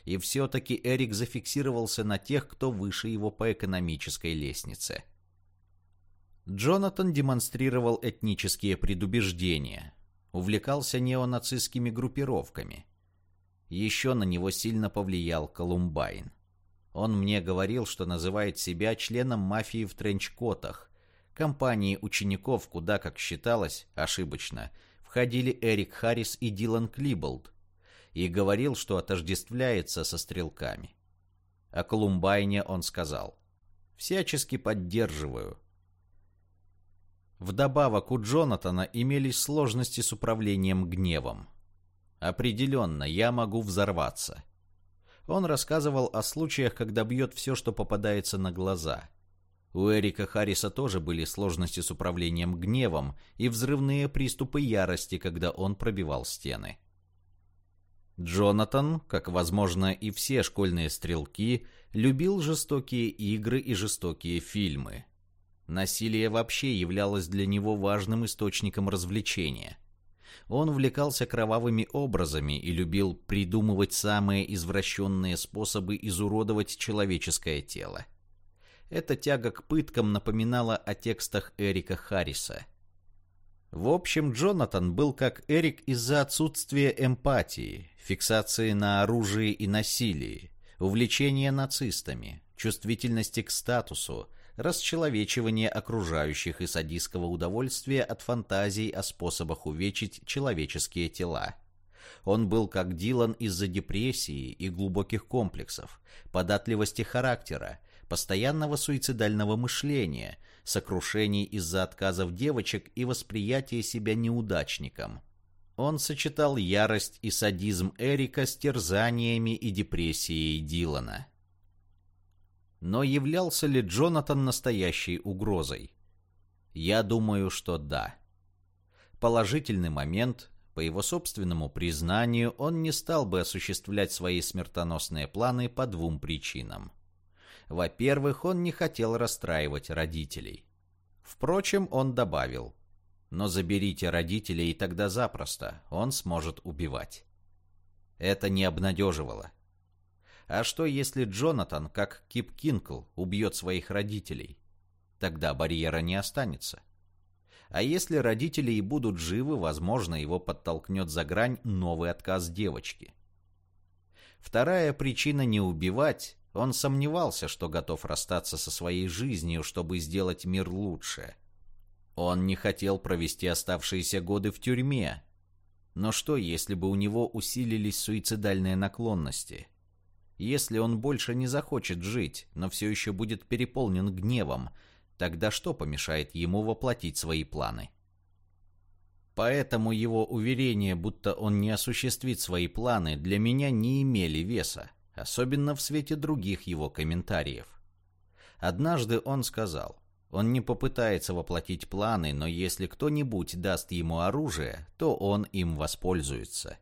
И все-таки Эрик зафиксировался на тех, кто выше его по экономической лестнице. Джонатан демонстрировал этнические предубеждения, увлекался неонацистскими группировками. Еще на него сильно повлиял Колумбайн. Он мне говорил, что называет себя членом мафии в тренчкотах. Компании учеников, куда, как считалось, ошибочно, входили Эрик Харрис и Дилан Клиболд. И говорил, что отождествляется со стрелками. О Колумбайне он сказал. «Всячески поддерживаю». Вдобавок у Джонатана имелись сложности с управлением гневом. Определенно, я могу взорваться. Он рассказывал о случаях, когда бьет все, что попадается на глаза. У Эрика Харриса тоже были сложности с управлением гневом и взрывные приступы ярости, когда он пробивал стены. Джонатан, как, возможно, и все школьные стрелки, любил жестокие игры и жестокие фильмы. Насилие вообще являлось для него важным источником развлечения – он увлекался кровавыми образами и любил придумывать самые извращенные способы изуродовать человеческое тело. Эта тяга к пыткам напоминала о текстах Эрика Харриса. В общем, Джонатан был как Эрик из-за отсутствия эмпатии, фиксации на оружии и насилии, увлечения нацистами, чувствительности к статусу, расчеловечивание окружающих и садистского удовольствия от фантазий о способах увечить человеческие тела. Он был как Дилан из-за депрессии и глубоких комплексов, податливости характера, постоянного суицидального мышления, сокрушений из-за отказов девочек и восприятия себя неудачником. Он сочетал ярость и садизм Эрика с терзаниями и депрессией Дилана. Но являлся ли Джонатан настоящей угрозой? Я думаю, что да. Положительный момент, по его собственному признанию, он не стал бы осуществлять свои смертоносные планы по двум причинам. Во-первых, он не хотел расстраивать родителей. Впрочем, он добавил, но заберите родителей, и тогда запросто он сможет убивать. Это не обнадеживало. А что, если Джонатан, как Кип Кинкл, убьет своих родителей? Тогда барьера не останется. А если родители и будут живы, возможно, его подтолкнет за грань новый отказ девочки. Вторая причина не убивать. Он сомневался, что готов расстаться со своей жизнью, чтобы сделать мир лучше. Он не хотел провести оставшиеся годы в тюрьме. Но что, если бы у него усилились суицидальные наклонности? Если он больше не захочет жить, но все еще будет переполнен гневом, тогда что помешает ему воплотить свои планы? Поэтому его уверения, будто он не осуществит свои планы, для меня не имели веса, особенно в свете других его комментариев. Однажды он сказал, он не попытается воплотить планы, но если кто-нибудь даст ему оружие, то он им воспользуется.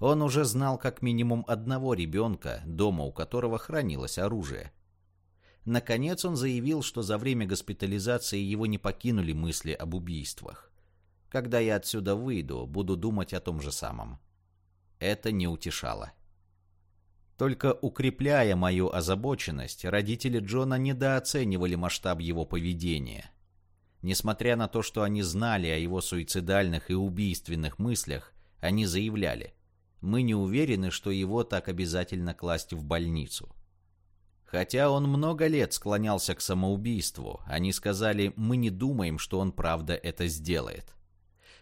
Он уже знал как минимум одного ребенка, дома у которого хранилось оружие. Наконец он заявил, что за время госпитализации его не покинули мысли об убийствах. Когда я отсюда выйду, буду думать о том же самом. Это не утешало. Только укрепляя мою озабоченность, родители Джона недооценивали масштаб его поведения. Несмотря на то, что они знали о его суицидальных и убийственных мыслях, они заявляли, мы не уверены, что его так обязательно класть в больницу. Хотя он много лет склонялся к самоубийству, они сказали, мы не думаем, что он правда это сделает.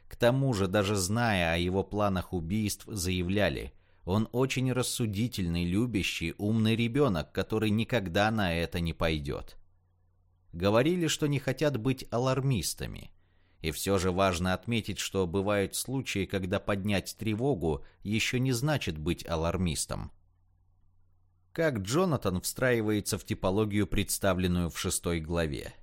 К тому же, даже зная о его планах убийств, заявляли, он очень рассудительный, любящий, умный ребенок, который никогда на это не пойдет. Говорили, что не хотят быть алармистами. И все же важно отметить, что бывают случаи, когда поднять тревогу еще не значит быть алармистом. Как Джонатан встраивается в типологию, представленную в шестой главе?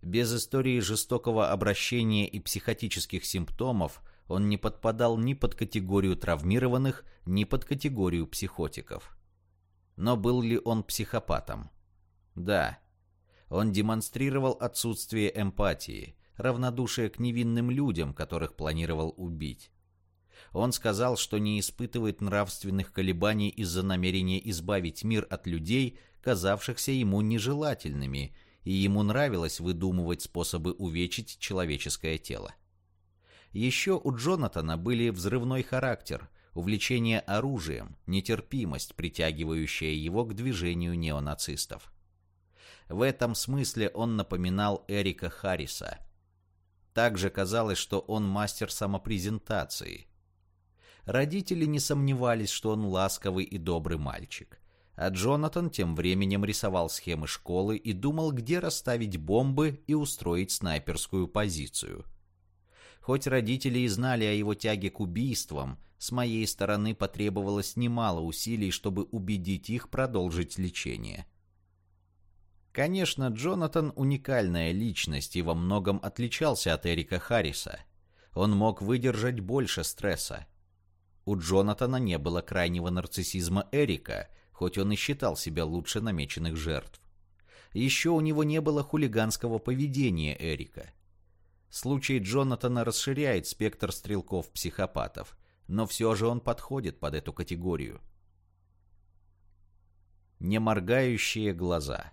Без истории жестокого обращения и психотических симптомов – он не подпадал ни под категорию травмированных, ни под категорию психотиков. Но был ли он психопатом? Да. Он демонстрировал отсутствие эмпатии, равнодушие к невинным людям, которых планировал убить. Он сказал, что не испытывает нравственных колебаний из-за намерения избавить мир от людей, казавшихся ему нежелательными, и ему нравилось выдумывать способы увечить человеческое тело. Еще у Джонатана были взрывной характер, увлечение оружием, нетерпимость, притягивающая его к движению неонацистов. В этом смысле он напоминал Эрика Харриса. Также казалось, что он мастер самопрезентации. Родители не сомневались, что он ласковый и добрый мальчик. А Джонатан тем временем рисовал схемы школы и думал, где расставить бомбы и устроить снайперскую позицию – Хоть родители и знали о его тяге к убийствам, с моей стороны потребовалось немало усилий, чтобы убедить их продолжить лечение. Конечно, Джонатан уникальная личность и во многом отличался от Эрика Харриса. Он мог выдержать больше стресса. У Джонатана не было крайнего нарциссизма Эрика, хоть он и считал себя лучше намеченных жертв. Еще у него не было хулиганского поведения Эрика – Случай Джонатана расширяет спектр стрелков-психопатов, но все же он подходит под эту категорию. Неморгающие глаза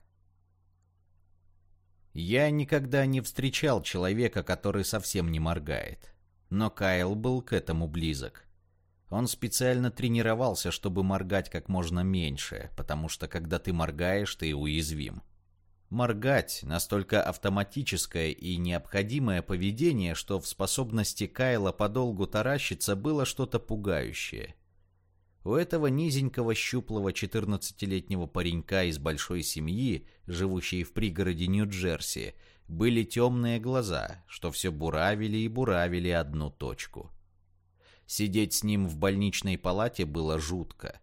Я никогда не встречал человека, который совсем не моргает. Но Кайл был к этому близок. Он специально тренировался, чтобы моргать как можно меньше, потому что когда ты моргаешь, ты уязвим. Моргать – настолько автоматическое и необходимое поведение, что в способности Кайла подолгу таращиться было что-то пугающее. У этого низенького щуплого 14-летнего паренька из большой семьи, живущей в пригороде Нью-Джерси, были темные глаза, что все буравили и буравили одну точку. Сидеть с ним в больничной палате было жутко.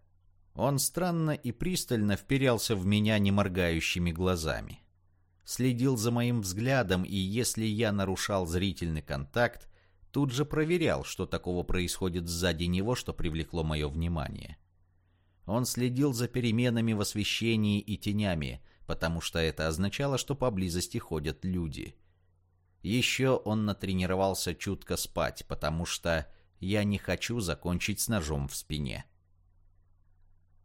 Он странно и пристально вперялся в меня неморгающими глазами. Следил за моим взглядом, и если я нарушал зрительный контакт, тут же проверял, что такого происходит сзади него, что привлекло мое внимание. Он следил за переменами в освещении и тенями, потому что это означало, что поблизости ходят люди. Еще он натренировался чутко спать, потому что я не хочу закончить с ножом в спине.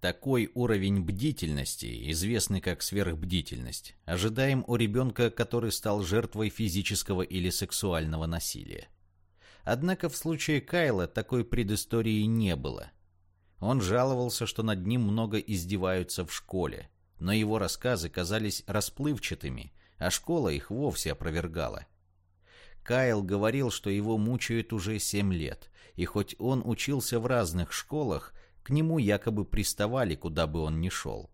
Такой уровень бдительности, известный как сверхбдительность, ожидаем у ребенка, который стал жертвой физического или сексуального насилия. Однако в случае Кайла такой предыстории не было. Он жаловался, что над ним много издеваются в школе, но его рассказы казались расплывчатыми, а школа их вовсе опровергала. Кайл говорил, что его мучают уже семь лет, и хоть он учился в разных школах, к нему якобы приставали, куда бы он ни шел.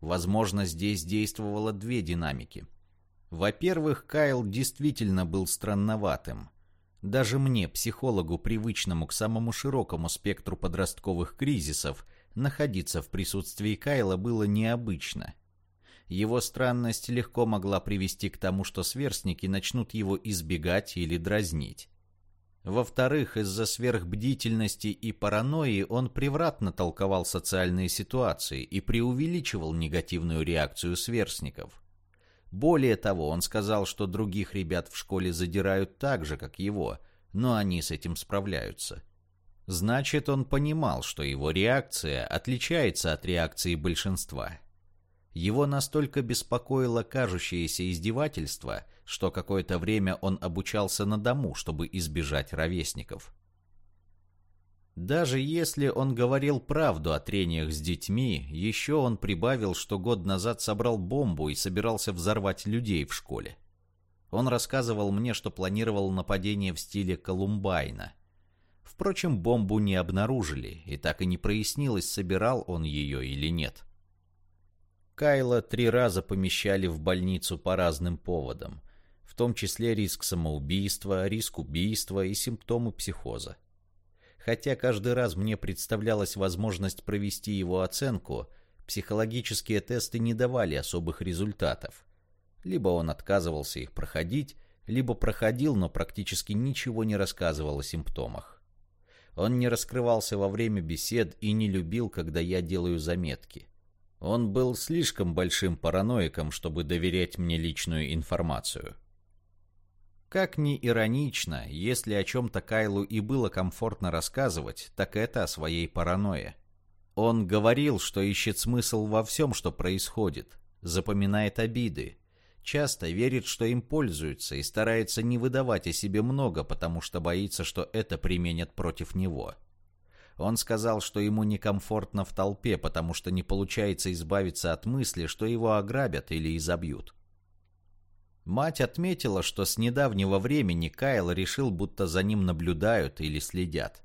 Возможно, здесь действовало две динамики. Во-первых, Кайл действительно был странноватым. Даже мне, психологу, привычному к самому широкому спектру подростковых кризисов, находиться в присутствии Кайла было необычно. Его странность легко могла привести к тому, что сверстники начнут его избегать или дразнить. Во-вторых, из-за сверхбдительности и паранойи он превратно толковал социальные ситуации и преувеличивал негативную реакцию сверстников. Более того, он сказал, что других ребят в школе задирают так же, как его, но они с этим справляются. Значит, он понимал, что его реакция отличается от реакции большинства. Его настолько беспокоило кажущееся издевательство, что какое-то время он обучался на дому, чтобы избежать ровесников. Даже если он говорил правду о трениях с детьми, еще он прибавил, что год назад собрал бомбу и собирался взорвать людей в школе. Он рассказывал мне, что планировал нападение в стиле Колумбайна. Впрочем, бомбу не обнаружили, и так и не прояснилось, собирал он ее или нет. Кайла три раза помещали в больницу по разным поводам, в том числе риск самоубийства, риск убийства и симптомы психоза. Хотя каждый раз мне представлялась возможность провести его оценку, психологические тесты не давали особых результатов. Либо он отказывался их проходить, либо проходил, но практически ничего не рассказывал о симптомах. Он не раскрывался во время бесед и не любил, когда я делаю заметки. Он был слишком большим параноиком, чтобы доверять мне личную информацию. Как ни иронично, если о чем-то Кайлу и было комфортно рассказывать, так это о своей паранойе. Он говорил, что ищет смысл во всем, что происходит, запоминает обиды, часто верит, что им пользуются и старается не выдавать о себе много, потому что боится, что это применят против него. Он сказал, что ему некомфортно в толпе, потому что не получается избавиться от мысли, что его ограбят или изобьют. Мать отметила, что с недавнего времени Кайл решил, будто за ним наблюдают или следят.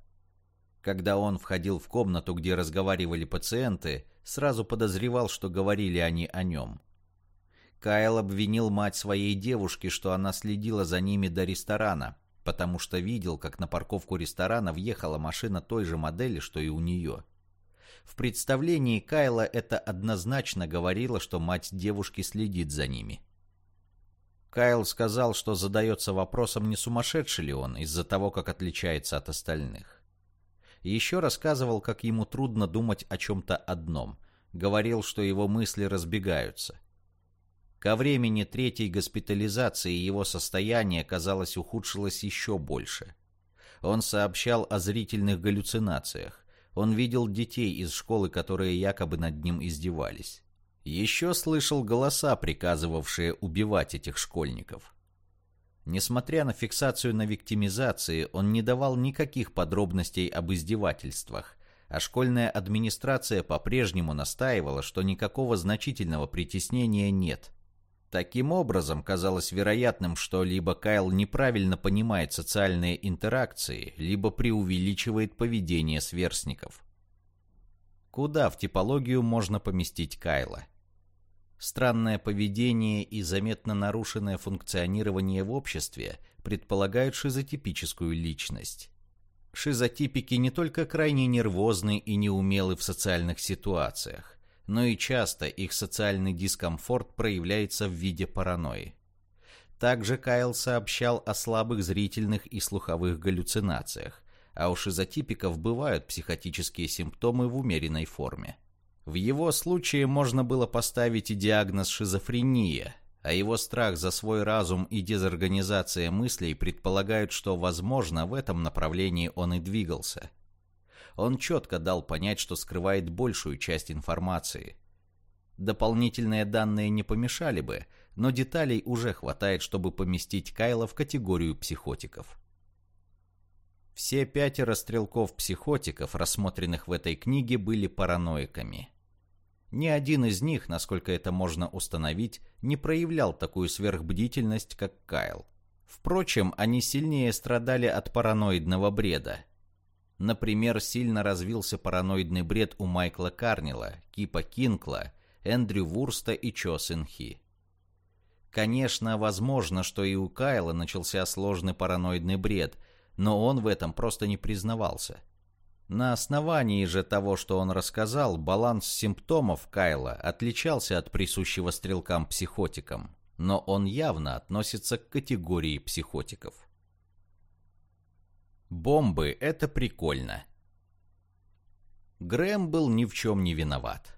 Когда он входил в комнату, где разговаривали пациенты, сразу подозревал, что говорили они о нем. Кайл обвинил мать своей девушки, что она следила за ними до ресторана, потому что видел, как на парковку ресторана въехала машина той же модели, что и у нее. В представлении Кайла это однозначно говорило, что мать девушки следит за ними. Кайл сказал, что задается вопросом, не сумасшедший ли он из-за того, как отличается от остальных. Еще рассказывал, как ему трудно думать о чем-то одном. Говорил, что его мысли разбегаются. Ко времени третьей госпитализации его состояние, казалось, ухудшилось еще больше. Он сообщал о зрительных галлюцинациях. Он видел детей из школы, которые якобы над ним издевались. Еще слышал голоса, приказывавшие убивать этих школьников. Несмотря на фиксацию на виктимизации, он не давал никаких подробностей об издевательствах, а школьная администрация по-прежнему настаивала, что никакого значительного притеснения нет. Таким образом, казалось вероятным, что либо Кайл неправильно понимает социальные интеракции, либо преувеличивает поведение сверстников. Куда в типологию можно поместить Кайла? Странное поведение и заметно нарушенное функционирование в обществе предполагают шизотипическую личность. Шизотипики не только крайне нервозны и неумелы в социальных ситуациях, но и часто их социальный дискомфорт проявляется в виде паранойи. Также Кайл сообщал о слабых зрительных и слуховых галлюцинациях, а у шизотипиков бывают психотические симптомы в умеренной форме. В его случае можно было поставить и диагноз шизофрения, а его страх за свой разум и дезорганизация мыслей предполагают, что, возможно, в этом направлении он и двигался. Он четко дал понять, что скрывает большую часть информации. Дополнительные данные не помешали бы, но деталей уже хватает, чтобы поместить Кайла в категорию психотиков. Все пятеро стрелков-психотиков, рассмотренных в этой книге, были параноиками. Ни один из них, насколько это можно установить, не проявлял такую сверхбдительность, как Кайл. Впрочем, они сильнее страдали от параноидного бреда. Например, сильно развился параноидный бред у Майкла Карнила, Кипа Кинкла, Эндрю Вурста и Чо Синхи. Конечно, возможно, что и у Кайла начался сложный параноидный бред – но он в этом просто не признавался. На основании же того, что он рассказал, баланс симптомов Кайла отличался от присущего стрелкам-психотикам, но он явно относится к категории психотиков. Бомбы — это прикольно. Грэм был ни в чем не виноват.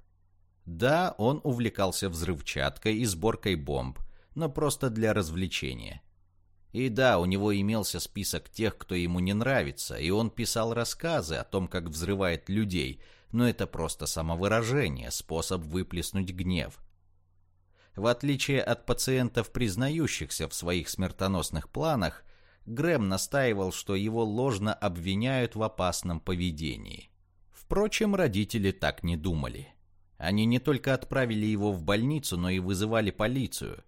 Да, он увлекался взрывчаткой и сборкой бомб, но просто для развлечения. И да, у него имелся список тех, кто ему не нравится, и он писал рассказы о том, как взрывает людей, но это просто самовыражение, способ выплеснуть гнев. В отличие от пациентов, признающихся в своих смертоносных планах, Грэм настаивал, что его ложно обвиняют в опасном поведении. Впрочем, родители так не думали. Они не только отправили его в больницу, но и вызывали полицию.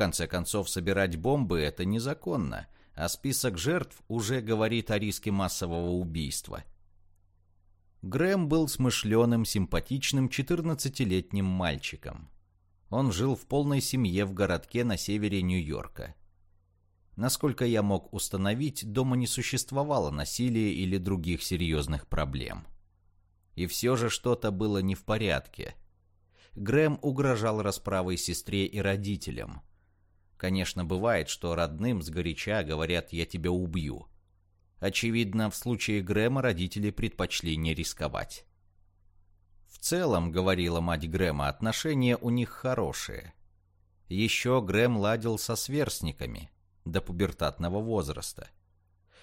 Конце концов, собирать бомбы – это незаконно, а список жертв уже говорит о риске массового убийства. Грэм был смышленым, симпатичным 14-летним мальчиком. Он жил в полной семье в городке на севере Нью-Йорка. Насколько я мог установить, дома не существовало насилия или других серьезных проблем. И все же что-то было не в порядке. Грэм угрожал расправой сестре и родителям. Конечно, бывает, что родным сгоряча говорят «я тебя убью». Очевидно, в случае Грэма родители предпочли не рисковать. В целом, говорила мать Грэма, отношения у них хорошие. Еще Грэм ладил со сверстниками до пубертатного возраста.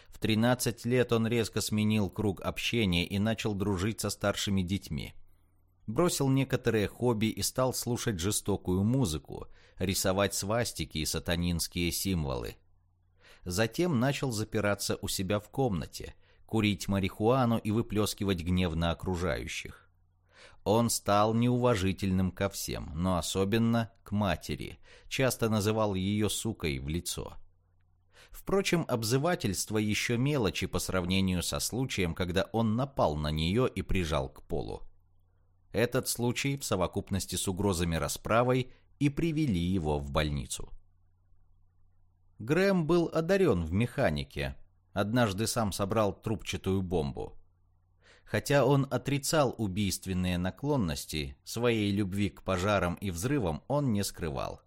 В 13 лет он резко сменил круг общения и начал дружить со старшими детьми. Бросил некоторые хобби и стал слушать жестокую музыку, рисовать свастики и сатанинские символы. Затем начал запираться у себя в комнате, курить марихуану и выплескивать гнев на окружающих. Он стал неуважительным ко всем, но особенно к матери, часто называл ее сукой в лицо – Впрочем, обзывательство еще мелочи по сравнению со случаем, когда он напал на нее и прижал к полу. Этот случай в совокупности с угрозами расправой и привели его в больницу. Грэм был одарен в механике. Однажды сам собрал трубчатую бомбу. Хотя он отрицал убийственные наклонности, своей любви к пожарам и взрывам он не скрывал.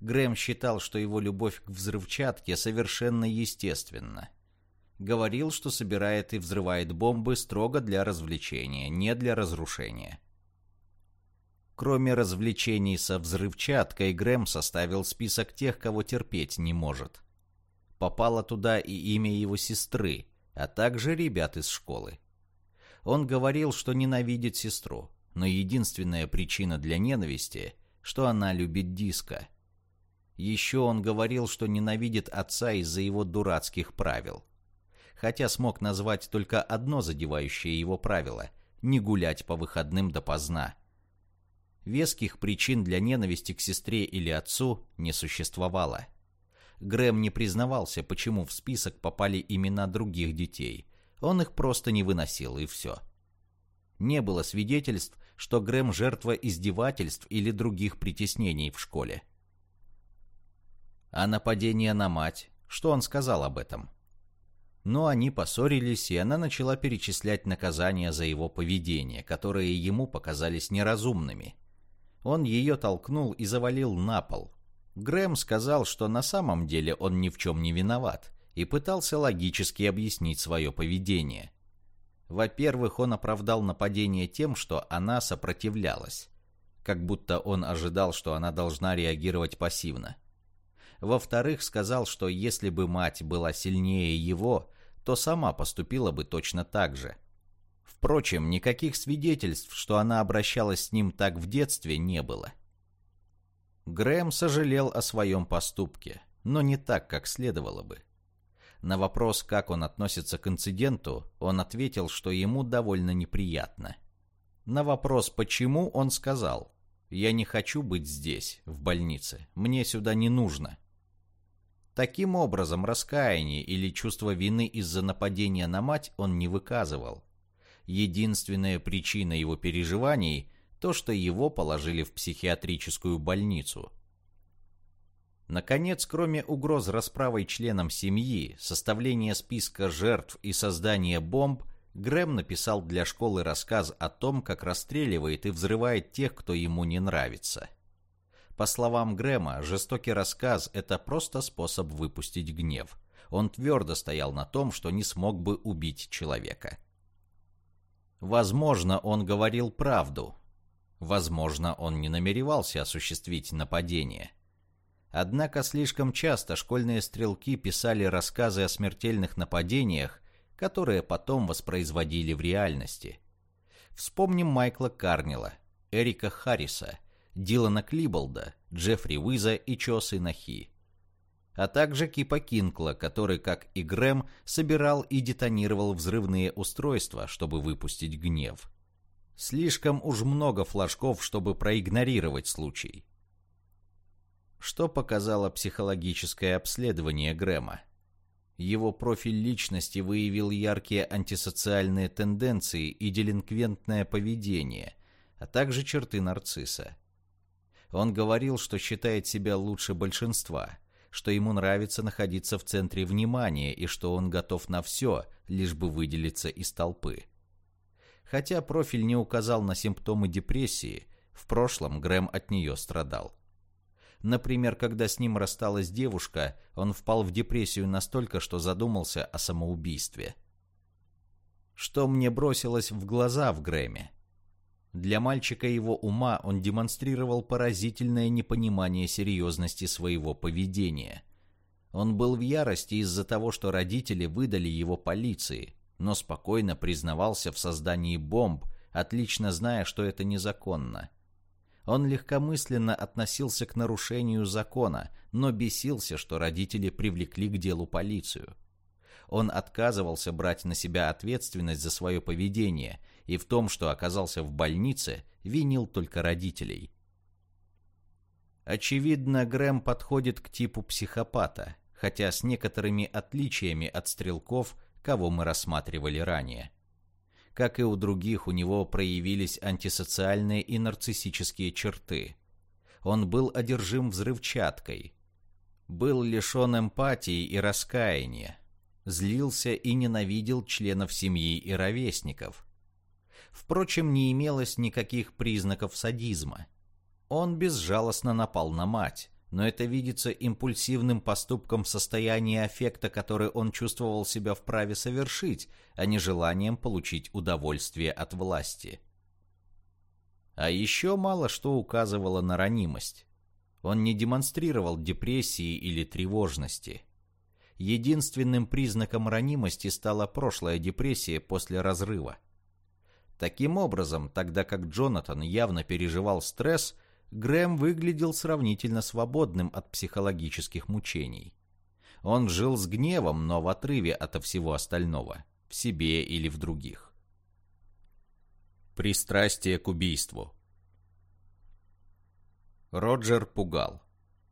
Грэм считал, что его любовь к взрывчатке совершенно естественна. Говорил, что собирает и взрывает бомбы строго для развлечения, не для разрушения. Кроме развлечений со взрывчаткой, Грэм составил список тех, кого терпеть не может. Попало туда и имя его сестры, а также ребят из школы. Он говорил, что ненавидит сестру, но единственная причина для ненависти, что она любит диско – еще он говорил, что ненавидит отца из-за его дурацких правил. Хотя смог назвать только одно задевающее его правило – не гулять по выходным допоздна. Веских причин для ненависти к сестре или отцу не существовало. Грэм не признавался, почему в список попали имена других детей. Он их просто не выносил, и все. Не было свидетельств, что Грэм жертва издевательств или других притеснений в школе. А нападение на мать? Что он сказал об этом? Но они поссорились, и она начала перечислять наказания за его поведение, которые ему показались неразумными. Он ее толкнул и завалил на пол. Грэм сказал, что на самом деле он ни в чем не виноват, и пытался логически объяснить свое поведение. Во-первых, он оправдал нападение тем, что она сопротивлялась. Как будто он ожидал, что она должна реагировать пассивно. Во-вторых, сказал, что если бы мать была сильнее его, то сама поступила бы точно так же. Впрочем, никаких свидетельств, что она обращалась с ним так в детстве, не было. Грэм сожалел о своем поступке, но не так, как следовало бы. На вопрос, как он относится к инциденту, он ответил, что ему довольно неприятно. На вопрос «почему» он сказал «Я не хочу быть здесь, в больнице, мне сюда не нужно». Таким образом, раскаяние или чувство вины из-за нападения на мать он не выказывал. Единственная причина его переживаний – то, что его положили в психиатрическую больницу. Наконец, кроме угроз расправой членам семьи, составления списка жертв и создания бомб, Грэм написал для школы рассказ о том, как расстреливает и взрывает тех, кто ему не нравится – по словам Грэма, жестокий рассказ – это просто способ выпустить гнев. Он твердо стоял на том, что не смог бы убить человека. Возможно, он говорил правду. Возможно, он не намеревался осуществить нападение. Однако слишком часто школьные стрелки писали рассказы о смертельных нападениях, которые потом воспроизводили в реальности. Вспомним Майкла Карнила, Эрика Харриса, Дилана Клиболда, Джеффри Уиза и Чосы Нахи. А также Кипа Кинкла, который, как и Грэм, собирал и детонировал взрывные устройства, чтобы выпустить гнев. Слишком уж много флажков, чтобы проигнорировать случай. Что показало психологическое обследование Грэма? Его профиль личности выявил яркие антисоциальные тенденции и делинквентное поведение, а также черты нарцисса. Он говорил, что считает себя лучше большинства, что ему нравится находиться в центре внимания и что он готов на все, лишь бы выделиться из толпы. Хотя профиль не указал на симптомы депрессии, в прошлом Грэм от нее страдал. Например, когда с ним рассталась девушка, он впал в депрессию настолько, что задумался о самоубийстве. Что мне бросилось в глаза в Грэме? Для мальчика его ума он демонстрировал поразительное непонимание серьезности своего поведения. Он был в ярости из-за того, что родители выдали его полиции, но спокойно признавался в создании бомб, отлично зная, что это незаконно. Он легкомысленно относился к нарушению закона, но бесился, что родители привлекли к делу полицию. Он отказывался брать на себя ответственность за свое поведение и в том, что оказался в больнице, винил только родителей. Очевидно, Грэм подходит к типу психопата, хотя с некоторыми отличиями от стрелков, кого мы рассматривали ранее. Как и у других, у него проявились антисоциальные и нарциссические черты. Он был одержим взрывчаткой, был лишен эмпатии и раскаяния, злился и ненавидел членов семьи и ровесников. Впрочем, не имелось никаких признаков садизма. Он безжалостно напал на мать, но это видится импульсивным поступком в состоянии аффекта, который он чувствовал себя вправе совершить, а не желанием получить удовольствие от власти. А еще мало что указывало на ранимость. Он не демонстрировал депрессии или тревожности. Единственным признаком ранимости стала прошлая депрессия после разрыва. Таким образом, тогда как Джонатан явно переживал стресс, Грэм выглядел сравнительно свободным от психологических мучений. Он жил с гневом, но в отрыве от всего остального, в себе или в других. Пристрастие к убийству Роджер пугал.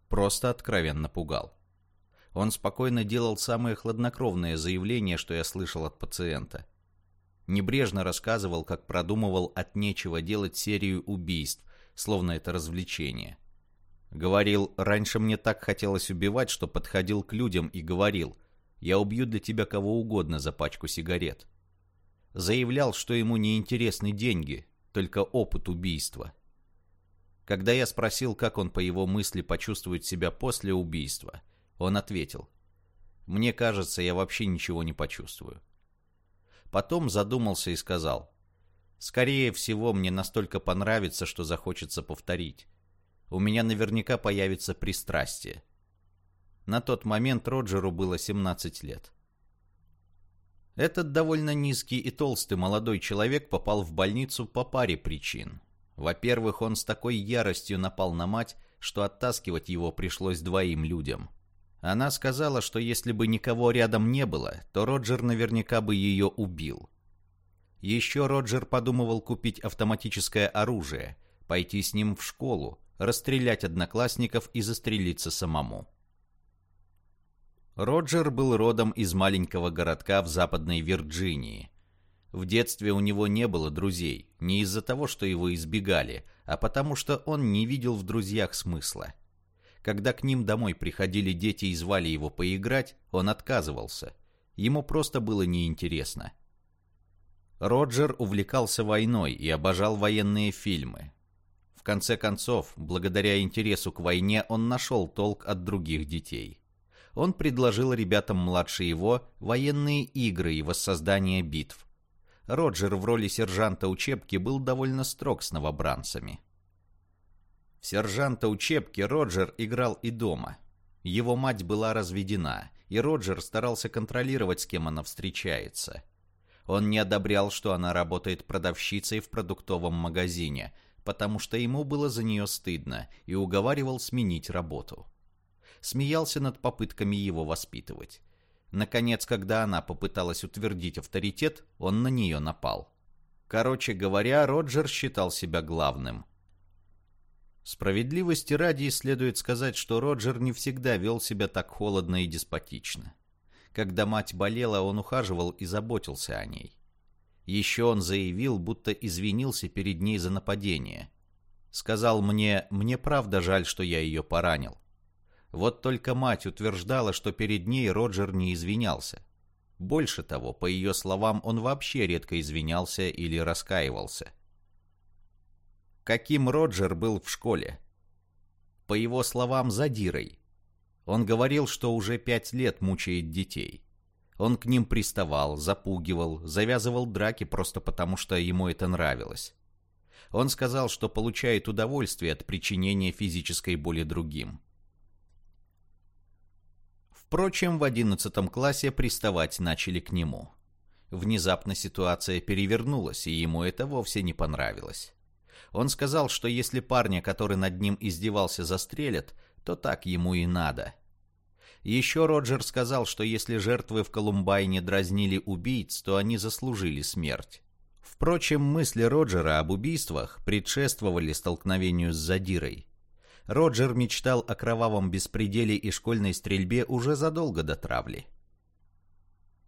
Просто откровенно пугал. Он спокойно делал самые хладнокровные заявления, что я слышал от пациента. Небрежно рассказывал, как продумывал от нечего делать серию убийств, словно это развлечение. Говорил, раньше мне так хотелось убивать, что подходил к людям и говорил, я убью для тебя кого угодно за пачку сигарет. Заявлял, что ему не интересны деньги, только опыт убийства. Когда я спросил, как он по его мысли почувствует себя после убийства, он ответил, «Мне кажется, я вообще ничего не почувствую». Потом задумался и сказал, Скорее всего, мне настолько понравится, что захочется повторить. У меня наверняка появится пристрастие. На тот момент Роджеру было 17 лет. Этот довольно низкий и толстый молодой человек попал в больницу по паре причин. Во-первых, он с такой яростью напал на мать, что оттаскивать его пришлось двоим людям. Она сказала, что если бы никого рядом не было, то Роджер наверняка бы ее убил. Еще Роджер подумывал купить автоматическое оружие, пойти с ним в школу, расстрелять одноклассников и застрелиться самому. Роджер был родом из маленького городка в Западной Вирджинии. В детстве у него не было друзей, не из-за того, что его избегали, а потому что он не видел в друзьях смысла. Когда к ним домой приходили дети и звали его поиграть, он отказывался. Ему просто было неинтересно. Роджер увлекался войной и обожал военные фильмы. В конце концов, благодаря интересу к войне, он нашел толк от других детей. Он предложил ребятам младше его военные игры и воссоздание битв. Роджер в роли сержанта учебки был довольно строг с новобранцами. Сержанта учебки Роджер играл и дома. Его мать была разведена, и Роджер старался контролировать, с кем она встречается. Он не одобрял, что она работает продавщицей в продуктовом магазине, потому что ему было за нее стыдно, и уговаривал сменить работу. Смеялся над попытками его воспитывать. Наконец, когда она попыталась утвердить авторитет, он на нее напал. Короче говоря, Роджер считал себя главным. Справедливости ради следует сказать, что Роджер не всегда вел себя так холодно и деспотично. Когда мать болела, он ухаживал и заботился о ней. Еще он заявил, будто извинился перед ней за нападение. Сказал мне, мне правда жаль, что я ее поранил. Вот только мать утверждала, что перед ней Роджер не извинялся. Больше того, по ее словам, он вообще редко извинялся или раскаивался. Каким Роджер был в школе? По его словам, задирой. Он говорил, что уже пять лет мучает детей. Он к ним приставал, запугивал, завязывал драки просто потому, что ему это нравилось. Он сказал, что получает удовольствие от причинения физической боли другим. Впрочем, в одиннадцатом классе приставать начали к нему. Внезапно ситуация перевернулась, и ему это вовсе не понравилось. Он сказал, что если парня, который над ним издевался, застрелят, то так ему и надо. Еще Роджер сказал, что если жертвы в Колумбайне дразнили убийц, то они заслужили смерть. Впрочем, мысли Роджера об убийствах предшествовали столкновению с задирой. Роджер мечтал о кровавом беспределе и школьной стрельбе уже задолго до травли.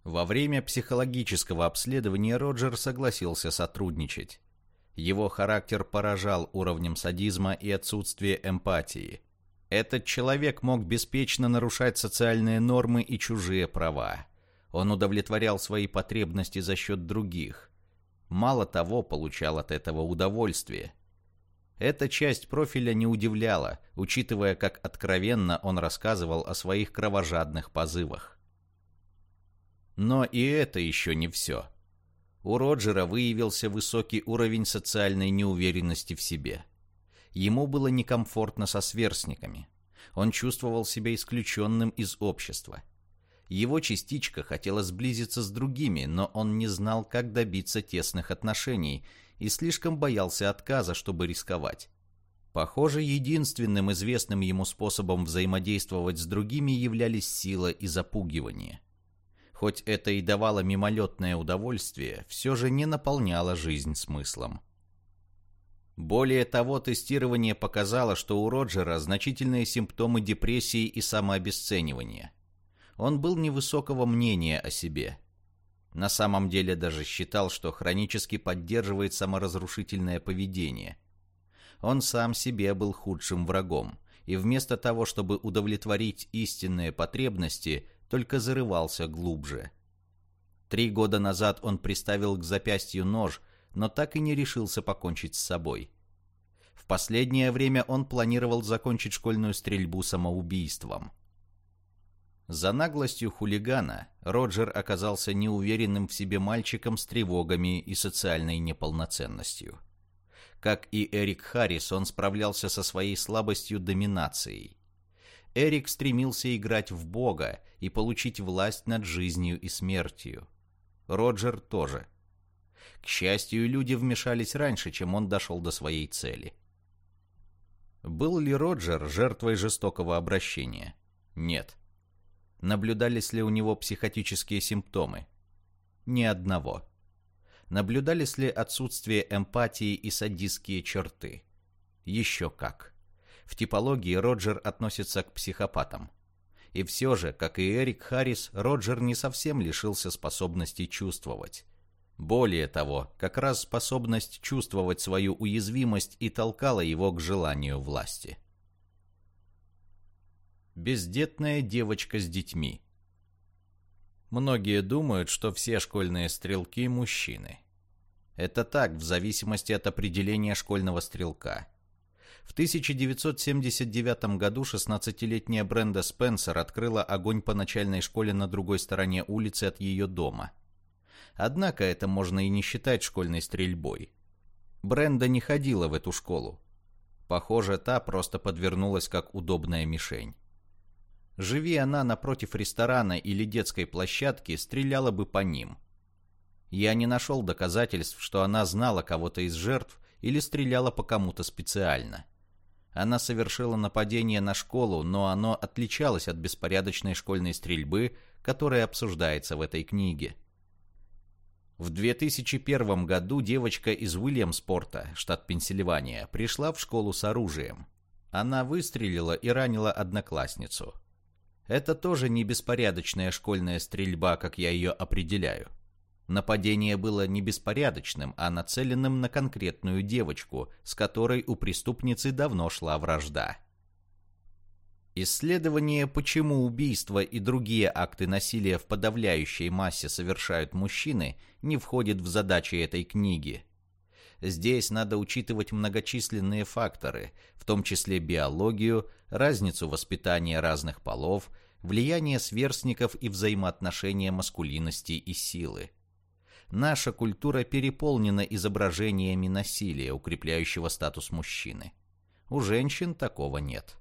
Во время психологического обследования Роджер согласился сотрудничать. Его характер поражал уровнем садизма и отсутствие эмпатии. Этот человек мог беспечно нарушать социальные нормы и чужие права. Он удовлетворял свои потребности за счет других. Мало того, получал от этого удовольствие – эта часть профиля не удивляла, учитывая, как откровенно он рассказывал о своих кровожадных позывах. Но и это еще не все. У Роджера выявился высокий уровень социальной неуверенности в себе. Ему было некомфортно со сверстниками. Он чувствовал себя исключенным из общества. Его частичка хотела сблизиться с другими, но он не знал, как добиться тесных отношений и слишком боялся отказа, чтобы рисковать. Похоже, единственным известным ему способом взаимодействовать с другими являлись сила и запугивание. Хоть это и давало мимолетное удовольствие, все же не наполняло жизнь смыслом. Более того, тестирование показало, что у Роджера значительные симптомы депрессии и самообесценивания. Он был невысокого мнения о себе – на самом деле даже считал, что хронически поддерживает саморазрушительное поведение. Он сам себе был худшим врагом, и вместо того, чтобы удовлетворить истинные потребности, только зарывался глубже. Три года назад он приставил к запястью нож, но так и не решился покончить с собой. В последнее время он планировал закончить школьную стрельбу самоубийством – за наглостью хулигана Роджер оказался неуверенным в себе мальчиком с тревогами и социальной неполноценностью. Как и Эрик Харрис, он справлялся со своей слабостью доминацией. Эрик стремился играть в Бога и получить власть над жизнью и смертью. Роджер тоже. К счастью, люди вмешались раньше, чем он дошел до своей цели. Был ли Роджер жертвой жестокого обращения? Нет. Наблюдались ли у него психотические симптомы? Ни одного. Наблюдались ли отсутствие эмпатии и садистские черты? Еще как. В типологии Роджер относится к психопатам. И все же, как и Эрик Харрис, Роджер не совсем лишился способности чувствовать. Более того, как раз способность чувствовать свою уязвимость и толкала его к желанию власти. Бездетная девочка с детьми. Многие думают, что все школьные стрелки – мужчины. Это так, в зависимости от определения школьного стрелка. В 1979 году 16-летняя Бренда Спенсер открыла огонь по начальной школе на другой стороне улицы от ее дома. Однако это можно и не считать школьной стрельбой. Бренда не ходила в эту школу. Похоже, та просто подвернулась как удобная мишень. Живи она напротив ресторана или детской площадки, стреляла бы по ним. Я не нашел доказательств, что она знала кого-то из жертв или стреляла по кому-то специально. Она совершила нападение на школу, но оно отличалось от беспорядочной школьной стрельбы, которая обсуждается в этой книге. В 2001 году девочка из Уильямспорта, штат Пенсильвания, пришла в школу с оружием. Она выстрелила и ранила одноклассницу. Это тоже не беспорядочная школьная стрельба, как я ее определяю. Нападение было не беспорядочным, а нацеленным на конкретную девочку, с которой у преступницы давно шла вражда. Исследование, почему убийства и другие акты насилия в подавляющей массе совершают мужчины, не входит в задачи этой книги. Здесь надо учитывать многочисленные факторы, в том числе биологию, разницу воспитания разных полов, влияние сверстников и взаимоотношения маскулинности и силы. Наша культура переполнена изображениями насилия, укрепляющего статус мужчины. У женщин такого нет.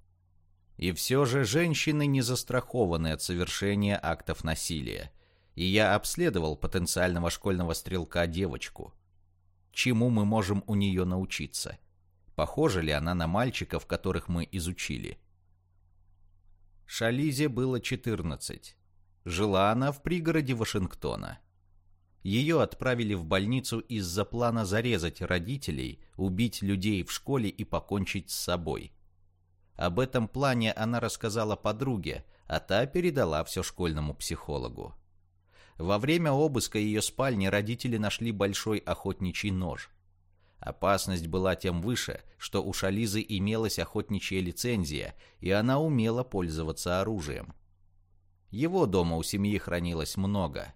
И все же женщины не застрахованы от совершения актов насилия. И я обследовал потенциального школьного стрелка девочку. Чему мы можем у нее научиться? Похожа ли она на мальчиков, которых мы изучили? Шализе было 14. Жила она в пригороде Вашингтона. Ее отправили в больницу из-за плана зарезать родителей, убить людей в школе и покончить с собой. Об этом плане она рассказала подруге, а та передала все школьному психологу. Во время обыска ее спальни родители нашли большой охотничий нож. Опасность была тем выше, что у Шализы имелась охотничья лицензия, и она умела пользоваться оружием. Его дома у семьи хранилось много.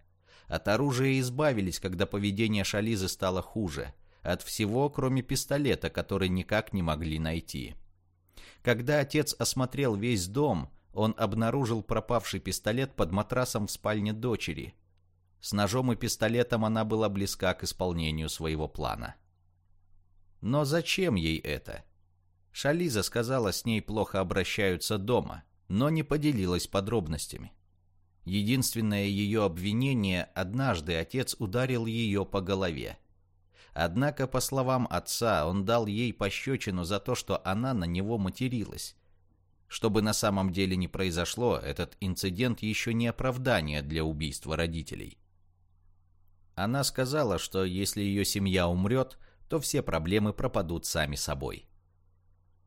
От оружия избавились, когда поведение Шализы стало хуже. От всего, кроме пистолета, который никак не могли найти. Когда отец осмотрел весь дом, он обнаружил пропавший пистолет под матрасом в спальне дочери. С ножом и пистолетом она была близка к исполнению своего плана. Но зачем ей это? Шализа сказала, с ней плохо обращаются дома, но не поделилась подробностями. Единственное ее обвинение – однажды отец ударил ее по голове. Однако, по словам отца, он дал ей пощечину за то, что она на него материлась. Что бы на самом деле не произошло, этот инцидент еще не оправдание для убийства родителей. Она сказала, что если ее семья умрет, то все проблемы пропадут сами собой.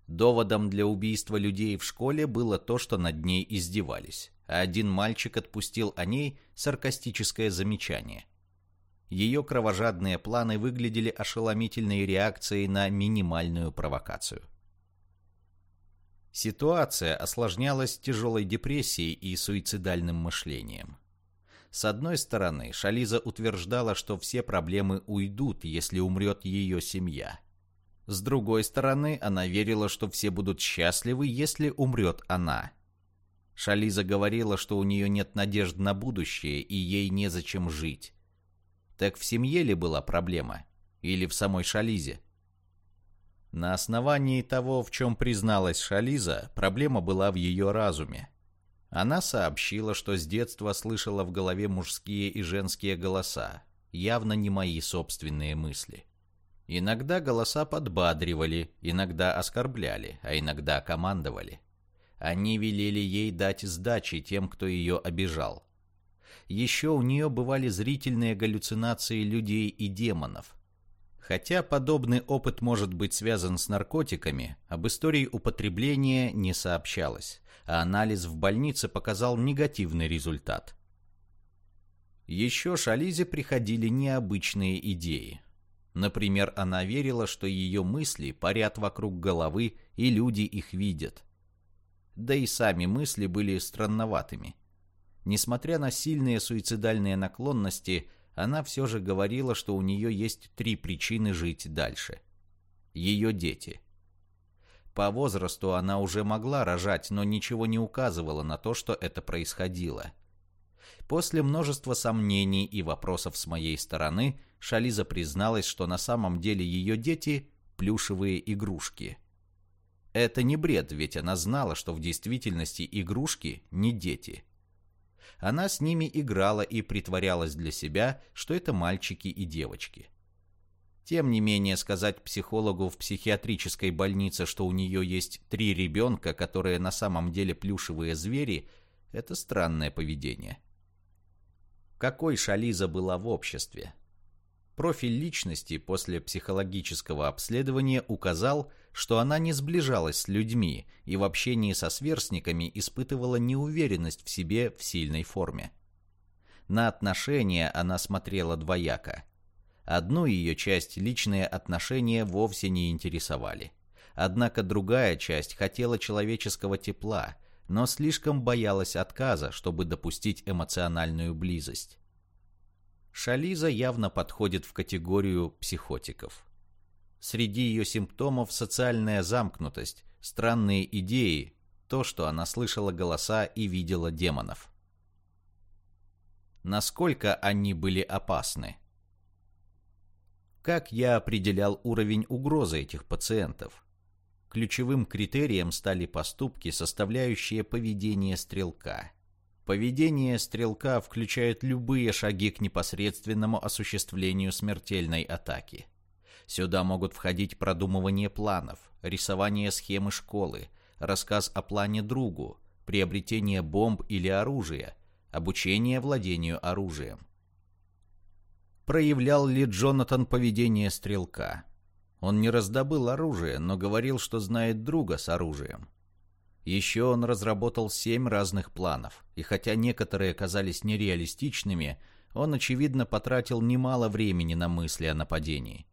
Доводом для убийства людей в школе было то, что над ней издевались, а один мальчик отпустил о ней саркастическое замечание. Ее кровожадные планы выглядели ошеломительной реакцией на минимальную провокацию. Ситуация осложнялась тяжелой депрессией и суицидальным мышлением. С одной стороны, Шализа утверждала, что все проблемы уйдут, если умрет ее семья. С другой стороны, она верила, что все будут счастливы, если умрет она. Шализа говорила, что у нее нет надежд на будущее и ей незачем жить. Так в семье ли была проблема? Или в самой Шализе? На основании того, в чем призналась Шализа, проблема была в ее разуме. Она сообщила, что с детства слышала в голове мужские и женские голоса, явно не мои собственные мысли. Иногда голоса подбадривали, иногда оскорбляли, а иногда командовали. Они велели ей дать сдачи тем, кто ее обижал. Еще у нее бывали зрительные галлюцинации людей и демонов. Хотя подобный опыт может быть связан с наркотиками, об истории употребления не сообщалось, а анализ в больнице показал негативный результат. Еще Шализе приходили необычные идеи. Например, она верила, что ее мысли парят вокруг головы, и люди их видят. Да и сами мысли были странноватыми – Несмотря на сильные суицидальные наклонности, она все же говорила, что у нее есть три причины жить дальше. Ее дети. По возрасту она уже могла рожать, но ничего не указывало на то, что это происходило. После множества сомнений и вопросов с моей стороны, Шализа призналась, что на самом деле ее дети – плюшевые игрушки. Это не бред, ведь она знала, что в действительности игрушки не дети. Она с ними играла и притворялась для себя, что это мальчики и девочки. Тем не менее, сказать психологу в психиатрической больнице, что у нее есть три ребенка, которые на самом деле плюшевые звери, это странное поведение. Какой Шализа была в обществе? Профиль личности после психологического обследования указал, что она не сближалась с людьми и в общении со сверстниками испытывала неуверенность в себе в сильной форме. На отношения она смотрела двояко. Одну ее часть личные отношения вовсе не интересовали. Однако другая часть хотела человеческого тепла, но слишком боялась отказа, чтобы допустить эмоциональную близость. Шализа явно подходит в категорию психотиков. Среди ее симптомов социальная замкнутость, странные идеи, то, что она слышала голоса и видела демонов. Насколько они были опасны? Как я определял уровень угрозы этих пациентов? Ключевым критерием стали поступки, составляющие поведение стрелка – Поведение стрелка включает любые шаги к непосредственному осуществлению смертельной атаки. Сюда могут входить продумывание планов, рисование схемы школы, рассказ о плане другу, приобретение бомб или оружия, обучение владению оружием. Проявлял ли Джонатан поведение стрелка? Он не раздобыл оружие, но говорил, что знает друга с оружием. Еще он разработал семь разных планов, и хотя некоторые казались нереалистичными, он, очевидно, потратил немало времени на мысли о нападении.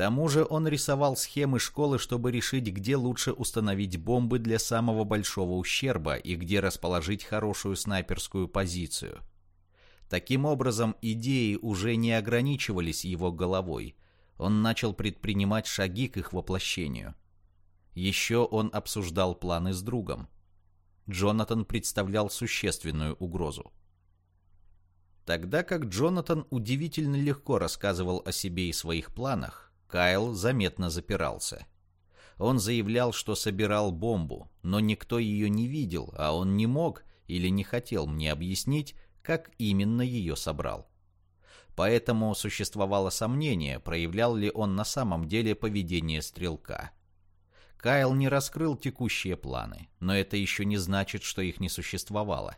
Тому же он рисовал схемы школы, чтобы решить, где лучше установить бомбы для самого большого ущерба и где расположить хорошую снайперскую позицию. Таким образом, идеи уже не ограничивались его головой. Он начал предпринимать шаги к их воплощению. Еще он обсуждал планы с другом. Джонатан представлял существенную угрозу. Тогда как Джонатан удивительно легко рассказывал о себе и своих планах, Кайл заметно запирался. Он заявлял, что собирал бомбу, но никто ее не видел, а он не мог или не хотел мне объяснить, как именно ее собрал. Поэтому существовало сомнение, проявлял ли он на самом деле поведение стрелка. Кайл не раскрыл текущие планы, но это еще не значит, что их не существовало.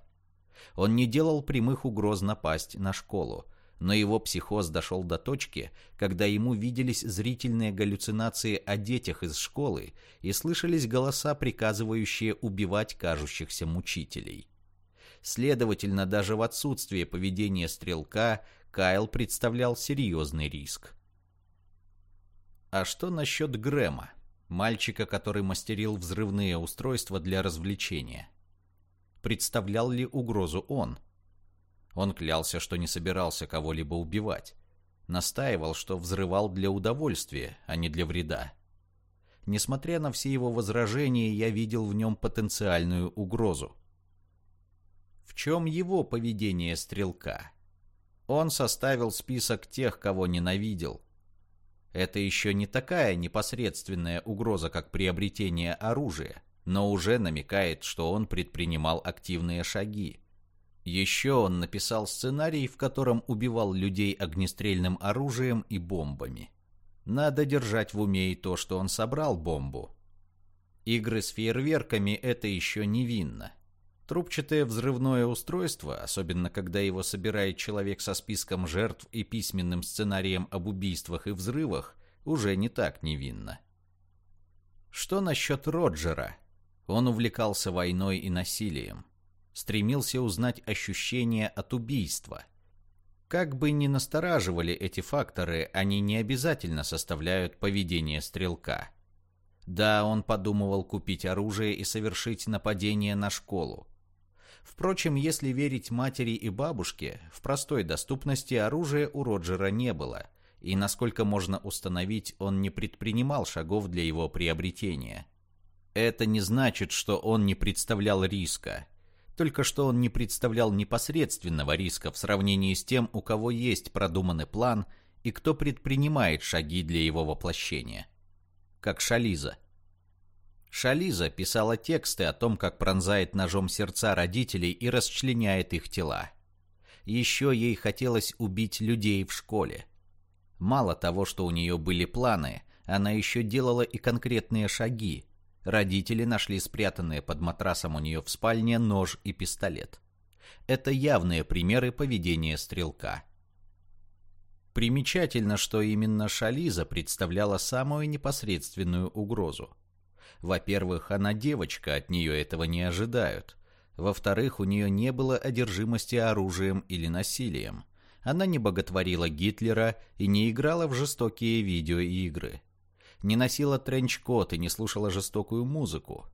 Он не делал прямых угроз напасть на школу, но его психоз дошел до точки, когда ему виделись зрительные галлюцинации о детях из школы и слышались голоса, приказывающие убивать кажущихся мучителей. Следовательно, даже в отсутствие поведения стрелка Кайл представлял серьезный риск. А что насчет Грэма? мальчика, который мастерил взрывные устройства для развлечения. Представлял ли угрозу он? Он клялся, что не собирался кого-либо убивать. Настаивал, что взрывал для удовольствия, а не для вреда. Несмотря на все его возражения, я видел в нем потенциальную угрозу. В чем его поведение стрелка? Он составил список тех, кого ненавидел, это еще не такая непосредственная угроза, как приобретение оружия, но уже намекает, что он предпринимал активные шаги. Еще он написал сценарий, в котором убивал людей огнестрельным оружием и бомбами. Надо держать в уме и то, что он собрал бомбу. Игры с фейерверками – это еще невинно. Трубчатое взрывное устройство, особенно когда его собирает человек со списком жертв и письменным сценарием об убийствах и взрывах, уже не так невинно. Что насчет Роджера? Он увлекался войной и насилием. Стремился узнать ощущения от убийства. Как бы ни настораживали эти факторы, они не обязательно составляют поведение стрелка. Да, он подумывал купить оружие и совершить нападение на школу. Впрочем, если верить матери и бабушке, в простой доступности оружия у Роджера не было, и, насколько можно установить, он не предпринимал шагов для его приобретения. Это не значит, что он не представлял риска, только что он не представлял непосредственного риска в сравнении с тем, у кого есть продуманный план и кто предпринимает шаги для его воплощения. Как Шализа. Шализа писала тексты о том, как пронзает ножом сердца родителей и расчленяет их тела. Еще ей хотелось убить людей в школе. Мало того, что у нее были планы, она еще делала и конкретные шаги. Родители нашли спрятанные под матрасом у нее в спальне нож и пистолет. Это явные примеры поведения стрелка. Примечательно, что именно Шализа представляла самую непосредственную угрозу. Во-первых, она девочка, от нее этого не ожидают. Во-вторых, у нее не было одержимости оружием или насилием. Она не боготворила Гитлера и не играла в жестокие видеоигры. Не носила тренч-кот и не слушала жестокую музыку.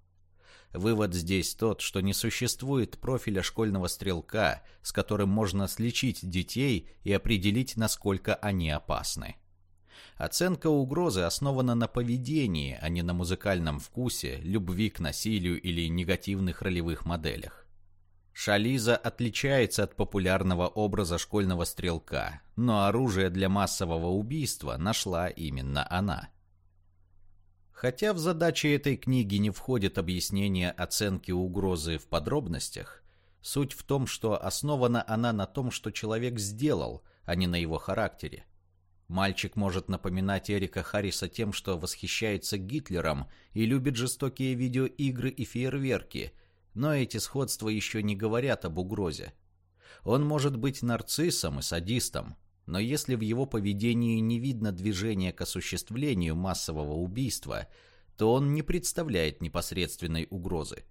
Вывод здесь тот, что не существует профиля школьного стрелка, с которым можно слечить детей и определить, насколько они опасны. Оценка угрозы основана на поведении, а не на музыкальном вкусе, любви к насилию или негативных ролевых моделях. Шализа отличается от популярного образа школьного стрелка, но оружие для массового убийства нашла именно она. Хотя в задачи этой книги не входит объяснение оценки угрозы в подробностях, суть в том, что основана она на том, что человек сделал, а не на его характере. Мальчик может напоминать Эрика Харриса тем, что восхищается Гитлером и любит жестокие видеоигры и фейерверки, но эти сходства еще не говорят об угрозе. Он может быть нарциссом и садистом, но если в его поведении не видно движения к осуществлению массового убийства, то он не представляет непосредственной угрозы.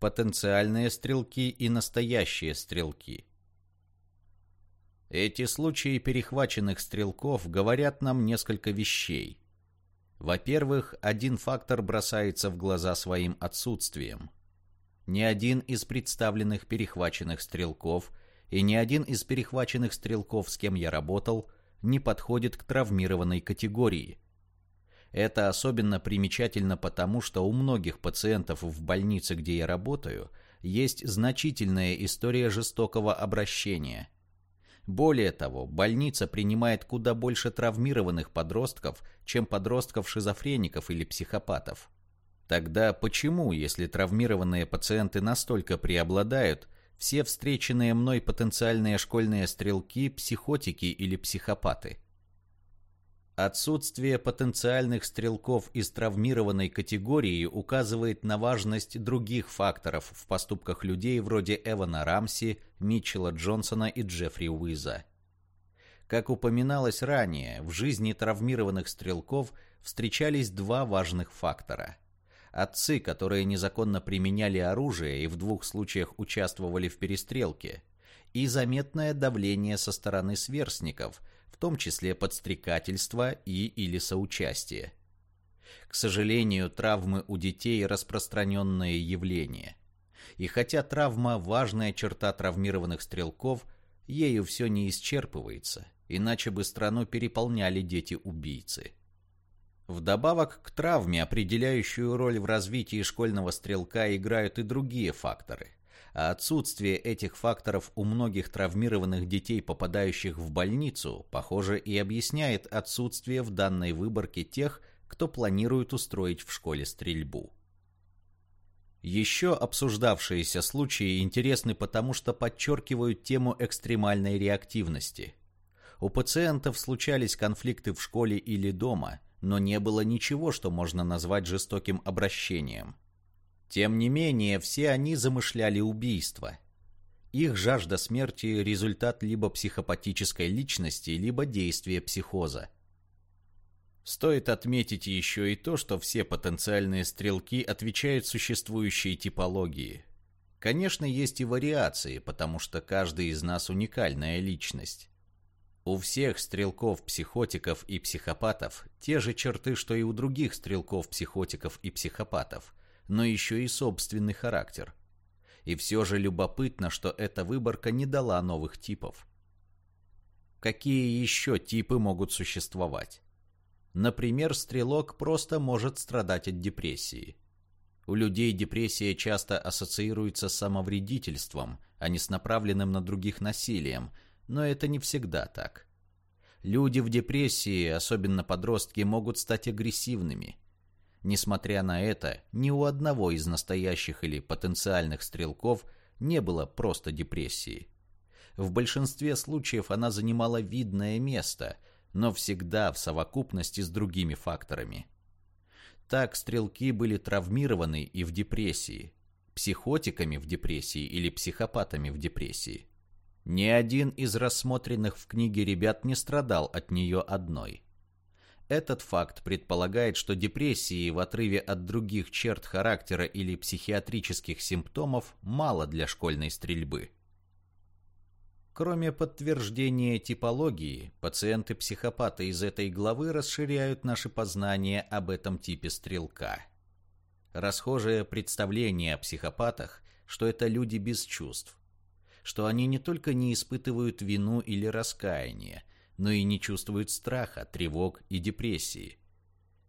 Потенциальные стрелки и настоящие стрелки – эти случаи перехваченных стрелков говорят нам несколько вещей. Во-первых, один фактор бросается в глаза своим отсутствием. Ни один из представленных перехваченных стрелков и ни один из перехваченных стрелков, с кем я работал, не подходит к травмированной категории. Это особенно примечательно потому, что у многих пациентов в больнице, где я работаю, есть значительная история жестокого обращения – более того, больница принимает куда больше травмированных подростков, чем подростков-шизофреников или психопатов. Тогда почему, если травмированные пациенты настолько преобладают, все встреченные мной потенциальные школьные стрелки – психотики или психопаты? Отсутствие потенциальных стрелков из травмированной категории указывает на важность других факторов в поступках людей вроде Эвана Рамси, Митчелла Джонсона и Джеффри Уиза. Как упоминалось ранее, в жизни травмированных стрелков встречались два важных фактора. Отцы, которые незаконно применяли оружие и в двух случаях участвовали в перестрелке, и заметное давление со стороны сверстников – том числе подстрекательство и или соучастие. К сожалению, травмы у детей – распространенное явление. И хотя травма – важная черта травмированных стрелков, ею все не исчерпывается, иначе бы страну переполняли дети-убийцы. Вдобавок к травме определяющую роль в развитии школьного стрелка играют и другие факторы – а отсутствие этих факторов у многих травмированных детей, попадающих в больницу, похоже и объясняет отсутствие в данной выборке тех, кто планирует устроить в школе стрельбу. Еще обсуждавшиеся случаи интересны потому, что подчеркивают тему экстремальной реактивности. У пациентов случались конфликты в школе или дома, но не было ничего, что можно назвать жестоким обращением. Тем не менее, все они замышляли убийство. Их жажда смерти – результат либо психопатической личности, либо действия психоза. Стоит отметить еще и то, что все потенциальные стрелки отвечают существующей типологии. Конечно, есть и вариации, потому что каждый из нас уникальная личность. У всех стрелков-психотиков и психопатов те же черты, что и у других стрелков-психотиков и психопатов – но еще и собственный характер. И все же любопытно, что эта выборка не дала новых типов. Какие еще типы могут существовать? Например, стрелок просто может страдать от депрессии. У людей депрессия часто ассоциируется с самовредительством, а не с направленным на других насилием, но это не всегда так. Люди в депрессии, особенно подростки, могут стать агрессивными – Несмотря на это, ни у одного из настоящих или потенциальных стрелков не было просто депрессии. В большинстве случаев она занимала видное место, но всегда в совокупности с другими факторами. Так стрелки были травмированы и в депрессии, психотиками в депрессии или психопатами в депрессии. Ни один из рассмотренных в книге ребят не страдал от нее одной. Этот факт предполагает, что депрессии в отрыве от других черт характера или психиатрических симптомов мало для школьной стрельбы. Кроме подтверждения типологии, пациенты-психопаты из этой главы расширяют наши познания об этом типе стрелка. Расхожее представление о психопатах, что это люди без чувств, что они не только не испытывают вину или раскаяние, но и не чувствуют страха, тревог и депрессии.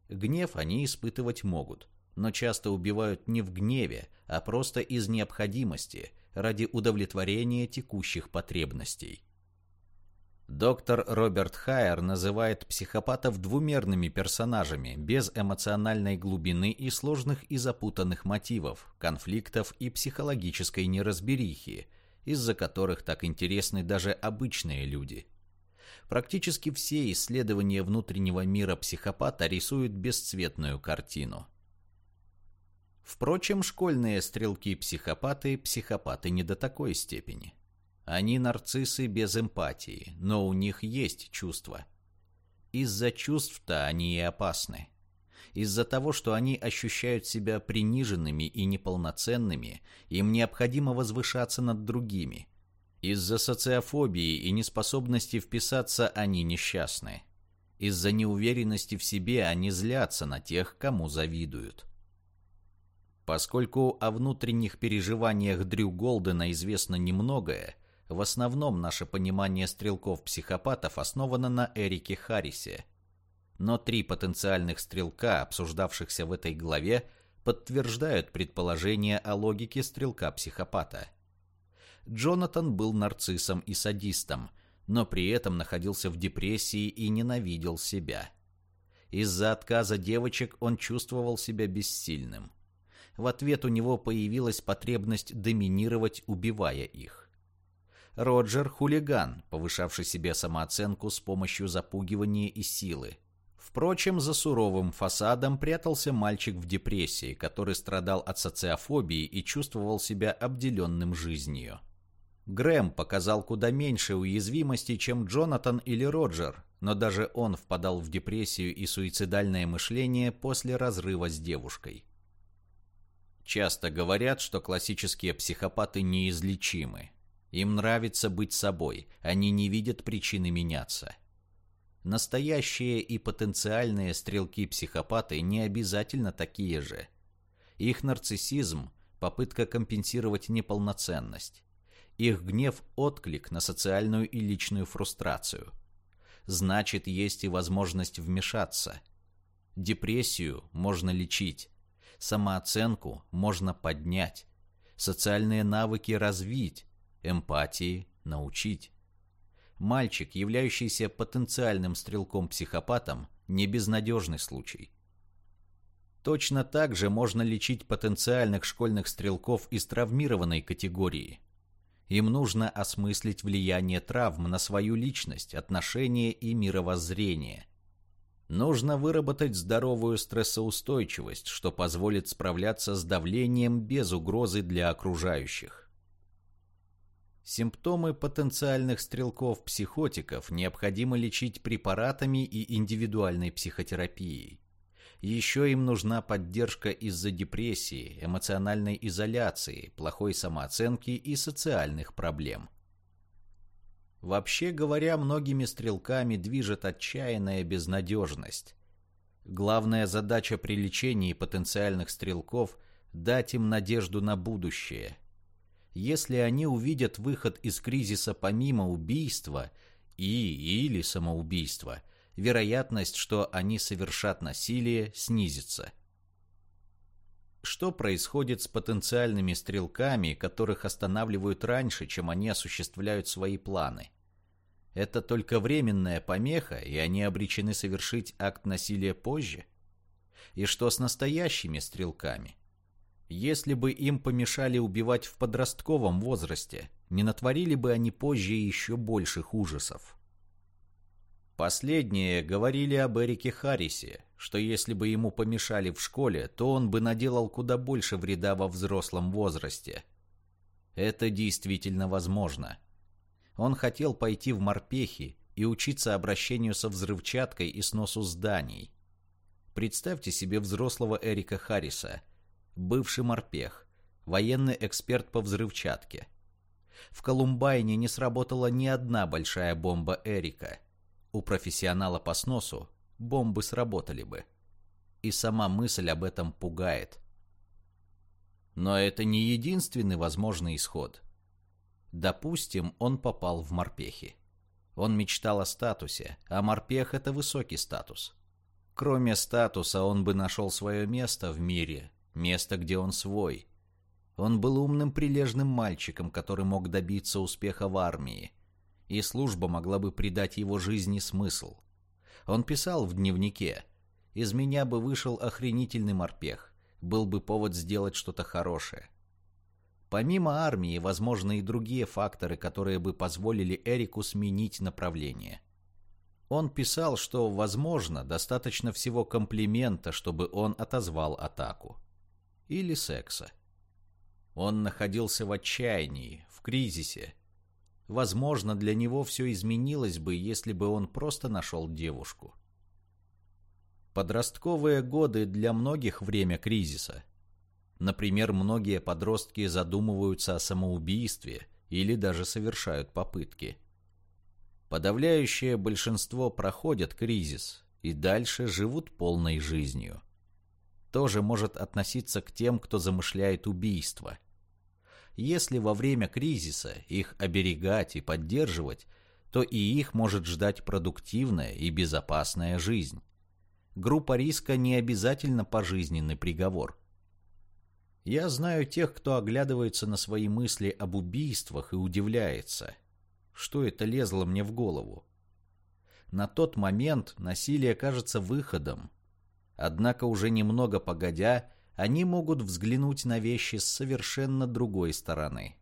Гнев они испытывать могут, но часто убивают не в гневе, а просто из необходимости, ради удовлетворения текущих потребностей. Доктор Роберт Хайер называет психопатов двумерными персонажами, без эмоциональной глубины и сложных и запутанных мотивов, конфликтов и психологической неразберихи, из-за которых так интересны даже обычные люди – Практически все исследования внутреннего мира психопата рисуют бесцветную картину. Впрочем, школьные стрелки-психопаты – психопаты не до такой степени. Они нарциссы без эмпатии, но у них есть чувства. Из-за чувств-то они и опасны. Из-за того, что они ощущают себя приниженными и неполноценными, им необходимо возвышаться над другими – из-за социофобии и неспособности вписаться они несчастны. Из-за неуверенности в себе они злятся на тех, кому завидуют. Поскольку о внутренних переживаниях Дрю Голдена известно немногое, в основном наше понимание стрелков-психопатов основано на Эрике Харрисе. Но три потенциальных стрелка, обсуждавшихся в этой главе, подтверждают предположение о логике стрелка-психопата – Джонатан был нарциссом и садистом, но при этом находился в депрессии и ненавидел себя. Из-за отказа девочек он чувствовал себя бессильным. В ответ у него появилась потребность доминировать, убивая их. Роджер – хулиган, повышавший себе самооценку с помощью запугивания и силы. Впрочем, за суровым фасадом прятался мальчик в депрессии, который страдал от социофобии и чувствовал себя обделенным жизнью. Грэм показал куда меньше уязвимости, чем Джонатан или Роджер, но даже он впадал в депрессию и суицидальное мышление после разрыва с девушкой. Часто говорят, что классические психопаты неизлечимы. Им нравится быть собой, они не видят причины меняться. Настоящие и потенциальные стрелки-психопаты не обязательно такие же. Их нарциссизм – попытка компенсировать неполноценность. Их гнев – отклик на социальную и личную фрустрацию. Значит, есть и возможность вмешаться. Депрессию можно лечить. Самооценку можно поднять. Социальные навыки развить. Эмпатии научить. Мальчик, являющийся потенциальным стрелком-психопатом, не безнадежный случай. Точно так же можно лечить потенциальных школьных стрелков из травмированной категории – им нужно осмыслить влияние травм на свою личность, отношения и мировоззрение. Нужно выработать здоровую стрессоустойчивость, что позволит справляться с давлением без угрозы для окружающих. Симптомы потенциальных стрелков-психотиков необходимо лечить препаратами и индивидуальной психотерапией. Еще им нужна поддержка из-за депрессии, эмоциональной изоляции, плохой самооценки и социальных проблем. Вообще говоря, многими стрелками движет отчаянная безнадежность. Главная задача при лечении потенциальных стрелков – дать им надежду на будущее. Если они увидят выход из кризиса помимо убийства и или самоубийства – вероятность, что они совершат насилие, снизится. Что происходит с потенциальными стрелками, которых останавливают раньше, чем они осуществляют свои планы? Это только временная помеха, и они обречены совершить акт насилия позже? И что с настоящими стрелками? Если бы им помешали убивать в подростковом возрасте, не натворили бы они позже еще больших ужасов. Последние говорили об Эрике Харрисе, что если бы ему помешали в школе, то он бы наделал куда больше вреда во взрослом возрасте. Это действительно возможно. Он хотел пойти в морпехи и учиться обращению со взрывчаткой и сносу зданий. Представьте себе взрослого Эрика Харриса, бывший морпех, военный эксперт по взрывчатке. В Колумбайне не сработала ни одна большая бомба Эрика – у профессионала по сносу бомбы сработали бы. И сама мысль об этом пугает. Но это не единственный возможный исход. Допустим, он попал в морпехи. Он мечтал о статусе, а морпех — это высокий статус. Кроме статуса, он бы нашел свое место в мире, место, где он свой. Он был умным, прилежным мальчиком, который мог добиться успеха в армии, и служба могла бы придать его жизни смысл. Он писал в дневнике «Из меня бы вышел охренительный морпех, был бы повод сделать что-то хорошее». Помимо армии, возможны и другие факторы, которые бы позволили Эрику сменить направление. Он писал, что, возможно, достаточно всего комплимента, чтобы он отозвал атаку. Или секса. Он находился в отчаянии, в кризисе, Возможно, для него все изменилось бы, если бы он просто нашел девушку. Подростковые годы для многих время кризиса. Например, многие подростки задумываются о самоубийстве или даже совершают попытки. Подавляющее большинство проходят кризис и дальше живут полной жизнью. Тоже может относиться к тем, кто замышляет убийство – если во время кризиса их оберегать и поддерживать, то и их может ждать продуктивная и безопасная жизнь. Группа риска не обязательно пожизненный приговор. Я знаю тех, кто оглядывается на свои мысли об убийствах и удивляется, что это лезло мне в голову. На тот момент насилие кажется выходом. Однако уже немного погодя, они могут взглянуть на вещи с совершенно другой стороны.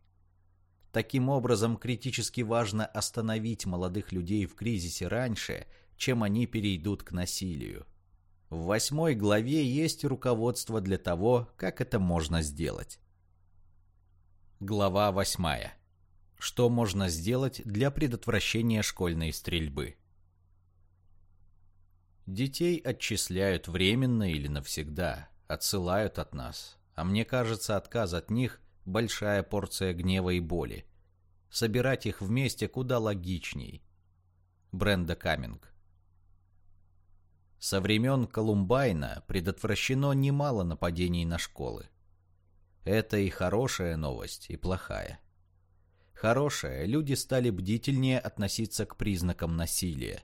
Таким образом, критически важно остановить молодых людей в кризисе раньше, чем они перейдут к насилию. В восьмой главе есть руководство для того, как это можно сделать. Глава восьмая. Что можно сделать для предотвращения школьной стрельбы? Детей отчисляют временно или навсегда, отсылают от нас, а мне кажется, отказ от них – большая порция гнева и боли. Собирать их вместе куда логичней. Бренда Каминг Со времен Колумбайна предотвращено немало нападений на школы. Это и хорошая новость, и плохая. Хорошая, люди стали бдительнее относиться к признакам насилия.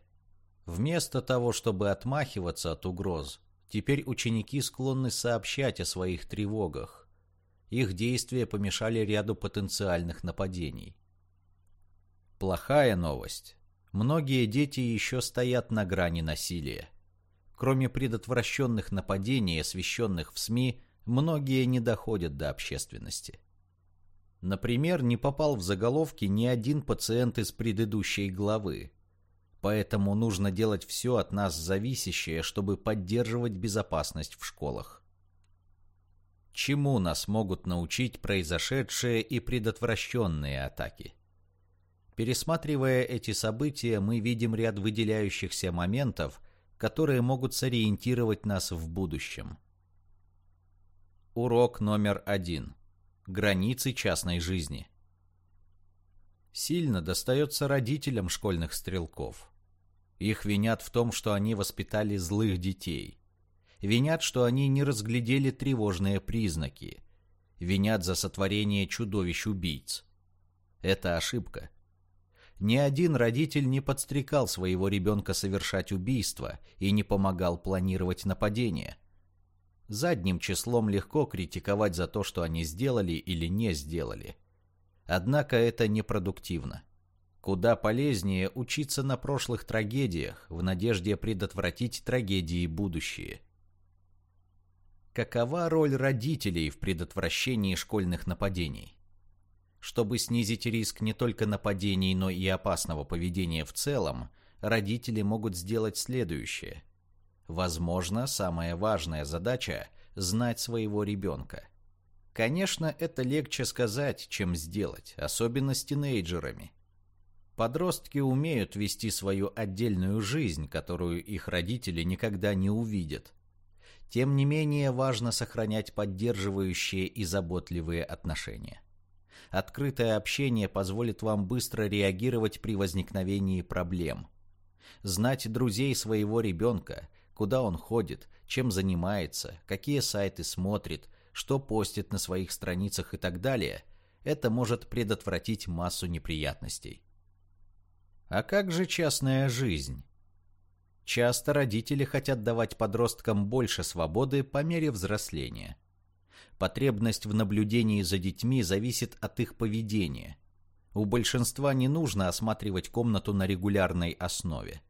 Вместо того, чтобы отмахиваться от угроз, Теперь ученики склонны сообщать о своих тревогах. Их действия помешали ряду потенциальных нападений. Плохая новость. Многие дети еще стоят на грани насилия. Кроме предотвращенных нападений, освещенных в СМИ, многие не доходят до общественности. Например, не попал в заголовки ни один пациент из предыдущей главы, Поэтому нужно делать все от нас зависящее, чтобы поддерживать безопасность в школах. Чему нас могут научить произошедшие и предотвращенные атаки? Пересматривая эти события, мы видим ряд выделяющихся моментов, которые могут сориентировать нас в будущем. Урок номер один. Границы частной жизни сильно достается родителям школьных стрелков. Их винят в том, что они воспитали злых детей. Винят, что они не разглядели тревожные признаки. Винят за сотворение чудовищ-убийц. Это ошибка. Ни один родитель не подстрекал своего ребенка совершать убийство и не помогал планировать нападение. Задним числом легко критиковать за то, что они сделали или не сделали – Однако это непродуктивно. Куда полезнее учиться на прошлых трагедиях в надежде предотвратить трагедии будущие. Какова роль родителей в предотвращении школьных нападений? Чтобы снизить риск не только нападений, но и опасного поведения в целом, родители могут сделать следующее. Возможно, самая важная задача – знать своего ребенка. Конечно, это легче сказать, чем сделать, особенно с тинейджерами. Подростки умеют вести свою отдельную жизнь, которую их родители никогда не увидят. Тем не менее, важно сохранять поддерживающие и заботливые отношения. Открытое общение позволит вам быстро реагировать при возникновении проблем. Знать друзей своего ребенка, куда он ходит, чем занимается, какие сайты смотрит, что постит на своих страницах и так далее, это может предотвратить массу неприятностей. А как же частная жизнь? Часто родители хотят давать подросткам больше свободы по мере взросления. Потребность в наблюдении за детьми зависит от их поведения. У большинства не нужно осматривать комнату на регулярной основе.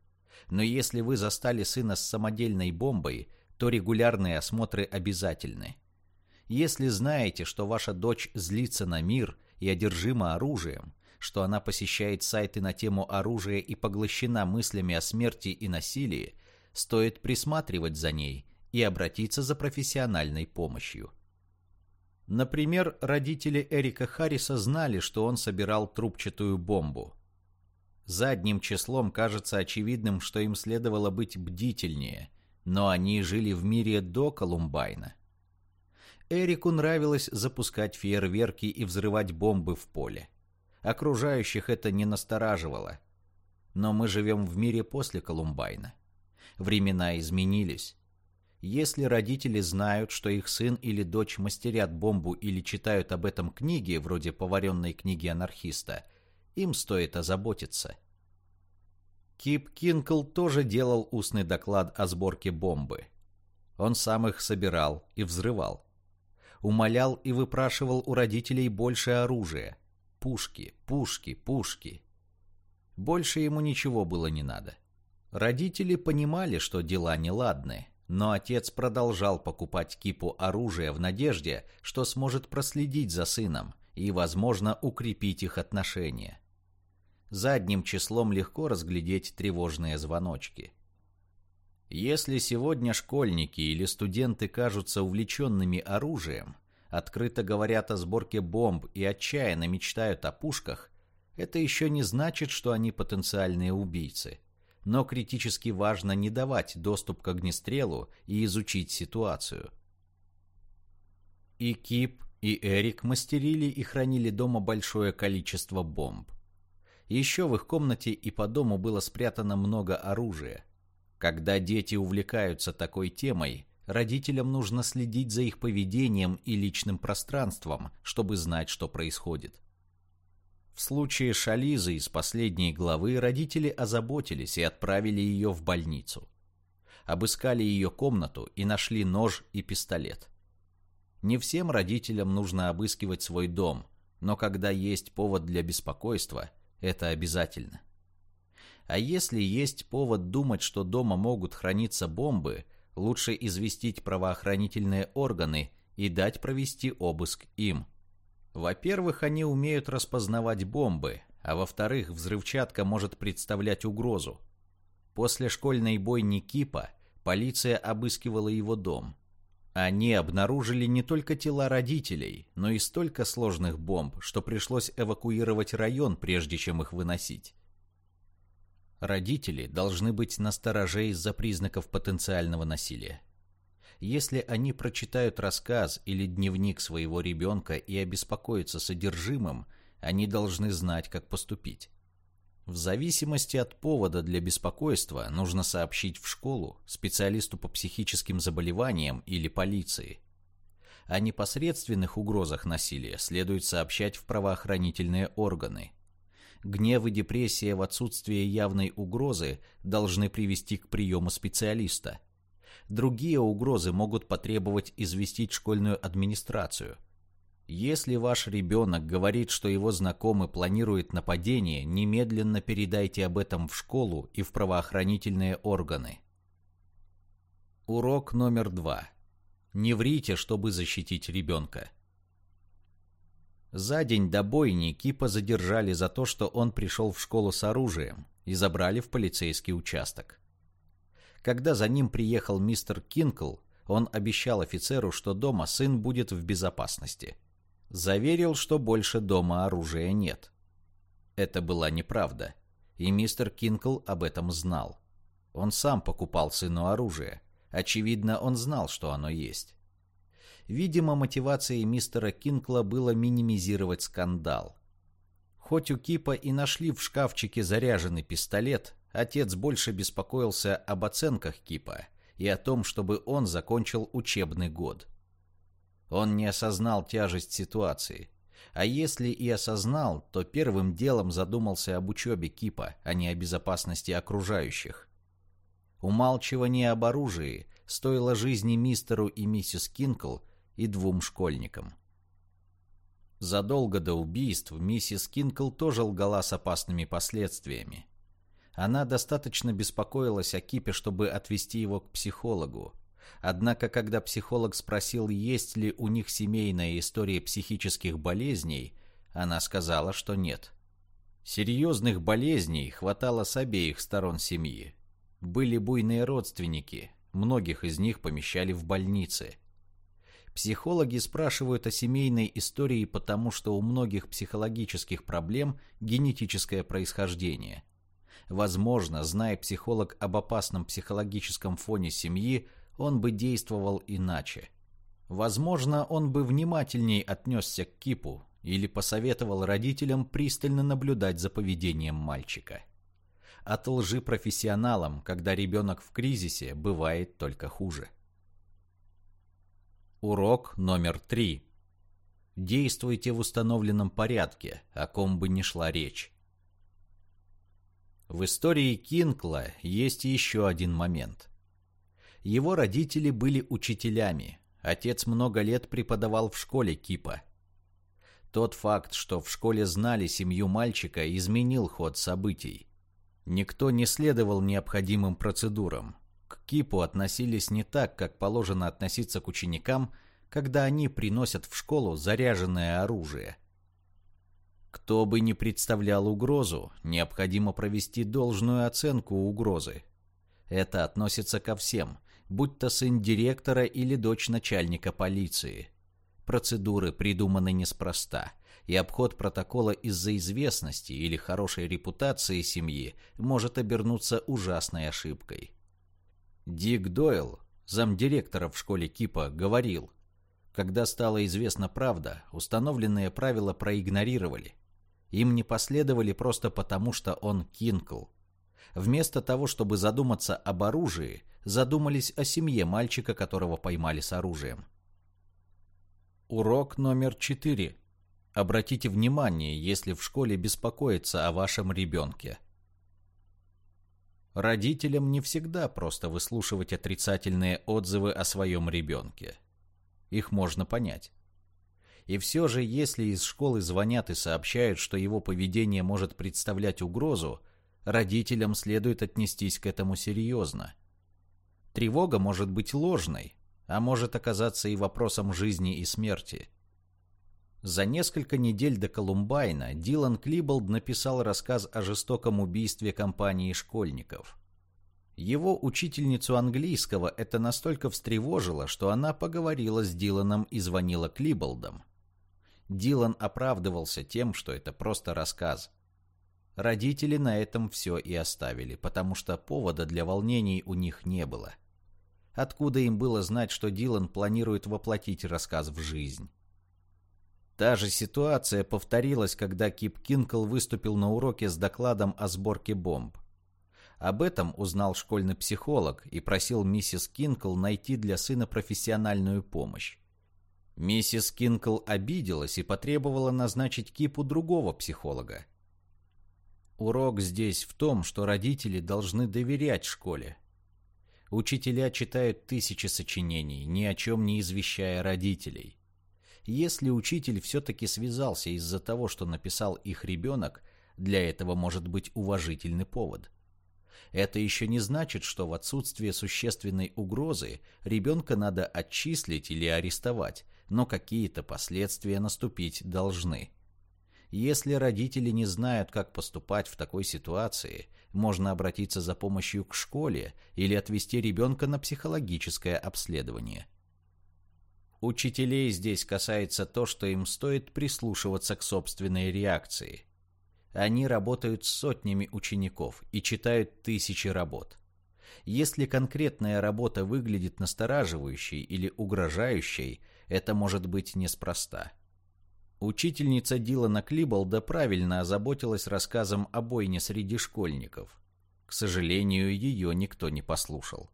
Но если вы застали сына с самодельной бомбой, то регулярные осмотры обязательны. Если знаете, что ваша дочь злится на мир и одержима оружием, что она посещает сайты на тему оружия и поглощена мыслями о смерти и насилии, стоит присматривать за ней и обратиться за профессиональной помощью. Например, родители Эрика Харриса знали, что он собирал трубчатую бомбу. Задним числом кажется очевидным, что им следовало быть бдительнее, но они жили в мире до Колумбайна. Эрику нравилось запускать фейерверки и взрывать бомбы в поле. Окружающих это не настораживало. Но мы живем в мире после Колумбайна. Времена изменились. Если родители знают, что их сын или дочь мастерят бомбу или читают об этом книги, вроде поваренной книги анархиста, им стоит озаботиться. Кип Кинкл тоже делал устный доклад о сборке бомбы. Он сам их собирал и взрывал умолял и выпрашивал у родителей больше оружия. Пушки, пушки, пушки. Больше ему ничего было не надо. Родители понимали, что дела неладны, но отец продолжал покупать кипу оружия в надежде, что сможет проследить за сыном и, возможно, укрепить их отношения. Задним числом легко разглядеть тревожные звоночки – если сегодня школьники или студенты кажутся увлеченными оружием, открыто говорят о сборке бомб и отчаянно мечтают о пушках, это еще не значит, что они потенциальные убийцы. Но критически важно не давать доступ к огнестрелу и изучить ситуацию. И Кип, и Эрик мастерили и хранили дома большое количество бомб. Еще в их комнате и по дому было спрятано много оружия. Когда дети увлекаются такой темой, родителям нужно следить за их поведением и личным пространством, чтобы знать, что происходит. В случае Шализы из последней главы родители озаботились и отправили ее в больницу. Обыскали ее комнату и нашли нож и пистолет. Не всем родителям нужно обыскивать свой дом, но когда есть повод для беспокойства, это обязательно. А если есть повод думать, что дома могут храниться бомбы, лучше известить правоохранительные органы и дать провести обыск им. Во-первых, они умеют распознавать бомбы, а во-вторых, взрывчатка может представлять угрозу. После школьной бойни Кипа полиция обыскивала его дом. Они обнаружили не только тела родителей, но и столько сложных бомб, что пришлось эвакуировать район, прежде чем их выносить. Родители должны быть настороже из-за признаков потенциального насилия. Если они прочитают рассказ или дневник своего ребенка и обеспокоятся содержимым, они должны знать, как поступить. В зависимости от повода для беспокойства нужно сообщить в школу, специалисту по психическим заболеваниям или полиции. О непосредственных угрозах насилия следует сообщать в правоохранительные органы – гнев и депрессия в отсутствие явной угрозы должны привести к приему специалиста. Другие угрозы могут потребовать известить школьную администрацию. Если ваш ребенок говорит, что его знакомый планирует нападение, немедленно передайте об этом в школу и в правоохранительные органы. Урок номер два. Не врите, чтобы защитить ребенка. За день до бойни Кипа задержали за то, что он пришел в школу с оружием, и забрали в полицейский участок. Когда за ним приехал мистер Кинкл, он обещал офицеру, что дома сын будет в безопасности. Заверил, что больше дома оружия нет. Это была неправда, и мистер Кинкл об этом знал. Он сам покупал сыну оружие. Очевидно, он знал, что оно есть. Видимо, мотивацией мистера Кинкла было минимизировать скандал. Хоть у Кипа и нашли в шкафчике заряженный пистолет, отец больше беспокоился об оценках Кипа и о том, чтобы он закончил учебный год. Он не осознал тяжесть ситуации. А если и осознал, то первым делом задумался об учебе Кипа, а не о безопасности окружающих. Умалчивание об оружии стоило жизни мистеру и миссис Кинкл и двум школьникам. Задолго до убийств миссис Кинкл тоже лгала с опасными последствиями. Она достаточно беспокоилась о Кипе, чтобы отвести его к психологу. Однако, когда психолог спросил, есть ли у них семейная история психических болезней, она сказала, что нет. Серьезных болезней хватало с обеих сторон семьи. Были буйные родственники, многих из них помещали в больницы – Психологи спрашивают о семейной истории потому, что у многих психологических проблем генетическое происхождение. Возможно, зная психолог об опасном психологическом фоне семьи, он бы действовал иначе. Возможно, он бы внимательней отнесся к Кипу или посоветовал родителям пристально наблюдать за поведением мальчика. От лжи профессионалам, когда ребенок в кризисе, бывает только хуже. Урок номер три. Действуйте в установленном порядке, о ком бы ни шла речь. В истории Кинкла есть еще один момент. Его родители были учителями. Отец много лет преподавал в школе Кипа. Тот факт, что в школе знали семью мальчика, изменил ход событий. Никто не следовал необходимым процедурам Кипу относились не так, как положено относиться к ученикам, когда они приносят в школу заряженное оружие. Кто бы ни представлял угрозу, необходимо провести должную оценку угрозы. Это относится ко всем, будь то сын директора или дочь начальника полиции. Процедуры придуманы неспроста, и обход протокола из-за известности или хорошей репутации семьи может обернуться ужасной ошибкой. Дик Дойл, замдиректора в школе Кипа, говорил, когда стала известна правда, установленные правила проигнорировали. Им не последовали просто потому, что он Кинкл. Вместо того, чтобы задуматься об оружии, задумались о семье мальчика, которого поймали с оружием. Урок номер четыре. Обратите внимание, если в школе беспокоится о вашем ребенке. Родителям не всегда просто выслушивать отрицательные отзывы о своем ребенке. Их можно понять. И все же, если из школы звонят и сообщают, что его поведение может представлять угрозу, родителям следует отнестись к этому серьезно. Тревога может быть ложной, а может оказаться и вопросом жизни и смерти. За несколько недель до Колумбайна Дилан Клиболд написал рассказ о жестоком убийстве компании школьников. Его учительницу английского это настолько встревожило, что она поговорила с Диланом и звонила Клиболдам. Дилан оправдывался тем, что это просто рассказ. Родители на этом все и оставили, потому что повода для волнений у них не было. Откуда им было знать, что Дилан планирует воплотить рассказ в жизнь? Та же ситуация повторилась, когда Кип Кинкл выступил на уроке с докладом о сборке бомб. Об этом узнал школьный психолог и просил миссис Кинкл найти для сына профессиональную помощь. Миссис Кинкл обиделась и потребовала назначить Кипу другого психолога. Урок здесь в том, что родители должны доверять школе. Учителя читают тысячи сочинений, ни о чем не извещая родителей. Если учитель все-таки связался из-за того, что написал их ребенок, для этого может быть уважительный повод. Это еще не значит, что в отсутствие существенной угрозы ребенка надо отчислить или арестовать, но какие-то последствия наступить должны. Если родители не знают, как поступать в такой ситуации, можно обратиться за помощью к школе или отвести ребенка на психологическое обследование. Учителей здесь касается то, что им стоит прислушиваться к собственной реакции. Они работают с сотнями учеников и читают тысячи работ. Если конкретная работа выглядит настораживающей или угрожающей, это может быть неспроста. Учительница Дилана Клиболда правильно озаботилась рассказом о бойне среди школьников. К сожалению, ее никто не послушал.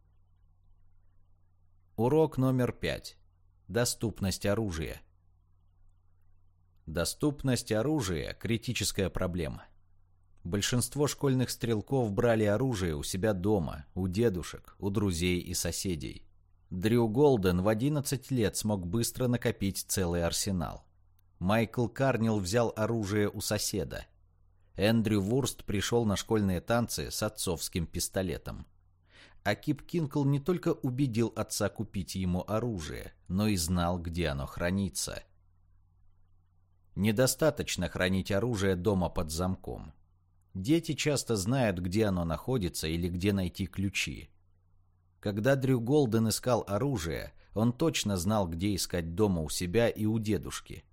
Урок номер пять. Доступность оружия. Доступность оружия – критическая проблема. Большинство школьных стрелков брали оружие у себя дома, у дедушек, у друзей и соседей. Дрю Голден в 11 лет смог быстро накопить целый арсенал. Майкл Карнил взял оружие у соседа. Эндрю Вурст пришел на школьные танцы с отцовским пистолетом. А Кип Кинкл не только убедил отца купить ему оружие, но и знал, где оно хранится. Недостаточно хранить оружие дома под замком. Дети часто знают, где оно находится или где найти ключи. Когда Дрю Голден искал оружие, он точно знал, где искать дома у себя и у дедушки.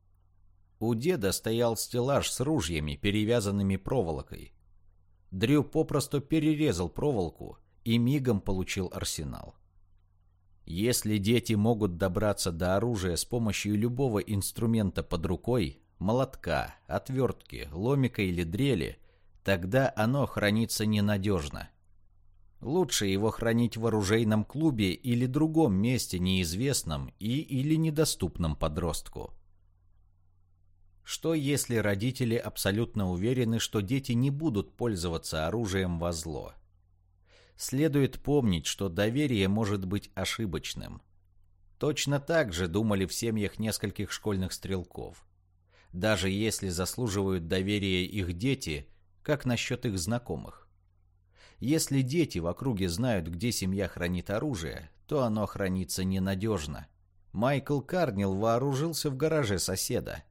У деда стоял стеллаж с ружьями, перевязанными проволокой. Дрю попросту перерезал проволоку и мигом получил арсенал. Если дети могут добраться до оружия с помощью любого инструмента под рукой, молотка, отвертки, ломика или дрели, тогда оно хранится ненадежно. Лучше его хранить в оружейном клубе или другом месте неизвестном и или недоступном подростку. Что если родители абсолютно уверены, что дети не будут пользоваться оружием во зло? Следует помнить, что доверие может быть ошибочным. Точно так же думали в семьях нескольких школьных стрелков. Даже если заслуживают доверия их дети, как насчет их знакомых? Если дети в округе знают, где семья хранит оружие, то оно хранится ненадежно. Майкл Карнил вооружился в гараже соседа.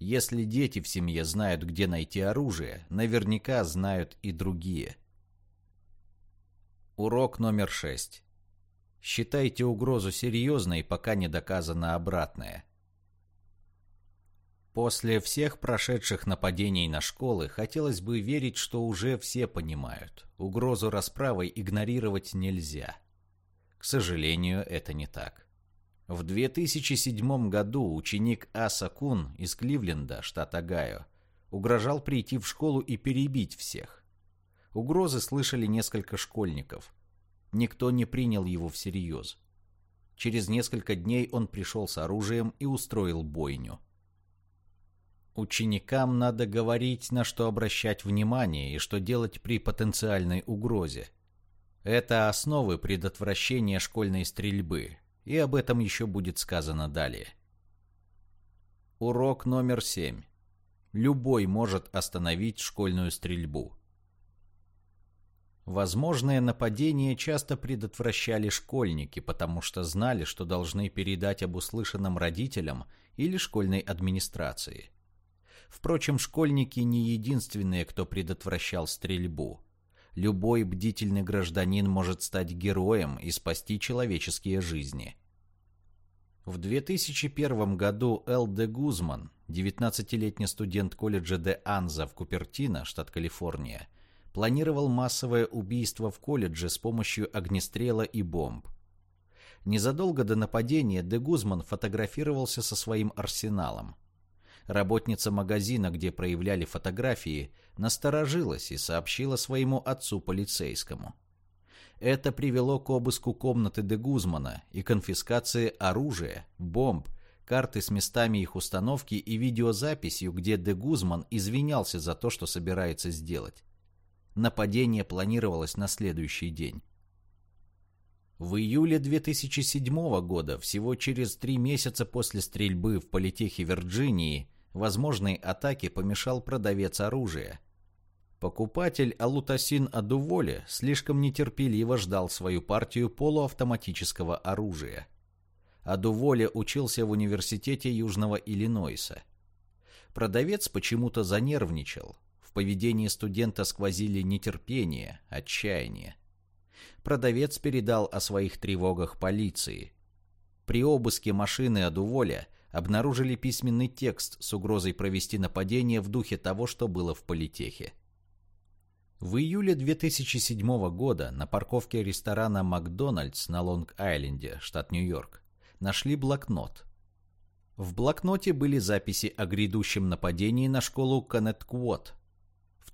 Если дети в семье знают, где найти оружие, наверняка знают и другие – Урок номер шесть. Считайте угрозу серьезной, пока не доказано обратное. После всех прошедших нападений на школы хотелось бы верить, что уже все понимают. Угрозу расправой игнорировать нельзя. К сожалению, это не так. В 2007 году ученик Аса Кун из Кливленда, штат Огайо, угрожал прийти в школу и перебить всех. Угрозы слышали несколько школьников. Никто не принял его всерьез. Через несколько дней он пришел с оружием и устроил бойню. Ученикам надо говорить, на что обращать внимание и что делать при потенциальной угрозе. Это основы предотвращения школьной стрельбы, и об этом еще будет сказано далее. Урок номер семь. Любой может остановить школьную стрельбу. Возможное нападение часто предотвращали школьники, потому что знали, что должны передать об услышанном родителям или школьной администрации. Впрочем, школьники не единственные, кто предотвращал стрельбу. Любой бдительный гражданин может стать героем и спасти человеческие жизни. В 2001 году Эл де Гузман, 19-летний студент колледжа де Анза в Купертино, штат Калифорния, планировал массовое убийство в колледже с помощью огнестрела и бомб. Незадолго до нападения Де Гузман фотографировался со своим арсеналом. Работница магазина, где проявляли фотографии, насторожилась и сообщила своему отцу полицейскому. Это привело к обыску комнаты Де Гузмана и конфискации оружия, бомб, карты с местами их установки и видеозаписью, где Де Гузман извинялся за то, что собирается сделать. Нападение планировалось на следующий день. В июле 2007 года, всего через три месяца после стрельбы в политехе Вирджинии, возможной атаке помешал продавец оружия. Покупатель Алутасин Адуволе слишком нетерпеливо ждал свою партию полуавтоматического оружия. Адуволе учился в университете Южного Иллинойса. Продавец почему-то занервничал. Поведении студента сквозили нетерпение, отчаяние. Продавец передал о своих тревогах полиции. При обыске машины Адуволя обнаружили письменный текст с угрозой провести нападение в духе того, что было в политехе. В июле 2007 года на парковке ресторана «Макдональдс» на Лонг-Айленде, штат Нью-Йорк, нашли блокнот. В блокноте были записи о грядущем нападении на школу Коннектквот,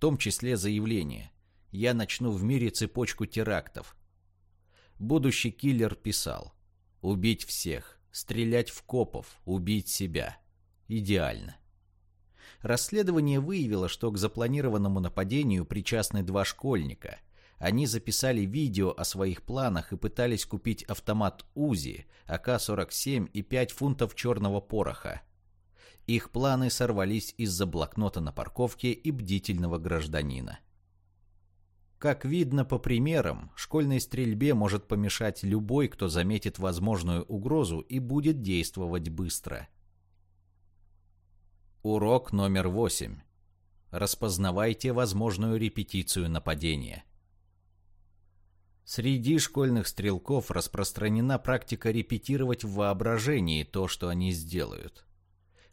том числе заявление «Я начну в мире цепочку терактов». Будущий киллер писал «Убить всех, стрелять в копов, убить себя. Идеально». Расследование выявило, что к запланированному нападению причастны два школьника. Они записали видео о своих планах и пытались купить автомат УЗИ, АК-47 и 5 фунтов черного пороха. Их планы сорвались из-за блокнота на парковке и бдительного гражданина. Как видно по примерам, школьной стрельбе может помешать любой, кто заметит возможную угрозу и будет действовать быстро – Урок номер восемь. Распознавайте возможную репетицию нападения. Среди школьных стрелков распространена практика репетировать в воображении то, что они сделают.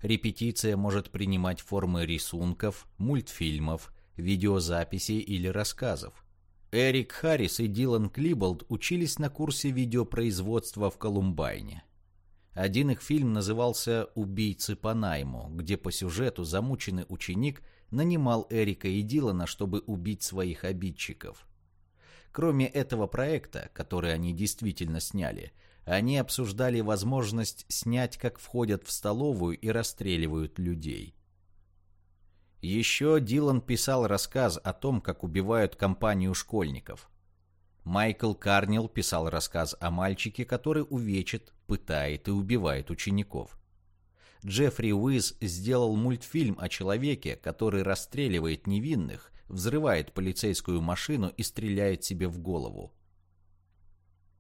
Репетиция может принимать формы рисунков, мультфильмов, видеозаписей или рассказов. Эрик Харрис и Дилан Клиболд учились на курсе видеопроизводства в Колумбайне. Один их фильм назывался «Убийцы по найму», где по сюжету замученный ученик нанимал Эрика и Дилана, чтобы убить своих обидчиков. Кроме этого проекта, который они действительно сняли, они обсуждали возможность снять, как входят в столовую и расстреливают людей. Еще Дилан писал рассказ о том, как убивают компанию школьников. Майкл Карнил писал рассказ о мальчике, который увечит, пытает и убивает учеников. Джеффри Уиз сделал мультфильм о человеке, который расстреливает невинных, взрывает полицейскую машину и стреляет себе в голову.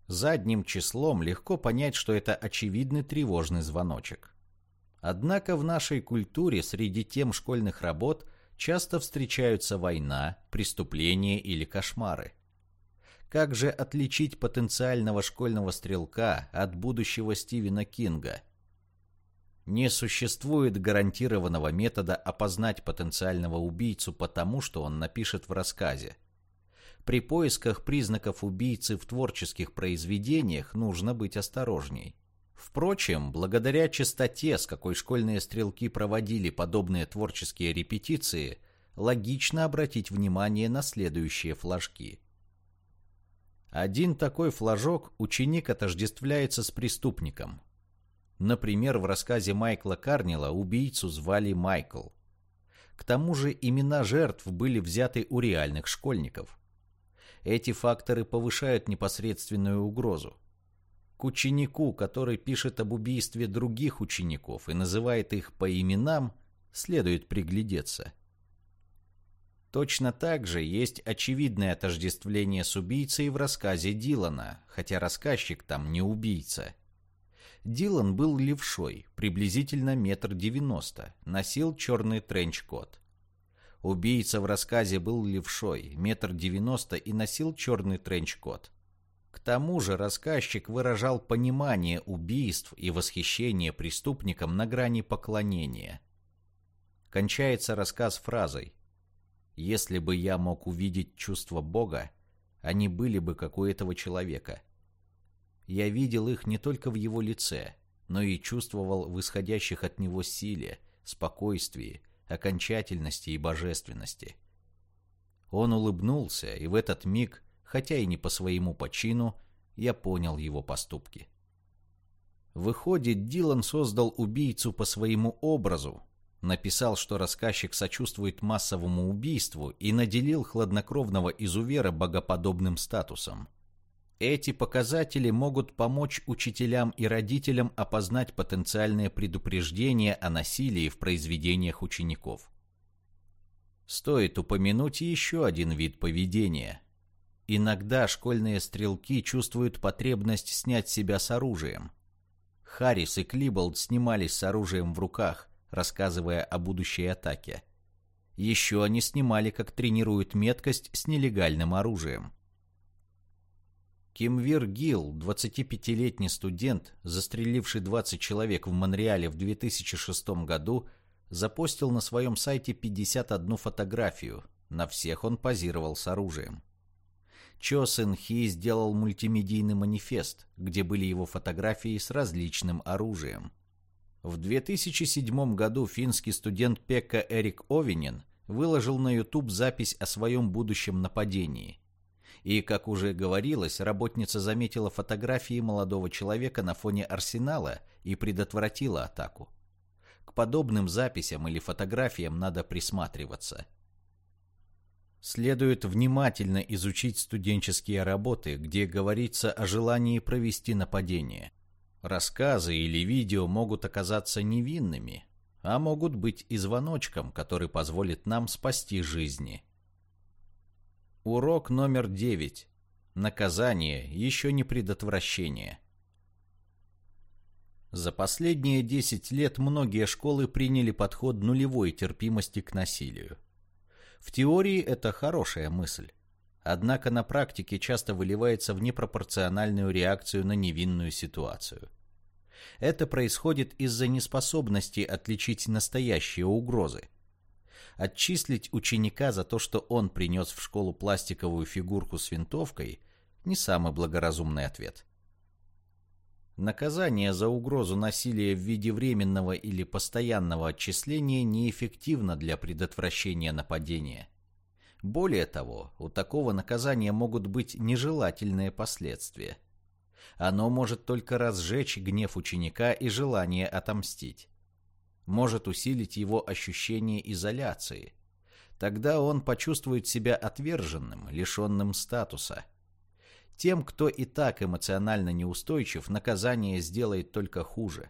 Задним числом легко понять, что это очевидный тревожный звоночек. Однако в нашей культуре среди тем школьных работ часто встречаются война, преступления или кошмары. Как же отличить потенциального школьного стрелка от будущего Стивена Кинга? Не существует гарантированного метода опознать потенциального убийцу потому, что он напишет в рассказе. При поисках признаков убийцы в творческих произведениях нужно быть осторожней. Впрочем, благодаря частоте, с какой школьные стрелки проводили подобные творческие репетиции, логично обратить внимание на следующие флажки – один такой флажок ученик отождествляется с преступником. Например, в рассказе Майкла Карнила убийцу звали Майкл. К тому же имена жертв были взяты у реальных школьников. Эти факторы повышают непосредственную угрозу. К ученику, который пишет об убийстве других учеников и называет их по именам, следует приглядеться – Точно так же есть очевидное отождествление с убийцей в рассказе Дилана, хотя рассказчик там не убийца. Дилан был левшой, приблизительно метр девяносто, носил черный тренч-кот. Убийца в рассказе был левшой, метр девяносто и носил черный тренч-кот. К тому же рассказчик выражал понимание убийств и восхищение преступникам на грани поклонения. Кончается рассказ фразой если бы я мог увидеть чувства Бога, они были бы как у этого человека. Я видел их не только в его лице, но и чувствовал в исходящих от него силе, спокойствии, окончательности и божественности. Он улыбнулся, и в этот миг, хотя и не по своему почину, я понял его поступки. Выходит, Дилан создал убийцу по своему образу, Написал, что рассказчик сочувствует массовому убийству и наделил хладнокровного изувера богоподобным статусом. Эти показатели могут помочь учителям и родителям опознать потенциальные предупреждения о насилии в произведениях учеников. Стоит упомянуть еще один вид поведения. Иногда школьные стрелки чувствуют потребность снять себя с оружием. Харрис и Клиболд снимались с оружием в руках, рассказывая о будущей атаке. Еще они снимали, как тренируют меткость с нелегальным оружием. Кимвир Гилл, 25-летний студент, застреливший 20 человек в Монреале в 2006 году, запостил на своем сайте 51 фотографию. На всех он позировал с оружием. Чо Сэн Хи сделал мультимедийный манифест, где были его фотографии с различным оружием. В 2007 году финский студент Пекка Эрик Овинен выложил на YouTube запись о своем будущем нападении. И, как уже говорилось, работница заметила фотографии молодого человека на фоне арсенала и предотвратила атаку. К подобным записям или фотографиям надо присматриваться. Следует внимательно изучить студенческие работы, где говорится о желании провести нападение. Рассказы или видео могут оказаться невинными, а могут быть и звоночком, который позволит нам спасти жизни. Урок номер девять. Наказание еще не предотвращение. За последние 10 лет многие школы приняли подход нулевой терпимости к насилию. В теории это хорошая мысль. Однако на практике часто выливается в непропорциональную реакцию на невинную ситуацию. Это происходит из-за неспособности отличить настоящие угрозы. Отчислить ученика за то, что он принес в школу пластиковую фигурку с винтовкой, не самый благоразумный ответ. Наказание за угрозу насилия в виде временного или постоянного отчисления неэффективно для предотвращения нападения. Более того, у такого наказания могут быть нежелательные последствия. Оно может только разжечь гнев ученика и желание отомстить. Может усилить его ощущение изоляции. Тогда он почувствует себя отверженным, лишенным статуса – тем, кто и так эмоционально неустойчив, наказание сделает только хуже.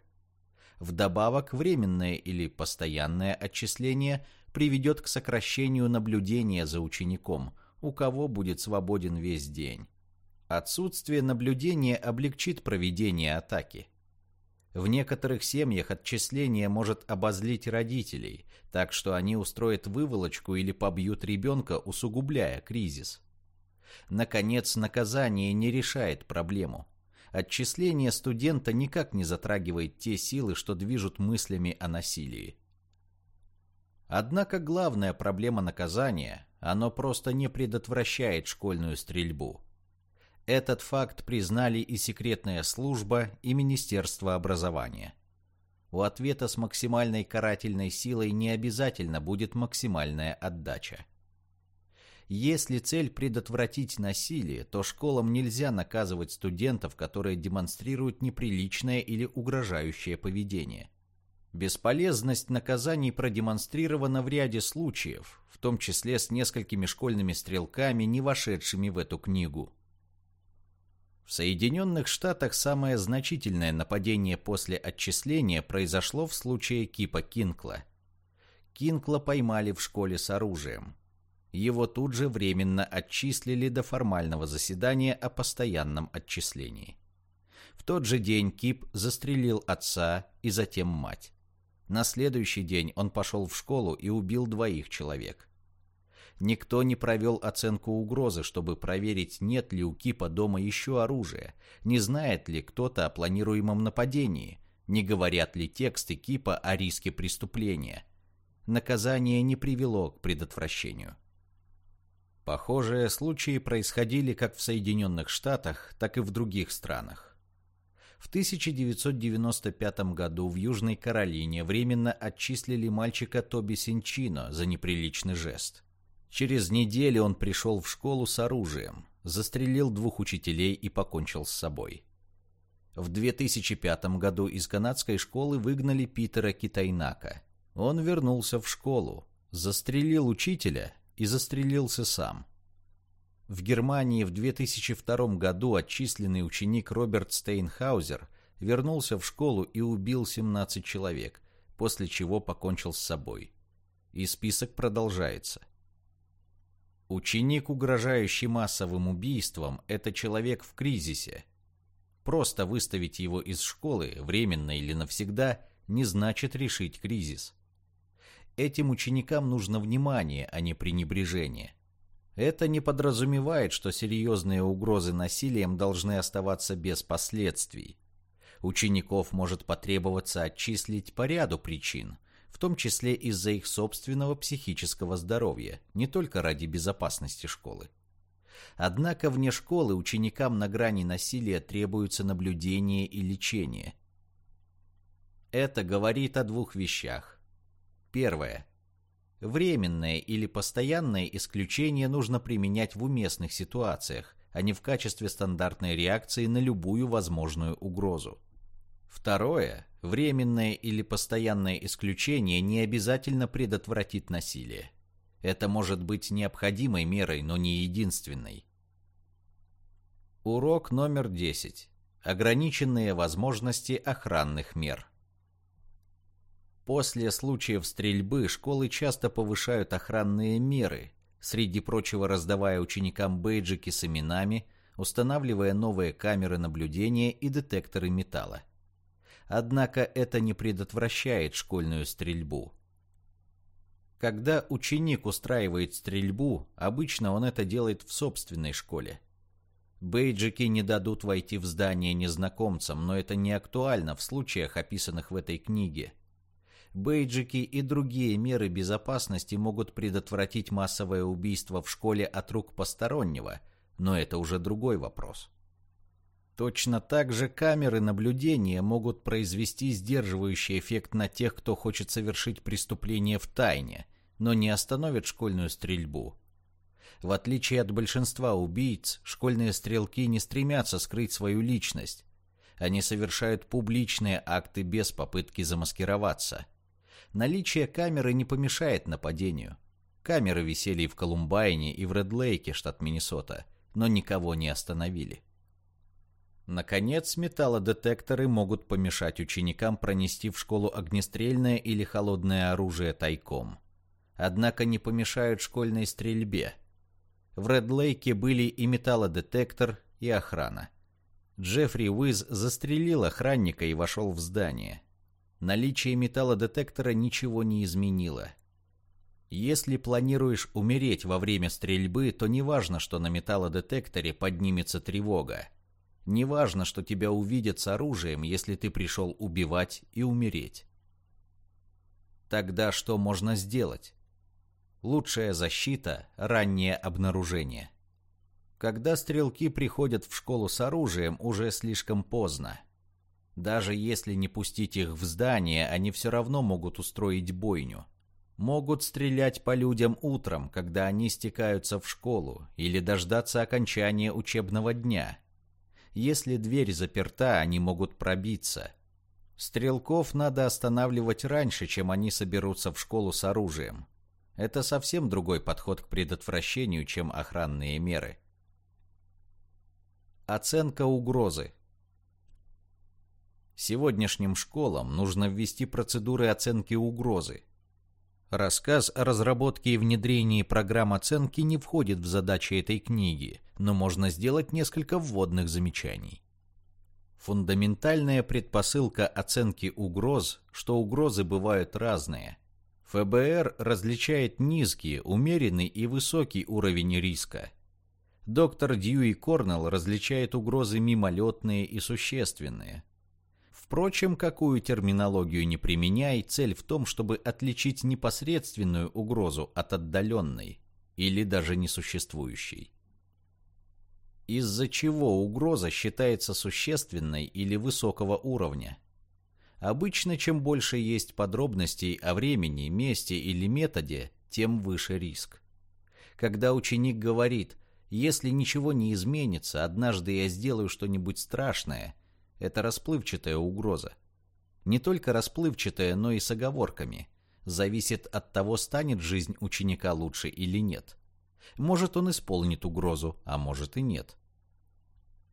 Вдобавок, временное или постоянное отчисление приведет к сокращению наблюдения за учеником, у кого будет свободен весь день. Отсутствие наблюдения облегчит проведение атаки. В некоторых семьях отчисление может обозлить родителей, так что они устроят выволочку или побьют ребенка, усугубляя кризис. Наконец, наказание не решает проблему. Отчисление студента никак не затрагивает те силы, что движут мыслями о насилии. Однако главная проблема наказания – оно просто не предотвращает школьную стрельбу. Этот факт признали и секретная служба, и Министерство образования. У ответа с максимальной карательной силой не обязательно будет максимальная отдача. Если цель предотвратить насилие, то школам нельзя наказывать студентов, которые демонстрируют неприличное или угрожающее поведение. Бесполезность наказаний продемонстрирована в ряде случаев, в том числе с несколькими школьными стрелками, не вошедшими в эту книгу. В Соединенных Штатах самое значительное нападение после отчисления произошло в случае Кипа Кинкла. Кинкла поймали в школе с оружием. Его тут же временно отчислили до формального заседания о постоянном отчислении. В тот же день Кип застрелил отца и затем мать. На следующий день он пошел в школу и убил двоих человек. Никто не провел оценку угрозы, чтобы проверить, нет ли у Кипа дома еще оружия, не знает ли кто-то о планируемом нападении, не говорят ли тексты Кипа о риске преступления. Наказание не привело к предотвращению. Похожие случаи происходили как в Соединенных Штатах, так и в других странах. В 1995 году в Южной Каролине временно отчислили мальчика Тоби Синчино за неприличный жест. Через неделю он пришел в школу с оружием, застрелил двух учителей и покончил с собой. В 2005 году из канадской школы выгнали Питера Китайнака. Он вернулся в школу, застрелил учителя и застрелился сам. В Германии в 2002 году отчисленный ученик Роберт Стейнхаузер вернулся в школу и убил 17 человек, после чего покончил с собой. И список продолжается. Ученик, угрожающий массовым убийством, это человек в кризисе. Просто выставить его из школы, временно или навсегда, не значит решить кризис. Этим ученикам нужно внимание, а не пренебрежение. Это не подразумевает, что серьезные угрозы насилием должны оставаться без последствий. Учеников может потребоваться отчислить по ряду причин – в том числе из-за их собственного психического здоровья, не только ради безопасности школы. Однако вне школы ученикам на грани насилия требуется наблюдение и лечение. Это говорит о двух вещах. Первое. Временное или постоянное исключение нужно применять в уместных ситуациях, а не в качестве стандартной реакции на любую возможную угрозу. Второе. Временное или постоянное исключение не обязательно предотвратит насилие. Это может быть необходимой мерой, но не единственной. Урок номер 10. Ограниченные возможности охранных мер. После случаев стрельбы школы часто повышают охранные меры, среди прочего раздавая ученикам бейджики с именами, устанавливая новые камеры наблюдения и детекторы металла. Однако это не предотвращает школьную стрельбу. Когда ученик устраивает стрельбу, обычно он это делает в собственной школе. Бейджики не дадут войти в здание незнакомцам, но это не актуально в случаях, описанных в этой книге. Бейджики и другие меры безопасности могут предотвратить массовое убийство в школе от рук постороннего, но это уже другой вопрос. Точно так же камеры наблюдения могут произвести сдерживающий эффект на тех, кто хочет совершить преступление в тайне, но не остановят школьную стрельбу. В отличие от большинства убийц, школьные стрелки не стремятся скрыть свою личность. Они совершают публичные акты без попытки замаскироваться. Наличие камеры не помешает нападению. Камеры висели и в Колумбайне, и в Редлейке, штат Миннесота, но никого не остановили. Наконец, металлодетекторы могут помешать ученикам пронести в школу огнестрельное или холодное оружие тайком. Однако не помешают школьной стрельбе. В Редлейке были и металлодетектор, и охрана. Джеффри Уиз застрелил охранника и вошел в здание. Наличие металлодетектора ничего не изменило. Если планируешь умереть во время стрельбы, то не важно, что на металлодетекторе поднимется тревога. Неважно, что тебя увидят с оружием, если ты пришел убивать и умереть. Тогда что можно сделать? Лучшая защита – раннее обнаружение. Когда стрелки приходят в школу с оружием, уже слишком поздно. Даже если не пустить их в здание, они все равно могут устроить бойню. Могут стрелять по людям утром, когда они стекаются в школу, или дождаться окончания учебного дня – если дверь заперта, они могут пробиться. Стрелков надо останавливать раньше, чем они соберутся в школу с оружием. Это совсем другой подход к предотвращению, чем охранные меры. Оценка угрозы. Сегодняшним школам нужно ввести процедуры оценки угрозы. Рассказ о разработке и внедрении программ оценки не входит в задачи этой книги, но можно сделать несколько вводных замечаний. Фундаментальная предпосылка оценки угроз, что угрозы бывают разные. ФБР различает низкий, умеренный и высокий уровень риска. Доктор Дьюи Корнелл различает угрозы мимолетные и существенные. Впрочем, какую терминологию не применяй, цель в том, чтобы отличить непосредственную угрозу от отдаленной или даже несуществующей. Из-за чего угроза считается существенной или высокого уровня? Обычно, чем больше есть подробностей о времени, месте или методе, тем выше риск. Когда ученик говорит «если ничего не изменится, однажды я сделаю что-нибудь страшное», это расплывчатая угроза. Не только расплывчатая, но и с оговорками. Зависит от того, станет жизнь ученика лучше или нет. Может, он исполнит угрозу, а может и нет.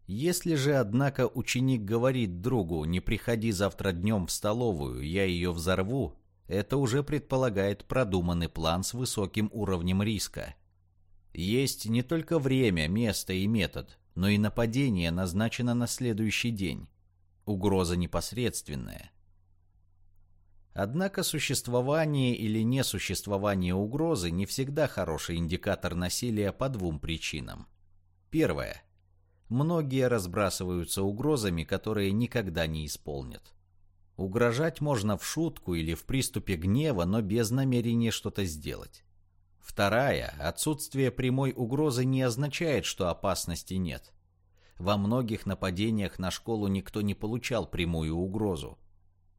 Если же, однако, ученик говорит другу «не приходи завтра днем в столовую, я ее взорву», это уже предполагает продуманный план с высоким уровнем риска. Есть не только время, место и метод, но и нападение назначено на следующий день. Угроза непосредственная. Однако существование или несуществование угрозы не всегда хороший индикатор насилия по двум причинам. Первое. Многие разбрасываются угрозами, которые никогда не исполнят. Угрожать можно в шутку или в приступе гнева, но без намерения что-то сделать. Вторая, отсутствие прямой угрозы не означает, что опасности нет. Во многих нападениях на школу никто не получал прямую угрозу.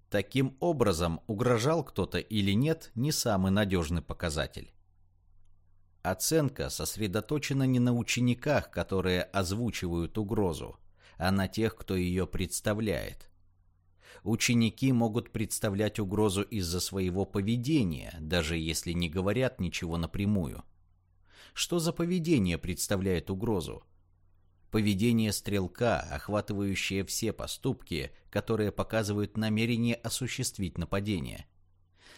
Таким образом, угрожал кто-то или нет, не самый надежный показатель. Оценка сосредоточена не на учениках, которые озвучивают угрозу, а на тех, кто ее представляет. Ученики могут представлять угрозу из-за своего поведения, даже если не говорят ничего напрямую. Что за поведение представляет угрозу? Поведение стрелка, охватывающее все поступки, которые показывают намерение осуществить нападение.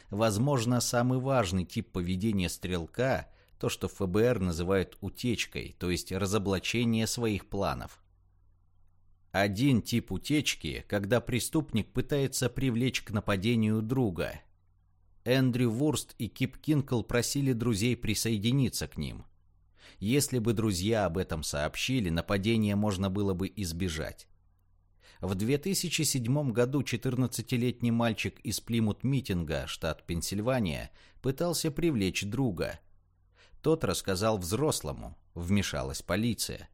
Возможно, самый важный тип поведения стрелка – то, что ФБР называют утечкой, то есть разоблачение своих планов. Один тип утечки, когда преступник пытается привлечь к нападению друга. Эндрю Вурст и Кип Кинкл просили друзей присоединиться к ним. Если бы друзья об этом сообщили, нападение можно было бы избежать. В 2007 году 14-летний мальчик из Плимут-Митинга, штат Пенсильвания, пытался привлечь друга. Тот рассказал взрослому, вмешалась полиция.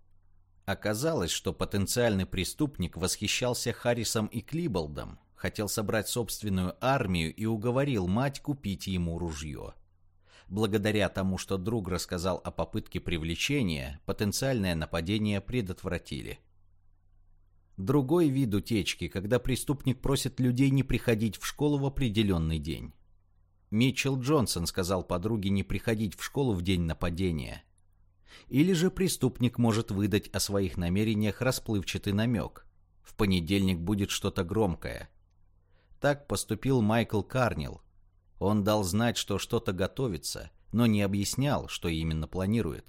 Оказалось, что потенциальный преступник восхищался Харрисом и Клиболдом, хотел собрать собственную армию и уговорил мать купить ему ружье. Благодаря тому, что друг рассказал о попытке привлечения, потенциальное нападение предотвратили. Другой вид утечки, когда преступник просит людей не приходить в школу в определенный день. Митчелл Джонсон сказал подруге не приходить в школу в день нападения – или же преступник может выдать о своих намерениях расплывчатый намек. В понедельник будет что-то громкое. Так поступил Майкл Карнил. Он дал знать, что что-то готовится, но не объяснял, что именно планирует.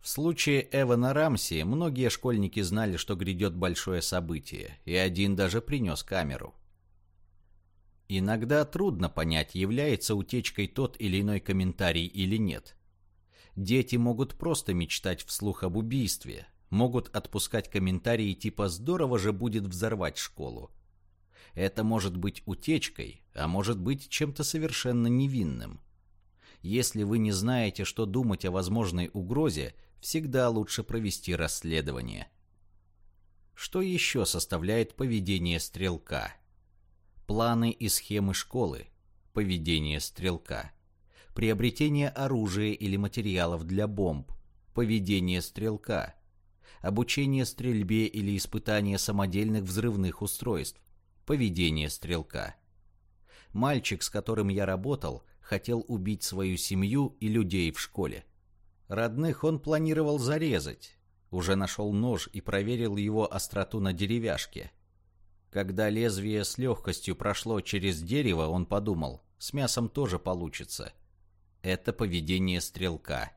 В случае Эвана Рамси многие школьники знали, что грядет большое событие, и один даже принес камеру. Иногда трудно понять, является утечкой тот или иной комментарий или нет. Дети могут просто мечтать вслух об убийстве, могут отпускать комментарии типа «здорово же будет взорвать школу». Это может быть утечкой, а может быть чем-то совершенно невинным. Если вы не знаете, что думать о возможной угрозе, всегда лучше провести расследование. Что еще составляет поведение стрелка? Планы и схемы школы. Поведение стрелка приобретение оружия или материалов для бомб, поведение стрелка, обучение стрельбе или испытание самодельных взрывных устройств, поведение стрелка. Мальчик, с которым я работал, хотел убить свою семью и людей в школе. Родных он планировал зарезать. Уже нашел нож и проверил его остроту на деревяшке. Когда лезвие с легкостью прошло через дерево, он подумал, с мясом тоже получится – это поведение стрелка.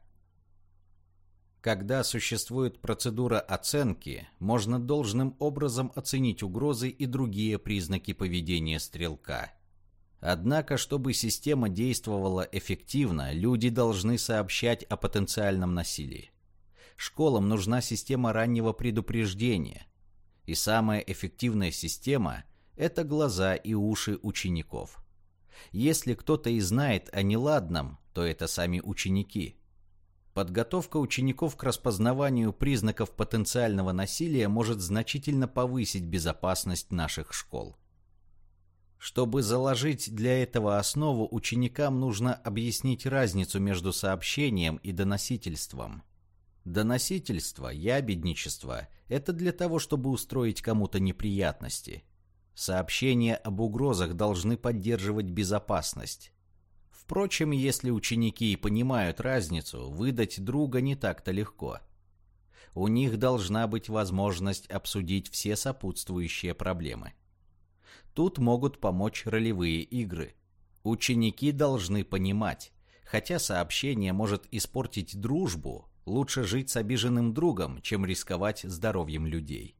Когда существует процедура оценки, можно должным образом оценить угрозы и другие признаки поведения стрелка. Однако, чтобы система действовала эффективно, люди должны сообщать о потенциальном насилии. Школам нужна система раннего предупреждения. И самая эффективная система – это глаза и уши учеников. Если кто-то и знает о неладном, то это сами ученики. Подготовка учеников к распознаванию признаков потенциального насилия может значительно повысить безопасность наших школ. Чтобы заложить для этого основу, ученикам нужно объяснить разницу между сообщением и доносительством. Доносительство, ябедничество – это для того, чтобы устроить кому-то неприятности. Сообщения об угрозах должны поддерживать безопасность. Впрочем, если ученики понимают разницу, выдать друга не так-то легко. У них должна быть возможность обсудить все сопутствующие проблемы. Тут могут помочь ролевые игры. Ученики должны понимать, хотя сообщение может испортить дружбу, Лучше жить с обиженным другом, чем рисковать здоровьем людей.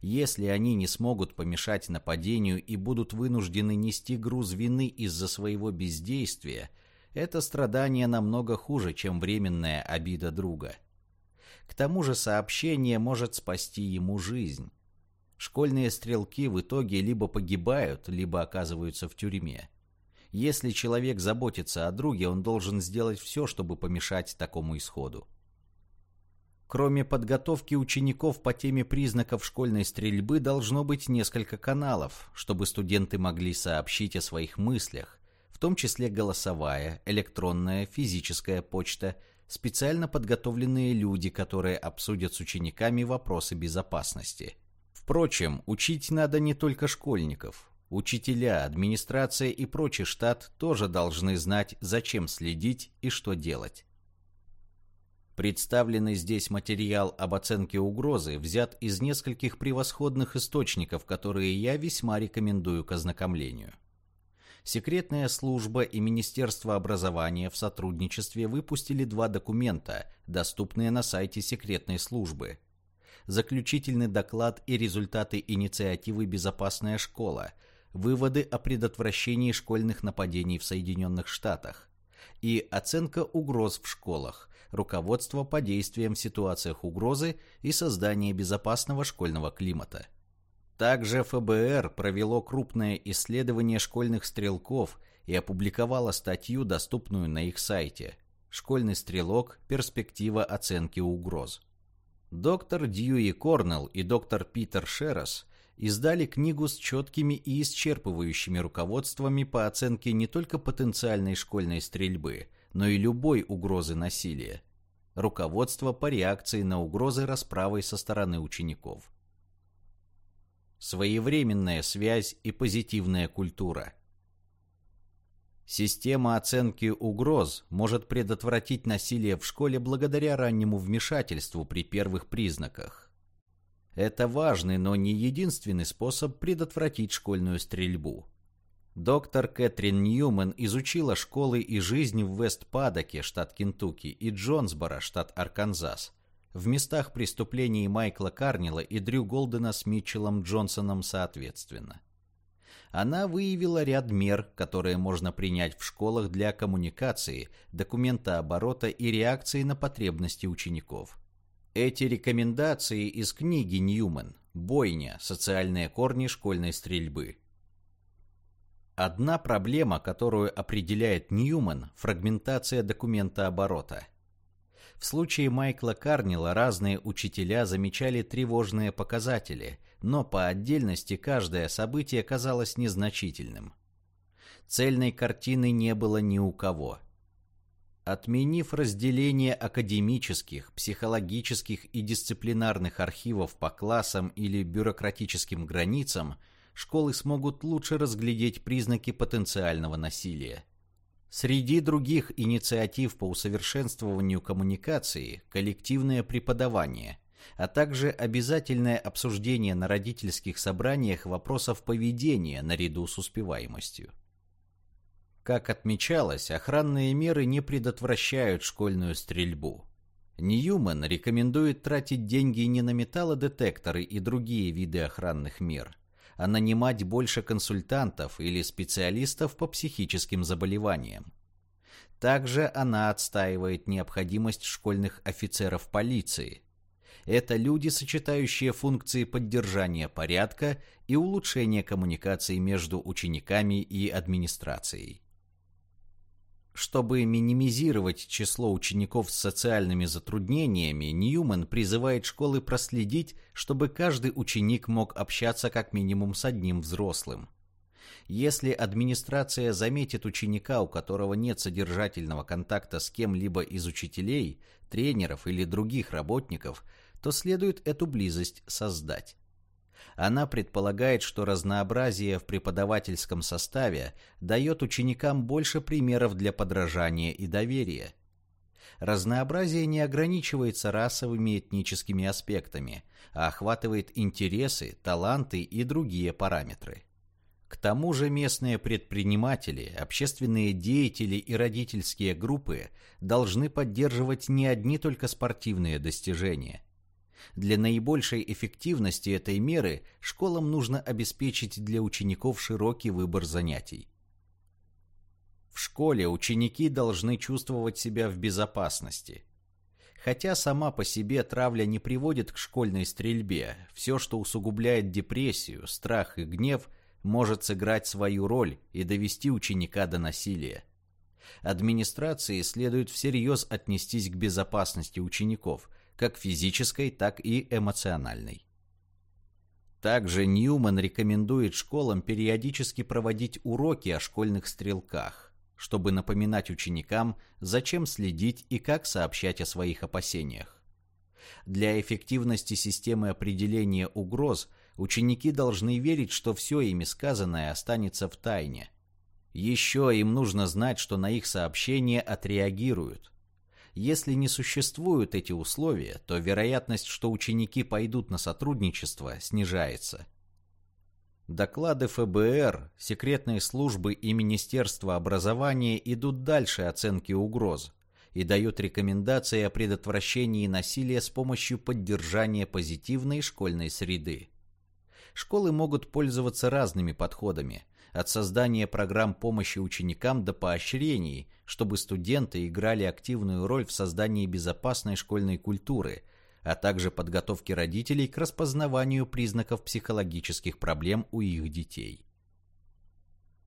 Если они не смогут помешать нападению и будут вынуждены нести груз вины из-за своего бездействия, это страдание намного хуже, чем временная обида друга. К тому же сообщение может спасти ему жизнь. Школьные стрелки в итоге либо погибают, либо оказываются в тюрьме. Если человек заботится о друге, он должен сделать все, чтобы помешать такому исходу. Кроме подготовки учеников по теме признаков школьной стрельбы должно быть несколько каналов, чтобы студенты могли сообщить о своих мыслях, в том числе голосовая, электронная, физическая почта, специально подготовленные люди, которые обсудят с учениками вопросы безопасности. Впрочем, учить надо не только школьников. Учителя, администрация и прочий штат тоже должны знать, зачем следить и что делать. Представленный здесь материал об оценке угрозы взят из нескольких превосходных источников, которые я весьма рекомендую к ознакомлению. Секретная служба и Министерство образования в сотрудничестве выпустили два документа, доступные на сайте секретной службы. Заключительный доклад и результаты инициативы «Безопасная школа», выводы о предотвращении школьных нападений в Соединенных Штатах и оценка угроз в школах, руководство по действиям в ситуациях угрозы и создание безопасного школьного климата. Также ФБР провело крупное исследование школьных стрелков и опубликовало статью, доступную на их сайте «Школьный стрелок. Перспектива оценки угроз». Доктор Дьюи Корнелл и доктор Питер Шерос издали книгу с четкими и исчерпывающими руководствами по оценке не только потенциальной школьной стрельбы, но и любой угрозы насилия. Руководство по реакции на угрозы расправой со стороны учеников. Своевременная связь и позитивная культура. Система оценки угроз может предотвратить насилие в школе благодаря раннему вмешательству при первых признаках. Это важный, но не единственный способ предотвратить школьную стрельбу. Доктор Кэтрин Ньюман изучила школы и жизнь в Вест-Падоке, штат Кентукки, и Джонсборо, штат Арканзас, в местах преступлений Майкла Карнила и Дрю Голдена с Митчеллом Джонсоном соответственно. Она выявила ряд мер, которые можно принять в школах для коммуникации, документооборота и реакции на потребности учеников. Эти рекомендации из книги Ньюман «Бойня. Социальные корни школьной стрельбы». Одна проблема, которую определяет Ньюман – фрагментация документа оборота. В случае Майкла Карнила разные учителя замечали тревожные показатели, но по отдельности каждое событие казалось незначительным. Цельной картины не было ни у кого. Отменив разделение академических, психологических и дисциплинарных архивов по классам или бюрократическим границам – школы смогут лучше разглядеть признаки потенциального насилия. Среди других инициатив по усовершенствованию коммуникации – коллективное преподавание, а также обязательное обсуждение на родительских собраниях вопросов поведения наряду с успеваемостью. Как отмечалось, охранные меры не предотвращают школьную стрельбу. Ньюман рекомендует тратить деньги не на металлодетекторы и другие виды охранных мер, а нанимать больше консультантов или специалистов по психическим заболеваниям. Также она отстаивает необходимость школьных офицеров полиции. Это люди, сочетающие функции поддержания порядка и улучшения коммуникации между учениками и администрацией. Чтобы минимизировать число учеников с социальными затруднениями, Ньюман призывает школы проследить, чтобы каждый ученик мог общаться как минимум с одним взрослым. Если администрация заметит ученика, у которого нет содержательного контакта с кем-либо из учителей, тренеров или других работников, то следует эту близость создать. Она предполагает, что разнообразие в преподавательском составе дает ученикам больше примеров для подражания и доверия. Разнообразие не ограничивается расовыми и этническими аспектами, а охватывает интересы, таланты и другие параметры. К тому же местные предприниматели, общественные деятели и родительские группы должны поддерживать не одни только спортивные достижения. Для наибольшей эффективности этой меры школам нужно обеспечить для учеников широкий выбор занятий. В школе ученики должны чувствовать себя в безопасности. Хотя сама по себе травля не приводит к школьной стрельбе, все, что усугубляет депрессию, страх и гнев – может сыграть свою роль и довести ученика до насилия. Администрации следует всерьез отнестись к безопасности учеников, как физической, так и эмоциональной. Также Ньюман рекомендует школам периодически проводить уроки о школьных стрелках, чтобы напоминать ученикам, зачем следить и как сообщать о своих опасениях. Для эффективности системы определения угроз Ученики должны верить, что все ими сказанное останется в тайне. Еще им нужно знать, что на их сообщения отреагируют. Если не существуют эти условия, то вероятность, что ученики пойдут на сотрудничество, снижается. Доклады ФБР, секретные службы и Министерства образования идут дальше оценки угроз и дают рекомендации о предотвращении насилия с помощью поддержания позитивной школьной среды школы могут пользоваться разными подходами, от создания программ помощи ученикам до поощрений, чтобы студенты играли активную роль в создании безопасной школьной культуры, а также подготовки родителей к распознаванию признаков психологических проблем у их детей.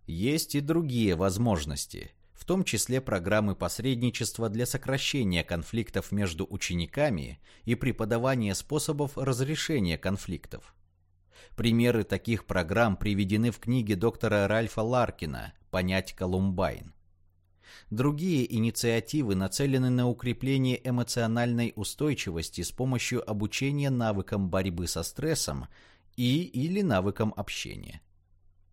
Есть и другие возможности, в том числе программы посредничества для сокращения конфликтов между учениками и преподавания способов разрешения конфликтов. Примеры таких программ приведены в книге доктора Ральфа Ларкина «Понять Колумбайн». Другие инициативы нацелены на укрепление эмоциональной устойчивости с помощью обучения навыкам борьбы со стрессом и или навыкам общения.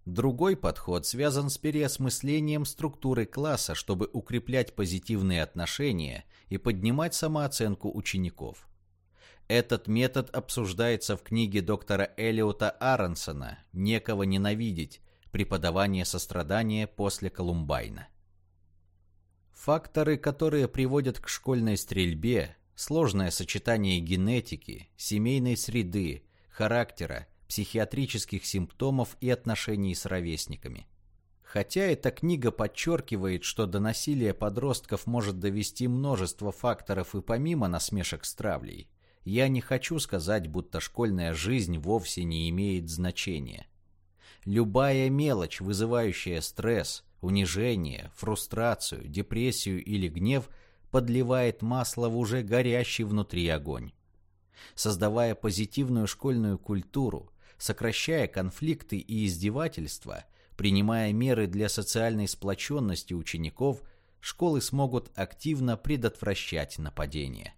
Другой подход связан с переосмыслением структуры класса, чтобы укреплять позитивные отношения и поднимать самооценку учеников. Этот метод обсуждается в книге доктора Элиота Аронсона «Некого ненавидеть. Преподавание сострадания после Колумбайна». Факторы, которые приводят к школьной стрельбе, сложное сочетание генетики, семейной среды, характера, психиатрических симптомов и отношений с ровесниками. Хотя эта книга подчеркивает, что до насилия подростков может довести множество факторов и помимо насмешек с травлей, я не хочу сказать, будто школьная жизнь вовсе не имеет значения. Любая мелочь, вызывающая стресс, унижение, фрустрацию, депрессию или гнев, подливает масло в уже горящий внутри огонь. Создавая позитивную школьную культуру, сокращая конфликты и издевательства, принимая меры для социальной сплоченности учеников, школы смогут активно предотвращать нападения.